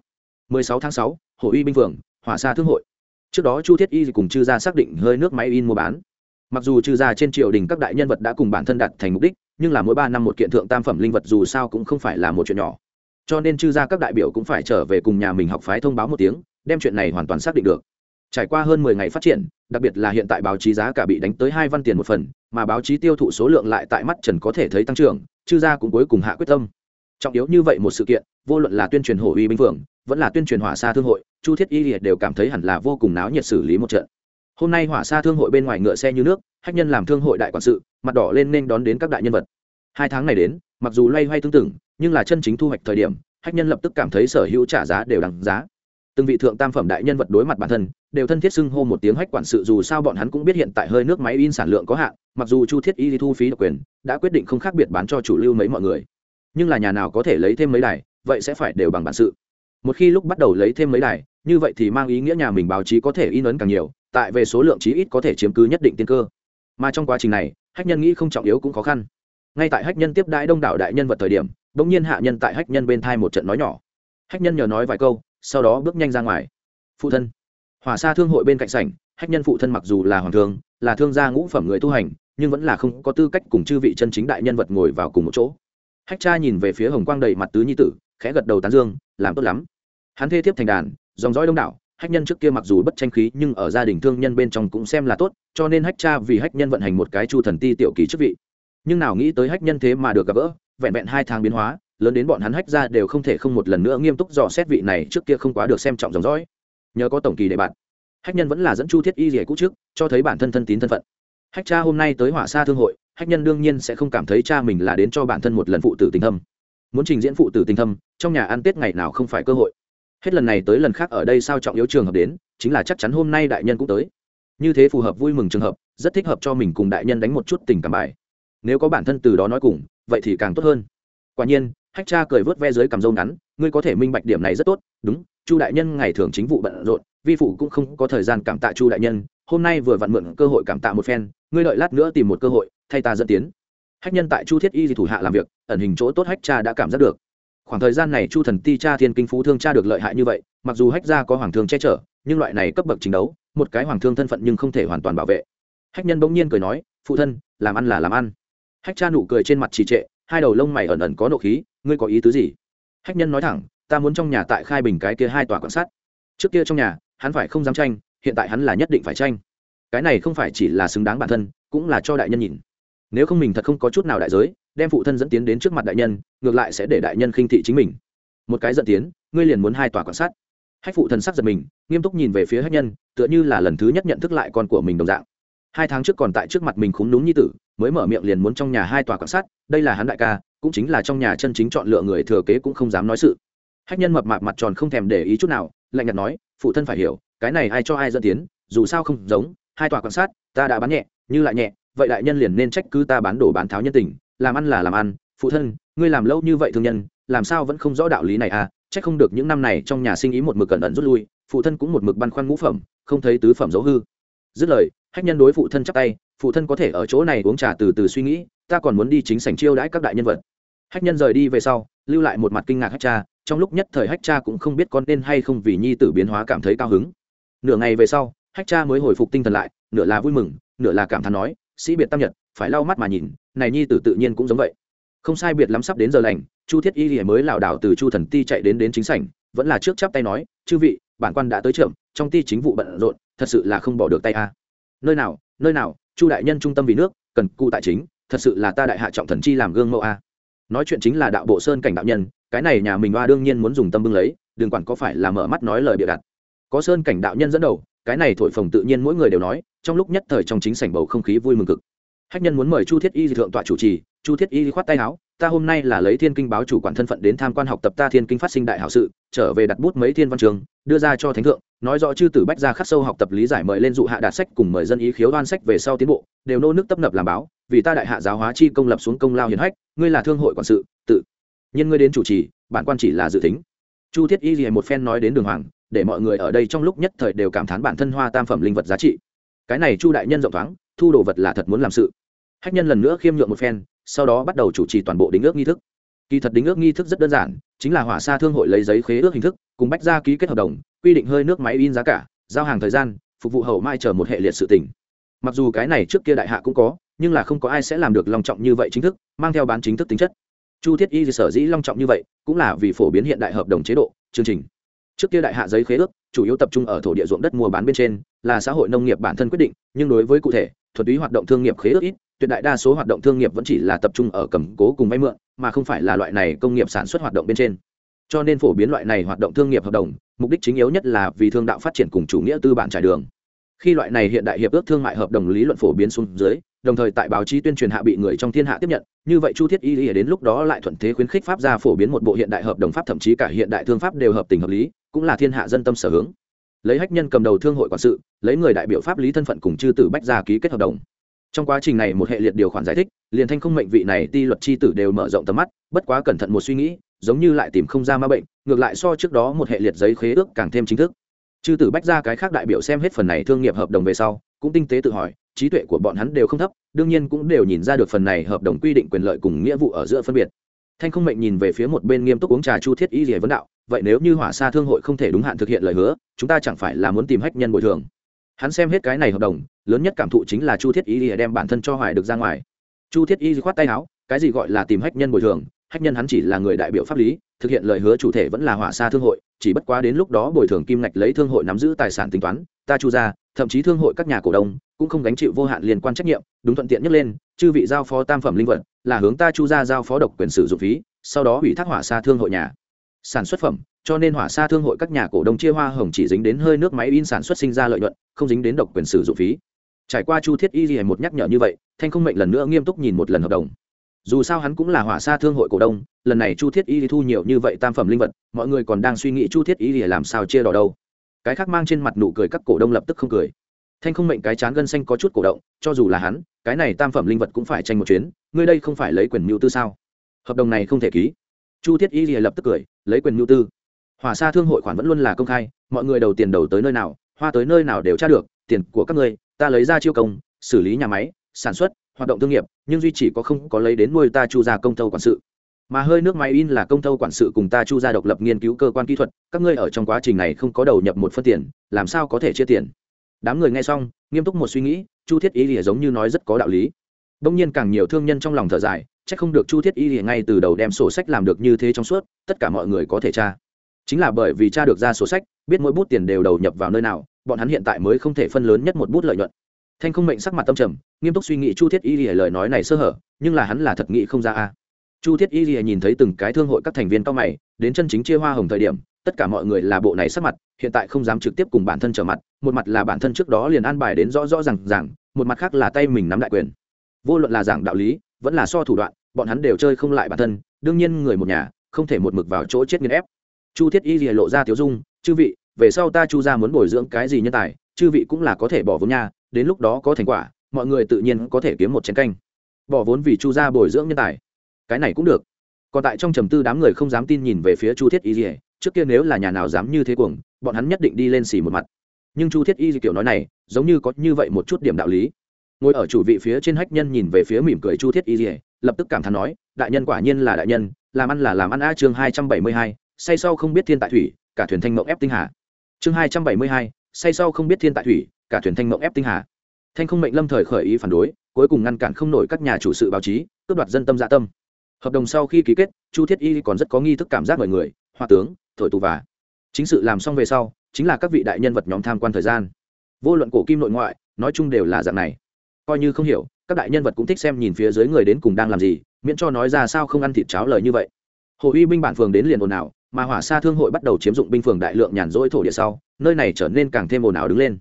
16 tháng 6, hồ uy binh phường hỏa xa thương hội. Trước đó chu thiết y cùng chư gia xác định hơi nước máy in mua bán mặc dù trừ gia trên triều đình các đại nhân vật đã cùng bản thân đặt thành mục đích, nhưng là mỗi ba năm một kiện thượng tam phẩm linh vật dù sao cũng không phải là một chuyện nhỏ. Cho nên trừ gia các đại biểu cũng phải trở về cùng nhà mình học phái thông báo một tiếng, đem chuyện này hoàn toàn xác định được. Trải qua hơn mười ngày phát triển, đặc biệt là hiện tại báo chí giá cả bị đánh tới hai văn tiền một phần, mà báo chí tiêu thụ số lượng lại tại mắt trần có thể thấy tăng trưởng trừ gia cũng cuối cùng hạ quyết tâm. Trọng yếu như vậy một sự kiện, vô luận là tuyên truyền hổ uy binh phượng, vẫn là tuyên truyền hỏa xa thương hội, chu thiết y liệt đều cảm thấy hẳn là vô cùng náo nhiệt xử lý một trận hôm nay hỏa xa thương hội bên ngoài ngựa xe như nước hách nhân làm thương hội đại quản sự, mặt đỏ lên nên đón đến các đại nhân vật. Hai tháng này đến, mặc dù loay hoay tương tự, nhưng là chân chính thu hoạch thời điểm hách nhân lập tức cảm thấy sở hữu trả giá đều đằng giá. Từng vị thượng tam phẩm đại nhân vật đối mặt bản thân, đều thân thiết xưng hô một tiếng hách quản sự dù sao bọn hắn cũng biết hiện tại hơi nước máy in sản lượng có hạn, mặc dù chu thiết y thu phí độc quyền, đã quyết định không khác biệt bán cho chủ lưu mấy mọi người. Nhưng là nhà nào có thể lấy thêm mấy đài, vậy sẽ phải đều bằng bản sự. Một khi lúc bắt đầu lấy thêm mấy đài, như vậy thì mang ý nghĩa nhà mình báo chí có thể in ấn càng nhiều tại về số lượng chí ít có thể chiếm cứ nhất định tiên cơ. Mà trong quá trình này, hách nhân nghĩ không trọng yếu cũng khó khăn. Ngay tại hách nhân tiếp đãi đông đảo đại nhân vật thời điểm đ ỗ n g nhiên hạ nhân tại hách nhân bên thai một trận nói nhỏ. Hách nhân nhờ nói vài câu, sau đó bước nhanh ra ngoài. Phụ thân. Hỏa xa thương hội bên cạnh sảnh, hách nhân phụ thân mặc dù là hoàng thương, là thương gia ngũ phẩm người tu hành, nhưng vẫn là không có tư cách cùng chư vị chân chính đại nhân vật ngồi vào cùng một chỗ. Hách cha nhìn về phía hồng quang đầy mặt tứ nhi tử, khẽ gật đầu tán dương, làm tốt lắm. Hắn thê tiếp thành đàn, dòng dõi đông đảo hách nhân trước kia mặc dù bất tranh khí nhưng ở gia đình thương nhân bên trong cũng xem là tốt, cho nên hách cha vì hách nhân vận hành một cái chu thần ti tiểu kỳ chức vị. Nhưng nào nghĩ tới hách nhân thế mà được gặp gỡ, vẹn vẹn hai tháng biến hóa, lớn đến bọn hắn hách ra đều không thể không một lần nữa nghiêm túc dò xét vị này trước kia không quá được xem trọng dòng dõi. Nhờ có tổng kỳ để bạn, hách nhân vẫn là dẫn chu thiết y rỉa cũ trước, cho thấy bản thân thân tín thân phận. Hách cha hôm nay tới hỏa xa thương hội, hách nhân đương nhiên sẽ không cảm thấy cha mình là đến cho bản thân một lần phụ tử tình thâm. Muốn trình diễn phụ tử tình thâm, trong nhà ăn tết ngày nào không phải cơ hội hết lần này tới lần khác ở đây sao trọng yếu trường hợp đến, chính là chắc chắn hôm nay đại nhân cũng tới. Như thế phù hợp vui mừng trường hợp, rất thích hợp cho mình cùng đại nhân đánh một chút tình cảm bài. Nếu có bản thân từ đó nói cùng, vậy thì càng tốt hơn. Quả nhiên, hách cha cười vớt ve dưới cằm râu ngắn, ngươi có thể minh bạch điểm này rất tốt. Đúng, chu đại nhân ngày thường chính vụ bận rộn, vi phụ cũng không có thời gian cảm tạ chu đại nhân. Hôm nay vừa vặn mượn cơ hội cảm tạ một phen, ngươi đợi lát nữa tìm một cơ hội, thay ta dẫn tiến. Hách nhân tại chu thiết y thủ hạ làm việc, ẩn hình chỗ tốt hách cha đã cảm giác được khoảng thời gian này chu thần ti cha thiên kinh phú thương cha được lợi hại như vậy, mặc dù hách gia có hoàng thương che chở, nhưng loại này cấp bậc chiến đấu, một cái hoàng thương thân phận nhưng không thể hoàn toàn bảo vệ. Hách nhân bỗng nhiên cười nói, phụ thân, làm ăn là làm ăn. Hách cha nụ cười trên mặt trì trệ, hai đầu lông mày ẩn ẩn có nộ khí, ngươi có ý tứ gì? Hách nhân nói thẳng, ta muốn trong nhà tại khai bình cái kia hai tòa quan sát. Trước kia trong nhà, hắn phải không dám tranh, hiện tại hắn là nhất định phải tranh. Cái này không phải chỉ là xứng đáng bản thân, cũng là cho đại nhân nhìn. Nếu không mình thật không có chút nào đại giới đem phụ thân dẫn tiến đến trước mặt đại nhân, ngược lại sẽ để đại nhân khinh thị chính mình. Một cái dẫn tiến, ngươi liền muốn hai tòa quan sát. Hách phụ thần sắc giật mình, nghiêm túc nhìn về phía hách nhân, tựa như là lần thứ nhất nhận thức lại con của mình đồng dạng. Hai tháng trước còn tại trước mặt mình khúng đúng như tử, mới mở miệng liền muốn trong nhà hai tòa quan sát, đây là hắn đại ca, cũng chính là trong nhà chân chính chọn lựa người thừa kế cũng không dám nói sự. Hách nhân mập mạp mặt tròn không thèm để ý chút nào, lạnh nhạt nói, phụ thân phải hiểu, cái này ai cho ai dẫn tiến, dù sao không giống, hai tòa quan sát, ta đã bán nhẹ, như lại nhẹ, vậy đại nhân liền nên trách cứ ta bán đổ bán tháo nhân tình làm ăn là làm ăn, phụ thân, ngươi làm lâu như vậy thương nhân, làm sao vẫn không rõ đạo lý này à? Trách không được những năm này trong nhà sinh ý một mực cẩn ẩn rút lui, phụ thân cũng một mực băn khoăn ngũ phẩm, không thấy tứ phẩm dấu hư. Dứt lời, hách nhân đối phụ thân chắp tay, phụ thân có thể ở chỗ này uống trà từ từ suy nghĩ, ta còn muốn đi chính sảnh chiêu đãi các đại nhân vật. Hách nhân rời đi về sau, lưu lại một mặt kinh ngạc hách cha, trong lúc nhất thời hách cha cũng không biết con nên hay không vì nhi tử biến hóa cảm thấy cao hứng. Nửa ngày về sau, hách cha mới hồi phục tinh thần lại, nửa là vui mừng, nửa là cảm thán nói, sĩ biệt tam nhật, phải lau mắt mà nhìn này nhi tử tự nhiên cũng giống vậy. Không sai biệt lắm sắp đến giờ lành, chu thiết y thì mới lảo đảo từ chu thần ti chạy đến đến chính sảnh, vẫn là trước chắp tay nói, chư vị, bản quan đã tới trưởng, trong ti chính vụ bận rộn, thật sự là không bỏ được tay a. Nơi nào nơi nào, chu đại nhân trung tâm vì nước, cần cụ tại chính, thật sự là ta đại hạ trọng thần chi làm gương mẫu a. Nói chuyện chính là đạo bộ sơn cảnh đạo nhân, cái này nhà mình oa đương nhiên muốn dùng tâm bưng lấy, đừng quản có phải là mở mắt nói lời bịa đặt. Có sơn cảnh đạo nhân dẫn đầu, cái này thổi phồng tự nhiên mỗi người đều nói, trong lúc nhất thời trong chính sảnh bầu không khí vui mừng cực hách nhân muốn mời chu thiết y thượng tọa chủ trì, chu thiết y khoát tay áo, ta hôm nay là lấy thiên kinh báo chủ quản thân phận đến tham quan học tập ta thiên kinh phát sinh đại hảo sự, trở về đặt bút mấy thiên văn trường, đưa ra cho thánh thượng, nói rõ chư tử bách ra khắc sâu học tập lý giải mời lên dụ hạ đạt sách cùng mời dân ý khiếu đoan sách về sau tiến bộ, đều nô nước tấp nập làm báo, vì ta đại hạ giáo hóa chi công lập xuống công lao hiển hách, ngươi là thương hội quản sự, tự nhân ngươi đến chủ trì, bản quan chỉ là dự tính. Chu thiết y gì một phen nói đến đường hoàng, để mọi người ở đây trong lúc nhất thời đều cảm thán bản thân hoa tam phẩm linh vật giá trị. Cái này chu đại nhân rộng thoáng thu đồ vật là thật muốn làm sự. Hách nhân lần nữa khiêm nhượng một phen, sau đó bắt đầu chủ trì toàn bộ đính ước nghi thức. Kỳ thật đính ước nghi thức rất đơn giản, chính là hỏa xa thương hội lấy giấy khế ước hình thức, cùng bách ra ký kết hợp đồng, quy định hơi nước máy in giá cả, giao hàng thời gian, phục vụ hậu mai chờ một hệ liệt sự tỉnh mặc dù cái này trước kia đại hạ cũng có, nhưng là không có ai sẽ làm được long trọng như vậy chính thức, mang theo bán chính thức tính chất. Chu thiết y sở dĩ long trọng như vậy, cũng là vì phổ biến hiện đại hợp đồng chế độ, chương trình. Trước kia đại hạ giấy khế ước, chủ yếu tập trung ở thổ địa ruộng đất mua bán bên trên, là xã hội nông nghiệp bản thân quyết định, nhưng đối với cụ thể thuật túy hoạt động thương nghiệp khế ước ít, tuyệt đại đa số hoạt động thương nghiệp vẫn chỉ là tập trung ở cầm cố cùng vay mượn, mà không phải là loại này công nghiệp sản xuất hoạt động bên trên. Cho nên phổ biến loại này hoạt động thương nghiệp hợp đồng, mục đích chính yếu nhất là vì thương đạo phát triển cùng chủ nghĩa tư bản trải đường. Khi loại này hiện đại hiệp ước thương mại hợp đồng lý luận phổ biến xuống dưới, đồng thời tại báo chí tuyên truyền hạ bị người trong thiên hạ tiếp nhận, như vậy chu thiết y lý đến lúc đó lại thuận thế khuyến khích pháp ra phổ biến một bộ hiện đại hợp đồng pháp, thậm chí cả hiện đại thương pháp đều hợp tình hợp lý, cũng là thiên hạ dân tâm sở hướng lấy hách nhân cầm đầu thương hội quản sự, lấy người đại biểu pháp lý thân phận cùng chư tử bách ra ký kết hợp đồng. Trong quá trình này một hệ liệt điều khoản giải thích, liền thanh không mệnh vị này ti luật c h i tử đều mở rộng tầm mắt, bất quá cẩn thận một suy nghĩ, giống như lại tìm không ra ma bệnh, ngược lại so trước đó một hệ liệt giấy khế ước càng thêm chính thức. Chư tử bách ra cái khác đại biểu xem hết phần này thương nghiệp hợp đồng về sau, cũng tinh tế tự hỏi, trí tuệ của bọn hắn đều không thấp, đương nhiên cũng đều nhìn ra được phần này hợp đồng quy định quyền lợi cùng nghĩa vụ ở giữa phân biệt. Thanh không mệnh nhìn về phía một bên nghiêm túc uống trà chu thiết y rỉa vấn đạo vậy nếu như hỏa xa thương hội không thể đúng hạn thực hiện lời hứa, chúng ta chẳng phải là muốn tìm hách nhân bồi thường. Hắn xem hết cái này hợp đồng, lớn nhất cảm thụ chính là chu thiết y đem bản thân cho hoài được ra ngoài. Chu thiết y khoát tay áo, cái gì gọi là tìm hách nhân bồi thường? Hách nhân hắn chỉ là người đại biểu pháp lý, thực hiện lời hứa chủ thể vẫn là hỏa xa thương hội, chỉ bất quá đến lúc đó bồi thường kim ngạch lấy thương hội nắm giữ tài sản tính toán, ta chu ra thậm chí thương hội các nhà cổ đông, cũng không gánh chịu vô hạn liên quan trách nhiệm, đúng thuận tiện nhất lên, chư vị giao phó tam phẩm linh vật, là hướng ta chu ra giao phó độc quyền sử dụng phí, sau đó ủy thác hỏa xa thương hội nhà sản xuất phẩm, cho nên hỏa xa thương hội các nhà cổ đông chia hoa hồng chỉ dính đến hơi nước máy in sản xuất sinh ra lợi nhuận, không dính đến độc quyền sử dụng phí. Trải qua chu thiết y gì một nhắc nhở như vậy, thanh không mệnh lần nữa nghiêm túc nhìn một lần hợp đồng. Dù sao hắn cũng là hỏa xa thương hội cổ đông, lần này chu thiết y thu nhiều như vậy tam phẩm linh vật, mọi người còn đang suy nghĩ chu thiết y làm sao chia đỏ đâu. Cái khác mang trên mặt nụ cười các cổ đông lập tức không cười. Thanh không mệnh cái chán gân xanh có chút cổ động, cho dù là hắn, cái này tam phẩm linh vật cũng phải tranh một chuyến, ngươi đây không phải lấy quyền mưu tư sao? Hợp đồng này không thể ký chu thiết y lập tức cười, lấy quyền mưu tư. Hỏa xa thương hội khoản vẫn luôn là công khai, mọi người đầu tiền đầu tới nơi nào, hoa tới nơi nào đều tra được, tiền của các ngươi, ta lấy ra chiêu công, xử lý nhà máy, sản xuất, hoạt động thương nghiệp, nhưng duy chỉ có không có lấy đến nuôi ta chu ra công thâu quản sự. Mà hơi nước máy in là công thâu quản sự cùng ta chu ra độc lập nghiên cứu cơ quan kỹ thuật, các ngươi ở trong quá trình này không có đầu nhập một phân tiền, làm sao có thể chia tiền? Đám người nghe xong, nghiêm túc một suy nghĩ, chu thiết y lìa giống như nói rất có đạo lý. Đông nhiên càng nhiều thương nhân trong lòng thở dài Chắc không được chu thiết y thì ngay từ đầu đem sổ sách làm được như thế trong suốt, tất cả mọi người có thể tra. Chính là bởi vì tra được ra sổ sách, biết mỗi bút tiền đều đầu nhập vào nơi nào, bọn hắn hiện tại mới không thể phân lớn nhất một bút lợi nhuận. Thanh không mệnh sắc mặt tâm trầm, nghiêm túc suy nghĩ chu thiết y lìa lời nói này sơ hở, nhưng là hắn là thật nghĩ không ra a. Chu thiết y lìa nhìn thấy từng cái thương hội các thành viên cao mày, đến chân chính chia hoa hồng thời điểm, tất cả mọi người là bộ này sắc mặt, hiện tại không dám trực tiếp cùng bản thân trở mặt, một mặt là bản thân trước đó liền an bài đến rõ rõ r à n g rằng một mặt khác là tay mình nắm đại quyền. Vô luận là giảng đạo lý vẫn là so thủ đoạn, bọn hắn đều chơi không lại bản thân, đương nhiên người một nhà, không thể một mực vào chỗ chết nghiên ép. Chu thiết y lìa lộ ra tiếu dung, chư vị, về sau ta chu ra muốn bồi dưỡng cái gì nhân tài, chư vị cũng là có thể bỏ vốn nha, đến lúc đó có thành quả, mọi người tự nhiên có thể kiếm một chén canh. Bỏ vốn vì chu ra bồi dưỡng nhân tài? Cái này cũng được. Còn tại trong trầm tư đám người không dám tin nhìn về phía chu thiết y lìa, trước kia nếu là nhà nào dám như thế cuồng, bọn hắn nhất định đi lên xì một mặt. Nhưng chu thiết y kiểu nói này, giống như có như vậy một chút điểm đạo lý ngồi ở chủ vị phía trên hách nhân nhìn về phía mỉm cười chu thiết y lập tức cảm thán nói, đại nhân quả nhiên là đại nhân, làm ăn là làm ăn a, chương hai trăm bảy mươi hai, say sau không biết thiên tại thủy, cả thuyền thanh mộng ép tinh hà. Chương hai trăm bảy mươi hai, say sau không biết thiên tại thủy, cả thuyền thanh mộng ép tinh hà. Thanh không mệnh lâm thời khởi ý phản đối, cuối cùng ngăn cản không nổi các nhà chủ sự báo chí, cướp đoạt dân tâm dạ tâm. Hợp đồng sau khi ký kết, chu thiết y còn rất có nghi thức cảm giác mọi người hoa tướng, thổi tù và. Chính sự làm xong về sau, chính là các vị đại nhân vật nhóm tham quan thời gian. Vô luận cổ kim nội ngoại, nói chung đều là dạng này coi như không hiểu, các đại nhân vật cũng thích xem nhìn phía dưới người đến cùng đang làm gì, miễn cho nói ra sao không ăn thịt cháo lời như vậy. Hồ uy binh bản phường đến liền ồn ào, mà hỏa xa thương hội bắt đầu chiếm dụng binh phường đại lượng nhàn rỗi thổ địa sau, nơi này trở nên càng thêm ồn ào đứng lên.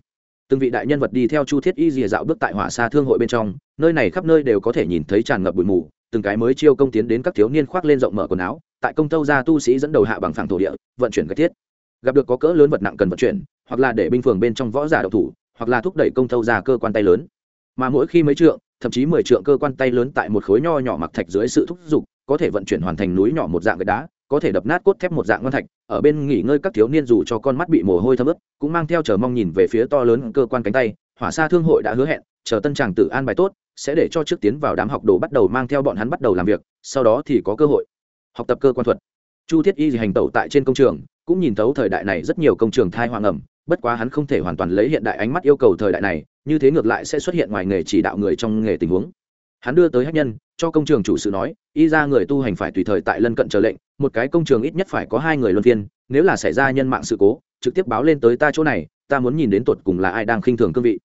Từng vị đại nhân vật đi theo chu thiết y dìa dạo bước tại hỏa xa thương hội bên trong, nơi này khắp nơi đều có thể nhìn thấy tràn ngập bụi mù, từng cái mới chiêu công tiến đến các thiếu niên khoác lên rộng mở quần áo, tại công tâu gia tu sĩ dẫn đầu hạ bằng phẳng thổ địa, vận chuyển cách thiết. Gặp được có cỡ lớn vật nặng cần vận chuyển, hoặc là để binh phường bên trong võ giả độc thủ, hoặc là thúc đẩy công tâu ra cơ quan tay lớn mà mỗi khi mấy trượng, thậm chí mười trượng cơ quan tay lớn tại một khối nho nhỏ mặc thạch dưới sự thúc giục, có thể vận chuyển hoàn thành núi nhỏ một dạng gạch đá, có thể đập nát cốt thép một dạng ngon thạch, ở bên nghỉ ngơi các thiếu niên dù cho con mắt bị mồ hôi thấm ướt, cũng mang theo chờ mong nhìn về phía to lớn cơ quan cánh tay, hỏa xa thương hội đã hứa hẹn, chờ tân tràng tự an bài tốt, sẽ để cho trước tiến vào đám học đồ bắt đầu mang theo bọn hắn bắt đầu làm việc, sau đó thì có cơ hội học tập cơ quan thuật. Chu thiết y hành tẩu tại trên công trường, cũng nhìn thấu thời đại này rất nhiều công trường thai hoang ẩm bất quá hắn không thể hoàn toàn lấy hiện đại ánh mắt yêu cầu thời đại này, như thế ngược lại sẽ xuất hiện ngoài nghề chỉ đạo người trong nghề tình huống. Hắn đưa tới hách nhân, cho công trường chủ sự nói, y ra người tu hành phải tùy thời tại lân cận chờ lệnh, một cái công trường ít nhất phải có hai người luân phiên, nếu là xảy ra nhân mạng sự cố, trực tiếp báo lên tới ta chỗ này, ta muốn nhìn đến tột cùng là ai đang khinh thường cương vị.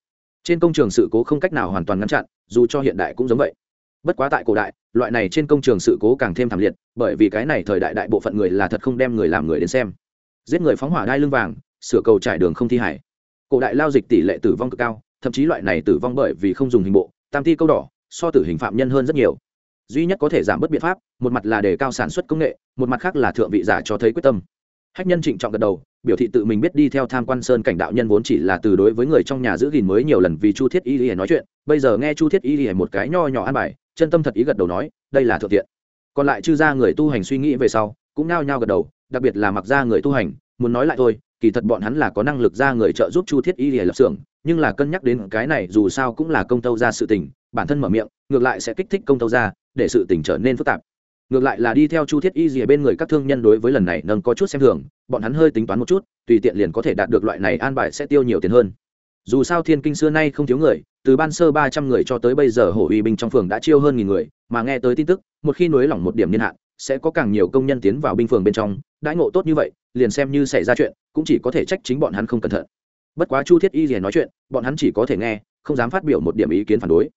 Trên công trường sự cố không cách nào hoàn toàn ngăn chặn, dù cho hiện đại cũng giống vậy. Bất quá tại cổ đại, loại này trên công trường sự cố càng thêm thảm liệt, bởi vì cái này thời đại đại bộ phận người là thật không đem người làm người đến xem. Giết người phóng hỏa đai lưng vàng sửa cầu trải đường không thi hải cổ đại lao dịch tỷ lệ tử vong cực cao, thậm chí loại này tử vong bởi vì không dùng hình bộ, tam ti câu đỏ, so tử hình phạm nhân hơn rất nhiều. Duy nhất có thể giảm bớt biện pháp, một mặt là đề cao sản xuất công nghệ, một mặt khác là thượng vị giả cho thấy quyết tâm. Hách nhân trịnh trọng gật đầu, biểu thị tự mình biết đi theo tham quan sơn cảnh đạo nhân vốn chỉ là từ đối với người trong nhà giữ gìn mới nhiều lần vì chu thiết y y nói chuyện, bây giờ nghe chu thiết y y một cái nho nhỏ an bài, chân tâm thật ý gật đầu nói, đây là thượng tiện. Còn lại chư ra người tu hành suy nghĩ về sau, cũng nao nhao gật đầu, đặc biệt là mặc ra người tu hành, muốn nói lại thôi kỳ thật bọn hắn là có năng lực ra người trợ giúp chu thiết y lìa lập xưởng, nhưng là cân nhắc đến cái này dù sao cũng là công tâu ra sự tình, bản thân mở miệng, ngược lại sẽ kích thích công tâu ra, để sự tình trở nên phức tạp. Ngược lại là đi theo chu thiết y rìa bên người các thương nhân đối với lần này nâng có chút xem thường, bọn hắn hơi tính toán một chút, tùy tiện liền có thể đạt được loại này an bài sẽ tiêu nhiều tiền hơn. Dù sao thiên kinh xưa nay không thiếu người, từ ban sơ ba trăm người cho tới bây giờ hổ uy binh trong phường đã chiêu hơn nghìn người, mà nghe tới tin tức, một khi nối lỏng một điểm niên hạn sẽ có càng nhiều công nhân tiến vào binh phường bên trong, đãi ngộ tốt như vậy, liền xem như xảy ra chuyện, cũng chỉ có thể trách chính bọn hắn không cẩn thận. Bất quá chu thiết y liền nói chuyện, bọn hắn chỉ có thể nghe, không dám phát biểu một điểm ý kiến phản đối.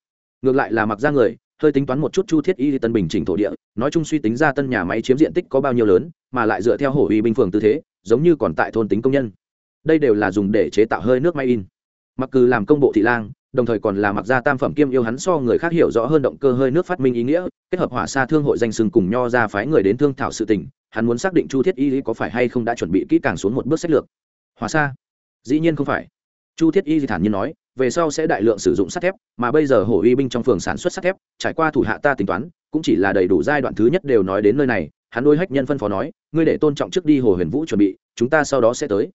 Ngược lại là mặc ra người, hơi tính toán một chút chu thiết y tân bình chỉnh thổ địa, nói chung suy tính ra tân nhà máy chiếm diện tích có bao nhiêu lớn, mà lại dựa theo hổ uy binh phường tư thế, giống như còn tại thôn tính công nhân. Đây đều là dùng để chế tạo hơi nước máy in. Mặc cừ làm công bộ thị lang đồng thời còn là mặc gia tam phẩm kiêm yêu hắn so người khác hiểu rõ hơn động cơ hơi nước phát minh ý nghĩa, kết hợp hỏa xa thương hội danh sừng cùng nho ra phái người đến thương thảo sự tình, hắn muốn xác định chu thiết y có phải hay không đã chuẩn bị kỹ càng xuống một bước sách lược. Hỏa xa dĩ nhiên không phải. Chu thiết y thản nhiên nói, về sau sẽ đại lượng sử dụng sắt thép, mà bây giờ hổ uy binh trong phường sản xuất sắt thép, trải qua thủ hạ ta tính toán, cũng chỉ là đầy đủ giai đoạn thứ nhất đều nói đến nơi này, hắn đôi hách nhân phân phó nói, ngươi để tôn trọng trước đi hồ huyền vũ chuẩn bị, chúng ta sau đó sẽ tới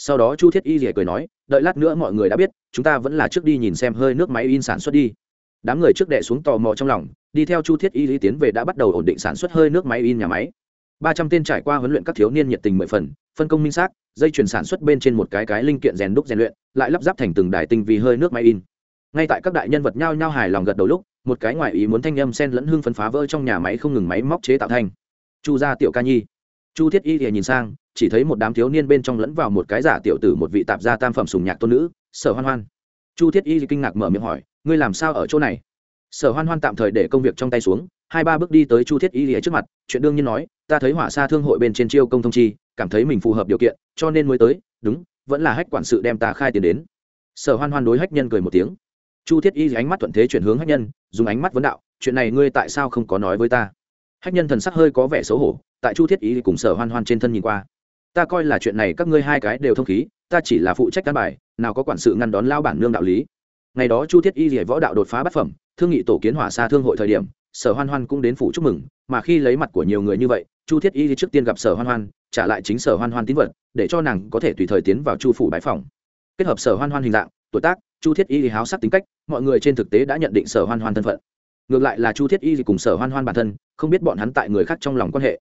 sau đó chu thiết y rỉa cười nói, đợi lát nữa mọi người đã biết, chúng ta vẫn là trước đi nhìn xem hơi nước máy in sản xuất đi. Đám người trước đệ xuống tò mò trong lòng, đi theo chu thiết y lý tiến về đã bắt đầu ổn định sản xuất hơi nước máy in nhà máy. Ba trăm tên trải qua huấn luyện các thiếu niên nhiệt tình mười phần, phân công minh xác, dây chuyển sản xuất bên trên một cái cái linh kiện rèn đúc rèn luyện, lại lắp ráp thành từng đài tinh vì hơi nước máy in. Ngay tại các đại nhân vật nhao nhao hài lòng gật đầu lúc, một cái ngoại ý muốn thanh âm sen lẫn hương phấn phá vỡ trong nhà máy không ngừng máy móc chế tạo thành. Chu gia tiểu ca nhi chu thiết y thì nhìn sang, chỉ thấy một đám thiếu niên bên trong lẫn vào một cái giả tiểu tử một vị tạp gia tam phẩm sùng nhạc tôn nữ, sở hoan hoan. Chu thiết y kinh ngạc mở miệng hỏi, ngươi làm sao ở chỗ này? Sở hoan hoan tạm thời để công việc trong tay xuống, hai ba bước đi tới chu thiết y thì trước mặt, chuyện đương nhiên nói, ta thấy hỏa xa thương hội bên trên chiêu công thông chi, cảm thấy mình phù hợp điều kiện, cho nên mới tới, đúng, vẫn là hách quản sự đem ta khai tiền đến. Sở hoan hoan đối hách nhân cười một tiếng. Chu thiết y ánh mắt thuận thế chuyển hướng hách nhân, dùng ánh mắt vấn đạo, chuyện này ngươi tại sao không có nói với ta? Hách nhân thần sắc hơi có vẻ xấu hổ tại chu thiết y cùng sở hoan hoan trên thân nhìn qua. Ta coi là chuyện này các ngươi hai cái đều thông khí, ta chỉ là phụ trách căn bài, nào có quản sự ngăn đón lao bản nương đạo lý. Ngày đó chu thiết y rỉa võ đạo đột phá bát phẩm, thương nghị tổ kiến hỏa xa thương hội thời điểm, sở hoan hoan cũng đến phủ chúc mừng, mà khi lấy mặt của nhiều người như vậy, chu thiết y trước tiên gặp sở hoan hoan, trả lại chính sở hoan hoan tín vật, để cho nàng có thể tùy thời tiến vào chu phủ bãi phòng. Kết hợp sở hoan hoan hình dạng, tuổi tác, chu thiết y háo sắc tính cách, mọi người trên thực tế đã nhận định sở hoan hoan thân phận. Ngược lại là chu thiết y cùng sở hoan hoan bản thân, không biết bọn hắn tại người khác trong lòng quan hệ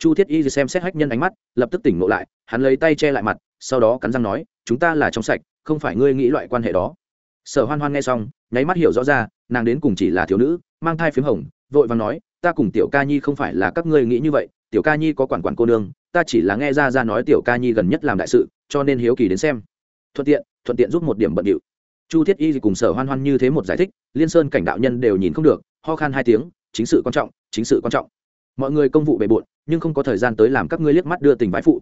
chu thiết y xem xét hách nhân ánh mắt, lập tức tỉnh ngộ lại, hắn lấy tay che lại mặt, sau đó cắn răng nói, chúng ta là trong sạch, không phải ngươi nghĩ loại quan hệ đó. Sở hoan hoan nghe xong, nháy mắt hiểu rõ ra, nàng đến cùng chỉ là thiếu nữ, mang thai phím hồng, vội vàng nói, ta cùng tiểu ca nhi không phải là các ngươi nghĩ như vậy, tiểu ca nhi có quản quản cô nương, ta chỉ là nghe ra ra nói tiểu ca nhi gần nhất làm đại sự, cho nên hiếu kỳ đến xem. Thuận tiện thuận tiện giúp một điểm bận điệu. Chu thiết y cùng sở hoan hoan như thế một giải thích, liên sơn cảnh đạo nhân đều nhìn không được, ho khan hai tiếng, chính sự quan trọng, chính sự quan trọng mọi người công vụ bề bộn, nhưng không có thời gian tới làm các ngươi liếc mắt đưa tình bái phụ.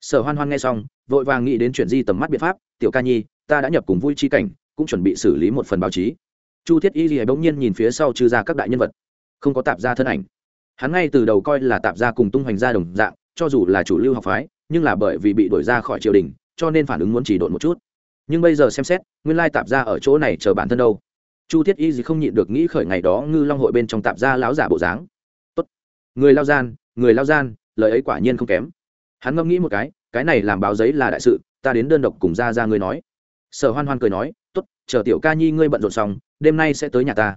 Sở hoan hoan nghe xong, vội vàng nghĩ đến chuyển di tầm mắt biện pháp, tiểu ca nhi, ta đã nhập cùng vui chi cảnh, cũng chuẩn bị xử lý một phần báo chí. Chu thiết y lìa bỗng nhiên nhìn phía sau trừ ra các đại nhân vật, không có tạp gia thân ảnh. Hắn ngay từ đầu coi là tạp gia cùng tung hoành gia đồng dạng, cho dù là chủ lưu học phái, nhưng là bởi vì bị đuổi ra khỏi triều đình, cho nên phản ứng muốn chỉ độn một chút. Nhưng bây giờ xem xét, nguyên lai tạp gia ở chỗ này chờ bản thân đâu. Chu thiết y gì không nhịn được nghĩ khởi ngày đó ngư long hội bên trong tạp gia láo giả bộ dáng người lao gian, người lao gian, lời ấy quả nhiên không kém. Hắn ngẫm nghĩ một cái cái này làm báo giấy là đại sự, ta đến đơn độc cùng ra ra ngươi nói. Sở hoan hoan cười nói, tốt, chờ tiểu ca nhi ngươi bận rộn xong, đêm nay sẽ tới nhà ta.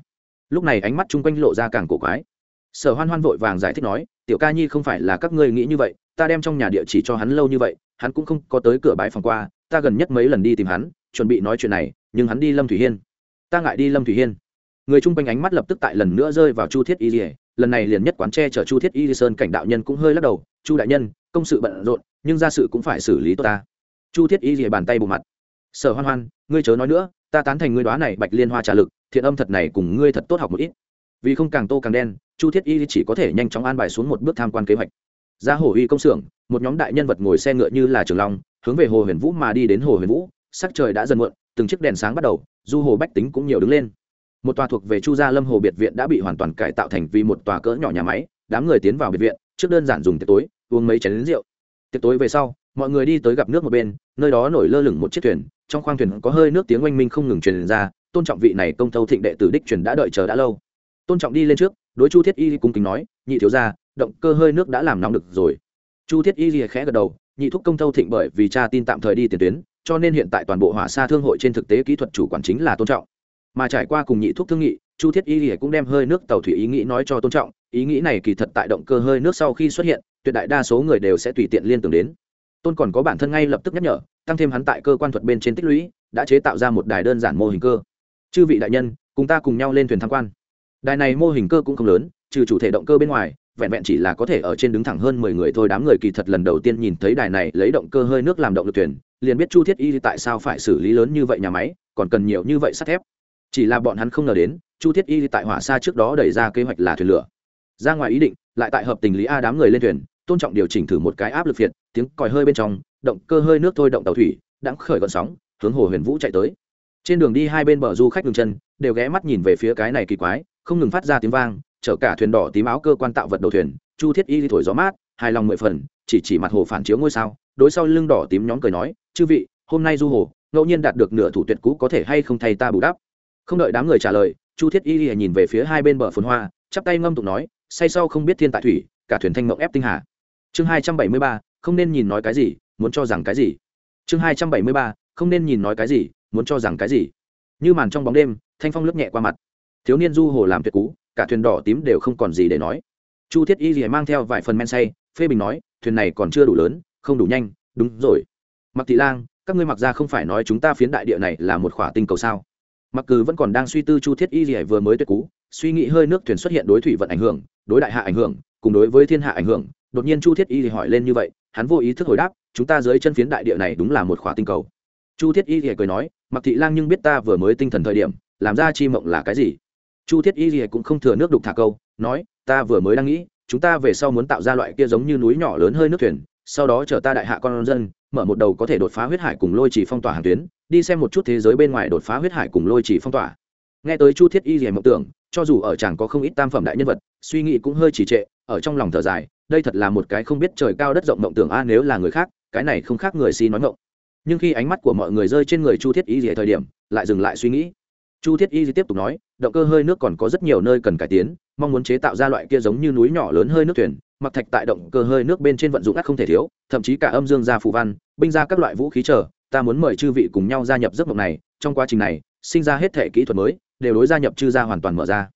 Lúc này ánh mắt chung quanh lộ ra càng cổ quái. Sở hoan hoan vội vàng giải thích nói, tiểu ca nhi không phải là các ngươi nghĩ như vậy, ta đem trong nhà địa chỉ cho hắn lâu như vậy, hắn cũng không có tới cửa bãi phòng qua, ta gần nhất mấy lần đi tìm hắn, chuẩn bị nói chuyện này, nhưng hắn đi lâm thủy hiên. Ta ngại đi lâm thủy hiên. Người chung quanh ánh mắt lập tức tại lần nữa rơi vào chu thiết y dỉa lần này liền nhất quán tre chở chu thiết y sơn cảnh đạo nhân cũng hơi lắc đầu, chu đại nhân, công sự bận rộn, nhưng ra sự cũng phải xử lý tốt ta. Chu thiết y rìa bàn tay bộ mặt, sở hoan hoan, ngươi chớ nói nữa, ta tán thành ngươi đoá này bạch liên hoa trả lực, thiện âm thật này cùng ngươi thật tốt học một ít. Vì không càng tô càng đen, chu thiết y chỉ có thể nhanh chóng an bài xuống một bước tham quan kế hoạch. Ra hồ uy công xưởng, một nhóm đại nhân vật ngồi xe ngựa như là trường long, hướng về hồ huyền vũ mà đi đến hồ huyền vũ, sắc trời đã dần muộn, từng chiếc đèn sáng bắt đầu, du hồ bách tính cũng nhiều đứng lên một tòa thuộc về chu gia lâm hồ biệt viện đã bị hoàn toàn cải tạo thành vì một tòa cỡ nhỏ nhà máy, đám người tiến vào biệt viện, trước đơn giản dùng tiệc tối, uống mấy chén lính rượu. Tiệc tối về sau, mọi người đi tới gặp nước một bên, nơi đó nổi lơ lửng một chiếc thuyền, trong khoang thuyền có hơi nước tiếng oanh minh không ngừng truyền ra, tôn trọng vị này công thâu thịnh đệ tử đích truyền đã đợi chờ đã lâu. Tôn trọng đi lên trước, đối chu thiết y cung kính nói, nhị thiếu gia, động cơ hơi nước đã làm nóng được rồi. Chu thiết y khẽ gật đầu, nhị thúc công thâu thịnh bởi vì cha tin tạm thời đi tiền tuyến, cho nên hiện tại toàn bộ hỏa xa thương hội trên thực tế kỹ thuật chủ quản chính là tôn trọng mà trải qua cùng nhị thúc thương nghị, chu thiết y lìa cũng đem hơi nước tàu thủy ý nghĩ nói cho tôn trọng, ý nghĩ này kỳ thật tại động cơ hơi nước sau khi xuất hiện, tuyệt đại đa số người đều sẽ tùy tiện liên tưởng đến. Tôn còn có bản thân ngay lập tức nhắc nhở, tăng thêm hắn tại cơ quan thuật bên trên tích lũy, đã chế tạo ra một đài đơn giản mô hình cơ. Chư vị đại nhân, cùng ta cùng nhau lên thuyền tham quan. Đài này mô hình cơ cũng không lớn, trừ chủ thể động cơ bên ngoài, vẹn vẹn chỉ là có thể ở trên đứng thẳng hơn mười người thôi. Đám người kỳ thật lần đầu tiên nhìn thấy đài này lấy động cơ hơi nước làm động lực thuyền, liền biết chu thiết y tại sao phải xử lý lớn như vậy nhà máy, còn cần nhiều như vậy sắt thép chỉ là bọn hắn không ngờ đến, chu thiết y tại hỏa xa trước đó đẩy ra kế hoạch là thuyền lửa. Ra ngoài ý định, lại tại hợp tình lý a đám người lên thuyền, tôn trọng điều chỉnh thử một cái áp lực phiệt, tiếng còi hơi bên trong, động cơ hơi nước thôi động tàu thủy đã khởi gọn sóng, hướng hồ huyền vũ chạy tới. Trên đường đi hai bên bờ du khách ngừng chân, đều ghé mắt nhìn về phía cái này kỳ quái, không ngừng phát ra tiếng vang, chở cả thuyền đỏ tím áo cơ quan tạo vật đầu thuyền, chu thiết y thổi gió mát, hài lòng mười phần, chỉ chỉ mặt hồ phản chiếu ngôi sao, đối sau lưng đỏ tím nhóm cười nói, chư vị, hôm nay du hồ, ngẫu nhiên đạt được nửa thủ tuyệt cũ có thể hay không thay ta bù đắp? Không đợi đám người trả lời, chu thiết y nhìn về phía hai bên bờ phồn hoa, chắp tay ngâm tụng nói, say sau không biết thiên tại thủy, cả thuyền thanh mộng ép tinh hà. Chương hai trăm bảy mươi ba, không nên nhìn nói cái gì, muốn cho rằng cái gì. Chương hai trăm bảy mươi ba, không nên nhìn nói cái gì, muốn cho rằng cái gì. Như màn trong bóng đêm, thanh phong lướt nhẹ qua mặt. Thiếu niên du hồ làm tuyệt cú, cả thuyền đỏ tím đều không còn gì để nói. Chu thiết y rìa mang theo vài phần men say, phê bình nói, thuyền này còn chưa đủ lớn, không đủ nhanh, đúng rồi. Mặc thị lang, các ngươi mặc ra không phải nói chúng ta phiến đại địa này là một khỏa tinh cầu sao? Mặc cừ vẫn còn đang suy tư chu thiết y gì vừa mới tuyệt cú, suy nghĩ hơi nước thuyền xuất hiện đối thủy vận ảnh hưởng, đối đại hạ ảnh hưởng, cùng đối với thiên hạ ảnh hưởng, đột nhiên chu thiết y hỏi lên như vậy, hắn vô ý thức hồi đáp, chúng ta dưới chân phiến đại địa này đúng là một khỏa tinh cầu. Chu thiết y thì cười nói, mặc thị lang nhưng biết ta vừa mới tinh thần thời điểm, làm ra chi mộng là cái gì? Chu thiết y thì cũng không thừa nước đục thả câu, nói, ta vừa mới đang nghĩ, chúng ta về sau muốn tạo ra loại kia giống như núi nhỏ lớn hơi nước thuyền, sau đó chở ta đại hạ con dân mở một đầu có thể đột phá huyết hải cùng lôi chỉ phong tỏa hàng tuyến, đi xem một chút thế giới bên ngoài đột phá huyết hải cùng lôi chỉ phong tỏa. Nghe tới chu thiết y thì mộng tưởng, cho dù ở chàng có không ít tam phẩm đại nhân vật, suy nghĩ cũng hơi trì trệ, ở trong lòng thở dài, đây thật là một cái không biết trời cao đất rộng mộng tưởng a, nếu là người khác, cái này không khác người si nói mộng. Nhưng khi ánh mắt của mọi người rơi trên người chu thiết y gì thời điểm, lại dừng lại suy nghĩ chu thiết y tiếp tục nói, động cơ hơi nước còn có rất nhiều nơi cần cải tiến, mong muốn chế tạo ra loại kia giống như núi nhỏ lớn hơi nước thuyền, mặc thạch tại động cơ hơi nước bên trên vận dụng ắt không thể thiếu, thậm chí cả âm dương gia phù văn, binh ra các loại vũ khí chờ, ta muốn mời chư vị cùng nhau gia nhập giấc mộng này, trong quá trình này, sinh ra hết thể kỹ thuật mới, đều đối gia nhập chư gia hoàn toàn mở ra.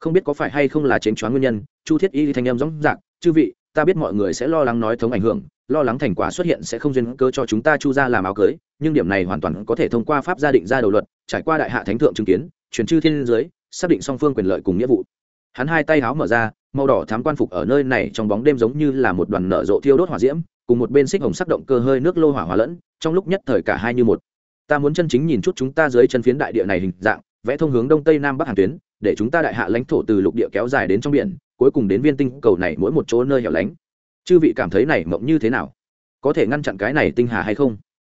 Không biết có phải hay không là chênh choáng nguyên nhân, chu thiết y thanh em rõ ràng chư vị ta biết mọi người sẽ lo lắng nói thống ảnh hưởng, lo lắng thành quả xuất hiện sẽ không duyên cơ cho chúng ta chu ra làm áo cưới, nhưng điểm này hoàn toàn có thể thông qua pháp gia định ra đầu luật, trải qua đại hạ thánh thượng chứng kiến, truyền chư thiên giới, xác định song phương quyền lợi cùng nghĩa vụ. Hắn hai tay háo mở ra, màu đỏ thám quan phục ở nơi này trong bóng đêm giống như là một đoàn nở rộ thiêu đốt hỏa diễm, cùng một bên xích hồng sắc động cơ hơi nước lô hỏa hòa lẫn, trong lúc nhất thời cả hai như một. Ta muốn chân chính nhìn chút chúng ta dưới chân phiến đại địa này hình dạng, vẽ thông hướng đông tây nam bắc hàng tuyến, để chúng ta đại hạ lãnh thổ từ lục địa kéo dài đến trong biển cuối cùng đến viên tinh cầu này mỗi một chỗ nơi hẻo lánh. Chư vị cảm thấy này mộng như thế nào? Có thể ngăn chặn cái này tinh hà hay không?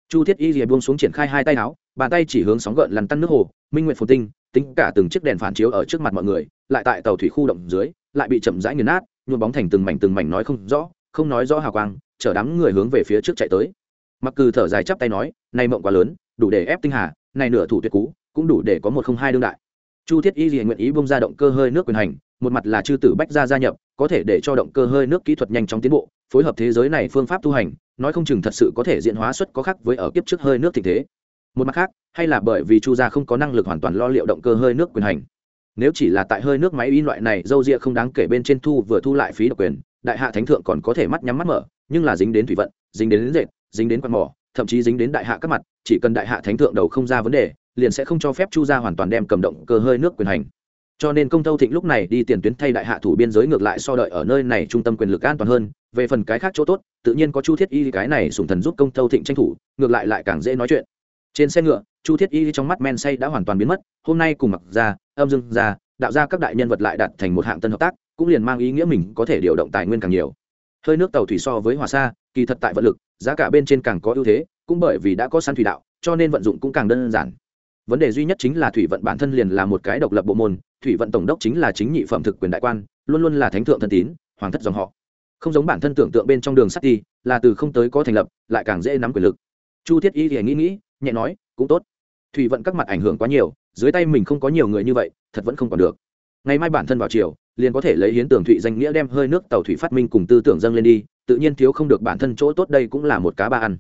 Chu thiết y rìa buông xuống triển khai hai tay áo, bàn tay chỉ hướng sóng gợn lằn tăn nước hồ, minh nguyện phồn tinh, tính cả từng chiếc đèn phản chiếu ở trước mặt mọi người, lại tại tàu thủy khu động dưới, lại bị chậm rãi nghiền nát, nhuộm bóng thành từng mảnh từng mảnh nói không rõ, không nói rõ hào quang, chở đám người hướng về phía trước chạy tới. Mặc cừ thở dài chắp tay nói, này mộng quá lớn, đủ để ép tinh hà, này nửa thủ tuyệt cú cũng đủ để có một không hai đương đại. Chu thiết y rìa nguyện ý bông ra động cơ hơi nước quyền hành một mặt là chư tử bách gia gia nhập, có thể để cho động cơ hơi nước kỹ thuật nhanh chóng tiến bộ, phối hợp thế giới này phương pháp tu hành, nói không chừng thật sự có thể diễn hóa xuất có khác với ở kiếp trước hơi nước tình thế. Một mặt khác, hay là bởi vì chu gia không có năng lực hoàn toàn lo liệu động cơ hơi nước quyền hành. Nếu chỉ là tại hơi nước máy in loại này dâu ria không đáng kể bên trên thu vừa thu lại phí độc quyền, đại hạ thánh thượng còn có thể mắt nhắm mắt mở, nhưng là dính đến thủy vận, dính đến dệt, dính đến quạt mỏ, thậm chí dính đến đại hạ các mặt, chỉ cần đại hạ thánh thượng đầu không ra vấn đề, liền sẽ không cho phép chu gia hoàn toàn đem cầm động cơ hơi nước quyền hành cho nên công tâu thịnh lúc này đi tiền tuyến thay đại hạ thủ biên giới ngược lại so đợi ở nơi này trung tâm quyền lực an toàn hơn. Về phần cái khác chỗ tốt, tự nhiên có chu thiết y, cái này sùng thần giúp công tâu thịnh tranh thủ, ngược lại lại càng dễ nói chuyện. Trên xe ngựa, chu thiết y trong mắt men say đã hoàn toàn biến mất, hôm nay cùng mặc ra âm dương ra đạo ra các đại nhân vật lại đặt thành một hạng tân hợp tác, cũng liền mang ý nghĩa mình có thể điều động tài nguyên càng nhiều. Hơi nước tàu thủy so với hòa xa kỳ thật tại vận lực, giá cả bên trên càng có ưu thế, cũng bởi vì đã có săn thủy đạo, cho nên vận dụng cũng càng đơn giản. Vấn đề duy nhất chính là thủy vận bản thân liền là một cái độc lập bộ môn thủy vận tổng đốc chính là chính nhị phẩm thực quyền đại quan, luôn luôn là thánh thượng thân tín, hoàng thất dòng họ. Không giống bản thân tưởng tượng bên trong đường sắt đi, là từ không tới có thành lập, lại càng dễ nắm quyền lực. Chu thiết y thì nghĩ nghĩ, nhẹ nói, cũng tốt. Thủy vận các mặt ảnh hưởng quá nhiều, dưới tay mình không có nhiều người như vậy, thật vẫn không còn được. Ngày mai bản thân vào chiều liền có thể lấy hiến tưởng thụy danh nghĩa đem hơi nước tàu thủy phát minh cùng tư tưởng dâng lên đi, tự nhiên thiếu không được bản thân chỗ tốt đây cũng là một cá ba ăn.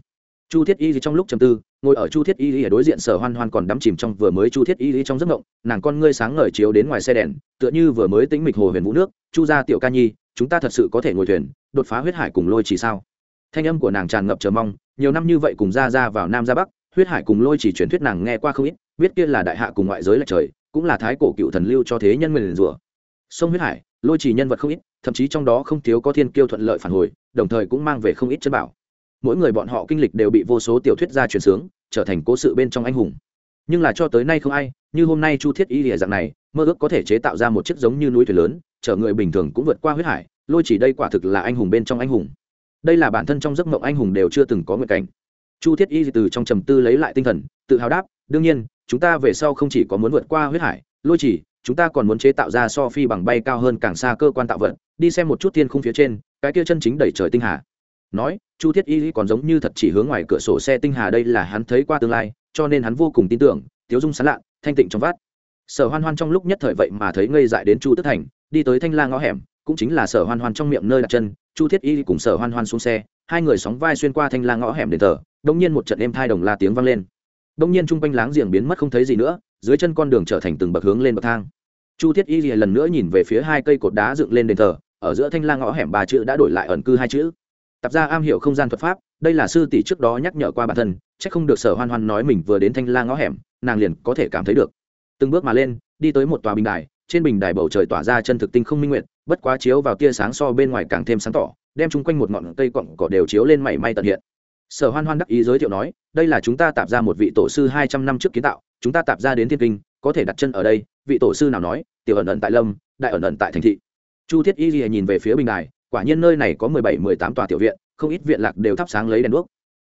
Chu thiết y trong lúc chầm tư ngồi ở chu thiết y ở đối diện sở hoan hoan còn đắm chìm trong vừa mới chu thiết y trong giấc ngộng nàng con ngươi sáng ngời chiếu đến ngoài xe đèn, tựa như vừa mới tĩnh mịch hồ huyền vũ nước, chu gia tiểu ca nhi, chúng ta thật sự có thể ngồi thuyền, đột phá huyết hải cùng lôi chỉ sao? Thanh âm của nàng tràn ngập chờ mong, nhiều năm như vậy cùng ra ra vào nam ra bắc, huyết hải cùng lôi chỉ truyền thuyết nàng nghe qua không ít, biết kia là đại hạ cùng ngoại giới là trời, cũng là thái cổ cựu thần lưu cho thế nhân nguyền rủa. Sông huyết hải, lôi chỉ nhân vật không ít, thậm chí trong đó không thiếu có thiên kiêu thuận lợi phản hồi, đồng thời cũng mang về không ít chân bảo mỗi người bọn họ kinh lịch đều bị vô số tiểu thuyết gia truyền sướng, trở thành cố sự bên trong anh hùng. Nhưng là cho tới nay không ai, như hôm nay chu thiết y lìa dạng này, mơ ước có thể chế tạo ra một chiếc giống như núi thuyền lớn, chở người bình thường cũng vượt qua huyết hải, lôi chỉ đây quả thực là anh hùng bên trong anh hùng. Đây là bản thân trong giấc mộng anh hùng đều chưa từng có nguyện cảnh. Chu thiết y từ trong trầm tư lấy lại tinh thần, tự hào đáp, đương nhiên, chúng ta về sau không chỉ có muốn vượt qua huyết hải, lôi chỉ, chúng ta còn muốn chế tạo ra so phi bằng bay cao hơn càng xa cơ quan tạo vật, đi xem một chút thiên khung phía trên, cái kia chân chính đẩy trời tinh hà nói, chu thiết y còn giống như thật chỉ hướng ngoài cửa sổ xe tinh hà đây là hắn thấy qua tương lai, cho nên hắn vô cùng tin tưởng, tiếu dung sán lạ thanh tịnh trong vát sở hoan hoan trong lúc nhất thời vậy mà thấy ngây dại đến chu tức thành, đi tới thanh la ngõ hẻm, cũng chính là sở hoan hoan trong miệng nơi đặt chân, chu thiết y cùng sở hoan hoan xuống xe, hai người sóng vai xuyên qua thanh la ngõ hẻm đền thờ đông nhiên một trận êm thai đồng la tiếng vang lên. Đông nhiên chung quanh láng giềng biến mất không thấy gì nữa, dưới chân con đường trở thành từng bậc hướng lên bậc thang. Chu thiết y lần nữa nhìn về phía hai cây cột đá dựng lên đền thờ, ở giữa thanh la ngõ hẻm ba chữ đã đổi lại ẩn cư hai chữ tạp ra am hiểu không gian thuật pháp, đây là sư tỷ trước đó nhắc nhở qua bản thân, chắc không được Sở Hoan Hoan nói mình vừa đến Thanh La ngõ hẻm, nàng liền có thể cảm thấy được. Từng bước mà lên, đi tới một tòa bình đài, trên bình đài bầu trời tỏa ra chân thực tinh không minh nguyện bất quá chiếu vào tia sáng so bên ngoài càng thêm sáng tỏ, đem chung quanh một ngọn cây cọng cỏ đều chiếu lên mảy may tận hiện. Sở Hoan Hoan đắc ý giới thiệu nói, đây là chúng ta tạp ra một vị tổ sư hai trăm năm trước kiến tạo, chúng ta tạp ra đến thiên kinh, có thể đặt chân ở đây, vị tổ sư nào nói, tiểu ẩn ẩn tại lâm, đại ẩn ẩn tại thành thị. Chu Thiết Y nhìn về phía bình đài, quả nhiên nơi này có mười bảy mười tám tòa tiểu viện, không ít viện lạc đều thắp sáng lấy đèn đuốc.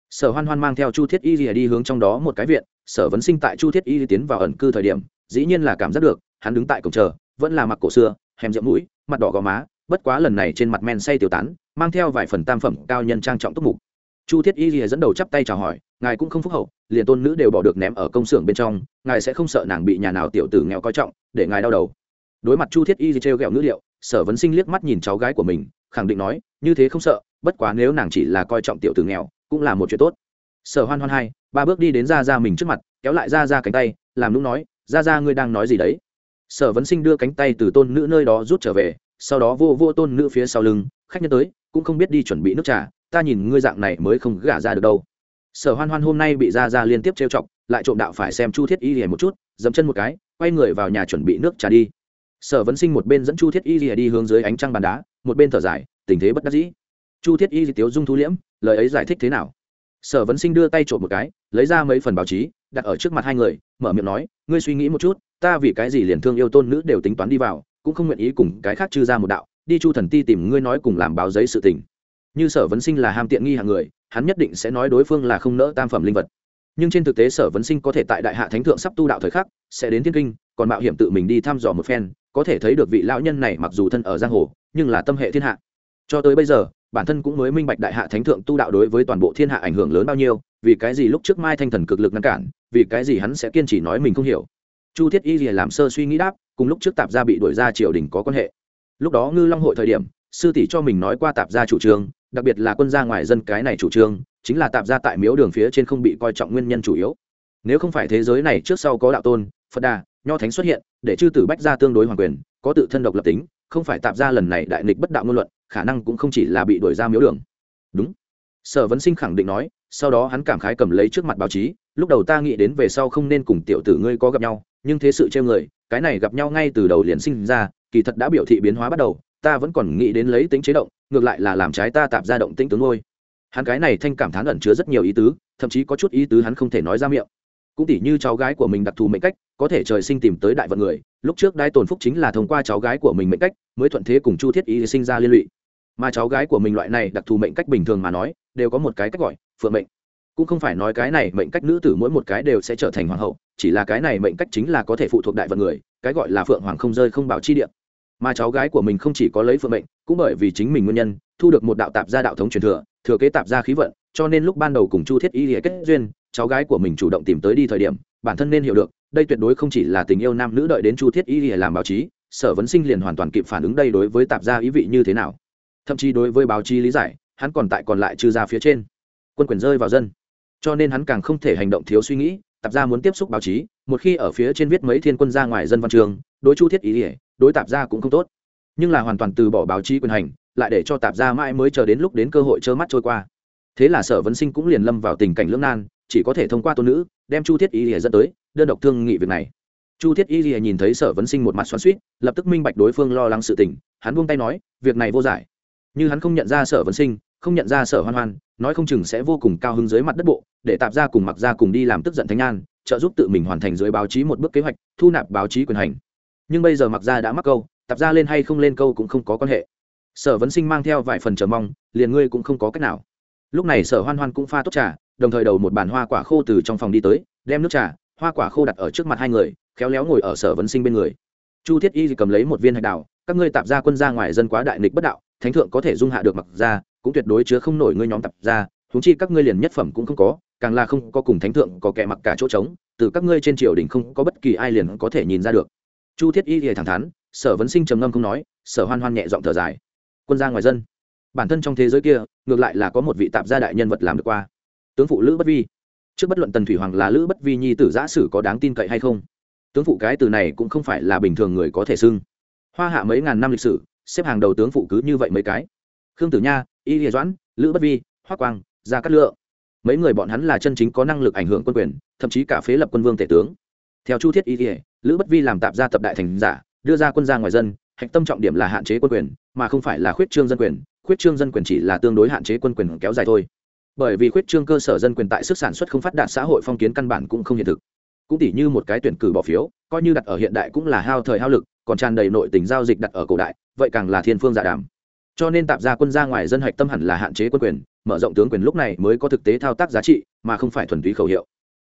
Sở hoan hoan mang theo chu thiết y rìa đi hướng trong đó một cái viện sở vấn sinh tại chu thiết y tiến vào ẩn cư thời điểm dĩ nhiên là cảm giác được hắn đứng tại cổng chờ vẫn là mặc cổ xưa hèm rượu mũi mặt đỏ gò má bất quá lần này trên mặt men say tiêu tán mang theo vài phần tam phẩm cao nhân trang trọng túc mục. Chu thiết y rìa dẫn đầu chắp tay chào hỏi ngài cũng không phúc hậu liền tôn nữ đều bỏ được ném ở công xưởng bên trong ngài sẽ không sợ nàng bị nhà nào tiểu tử nghèo coi trọng để ngài đau đầu đối mặt chu thiết y trêu ghẹo nữ liệu, sở vấn sinh liếc mắt nhìn cháu gái của mình, khẳng định nói, như thế không sợ, bất quá nếu nàng chỉ là coi trọng tiểu tử nghèo, cũng là một chuyện tốt. Sở hoan hoan hai, ba bước đi đến ra ra mình trước mặt, kéo lại ra ra cánh tay, làm lúc nói ra ra ngươi đang nói gì đấy? Sở vấn sinh đưa cánh tay từ tôn nữ nơi đó rút trở về, sau đó vô vô tôn nữ phía sau lưng, khách nhân tới, cũng không biết đi chuẩn bị nước trà, ta nhìn ngươi dạng này mới không gả ra được đâu. Sở hoan hoan hôm nay bị ra ra liên tiếp trêu chọc, lại trộm đạo phải xem chu thiết y hề một chút dẫm chân một cái, quay người vào nhà chuẩn bị nước trà đi sở vấn sinh một bên dẫn chu thiết y Di đi hướng dưới ánh trăng bàn đá, một bên thở dài, tình thế bất đắc dĩ. Chu thiết y tiếu dung thu liễm, lời ấy giải thích thế nào? Sở vấn sinh đưa tay trộm một cái, lấy ra mấy phần báo chí, đặt ở trước mặt hai người, mở miệng nói, ngươi suy nghĩ một chút, ta vì cái gì liền thương yêu tôn nữ đều tính toán đi vào, cũng không nguyện ý cùng cái khác chư ra một đạo, đi chu thần ti tìm ngươi nói cùng làm báo giấy sự tình. Như sở vấn sinh là ham tiện nghi hàng người, hắn nhất định sẽ nói đối phương là không nỡ tam phẩm linh vật. Nhưng trên thực tế sở vấn sinh có thể tại đại hạ thánh thượng sắp tu đạo thời khắc, sẽ đến thiên kinh còn mạo hiểm tự mình đi thăm dò một phen, có thể thấy được vị lão nhân này mặc dù thân ở giang hồ, nhưng là tâm hệ thiên hạ. Cho tới bây giờ, bản thân cũng mới minh bạch đại hạ thánh thượng tu đạo đối với toàn bộ thiên hạ ảnh hưởng lớn bao nhiêu, vì cái gì lúc trước mai thanh thần cực lực ngăn cản, vì cái gì hắn sẽ kiên trì nói mình không hiểu. Chu thiết y lìa làm sơ suy nghĩ đáp, cùng lúc trước tạp gia bị đuổi ra triều đình có quan hệ. Lúc đó ngư long hội thời điểm, sư tỷ cho mình nói qua tạp gia chủ trương, đặc biệt là quân gia ngoài dân cái này chủ trương, chính là tạp gia tại miếu đường phía trên không bị coi trọng nguyên nhân chủ yếu. Nếu không phải thế giới này trước sau có đạo tôn, phật đà nho thánh xuất hiện, để chư tử bách gia tương đối hoàng quyền, có tự thân độc lập tính, không phải tạp ra lần này đại nghịch bất đạo ngôn luận, khả năng cũng không chỉ là bị đuổi ra miếu đường. Đúng. Sở vấn sinh khẳng định nói, sau đó hắn cảm khái cầm lấy trước mặt báo chí, lúc đầu ta nghĩ đến về sau không nên cùng tiểu tử ngươi có gặp nhau, nhưng thế sự trêu người, cái này gặp nhau ngay từ đầu liền sinh ra, kỳ thật đã biểu thị biến hóa bắt đầu, ta vẫn còn nghĩ đến lấy tính chế động, ngược lại là làm trái ta tạp ra động tĩnh tướng ngôi hắn cái này thanh cảm thán ẩn chứa rất nhiều ý tứ, thậm chí có chút ý tứ hắn không thể nói ra miệng cũng tỉ như cháu gái của mình đặc thù mệnh cách, có thể trời sinh tìm tới đại vận người. Lúc trước đai tồn phúc chính là thông qua cháu gái của mình mệnh cách, mới thuận thế cùng chu thiết y sinh ra liên lụy. Mà cháu gái của mình loại này đặc thù mệnh cách bình thường mà nói, đều có một cái cách gọi, phượng mệnh. Cũng không phải nói cái này mệnh cách nữ tử mỗi một cái đều sẽ trở thành hoàng hậu, chỉ là cái này mệnh cách chính là có thể phụ thuộc đại vận người, cái gọi là phượng hoàng không rơi không bảo chi điện mà cháu gái của mình không chỉ có lấy phượng mệnh, cũng bởi vì chính mình nguyên nhân, thu được một đạo tạp gia đạo thống truyền thừa thừa kế tạp gia khí vận, cho nên lúc ban đầu cùng chu thiết y lìa kết duyên cháu gái của mình chủ động tìm tới đi thời điểm, bản thân nên hiểu được, đây tuyệt đối không chỉ là tình yêu nam nữ đợi đến chu thiết y lìa làm báo chí, sở vấn sinh liền hoàn toàn kịp phản ứng đây đối với tạp gia ý vị như thế nào. Thậm chí đối với báo chí lý giải, hắn còn tại còn lại trừ ra phía trên. Quân quyền rơi vào dân. Cho nên hắn càng không thể hành động thiếu suy nghĩ, tạp gia muốn tiếp xúc báo chí, một khi ở phía trên viết mấy thiên quân ra ngoài dân văn trường, đối chu thiết ý ỉa đối tạp gia cũng không tốt. Nhưng là hoàn toàn từ bỏ báo chí quyền hành, lại để cho tạp gia mãi mới chờ đến lúc đến cơ hội trơ mắt trôi qua. Thế là sở vấn sinh cũng liền lâm vào tình cảnh lưỡng nan chỉ có thể thông qua tôn nữ, đem chu thiết y lìa dẫn tới, đơn độc thương nghị việc này. Chu thiết y lìa nhìn thấy sở vấn sinh một mặt xoắn suýt lập tức minh bạch đối phương lo lắng sự tình, hắn buông tay nói, việc này vô giải. Như hắn không nhận ra sở vấn sinh, không nhận ra sở hoan hoan, nói không chừng sẽ vô cùng cao hứng dưới mặt đất bộ, để tạp ra cùng mặc ra cùng đi làm tức giận thánh an trợ giúp tự mình hoàn thành dưới báo chí một bước kế hoạch, thu nạp báo chí quyền hành. Nhưng bây giờ mặc ra đã mắc câu, tạp ra lên hay không lên câu cũng không có quan hệ. Sở vấn sinh mang theo vài phần chờ mong, liền ngươi cũng không có cách nào. Lúc này sở hoan hoan cũng pha tốt trà đồng thời đầu một bàn hoa quả khô từ trong phòng đi tới, đem nước trà, hoa quả khô đặt ở trước mặt hai người, khéo léo ngồi ở sở vấn sinh bên người. Chu thiết y cầm lấy một viên hạch đào, các ngươi tạp ra quân ra ngoài dân quá đại nghịch bất đạo, thánh thượng có thể dung hạ được mặc ra cũng tuyệt đối chứa không nổi ngươi nhóm tạp ra thúng chi các ngươi liền nhất phẩm cũng không có, càng là không có cùng thánh thượng có kẻ mặc cả chỗ trống, từ các ngươi trên triều đình không có bất kỳ ai liền có thể nhìn ra được. Chu thiết y thì thẳng thắn, sở vấn sinh trầm ngâm không nói, sở hoan hoan nhẹ giọng thở dài. Quân gia ngoài dân. Bản thân trong thế giới kia, ngược lại là có một vị tạp gia đại nhân vật làm được qua tướng phụ lữ bất vi. Trước bất luận tần thủy hoàng là lữ bất vi nhi tử giã sử có đáng tin cậy hay không, tướng phụ cái từ này cũng không phải là bình thường người có thể xưng. Hoa hạ mấy ngàn năm lịch sử, xếp hàng đầu tướng phụ cứ như vậy mấy cái. Khương tử nha, y hiệ doãn, lữ bất vi hoa quang, gia cát lượng. Mấy người bọn hắn là chân chính có năng lực ảnh hưởng quân quyền, thậm chí cả phế lập quân vương tể tướng. Theo chu thiết y hiệ lữ bất vi làm tạp gia tập đại thành giả, đưa ra quân gia ngoài dân, hạch tâm trọng điểm là hạn chế quân quyền, mà không phải là khuyết trương dân quyền. Khuyết trương dân quyền chỉ là tương đối hạn chế quân quyền kéo dài thôi bởi vì khuyết trương cơ sở dân quyền tại sức sản xuất không phát đạt xã hội phong kiến căn bản cũng không hiện thực. Cũng tỉ như một cái tuyển cử bỏ phiếu, coi như đặt ở hiện đại cũng là hao thời hao lực, còn tràn đầy nội tình giao dịch đặt ở cổ đại, vậy càng là thiên phương giả đàm. Cho nên tạp gia quân ra ngoài dân hạch tâm hẳn là hạn chế quân quyền, mở rộng tướng quyền lúc này mới có thực tế thao tác giá trị, mà không phải thuần túy khẩu hiệu.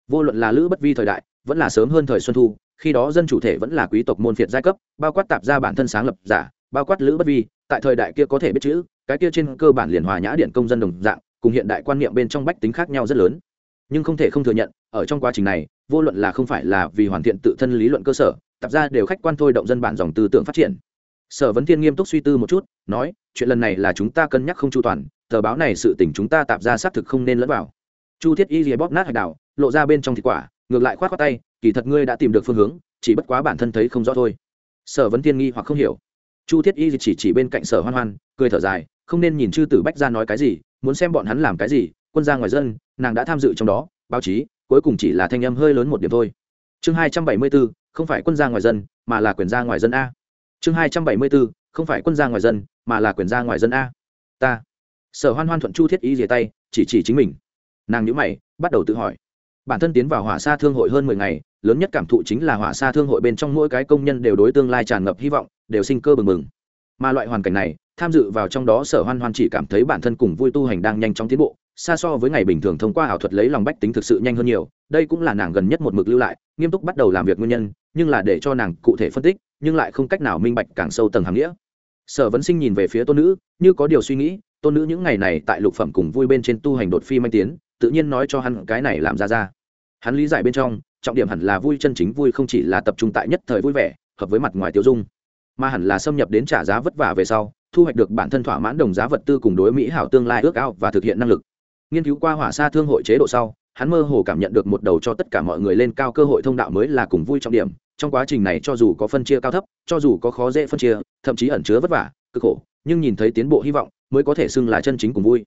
Vô luận là lữ bất vi thời đại, vẫn là sớm hơn thời xuân thu, khi đó dân chủ thể vẫn là quý tộc môn phiệt giai cấp, bao quát tạp gia bản thân sáng lập giả, bao quát lữ bất vi, tại thời đại kia có thể biết chữ, cái kia trên cơ bản liền hòa nhã điện công dân đồng dạng cùng hiện đại quan niệm bên trong bách tính khác nhau rất lớn. Nhưng không thể không thừa nhận, ở trong quá trình này, vô luận là không phải là vì hoàn thiện tự thân lý luận cơ sở, tạp ra đều khách quan thôi động dân bản dòng tư tưởng phát triển. Sở vấn thiên nghiêm túc suy tư một chút, nói, chuyện lần này là chúng ta cân nhắc không chu toàn, tờ báo này sự tình chúng ta tạp ra xác thực không nên lẫn vào. Chu thiết y rìa bóp nát hạch đảo, lộ ra bên trong thịt quả, ngược lại k h o á t k tay, kỳ thật ngươi đã tìm được phương hướng, chỉ bất quá bản thân thấy không rõ thôi. Sở vấn thiên nghi hoặc không hiểu. Chu thiết y chỉ chỉ bên cạnh sở hoan hoan, cười thở dài, không nên nhìn chư tử bách ra nói cái gì muốn xem bọn hắn làm cái gì, quân gia ngoài dân, nàng đã tham dự trong đó, báo chí, cuối cùng chỉ là thanh âm hơi lớn một điểm thôi. Chương hai trăm bảy mươi bốn không phải quân gia ngoài dân, mà là quyền gia ngoài dân a. Chương hai trăm bảy mươi bốn không phải quân gia ngoài dân, mà là quyền gia ngoài dân a. Ta. Sở hoan hoan thuận chu thiết ý rìa tay, chỉ chỉ chính mình. Nàng nhữ mày, bắt đầu tự hỏi. Bản thân tiến vào hỏa xa thương hội hơn mười ngày, lớn nhất cảm thụ chính là hỏa xa thương hội bên trong mỗi cái công nhân đều đối tương lai tràn ngập hy vọng, đều sinh cơ bừng bừng mà loại hoàn cảnh này, tham dự vào trong đó sở hoan hoan chỉ cảm thấy bản thân cùng vui tu hành đang nhanh chóng tiến bộ, xa so với ngày bình thường thông qua ảo thuật lấy lòng bách tính thực sự nhanh hơn nhiều, đây cũng là nàng gần nhất một mực lưu lại, nghiêm túc bắt đầu làm việc nguyên nhân, nhưng là để cho nàng cụ thể phân tích, nhưng lại không cách nào minh bạch càng sâu tầng hàm nghĩa. Sở vấn sinh nhìn về phía tôn nữ, như có điều suy nghĩ, tôn nữ những ngày này tại lục phẩm cùng vui bên trên tu hành đột phi manh tiến, tự nhiên nói cho hắn cái này làm ra ra. Hắn lý giải bên trong, trọng điểm hẳn là vui chân chính vui không chỉ là tập trung tại nhất thời vui vẻ, hợp với mặt ngoài tiêu dung mà hẳn là xâm nhập đến trả giá vất vả về sau, thu hoạch được bản thân thỏa mãn đồng giá vật tư cùng đối mỹ hảo tương lai ước ao và thực hiện năng lực. Nghiên cứu qua hỏa xa thương hội chế độ sau, hắn mơ hồ cảm nhận được một đầu cho tất cả mọi người lên cao cơ hội thông đạo mới là cùng vui trọng điểm. Trong quá trình này cho dù có phân chia cao thấp, cho dù có khó dễ phân chia, thậm chí ẩn chứa vất vả, cực khổ, nhưng nhìn thấy tiến bộ hy vọng, mới có thể xưng là chân chính cùng vui.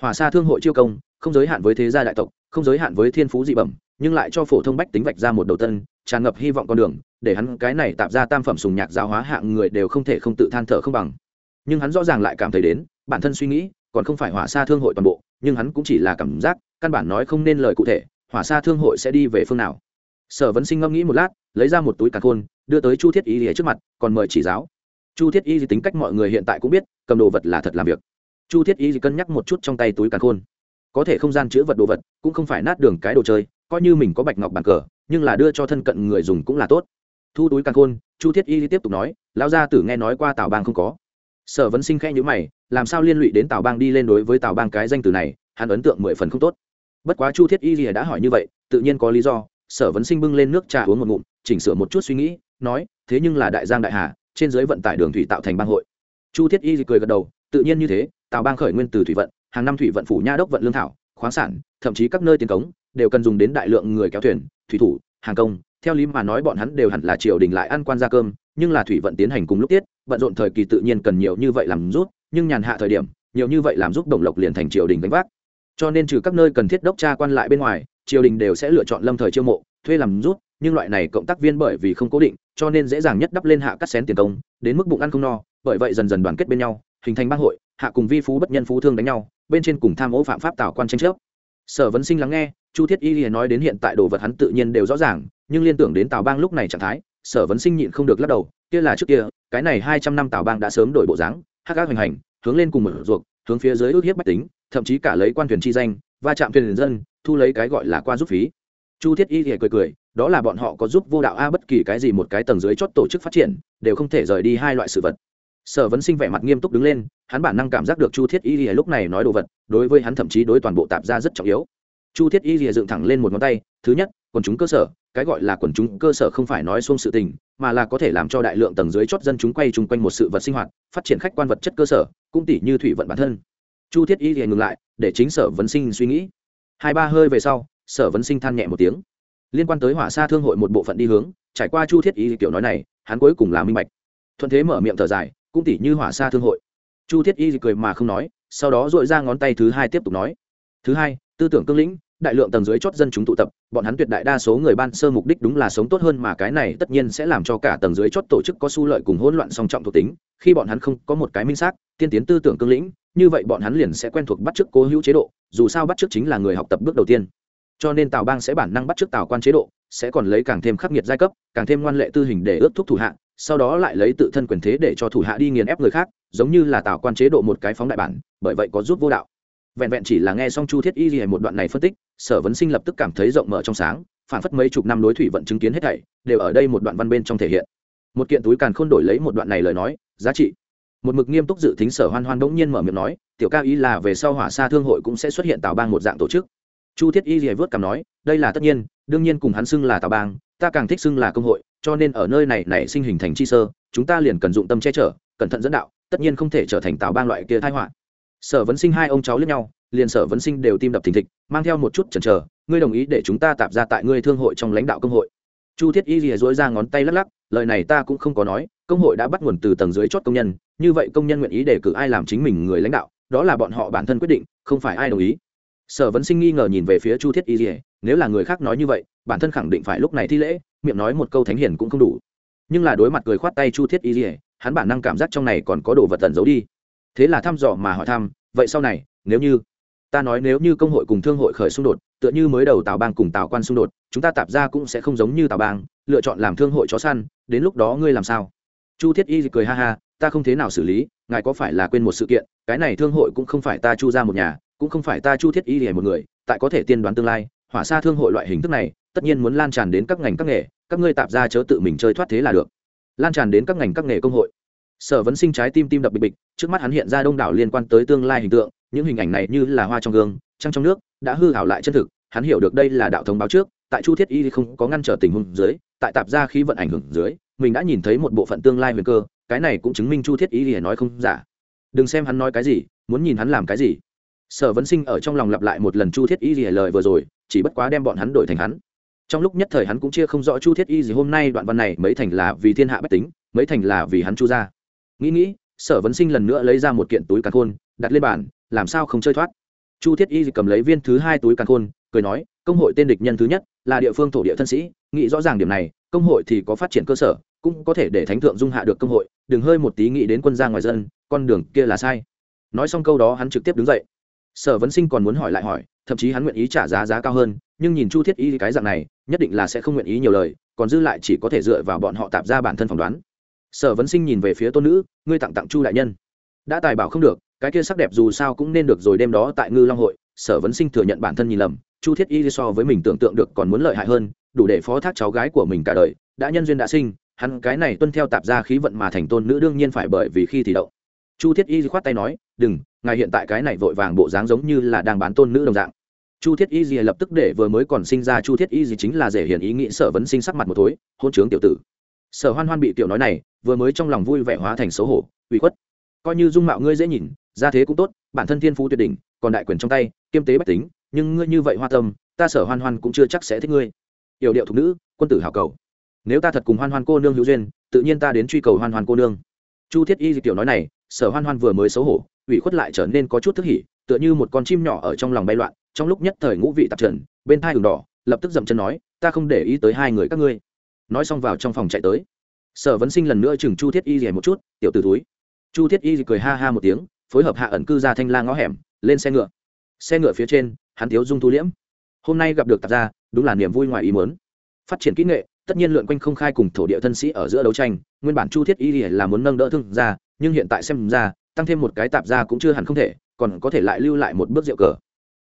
Hỏa xa thương hội chiêu công, không giới hạn với thế gia đại tộc, không giới hạn với thiên phú dị bẩm, nhưng lại cho phổ thông bách tính vạch ra một đầu tân, tràn ngập hy vọng con đường để hắn cái này tạp ra tam phẩm sùng nhạc giáo hóa hạng người đều không thể không tự than thở không bằng. Nhưng hắn rõ ràng lại cảm thấy đến, bản thân suy nghĩ còn không phải hỏa xa thương hội toàn bộ, nhưng hắn cũng chỉ là cảm giác, căn bản nói không nên lời cụ thể, hỏa xa thương hội sẽ đi về phương nào. Sở vấn sinh ngẫm nghĩ một lát, lấy ra một túi cà khôn, đưa tới chu thiết y lìa trước mặt, còn mời chỉ giáo. Chu thiết y tính cách mọi người hiện tại cũng biết, cầm đồ vật là thật làm việc. Chu thiết y cân nhắc một chút trong tay túi cà khôn. Có thể không gian chữ vật đồ vật, cũng không phải nát đường cái đồ chơi, coi như mình có bạch ngọc bàn cờ, nhưng là đưa cho thân cận người dùng cũng là tốt thu túi càng khôn, chu thiết y tiếp tục nói, lão gia tử nghe nói qua tào bang không có. Sở vấn sinh khẽ nhữ mày, làm sao liên lụy đến tào bang đi lên đối với tào bang cái danh từ này, hắn ấn tượng mười phần không tốt. Bất quá chu thiết y lìa đã hỏi như vậy, tự nhiên có lý do, sở vấn sinh bưng lên nước trà uống một ngụm, chỉnh sửa một chút suy nghĩ, nói, thế nhưng là đại giang đại hà, trên dưới vận tải đường thủy tạo thành bang hội. Chu thiết y cười gật đầu, tự nhiên như thế, tào bang khởi nguyên từ thủy vận, hàng năm thủy vận phủ nha đốc vận lương thảo, khoáng sản, thậm chí các nơi tiền cống, đều cần dùng đến đại lượng người kéo thuyền, thủy thủ, hàng công theo lý mà nói bọn hắn đều hẳn là triều đình lại ăn quan gia cơm, nhưng là thủy vận tiến hành cùng lúc tiết, bận rộn thời kỳ tự nhiên cần nhiều như vậy làm rút nhưng nhàn hạ thời điểm, nhiều như vậy làm giúp đồng lộc liền thành triều đình gánh vác. Cho nên trừ các nơi cần thiết đốc tra quan lại bên ngoài, triều đình đều sẽ lựa chọn lâm thời chiêu mộ, thuê làm rút nhưng loại này cộng tác viên bởi vì không cố định, cho nên dễ dàng nhất đắp lên hạ cắt xén tiền công, đến mức bụng ăn không no, bởi vậy dần dần đoàn kết bên nhau, hình thành bang hội, hạ cùng vi phú bất nhân phú thương đánh nhau, bên trên cùng tham ô phạm pháp tạo quan tranh chấp sở vấn sinh lắng nghe, chu thiết y lìa nói đến hiện tại đồ vật hắn tự nhiên đều rõ ràng, nhưng liên tưởng đến tào bang lúc này trạng thái, sở vấn sinh nhịn không được lắc đầu, kia là trước kia, cái này hai trăm năm tào bang đã sớm đổi bộ dáng, hắc ác hoành hành, hướng lên cùng mở ruột, hướng phía dưới ước hiếp bách tính, thậm chí cả lấy quan thuyền chi danh, va chạm thuyền dân, thu lấy cái gọi là qua giúp phí. Chu thiết y thì cười cười, đó là bọn họ có giúp vô đạo a, bất kỳ cái gì một cái tầng dưới chót tổ chức phát triển, đều không thể rời đi hai loại sự vật. Sở vấn sinh vẻ mặt nghiêm túc đứng lên hắn bản năng cảm giác được chu thiết y thì lúc này nói đồ vật, đối với hắn thậm chí đối toàn bộ tạp ra rất trọng yếu. Chu thiết y thì dựng thẳng lên một ngón tay, thứ nhất, quần chúng cơ sở, cái gọi là quần chúng cơ sở không phải nói xuông sự tình, mà là có thể làm cho đại lượng tầng dưới chót dân chúng quay chung quanh một sự vật sinh hoạt, phát triển khách quan vật chất cơ sở, cũng tỷ như thủy vận bản thân. Chu thiết y thì ngừng lại, để chính sở vấn sinh suy nghĩ. Hai ba hơi về sau, sở vấn sinh than nhẹ một tiếng. Liên quan tới hỏa xa thương hội một bộ phận đi hướng, trải qua chu thiết y kiểu nói này, hắn cuối cùng là minh bạch. Thuận thế mở miệng thở dài, cũng tỷ như hỏa xa thương hội chu thiết y cười mà không nói, sau đó dội ra ngón tay thứ hai tiếp tục nói. Thứ hai, tư tưởng cương lĩnh, đại lượng tầng dưới chót dân chúng tụ tập, bọn hắn tuyệt đại đa số người ban sơ mục đích đúng là sống tốt hơn mà cái này tất nhiên sẽ làm cho cả tầng dưới chót tổ chức có xu lợi cùng hỗn loạn song trọng thuộc tính. Khi bọn hắn không có một cái minh xác, tiên tiến tư tưởng cương lĩnh, như vậy bọn hắn liền sẽ quen thuộc bắt chước cố hữu chế độ, dù sao bắt chước chính là người học tập bước đầu tiên. Cho nên tào bang sẽ bản năng bắt chước tào quan chế độ sẽ còn lấy càng thêm khắc nghiệt giai cấp, càng thêm ngoan lệ tư hình để ước thúc thủ hạ, sau đó lại lấy tự thân quyền thế để cho thủ hạ đi nghiền ép người khác, giống như là tạo quan chế độ một cái phóng đại bản, bởi vậy có giúp vô đạo. Vẹn vẹn chỉ là nghe xong chu thiết y gì một đoạn này phân tích, sở vấn sinh lập tức cảm thấy rộng mở trong sáng, phản phất mấy chục năm đối thủy vận chứng kiến hết thảy, đều ở đây một đoạn văn bên trong thể hiện. Một kiện túi càn khôn đổi lấy một đoạn này lời nói, giá trị. Một mực nghiêm túc dự tính sở hoan hoan bỗng nhiên mở miệng nói, tiểu ca ý là về sau hỏa xa thương hội cũng sẽ xuất hiện tào bang một dạng tổ chức chu thiết y rìa vớt cảm nói, đây là tất nhiên, đương nhiên cùng hắn xưng là tào bang, ta càng thích xưng là công hội, cho nên ở nơi này nảy sinh hình thành chi sơ, chúng ta liền cần dụng tâm che chở, cẩn thận dẫn đạo, tất nhiên không thể trở thành tào bang loại kia thai họa. Sở vấn sinh hai ông cháu lẫn nhau, liền sở vấn sinh đều tim đập thình thịch, mang theo một chút chần chờ, ngươi đồng ý để chúng ta tạp ra tại ngươi thương hội trong lãnh đạo công hội? Chu thiết y rìa dối ra ngón tay lắc lắc, lời này ta cũng không có nói, công hội đã bắt nguồn từ tầng dưới chót công nhân, như vậy công nhân nguyện ý để cử ai làm chính mình người lãnh đạo, đó là bọn họ bản thân quyết định, không phải ai đồng ý sở vấn sinh nghi ngờ nhìn về phía chu thiết y dỉa nếu là người khác nói như vậy, bản thân khẳng định phải lúc này thi lễ, miệng nói một câu thánh hiền cũng không đủ. Nhưng là đối mặt cười khoát tay chu thiết y dỉa hắn bản năng cảm giác trong này còn có đồ vật tẩn giấu đi. Thế là thăm dò mà hỏi thăm, vậy sau này, nếu như, ta nói nếu như công hội cùng thương hội khởi xung đột, tựa như mới đầu tào bang cùng tào quan xung đột, chúng ta tạp ra cũng sẽ không giống như tào bang, lựa chọn làm thương hội chó săn, đến lúc đó ngươi làm sao? Chu thiết y cười ha ha, ta không thế nào xử lý, ngài có phải là quên một sự kiện, cái này thương hội cũng không phải ta chu ra một nhà cũng không phải ta chu thiết y hề một người, tại có thể tiên đoán tương lai, hỏa xa thương hội loại hình thức này, tất nhiên muốn lan tràn đến các ngành các nghề, các ngươi tạp ra chớ tự mình chơi thoát thế là được. Lan tràn đến các ngành các nghề công hội. Sở vấn sinh trái tim tim đập bịch bịch, trước mắt hắn hiện ra đông đảo liên quan tới tương lai hình tượng, những hình ảnh này như là hoa trong gương, trăng trong nước, đã hư hảo lại chân thực, hắn hiểu được đây là đạo thống báo trước, tại chu thiết y không có ngăn trở tình huống dưới, tại tạp ra khí vận ảnh hưởng dưới, mình đã nhìn thấy một bộ phận tương lai huyền cơ, cái này cũng chứng minh chu thiết y nói không giả. Đừng xem hắn nói cái gì, muốn nhìn hắn làm cái gì sở vấn sinh ở trong lòng lặp lại một lần chu thiết y gì lời vừa rồi, chỉ bất quá đem bọn hắn đổi thành hắn. Trong lúc nhất thời hắn cũng chia không rõ chu thiết y gì hôm nay đoạn văn này mấy thành là vì thiên hạ bách tính, mấy thành là vì hắn chu ra nghĩ nghĩ, sở vấn sinh lần nữa lấy ra một kiện túi càn khôn, đặt lên bàn, làm sao không chơi thoát. Chu thiết y cầm lấy viên thứ hai túi càn khôn, cười nói, công hội tên địch nhân thứ nhất, là địa phương thổ địa thân sĩ, nghĩ rõ ràng điểm này, công hội thì có phát triển cơ sở, cũng có thể để thánh thượng dung hạ được công hội, đừng hơi một tí nghĩ đến quân gia ngoài dân, con đường kia là sai. Nói xong câu đó hắn trực tiếp đứng dậy sở vấn sinh còn muốn hỏi lại hỏi, thậm chí hắn nguyện ý trả giá giá cao hơn, nhưng nhìn chu thiết y cái dạng này, nhất định là sẽ không nguyện ý nhiều lời, còn dư lại chỉ có thể dựa vào bọn họ tạp ra bản thân phỏng đoán. Sở vấn sinh nhìn về phía tôn nữ, ngươi tặng tặng chu đại nhân. Đã tài bảo không được, cái kia sắc đẹp dù sao cũng nên được rồi đêm đó tại ngư long hội. Sở vấn sinh thừa nhận bản thân nhìn lầm, chu thiết y so với mình tưởng tượng được còn muốn lợi hại hơn, đủ để phó thác cháu gái của mình cả đời, đã nhân duyên đã sinh, hắn cái này tuân theo tạp ra khí vận mà thành tôn nữ đương nhiên phải bởi vì khi thì đậu chu thiết y khoát tay nói, đừng ngài hiện tại cái này vội vàng bộ dáng giống như là đang bán tôn nữ đồng dạng. Chu thiết y gì lập tức để vừa mới còn sinh ra chu thiết y gì chính là dễ hiển ý nghĩ sở vấn sinh sắc mặt một thối, hôn trướng tiểu tử. Sở hoan hoan bị tiểu nói này, vừa mới trong lòng vui vẻ hóa thành xấu hổ Uy khuất. Coi như dung mạo ngươi dễ nhìn ra thế cũng tốt, bản thân thiên phú tuyệt đỉnh, còn đại quyền trong tay, kiêm tế bách tính, nhưng ngươi như vậy hoa tâm, ta sở hoan hoan cũng chưa chắc sẽ thích ngươi. Yểu điệu thục nữ, quân tử hảo cầu. Nếu ta thật cùng hoan hoan cô nương hữu duyên, tự nhiên ta đến truy cầu hoan hoan cô nương. Chu thiết y tiểu nói này, sở hoan hoan vừa mới xấu hổ ủy khuất lại trở nên có chút thức hỉ, tựa như một con chim nhỏ ở trong lòng bay loạn, trong lúc nhất thời ngũ vị tạp trần, bên thai đường đỏ, lập tức dậm chân nói, ta không để ý tới hai người các ngươi. Nói xong vào trong phòng chạy tới. Sở vấn sinh lần nữa chừng chu thiết y rẻ một chút, tiểu t ử túi chu thiết y cười ha ha một tiếng, phối hợp hạ ẩn cư ra thanh la ngõ hẻm, lên xe ngựa. Xe ngựa phía trên, hắn thiếu dung thu liễm. Hôm nay gặp được tạp gia, đúng là niềm vui ngoài ý mớn phát triển kỹ nghệ, tất nhiên lượn quanh không khai cùng thổ địa thân sĩ ở giữa đấu tranh, nguyên bản chu thiết y là muốn nâng đỡ thương ra nhưng hiện tại xem ra tăng thêm một cái tạp ra cũng chưa hẳn không thể còn có thể lại lưu lại một bước rượu cờ.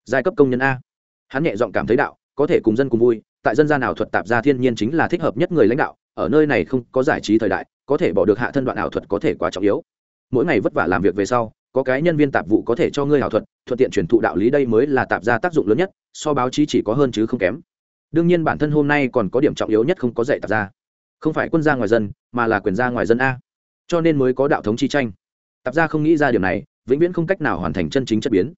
Giai cấp công nhân a. Hắn nhẹ giọng cảm thấy đạo có thể cùng dân cùng vui tại dân gia nào thuật tạp ra thiên nhiên chính là thích hợp nhất người lãnh đạo ở nơi này không có giải trí thời đại có thể bỏ được hạ thân đoạn ảo thuật có thể quá trọng yếu. Mỗi ngày vất vả làm việc về sau có cái nhân viên tạp vụ có thể cho ngươi ảo thuật thuận tiện truyền thụ đạo lý đây mới là tạp ra tác dụng lớn nhất so báo chí chỉ có hơn chứ không kém. Đương nhiên bản thân hôm nay còn có điểm trọng yếu nhất không có dạy tạp ra, không phải quân gia ngoài dân mà là quyền gia ngoài dân a. Cho nên mới có đạo thống chi tranh tạp gia không nghĩ ra điều này, vĩnh viễn không cách nào hoàn thành chân chính chất biến.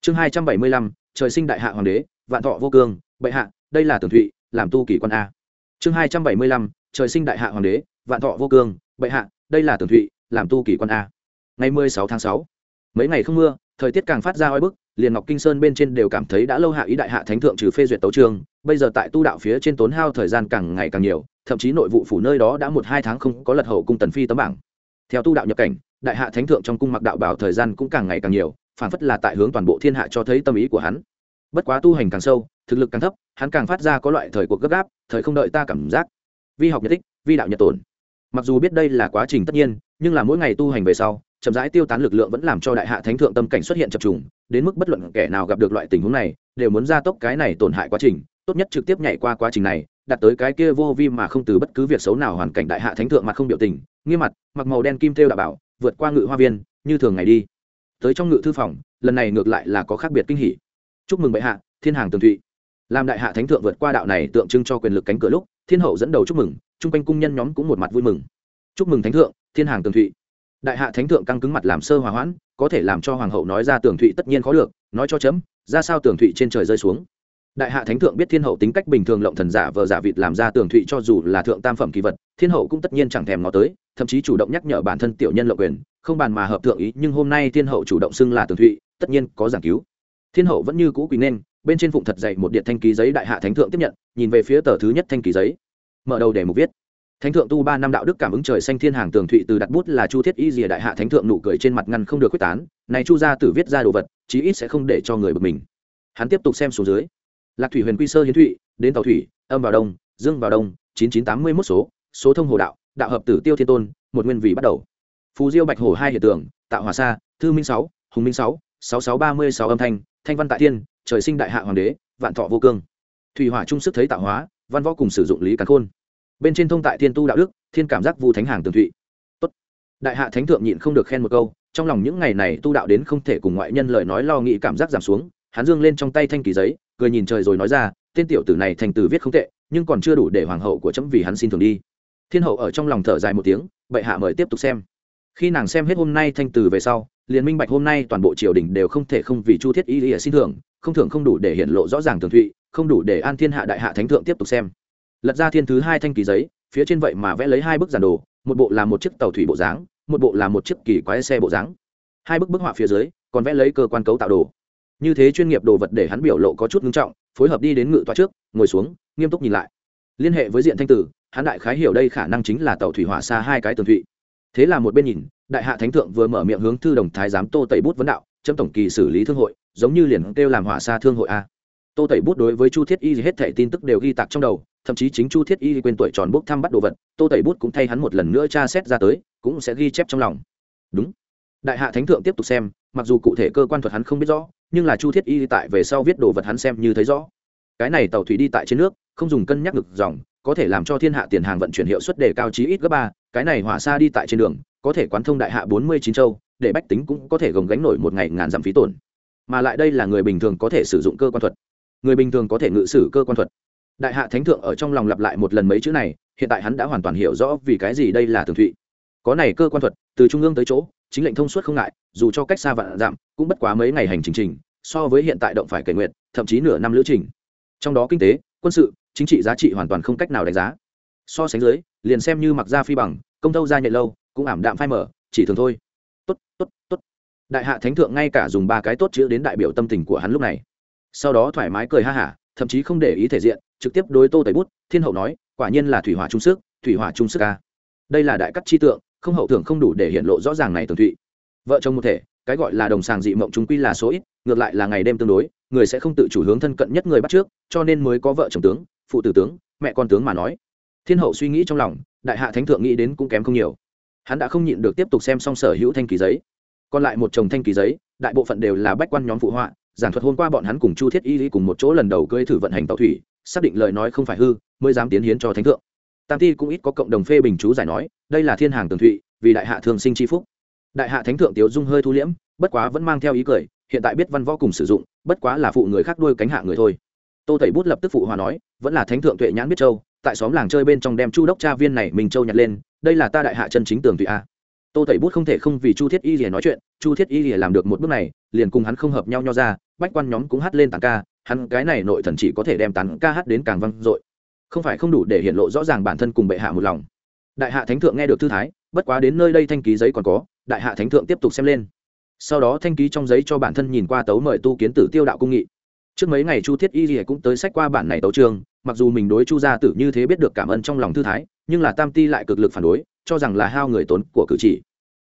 Chương hai trăm bảy mươi lăm, trời sinh đại hạ hoàng đế, vạn thọ vô cương, bệ hạ, đây là tường thụy, làm tu kỷ quan a. Chương hai trăm bảy mươi lăm, trời sinh đại hạ hoàng đế, vạn thọ vô cương, bệ hạ, đây là tường thụy, làm tu kỷ quan a. Ngày mười sáu tháng sáu, mấy ngày không mưa, thời tiết càng phát ra oi bức, liền ngọc kinh sơn bên trên đều cảm thấy đã lâu hạ ý đại hạ thánh thượng trừ phê duyệt tấu trường, bây giờ tại tu đạo phía trên tốn hao thời gian càng ngày càng nhiều, thậm chí nội vụ phủ nơi đó đã một hai tháng không có lật hậu cung tần phi tấm bảng. Theo tu đạo nhập cảnh đại hạ thánh thượng trong cung mặc đạo bảo thời gian cũng càng ngày càng nhiều, phản phất là tại hướng toàn bộ thiên hạ cho thấy tâm ý của hắn. Bất quá tu hành càng sâu, thực lực càng thấp, hắn càng phát ra có loại thời cuộc gấp gáp, thời không đợi ta cảm giác. Vi học nhật tích vi đạo nhật tổn mặc dù biết đây là quá trình tất nhiên, nhưng là mỗi ngày tu hành về sau, chậm rãi tiêu tán lực lượng vẫn làm cho đại hạ thánh thượng tâm cảnh xuất hiện chập trùng, đến mức bất luận kẻ nào gặp được loại tình huống này, đều muốn gia tốc cái này tổn hại quá trình, tốt nhất trực tiếp nhảy qua quá trình này đặt tới cái kia vô vi mà không từ bất cứ việc xấu nào hoàn cảnh đại hạ thánh thượng mặt không biểu tình, nghiêm mặt, mặc màu đen kim thêu đạo bảo vượt qua ngự hoa viên, như thường ngày đi. Tới trong ngự thư phòng, lần này ngược lại là có khác biệt kinh hỉ. Chúc mừng bệ hạ, thiên hàng tường thụy. Làm đại hạ thánh thượng vượt qua đạo này tượng trưng cho quyền lực cánh cửa lúc, thiên hậu dẫn đầu chúc mừng, chung quanh cung nhân nhóm cũng một mặt vui mừng. Chúc mừng thánh thượng, thiên hàng tường thụy. Đại hạ thánh thượng căng cứng mặt làm sơ hòa hoãn, có thể làm cho hoàng hậu nói ra tường thụy tất nhiên khó được, nói cho chấm, ra sao tường thụy trên trời rơi xuống. Đại hạ thánh thượng biết thiên hậu tính cách bình thường lộng thần giả vờ giả vịt làm ra tường thụy cho dù là thượng tam phẩm kỳ vật, thiên hậu cũng tất nhiên chẳng thèm nó tới thậm chí chủ động nhắc nhở bản thân tiểu nhân lộng quyền, không bàn mà hợp thượng ý, nhưng hôm nay thiên hậu chủ động xưng là tường thụy, tất nhiên có giảng cứu. Thiên hậu vẫn như cũ quỳ nên, bên trên phụng thật dạy một điện thanh ký giấy đại hạ thánh thượng tiếp nhận, nhìn về phía tờ thứ nhất thanh ký giấy. Mở đầu để mục viết. Thánh thượng tu ba năm đạo đức cảm ứng trời xanh thiên hàng tường thụy từ đặt bút là chu thiết y rìa đại hạ thánh thượng nụ cười trên mặt ngăn không được quyết tán, này chu gia tử viết ra đồ vật, chí ít sẽ không để cho người bực mình. Hắn tiếp tục xem xuống dưới. Lạc thủy huyền quy sơ hiến thụy, đến tàu thủy, âm vào đông, dương vào đông, chín chín tám mươi mốt số số thông hồ đạo đạo hợp tử tiêu thiên tôn, một nguyên vị bắt đầu. Phù diêu bạch hổ hai hiện tượng, tạo hòa sa, thư minh sáu, hùng minh sáu sáu sáu ba mươi sáu âm thanh thanh văn tại thiên, trời sinh đại hạ hoàng đế, vạn thọ vô cương. Thủy hỏa trung sức thấy tạo hóa, văn võ cùng sử dụng lý cắn khôn. Bên trên thông tại thiên tu đạo đức, thiên cảm giác vu thánh hàng tường thụy. Tốt. đại hạ thánh thượng nhịn không được khen một câu, trong lòng những ngày này tu đạo đến không thể cùng ngoại nhân lời nói lo nghĩ cảm giác giảm xuống, hắn dương lên trong tay thanh kỳ giấy, cười nhìn trời rồi nói ra, tên tiểu tử này thành từ viết không tệ, nhưng còn chưa đủ để hoàng hậu của chấm vì hắn xin thường đi thiên hậu ở trong lòng thở dài một tiếng, bệ hạ mời tiếp tục xem. Khi nàng xem hết hôm nay thanh từ về sau, liền minh bạch hôm nay toàn bộ triều đình đều không thể không vì chu thiết y lìa xin thưởng, không thưởng không đủ để hiện lộ rõ ràng tường thụy, không đủ để an thiên hạ đại hạ thánh thượng tiếp tục xem. Lật ra thiên thứ hai thanh kỳ giấy, phía trên vậy mà vẽ lấy hai bức giản đồ, một bộ là một chiếc tàu thủy bộ dáng, một bộ là một chiếc kỳ quái xe bộ dáng. Hai bức bức họa phía dưới, còn vẽ lấy cơ quan cấu tạo đồ. Như thế chuyên nghiệp đồ vật để hắn biểu lộ có chút ngưng trọng, phối hợp đi đến ngự toa trước, ngồi xuống, nghiêm túc nhìn lại. Liên hệ với diện thanh tử hắn đại khái hiểu đây khả năng chính là tàu thủy hỏa xa hai cái tường thụy. Thế là một bên nhìn, đại hạ thánh thượng vừa mở miệng hướng thư đồng thái giám tô tẩy bút vấn đạo, chấm tổng kỳ xử lý thương hội, giống như liền kêu làm hỏa xa thương hội a. Tô tẩy bút đối với chu thiết y hết thẻ tin tức đều ghi tạc trong đầu, thậm chí chính chu thiết y quên tuổi tròn bốc thăm bắt đồ vật, tô tẩy bút cũng thay hắn một lần nữa tra xét ra tới, cũng sẽ ghi chép trong lòng. Đúng. Đại hạ thánh thượng tiếp tục xem, mặc dù cụ thể cơ quan thuật hắn không biết rõ, nhưng là chu thiết y tại về sau viết đồ vật hắn xem như thấy rõ. Cái này tàu thủy đi tại trên nước, không dùng cân nhắc ngực dòng có thể làm cho thiên hạ tiền hàng vận chuyển hiệu suất đề cao chí ít gấp ba, cái này hỏa xa đi tại trên đường, có thể quán thông đại hạ bốn mươi chín châu, để bách tính cũng có thể gồng gánh nổi một ngày ngàn dặm phí tổn. Mà lại đây là người bình thường có thể sử dụng cơ quan thuật. Người bình thường có thể ngự sử cơ quan thuật. Đại hạ thánh thượng ở trong lòng lặp lại một lần mấy chữ này, hiện tại hắn đã hoàn toàn hiểu rõ vì cái gì đây là tường thụy. Có này cơ quan thuật, từ trung ương tới chỗ, chính lệnh thông suốt không ngại, dù cho cách xa vạn dặm, cũng bất quá mấy ngày hành trình trình, so với hiện tại động phải kể nguyện, thậm chí nửa năm lữ trình. Trong đó kinh tế, quân sự chính trị giá trị hoàn toàn không cách nào đánh giá. So sánh dưới, liền xem như mặc ra phi bằng, công tâu ra nhện lâu, cũng ảm đạm phai mở chỉ thường thôi. Tốt tốt tốt. Đại hạ thánh thượng ngay cả dùng ba cái tốt chữ đến đại biểu tâm tình của hắn lúc này. Sau đó thoải mái cười ha hả, thậm chí không để ý thể diện, trực tiếp đối tô tẩy bút, thiên hậu nói, quả nhiên là thủy hỏa trung sức, thủy hỏa trung sức ca đây là đại cắt chi tượng, không hậu thưởng không đủ để hiện lộ rõ ràng này tường thụy. Vợ chồng một thể, cái gọi là đồng sàng dị mộng chúng quy là số ít, ngược lại là ngày đêm tương đối, người sẽ không tự chủ hướng thân cận nhất người bắt trước, cho nên mới có vợ chồng tướng phụ tử tướng, mẹ con tướng mà nói. Thiên hậu suy nghĩ trong lòng, đại hạ thánh thượng nghĩ đến cũng kém không nhiều. Hắn đã không nhịn được tiếp tục xem xong sở hữu thanh kỳ giấy. Còn lại một chồng thanh kỳ giấy, đại bộ phận đều là bách quan nhóm phụ họa, giảng thuật hôm qua bọn hắn cùng chu thiết y cùng một chỗ lần đầu cưỡi thử vận hành tàu thủy, xác định lời nói không phải hư, mới dám tiến hiến cho thánh thượng. Tam ti cũng ít có cộng đồng phê bình chú giải nói, đây là thiên hàng tường thụy, vì đại hạ thường sinh c phúc. Đại hạ thánh thượng tiếu dung hơi thu liễm, bất quá vẫn mang theo ý cười, hiện tại biết văn võ cùng sử dụng, bất quá là phụ người khác đuôi cánh hạ người thôi tô Thầy bút lập tức phụ hòa nói, vẫn là thánh thượng tuệ nhãn biết châu, tại xóm làng chơi bên trong đem chu đốc cha viên này mình châu nhặt lên, đây là ta đại hạ chân chính tường tụy a. Tô Thầy bút không thể không vì chu thiết y lìa nói chuyện, chu thiết y lìa làm được một bước này, liền cùng hắn không hợp nhau nho ra, bách quan nhóm cũng hát lên tàn ca, hắn cái này nội thần chỉ có thể đem tàn ca hát đến càng văng dội. Không phải không đủ để hiện lộ rõ ràng bản thân cùng bệ hạ một lòng. Đại hạ thánh thượng nghe được thư thái, bất quá đến nơi đây thanh ký giấy còn có, đại hạ thánh thượng tiếp tục xem lên. Sau đó thanh ký trong giấy cho bản thân nhìn qua tấu mời tu kiến tử tiêu đạo cung nghị trước mấy ngày chu thiết y lìa cũng tới sách qua bản này tấu trường, mặc dù mình đối chu gia tử như thế biết được cảm ơn trong lòng thư thái, nhưng là tam ti lại cực lực phản đối, cho rằng là hao người tốn của cử chỉ.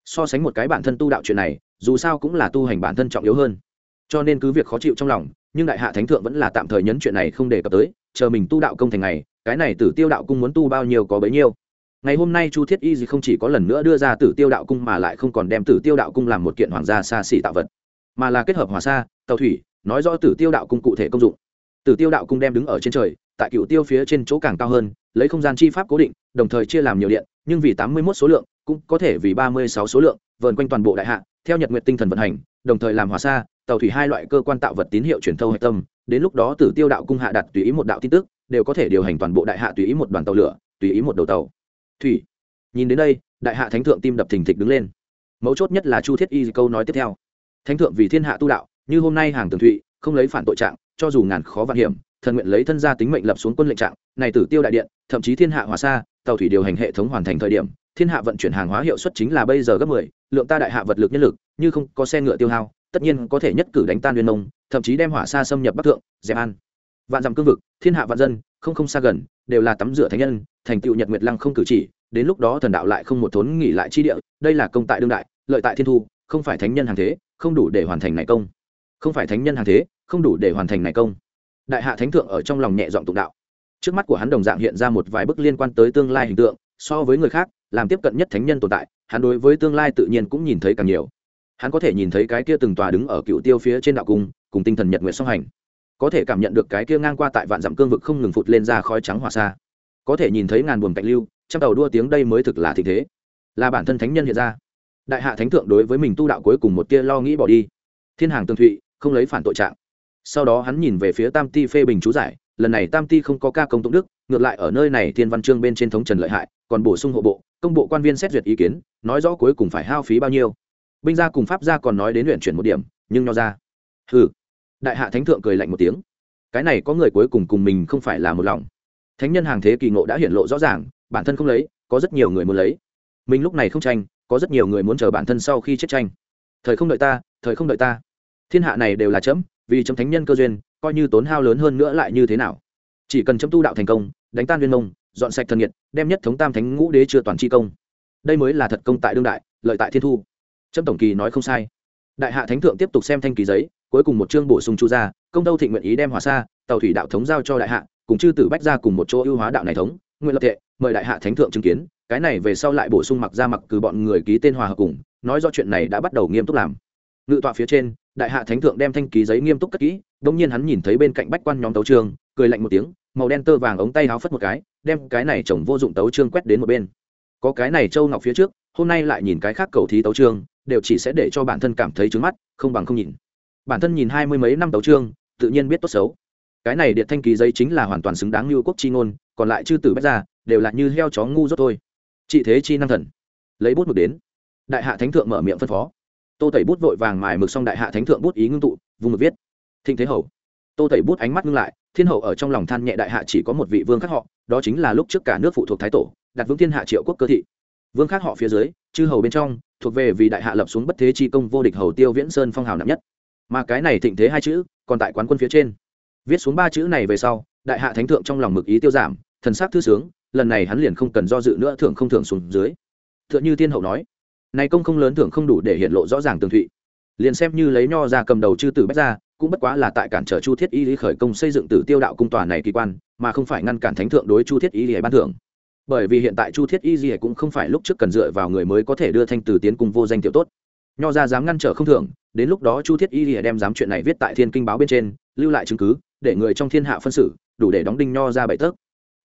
So sánh một cái bản thân tu đạo chuyện này, dù sao cũng là tu hành bản thân trọng yếu hơn. Cho nên cứ việc khó chịu trong lòng, nhưng đại hạ thánh thượng vẫn là tạm thời nhấn chuyện này không đề cập tới, chờ mình tu đạo công thành ngày, cái này tử tiêu đạo cung muốn tu bao nhiêu có bấy nhiêu. Ngày hôm nay chu thiết y gì không chỉ có lần nữa đưa ra tử tiêu đạo cung mà lại không còn đem tử tiêu đạo cung làm một kiện hoàng gia xa xỉ tạo vật, mà là kết hợp hòa xa tàu thủy nói rõ tử tiêu đạo cung cụ thể công dụng. Tử tiêu đạo cung đem đứng ở trên trời, tại cựu tiêu phía trên chỗ càng cao hơn, lấy không gian chi pháp cố định, đồng thời chia làm nhiều điện, nhưng vì tám mươi một số lượng, cũng có thể vì ba mươi sáu số lượng, vờn quanh toàn bộ đại hạ, theo nhật nguyện tinh thần vận hành, đồng thời làm hòa xa, tàu thủy hai loại cơ quan tạo vật tín hiệu truyền thâu hạch tâm, đến lúc đó tử tiêu đạo cung hạ đặt tùy ý một đạo tin tức, đều có thể điều hành toàn bộ đại hạ tùy ý một đoàn tàu lửa, tùy ý một đầu tàu. Thủy. Nhìn đến đây, đại hạ thánh thượng tim đập thình thịch đứng lên. Mấu chốt nhất là chu thiết y câu nói tiếp theo. Thánh thượng vì thiên hạ tu đạo như hôm nay hàng tường thụy, không lấy phản tội trạng, cho dù ngàn khó vạn hiểm, thần nguyện lấy thân gia tính mệnh lập xuống quân lệnh trạng, này tử tiêu đại điện, thậm chí thiên hạ hòa xa, tàu thủy điều hành hệ thống hoàn thành thời điểm, thiên hạ vận chuyển hàng hóa hiệu suất chính là bây giờ gấp mười, lượng ta đại hạ vật lực nhân lực, như không có xe ngựa tiêu hao, tất nhiên có thể nhất cử đánh tan nguyên nông thậm chí đem hỏa xa xâm nhập bắc thượng, dẹp an. Vạn dặm cương vực, thiên hạ vạn dân, không không xa gần, đều là tắm rửa thánh nhân, thành tựu nhật nguyệt lăng không cử chỉ, đến lúc đó thần đạo lại không một thốn nghỉ lại chi địa, đây là công tại đương đại, lợi tại thiên thu, không phải thánh nhân hàng thế, không đủ để hoàn thành này công không phải thánh nhân hàng thế, không đủ để hoàn thành này công. Đại hạ thánh thượng ở trong lòng nhẹ giọng tụng đạo. Trước mắt của hắn đồng dạng hiện ra một vài bức liên quan tới tương lai hình tượng, so với người khác, làm tiếp cận nhất thánh nhân tồn tại, hắn đối với tương lai tự nhiên cũng nhìn thấy càng nhiều. Hắn có thể nhìn thấy cái kia từng tòa đứng ở cựu tiêu phía trên đạo cung, cùng tinh thần nhật nguyện song hành. Có thể cảm nhận được cái kia ngang qua tại vạn dặm cương vực không ngừng phụt lên ra khói trắng hòa xa. Có thể nhìn thấy ngàn buồm cạnh lưu, trăm đầu đua tiếng đây mới thực là thị thế. Là bản thân thánh nhân hiện ra. Đại hạ thánh thượng đối với mình tu đạo cuối cùng một tia lo nghĩ bỏ đi. Thiên hàng tương thụy không lấy phản tội trạng. Sau đó hắn nhìn về phía tam ti phê bình chú giải lần này tam ti không có ca công tụng đức ngược lại ở nơi này thiên văn chương bên trên thống trần lợi hại còn bổ sung hộ bộ công bộ quan viên xét duyệt ý kiến nói rõ cuối cùng phải hao phí bao nhiêu. Binh gia cùng pháp gia còn nói đến luyện chuyển một điểm nhưng nho ra. Hừ, đại hạ thánh thượng cười lạnh một tiếng. Cái này có người cuối cùng cùng mình không phải là một lòng. Thánh nhân hàng thế kỳ ngộ đã hiện lộ rõ ràng bản thân không lấy có rất nhiều người muốn lấy. Mình lúc này không tranh có rất nhiều người muốn chờ bản thân sau khi chết tranh. Thời không đợi ta thời không đợi ta thiên hạ này đều là chấm, vì chấm thánh nhân cơ duyên, coi như tốn hao lớn hơn nữa lại như thế nào? Chỉ cần chấm tu đạo thành công, đánh tan viên mông, dọn sạch thần nhiệt đem nhất thống tam thánh ngũ đế chưa toàn chi công. Đây mới là thật công tại đương đại, lợi tại thiên thu. Trâm tổng kỳ nói không sai. Đại hạ thánh thượng tiếp tục xem thanh kỳ giấy, cuối cùng một chương bổ sung chu ra công tâu thị nguyện ý đem hòa xa tàu thủy đạo thống giao cho đại hạ, cùng chư tử bách ra cùng một chỗ ưu hóa đạo này thống, nguyện lập tệ mời đại hạ thánh thượng chứng kiến, cái này về sau lại bổ sung mặc ra mặc cử bọn người ký tên hòa hợp cùng, nói do chuyện này đã bắt đầu nghiêm túc làm. Ngự tọa phía trên đại hạ thánh thượng đem thanh ký giấy nghiêm túc cất kỹ đông nhiên hắn nhìn thấy bên cạnh bách quan nhóm tấu trường, cười lạnh một tiếng màu đen tơ vàng ống tay háo phất một cái đem cái này chồng vô dụng tấu trương quét đến một bên. Có cái này châu ngọc phía trước hôm nay lại nhìn cái khác cầu thí tấu trương đều chỉ sẽ để cho bản thân cảm thấy trứng mắt không bằng không nhìn. Bản thân nhìn hai mươi mấy năm tấu trương tự nhiên biết tốt xấu. Cái này điện thanh ký giấy chính là hoàn toàn xứng đáng như quốc chi ngôn còn lại chư tử bách ra đều là như heo chó ngu dốt thôi. Chị thế chi năng thần. Lấy bút mực đến. Đại hạ thánh thượng mở miệng phân phó tô tẩy bút vội vàng mài mực xong đại hạ thánh thượng bút ý ngưng tụ, vùng mực viết, thịnh thế hầu. Tô tẩy bút ánh mắt ngưng lại, thiên hậu ở trong lòng than nhẹ đại hạ chỉ có một vị vương khác họ, đó chính là lúc trước cả nước phụ thuộc thái tổ, đặt vững thiên hạ triệu quốc cơ thị. Vương khác họ phía dưới, chư hầu bên trong, thuộc về vì đại hạ lập xuống bất thế chi công vô địch hầu tiêu viễn sơn phong hào nặng nhất. Mà cái này thịnh thế hai chữ, còn tại quán quân phía trên. Viết xuống ba chữ này về sau, đại hạ thánh thượng trong lòng mực ý tiêu giảm, thần sắc thư sướng, lần này hắn liền không cần do dự nữa thưởng không thưởng xuống dưới. T h ư ợ n h ư thiên hậu nói này công không lớn thưởng không đủ để hiện lộ rõ ràng tường thụy. Liền xem như lấy nho ra cầm đầu chư tử bách ra cũng bất quá là tại cản trở chu thiết y lý khởi công xây dựng tử tiêu đạo cung tòa này kỳ quan, mà không phải ngăn cản thánh thượng đối chu thiết y lý ban thưởng. Bởi vì hiện tại chu thiết y lý cũng không phải lúc trước cần dựa vào người mới có thể đưa thanh từ tiến cung vô danh tiểu tốt. Nho ra dám ngăn trở không thưởng, đến lúc đó chu thiết y lý đem dám chuyện này viết tại thiên kinh báo bên trên, lưu lại chứng cứ, để người trong thiên hạ phân xử, đủ để đóng đinh nho ra bảy tấc.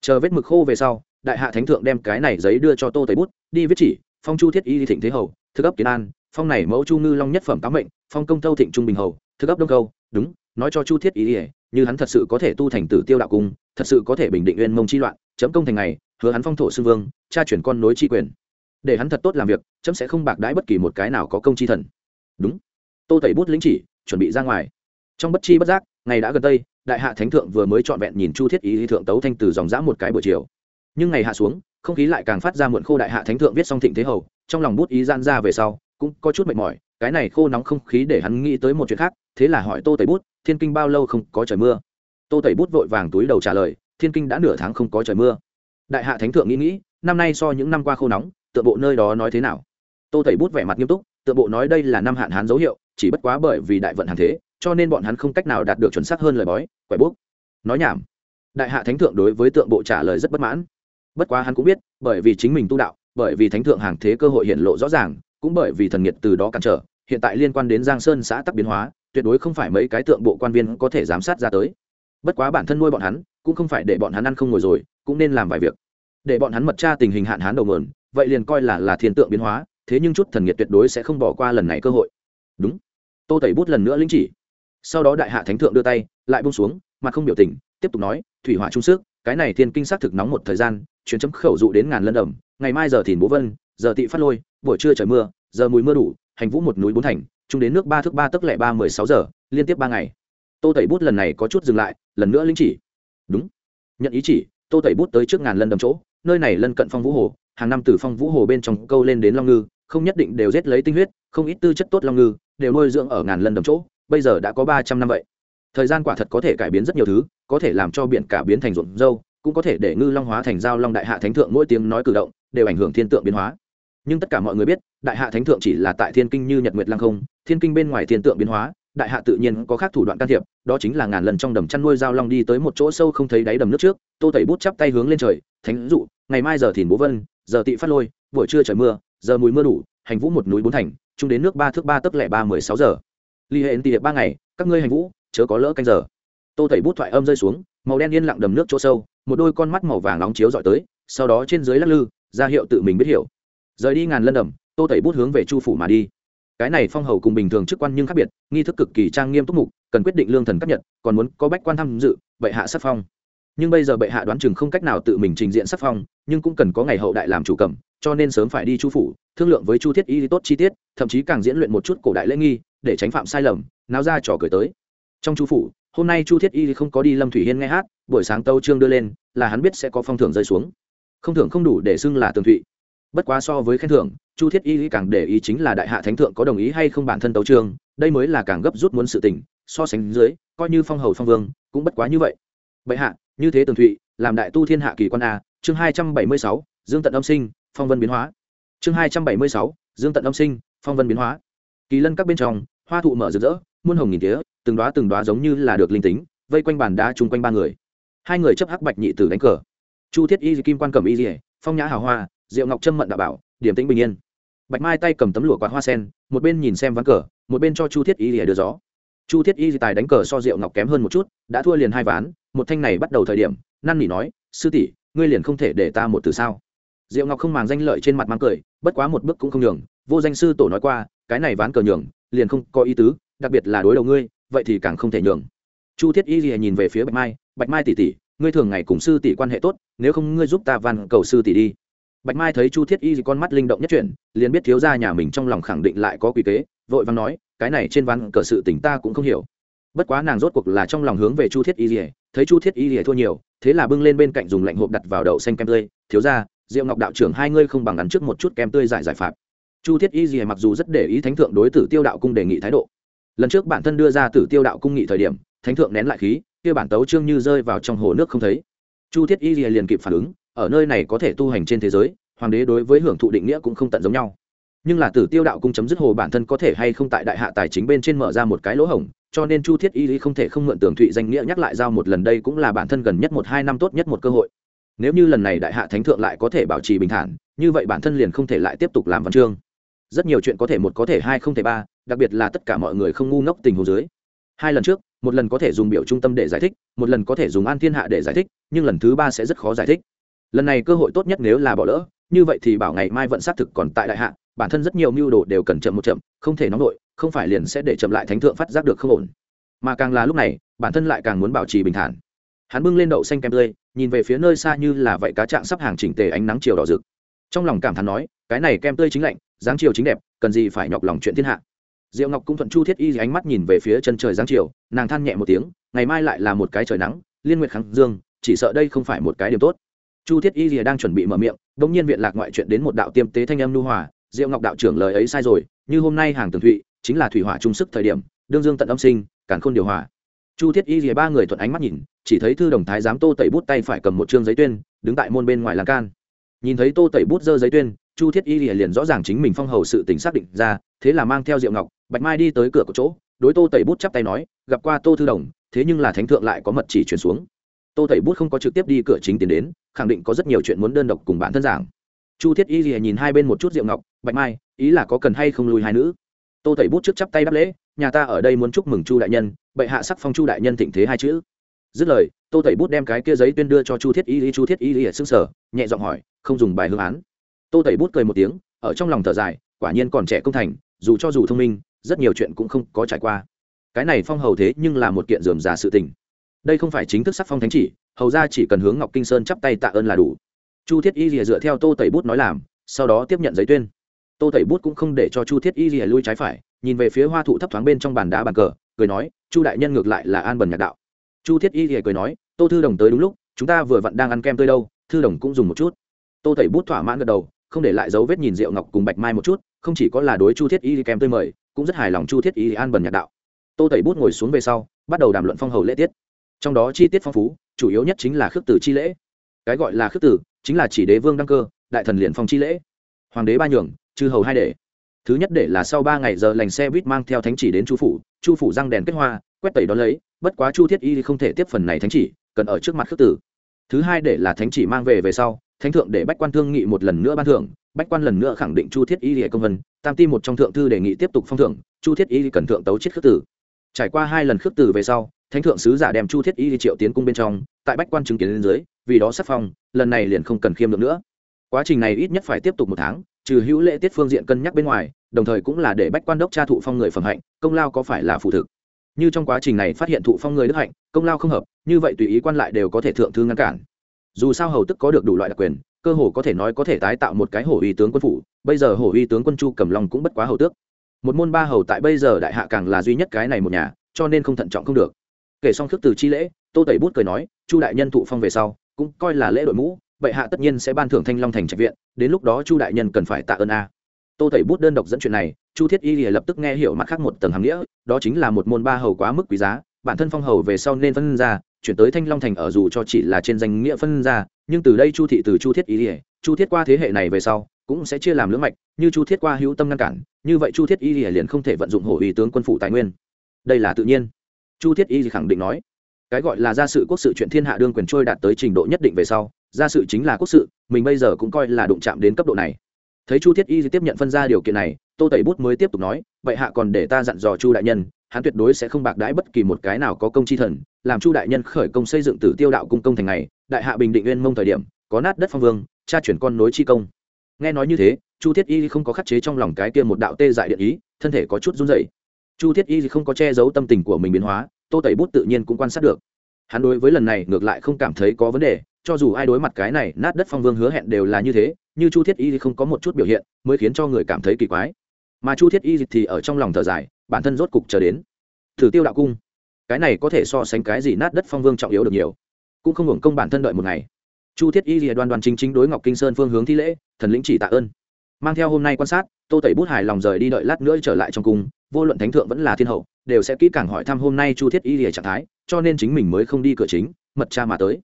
Chờ vết mực khô về sau, đại hạ thánh thượng đem cái này giấy đưa cho tô tây bút, đi viết chỉ phong chu thiết y thịnh thế hầu thức ấp kiến an, phong này mẫu chu ngư long nhất phẩm tám mệnh, phong công tâu thịnh trung bình hầu thức ấp đông câu, đúng, nói cho chu thiết y ỉa như hắn thật sự có thể tu thành tử tiêu đạo cung, thật sự có thể bình định uyên mông chi loạn, chấm công thành ngày, hứa hắn phong thổ sư vương, cha chuyển con nối chi quyền. Để hắn thật tốt làm việc, chấm sẽ không bạc đãi bất kỳ một cái nào có công chi thần. Đúng. Tô tẩy bút lĩnh chỉ, chuẩn bị ra ngoài. Trong bất chi bất giác, ngày đã gần tây, đại hạ thánh thượng vừa mới trọn vẹn nhìn chu thiết ý thượng tấu thanh từ dòng dã một cái buổi chiều. Nhưng ngày hạ xuống không khí lại càng phát ra muộn khô đại hạ thánh thượng viết xong thịnh thế hầu, trong lòng bút ý gian ra về sau, cũng có chút mệt mỏi, cái này khô nóng không khí để hắn nghĩ tới một chuyện khác, thế là hỏi tô tẩy bút, thiên kinh bao lâu không có trời mưa? Tô tẩy bút vội vàng túi đầu trả lời, thiên kinh đã nửa tháng không có trời mưa. Đại hạ thánh thượng nghĩ nghĩ, năm nay so những năm qua khô nóng, tựa bộ nơi đó nói thế nào? Tô tẩy bút vẻ mặt nghiêm túc, tựa bộ nói đây là năm hạn hán dấu hiệu, chỉ bất quá bởi vì đại vận hàn thế, cho nên bọn hắn không cách nào đạt được chuẩn xác hơn lời bói, quẻ bút. Nói nhảm. Đại hạ thánh thượng đối với tượng bộ trả lời rất bất mãn bất quá hắn cũng biết, bởi vì chính mình tu đạo, bởi vì thánh thượng hàng thế cơ hội hiện lộ rõ ràng, cũng bởi vì thần nhiệt từ đó cản trở, hiện tại liên quan đến giang sơn xã tắc biến hóa, tuyệt đối không phải mấy cái tượng bộ quan viên có thể giám sát ra tới. Bất quá bản thân nuôi bọn hắn, cũng không phải để bọn hắn ăn không ngồi rồi, cũng nên làm vài việc. Để bọn hắn mật tra tình hình hạn hán đầu nguồn, vậy liền coi là là thiên tượng biến hóa, thế nhưng chút thần nhiệt tuyệt đối sẽ không bỏ qua lần này cơ hội. Đúng. Tô tẩy bút lần nữa linh chỉ. Sau đó đại hạ thánh thượng đưa tay, lại bông xuống, mặt không biểu tình tiếp tục nói, thủy hỏa trung sức, cái này thiên kinh xác thực nóng một thời gian chuyển chấm khẩu dụ đến ngàn lân ẩm, ngày mai giờ thìn bố vân, giờ tị phát lôi, buổi trưa trời mưa, giờ mùi mưa đủ, hành vũ một núi bốn thành, chung đến nước ba thước ba tức lẻ ba mười sáu giờ, liên tiếp ba ngày. Tô tẩy bút lần này có chút dừng lại, lần nữa linh chỉ. Đúng. Nhận ý chỉ, tô tẩy bút tới trước ngàn lân đầm chỗ, nơi này lân cận phong vũ hồ, hàng năm từ phong vũ hồ bên trong câu lên đến long ngư, không nhất định đều rét lấy tinh huyết, không ít tư chất tốt long ngư, đều nuôi dưỡng ở ngàn lân đầm chỗ, bây giờ đã có ba trăm năm vậy thời gian quả thật có thể cải biến rất nhiều thứ, có thể làm cho biển cả biến thành ruộng dâu, cũng có thể để ngư long hóa thành giao long đại hạ thánh thượng mỗi tiếng nói cử động, đều ảnh hưởng thiên tượng biến hóa. Nhưng tất cả mọi người biết, đại hạ thánh thượng chỉ là tại thiên kinh như nhật nguyệt lăng không, thiên kinh bên ngoài thiên tượng biến hóa, đại hạ tự nhiên có khác thủ đoạn can thiệp, đó chính là ngàn lần trong đầm chăn nuôi giao long đi tới một chỗ sâu không thấy đáy đầm nước trước, tô tẩy bút chắp tay hướng lên trời, thánh dụ, ngày mai giờ thìn bố vân, giờ tị phát lôi, buổi trưa trời mưa, giờ mùi mưa đủ, hành vũ một núi bốn thành chung đến nước ba thước ba tấc lẻ ba mười sáu giờ. Ly hệ tị ba ngày, các ngươi hành vũ chớ có lỡ canh giờ. Tô tẩy bút thoại âm rơi xuống, màu đen yên lặng đầm nước chỗ sâu, một đôi con mắt màu vàng nóng chiếu dọi tới, sau đó trên dưới lắc lư, ra hiệu tự mình biết hiểu. Rời đi ngàn lân đầm, tô tẩy bút hướng về chu phủ mà đi. Cái này phong hầu cùng bình thường chức quan nhưng khác biệt, nghi thức cực kỳ trang nghiêm túc mục, cần quyết định lương thần cấp nhật, còn muốn có bách quan tham dự, bệ hạ sắc phong. Nhưng bây giờ bệ hạ đoán chừng không cách nào tự mình trình diện sắc phong, nhưng cũng cần có ngày hậu đại làm chủ cầm, cho nên sớm phải đi chu phủ, thương lượng với chu thiết y tốt chi tiết, thậm chí càng diễn luyện một chút cổ đại lễ nghi, để tránh phạm sai lầm, náo ra trò cười tới trong chu phủ, hôm nay chu thiết y không có đi lâm thủy hiên nghe hát, buổi sáng tâu trương đưa lên, là hắn biết sẽ có phong thưởng rơi xuống. Không thưởng không đủ để xưng là tường thụy. Bất quá so với khen thưởng, chu thiết y càng để ý chính là đại hạ thánh thượng có đồng ý hay không bản thân tấu trương, đây mới là càng gấp rút muốn sự tình, so sánh dưới, coi như phong hầu phong vương, cũng bất quá như vậy. Bệ hạ, như thế tường thụy, làm đại tu thiên hạ kỳ quan a, chương hai trăm bảy mươi sáu, dương tận âm sinh, phong vân biến hóa. Chương hai trăm bảy mươi sáu, dương tận âm sinh, phong vân biến hóa. Kỳ lân các bên trong, hoa thụ mở rực rỡ, muôn hồng nghìn tía từng đoá từng đoá giống như là được linh tính, vây quanh bàn đá chung quanh ba người. Hai người chấp hắc bạch nhị tử đánh cờ. Chu thiết y kim quan cầm y dỉa phong nhã hào hoa, diệu ngọc trâm mận đạo bảo, điểm tĩnh bình yên. Bạch mai tay cầm tấm lụa quạt hoa sen, một bên nhìn xem ván cờ, một bên cho chu thiết y lìa đưa gió. Chu thiết y tài đánh cờ so diệu ngọc kém hơn một chút, đã thua liền hai ván, một thanh này bắt đầu thời điểm, năn nỉ nói, sư tỷ, ngươi liền không thể để ta một từ sao? Diệu ngọc không màng danh lợi trên mặt mang cười, bất quá một bước cũng không nhường, vô danh sư tổ nói qua, cái này ván cờ nhường, liền không có ý tứ, đặc biệt là đối đầu ngươi vậy thì càng không thể nhường. Chu thiết y lìa nhìn về phía bạch mai bạch mai tỷ tỷ, ngươi thường ngày cùng sư tỷ quan hệ tốt, nếu không ngươi giúp ta van cầu sư tỷ đi. Bạch mai thấy chu thiết y con mắt linh động nhất chuyển, liền biết thiếu gia nhà mình trong lòng khẳng định lại có quy kế, vội vàng nói, cái này trên ván cờ sự tỉnh ta cũng không hiểu. Bất quá nàng rốt cuộc là trong lòng hướng về chu thiết y rỉa thấy chu thiết y rỉa thua nhiều, thế là bưng lên bên cạnh dùng lạnh hộp đặt vào đậu xanh kem tươi, thiếu gia, diệu ngọc đạo trưởng hai ngươi không bằng ăn trước một chút kem tươi giải giải phạt. Chu thiết y rỉa mặc dù rất để ý thánh thượng đối tử tiêu đạo cung đề nghị thái độ lần trước bản thân đưa ra tử tiêu đạo cung nghị thời điểm, thánh thượng nén lại khí, kia bản tấu trương như rơi vào trong hồ nước không thấy. Chu thiết y liền kịp phản ứng, ở nơi này có thể tu hành trên thế giới, hoàng đế đối với hưởng thụ định nghĩa cũng không tận giống nhau. Nhưng là tử tiêu đạo cung chấm dứt hồ bản thân có thể hay không tại đại hạ tài chính bên trên mở ra một cái lỗ hổng, cho nên chu thiết y lý không thể không mượn tường thụy danh nghĩa nhắc lại giao một lần đây cũng là bản thân gần nhất một hai năm tốt nhất một cơ hội. Nếu như lần này đại hạ thánh thượng lại có thể bảo trì bình thản, như vậy bản thân liền không thể lại tiếp tục làm văn chương. Rất nhiều chuyện có thể một có thể hai không thể ba đặc biệt là tất cả mọi người không ngu ngốc tình hồ dưới. Hai lần trước, một lần có thể dùng biểu trung tâm để giải thích, một lần có thể dùng an thiên hạ để giải thích, nhưng lần thứ ba sẽ rất khó giải thích. Lần này cơ hội tốt nhất nếu là bỏ lỡ, như vậy thì bảo ngày mai vận xác thực còn tại đại hạ, bản thân rất nhiều mưu đồ đều cần chậm một chậm, không thể nóng nổi, không phải liền sẽ để chậm lại thánh thượng phát giác được không ổn. Mà càng là lúc này, bản thân lại càng muốn bảo trì bình thản. Hắn bưng lên đậu xanh kem tươi, nhìn về phía nơi xa như là vậy cá trạng sắp hàng chỉnh tề ánh nắng chiều đỏ rực. Trong lòng cảm thán nói, cái này kem tươi chính lạnh, dáng chiều chính đẹp, cần gì phải nhọc lòng chuyện thiên hạ? Diệu ngọc cũng thuận chu thiết y ánh mắt nhìn về phía chân trời dáng chiều, nàng than nhẹ một tiếng, ngày mai lại là một cái trời nắng, liên nguyệt kháng dương, chỉ sợ đây không phải một cái điểm tốt. Chu thiết y rìa đang chuẩn bị mở miệng đ ỗ n g nhiên viện lạc ngoại chuyện đến một đạo tiêm tế thanh âm nu hòa, diệu ngọc đạo trưởng lời ấy sai rồi, như hôm nay hàng tường thụy, chính là thủy hỏa trung sức thời điểm, đương dương tận âm sinh, càn khôn điều hòa. Chu thiết y rìa ba người thuận ánh mắt nhìn, chỉ thấy thư đồng thái giám tô tẩy bút tay phải cầm một chương giấy tuyên, đứng tại môn bên ngoài lan can. Nhìn thấy tô tẩy bút dơ giấy tuyên, chu thiết y rìa liền rõ ràng chính mình phong hầu sự tỉnh xác định ra, thế là mang theo diệu ngọc bạch mai đi tới cửa của chỗ, đối tô tẩy bút chắp tay nói, gặp qua tô thư đồng, thế nhưng là thánh thượng lại có mật chỉ chuyển xuống. Tô tẩy bút không có trực tiếp đi cửa chính tiến đến, khẳng định có rất nhiều chuyện muốn đơn độc cùng bản thân giảng. Chu thiết y gì nhìn hai bên một chút rượu ngọc, bạch mai, ý là có cần hay không lùi hai nữ? Tô tẩy bút trước chắp tay đáp lễ, nhà ta ở đây muốn chúc mừng chu đại nhân, bệ hạ sắc phong chu đại nhân thịnh thế hai chữ. Dứt lời, tô tẩy bút đem cái kia giấy tuyên đưa cho chu thiết y lý chu thiết y lý ở xương sở nhẹ giọng hỏi, không dùng bài hương án? Tô tẩy bút cười một tiếng, ở trong lòng thở dài, quả nhiên còn trẻ công thành, dù cho dù thông minh rất nhiều chuyện cũng không có trải qua. Cái này phong hầu thế nhưng là một kiện dườm già sự tình. Đây không phải chính thức sắc phong thánh chỉ, hầu ra chỉ cần hướng ngọc kinh sơn chắp tay tạ ơn là đủ. Chu thiết y rìa dựa theo tô tẩy bút nói làm, sau đó tiếp nhận giấy tuyên. Tô tẩy bút cũng không để cho chu thiết y rìa lui trái phải, nhìn về phía hoa thụ thấp thoáng bên trong bàn đá bàn cờ, cười nói, chu đại nhân ngược lại là an bần nhạc đạo. Chu thiết y rìa cười nói, tô thư đồng tới đúng lúc, chúng ta vừa vặn đang ăn kem tươi đâu, thư đồng cũng dùng một chút. Tô tẩy bút thỏa mãn gật đầu, không để lại dấu vết nhìn rượu ngọc cùng bạch mai một chút, không chỉ có là đối chu thiết y kem tươi mời cũng rất hài lòng chu thiết y an bần nhạc đạo. Tô tẩy bút ngồi xuống về sau, bắt đầu đàm luận phong hầu lễ tiết. Trong đó chi tiết phong phú, chủ yếu nhất chính là khước tử chi lễ. Cái gọi là khước tử, chính là chỉ đế vương đăng cơ, đại thần liền phong chi lễ. Hoàng đế ba nhường, chư hầu hai đệ. Thứ nhất để là sau ba ngày giờ lành xe buýt mang theo thánh chỉ đến chu phủ chu phủ răng đèn kết hoa, quét tẩy đón lấy, bất quá chu thiết y không thể tiếp phần này thánh chỉ, cần ở trước mặt khước tử. Thứ hai để là thánh chỉ mang về về sau thánh thượng để bách quan thương nghị một lần nữa ban thưởng, bách quan lần nữa khẳng định chu thiết y lìa công vân, tam ti một trong thượng thư đề nghị tiếp tục phong thưởng, chu thiết y cần thượng tấu chết khước tử. Trải qua hai lần khước tử về sau, thánh thượng sứ giả đem chu thiết y triệu tiến cung bên trong, tại bách quan chứng kiến lên dưới, vì đó sắc phong, lần này liền không cần khiêm được nữa. Quá trình này ít nhất phải tiếp tục một tháng, trừ hữu lễ tiết phương diện cân nhắc bên ngoài, đồng thời cũng là để bách quan đốc tra thụ phong người phẩm hạnh, công lao có phải là phụ thực. Như trong quá trình này phát hiện thụ phong người đức hạnh, công lao không hợp, như vậy tùy ý quan lại đều có thể thượng thư ngăn cản dù sao hầu tức có được đủ loại đặc quyền, cơ hồ có thể nói có thể tái tạo một cái hổ uy tướng quân phủ, bây giờ hổ uy tướng quân chu cầm long cũng bất quá hầu tước. Một môn ba hầu tại bây giờ đại hạ càng là duy nhất cái này một nhà, cho nên không thận trọng không được. Kể xong khước từ chi lễ, tô tẩy bút cười nói, chu đại nhân thụ phong về sau, cũng coi là lễ đội mũ, vậy hạ tất nhiên sẽ ban thưởng thanh long thành trạch viện, đến lúc đó chu đại nhân cần phải tạ ơn a. Tô tẩy bút đơn độc dẫn chuyện này, chu thiết y lìa lập tức nghe hiểu mặt khác một tầng hàm nghĩa, đó chính là một môn ba hầu quá mức quý giá, bản thân phong hầu về sau nên phân ra chuyển tới thanh long thành ở dù cho chỉ là trên danh nghĩa phân ra, nhưng từ đây chu thị từ chu thiết y ỉa chu thiết qua thế hệ này về sau, cũng sẽ chia làm lưỡng mạch, như chu thiết qua hữu tâm ngăn cản, như vậy chu thiết y ỉa liền không thể vận dụng hổ ủy tướng quân phủ tài nguyên. Đây là tự nhiên. Chu thiết y khẳng định nói, cái gọi là gia sự quốc sự chuyện thiên hạ đương quyền trôi đạt tới trình độ nhất định về sau, gia sự chính là quốc sự, mình bây giờ cũng coi là đụng chạm đến cấp độ này. Thấy chu thiết y tiếp nhận phân ra điều kiện này, tô tẩy bút mới tiếp tục nói, vậy hạ còn để ta dặn dò chu đại nhân hắn tuyệt đối sẽ không bạc đãi bất kỳ một cái nào có công chi thần, làm chu đại nhân khởi công xây dựng tử tiêu đạo cung công thành này, đại hạ bình định nguyên mông thời điểm, có nát đất phong vương, cha chuyển con nối chi công. Nghe nói như thế, chu thiết y không có khắc chế trong lòng cái kia một đạo tê dại điện ý, thân thể có chút run rẩy. Chu thiết y không có che giấu tâm tình của mình biến hóa, tô tẩy bút tự nhiên cũng quan sát được. Hắn đối với lần này ngược lại không cảm thấy có vấn đề, cho dù ai đối mặt cái này, nát đất phong vương hứa hẹn đều là như thế, như chu thiết y thì không có một chút biểu hiện, mới khiến cho người cảm thấy kỳ quái mà chu thiết y thì ở trong lòng thở dài, bản thân rốt cục chờ đến. Thử tiêu đạo cung, cái này có thể so sánh cái gì nát đất phong vương trọng yếu được nhiều. Cũng không hưởng công bản thân đợi một ngày. Chu thiết y thì đoan đoan chính chính đối ngọc kinh sơn phương hướng thi lễ, thần lĩnh chỉ tạ ơn. Mang theo hôm nay quan sát, tô tẩy bút hài lòng rời đi đợi lát nữa trở lại trong cung, vô luận thánh thượng vẫn là thiên hậu, đều sẽ kỹ càng hỏi thăm hôm nay chu thiết y lìa trạng thái, cho nên chính mình mới không đi cửa chính, mật cha mà tới.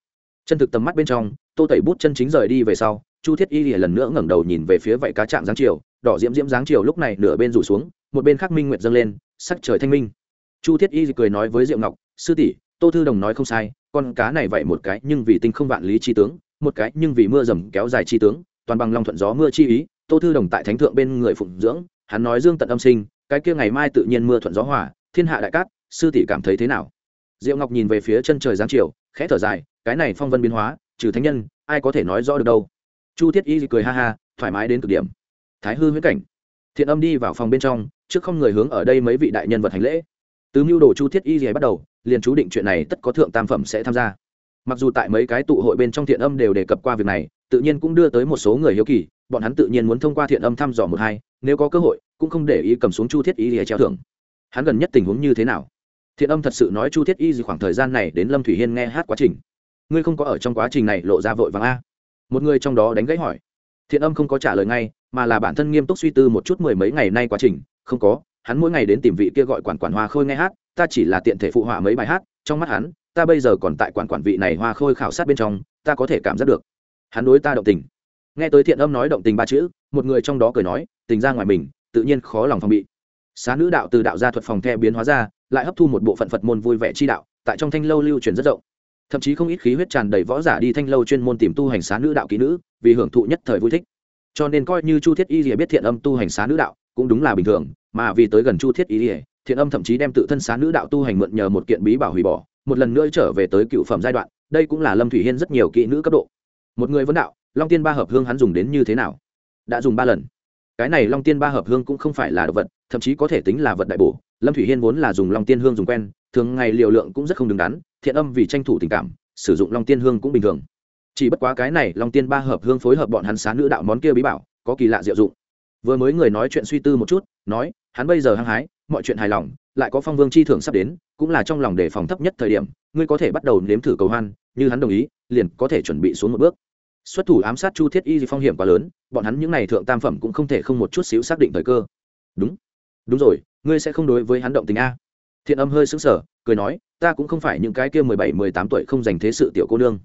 Chân thực tầm mắt bên trong, tô tẩy bút chân chính rời đi về sau, chu thiết y lìa lần nữa ngẩng đầu nhìn về phía vậy cá trạng giáng chiều đỏ diễm diễm dáng chiều lúc này nửa bên rủ xuống, một bên khác minh nguyệt dâng lên, sắc trời thanh minh. Chu thiết y cười nói với diệu ngọc, sư tỷ, tô thư đồng nói không sai, con cá này vậy một cái nhưng vì tinh không vạn lý chi tướng, một cái nhưng vì mưa dầm kéo dài chi tướng, toàn bằng long thuận gió mưa chi ý, tô thư đồng tại thánh thượng bên người phụng dưỡng, hắn nói dương tận âm sinh, cái kia ngày mai tự nhiên mưa thuận gió hòa, thiên hạ đại cát, sư tỷ cảm thấy thế nào? Diệu ngọc nhìn về phía chân trời giáng chiều, khẽ thở dài, cái này phong vân biến hóa, trừ thánh nhân, ai có thể nói rõ được đâu? Chu thiết y cười ha ha, thoải mái đến cực điểm thái hư huyết cảnh. Thiện âm đi vào phòng bên trong, trước không người hướng ở đây mấy vị đại nhân vật hành lễ. Từ mưu đồ chu thiết y gì bắt đầu, liền chú định chuyện này tất có thượng tam phẩm sẽ tham gia. Mặc dù tại mấy cái tụ hội bên trong thiện âm đều đề cập qua việc này, tự nhiên cũng đưa tới một số người hiếu kỳ, bọn hắn tự nhiên muốn thông qua thiện âm thăm dò một hai, nếu có cơ hội, cũng không để ý cầm xuống chu thiết y gì treo thưởng. Hắn gần nhất tình huống như thế nào? Thiện âm thật sự nói chu thiết y gì khoảng thời gian này đến lâm thủy hiên nghe hát quá trình. Ngươi không có ở trong quá trình này lộ ra vội vàng a? Một người trong đó đánh gãy hỏi. Thiện âm không có trả lời ngay mà là bản thân nghiêm túc suy tư một chút mười mấy ngày nay quá trình, không có, hắn mỗi ngày đến tìm vị kia gọi quản quản hoa khôi nghe hát, ta chỉ là tiện thể phụ họa mấy bài hát, trong mắt hắn, ta bây giờ còn tại quản quản vị này hoa khôi khảo sát bên trong, ta có thể cảm giác được. Hắn đối ta động tình. Nghe tới thiện âm nói động tình ba chữ, một người trong đó cười nói, tình ra ngoài mình, tự nhiên khó lòng phòng bị. Xá nữ đạo từ đạo gia thuật phòng theo biến hóa ra, lại hấp thu một bộ phận phật môn vui vẻ chi đạo, tại trong thanh lâu lưu truyền rất rộng. Thậm chí không ít khí huyết tràn đầy võ giả đi thanh lâu chuyên môn tìm tu hành xá nữ đạo kỹ nữ, vì hưởng thụ nhất thời vui thích cho nên coi như chu thiết y lìa biết thiện âm tu hành xá nữ đạo, cũng đúng là bình thường, mà vì tới gần chu thiết y lìa, thiện âm thậm chí đem tự thân xá nữ đạo tu hành mượn nhờ một kiện bí bảo hủy bỏ, một lần nữa trở về tới cựu phẩm giai đoạn, đây cũng là lâm thủy hiên rất nhiều kỹ nữ cấp độ. Một người vấn đạo, long tiên ba hợp hương hắn dùng đến như thế nào? Đã dùng ba lần. Cái này long tiên ba hợp hương cũng không phải là đồ vật, thậm chí có thể tính là vật đại bổ, lâm thủy hiên vốn là dùng long tiên hương dùng quen, thường ngày liều lượng cũng rất không đứng đắn, thiện âm vì tranh thủ tình cảm, sử dụng long tiên hương cũng bình thường chỉ bất quá cái này long tiên ba hợp hương phối hợp bọn hắn xá nữ đạo món kia bí bảo, có kỳ lạ diệu dụng. Vừa mới người nói chuyện suy tư một chút, nói, hắn bây giờ hăng hái, mọi chuyện hài lòng, lại có phong vương chi thưởng sắp đến, cũng là trong lòng đề phòng thấp nhất thời điểm, ngươi có thể bắt đầu nếm thử cầu hoan, như hắn đồng ý, liền có thể chuẩn bị xuống một bước. Xuất thủ ám sát chu thiết y phong hiểm quá lớn, bọn hắn những n à y thượng tam phẩm cũng không thể không một chút xíu xác định thời cơ. Đúng. Đúng rồi, ngươi sẽ không đối với hắn động tình a. Thiện âm hơi xứng sở cười nói, ta cũng không phải những cái kia mười bảy, mười tám tuổi không dành thế sự tiểu cô nương.